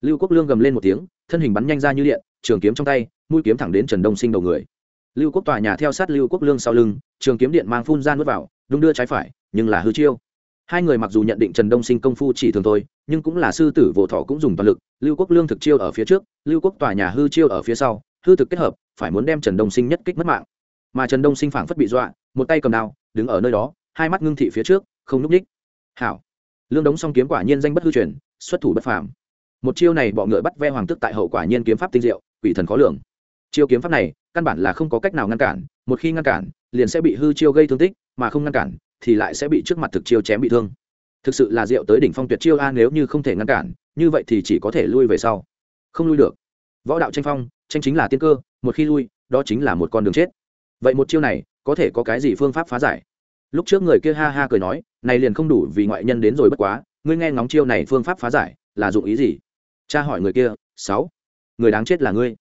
[SPEAKER 1] Lưu quốc lương gầm lên một tiếng, thân hình bắn nhanh ra như điện, trường kiếm trong tay, mũi kiếm thẳng đến trần đông sinh đầu người. Lưu quốc tòa nhà theo sát lưu quốc lương sau lưng, trường kiếm điện mang phun ra nuốt vào đung đưa trái phải nhưng là hư chiêu. Hai người mặc dù nhận định trần đông sinh công phu chỉ thường thôi, nhưng cũng là sư tử vỗ thọ cũng dùng toàn lực, lưu quốc lương thực chiêu ở phía trước, lưu quốc tòa nhà hư chiêu ở phía sau, hư thực kết hợp, phải muốn đem trần đông sinh nhất kích mất mạng. Mà trần đông sinh phảng phất bị dọa, một tay cầm đao, đứng ở nơi đó, hai mắt ngưng thị phía trước, không núp ních. Hảo. Lương đống song kiếm quả nhiên danh bất hư truyền, xuất thủ bất phàm. Một chiêu này bọ ngựa bắt ve hoàng tức tại hậu quả nhiên kiếm pháp tinh diệu, quỷ thần khó lường. Chiêu kiếm pháp này, căn bản là không có cách nào ngăn cản, một khi ngăn cản, liền sẽ bị hư chiêu gây thương tích, mà không ngăn cản thì lại sẽ bị trước mặt thực chiêu chém bị thương. Thực sự là diệu tới đỉnh phong tuyệt chiêu a, nếu như không thể ngăn cản, như vậy thì chỉ có thể lui về sau. Không lui được. Võ đạo tranh phong, tranh chính là tiên cơ, một khi lui, đó chính là một con đường chết. Vậy một chiêu này, có thể có cái gì phương pháp phá giải? Lúc trước người kia ha ha cười nói, này liền không đủ vì ngoại nhân đến rồi bất quá, ngươi nghe ngóng chiêu này phương pháp phá giải, là dụng ý gì? Cha hỏi người kia, sáu, người đáng chết là ngươi.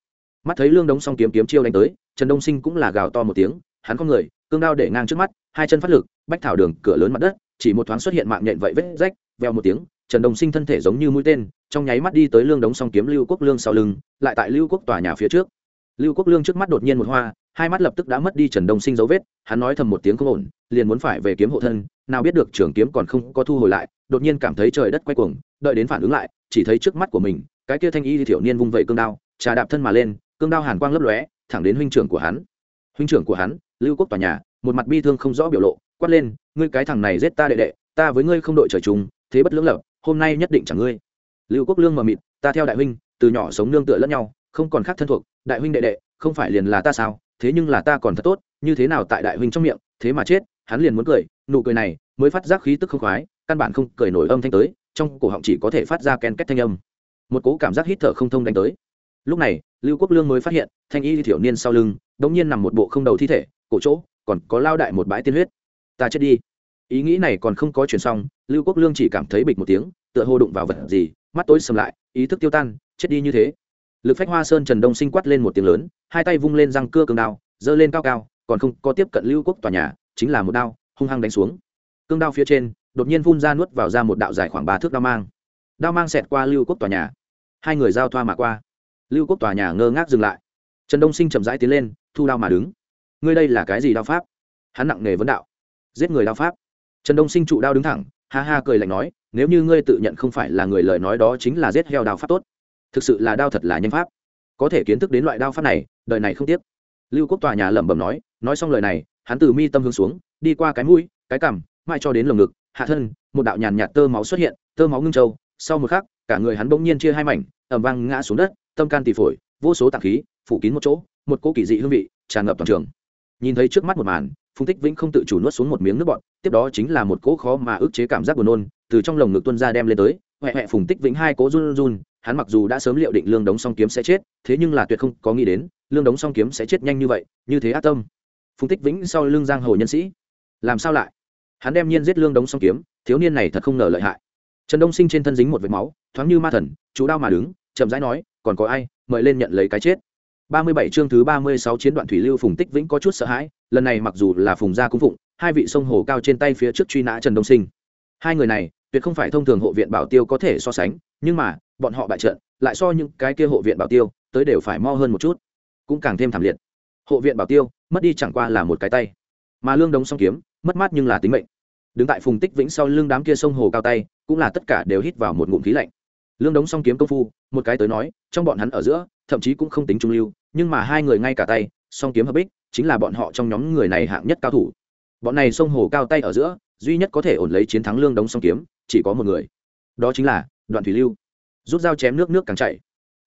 [SPEAKER 1] Mắt thấy lương đống xong kiếm kiếm chiêu đánh tới, trần đông sinh cũng là gào to một tiếng, hắn có người cương đao để ngang trước mắt, hai chân phát lực, bách thảo đường, cửa lớn mặt đất, chỉ một thoáng xuất hiện mạng nhện vậy vết rách veo một tiếng, trần đồng sinh thân thể giống như mũi tên, trong nháy mắt đi tới lương đống song kiếm lưu quốc lương sau lưng, lại tại lưu quốc tòa nhà phía trước. Lưu quốc lương trước mắt đột nhiên một hoa, hai mắt lập tức đã mất đi trần đông sinh dấu vết, hắn nói thầm một tiếng không ổn, liền muốn phải về kiếm hộ thân, nào biết được trường kiếm còn không có thu hồi lại, đột nhiên cảm thấy trời đất quay cuồng, đợi đến phản ứng lại, chỉ thấy trước mắt của mình, cái kia thanh y thiểu niên vung vẩy cương đao, trà đạp thân mà lên, cương đao hàn quang lấp lóe, thẳng đến huynh trưởng của hắn. Huynh trưởng của hắn lưu quốc tòa nhà, một mặt bi thương không rõ biểu lộ, quát lên, ngươi cái thằng này giết ta đệ đệ, ta với ngươi không đội trời chung, thế bất lưỡng lập, hôm nay nhất định chẳng ngươi. Lưu quốc lương mờ mịt, ta theo đại huynh, từ nhỏ sống nương tựa lẫn nhau, không còn khác thân thuộc, đại huynh đệ đệ, không phải liền là ta sao, thế nhưng là ta còn thật tốt, như thế nào tại đại huynh trong miệng, thế mà chết. Hắn liền muốn cười, nụ cười này mới phát giác khí tức không khoái, căn bản không cười nổi âm thanh tới, trong cổ họng chỉ có thể phát ra ken két thanh âm. Một cố cảm giác hít thở không thông đánh tới. Lúc này, lưu quốc lương mới phát hiện, thanh y thiểu niên sau lưng đ ỗ n g nhiên nằm một bộ không đầu thi thể cổ chỗ, còn có lao đại một bãi tiên huyết. Ta chết đi. Ý nghĩ này còn không có chuyển xong, lưu quốc lương chỉ cảm thấy bịch một tiếng, tựa hồ đụng vào vật gì, mắt tối sầm lại, ý thức tiêu tan, chết đi như thế. Lực phách hoa sơn trần đông sinh quát lên một tiếng lớn, hai tay vung lên răng cưa cường đao, giơ lên cao cao, còn không có tiếp cận lưu quốc tòa nhà, chính là một đao, hung hăng đánh xuống. Cương đao phía trên, đột nhiên vung ra nuốt vào ra một đạo dài khoảng ba thước đao mang. Đao mang xẹt qua lưu quốc tòa nhà. Hai người giao thoa mà qua. Lưu quốc tòa nhà ngơ ngác dừng lại. Trần đông sinh chậm rãi tiến lên, thu đao mà đứng ngươi đây là cái gì đao pháp? Hắn nặng nề vấn đạo. Giết người đao pháp. Trần đông sinh trụ đao đứng thẳng, ha ha cười lạnh nói, nếu như ngươi tự nhận không phải là người lời nói đó chính là giết heo đao pháp tốt. Thực sự là đao thật là nhanh pháp. Có thể kiến thức đến loại đao pháp này, đời này không tiếc. Lưu quốc tòa nhà lẩm bẩm nói nói xong lời này, hắn từ mi tâm hướng xuống, đi qua cái mũi, cái cằm mai cho đến lồng ngực, hạ thân, một đạo nhàn nhạt tơ máu xuất hiện, tơ máu ngưng trâu. Sau một khắc, cả người hắn bỗng nhiên chia hai mảnh ẩm vang ngã xuống đất, tâm can tỳ phổi, vô số tạng khí, phủ kín một chỗ, một cỗ kỳ dị hương vị, tràn ngập toàn trường nhìn thấy trước mắt một màn, phùng tích vĩnh không tự chủ nuốt xuống một miếng nước bọt, tiếp đó chính là một cỗ khó mà ức chế cảm giác buồn nôn, từ trong lồng ngực tuân ra đem lên tới. Huệ huệ phùng tích vĩnh hai cỗ run run hắn mặc dù đã sớm liệu định lương đống song kiếm sẽ chết, thế nhưng là tuyệt không có nghĩ đến, lương đống song kiếm sẽ chết nhanh như vậy, như thế ác tâm. Phùng tích vĩnh sau lương giang hồ nhân sĩ, làm sao lại? Hắn đem nhiên giết lương đống song kiếm, thiếu niên này thật không ngờ lợi hại. Trần đông sinh trên thân dính một vệt máu, thoáng như ma thần, chú đao mà đứng, chậm rãi nói, còn có ai, mời lên nhận lấy cái chết. Ba mươi bảy chương thứ ba mươi sáu chiến đoạn thủy lưu phùng tích vĩnh có chút sợ hãi, lần này mặc dù là phùng gia cung phụng, hai vị sông hồ cao trên tay phía trước truy nã trần đông sinh. Hai người này, tuyệt không phải thông thường hộ viện bảo tiêu có thể so sánh, nhưng mà, bọn họ bại trận, lại so những cái kia hộ viện bảo tiêu, tới đều phải mo hơn một chút. Cũng càng thêm thảm liệt. Hộ viện bảo tiêu, mất đi chẳng qua là một cái tay. Mà lương đống song kiếm, mất mát nhưng là tính mệnh. Đứng tại phùng tích vĩnh sau lưng đám kia sông hồ cao tay, cũng là tất cả đều hít vào một ngụm khí lạnh. Lương đống song kiếm công phu, một cái tới nói, trong bọn hắn ở giữa, thậm chí cũng không tính trung lưu nhưng mà hai người ngay cả tay, song kiếm hợp bích, chính là bọn họ trong nhóm người này hạng nhất cao thủ. Bọn này sông hồ cao tay ở giữa, duy nhất có thể ổn lấy chiến thắng lương đống song kiếm, chỉ có một người. Đó chính là đoạn thủy lưu. Rút dao chém nước nước càng chảy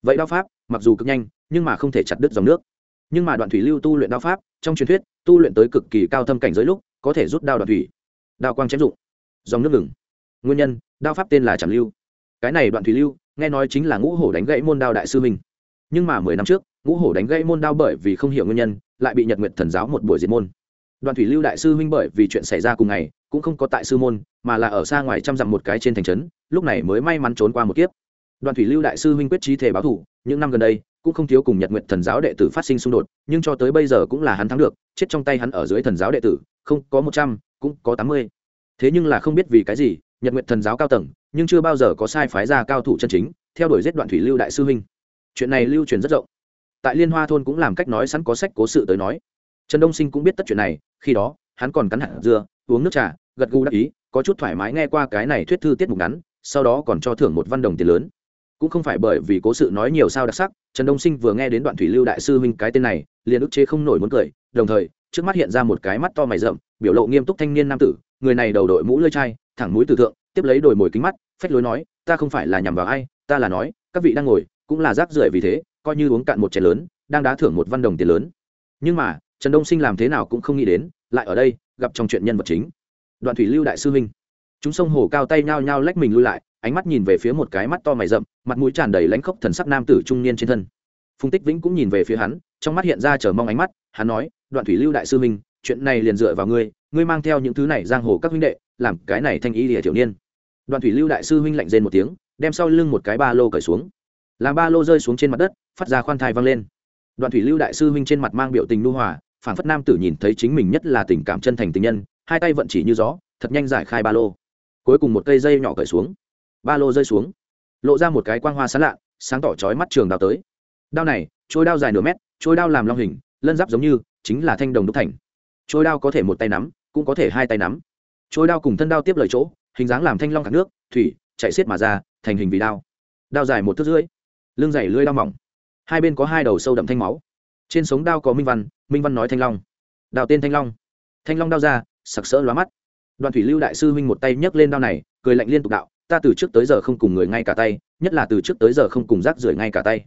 [SPEAKER 1] vậy đao pháp, mặc dù cực nhanh, nhưng mà không thể chặt đứt dòng nước. Nhưng mà đoạn thủy lưu tu luyện đao pháp, trong truyền thuyết, tu luyện tới cực kỳ cao thâm cảnh giới lúc, có thể rút đao đoạn thủy. Đao quang chém dụng dòng nước ngừng. Nguyên nhân, đao pháp tên là trảm lưu. Cái này đoạn thủy lưu, nghe nói chính là ngũ hổ đánh gãy môn đao đại sư mình nhưng mà mười năm trước, ngũ hổ đánh gãy môn đao bởi vì không hiểu nguyên nhân, lại bị nhật nguyện thần giáo một buổi diệt môn. Đoàn thủy lưu đại sư huynh bởi vì chuyện xảy ra cùng ngày, cũng không có tại sư môn, mà là ở xa ngoài trăm dặm một cái trên thành trấn, lúc này mới may mắn trốn qua một kiếp. Đoàn thủy lưu đại sư huynh quyết trí thể báo thủ, những năm gần đây, cũng không thiếu cùng nhật nguyện thần giáo đệ tử phát sinh xung đột, nhưng cho tới bây giờ cũng là hắn thắng được, chết trong tay hắn ở dưới thần giáo đệ tử, không có một trăm, cũng có tám mươi. Thế nhưng là không biết vì cái gì, nhật nguyện thần giáo cao tầng, nhưng chưa bao giờ có sai phái ra cao thủ chân chính, theo đuổi giết đoạn thủy lưu đại sư huynh chuyện này lưu truyền rất rộng. Tại liên hoa thôn cũng làm cách nói sẵn có sách cố sự tới nói. Trần đông sinh cũng biết tất chuyện này, khi đó, hắn còn cắn hạt dưa, uống nước trà, gật gù đắc ý, có chút thoải mái nghe qua cái này thuyết thư tiết mục ngắn, sau đó còn cho thưởng một văn đồng tiền lớn. Cũng không phải bởi vì cố sự nói nhiều sao đặc sắc, trần đông sinh vừa nghe đến đoạn thủy lưu đại sư huynh cái tên này, liền ức chế không nổi muốn cười, đồng thời, trước mắt hiện ra một cái mắt to mày rậm, biểu lộ nghiêm túc thanh niên nam tử, người này đầu đội mũ lơi chai, thẳng mũi từ thượng, tiếp lấy đồi mồi kính mắt, phách lối nói, ta không phải là nhằm vào ai, ta là nói, các vị đang ngồi cũng là rác rưởi vì thế, coi như uống cạn một chén lớn, đang đá thưởng một văn đồng tiền lớn. Nhưng mà, trần đông sinh làm thế nào cũng không nghĩ đến, lại ở đây, gặp trong chuyện nhân vật chính. Đoạn thủy lưu đại sư huynh. Chúng sông hồ cao tay nhao nhao lách mình lui lại, ánh mắt nhìn về phía một cái mắt to mày rậm, mặt mũi tràn đầy lãnh khốc thần sắc nam tử trung niên trên thân. Phùng tích vĩnh cũng nhìn về phía hắn, trong mắt hiện ra chờ mong ánh mắt, hắn nói, đoạn thủy lưu đại sư huynh, chuyện này liền dựa vào ngươi ngươi mang theo những thứ này giang hồ các huynh đệ, làm cái này thanh ý địa tiểu niên. Đoạn thủy lưu đại sư huynh lạnh rên một tiếng, đem sau lưng một cái ba lô cởi xuống làm ba lô rơi xuống trên mặt đất, phát ra khoan thai vang lên. Đoạn thủy lưu đại sư huynh trên mặt mang biểu tình nu hòa phản phất nam tử nhìn thấy chính mình nhất là tình cảm chân thành tình nhân, hai tay vận chỉ như gió, thật nhanh giải khai ba lô. Cuối cùng một cây dây nhỏ cởi xuống. Ba lô rơi xuống. Lộ ra một cái quang hoa sán lạ, sáng tỏ trói mắt trường đào tới. Đao này, trôi đao dài nửa mét, trôi đao làm long hình, lân giáp giống như, chính là thanh đồng đúc thành. Trôi đao có thể một tay nắm, cũng có thể hai tay nắm. Trôi đao cùng thân đao tiếp lời chỗ, hình dáng làm thanh long khạc nước, thủy, chạy xiết mà ra, thành hình vì đao. Đao dài một thước rưỡi lưng dày lưỡi đao mỏng. Hai bên có hai đầu sâu đậm thanh máu. Trên sống đao có minh văn minh văn nói thanh long. Đào tên thanh long. Thanh long đao ra, sặc sỡ lóa mắt. Đoàn thủy lưu đại sư huynh một tay nhấc lên đao này, cười lạnh liên tục đạo, ta từ trước tới giờ không cùng người ngay cả tay, nhất là từ trước tới giờ không cùng rác rưởi ngay cả tay.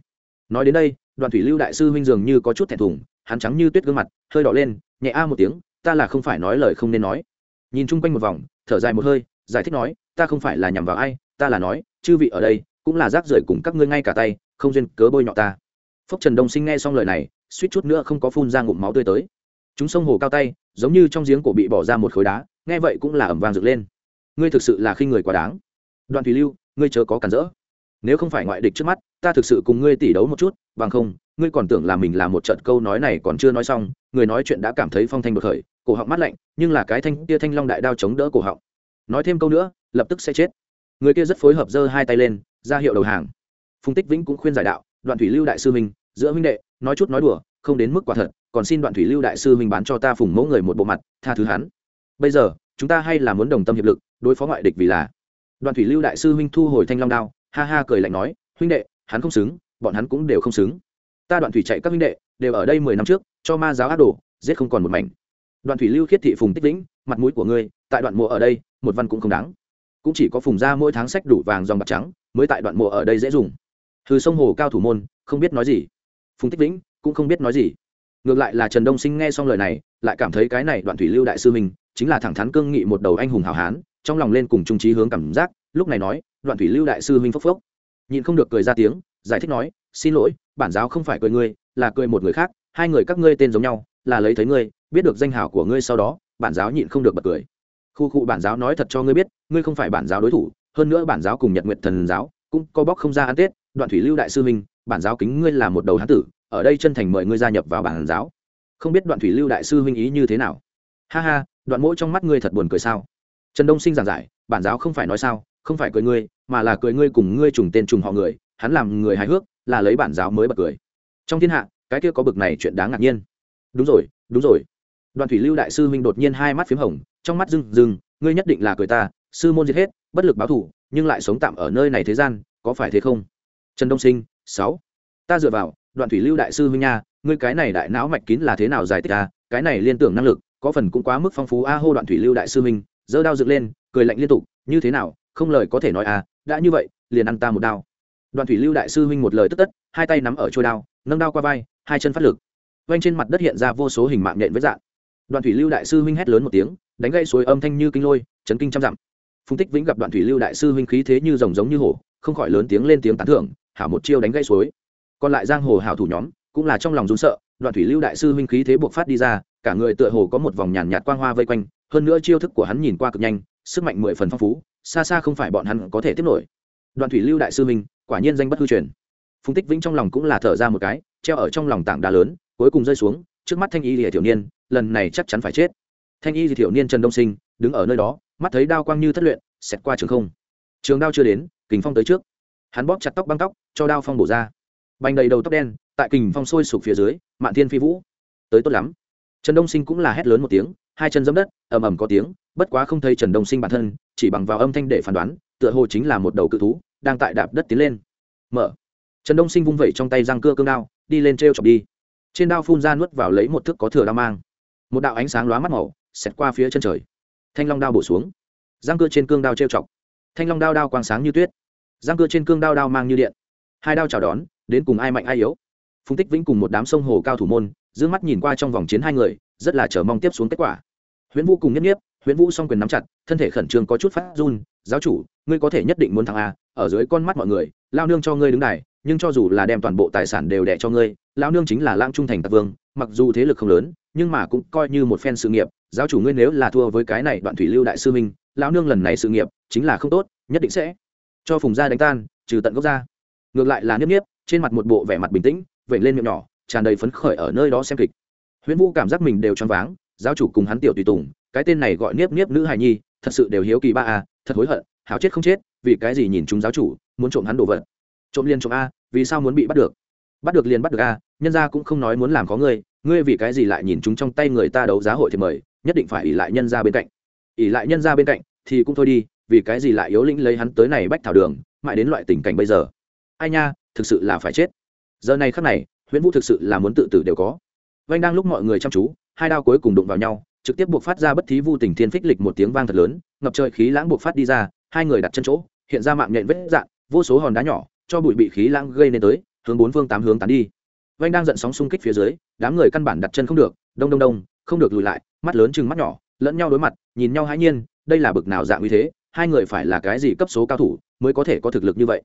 [SPEAKER 1] Nói đến đây, đoàn thủy lưu đại sư huynh dường như có chút thẹn thùng, hắn trắng như tuyết gương mặt, hơi đỏ lên, nhẹ a một tiếng, ta là không phải nói lời không nên nói. Nhìn chung quanh một vòng, thở dài một hơi, giải thích nói, ta không phải là nhằm vào ai, ta là nói, chư vị ở đây cũng là rác rưởi cùng các ngươi ngay cả tay, không duyên cớ bôi nhọ ta. Phúc trần đông sinh nghe xong lời này, suýt chút nữa không có phun ra ngụm máu tươi tới. Chúng sông hồ cao tay, giống như trong giếng cổ bị bỏ ra một khối đá, nghe vậy cũng là ẩm vang dựng lên. Ngươi thực sự là khi người quá đáng. Đoàn thủy lưu, ngươi chớ có cản rỡ. Nếu không phải ngoại địch trước mắt, ta thực sự cùng ngươi tỉ đấu một chút, bằng không, ngươi còn tưởng là mình là một trận câu nói này còn chưa nói xong, người nói chuyện đã cảm thấy phong thanh bực khởi, cổ họng mắt lạnh, nhưng là cái thanh kia thanh long đại đao chống đỡ cổ họng. Nói thêm câu nữa, lập tức sẽ chết. Người kia rất phối hợp giơ hai tay lên ra hiệu đầu hàng. Phùng tích vĩnh cũng khuyên giải đạo, đoạn thủy lưu đại sư minh giữa huynh đệ, nói chút nói đùa, không đến mức quả thật, còn xin đoạn thủy lưu đại sư minh bán cho ta phùng mẫu người một bộ mặt, tha thứ hắn. Bây giờ, chúng ta hay là muốn đồng tâm hiệp lực, đối phó ngoại địch vì là. Đoạn thủy lưu đại sư huynh thu hồi thanh long đao, ha ha cười lạnh nói, huynh đệ, hắn không xứng, bọn hắn cũng đều không xứng. Ta đoạn thủy chạy các huynh đệ, đều ở đây mười năm trước, cho ma giáo ác đồ, giết không còn một mảnh. Đoạn thủy lưu khiết thị phùng tích vĩnh, mặt mũi của ngươi, tại đoạn mùa ở đây, một văn cũng không đáng. Cũng chỉ có phùng ra mỗi tháng sách đủ vàng dòng bạc trắng mới tại đoạn mộ ở đây dễ dùng. Từ sông hồ cao thủ môn, không biết nói gì. Phùng tích vĩnh cũng không biết nói gì. Ngược lại là trần đông sinh nghe xong lời này, lại cảm thấy cái này đoạn thủy lưu đại sư mình, chính là thẳng thắn cương nghị một đầu anh hùng hào hán, trong lòng lên cùng trung trí hướng cảm giác, lúc này nói, đoạn thủy lưu đại sư huynh phốc phốc. Nhịn không được cười ra tiếng, giải thích nói, xin lỗi, bản giáo không phải cười ngươi, là cười một người khác, hai người các ngươi tên giống nhau, là lấy thấy ngươi, biết được danh hào của ngươi sau đó, bản giáo nhịn không được bật cười. Khu cụ bản giáo nói thật cho ngươi biết, ngươi không phải bản giáo đối thủ hơn nữa bản giáo cùng nhật nguyện thần giáo cũng có bóc không ra ăn tết. Đoạn thủy lưu đại sư huynh bản giáo kính ngươi là một đầu hán tử, ở đây chân thành mời ngươi gia nhập vào bản giáo. Không biết đoạn thủy lưu đại sư huynh ý như thế nào? Ha ha, đoạn mỗi trong mắt ngươi thật buồn cười sao? Trần đông sinh giảng giải, bản giáo không phải nói sao, không phải cười ngươi, mà là cười ngươi cùng ngươi trùng tên trùng họ người, hắn làm người hài hước, là lấy bản giáo mới bật cười. Trong thiên hạ, cái kia có bực này chuyện đáng ngạc nhiên. Đúng rồi đúng rồi. Đoàn thủy lưu đại sư huynh đột nhiên hai mắt p h í m hồng, trong mắt rừng rừng ngươi nhất định là cười ta, sư môn giết hết bất lực báo thủ nhưng lại sống tạm ở nơi này thế gian, có phải thế không? Trần đông sinh, sáu. Ta dựa vào, đoạn thủy lưu đại sư huynh nha, ngươi cái này đại não mạch kín là thế nào giải thích ta à? cái này liên tưởng năng lực, có phần cũng quá mức phong phú a hô đoạn thủy lưu đại sư huynh, giơ đao dựng lên, cười lạnh liên tục, như thế nào, không lời có thể nói à đã như vậy, liền ăn ta một đao. Đoạn thủy lưu đại sư huynh một lời tức tất, hai tay nắm ở trôi đao, nâng đao qua vai, hai chân phát lực. Quanh trên mặt đất hiện ra vô số hình mạng nhện với dạng. Đoạn thủy lưu đại sư huynh hét lớn một tiếng, đánh gây suối âm thanh như kinh lôi, chấn kinh trăm dặm phùng tích vĩnh gặp Đoạn thủy lưu đại sư huynh khí thế như rồng giống như hổ, không khỏi lớn tiếng lên tiếng tán thưởng, hảo một chiêu đánh gây suối. Còn lại giang hồ hảo thủ nhóm, cũng là trong lòng run sợ, Đoạn thủy lưu đại sư huynh khí thế buộc phát đi ra, cả người tựa hồ có một vòng nhàn nhạt quang hoa vây quanh, hơn nữa chiêu thức của hắn nhìn qua cực nhanh, sức mạnh mười phần phong phú, xa xa không phải bọn hắn có thể tiếp nổi. Đoạn thủy lưu đại sư huynh, quả nhiên danh bất hư truyền. Phùng tích vĩnh trong lòng cũng là thở ra một cái, treo ở trong lòng tảng đá lớn, cuối cùng rơi xuống, trước mắt thanh y lìa thiểu niên, lần này chắc chắn phải chết. Thanh y thiểu niên trần đông sinh, đứng ở nơi đó mắt thấy đao quang như thất luyện, xẹt qua trường không. Trường đao chưa đến, kình phong tới trước. Hắn bóp chặt tóc băng tóc, cho đao phong bổ ra. Bành đầy đầu tóc đen, tại kình phong sôi sục phía dưới, mạn thiên phi vũ. Tới tốt lắm. Trần đông sinh cũng là hét lớn một tiếng, hai chân giẫm đất, ầm ầm có tiếng, bất quá không thấy trần đông sinh bản thân, chỉ bằng vào âm thanh để phán đoán, tựa hồ chính là một đầu cự thú, đang tại đạp đất tiến lên. Mở. Trần đông sinh vung vẩy trong tay răng cưa cương đao, đi lên t r e o chọc đi. Trên đao phun ra nuốt vào lấy một thước có thừa đao mang. Một đạo ánh sáng lóa mắt màu, xẹt qua phía chân trời thanh long đao bổ xuống. Giang cưa trên cương đao trêu chọc. Thanh long đao đao quang sáng như tuyết. Giang cưa trên cương đao đao mang như điện. Hai đao chào đón, đến cùng ai mạnh ai yếu. Phùng tích vĩnh cùng một đám sông hồ cao thủ môn d mắt nhìn qua trong vòng chiến hai người, rất là chờ mong tiếp xuống kết quả. Huyễn vũ cùng nhất nhiếp, huyễn vũ s o n g quyền nắm chặt, thân thể khẩn trương có chút phát run, giáo chủ, ngươi có thể nhất định muốn thắng a, ở dưới con mắt mọi người, lao nương cho ngươi đứng đài, nhưng cho dù là đem toàn bộ tài sản đều đẻ cho ngươi lão nương chính là Lang trung thành tạc vương, mặc dù thế lực không lớn, nhưng mà cũng coi như một phen sự nghiệp giáo chủ ngươi nếu là thua với cái này đoạn thủy lưu đại sư minh, lão nương lần này sự nghiệp chính là không tốt, nhất định sẽ cho phùng gia đánh tan, trừ tận gốc ra. Ngược lại là niếp niếp, trên mặt một bộ vẻ mặt bình tĩnh vẩy lên miệng nhỏ, tràn đầy phấn khởi ở nơi đó xem kịch. Huyễn vũ cảm giác mình đều choáng váng, giáo chủ cùng hắn tiểu tùy tùng, cái tên này gọi niếp niếp nữ hài nhi, thật sự đều hiếu kỳ ba a, thật hối hận, hảo chết không chết, vì cái gì nhìn chúng giáo chủ, muốn trộm hắn đồ vật. Trộm liên trộm a, vì sao muốn bị bắt được? Bắt được liền bắt được a, nhân gia cũng không nói muốn làm có ngươi ngươi vì cái gì lại nhìn chúng trong tay người ta đấu giá hội thì mời nhất định phải ỉ lại nhân gia bên cạnh. Ỉ lại nhân gia bên cạnh thì cũng thôi đi, vì cái gì lại yếu lĩnh lấy hắn tới này bách thảo đường, mãi đến loại tình cảnh bây giờ? Ai nha, thực sự là phải chết. Giờ này khắc này, huyễn vũ thực sự là muốn tự tử đều có. Vanh đang lúc mọi người chăm chú, hai đao cuối cùng đụng vào nhau, trực tiếp buộc phát ra bất thí vu tình thiên phích lịch một tiếng vang thật lớn, ngập trời khí lãng buộc phát đi ra, hai người đặt chân chỗ, hiện ra mạng nhện vết dạn vô số hòn đá nhỏ, cho bụi bị khí lãng gây nên tới, hướng bốn phương tám hướng tán đi. Vanh đang giận sóng xung kích phía dưới, đám người căn bản đặt chân không được, đông đông đông không được lùi lại, mắt lớn chừng mắt nhỏ, lẫn nhau đối mặt, nhìn nhau hãi nhiên, đây là bực nào dạng như thế, hai người phải là cái gì cấp số cao thủ mới có thể có thực lực như vậy.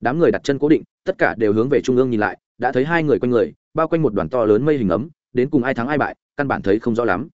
[SPEAKER 1] Đám người đặt chân cố định, tất cả đều hướng về trung ương nhìn lại, đã thấy hai người quanh người, bao quanh một đoàn to lớn mây hình ấm, đến cùng ai thắng ai bại, căn bản thấy không rõ lắm.